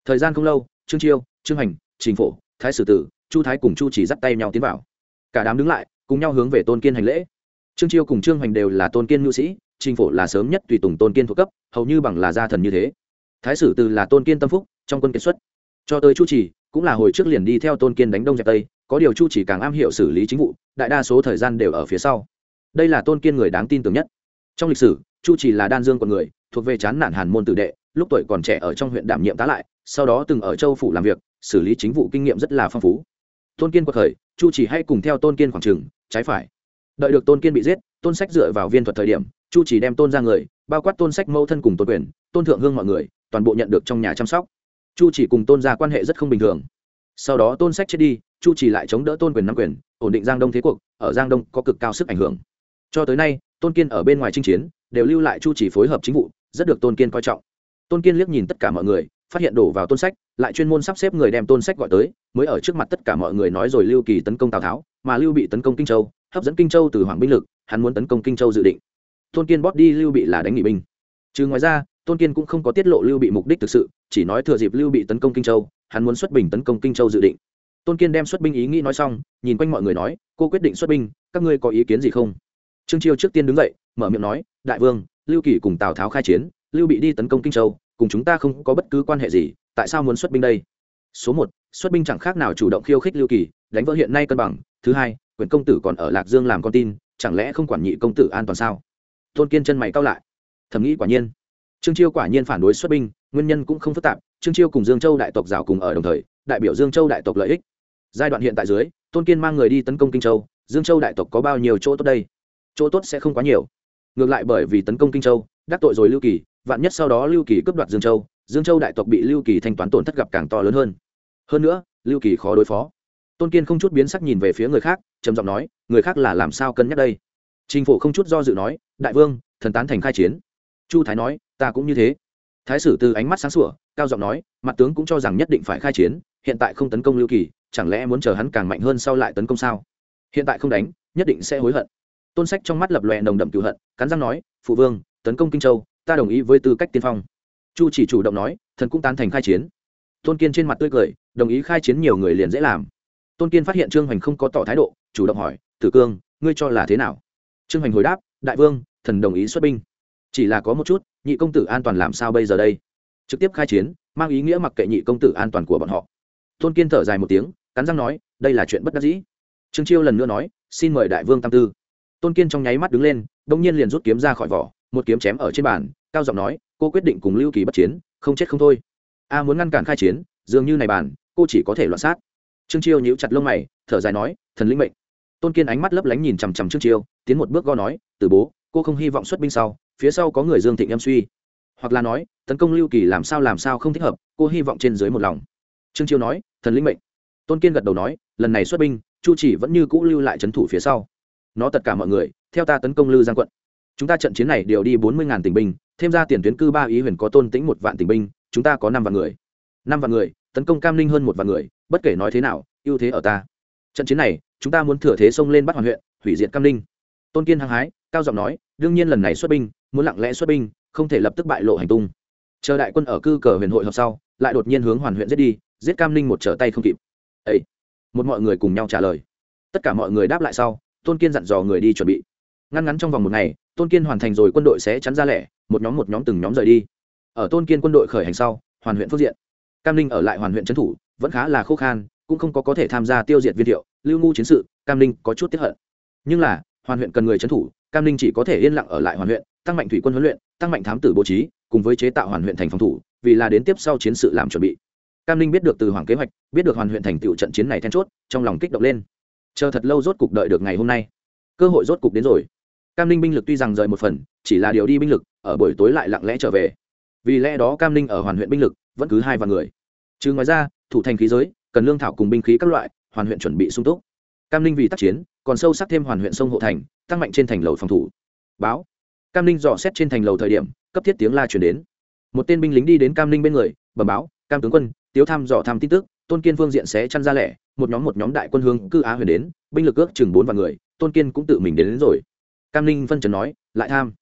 Thời gian không lâu, trương chiêu trương hành, trình phổ, thái sử tử, chu thái cùng chu chỉ dắt tay nhau tiến vào. Cả đám đứng lại, cùng nhau hướng về tôn kiên hành lễ. Trương chiêu cùng trương hành đều là tôn kiên nhu sĩ trình phổ là sớm nhất tùy tùng tôn kiên thuộc cấp, hầu như bằng là gia thần như thế. Thái sử từ là tôn kiên tâm phúc, trong quân kết xuất. Cho tới chu chỉ cũng là hồi trước liền đi theo tôn kiên đánh đông dẹp tây, có điều chu chỉ càng am hiểu xử lý chính vụ, đại đa số thời gian đều ở phía sau. Đây là tôn kiên người đáng tin tưởng nhất. Trong lịch sử, chu chỉ là đan dương con người, thuộc về chán nản hàn môn tử đệ, lúc tuổi còn trẻ ở trong huyện đảm nhiệm tá lại, sau đó từng ở châu phủ làm việc, xử lý chính vụ kinh nghiệm rất là phong phú. Tôn kiên quật khởi, chu chỉ hay cùng theo tôn kiên khoảng trừng trái phải. Đợi được tôn kiên bị giết, tôn sách dựa vào viên thuật thời điểm chu chỉ đem tôn ra người, bao quát tôn sách mẫu thân cùng tôn quyền, tôn thượng hương mọi người, toàn bộ nhận được trong nhà chăm sóc. Chu chỉ cùng tôn ra quan hệ rất không bình thường. Sau đó tôn sách chết đi, chu chỉ lại chống đỡ tôn quyền nắm quyền, ổn định giang đông thế cuộc, ở giang đông có cực cao sức ảnh hưởng. Cho tới nay, tôn kiên ở bên ngoài chinh chiến, đều lưu lại chu chỉ phối hợp chính vụ, rất được tôn kiên coi trọng. Tôn kiên liếc nhìn tất cả mọi người, phát hiện đổ vào tôn sách, lại chuyên môn sắp xếp người đem tôn sách gọi tới, mới ở trước mặt tất cả mọi người nói rồi lưu kỳ tấn công tào tháo, mà lưu bị tấn công kinh châu, hấp dẫn kinh châu từ hoàng binh lực, hắn muốn tấn công kinh châu dự định tôn kiên bóp đi lưu bị là đánh nghỉ binh. Chứ ngoài ra, tôn kiên cũng không có tiết lộ lưu bị mục đích thực sự, chỉ nói thừa dịp lưu bị tấn công kinh châu, hắn muốn xuất binh tấn công kinh châu dự định. Tôn kiên đem xuất binh ý nghĩ nói xong, nhìn quanh mọi người nói, cô quyết định xuất binh, các ngươi có ý kiến gì không? Trương chiêu trước tiên đứng dậy, mở miệng nói, đại vương, lưu kỳ cùng tào tháo khai chiến, lưu bị đi tấn công kinh châu, cùng chúng ta không có bất cứ quan hệ gì, tại sao muốn xuất binh đây? Số một, xuất binh chẳng khác nào chủ động khiêu khích lưu kỳ, đánh vỡ hiện nay cân bằng. Thứ hai, quyền công tử còn ở lạc dương làm con tin, chẳng lẽ không quản nhị công tử an toàn sao? Tôn kiên chân mày cao lại. Thầm nghĩ quả nhiên. Trương chiêu quả nhiên phản đối xuất binh, nguyên nhân cũng không phức tạp, trương chiêu cùng dương châu đại tộc rào cùng ở đồng thời, đại biểu dương châu đại tộc lợi ích. Giai đoạn hiện tại dưới, tôn kiên mang người đi tấn công kinh châu, dương châu đại tộc có bao nhiêu chỗ tốt đây? Chỗ tốt sẽ không quá nhiều. Ngược lại bởi vì tấn công kinh châu, đắc tội rồi lưu kỳ, vạn nhất sau đó lưu kỳ cướp đoạt dương châu dương châu đại tộc bị lưu kỳ thanh toán tổn thất gặp càng to lớn hơn. Hơn nữa, lưu kỳ khó đối phó. Tôn kiên không chút biến sắc nhìn về phía người khác, trầm giọng nói, người khác là làm sao cân nhắc đây? Trình Phủ không chút do dự nói đại vương, thần tán thành khai chiến. Chu thái nói, ta cũng như thế. Thái sử từ ánh mắt sáng sủa, cao giọng nói, mặt tướng cũng cho rằng nhất định phải khai chiến, hiện tại không tấn công lưu kỳ, chẳng lẽ muốn chờ hắn càng mạnh hơn sau lại tấn công sao? Hiện tại không đánh, nhất định sẽ hối hận. Tôn sách trong mắt lập lòe nồng đậm cựu hận, cắn răng nói, phụ vương, tấn công kinh châu, ta đồng ý với tư cách tiên phong. Chu chỉ chủ động nói, thần cũng tán thành khai chiến. Tôn kiên trên mặt tươi cười, đồng ý khai chiến nhiều người liền dễ làm. Tôn kiên phát hiện trương hoành không có tỏ thái độ, chủ động hỏi, tử cương, ngươi cho là thế nào? Trương hoành hồi đáp, đại vương thần đồng ý xuất binh. Chỉ là có một chút, nhị công tử an toàn làm sao bây giờ đây? Trực tiếp khai chiến, mang ý nghĩa mặc kệ nhị công tử an toàn của bọn họ. Tôn kiên thở dài một tiếng, cắn răng nói, đây là chuyện bất đắc dĩ. Trương chiêu lần nữa nói, xin mời đại vương tam tư. Tôn kiên trong nháy mắt đứng lên đông nhiên liền rút kiếm ra khỏi vỏ, một kiếm chém ở trên bàn, cao giọng nói, cô quyết định cùng lưu kỳ bất chiến, không chết không thôi. A muốn ngăn cản khai chiến, dường như này bàn, cô chỉ có thể loạn sát. Trương chiêu nhíu chặt lông mày, thở dài nói, thần linh mệnh. Tôn kiên ánh mắt lấp lánh nhìn chằm chằm trương chiêu, tiến một bước go nói từ bố cô không hy vọng xuất binh sau, phía sau có người dương thịnh em suy. Hoặc là nói, tấn công lưu kỳ làm sao làm sao không thích hợp, cô hy vọng trên dưới một lòng. Trương chiêu nói, thần linh mệnh. Tôn kiên gật đầu nói, lần này xuất binh, chu chỉ vẫn như cũ lưu lại trấn thủ phía sau. Nó tất cả mọi người, theo ta tấn công lư giang quận. Chúng ta trận chiến này đều đi bốn mươi ngàn tình binh, thêm ra tiền tuyến cư ba ý huyền có tôn tĩnh một vạn tình binh, chúng ta có năm vạn người. Năm vạn người, tấn công cam ninh hơn một vạn người, bất kể nói thế nào, ưu thế ở ta. Trận chiến này, chúng ta muốn thừa thế xông lên bắt hoàn huyện, hủy diệt cam ninh. Tôn kiên hăng hái cao giọng nói, đương nhiên lần này xuất binh, muốn lặng lẽ xuất binh, không thể lập tức bại lộ hành tung. Chờ đại quân ở cư cờ huyền hội họp sau, lại đột nhiên hướng hoàn huyện giết đi, giết cam ninh một trở tay không kịp. Ấy một mọi người cùng nhau trả lời. Tất cả mọi người đáp lại sau, tôn kiên dặn dò người đi chuẩn bị. Ngăn ngắn trong vòng một ngày, tôn kiên hoàn thành rồi quân đội sẽ chắn ra lẻ, một nhóm một nhóm từng nhóm rời đi. Ở tôn kiên quân đội khởi hành sau, hoàn huyện phước diện. Cam ninh ở lại hoàn huyện trấn thủ, vẫn khá là khô khan, cũng không có có thể tham gia tiêu diệt viên thiệu, lưu ngu chiến sự, cam ninh có chút tiếp hận. Nhưng là hoàn huyện cần người trấn thủ, cam ninh chỉ có thể yên lặng ở lại hoàn huyện, tăng mạnh thủy quân huấn luyện, tăng mạnh thám tử bố trí, cùng với chế tạo hoàn huyện thành phòng thủ, vì là đến tiếp sau chiến sự làm chuẩn bị. Cam ninh biết được từ hoàng kế hoạch, biết được hoàn huyện thành tựu trận chiến này then chốt, trong lòng kích động lên. Chờ thật lâu rốt cục đợi được ngày hôm nay. Cơ hội rốt cục đến rồi. Cam ninh binh lực tuy rằng rời một phần, chỉ là điều đi binh lực, ở buổi tối lại lặng lẽ trở về. Vì lẽ đó cam ninh ở hoàn huyện binh lực vẫn cứ hai vạn người. Trừ ngoài ra, thủ thành khí giới, cần lương thảo cùng binh khí các loại, hoàn huyện chuẩn bị sung túc. Cam ninh vì tác chiến còn sâu sắc thêm hoàn huyện sông hộ thành tăng mạnh trên thành lầu phòng thủ. Báo. Cam ninh dò xét trên thành lầu thời điểm cấp thiết tiếng la chuyển đến. Một tên binh lính đi đến cam ninh bên người bẩm báo cam tướng quân tiếu tham dò tham tin tức tôn kiên phương diện sẽ chăn ra lẻ một nhóm một nhóm đại quân hướng cư á huyền đến binh lực ước chừng bốn vạn người tôn kiên cũng tự mình đến, đến rồi. Cam ninh phân trần nói lại tham.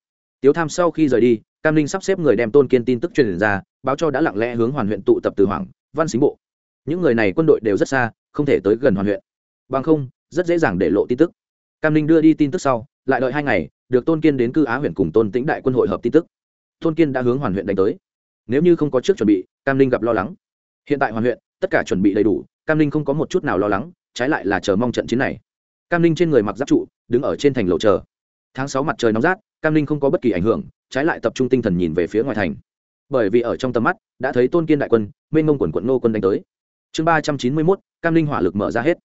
Tiếu tham sau khi rời đi cam ninh sắp xếp người đem tôn kiên tin tức truyền ra báo cho đã lặng lẽ hướng hoàn huyện tụ tập từ hoàng văn xính bộ. Những người này quân đội đều rất xa không thể tới gần hoàn huyện. Bằng không rất dễ dàng để lộ tin tức. Cam ninh đưa đi tin tức sau, lại đợi hai ngày, được tôn kiên đến cư á huyện cùng tôn tĩnh đại quân hội hợp tin tức. Tôn kiên đã hướng hoàn huyện đánh tới. Nếu như không có trước chuẩn bị, cam ninh gặp lo lắng. Hiện tại hoàn huyện, tất cả chuẩn bị đầy đủ, cam ninh không có một chút nào lo lắng, trái lại là chờ mong trận chiến này. Cam ninh trên người mặc giáp trụ, đứng ở trên thành lầu chờ. Tháng sáu mặt trời nóng rát, cam ninh không có bất kỳ ảnh hưởng, trái lại tập trung tinh thần nhìn về phía ngoài thành. Bởi vì ở trong tầm mắt, đã thấy tôn kiên đại quân, mênh mông quần quận nô quân đánh tới. Chương ba trăm chín mươi mốt, cam ninh hỏa lực mở ra hết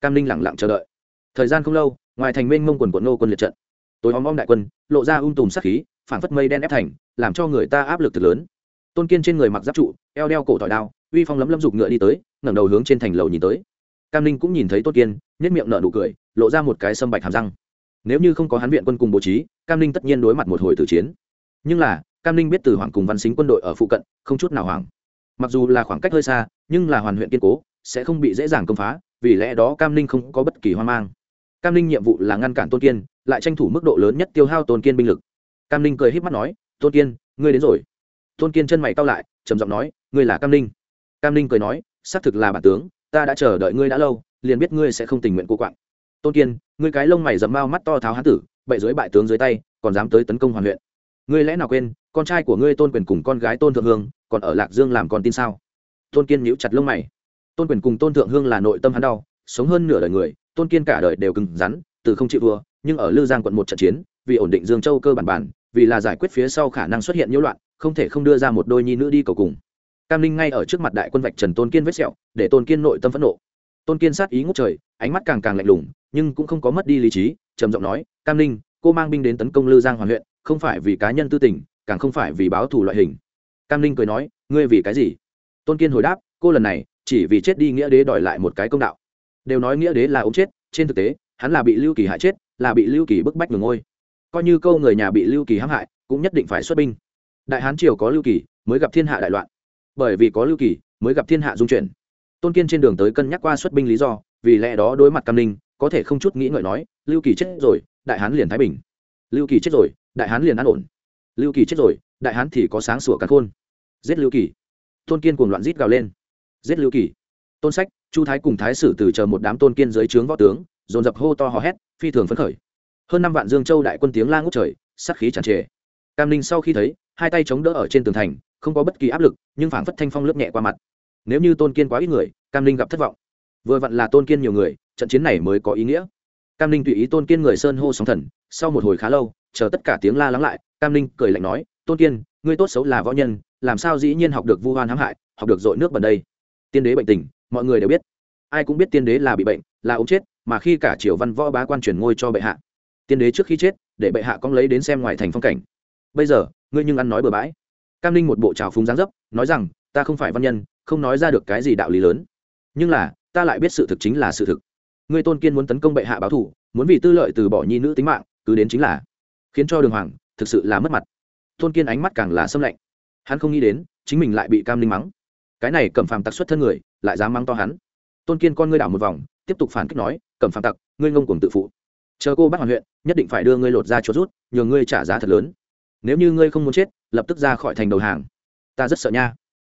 cam ninh lẳng lặng chờ đợi. Thời gian không lâu, ngoài thành mênh mông quần quận nô quân liệt trận. Tối om om đại quân, lộ ra um tùm sắc khí phản phất mây đen ép thành, làm cho người ta áp lực thật lớn. Tôn kiên trên người mặc giáp trụ, eo đeo cổ thỏi đao, uy phong lấm lấm giục ngựa đi tới, ngẩng đầu hướng trên thành lầu nhìn tới. Cam ninh cũng nhìn thấy tôn kiên nhất miệng nở nụ cười, lộ ra một cái sâm bạch hàm răng. Nếu như không có hắn viện quân cùng bố trí, cam ninh tất nhiên đối mặt một hồi tử chiến. Nhưng là, cam ninh biết từ hoàng cùng văn xính quân đội ở phụ cận, không chút nào hoảng. Mặc dù là khoảng cách hơi xa, nhưng là hoàn huyện kiên cố, sẽ không bị dễ dàng công phá vì lẽ đó cam ninh không có bất kỳ hoang mang cam ninh nhiệm vụ là ngăn cản tôn kiên lại tranh thủ mức độ lớn nhất tiêu hao tôn kiên binh lực cam ninh cười h í p mắt nói tôn kiên ngươi đến rồi tôn kiên chân mày cao lại trầm giọng nói ngươi là cam ninh cam ninh cười nói xác thực là bản tướng ta đã chờ đợi ngươi đã lâu liền biết ngươi sẽ không tình nguyện cô quạng tôn kiên ngươi cái lông mày dầm bao mắt to tháo hán tử bậy dưới bại tướng dưới tay còn dám tới tấn công hoàn huyện ngươi lẽ nào quên con trai của ngươi tôn quyền cùng con gái tôn thượng hương còn ở lạc dương làm con tin sao tôn kiên nhíu chặt lông mày tôn quyền cùng tôn thượng hương là nội tâm hắn đau, sống hơn nửa đời người, tôn kiên cả đời đều cứng rắn, từ không chịu thua, nhưng ở lư giang quận một trận chiến, vì ổn định dương châu cơ bản bản, vì là giải quyết phía sau khả năng xuất hiện nhiễu loạn, không thể không đưa ra một đôi nhi nữ đi cầu cùng. Cam linh ngay ở trước mặt đại quân vạch trần tôn kiên vết sẹo, để tôn kiên nội tâm phẫn nộ. Tôn kiên sát ý ngút trời, ánh mắt càng càng lạnh lùng, nhưng cũng không có mất đi lý trí, trầm giọng nói, cam linh cô mang binh đến tấn công lư giang hoàn huyện, không phải vì cá nhân tư tình, càng không phải vì báo thù loại hình. Cam linh cười nói, ngươi vì cái gì? Tôn kiên hồi đáp, cô lần này chỉ vì chết đi nghĩa đế đòi lại một cái công đạo. Đều nói nghĩa đế là ống chết, trên thực tế, hắn là bị lưu kỳ hại chết, là bị lưu kỳ bức bách ngừng ngôi. Coi như câu người nhà bị lưu kỳ hãm hại, cũng nhất định phải xuất binh. Đại hán triều có lưu kỳ, mới gặp thiên hạ đại loạn. Bởi vì có lưu kỳ, mới gặp thiên hạ dung chuyển. Tôn kiên trên đường tới cân nhắc qua xuất binh lý do, vì lẽ đó đối mặt cam ninh, có thể không chút nghĩ ngợi nói, lưu kỳ chết rồi, đại hán liền thái bình. Lưu kỳ chết rồi, đại hán liền an ổn. Lưu kỳ chết rồi, đại hán thì có sáng sủa cả khôn. Giết lưu kỳ. Tôn kiên cuồng loạn rít gào lên giết lưu kỳ. Tôn sách, chu thái cùng thái sử từ chờ một đám tôn kiên dưới trướng võ tướng, dồn dập hô to hò hét, phi thường phấn khởi. Hơn năm vạn dương châu đại quân tiếng la ngút trời, sát khí tràn trề. Cam ninh sau khi thấy, hai tay chống đỡ ở trên tường thành, không có bất kỳ áp lực, nhưng phảng phất thanh phong lướt nhẹ qua mặt. Nếu như tôn kiên quá ít người, cam ninh gặp thất vọng. Vừa vặn là tôn kiên nhiều người, trận chiến này mới có ý nghĩa. Cam ninh tùy ý tôn kiên người sơn hô sóng thần, sau một hồi khá lâu, chờ tất cả tiếng la lắng lại, cam ninh cười lạnh nói, tôn kiên, ngươi tốt xấu là võ nhân, làm sao dĩ nhiên học được vu hoan hãm hại, học được dội nước bần đây? Tiên đế bệnh tình, mọi người đều biết. Ai cũng biết tiên đế là bị bệnh, là ống chết, mà khi cả triều văn võ bá quan chuyển ngôi cho bệ hạ, tiên đế trước khi chết, để bệ hạ con lấy đến xem ngoài thành phong cảnh. Bây giờ, ngươi nhưng ăn nói bừa bãi. Cam ninh một bộ trào phúng giáng dấp, nói rằng, ta không phải văn nhân, không nói ra được cái gì đạo lý lớn. Nhưng là, ta lại biết sự thực chính là sự thực. Ngươi tôn kiên muốn tấn công bệ hạ báo thủ muốn vì tư lợi từ bỏ nhi nữ tính mạng, cứ đến chính là khiến cho đường hoàng thực sự là mất mặt. Tôn kiên ánh mắt càng là xâm lạnh. Hắn không nghĩ đến, chính mình lại bị cam ninh mắng cái này cẩm phàm tặc xuất thân người, lại dám mắng to hắn. Tôn kiên con ngươi đảo một vòng, tiếp tục phản kích nói cẩm phàm tặc, ngươi ngông cuồng tự phụ. Chờ cô bắt hoàn huyện, nhất định phải đưa ngươi lột ra chuột rút, nhờ ngươi trả giá thật lớn. Nếu như ngươi không muốn chết, lập tức ra khỏi thành đầu hàng. Ta rất sợ nha.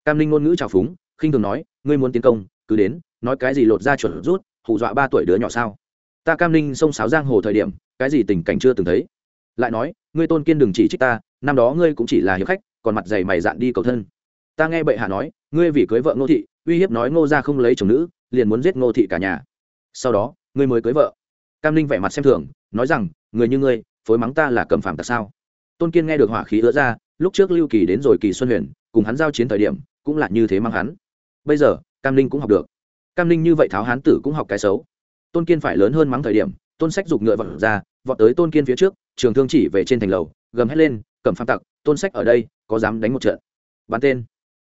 Cam linh ngôn ngữ trào phúng, khinh thường nói, ngươi muốn tiến công, cứ đến, nói cái gì lột ra chuột rút, hù dọa ba tuổi đứa nhỏ sao? Ta cam linh xông sáo giang hồ thời điểm, cái gì tình cảnh chưa từng thấy. Lại nói, ngươi tôn kiên đừng chỉ trích ta, năm đó ngươi cũng chỉ là hiệp khách, còn mặt dày mày dạn đi cầu thân ta nghe bệ hạ nói, ngươi vì cưới vợ ngô thị, uy hiếp nói ngô ra không lấy chồng nữ, liền muốn giết ngô thị cả nhà. Sau đó, ngươi mới cưới vợ. Cam Linh vẻ mặt xem thường, nói rằng, người như ngươi, phối mắng ta là cầm phàm tại sao? Tôn kiên nghe được hỏa khí ứa ra, lúc trước lưu kỳ đến rồi kỳ xuân huyền, cùng hắn giao chiến thời điểm, cũng là như thế mang hắn. Bây giờ, cam Linh cũng học được. Cam Linh như vậy tháo hán tử cũng học cái xấu. Tôn kiên phải lớn hơn mắng thời điểm, tôn sách giục ngựa vọt ra, vọt tới tôn kiên phía trước, trường thương chỉ về trên thành lầu, gầm hét lên, cầm phàm tặc, tôn sách ở đây, có dám đánh một trận? Bắn tên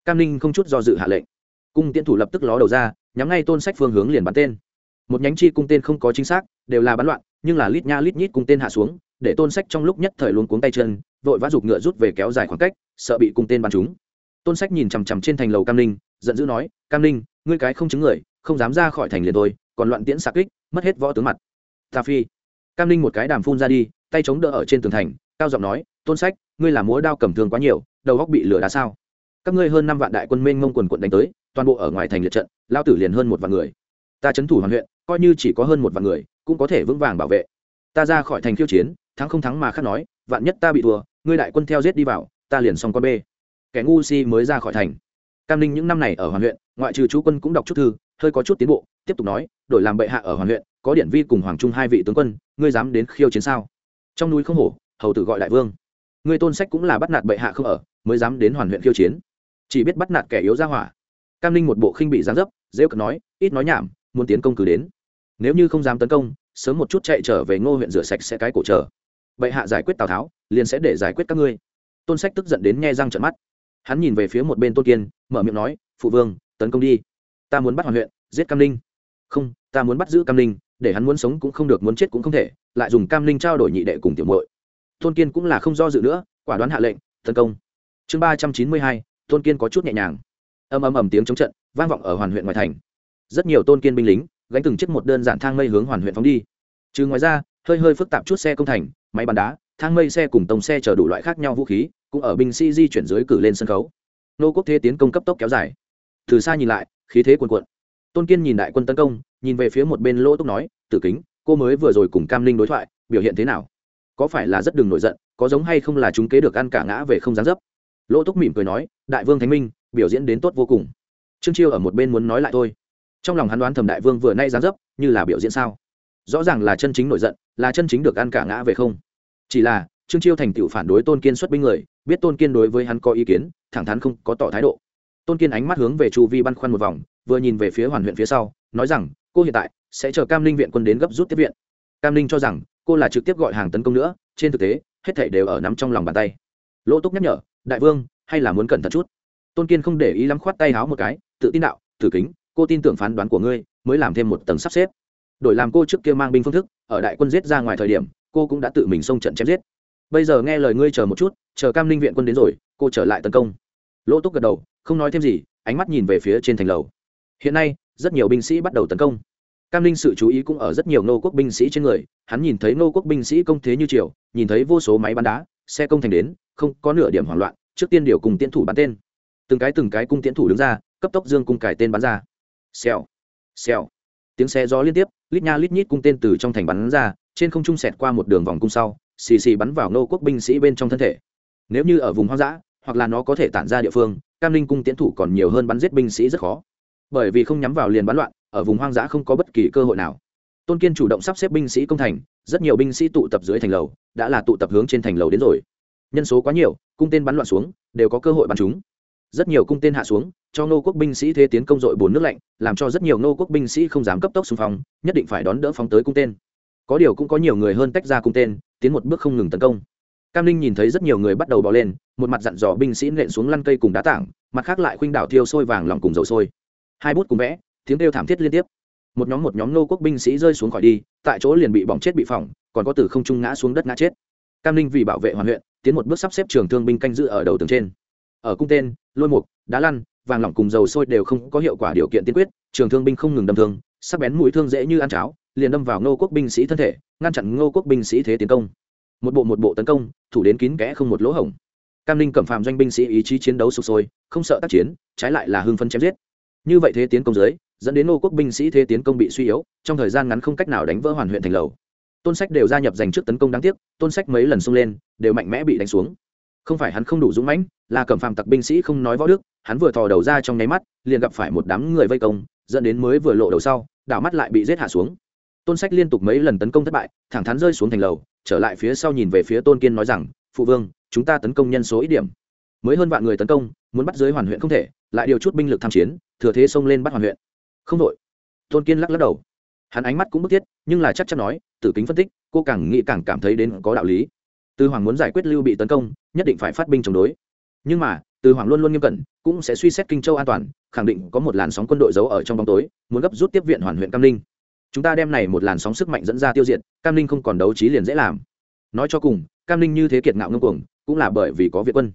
cam ninh không chút do dự hạ lệnh. Cung tiễn thủ lập tức ló đầu ra nhắm ngay tôn sách phương hướng liền bắn tên. Một nhánh chi cung tên không có chính xác đều là bắn loạn nhưng là lít nha lít nhít cung tên hạ xuống để tôn sách trong lúc nhất thời luôn cuống tay chân vội vã giục ngựa rút về kéo dài khoảng cách sợ bị cung tên bắn trúng. Tôn sách nhìn chằm chằm trên thành lầu cam ninh giận dữ nói cam ninh ngươi cái không chứng người không dám ra khỏi thành liền thôi, còn loạn tiễn xạ kích mất hết võ tướng mặt. Ta phi. Cam ninh một cái đàm phun ra đi tay chống đỡ ở trên tường thành cao giọng nói tôn sách ngươi là múa đao cầm thương quá nhiều đầu góc bị lửa đá sao? Các ngươi hơn năm vạn đại quân mênh mông quần quận đánh tới, toàn bộ ở ngoài thành liệt trận, lao tử liền hơn một vạn người. Ta trấn thủ hoàn huyện, coi như chỉ có hơn một vạn người, cũng có thể vững vàng bảo vệ. Ta ra khỏi thành khiêu chiến, thắng không thắng mà khác nói, vạn nhất ta bị thua, ngươi đại quân theo giết đi vào, ta liền xong con bê. Kẻ ngu si mới ra khỏi thành. Cam ninh những năm này ở hoàn huyện, ngoại trừ chú quân cũng đọc chút thư, hơi có chút tiến bộ, tiếp tục nói, đổi làm bệ hạ ở hoàn huyện, có điển vi cùng hoàng trung hai vị tướng quân, ngươi dám đến khiêu chiến sao? Trong núi không hổ, hầu tử gọi đại vương. Ngươi tôn sách cũng là bắt nạt bệ hạ không ở, mới dám đến hoàn huyện khiêu chiến chỉ biết bắt nạt kẻ yếu ra hỏa. Cam ninh một bộ khinh bị giáng dấp dễ cực nói, ít nói nhảm, muốn tiến công cứ đến. Nếu như không dám tấn công, sớm một chút chạy trở về ngô huyện rửa sạch sẽ cái cổ trở. bệ hạ giải quyết tào tháo, liền sẽ để giải quyết các ngươi. Tôn sách tức giận đến nghe răng trận mắt. Hắn nhìn về phía một bên tôn kiên, mở miệng nói, phụ vương, tấn công đi. Ta muốn bắt hoàn huyện, giết cam ninh. Không, ta muốn bắt giữ cam ninh, để hắn muốn sống cũng không được, muốn chết cũng không thể, lại dùng cam ninh trao đổi nhị đệ cùng tiểu muội. Tôn kiên cũng là không do dự nữa, quả đoán hạ lệnh, tấn công. Chương ba trăm chín mươi hai tôn kiên có chút nhẹ nhàng. Ầm ầm ầm tiếng chống trận vang vọng ở hoàn huyện ngoại thành. Rất nhiều tôn kiên binh lính gánh từng chiếc một đơn giản thang mây hướng hoàn huyện phóng đi. Trừ ngoài ra, hơi hơi phức tạp chút xe công thành, máy bắn đá, thang mây xe cùng tông xe chở đủ loại khác nhau vũ khí, cũng ở binh sĩ di chuyển dưới cử lên sân khấu. Nô quốc thế tiến công cấp tốc kéo dài. Từ xa nhìn lại, khí thế cuồn cuộn. Tôn kiên nhìn đại quân tấn công, nhìn về phía một bên lỗ túc nói, tử kính, cô mới vừa rồi cùng cam linh đối thoại, biểu hiện thế nào? Có phải là rất đừng nổi giận, có giống hay không là chúng kế được ăn cả ngã về không dán dấp? Lỗ túc mỉm cười nói, đại vương thánh minh, biểu diễn đến tốt vô cùng. Trương chiêu ở một bên muốn nói lại thôi. Trong lòng hắn đoán thầm đại vương vừa nay dán dấp, như là biểu diễn sao? Rõ ràng là chân chính nổi giận, là chân chính được ăn cả ngã về không. Chỉ là, trương chiêu thành tựu phản đối tôn kiên xuất binh người, biết tôn kiên đối với hắn có ý kiến, thẳng thắn không có tỏ thái độ. Tôn kiên ánh mắt hướng về chu vi băn khoăn một vòng, vừa nhìn về phía hoàn huyện phía sau, nói rằng, cô hiện tại sẽ chờ cam ninh viện quân đến gấp rút tiếp viện. Cam ninh cho rằng, cô là trực tiếp gọi hàng tấn công nữa, trên thực tế, hết thảy đều ở nắm trong lòng bàn tay. Lỗ túc nhắc nhở đại vương, hay là muốn cẩn thận chút? Tôn kiên không để ý lắm khoát tay háo một cái, tự tin đạo, thử kính, cô tin tưởng phán đoán của ngươi, mới làm thêm một tầng sắp xếp. Đổi làm cô trước kia mang binh phương thức, ở đại quân giết ra ngoài thời điểm, cô cũng đã tự mình xông trận chém giết. Bây giờ nghe lời ngươi chờ một chút, chờ cam ninh viện quân đến rồi, cô trở lại tấn công. Lỗ túc gật đầu, không nói thêm gì, ánh mắt nhìn về phía trên thành lầu. Hiện nay, rất nhiều binh sĩ bắt đầu tấn công. Cam ninh sự chú ý cũng ở rất nhiều nô quốc binh sĩ trên người, hắn nhìn thấy nô quốc binh sĩ công thế như triều, nhìn thấy vô số máy bắn đá, xe công thành đến không có nửa điểm hoảng loạn, trước tiên điều cùng tiến thủ bắn tên. Từng cái từng cái cung tiến thủ đứng ra, cấp tốc dương cung cải tên bắn ra. Xèo xèo. Tiếng xe gió liên tiếp, lít nha lít nhít cung tên từ trong thành bắn ra, trên không trung sẹt qua một đường vòng cung sau, xì xì bắn vào nô quốc binh sĩ bên trong thân thể. Nếu như ở vùng hoang dã, hoặc là nó có thể tản ra địa phương, cam linh cung tiến thủ còn nhiều hơn bắn giết binh sĩ rất khó. Bởi vì không nhắm vào liền bắn loạn, ở vùng hoang dã không có bất kỳ cơ hội nào. Tôn kiên chủ động sắp xếp binh sĩ công thành, rất nhiều binh sĩ tụ tập dưới thành lầu, đã là tụ tập hướng trên thành lầu đến rồi nhân số quá nhiều, cung tên bắn loạn xuống, đều có cơ hội bắn chúng. Rất nhiều cung tên hạ xuống, cho nô quốc binh sĩ thế tiến công dội bùn nước lạnh, làm cho rất nhiều nô quốc binh sĩ không dám cấp tốc xung phong, nhất định phải đón đỡ phóng tới cung tên. Có điều cũng có nhiều người hơn tách ra cung tên, tiến một bước không ngừng tấn công. Cam linh nhìn thấy rất nhiều người bắt đầu bỏ lên, một mặt dặn dò binh sĩ nện xuống lăn cây cùng đá tảng, mặt khác lại khuynh đảo thiêu sôi vàng lòng cùng dầu sôi. Hai bút cùng vẽ, tiếng kêu thảm thiết liên tiếp. Một nhóm một nhóm nô quốc binh sĩ rơi xuống khỏi đi, tại chỗ liền bị bỏng chết bị phỏng, còn có từ không trung ngã xuống đất ngã chết. Cam linh vì bảo vệ hoàn huyện tiến một bước sắp xếp trường thương binh canh giữ ở đầu tường trên. Ở cung tên, lôi mục, đá lăn, vàng lỏng cùng dầu sôi đều không có hiệu quả điều kiện tiên quyết, trường thương binh không ngừng đâm thương, sắc bén mũi thương dễ như ăn cháo, liền đâm vào ngô quốc binh sĩ thân thể, ngăn chặn ngô quốc binh sĩ thế tiến công. Một bộ một bộ tấn công, thủ đến kín kẽ không một lỗ hổng. Cam ninh cẩm phàm doanh binh sĩ ý chí chiến đấu sụp sôi, không sợ tác chiến, trái lại là hưng phân chém giết. Như vậy thế tiến công dưới, dẫn đến ngô quốc binh sĩ thế tiến công bị suy yếu, trong thời gian ngắn không cách nào đánh vỡ hoàn huyện thành lầu tôn sách đều gia nhập giành trước tấn công đáng tiếc, tôn sách mấy lần xông lên, đều mạnh mẽ bị đánh xuống. Không phải hắn không đủ dũng mãnh, là cẩm phàm tặc binh sĩ không nói võ đức, hắn vừa thò đầu ra trong nháy mắt, liền gặp phải một đám người vây công, dẫn đến mới vừa lộ đầu sau, đảo mắt lại bị giết hạ xuống. Tôn sách liên tục mấy lần tấn công thất bại, thẳng thắn rơi xuống thành lầu, trở lại phía sau nhìn về phía tôn kiên nói rằng, phụ vương, chúng ta tấn công nhân số ít điểm. Mới hơn vạn người tấn công, muốn bắt giới hoàn huyện không thể, lại điều chút binh lực tham chiến, thừa thế xông lên bắt hoàn huyện. Không đội. Tôn kiên lắc lắc đầu hắn ánh mắt cũng bức thiết, nhưng là chắc chắn nói, tử kính phân tích, cô càng nghĩ càng cảm thấy đến có đạo lý. Từ hoàng muốn giải quyết lưu bị tấn công, nhất định phải phát binh chống đối. Nhưng mà, từ hoàng luôn luôn nghiêm cẩn, cũng sẽ suy xét kinh châu an toàn, khẳng định có một làn sóng quân đội giấu ở trong bóng tối, muốn gấp rút tiếp viện hoàn huyện cam ninh chúng ta đem này một làn sóng sức mạnh dẫn ra tiêu diệt, cam ninh không còn đấu trí liền dễ làm. Nói cho cùng, cam ninh như thế kiệt ngạo ngông cuồng, cũng là bởi vì có việt quân.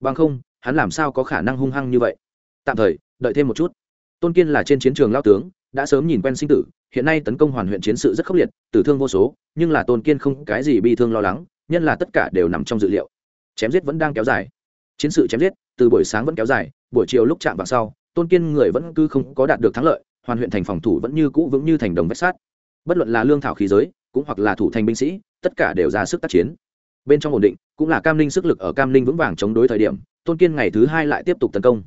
Bằng không, hắn làm sao có khả năng hung hăng như vậy? Tạm thời, đợi thêm một chút. Tôn kiên là trên chiến trường lao tướng đã sớm nhìn quen sinh tử, hiện nay tấn công hoàn huyện chiến sự rất khốc liệt, tử thương vô số, nhưng là tôn kiên không cái gì bi thương lo lắng, nhân là tất cả đều nằm trong dự liệu. Chém giết vẫn đang kéo dài. Chiến sự chém giết, từ buổi sáng vẫn kéo dài, buổi chiều lúc chạm vào sau, tôn kiên người vẫn cứ không có đạt được thắng lợi, hoàn huyện thành phòng thủ vẫn như cũ vững như thành đồng vách sát bất luận là lương thảo khí giới, cũng hoặc là thủ thành binh sĩ, tất cả đều ra sức tác chiến. Bên trong ổn định, cũng là cam ninh sức lực ở cam ninh vững vàng chống đối thời điểm, tôn kiên ngày thứ hai lại tiếp tục tấn công.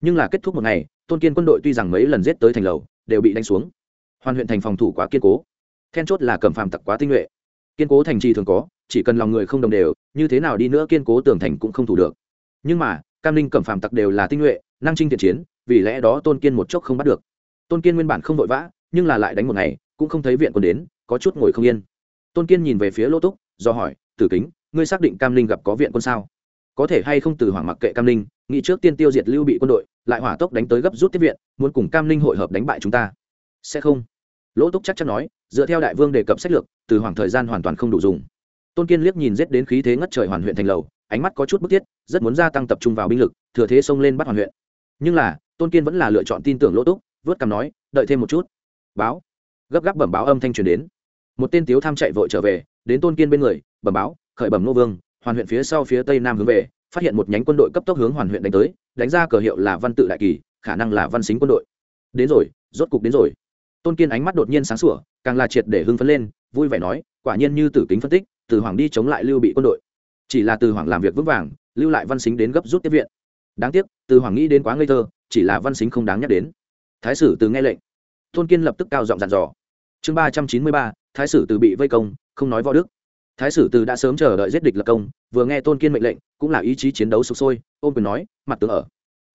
Nhưng là kết thúc một ngày, tôn kiên quân đội tuy rằng mấy lần giết tới thành lầu đều bị đánh xuống. Hoàn huyện thành phòng thủ quá kiên cố. Then chốt là cầm phàm tặc quá tinh nhuệ. Kiên cố thành trì thường có, chỉ cần lòng người không đồng đều, như thế nào đi nữa kiên cố tường thành cũng không thủ được. Nhưng mà, cam ninh cầm phàm tặc đều là tinh nhuệ, năng trinh thiện chiến, vì lẽ đó tôn kiên một chốc không bắt được. Tôn kiên nguyên bản không vội vã, nhưng là lại đánh một ngày, cũng không thấy viện quân đến, có chút ngồi không yên. Tôn kiên nhìn về phía lỗ túc, do hỏi, tử kính, ngươi xác định cam linh gặp có viện quân sao? Có thể hay không từ hoàng mặc kệ cam linh nghĩ trước tiên tiêu diệt lưu bị quân đội, lại hỏa tốc đánh tới gấp rút tiếp viện, muốn cùng cam Ninh hội hợp đánh bại chúng ta. Sẽ không. Lỗ túc chắc chắn nói, dựa theo đại vương đề cập sách lược, từ hoàng thời gian hoàn toàn không đủ dùng. Tôn kiên liếc nhìn rết đến khí thế ngất trời hoàn huyện thành lầu, ánh mắt có chút bức thiết, rất muốn gia tăng tập trung vào binh lực, thừa thế xông lên bắt hoàn huyện. Nhưng là, tôn kiên vẫn là lựa chọn tin tưởng lỗ túc, vớt cằm nói, đợi thêm một chút. Báo. Gấp gáp bẩm báo âm thanh truyền đến. Một tên tiếu tham chạy vội trở về, đến tôn kiên bên người, bẩm báo, khởi bẩm nô vương, hoàn huyện phía sau phía tây nam hướng về phát hiện một nhánh quân đội cấp tốc hướng hoàn huyện đánh tới, đánh ra cờ hiệu là văn tự đại kỳ, khả năng là văn xính quân đội. Đến rồi, rốt cục đến rồi. Tôn kiên ánh mắt đột nhiên sáng sủa, càng là triệt để hưng phấn lên, vui vẻ nói, quả nhiên như tử kính phân tích, từ hoàng đi chống lại lưu bị quân đội. Chỉ là từ hoàng làm việc vững vàng, lưu lại văn xính đến gấp rút tiếp viện. Đáng tiếc, từ hoàng nghĩ đến quá ngây thơ, chỉ là văn xính không đáng nhắc đến. Thái sử từ nghe lệnh. Tôn kiên lập tức cao giọng dặn dò. Chương ba trăm chín mươi ba, thái sử từ bị vây công, không nói võ đức thái sử từ đã sớm chờ đợi giết địch lập công, vừa nghe tôn kiên mệnh lệnh, cũng là ý chí chiến đấu sục sôi, ôm quyền nói, mặt tướng ở.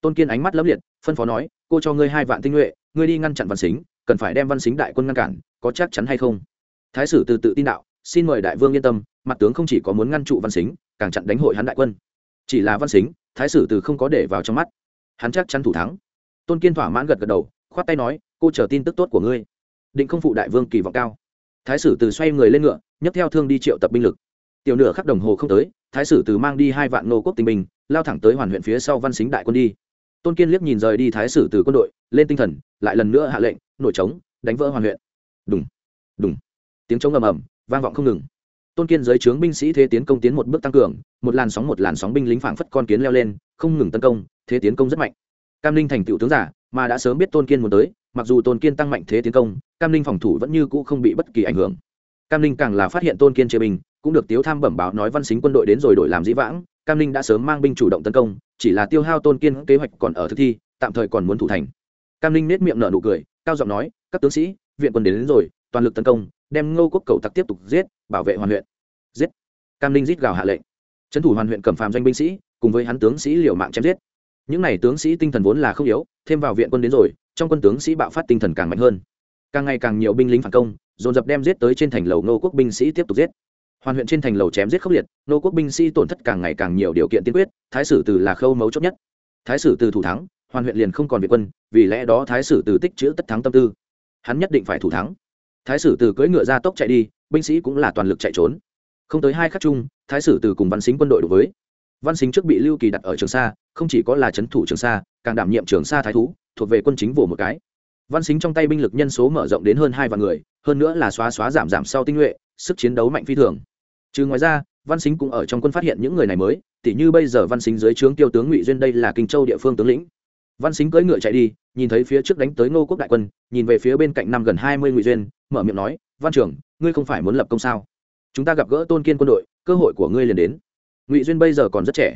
Tôn kiên ánh mắt lấp liệt, phân phó nói, cô cho ngươi hai vạn tinh nhuệ, ngươi đi ngăn chặn văn xính cần phải đem văn xính đại quân ngăn cản, có chắc chắn hay không? Thái sử từ tự tin đạo, xin mời đại vương yên tâm, mặt tướng không chỉ có muốn ngăn trụ văn xính càng chặn đánh hội hắn đại quân. Chỉ là văn xính thái sử từ không có để vào trong mắt. Hắn chắc chắn thủ thắng. Tôn kiên thỏa mãn gật gật đầu, khoát tay nói, cô chờ tin tức tốt của ngươi. Định không phụ đại vương kỳ vọng cao. Thái sử từ xoay người lên ngựa nhấc theo thương đi triệu tập binh lực. Tiểu nửa khắc đồng hồ không tới, thái sử từ mang đi hai vạn nô quốc tinh binh, lao thẳng tới hoàn huyện phía sau văn xính đại quân đi. Tôn kiên liếc nhìn rời đi thái sử từ quân đội, lên tinh thần, lại lần nữa hạ lệnh nổi trống đánh vỡ hoàn huyện. Đúng đúng tiếng trống ầm ầm, vang vọng không ngừng. Tôn kiên giới trướng binh sĩ thế tiến công tiến một bước tăng cường, một làn sóng một làn sóng binh lính phảng phất con kiến leo lên, không ngừng tấn công, thế tiến công rất mạnh. Cam ninh thành tựu tướng giả, mà đã sớm biết tôn kiên muốn tới, mặc dù tôn kiên tăng mạnh thế tiến công, cam ninh phòng thủ vẫn như cũ không bị bất kỳ ảnh hưởng cam ninh càng là phát hiện tôn kiên chế binh cũng được tiếu tham bẩm báo nói văn xính quân đội đến rồi đổi làm dĩ vãng cam ninh đã sớm mang binh chủ động tấn công chỉ là tiêu hao tôn kiên kế hoạch còn ở thực thi tạm thời còn muốn thủ thành. Cam ninh nết miệng nở nụ cười cao giọng nói các tướng sĩ viện quân đến, đến rồi toàn lực tấn công đem ngô quốc cầu tặc tiếp tục giết bảo vệ hoàn huyện. Giết. Cam ninh rít gào hạ lệnh. Trấn thủ hoàn huyện cầm phàm doanh binh sĩ cùng với hắn tướng sĩ liều mạng chém giết. Những n à y tướng sĩ tinh thần vốn là không yếu thêm vào viện quân đến rồi trong quân tướng sĩ bạo phát tinh thần càng mạnh hơn càng ngày càng nhiều binh lính phản công, dồn dập đem giết tới trên thành lầu nô quốc binh sĩ tiếp tục giết. Hoàn huyện trên thành lầu chém giết khốc liệt nô quốc binh sĩ tổn thất càng ngày càng nhiều điều kiện tiên quyết, thái sử từ là khâu mấu chốt nhất. Thái sử từ thủ thắng, hoàn huyện liền không còn việt quân, vì lẽ đó thái sử từ tích chữ tất thắng tâm tư. Hắn nhất định phải thủ thắng. Thái sử từ cưỡi ngựa ra tốc chạy đi, binh sĩ cũng là toàn lực chạy trốn. Không tới hai khắc chung, thái sử từ cùng văn xính quân đội đối với. Văn xính trước bị lưu kỳ đặt ở trường sa, không chỉ có là c h ấ n thủ trường sa, càng đảm nhiệm trường sa thái thú, thuộc về quân chính vỗ một cái văn xính trong tay binh lực nhân số mở rộng đến hơn hai vạn người, hơn nữa là xóa xóa giảm giảm sau tinh nhuệ, sức chiến đấu mạnh phi thường. Trừ ngoài ra, văn xính cũng ở trong quân phát hiện những người này mới, tỉ như bây giờ văn xính dưới trướng tiêu tướng ngụy duyên đây là kinh châu địa phương tướng lĩnh. Văn xính cưỡi ngựa chạy đi, nhìn thấy phía trước đánh tới ngô quốc đại quân, nhìn về phía bên cạnh năm gần hai mươi ngụy duyên, mở miệng nói, văn trưởng, ngươi không phải muốn lập công sao? Chúng ta gặp gỡ tôn kiên quân đội, cơ hội của ngươi liền đến. Ngụy duyên bây giờ còn rất trẻ,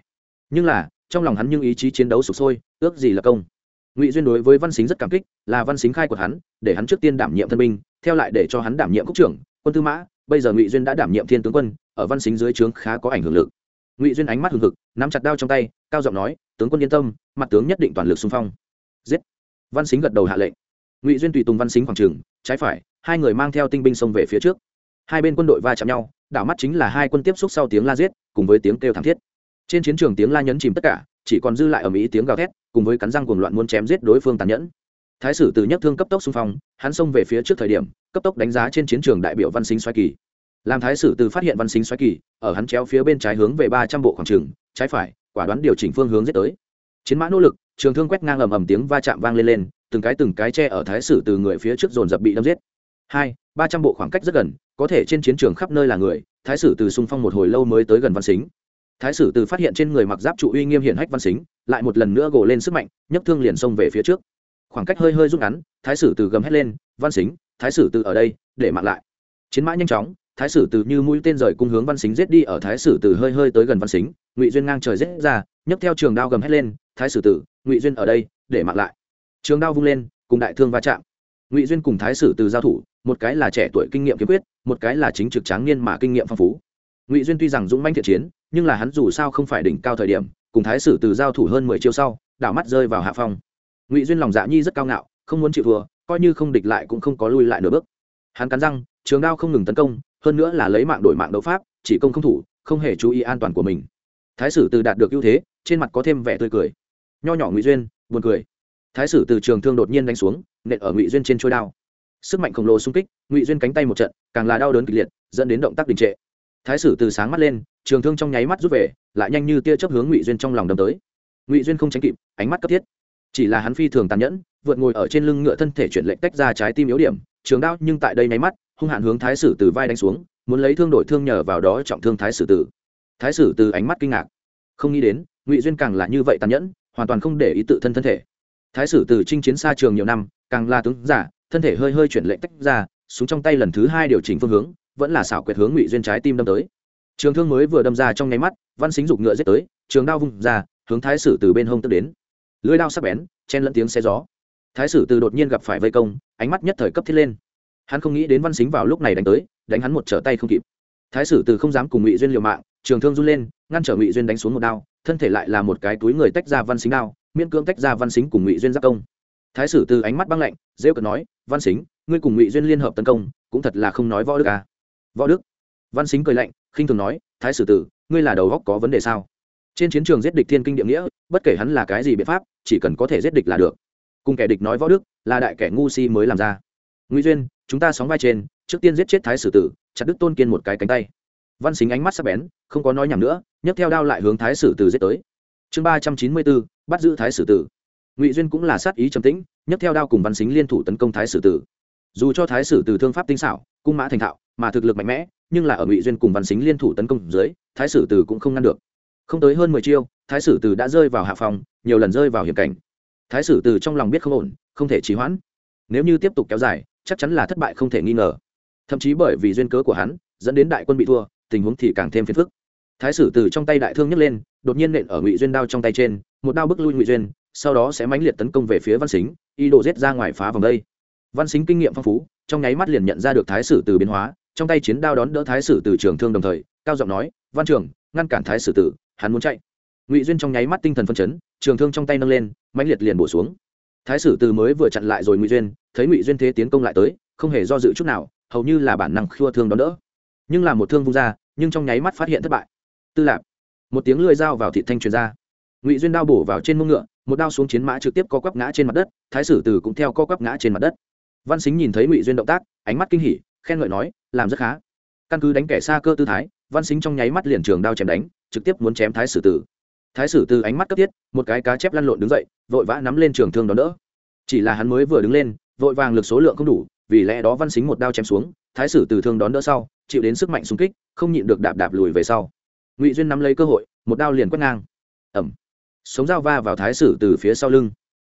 nhưng là, trong lòng hắn nhưng ý chí chiến đấu sụp sôi, ước gì là công ngụy duyên đối với văn xính rất cảm kích là văn xính khai của hắn để hắn trước tiên đảm nhiệm thân binh theo lại để cho hắn đảm nhiệm quốc trưởng quân tư mã bây giờ ngụy duyên đã đảm nhiệm thiên tướng quân ở văn xính dưới trướng khá có ảnh hưởng lực ngụy duyên ánh mắt hừng hực nắm chặt đao trong tay cao giọng nói tướng quân yên tâm mặt tướng nhất định toàn lực xung phong giết văn xính gật đầu hạ lệnh ngụy duyên tùy tùng văn xính khoảng trường trái phải hai người mang theo tinh binh xông về phía trước hai bên quân đội va chạm nhau đảo mắt chính là hai quân tiếp xúc sau tiếng la giết cùng với tiếng kêu thảm thiết trên chiến trường tiếng la nhấn chìm tất cả chỉ còn dư lại ở mỹ tiếng gào thét, cùng với cắn răng cuồng loạn muốn chém giết đối phương tàn nhẫn. Thái sử từ nhất thương cấp tốc xung phong, hắn xông về phía trước thời điểm, cấp tốc đánh giá trên chiến trường đại biểu văn sinh xoay kỳ. Làm thái sử từ phát hiện văn sinh xoay kỳ, ở hắn chéo phía bên trái hướng về ba trăm bộ khoảng trường, trái phải, quả đoán điều chỉnh phương hướng giết tới. Chiến mã nỗ lực, trường thương quét ngang ầm ầm tiếng va chạm vang lên lên, từng cái từng cái che ở thái sử từ người phía trước dồn dập bị đâm giết. Hai, ba trăm bộ khoảng cách rất gần, có thể trên chiến trường khắp nơi là người, thái sử từ xung phong một hồi lâu mới tới gần văn xính thái sử từ phát hiện trên người mặc giáp trụ uy nghiêm hiển hách văn xính, lại một lần nữa gồ lên sức mạnh, nhấc thương liền xông về phía trước. Khoảng cách hơi hơi rút ngắn, thái sử từ gầm hét lên, văn xính, thái sử từ ở đây, để mạng lại. Chiến mã nhanh chóng, thái sử từ như mũi tên rời cung hướng văn xính giết đi, ở thái sử từ hơi hơi tới gần văn xính, ngụy duyên ngang trời giết ra, nhấc theo trường đao gầm hét lên, thái sử tử, ngụy duyên ở đây, để mạng lại. Trường đao vung lên, cùng đại thương va chạm. Ngụy duyên cùng thái sử từ giao thủ, một cái là trẻ tuổi kinh nghiệm kiếm quyết, một cái là chính trực tráng niên mà kinh nghiệm phong phú. Ngụy duyên tuy rằng dũng manh thiện chiến nhưng là hắn dù sao không phải đỉnh cao thời điểm, cùng thái sử từ giao thủ hơn mười chiêu sau, đảo mắt rơi vào hạ phong. Ngụy duyên lòng dạ nhi rất cao ngạo, không muốn chịu thua, coi như không địch lại cũng không có lui lại nửa bước. Hắn cắn răng, trường đao không ngừng tấn công, hơn nữa là lấy mạng đổi mạng đấu pháp, chỉ công không thủ, không hề chú ý an toàn của mình. Thái sử từ đạt được ưu thế, trên mặt có thêm vẻ tươi cười. Nho nhỏ ngụy duyên, buồn cười. Thái sử từ trường thương đột nhiên đánh xuống, nện ở ngụy duyên trên trôi đao. Sức mạnh khổng lồ xung kích, ngụy duyên cánh tay một trận, càng là đau đớn kịch liệt, dẫn đến động tác đình trệ. Thái sử từ sáng mắt lên trường thương trong nháy mắt rút về, lại nhanh như tia chớp hướng ngụy duyên trong lòng đâm tới. Ngụy duyên không tránh kịp, ánh mắt cấp thiết. Chỉ là hắn phi thường tàn nhẫn, vượt ngồi ở trên lưng ngựa thân thể chuyển lệnh tách ra trái tim yếu điểm, trường đao nhưng tại đây nháy mắt, hung hạn hướng thái sử từ vai đánh xuống, muốn lấy thương đổi thương nhờ vào đó trọng thương thái sử tử thái sử từ ánh mắt kinh ngạc. Không nghĩ đến, ngụy duyên càng là như vậy tàn nhẫn, hoàn toàn không để ý tự thân thân thể. Thái sử từ chinh chiến xa trường nhiều năm, càng là tướng giả, thân thể hơi hơi chuyển lệnh tách ra súng trong tay lần thứ hai điều chỉnh phương hướng, vẫn là xảo quyệt hướng ngụy duyên trái tim đâm tới trường thương mới vừa đâm ra trong nháy mắt, văn xính dục ngựa giết tới, trường đao vung ra, hướng thái sử từ bên hông tức đến. Lưới đao sắc bén, chen lẫn tiếng xe gió. Thái sử từ đột nhiên gặp phải vây công, ánh mắt nhất thời cấp thiết lên. Hắn không nghĩ đến văn xính vào lúc này đánh tới, đánh hắn một trở tay không kịp. Thái sử từ không dám cùng ngụy duyên liều mạng, trường thương run lên, ngăn trở ngụy duyên đánh xuống một đao, thân thể lại là một cái túi người tách ra văn xính đao, miễn cưỡng tách ra văn xính cùng ngụy duyên giác công. Thái sử từ ánh mắt băng lạnh, rêu cợt nói, văn xính, ngươi cùng ngụy duyên liên hợp tấn công, cũng thật là không nói võ đức à. võ đức? Văn xính cười lạnh khinh thường nói, thái sử tử, ngươi là đầu góc có vấn đề sao? Trên chiến trường giết địch thiên kinh địa nghĩa, bất kể hắn là cái gì biện pháp, chỉ cần có thể giết địch là được. Cùng kẻ địch nói võ đức, là đại kẻ ngu si mới làm ra. Ngụy duyên, chúng ta sóng vai trên, trước tiên giết chết thái sử tử, chặt đứt tôn kiên một cái cánh tay. Văn xính ánh mắt sắc bén, không có nói nhầm nữa, nhấc theo đao lại hướng thái sử tử giết tới. Chương ba trăm chín mươi bốn, bắt giữ thái sử tử. Ngụy duyên cũng là sát ý trầm tĩnh, nhấc theo đao cùng văn xính liên thủ tấn công thái sử tử. Dù cho thái sử tử thương pháp tinh xảo, cung mã thành thạo, mà thực lực mạnh mẽ nhưng là ở ngụy duyên cùng văn xính liên thủ tấn công dưới, thái sử tử cũng không ngăn được. Không tới hơn mười chiêu, thái sử tử đã rơi vào hạ phòng, nhiều lần rơi vào hiểm cảnh. Thái sử tử trong lòng biết không ổn, không thể trì hoãn. Nếu như tiếp tục kéo dài, chắc chắn là thất bại không thể nghi ngờ. Thậm chí bởi vì duyên cớ của hắn, dẫn đến đại quân bị thua, tình huống thì càng thêm phiền phức. Thái sử từ trong tay đại thương nhấc lên, đột nhiên nện ở ngụy duyên đao trong tay trên, một đao bức lui ngụy duyên, sau đó sẽ mãnh liệt tấn công về phía văn xính y đổ rết ra ngoài phá vòng đây. Văn xính kinh nghiệm phong phú, trong nháy mắt liền nhận ra được thái sử từ biến hóa trong tay chiến đao đón đỡ thái sử từ trường thương đồng thời, cao giọng nói, văn trường ngăn cản thái sử tử, hắn muốn chạy. Ngụy duyên trong nháy mắt tinh thần phân chấn, trường thương trong tay nâng lên, mãnh liệt liền bổ xuống. Thái sử từ mới vừa chặn lại rồi ngụy duyên, thấy ngụy duyên thế tiến công lại tới, không hề do dự chút nào, hầu như là bản năng khua thương đón đỡ. Nhưng là một thương vung ra, nhưng trong nháy mắt phát hiện thất bại. Tư lạp, một tiếng lưỡi dao vào thị thanh truyền ra. Ngụy duyên đao bổ vào trên mông ngựa, một đao xuống chiến mã trực tiếp co quắp ngã trên mặt đất, thái sử từ cũng theo co quắp ngã trên mặt đất. Văn xính nhìn thấy ngụy duyên động tác, ánh mắt kinh hỉ khen ngợi nói, làm rất khá. Căn cứ đánh kẻ xa cơ tư thái, văn xính trong nháy mắt liền trường đao chém đánh, trực tiếp muốn chém thái sử tử. Thái sử từ ánh mắt cấp thiết, một cái cá chép lăn lộn đứng dậy, vội vã nắm lên trường thương đón đỡ. Chỉ là hắn mới vừa đứng lên, vội vàng lực số lượng không đủ, vì lẽ đó văn xính một đao chém xuống, thái sử từ thương đón đỡ sau, chịu đến sức mạnh xung kích, không nhịn được đạp đạp lùi về sau. Ngụy duyên nắm lấy cơ hội, một đao liền quét ngang. Ẩm sống dao va vào thái sử từ phía sau lưng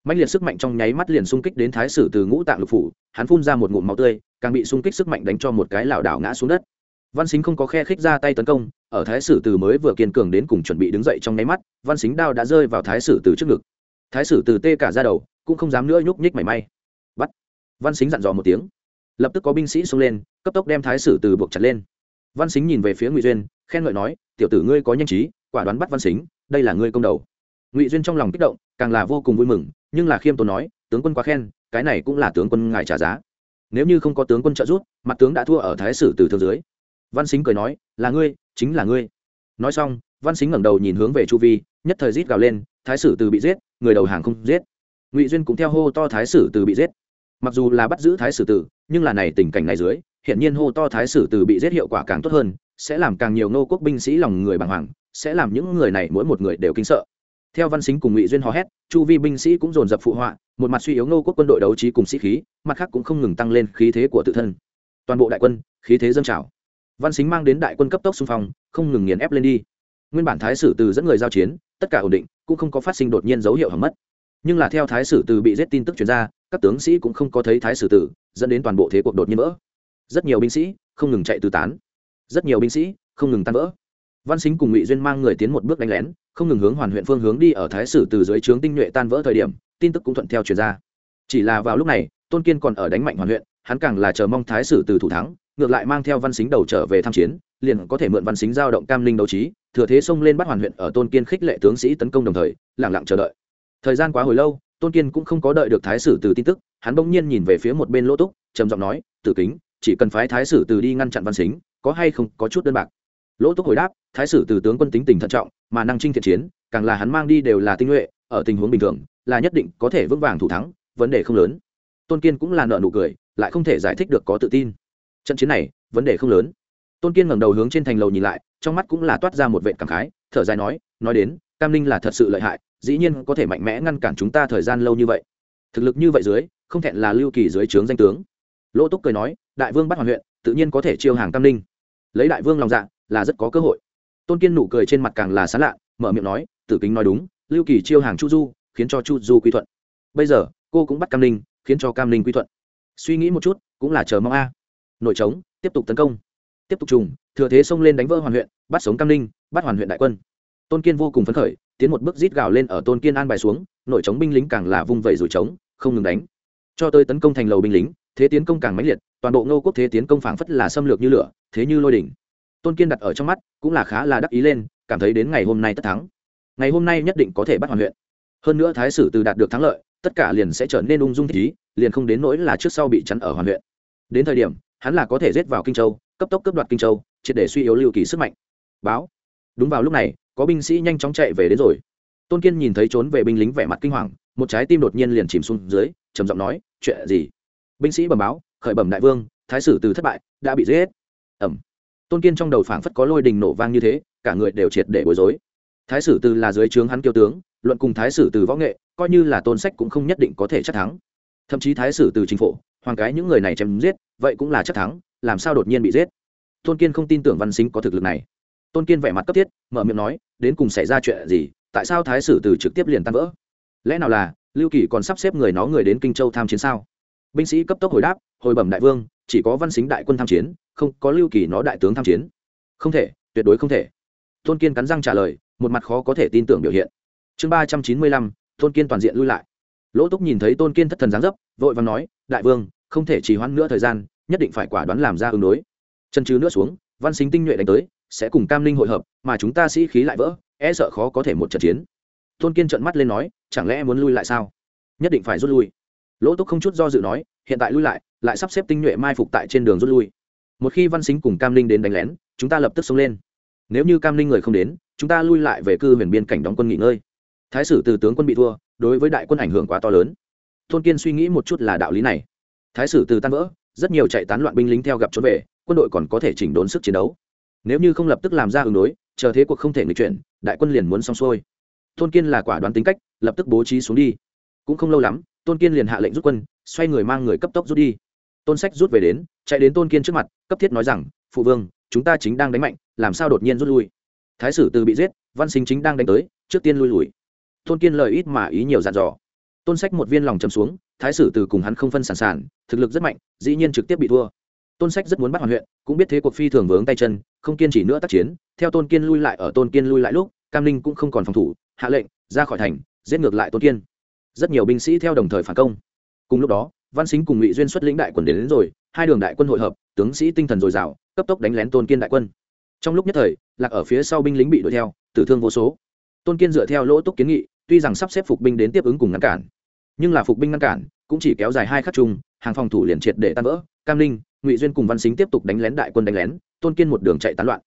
mạnh liệt sức mạnh trong nháy mắt liền xung kích đến thái sử từ ngũ tạng lục phủ, hắn phun ra một ngụm máu tươi, càng bị xung kích sức mạnh đánh cho một cái lảo đảo ngã xuống đất. Văn xính không có khe khích ra tay tấn công, ở thái sử từ mới vừa kiên cường đến cùng chuẩn bị đứng dậy trong nháy mắt, văn xính đao đã rơi vào thái sử từ trước ngực. Thái sử từ tê cả ra đầu, cũng không dám nữa nhúc nhích mảy may. Bắt. Văn xính dặn dò một tiếng. Lập tức có binh sĩ xông lên, cấp tốc đem thái sử từ buộc chặt lên. Văn xính nhìn về phía ngụy duyên, khen ngợi nói, tiểu tử ngươi có nhanh trí, quả đoán bắt văn xính, đây là ngươi công đầu ngụy duyên trong lòng kích động, càng là vô cùng vui mừng, nhưng là khiêm tốn nói, tướng quân quá khen, cái này cũng là tướng quân ngài trả giá. Nếu như không có tướng quân trợ giúp, mặt tướng đã thua ở thái sử từ thương dưới. Văn xính cười nói, là ngươi, chính là ngươi. Nói xong, văn xính ngẩng đầu nhìn hướng về chu vi, nhất thời rít gào lên, thái sử từ bị giết, người đầu hàng không giết. Ngụy duyên cũng theo hô to thái sử từ bị giết. Mặc dù là bắt giữ thái sử tử, nhưng là này tình cảnh này dưới hiện nhiên hô to thái sử tử bị giết hiệu quả càng tốt hơn, sẽ làm càng nhiều nô quốc binh sĩ lòng người bàng hoàng, sẽ làm những người này mỗi một người đều kinh sợ theo văn xính cùng ngụy duyên hò hét, chu vi binh sĩ cũng dồn dập phụ họa, một mặt suy yếu nô quốc quân đội đấu trí cùng sĩ khí, mặt khác cũng không ngừng tăng lên khí thế của tự thân. Toàn bộ đại quân, khí thế dâng trào. Văn xính mang đến đại quân cấp tốc xung phong, không ngừng nghiền ép lên đi. Nguyên bản thái sử từ dẫn người giao chiến, tất cả ổn định, cũng không có phát sinh đột nhiên dấu hiệu hỏng mất. Nhưng là theo thái sử từ bị giết tin tức chuyển ra, các tướng sĩ cũng không có thấy thái sử tử, dẫn đến toàn bộ thế cuộc đột nhiên vỡ. Rất nhiều binh sĩ không ngừng chạy tứ tán. Rất nhiều binh sĩ không ngừng tan vỡ. Văn xính cùng ngụy duyên mang người tiến một bước đánh lén không ngừng hướng hoàn huyện phương hướng đi ở thái sử từ dưới trướng tinh nhuệ tan vỡ thời điểm, tin tức cũng thuận theo chuyển ra. Chỉ là vào lúc này, tôn kiên còn ở đánh mạnh hoàn huyện, hắn càng là chờ mong thái sử từ thủ thắng, ngược lại mang theo văn xính đầu trở về tham chiến, liền có thể mượn văn xính giao động cam linh đấu trí, thừa thế xông lên bắt hoàn huyện ở tôn kiên khích lệ tướng sĩ tấn công đồng thời lẳng lặng chờ đợi. Thời gian quá hồi lâu, tôn kiên cũng không có đợi được thái sử từ tin tức, hắn bỗng nhiên nhìn về phía một bên lỗ túc, trầm giọng nói, tử kính, chỉ cần phái thái sử từ đi ngăn chặn văn xính, có hay không có chút đơn bạc? Lỗ túc hồi đáp thái sử từ tướng quân tính tình thận trọng, mà năng trinh thiện chiến, càng là hắn mang đi đều là tinh nhuệ, ở tình huống bình thường, là nhất định có thể vững vàng thủ thắng, vấn đề không lớn. Tôn kiên cũng là nợ nụ cười, lại không thể giải thích được có tự tin. Trận chiến này, vấn đề không lớn. Tôn kiên ngẩng đầu hướng trên thành lầu nhìn lại, trong mắt cũng là toát ra một vệ cảm khái, thở dài nói nói đến, cam ninh là thật sự lợi hại, dĩ nhiên có thể mạnh mẽ ngăn cản chúng ta thời gian lâu như vậy. Thực lực như vậy dưới, không thẹn là lưu kỳ dưới trướng danh tướng. Lỗ túc cười nói, đại vương bắt hoàn huyện, tự nhiên có thể chiêu hàng cam ninh. Lấy đại vương lòng dạ là rất có cơ hội tôn kiên nụ cười trên mặt càng là sán lạ, mở miệng nói, tử kính nói đúng, lưu kỳ chiêu hàng chu du, khiến cho chu du quy thuận. Bây giờ, cô cũng bắt cam ninh, khiến cho cam ninh quy thuận. Suy nghĩ một chút, cũng là chờ mong a. Nội trống, tiếp tục tấn công. Tiếp tục trùng, thừa thế xông lên đánh vỡ hoàn huyện, bắt sống cam ninh, bắt hoàn huyện đại quân. Tôn kiên vô cùng phấn khởi, tiến một bước rít gào lên ở tôn kiên an bài xuống, nội trống binh lính càng là vung vẩy rủi trống, không ngừng đánh. Cho tới tấn công thành lầu binh lính, thế tiến công càng mãnh liệt, toàn bộ ngô quốc thế tiến công phảng phất là xâm lược như lửa, thế như lôi đỉnh tôn kiên đặt ở trong mắt, cũng là khá là đắc ý lên, cảm thấy đến ngày hôm nay tất thắng. Ngày hôm nay nhất định có thể bắt hoàn huyện hơn nữa thái sử từ đạt được thắng lợi, tất cả liền sẽ trở nên ung dung thích ý, liền không đến nỗi là trước sau bị chắn ở hoàn huyện đến thời điểm, hắn là có thể giết vào kinh châu, cấp tốc cướp đoạt kinh châu, triệt để suy yếu lưu kỳ sức mạnh. Báo. Đúng vào lúc này, có binh sĩ nhanh chóng chạy về đến rồi. Tôn kiên nhìn thấy trốn về binh lính vẻ mặt kinh hoàng, một trái tim đột nhiên liền chìm xuống dưới, trầm giọng nói, chuyện gì? Binh sĩ bẩm báo, khởi bẩm đại vương, thái sử từ thất bại, đã bị giết. Ẩm tôn kiên trong đầu phảng phất có lôi đình nổ vang như thế, cả người đều triệt để bối rối. Thái sử từ là dưới trướng hắn kiêu tướng, luận cùng thái sử từ võ nghệ, coi như là tôn sách cũng không nhất định có thể chắc thắng. Thậm chí thái sử từ chính phủ hoàng cái những người này chém giết, vậy cũng là chắc thắng, làm sao đột nhiên bị giết? Tôn kiên không tin tưởng văn xính có thực lực này. Tôn kiên vẻ mặt cấp thiết, mở miệng nói, đến cùng xảy ra chuyện gì, tại sao thái sử từ trực tiếp liền tan vỡ? Lẽ nào là lưu kỳ còn sắp xếp người nó người đến kinh châu tham chiến sao? Binh sĩ cấp tốc hồi đáp, hồi bẩm đại vương chỉ có văn xính đại quân tham chiến, không có lưu kỳ nó đại tướng tham chiến. Không thể, tuyệt đối không thể. Tôn kiên cắn răng trả lời, một mặt khó có thể tin tưởng biểu hiện. Chương ba trăm chín mươi lăm, tôn kiên toàn diện lui lại. Lỗ túc nhìn thấy tôn kiên thất thần giáng dấp, vội và nói, đại vương, không thể trì hoãn nữa thời gian, nhất định phải quả đoán làm ra ứng đối. Chân chứ nữa xuống, văn xính tinh nhuệ đánh tới, sẽ cùng cam linh hội hợp, mà chúng ta sĩ khí lại vỡ e sợ khó có thể một trận chiến. Tôn kiên trợn mắt lên nói, chẳng lẽ muốn lui lại sao? Nhất định phải rút lui. Lỗ túc không chút do dự nói hiện tại lui lại lại sắp xếp tinh nhuệ mai phục tại trên đường rút lui. Một khi văn xính cùng cam linh đến đánh lén, chúng ta lập tức xông lên. Nếu như cam linh người không đến, chúng ta lui lại về cư huyền biên cảnh đóng quân nghỉ ngơi. Thái sử từ tướng quân bị thua, đối với đại quân ảnh hưởng quá to lớn. Thôn kiên suy nghĩ một chút là đạo lý này. Thái sử từ tan vỡ, rất nhiều chạy tán loạn binh lính theo gặp trốn về, quân đội còn có thể chỉnh đốn sức chiến đấu. Nếu như không lập tức làm ra ứng đối, chờ thế cuộc không thể nghịch chuyển, đại quân liền muốn xong xuôi. Thôn kiên là quả đoán tính cách, lập tức bố trí xuống đi. Cũng không lâu lắm tôn kiên liền hạ lệnh rút quân, xoay người mang người cấp tốc rút đi. Tôn sách rút về đến, chạy đến tôn kiên trước mặt, cấp thiết nói rằng, phụ vương, chúng ta chính đang đánh mạnh, làm sao đột nhiên rút lui? Thái sử từ bị giết, văn sinh chính đang đánh tới, trước tiên lui lùi. Tôn kiên lời ít mà ý nhiều dặn dò. Tôn sách một viên lòng chầm xuống, thái sử từ cùng hắn không phân sản sản, thực lực rất mạnh, dĩ nhiên trực tiếp bị thua. Tôn sách rất muốn bắt hoàn huyện, cũng biết thế cuộc phi thường vướng tay chân, không kiên trì nữa tác chiến, theo tôn kiên lui lại ở tôn kiên lui lại lúc, cam ninh cũng không còn phòng thủ, hạ lệnh, ra khỏi thành, giết ngược lại tôn kiên rất nhiều binh sĩ theo đồng thời phản công. Cùng lúc đó văn xính cùng ngụy duyên xuất lĩnh đại quân đến, đến rồi hai đường đại quân hội hợp tướng sĩ tinh thần dồi dào cấp tốc đánh lén tôn kiên đại quân. Trong lúc nhất thời lạc ở phía sau binh lính bị đuổi theo tử thương vô số. Tôn kiên dựa theo lỗ túc kiến nghị tuy rằng sắp xếp phục binh đến tiếp ứng cùng ngăn cản nhưng là phục binh ngăn cản cũng chỉ kéo dài hai khắc chung hàng phòng thủ liền triệt để tan vỡ. Cam linh, ngụy duyên cùng văn xính tiếp tục đánh lén đại quân đánh lén tôn kiên một đường chạy tán loạn.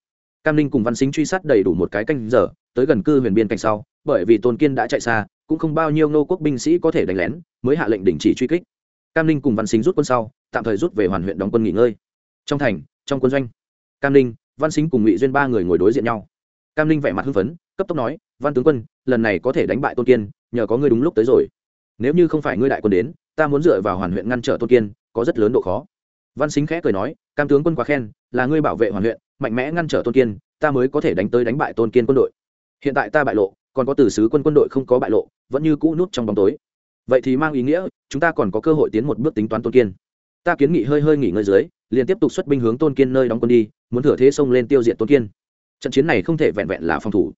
Cam linh cùng văn xính truy sát đầy đủ một cái canh giờ tới gần cư huyền biên cạnh sau bởi vì tôn kiên đã chạy xa cũng không bao nhiêu nô quốc binh sĩ có thể đánh lén, mới hạ lệnh đình chỉ truy kích. Cam ninh cùng văn xính rút quân sau, tạm thời rút về hoàn huyện đóng quân nghỉ ngơi. Trong thành, trong quân doanh, cam ninh, văn xính cùng ngụy duyên ba người ngồi đối diện nhau. Cam ninh vẻ mặt hưng phấn, cấp tốc nói, văn tướng quân, lần này có thể đánh bại tôn kiên, nhờ có ngươi đúng lúc tới rồi. Nếu như không phải ngươi đại quân đến, ta muốn dựa vào hoàn huyện ngăn trở tôn kiên, có rất lớn độ khó. Văn xính khẽ cười nói, cam tướng quân quá khen, là ngươi bảo vệ hoàn huyện, mạnh mẽ ngăn trở tôn kiên, ta mới có thể đánh tới đánh bại tôn kiên quân đội. Hiện tại ta bại lộ còn có từ sứ quân quân đội không có bại lộ, vẫn như cũ nút trong bóng tối. Vậy thì mang ý nghĩa, chúng ta còn có cơ hội tiến một bước tính toán tôn kiên. Ta kiến nghị hơi hơi nghỉ ngơi dưới, liền tiếp tục xuất binh hướng tôn kiên nơi đóng quân đi, muốn thừa thế xông lên tiêu diệt tôn kiên. Trận chiến này không thể vẹn vẹn là phòng thủ.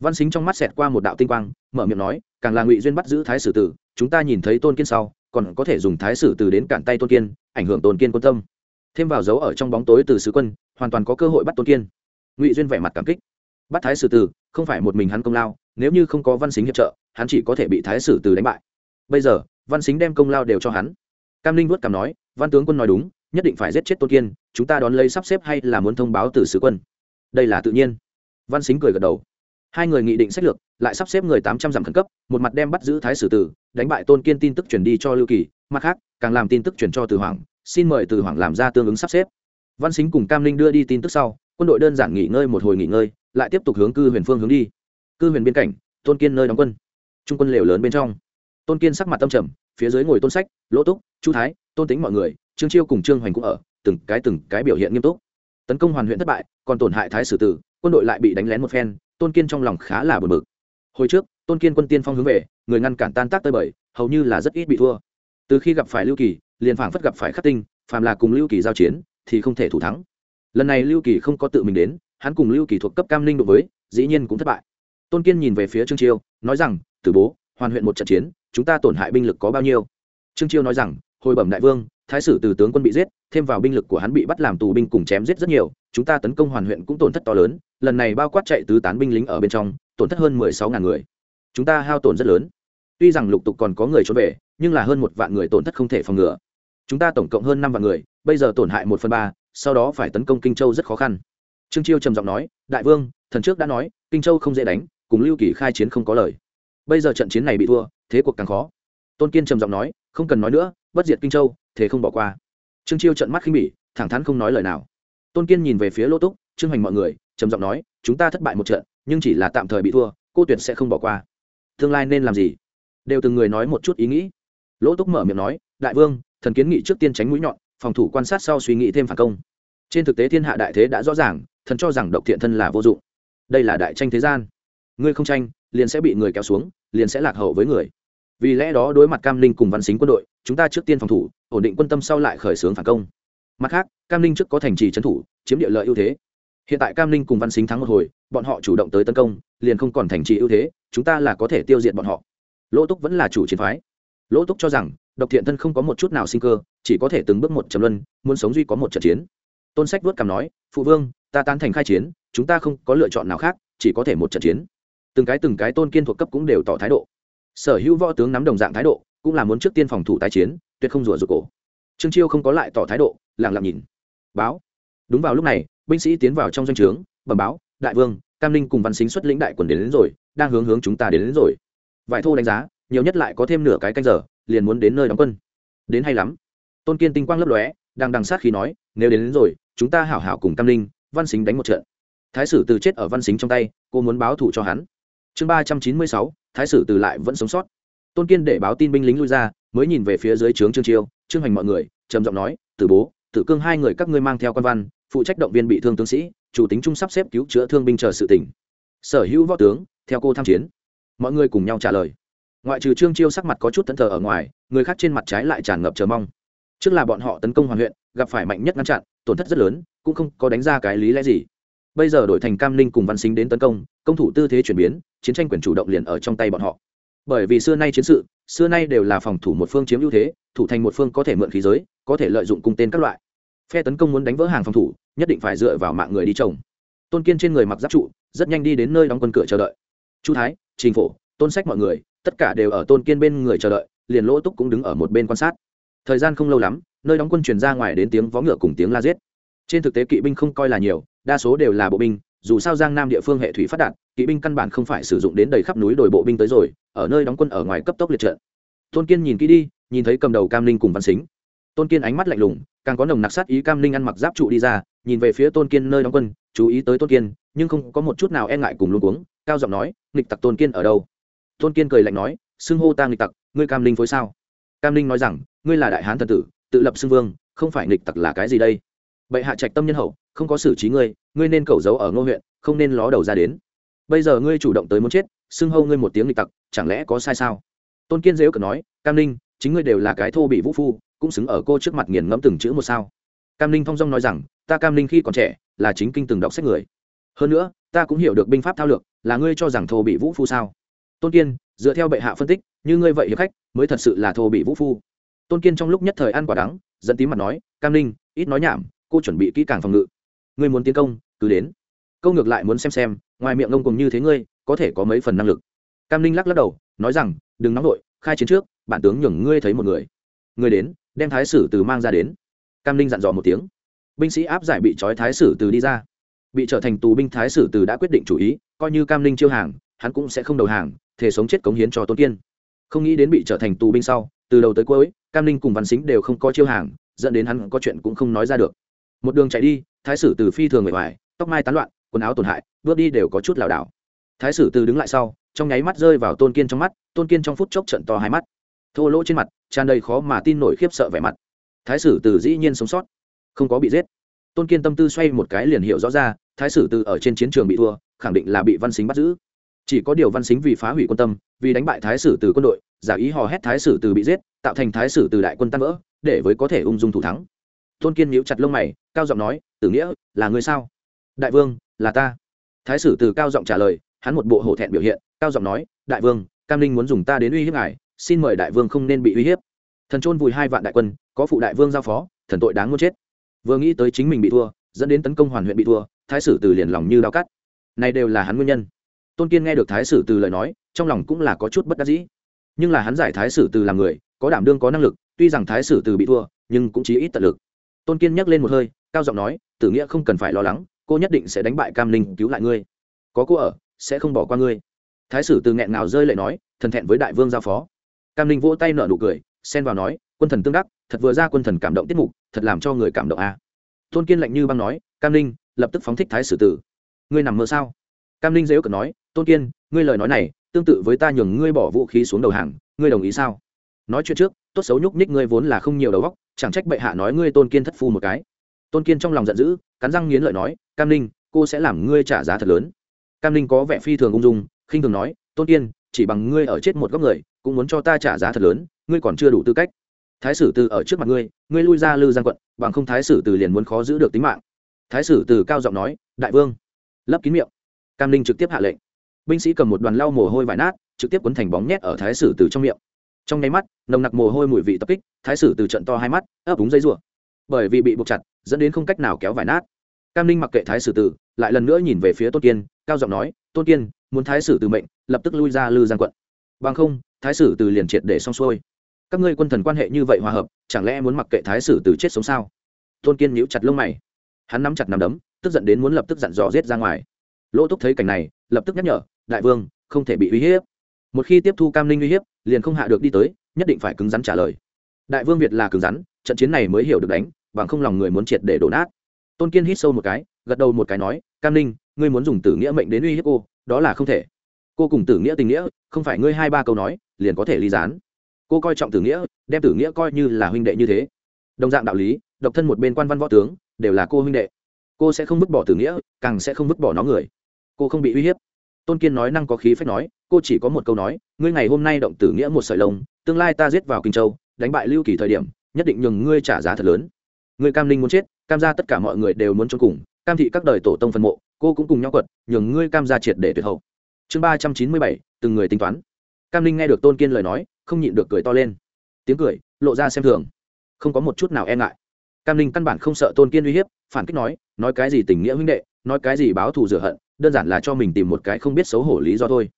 Văn xính trong mắt xẹt qua một đạo tinh quang, mở miệng nói, càng là ngụy duyên bắt giữ thái sử tử, chúng ta nhìn thấy tôn kiên sau, còn có thể dùng thái sử tử đến cản tay tôn kiên, ảnh hưởng tôn kiên quân tâm. Thêm vào dấu ở trong bóng tối từ sứ quân, hoàn toàn có cơ hội bắt tôn kiên. Ngụy duyên vẻ mặt cảm kích. Bắt thái sử tử không phải một mình hắn công lao, nếu như không có văn xính hiệp trợ, hắn chỉ có thể bị thái sử tử đánh bại. Bây giờ, văn xính đem công lao đều cho hắn. Cam linh vuốt cảm nói, văn tướng quân nói đúng, nhất định phải giết chết tôn kiên, chúng ta đón lấy sắp xếp hay là muốn thông báo từ sứ quân? Đây là tự nhiên. Văn xính cười gật đầu. Hai người nghị định sách lược, lại sắp xếp người tám trăm dặm khẩn cấp, một mặt đem bắt giữ thái sử tử, đánh bại tôn kiên tin tức chuyển đi cho lưu kỳ, mặt khác, càng làm tin tức chuyển cho từ hoàng xin mời từ hoàng làm ra tương ứng sắp xếp. Văn xính cùng cam linh đưa đi tin tức sau quân đội đơn giản nghỉ ngơi một hồi nghỉ ngơi, lại tiếp tục hướng cư huyền phương hướng đi. Cư huyền biên cảnh tôn kiên nơi đóng quân. Trung quân lều lớn bên trong. Tôn kiên sắc mặt tâm trầm, phía dưới ngồi tôn sách, lỗ túc, chu thái, tôn tính mọi người, trương chiêu cùng trương hoành cũng ở, từng cái từng cái biểu hiện nghiêm túc. Tấn công hoàn huyện thất bại, còn tổn hại thái sử tử, quân đội lại bị đánh lén một phen, tôn kiên trong lòng khá là bờ bực. Hồi trước, tôn kiên quân tiên phong hướng về, người ngăn cản tan tác tơi bời, hầu như là rất ít bị thua. Từ khi gặp phải lưu kỳ, liền phảng phất gặp phải khắc tinh, phàm là cùng lưu kỳ giao chiến, thì không thể thủ thắng lần này lưu kỳ không có tự mình đến, hắn cùng lưu kỳ thuộc cấp cam ninh đối với, dĩ nhiên cũng thất bại. Tôn kiên nhìn về phía trương chiêu, nói rằng, tử bố, hoàn huyện một trận chiến, chúng ta tổn hại binh lực có bao nhiêu? Trương chiêu nói rằng, hồi bẩm đại vương, thái sử từ tướng quân bị giết, thêm vào binh lực của hắn bị bắt làm tù binh cùng chém giết rất nhiều, chúng ta tấn công hoàn huyện cũng tổn thất to lớn, lần này bao quát chạy tứ tán binh lính ở bên trong, tổn thất hơn mười sáu ngàn người. Chúng ta hao tổn rất lớn. Tuy rằng lục tục còn có người trốn về, nhưng là hơn một vạn người tổn thất không thể phòng ngừa. Chúng ta tổng cộng hơn năm vạn người, bây giờ tổn hại một phần ba sau đó phải tấn công kinh châu rất khó khăn. Trương chiêu trầm giọng nói, đại vương, thần trước đã nói, kinh châu không dễ đánh, cùng lưu kỳ khai chiến không có lời. Bây giờ trận chiến này bị thua, thế cuộc càng khó. Tôn kiên trầm giọng nói, không cần nói nữa, bất diệt kinh châu, thế không bỏ qua. Trương chiêu trận mắt khinh bỉ, thẳng thắn không nói lời nào. Tôn kiên nhìn về phía lô túc, trương hoành mọi người, trầm giọng nói, chúng ta thất bại một trận, nhưng chỉ là tạm thời bị thua, cô tuyệt sẽ không bỏ qua. Tương lai nên làm gì? Đều từng người nói một chút ý nghĩ. Lỗ túc mở miệng nói, đại vương, thần kiến nghị trước tiên tránh mũi nhọn phòng thủ quan sát sau suy nghĩ thêm phản công. Trên thực tế thiên hạ đại thế đã rõ ràng, thần cho rằng độc thiện thân là vô dụng. Đây là đại tranh thế gian. Ngươi không tranh, liền sẽ bị người kéo xuống, liền sẽ lạc hậu với người. Vì lẽ đó đối mặt cam linh cùng văn xính quân đội, chúng ta trước tiên phòng thủ, ổn định quân tâm sau lại khởi xướng phản công. Mặt khác, cam linh trước có thành trì trấn thủ, chiếm địa lợi ưu thế. Hiện tại cam linh cùng văn xính thắng một hồi, bọn họ chủ động tới tấn công, liền không còn thành trì ưu thế, chúng ta là có thể tiêu diệt bọn họ. Lỗ túc vẫn là chủ chiến phái. Lỗ túc cho rằng độc thiện thân không có một chút nào sinh cơ chỉ có thể từng bước một trầm luân muốn sống duy có một trận chiến. Tôn sách vuốt cằm nói phụ vương ta tán thành khai chiến chúng ta không có lựa chọn nào khác chỉ có thể một trận chiến. Từng cái từng cái tôn kiên thuộc cấp cũng đều tỏ thái độ. Sở hữu võ tướng nắm đồng dạng thái độ cũng là muốn trước tiên phòng thủ tái chiến tuyệt không rủa rụt cổ. Trương chiêu không có lại tỏ thái độ lẳng lặng nhìn. Báo. Đúng vào lúc này binh sĩ tiến vào trong doanh trướng bẩm báo đại vương cam ninh cùng văn xính xuất lĩnh đại quần đến, đến rồi đang hướng hướng chúng ta đến, đến rồi. Vải thô đánh giá nhiều nhất lại có thêm nửa cái canh giờ liền muốn đến nơi đóng quân. Đến hay lắm. Tôn kiên tinh quang lấp lóe đang đằng sát khi nói nếu đến, đến rồi chúng ta hảo hảo cùng Tam Linh, văn xính đánh một trận. Thái sử từ chết ở văn xính trong tay cô muốn báo thù cho hắn. Chương ba trăm chín mươi sáu thái sử từ lại vẫn sống sót. Tôn kiên để báo tin binh lính lui ra mới nhìn về phía dưới trướng trương chiêu trương hoành mọi người trầm giọng nói tử bố tử cương hai người các ngươi mang theo quan văn phụ trách động viên bị thương tướng sĩ chủ tính trung sắp xếp cứu chữa thương binh chờ sự tỉnh. Sở hữu võ tướng theo cô tham chiến. Mọi người cùng nhau trả lời ngoại trừ trương chiêu sắc mặt có chút thẫn thờ ở ngoài, người khác trên mặt trái lại tràn ngập chờ mong. Trước là bọn họ tấn công hoàn huyện, gặp phải mạnh nhất ngăn chặn, tổn thất rất lớn, cũng không có đánh ra cái lý lẽ gì. Bây giờ đổi thành cam ninh cùng văn xính đến tấn công công thủ tư thế chuyển biến, chiến tranh quyền chủ động liền ở trong tay bọn họ. Bởi vì xưa nay chiến sự, xưa nay đều là phòng thủ một phương chiếm ưu thế, thủ thành một phương có thể mượn khí giới, có thể lợi dụng cung tên các loại. Phe tấn công muốn đánh vỡ hàng phòng thủ, nhất định phải dựa vào mạng người đi trồng. Tôn kiên trên người mặc giáp trụ, rất nhanh đi đến nơi đóng quân cửa chờ đợi. Chu thái, trình phổ, tôn sách mọi người tất cả đều ở tôn kiên bên người chờ đợi, liền lỗ túc cũng đứng ở một bên quan sát. Thời gian không lâu lắm, nơi đóng quân truyền ra ngoài đến tiếng vó ngựa cùng tiếng la giết. Trên thực tế kỵ binh không coi là nhiều, đa số đều là bộ binh, dù sao giang nam địa phương hệ thủy phát đạt, kỵ binh căn bản không phải sử dụng đến đầy khắp núi đồi bộ binh tới rồi, ở nơi đóng quân ở ngoài cấp tốc liệt trận. Tôn kiên nhìn kỹ đi, nhìn thấy cầm đầu cam linh cùng văn xính. Tôn kiên ánh mắt lạnh lùng, càng có nồng nặc sát ý cam linh ăn mặc giáp trụ đi ra, nhìn về phía tôn kiên nơi đóng quân, chú ý tới tôn kiên, nhưng không có một chút nào e ngại cùng luôn cuống, cao giọng nói, nghịch tặc tôn kiên ở đâu? Tôn kiên cười lạnh nói xưng hô ta nghịch tặc ngươi cam linh phối sao? Cam linh nói rằng ngươi là đại hán thần tử tự lập xưng vương không phải nghịch tặc là cái gì đây? Bệ hạ trạch tâm nhân hậu không có xử trí ngươi ngươi nên cầu giấu ở ngô huyện không nên ló đầu ra đến. Bây giờ ngươi chủ động tới muốn chết xưng hâu ngươi một tiếng nghịch tặc chẳng lẽ có sai sao? Tôn kiên dễu cờ nói cam Linh, chính ngươi đều là cái thô bị vũ phu cũng xứng ở cô trước mặt nghiền ngẫm từng chữ một sao? Cam Linh thong dong nói rằng ta cam Linh khi còn trẻ là chính kinh từng đọc sách người. Hơn nữa ta cũng hiểu được binh pháp thao lược là ngươi cho rằng thô bị vũ phu sao? Tôn kiên, dựa theo bệ hạ phân tích, như ngươi vậy hiệp khách, mới thật sự là thô bị vũ phu. Tôn kiên trong lúc nhất thời ăn quả đắng dẫn tí mặt nói, cam ninh, ít nói nhảm, cô chuẩn bị kỹ càng phòng ngự. Ngươi muốn tiến công, cứ đến. Câu ngược lại muốn xem xem, ngoài miệng ngông cùng như thế ngươi, có thể có mấy phần năng lực. Cam ninh lắc lắc đầu, nói rằng, đừng nóng vội, khai chiến trước, bản tướng nhường ngươi thấy một người. Người đến, đem thái sử từ mang ra đến. Cam ninh dặn dò một tiếng. Binh sĩ áp giải bị trói thái sử từ đi ra. Bị trở thành tù binh thái sử từ đã quyết định chủ ý, coi như cam ninh chiêu hàng hắn cũng sẽ không đầu hàng, thể sống chết cống hiến cho tôn kiên. Không nghĩ đến bị trở thành tù binh sau, từ đầu tới cuối, cam ninh cùng văn xính đều không có chiêu hàng, dẫn đến hắn có chuyện cũng không nói ra được. Một đường chạy đi, thái sử từ phi thường người ngoài tóc mai tán loạn, quần áo tổn hại, bước đi đều có chút lảo đảo. Thái sử từ đứng lại sau, trong nháy mắt rơi vào tôn kiên trong mắt, tôn kiên trong phút chốc trận to hai mắt. Thô lỗ trên mặt, tràn đầy khó mà tin nổi khiếp sợ vẻ mặt. Thái sử từ dĩ nhiên sống sót, không có bị giết. Tôn kiên tâm tư xoay một cái liền hiểu rõ ra, thái sử từ ở trên chiến trường bị thua, khẳng định là bị văn xính bắt giữ chỉ có điều văn xính vì phá hủy quân tâm, vì đánh bại thái sử từ quân đội, giả ý hò hét thái sử từ bị giết, tạo thành thái sử từ đại quân tan vỡ, để với có thể ung dung thủ thắng. Tôn kiên nhíu chặt lông mày, cao giọng nói, tử nghĩa, là người sao? Đại vương, là ta. Thái sử từ cao giọng trả lời, hắn một bộ hổ thẹn biểu hiện, cao giọng nói, đại vương, cam linh muốn dùng ta đến uy hiếp ngài, xin mời đại vương không nên bị uy hiếp. Thần trôn vùi hai vạn đại quân, có phụ đại vương giao phó, thần tội đáng muốn chết. Vừa nghĩ tới chính mình bị thua, dẫn đến tấn công hoàn huyện bị thua, thái sử từ liền lòng như đau cắt. Này đều là hắn nguyên nhân tôn kiên nghe được thái sử từ lời nói, trong lòng cũng là có chút bất đắc dĩ. Nhưng là hắn giải thái sử từ làm người, có đảm đương có năng lực, tuy rằng thái sử từ bị thua, nhưng cũng chỉ ít tận lực. Tôn kiên nhắc lên một hơi, cao giọng nói, tử nghĩa không cần phải lo lắng, cô nhất định sẽ đánh bại cam linh cứu lại ngươi. Có cô ở, sẽ không bỏ qua ngươi. Thái sử từ nghẹn nào rơi lệ nói, thần thẹn với đại vương giao phó. Cam linh vỗ tay nở nụ cười, xen vào nói, quân thần tương đắc, thật vừa ra quân thần cảm động tiết mục, thật làm cho người cảm động a. À. tôn kiên lạnh như băng nói, cam linh lập tức phóng thích thái sử tử. Ngươi nằm mơ sao? Cam linh dễ cợt nói tôn kiên ngươi lời nói này tương tự với ta nhường ngươi bỏ vũ khí xuống đầu hàng ngươi đồng ý sao? Nói chuyện trước tốt xấu nhúc nhích ngươi vốn là không nhiều đầu góc chẳng trách bệ hạ nói ngươi tôn kiên thất phu một cái. Tôn kiên trong lòng giận dữ cắn răng nghiến lợi nói cam Linh, cô sẽ làm ngươi trả giá thật lớn. Cam Linh có vẻ phi thường ung dung khinh thường nói tôn kiên chỉ bằng ngươi ở chết một góc người cũng muốn cho ta trả giá thật lớn ngươi còn chưa đủ tư cách. Thái sử từ ở trước mặt ngươi ngươi lui ra lư giang quận bằng không thái sử từ liền muốn khó giữ được tính mạng. Thái sử từ cao giọng nói đại vương. Lấp kín miệng cam ninh trực tiếp hạ lệnh. Binh sĩ cầm một đoàn lau mồ hôi vải nát, trực tiếp quấn thành bóng nhét ở thái sử từ trong miệng. Trong nháy mắt, nồng nặc mồ hôi mùi vị tập kích, thái sử từ trận to hai mắt, ấp úng dây rùa bởi vì bị buộc chặt, dẫn đến không cách nào kéo vải nát. Cam ninh mặc kệ thái sử tử, lại lần nữa nhìn về phía tôn kiên, cao giọng nói, tôn kiên, muốn thái sử từ mệnh, lập tức lui ra lư giang quận. Bằng không, thái sử từ liền triệt để xong xuôi. Các ngươi quân thần quan hệ như vậy hòa hợp, chẳng lẽ muốn mặc kệ thái sử từ chết sống sao? Tôn kiên nhíu chặt lông mày. Hắn nắm chặt nắm đấm, tức giận đến muốn lập tức dặn dò giết ra ngoài lỗ túc thấy cảnh này lập tức nhắc nhở đại vương không thể bị uy hiếp. Một khi tiếp thu cam Linh uy hiếp liền không hạ được đi tới nhất định phải cứng rắn trả lời. Đại vương việt là cứng rắn trận chiến này mới hiểu được đánh bằng không lòng người muốn triệt để đổ nát. Tôn kiên hít sâu một cái gật đầu một cái nói cam Linh, ngươi muốn dùng tử nghĩa mệnh đến uy hiếp cô đó là không thể. Cô cùng tử nghĩa tình nghĩa không phải ngươi hai ba câu nói liền có thể ly gián. Cô coi trọng tử nghĩa đem tử nghĩa coi như là huynh đệ như thế. Đồng dạng đạo lý độc thân một bên quan văn võ tướng đều là cô huynh đệ. Cô sẽ không vứt bỏ tử nghĩa càng sẽ không vứt bỏ nó người cô không bị uy hiếp. Tôn kiên nói năng có khí phách nói, cô chỉ có một câu nói, ngươi ngày hôm nay động tử nghĩa một sợi lông, tương lai ta giết vào kinh châu, đánh bại lưu kỳ thời điểm, nhất định nhường ngươi trả giá thật lớn. Ngươi cam linh muốn chết, cam gia tất cả mọi người đều muốn cho cùng, cam thị các đời tổ tông phân mộ, cô cũng cùng nhau quật, nhường ngươi cam gia triệt để tuyệt hậu. Chương ba trăm chín mươi bảy, từng người tính toán. Cam linh nghe được tôn kiên lời nói, không nhịn được cười to lên. Tiếng cười, lộ ra xem thường. Không có một chút nào e ngại. Cam linh căn bản không sợ tôn kiên uy hiếp, phản kích nói nói cái gì tình nghĩa huynh đệ, nói cái gì báo thù rửa hận đơn giản là cho mình tìm một cái không biết xấu hổ lý do thôi.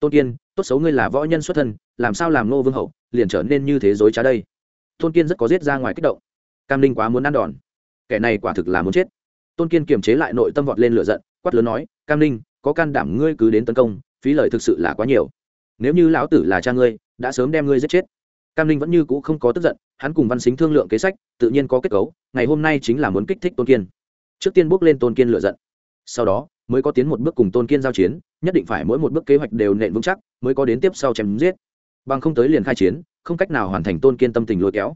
Tôn kiên, tốt xấu ngươi là võ nhân xuất thân, làm sao làm nô vương hậu, liền trở nên như thế dối trá đây? Tôn kiên rất có giết ra ngoài kích động. Cam linh quá muốn ăn đòn. Kẻ này quả thực là muốn chết. Tôn kiên kiềm chế lại nội tâm vọt lên lửa giận, quát lớn nói, cam linh, có can đảm ngươi cứ đến tấn công, phí lời thực sự là quá nhiều. Nếu như lão tử là cha ngươi, đã sớm đem ngươi giết chết. Cam linh vẫn như cũ không có tức giận, hắn cùng văn xính thương lượng kế sách, tự nhiên có kết cấu, ngày hôm nay chính là muốn kích thích tôn kiên. Trước tiên bước lên tôn kiên lựa giận. Sau đó mới có tiến một bước cùng tôn kiên giao chiến, nhất định phải mỗi một bước kế hoạch đều nện vững chắc, mới có đến tiếp sau chém giết. Bằng không tới liền khai chiến, không cách nào hoàn thành tôn kiên tâm tình lôi kéo.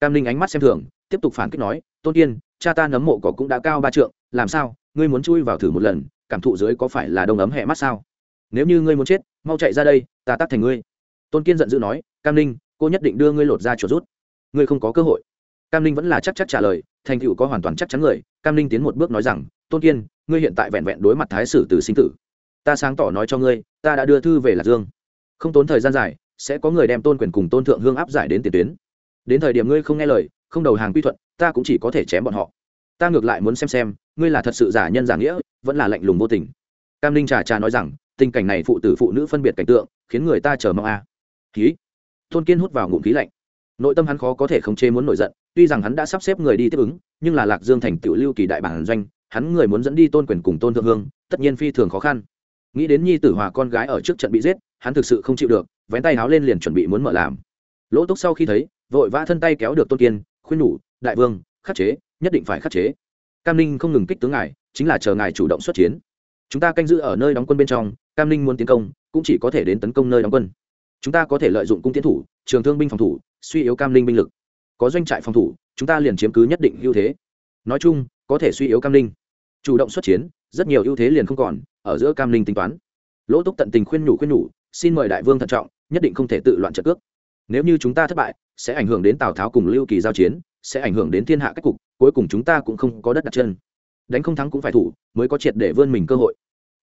Cam linh ánh mắt xem thường, tiếp tục phản kích nói, tôn kiên, cha ta nấm mộ cỏ cũng đã cao ba trượng, làm sao, ngươi muốn chui vào thử một lần, cảm thụ dưới có phải là đông ấm hẹ mắt sao? Nếu như ngươi muốn chết, mau chạy ra đây, ta tắt thành ngươi. Tôn kiên giận dữ nói, cam linh cô nhất định đưa ngươi lột ra chuột rút. Ngươi không có cơ hội. Cam linh vẫn là chắc chắc trả lời, thành tựu có hoàn toàn chắc chắn người, cam linh tiến một bước nói rằng, tôn kiên ngươi hiện tại vẹn vẹn đối mặt thái sử từ sinh tử. Ta sáng tỏ nói cho ngươi, ta đã đưa thư về lạc dương. Không tốn thời gian dài, sẽ có người đem tôn quyền cùng tôn thượng hương áp giải đến tiền tuyến. Đến thời điểm ngươi không nghe lời, không đầu hàng quy thuận, ta cũng chỉ có thể chém bọn họ. Ta ngược lại muốn xem xem, ngươi là thật sự giả nhân giả nghĩa, vẫn là lạnh lùng vô tình. Cam linh trà trà nói rằng, tình cảnh này phụ tử phụ nữ phân biệt cảnh tượng, khiến người ta chờ mong a. À. khí tôn kiên hút vào ngụm khí lạnh. Nội tâm hắn khó có thể khống chế muốn nổi giận, tuy rằng hắn đã sắp xếp người đi tiếp ứng, nhưng là lạc dương thành tiểu lưu kỳ đại bản doanh hắn người muốn dẫn đi tôn quyền cùng tôn thượng hương, tất nhiên phi thường khó khăn. Nghĩ đến nhi tử hòa con gái ở trước trận bị giết, hắn thực sự không chịu được, vén tay háo lên liền chuẩn bị muốn mở làm. Lỗ túc sau khi thấy, vội vã thân tay kéo được tôn kiên, khuyên nhủ, đại vương, khắc chế, nhất định phải khắc chế. Cam ninh không ngừng kích tướng ngài, chính là chờ ngài chủ động xuất chiến. Chúng ta canh giữ ở nơi đóng quân bên trong, cam ninh muốn tiến công, cũng chỉ có thể đến tấn công nơi đóng quân. Chúng ta có thể lợi dụng cung tiến thủ, trường thương binh phòng thủ, suy yếu cam ninh binh lực. Có doanh trại phòng thủ, chúng ta liền chiếm cứ nhất định ưu thế. Nói chung, có thể suy yếu cam ninh chủ động xuất chiến, rất nhiều ưu thế liền không còn, ở giữa cam Linh tính toán. Lỗ túc tận tình khuyên nhủ khuyên nhủ, xin mời đại vương thận trọng, nhất định không thể tự loạn trận cước. Nếu như chúng ta thất bại, sẽ ảnh hưởng đến tào tháo cùng lưu kỳ giao chiến, sẽ ảnh hưởng đến thiên hạ cách cục, cuối cùng chúng ta cũng không có đất đặt chân. Đánh không thắng cũng phải thủ, mới có triệt để vươn mình cơ hội.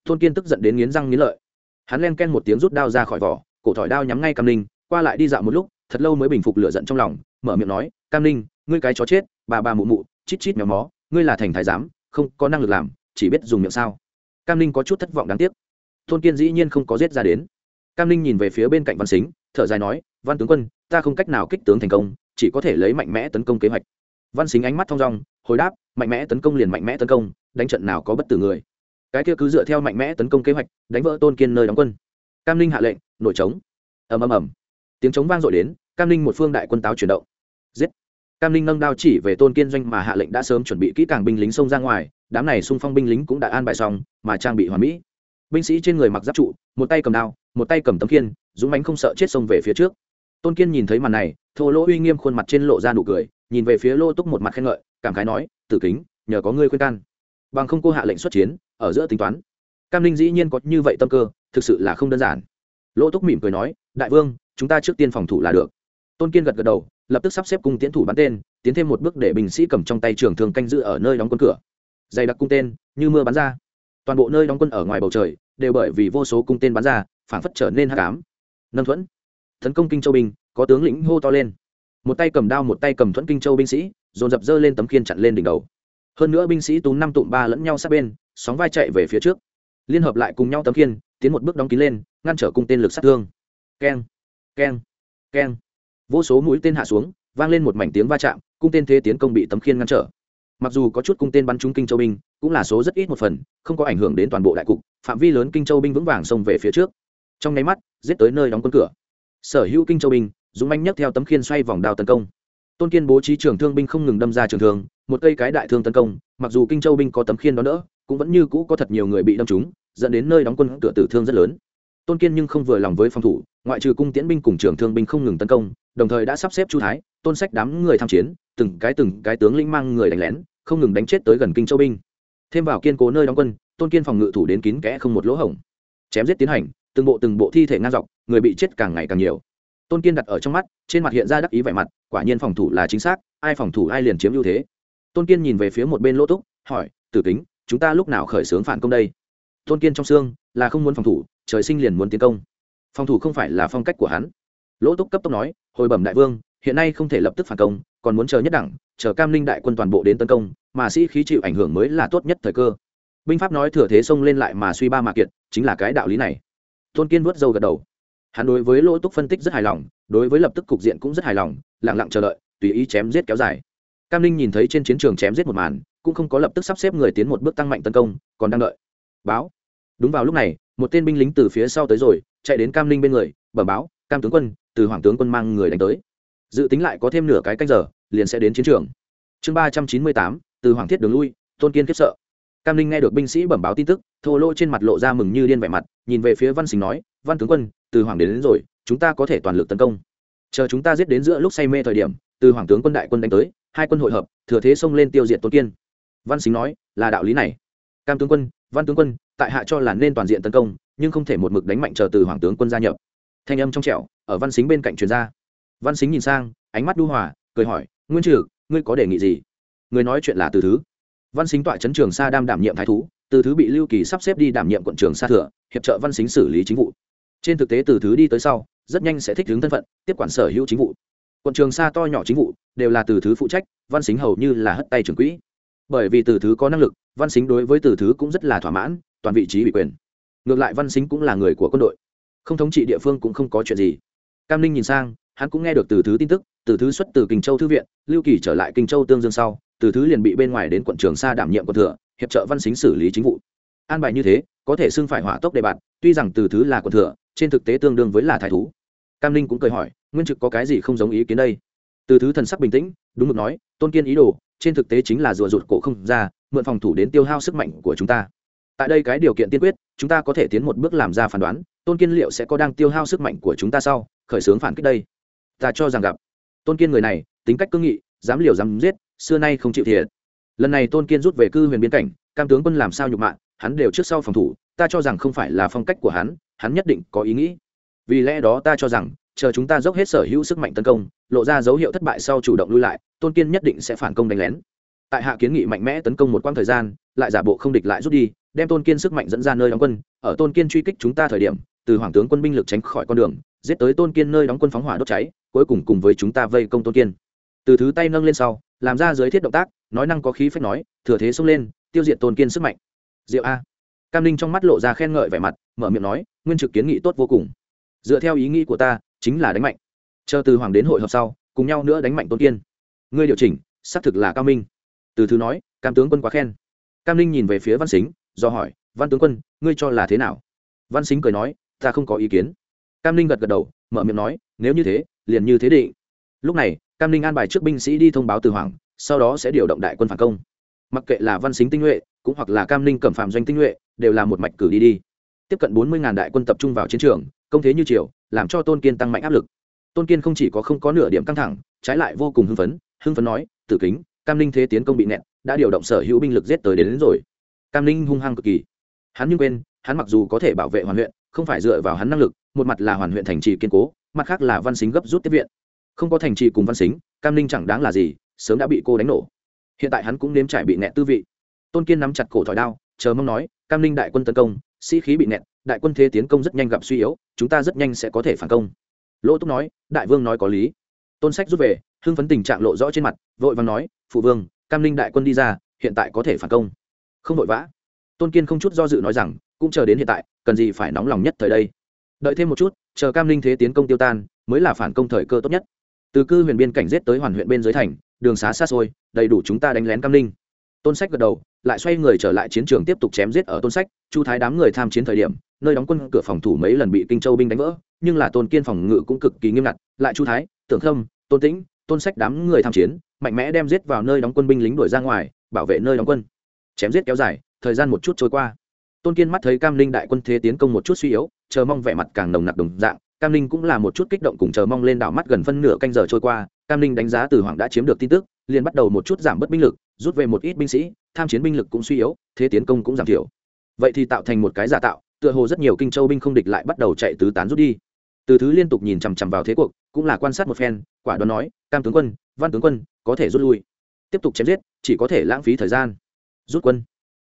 Tôn kiên tức giận đến nghiến răng nghiến lợi. Hắn len ken một tiếng rút đao ra khỏi vỏ, cổ thỏi đao nhắm ngay cam ninh qua lại đi dạo một lúc, thật lâu mới bình phục lửa giận trong lòng, mở miệng nói, cam ninh ngươi cái chó chết, bà bà mụ mụ, chít chít mèo mó, ngươi là thành thái giám không có năng lực làm, chỉ biết dùng miệng sao. Cam ninh có chút thất vọng đáng tiếc. Tôn kiên dĩ nhiên không có giết ra đến. Cam ninh nhìn về phía bên cạnh văn xính thở dài nói, văn tướng quân, ta không cách nào kích tướng thành công, chỉ có thể lấy mạnh mẽ tấn công kế hoạch. Văn xính ánh mắt thong dong, hồi đáp, mạnh mẽ tấn công liền mạnh mẽ tấn công, đánh trận nào có bất tử người. Cái kia cứ dựa theo mạnh mẽ tấn công kế hoạch, đánh vỡ tôn kiên nơi đóng quân. Cam ninh hạ lệnh, nổi trống. Ầm ầm ầm. Tiếng trống vang dội đến, cam ninh một phương đại quân táo chuyển động. Giết! Cam Linh nâng đao chỉ về tôn kiên doanh mà hạ lệnh đã sớm chuẩn bị kỹ càng binh lính xông ra ngoài, đám này xung phong binh lính cũng đã an bài xong, mà trang bị hoàn mỹ. Binh sĩ trên người mặc giáp trụ, một tay cầm đao, một tay cầm tấm kiên dũng bánh không sợ chết xông về phía trước. Tôn kiên nhìn thấy màn này, thô lỗ uy nghiêm khuôn mặt trên lộ ra nụ cười, nhìn về phía lô túc một mặt khen ngợi, cảm khái nói, tử kính, nhờ có ngươi khuyên can. Bằng không cô hạ lệnh xuất chiến, ở giữa tính toán. Cam linh dĩ nhiên có như vậy tâm cơ, thực sự là không đơn giản. Lô túc mỉm cười nói, đại vương, chúng ta trước tiên phòng thủ là được. Tôn kiên gật gật đầu lập tức sắp xếp cung tiến thủ bắn tên, tiến thêm một bước để binh sĩ cầm trong tay trường thường canh giữ ở nơi đóng quân cửa. Dày đặc cung tên, như mưa bắn ra. Toàn bộ nơi đóng quân ở ngoài bầu trời, đều bởi vì vô số cung tên bắn ra phản phất trở nên hạ cám nâng thuẫn. Tấn công kinh châu binh, có tướng lĩnh hô to lên. Một tay cầm đao, một tay cầm thuẫn kinh châu binh sĩ, dồn dập dơ lên tấm khiên chặn lên đỉnh đầu. Hơn nữa binh sĩ tú năm tụm ba lẫn nhau sát bên, sóng vai chạy về phía trước. Liên hợp lại cùng nhau tấm khiên, tiến một bước đóng kín lên, ngăn trở cung tên lực sát thương. Keng keng keng vô số mũi tên hạ xuống, vang lên một mảnh tiếng va chạm, cung tên thế tiến công bị tấm khiên ngăn trở. Mặc dù có chút cung tên bắn trúng kinh châu binh, cũng là số rất ít một phần, không có ảnh hưởng đến toàn bộ đại cục, phạm vi lớn kinh châu binh vững vàng xông về phía trước. Trong nháy mắt, giết tới nơi đóng quân cửa. Sở hữu kinh châu binh, dũng manh nhất theo tấm khiên xoay vòng đao tấn công. Tôn kiên bố trí trường thương binh không ngừng đâm ra trường thương, một cây cái đại thương tấn công, mặc dù kinh châu binh có tấm khiên đó nữa cũng vẫn như cũ có thật nhiều người bị đâm trúng, dẫn đến nơi đóng quân cửa tử thương rất lớn tôn kiên nhưng không vừa lòng với phòng thủ, ngoại trừ cung tiễn binh cùng trường thương binh không ngừng tấn công, đồng thời đã sắp xếp chu thái, tôn sách đám người tham chiến, từng cái từng cái tướng lĩnh mang người đánh lén, không ngừng đánh chết tới gần kinh châu binh. Thêm vào kiên cố nơi đóng quân, tôn kiên phòng ngự thủ đến kín kẽ không một lỗ hổng. Chém giết tiến hành, từng bộ từng bộ thi thể ngang dọc, người bị chết càng ngày càng nhiều. Tôn kiên đặt ở trong mắt, trên mặt hiện ra đắc ý vẻ mặt, quả nhiên phòng thủ là chính xác, ai phòng thủ ai liền chiếm ưu thế. Tôn kiên nhìn về phía một bên lỗ túc, hỏi, tử kính, chúng ta lúc nào khởi xướng phản công đây? Tôn kiên trong xương, là không muốn phòng thủ trời sinh liền muốn tiến công. Phòng thủ không phải là phong cách của hắn. Lỗ túc cấp tốc nói, hồi bẩm đại vương, hiện nay không thể lập tức phản công, còn muốn chờ nhất đẳng, chờ cam linh đại quân toàn bộ đến tấn công, mà sĩ khí chịu ảnh hưởng mới là tốt nhất thời cơ. Binh pháp nói thừa thế xông lên lại mà suy ba mà kiệt, chính là cái đạo lý này. Tôn kiên vớt dâu gật đầu. Hắn đối với lỗ túc phân tích rất hài lòng, đối với lập tức cục diện cũng rất hài lòng lẳng lặng chờ đợi, tùy ý chém giết kéo dài. Cam linh nhìn thấy trên chiến trường chém giết một màn, cũng không có lập tức sắp xếp người tiến một bước tăng mạnh tấn công, còn đang đợi. Báo. Đúng vào lúc này một tên binh lính từ phía sau tới rồi chạy đến cam linh bên người bẩm báo cam tướng quân từ hoàng tướng quân mang người đánh tới. Dự tính lại có thêm nửa cái canh giờ liền sẽ đến chiến trường. Chương ba trăm chín mươi tám từ hoàng thiết đường lui tôn kiên khiếp sợ. Cam linh nghe được binh sĩ bẩm báo tin tức thô lỗ trên mặt lộ ra mừng như điên vẻ mặt nhìn về phía văn Xình nói văn tướng quân từ hoàng đến, đến rồi chúng ta có thể toàn lực tấn công. Chờ chúng ta giết đến giữa lúc say mê thời điểm từ hoàng tướng quân đại quân đánh tới hai quân hội hợp thừa thế xông lên tiêu diệt tôn kiên. Văn xính nói là đạo lý này. Cam tướng quân văn tướng quân, tại hạ cho là nên toàn diện tấn công, nhưng không thể một mực đánh mạnh chờ từ hoàng tướng quân gia nhập. Thanh âm trong trẻo, ở văn xính bên cạnh truyền ra. Văn xính nhìn sang, ánh mắt đu hòa, cười hỏi, nguyên trừ, ngươi có đề nghị gì? Người nói chuyện là từ thứ. Văn xính tọa trấn trường sa đam đảm nhiệm thái thú, từ thứ bị lưu kỳ sắp xếp đi đảm nhiệm quận trường sa thừa, hiệp trợ văn xính xử lý chính vụ. Trên thực tế từ thứ đi tới sau, rất nhanh sẽ thích ứng thân phận, tiếp quản sở hữu chính vụ. Quận trường sa to nhỏ chính vụ, đều là từ thứ phụ trách, văn xính hầu như là hất tay trưởng quỹ bởi vì từ thứ có năng lực, văn xính đối với từ thứ cũng rất là thỏa mãn, toàn vị trí bị quyền. Ngược lại văn xính cũng là người của quân đội. Không thống trị địa phương cũng không có chuyện gì. Cam ninh nhìn sang, hắn cũng nghe được từ thứ tin tức, từ thứ xuất từ kinh châu thư viện, lưu kỳ trở lại kinh châu tương dương sau, từ thứ liền bị bên ngoài đến quận trường sa đảm nhiệm quận thừa, hiệp trợ văn xính xử lý chính vụ. An bài như thế, có thể xưng phải hỏa tốc đề bạt, tuy rằng từ thứ là quận thừa, trên thực tế tương đương với là thái thú. Cam ninh cũng cười hỏi, nguyên trực có cái gì không giống ý kiến đây? Từ thứ thần sắc bình tĩnh, đúng mực nói, tôn kiên ý đồ trên thực tế chính là rùa rụt cổ không ra, mượn phòng thủ đến tiêu hao sức mạnh của chúng ta. Tại đây cái điều kiện tiên quyết, chúng ta có thể tiến một bước làm ra phán đoán, tôn kiên liệu sẽ có đang tiêu hao sức mạnh của chúng ta sau, khởi xướng phản kích đây? Ta cho rằng gặp. Tôn kiên người này, tính cách cương nghị, dám liều dám giết, xưa nay không chịu thiệt. Lần này tôn kiên rút về cư huyền biên cảnh, cam tướng quân làm sao nhục mạ, hắn đều trước sau phòng thủ, ta cho rằng không phải là phong cách của hắn hắn nhất định có ý nghĩ. Vì lẽ đó ta cho rằng chờ chúng ta dốc hết sở hữu sức mạnh tấn công, lộ ra dấu hiệu thất bại sau chủ động lui lại, tôn kiên nhất định sẽ phản công đánh lén. Tại hạ kiến nghị mạnh mẽ tấn công một quãng thời gian, lại giả bộ không địch lại rút đi, đem tôn kiên sức mạnh dẫn ra nơi đóng quân, ở tôn kiên truy kích chúng ta thời điểm, từ hoàng tướng quân binh lực tránh khỏi con đường, giết tới tôn kiên nơi đóng quân phóng hỏa đốt cháy, cuối cùng cùng với chúng ta vây công tôn kiên. Từ thứ tay nâng lên sau, làm ra giới thiết động tác, nói năng có khí phách nói, thừa thế xông lên, tiêu diệt tôn kiên sức mạnh. Diệu a. Cam linh trong mắt lộ ra khen ngợi vẻ mặt, mở miệng nói, nguyên trực kiến nghị tốt vô cùng. Dựa theo ý nghĩ của ta chính là đánh mạnh. Chờ từ hoàng đến hội họp sau, cùng nhau nữa đánh mạnh tôn kiên. Ngươi điều chỉnh, xác thực là cao minh. Từ thứ nói, cam tướng quân quá khen. Cam ninh nhìn về phía văn xính, do hỏi, văn tướng quân, ngươi cho là thế nào? Văn xính cười nói, ta không có ý kiến. Cam ninh gật gật đầu, mở miệng nói, nếu như thế, liền như thế định. Lúc này, cam ninh an bài trước binh sĩ đi thông báo từ hoàng, sau đó sẽ điều động đại quân phản công. Mặc kệ là văn xính tinh nhuệ, cũng hoặc là cam ninh cẩm phạm doanh tinh nhuệ, đều là một mạch cử đi đi. Tiếp cận bốn mươi đại quân tập trung vào chiến trường, công thế như triều làm cho tôn kiên tăng mạnh áp lực. Tôn kiên không chỉ có không có nửa điểm căng thẳng trái lại vô cùng hưng phấn hưng phấn nói tử kính cam linh thế tiến công bị nẹt đã điều động sở hữu binh lực giết tới đến, đến rồi. Cam linh hung hăng cực kỳ. Hắn nhưng quên hắn mặc dù có thể bảo vệ hoàn huyện không phải dựa vào hắn năng lực một mặt là hoàn huyện thành trì kiên cố mặt khác là văn xính gấp rút tiếp viện. Không có thành trì cùng văn xính cam linh chẳng đáng là gì sớm đã bị cô đánh nổ. Hiện tại hắn cũng nếm trải bị nẹt tư vị. Tôn kiên nắm chặt cổ thỏi đao chờ mong nói cam linh đại quân tấn công sĩ khí bị nẹt, đại quân thế tiến công rất nhanh gặp suy yếu, chúng ta rất nhanh sẽ có thể phản công. Lỗ túc nói, đại vương nói có lý. Tôn sách rút về, hưng phấn tình trạng lộ rõ trên mặt, vội vàng nói, phụ vương, cam Linh đại quân đi ra, hiện tại có thể phản công. Không vội vã. Tôn kiên không chút do dự nói rằng, cũng chờ đến hiện tại, cần gì phải nóng lòng nhất thời đây. Đợi thêm một chút, chờ cam Linh thế tiến công tiêu tan, mới là phản công thời cơ tốt nhất. Từ cư huyền biên cảnh giết tới hoàn huyện bên dưới thành, đường xá xa xôi, đầy đủ chúng ta đánh lén cam Linh tôn sách gật đầu, lại xoay người trở lại chiến trường tiếp tục chém giết ở tôn sách. Chu thái đám người tham chiến thời điểm, nơi đóng quân cửa phòng thủ mấy lần bị kinh châu binh đánh vỡ, nhưng là tôn kiên phòng ngự cũng cực kỳ nghiêm ngặt. Lại chu thái, tưởng khâm, tôn tĩnh, tôn sách đám người tham chiến, mạnh mẽ đem giết vào nơi đóng quân binh lính đuổi ra ngoài, bảo vệ nơi đóng quân. Chém giết kéo dài, thời gian một chút trôi qua. Tôn kiên mắt thấy cam linh đại quân thế tiến công một chút suy yếu, chờ mong vẻ mặt càng nồng nặc đồng dạng. Cam linh cũng là một chút kích động cùng chờ mong lên đảo mắt gần phân nửa canh giờ trôi qua. Cam linh đánh giá từ hoàng đã chiếm được tin tức, liền bắt đầu một chút giảm bớt binh lực rút về một ít binh sĩ, tham chiến binh lực cũng suy yếu, thế tiến công cũng giảm thiểu. Vậy thì tạo thành một cái giả tạo, tựa hồ rất nhiều kinh châu binh không địch lại bắt đầu chạy tứ tán rút đi. Từ thứ liên tục nhìn chằm chằm vào thế cuộc, cũng là quan sát một phen, quả đoán nói, cam tướng quân, văn tướng quân, có thể rút lui. Tiếp tục chém giết, chỉ có thể lãng phí thời gian. Rút quân.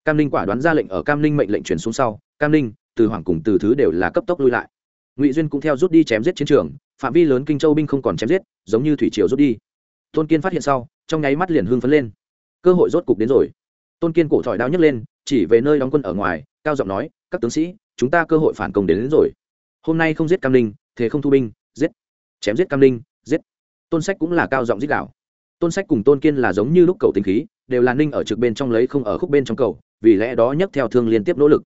Cam ninh quả đoán ra lệnh ở cam ninh mệnh lệnh chuyển xuống sau, cam ninh, từ hoàng cùng từ thứ đều là cấp tốc lui lại. Ngụy duyên cũng theo rút đi chém giết chiến trường, phạm vi lớn kinh châu binh không còn chém giết, giống như thủy triều rút đi. Tôn kiên phát hiện sau, trong nháy mắt liền hương phấn lên cơ hội rốt cục đến rồi. Tôn kiên cổ thỏi đao nhấc lên chỉ về nơi đóng quân ở ngoài cao giọng nói các tướng sĩ chúng ta cơ hội phản công đến, đến rồi. Hôm nay không giết cam ninh thế không thu binh giết. Chém giết cam ninh giết. Tôn sách cũng là cao giọng giết đảo tôn sách cùng tôn kiên là giống như lúc cầu tình khí đều là ninh ở trực bên trong lấy không ở khúc bên trong cầu vì lẽ đó nhấc theo thương liên tiếp nỗ lực.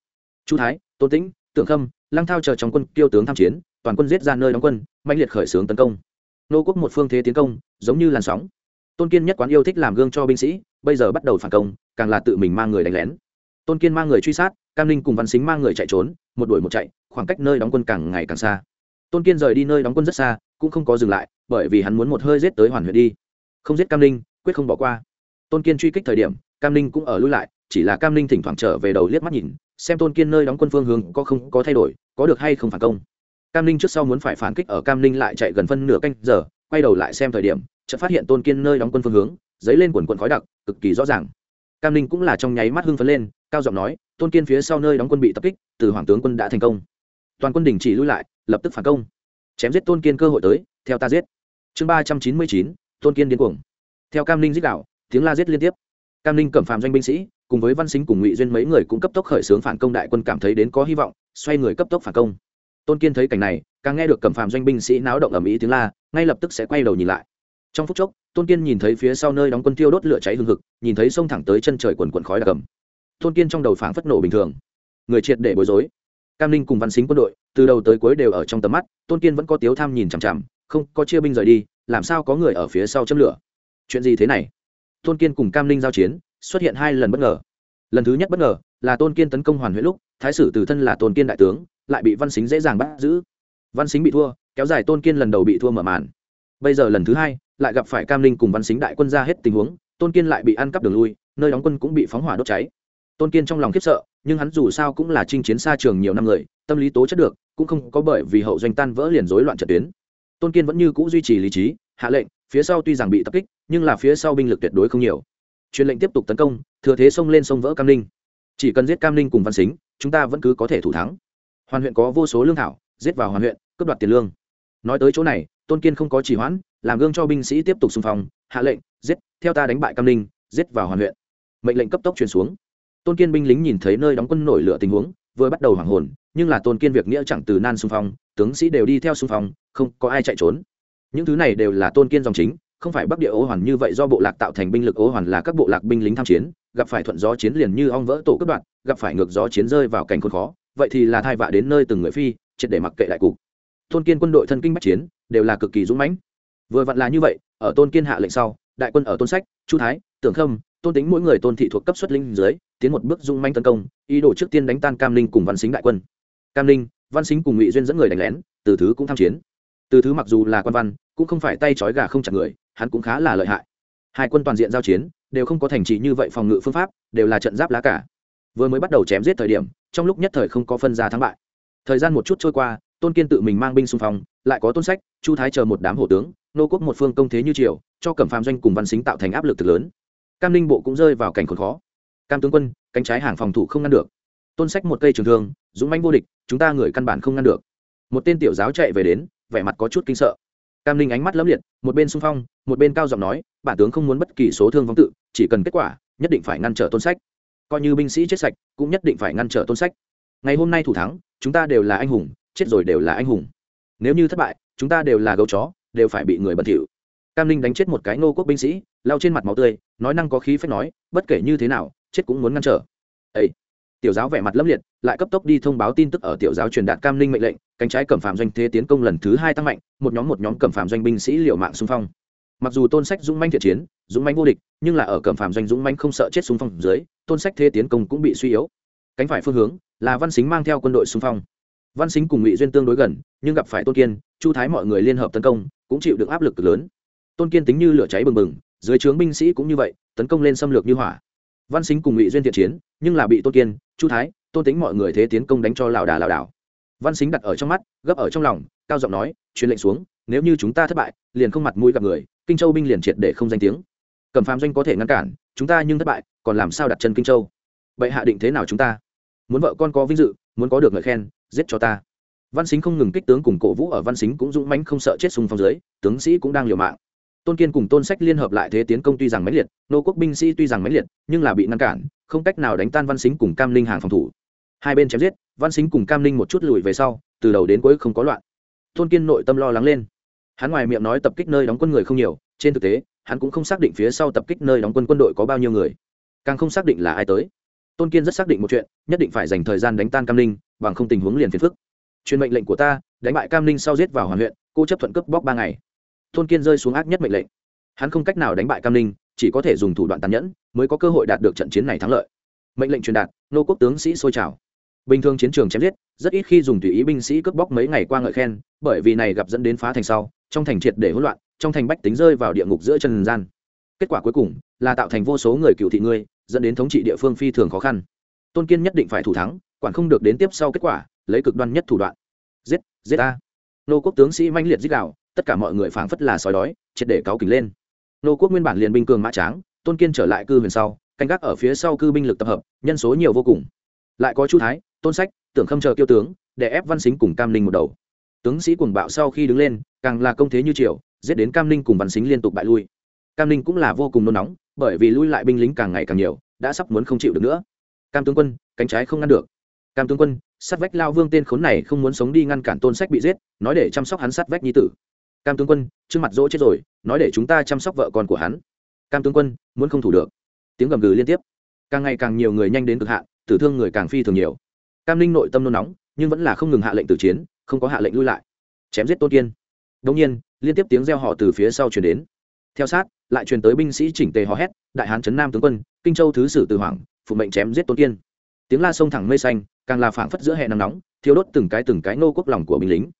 Chu thái tôn tĩnh tượng khâm lăng thao chờ trong quân kêu tướng tham chiến toàn quân giết ra nơi đóng quân mạnh liệt khởi xướng tấn công. Nô quốc một phương thế tiến công giống như làn sóng. Tôn kiên nhất quán yêu thích làm gương cho binh sĩ bây giờ bắt đầu phản công, càng là tự mình mang người đánh lén. Tôn kiên mang người truy sát, cam ninh cùng văn xính mang người chạy trốn, một đuổi một chạy, khoảng cách nơi đóng quân càng ngày càng xa. Tôn kiên rời đi nơi đóng quân rất xa, cũng không có dừng lại, bởi vì hắn muốn một hơi giết tới hoàn huyện đi. Không giết cam ninh quyết không bỏ qua. Tôn kiên truy kích thời điểm, cam ninh cũng ở lui lại, chỉ là cam ninh thỉnh thoảng trở về đầu liếc mắt nhìn, xem tôn kiên nơi đóng quân phương hướng có không, có thay đổi, có được hay không phản công. Cam ninh trước sau muốn phải phản kích ở cam ninh lại chạy gần phân nửa canh giờ, quay đầu lại xem thời điểm, chợt phát hiện tôn kiên nơi đóng quân phương hướng dấy lên quần quần khói đặc, cực kỳ rõ ràng. Cam ninh cũng là trong nháy mắt hưng phấn lên, cao giọng nói, tôn kiên phía sau nơi đóng quân bị tập kích, từ hoàng tướng quân đã thành công. Toàn quân đình chỉ lui lại, lập tức phản công. Chém giết tôn kiên cơ hội tới, theo ta giết. Chương ba trăm chín mươi chín, tôn kiên điên cuồng. Theo cam ninh giết đạo tiếng la giết liên tiếp. Cam ninh cẩm phàm doanh binh sĩ, cùng với văn sinh cùng ngụy duyên mấy người cũng cấp tốc khởi xướng phản công đại quân cảm thấy đến có hy vọng, xoay người cấp tốc phản công. Tôn kiên thấy cảnh này, càng nghe được cẩm phàm doanh binh sĩ náo động ầm ĩ tiếng la, ngay lập tức sẽ quay đầu nhìn lại trong phút chốc, tôn kiên nhìn thấy phía sau nơi đóng quân tiêu đốt lửa cháy hừng hực, nhìn thấy sông thẳng tới chân trời quần quần khói đặc cầm tôn kiên trong đầu phảng phất nổ bình thường. Người triệt để bối rối. Cam ninh cùng văn xính quân đội, từ đầu tới cuối đều ở trong tầm mắt, tôn kiên vẫn có tiếu tham nhìn chằm chằm, không, có chia binh rời đi, làm sao có người ở phía sau châm lửa? Chuyện gì thế này? Tôn kiên cùng cam ninh giao chiến, xuất hiện hai lần bất ngờ. Lần thứ nhất bất ngờ, là tôn kiên tấn công hoàn huyễn lúc, thái sử từ thân là tôn kiên đại tướng, lại bị văn xính dễ dàng bắt giữ. Văn xính bị thua, kéo dài tôn kiên lần đầu bị thua mở màn. Bây giờ lần thứ hai lại gặp phải cam Linh cùng văn xính đại quân ra hết tình huống, tôn kiên lại bị ăn cắp đường lui, nơi đóng quân cũng bị phóng hỏa đốt cháy. Tôn kiên trong lòng khiếp sợ, nhưng hắn dù sao cũng là chinh chiến xa trường nhiều năm người, tâm lý tố chất được, cũng không có bởi vì hậu doanh tan vỡ liền rối loạn trận tuyến. Tôn kiên vẫn như c ũ duy trì lý trí, hạ lệnh, phía sau tuy rằng bị tập kích, nhưng là phía sau binh lực tuyệt đối không nhiều. Truyền lệnh tiếp tục tấn công, thừa thế xông lên sông vỡ cam ninh chỉ cần giết cam ninh cùng văn xính, chúng ta vẫn cứ có thể thủ thắng. Hoàn huyện có vô số lương thảo, giết vào hoàn huyện, cướp đoạt tiền lương. Nói tới chỗ này, tôn kiên không có trì hoãn làm gương cho binh sĩ tiếp tục xung phong, hạ lệnh, giết, theo ta đánh bại cam ninh, giết vào hoàn huyện. Mệnh lệnh cấp tốc truyền xuống. Tôn kiên binh lính nhìn thấy nơi đóng quân nổi lửa tình huống, vừa bắt đầu hoảng hồn, nhưng là tôn kiên việc nghĩa chẳng từ nan xung phong, tướng sĩ đều đi theo xung phong, không có ai chạy trốn. Những thứ này đều là tôn kiên dòng chính, không phải bắc địa ố hoàn như vậy do bộ lạc tạo thành binh lực ố hoàn là các bộ lạc binh lính tham chiến, gặp phải thuận gió chiến liền như ong vỡ tổ cất đoạn gặp phải ngược gió chiến rơi vào cảnh khốn khó, vậy thì là thai vạ đến nơi từng người phi, triệt để mặc kệ đại cục. Tôn kiên quân đội thân kinh bắc chiến, đều là cực kỳ dũng mãnh vừa vặn là như vậy, ở tôn kiên hạ lệnh sau, đại quân ở tôn sách, chu thái, tưởng khâm, tôn tính mỗi người tôn thị thuộc cấp xuất linh dưới, tiến một bước dung manh tấn công, ý đồ trước tiên đánh tan cam linh cùng văn xính đại quân. Cam linh, văn xính cùng ngụy duyên dẫn người đánh lén, từ thứ cũng tham chiến. Từ thứ mặc dù là quan văn, cũng không phải tay trói gà không chặt người, hắn cũng khá là lợi hại. Hai quân toàn diện giao chiến, đều không có thành trì như vậy phòng ngự phương pháp, đều là trận giáp lá cả. Vừa mới bắt đầu chém giết thời điểm, trong lúc nhất thời không có phân ra thắng bại. Thời gian một chút trôi qua, tôn kiên tự mình mang binh xung phong, lại có tôn sách, chu thái chờ một đám hổ tướng nô quốc một phương công thế như triều, cho cẩm phạm doanh cùng văn xính tạo thành áp lực thực lớn. Cam ninh bộ cũng rơi vào cảnh khốn khó. Cam tướng quân, cánh trái hàng phòng thủ không ngăn được. Tôn sách một cây trường thương, dũng manh vô địch, chúng ta người căn bản không ngăn được. Một tên tiểu giáo chạy về đến, vẻ mặt có chút kinh sợ. Cam ninh ánh mắt lẫm liệt, một bên xung phong, một bên cao giọng nói, bản tướng không muốn bất kỳ số thương vong tự, chỉ cần kết quả, nhất định phải ngăn trở tôn sách. Coi như binh sĩ chết sạch, cũng nhất định phải ngăn trở tôn sách. Ngày hôm nay thủ thắng, chúng ta đều là anh hùng, chết rồi đều là anh hùng. Nếu như thất bại, chúng ta đều là gấu chó đều phải bị người bẩn thỉu. Cam ninh đánh chết một cái nô quốc binh sĩ lao trên mặt máu tươi, nói năng có khí phép nói, bất kể như thế nào, chết cũng muốn ngăn trở. Ấy tiểu giáo vẻ mặt lâm liệt, lại cấp tốc đi thông báo tin tức ở tiểu giáo truyền đạt cam ninh mệnh lệnh, cánh trái cẩm phạm doanh thế tiến công lần thứ hai tăng mạnh, một nhóm một nhóm cẩm phạm doanh binh sĩ liều mạng xung phong. Mặc dù tôn sách dũng manh thiện chiến, dũng manh vô địch, nhưng là ở cẩm phạm doanh dũng manh không sợ chết xung phong dưới, tôn sách thế tiến công cũng bị suy yếu. Cánh phải phương hướng là văn xính mang theo quân đội xung phong. Văn xính cùng ngụy duyên tương đối gần, nhưng gặp phải tôn kiên, chu thái mọi người liên hợp tấn công cũng chịu được áp lực lớn. Tôn kiên tính như lửa cháy bừng bừng, dưới trướng binh sĩ cũng như vậy, tấn công lên xâm lược như hỏa. Văn xính cùng ngụy duyên thiện chiến, nhưng là bị tôn kiên, chu thái, tôn tính mọi người thế tiến công đánh cho lảo đà lảo đảo. Văn xính đặt ở trong mắt, gấp ở trong lòng, cao giọng nói, truyền lệnh xuống, nếu như chúng ta thất bại, liền không mặt mũi gặp người, kinh châu binh liền triệt để không danh tiếng. Cầm phàm doanh có thể ngăn cản, chúng ta nhưng thất bại, còn làm sao đặt chân kinh châu? Vậy hạ định thế nào chúng ta? Muốn vợ con có vinh dự, muốn có được ngợi khen, giết cho ta văn xính không ngừng kích tướng cùng cổ vũ ở văn xính cũng dũng mãnh không sợ chết xung phong dưới tướng sĩ cũng đang liều mạng. Tôn kiên cùng tôn sách liên hợp lại thế tiến công tuy rằng mãnh liệt nô quốc binh sĩ tuy rằng mãnh liệt nhưng là bị ngăn cản không cách nào đánh tan văn xính cùng cam linh hàng phòng thủ. Hai bên chém giết văn xính cùng cam linh một chút lùi về sau từ đầu đến cuối không có loạn. Tôn kiên nội tâm lo lắng lên. Hắn ngoài miệng nói tập kích nơi đóng quân người không nhiều trên thực tế hắn cũng không xác định phía sau tập kích nơi đóng quân quân đội có bao nhiêu người. Càng không xác định là ai tới. Tôn kiên rất xác định một chuyện nhất định phải dành thời gian đánh tan cam Linh, bằng không tình huống liền phiền phức truyền mệnh lệnh của ta, đánh bại cam ninh sau giết vào hoàn huyện, cô chấp thuận cướp bóc ba ngày. Tôn kiên rơi xuống ác nhất mệnh lệnh. Hắn không cách nào đánh bại cam ninh, chỉ có thể dùng thủ đoạn tàn nhẫn, mới có cơ hội đạt được trận chiến này thắng lợi. Mệnh lệnh truyền đạt, nô quốc tướng sĩ sôi trào. Bình thường chiến trường chém giết, rất ít khi dùng tùy ý binh sĩ cướp bóc mấy ngày qua ngợi khen, bởi vì này gặp dẫn đến phá thành sau, trong thành triệt để hỗn loạn, trong thành bách tính rơi vào địa ngục giữa trần gian. Kết quả cuối cùng là tạo thành vô số người cựu thị ngươi, dẫn đến thống trị địa phương phi thường khó khăn. Tôn kiên nhất định phải thủ thắng, quản không được đến tiếp sau kết quả lấy cực đoan nhất thủ đoạn. Giết giết ta, nô quốc tướng sĩ manh liệt giết đạo tất cả mọi người phảng phất là sói đói triệt để cáo kỉnh lên. Nô quốc nguyên bản liền binh cường mã tráng tôn kiên trở lại cư huyền sau canh gác ở phía sau cư binh lực tập hợp nhân số nhiều vô cùng. Lại có chu thái tôn sách tưởng khâm chờ kiêu tướng để ép văn xính cùng cam ninh một đầu. Tướng sĩ cuồng bạo sau khi đứng lên càng là công thế như triều giết đến cam ninh cùng văn xính liên tục bại lui. Cam ninh cũng là vô cùng nôn nóng bởi vì lui lại binh lính càng ngày càng nhiều đã sắp muốn không chịu được nữa. Cam tướng quân cánh trái không ngăn được cam tướng quân, sát vách lao vương tên khốn này không muốn sống đi ngăn cản tôn sách bị giết, nói để chăm sóc hắn sát vách nhi tử. Cam tướng quân, trước mặt dỗ chết rồi, nói để chúng ta chăm sóc vợ con của hắn. Cam tướng quân, muốn không thủ được. Tiếng gầm gừ liên tiếp. Càng ngày càng nhiều người nhanh đến cực hạn, tử thương người càng phi thường nhiều. Cam linh nội tâm nôn nóng, nhưng vẫn là không ngừng hạ lệnh tử chiến, không có hạ lệnh lui lại. Chém giết tôn kiên. Đông nhiên, liên tiếp tiếng reo họ từ phía sau chuyển đến. Theo sát, lại truyền tới binh sĩ chỉnh tề hò hét, đại hán trấn nam tướng quân, kinh châu thứ sử từ hoàng, phụ mệnh chém giết tôn kiên. Tiếng la sông thẳng mây xanh càng là phảng phất giữa hè nắng nóng thiếu đốt từng cái từng cái nô quốc lòng của binh lính.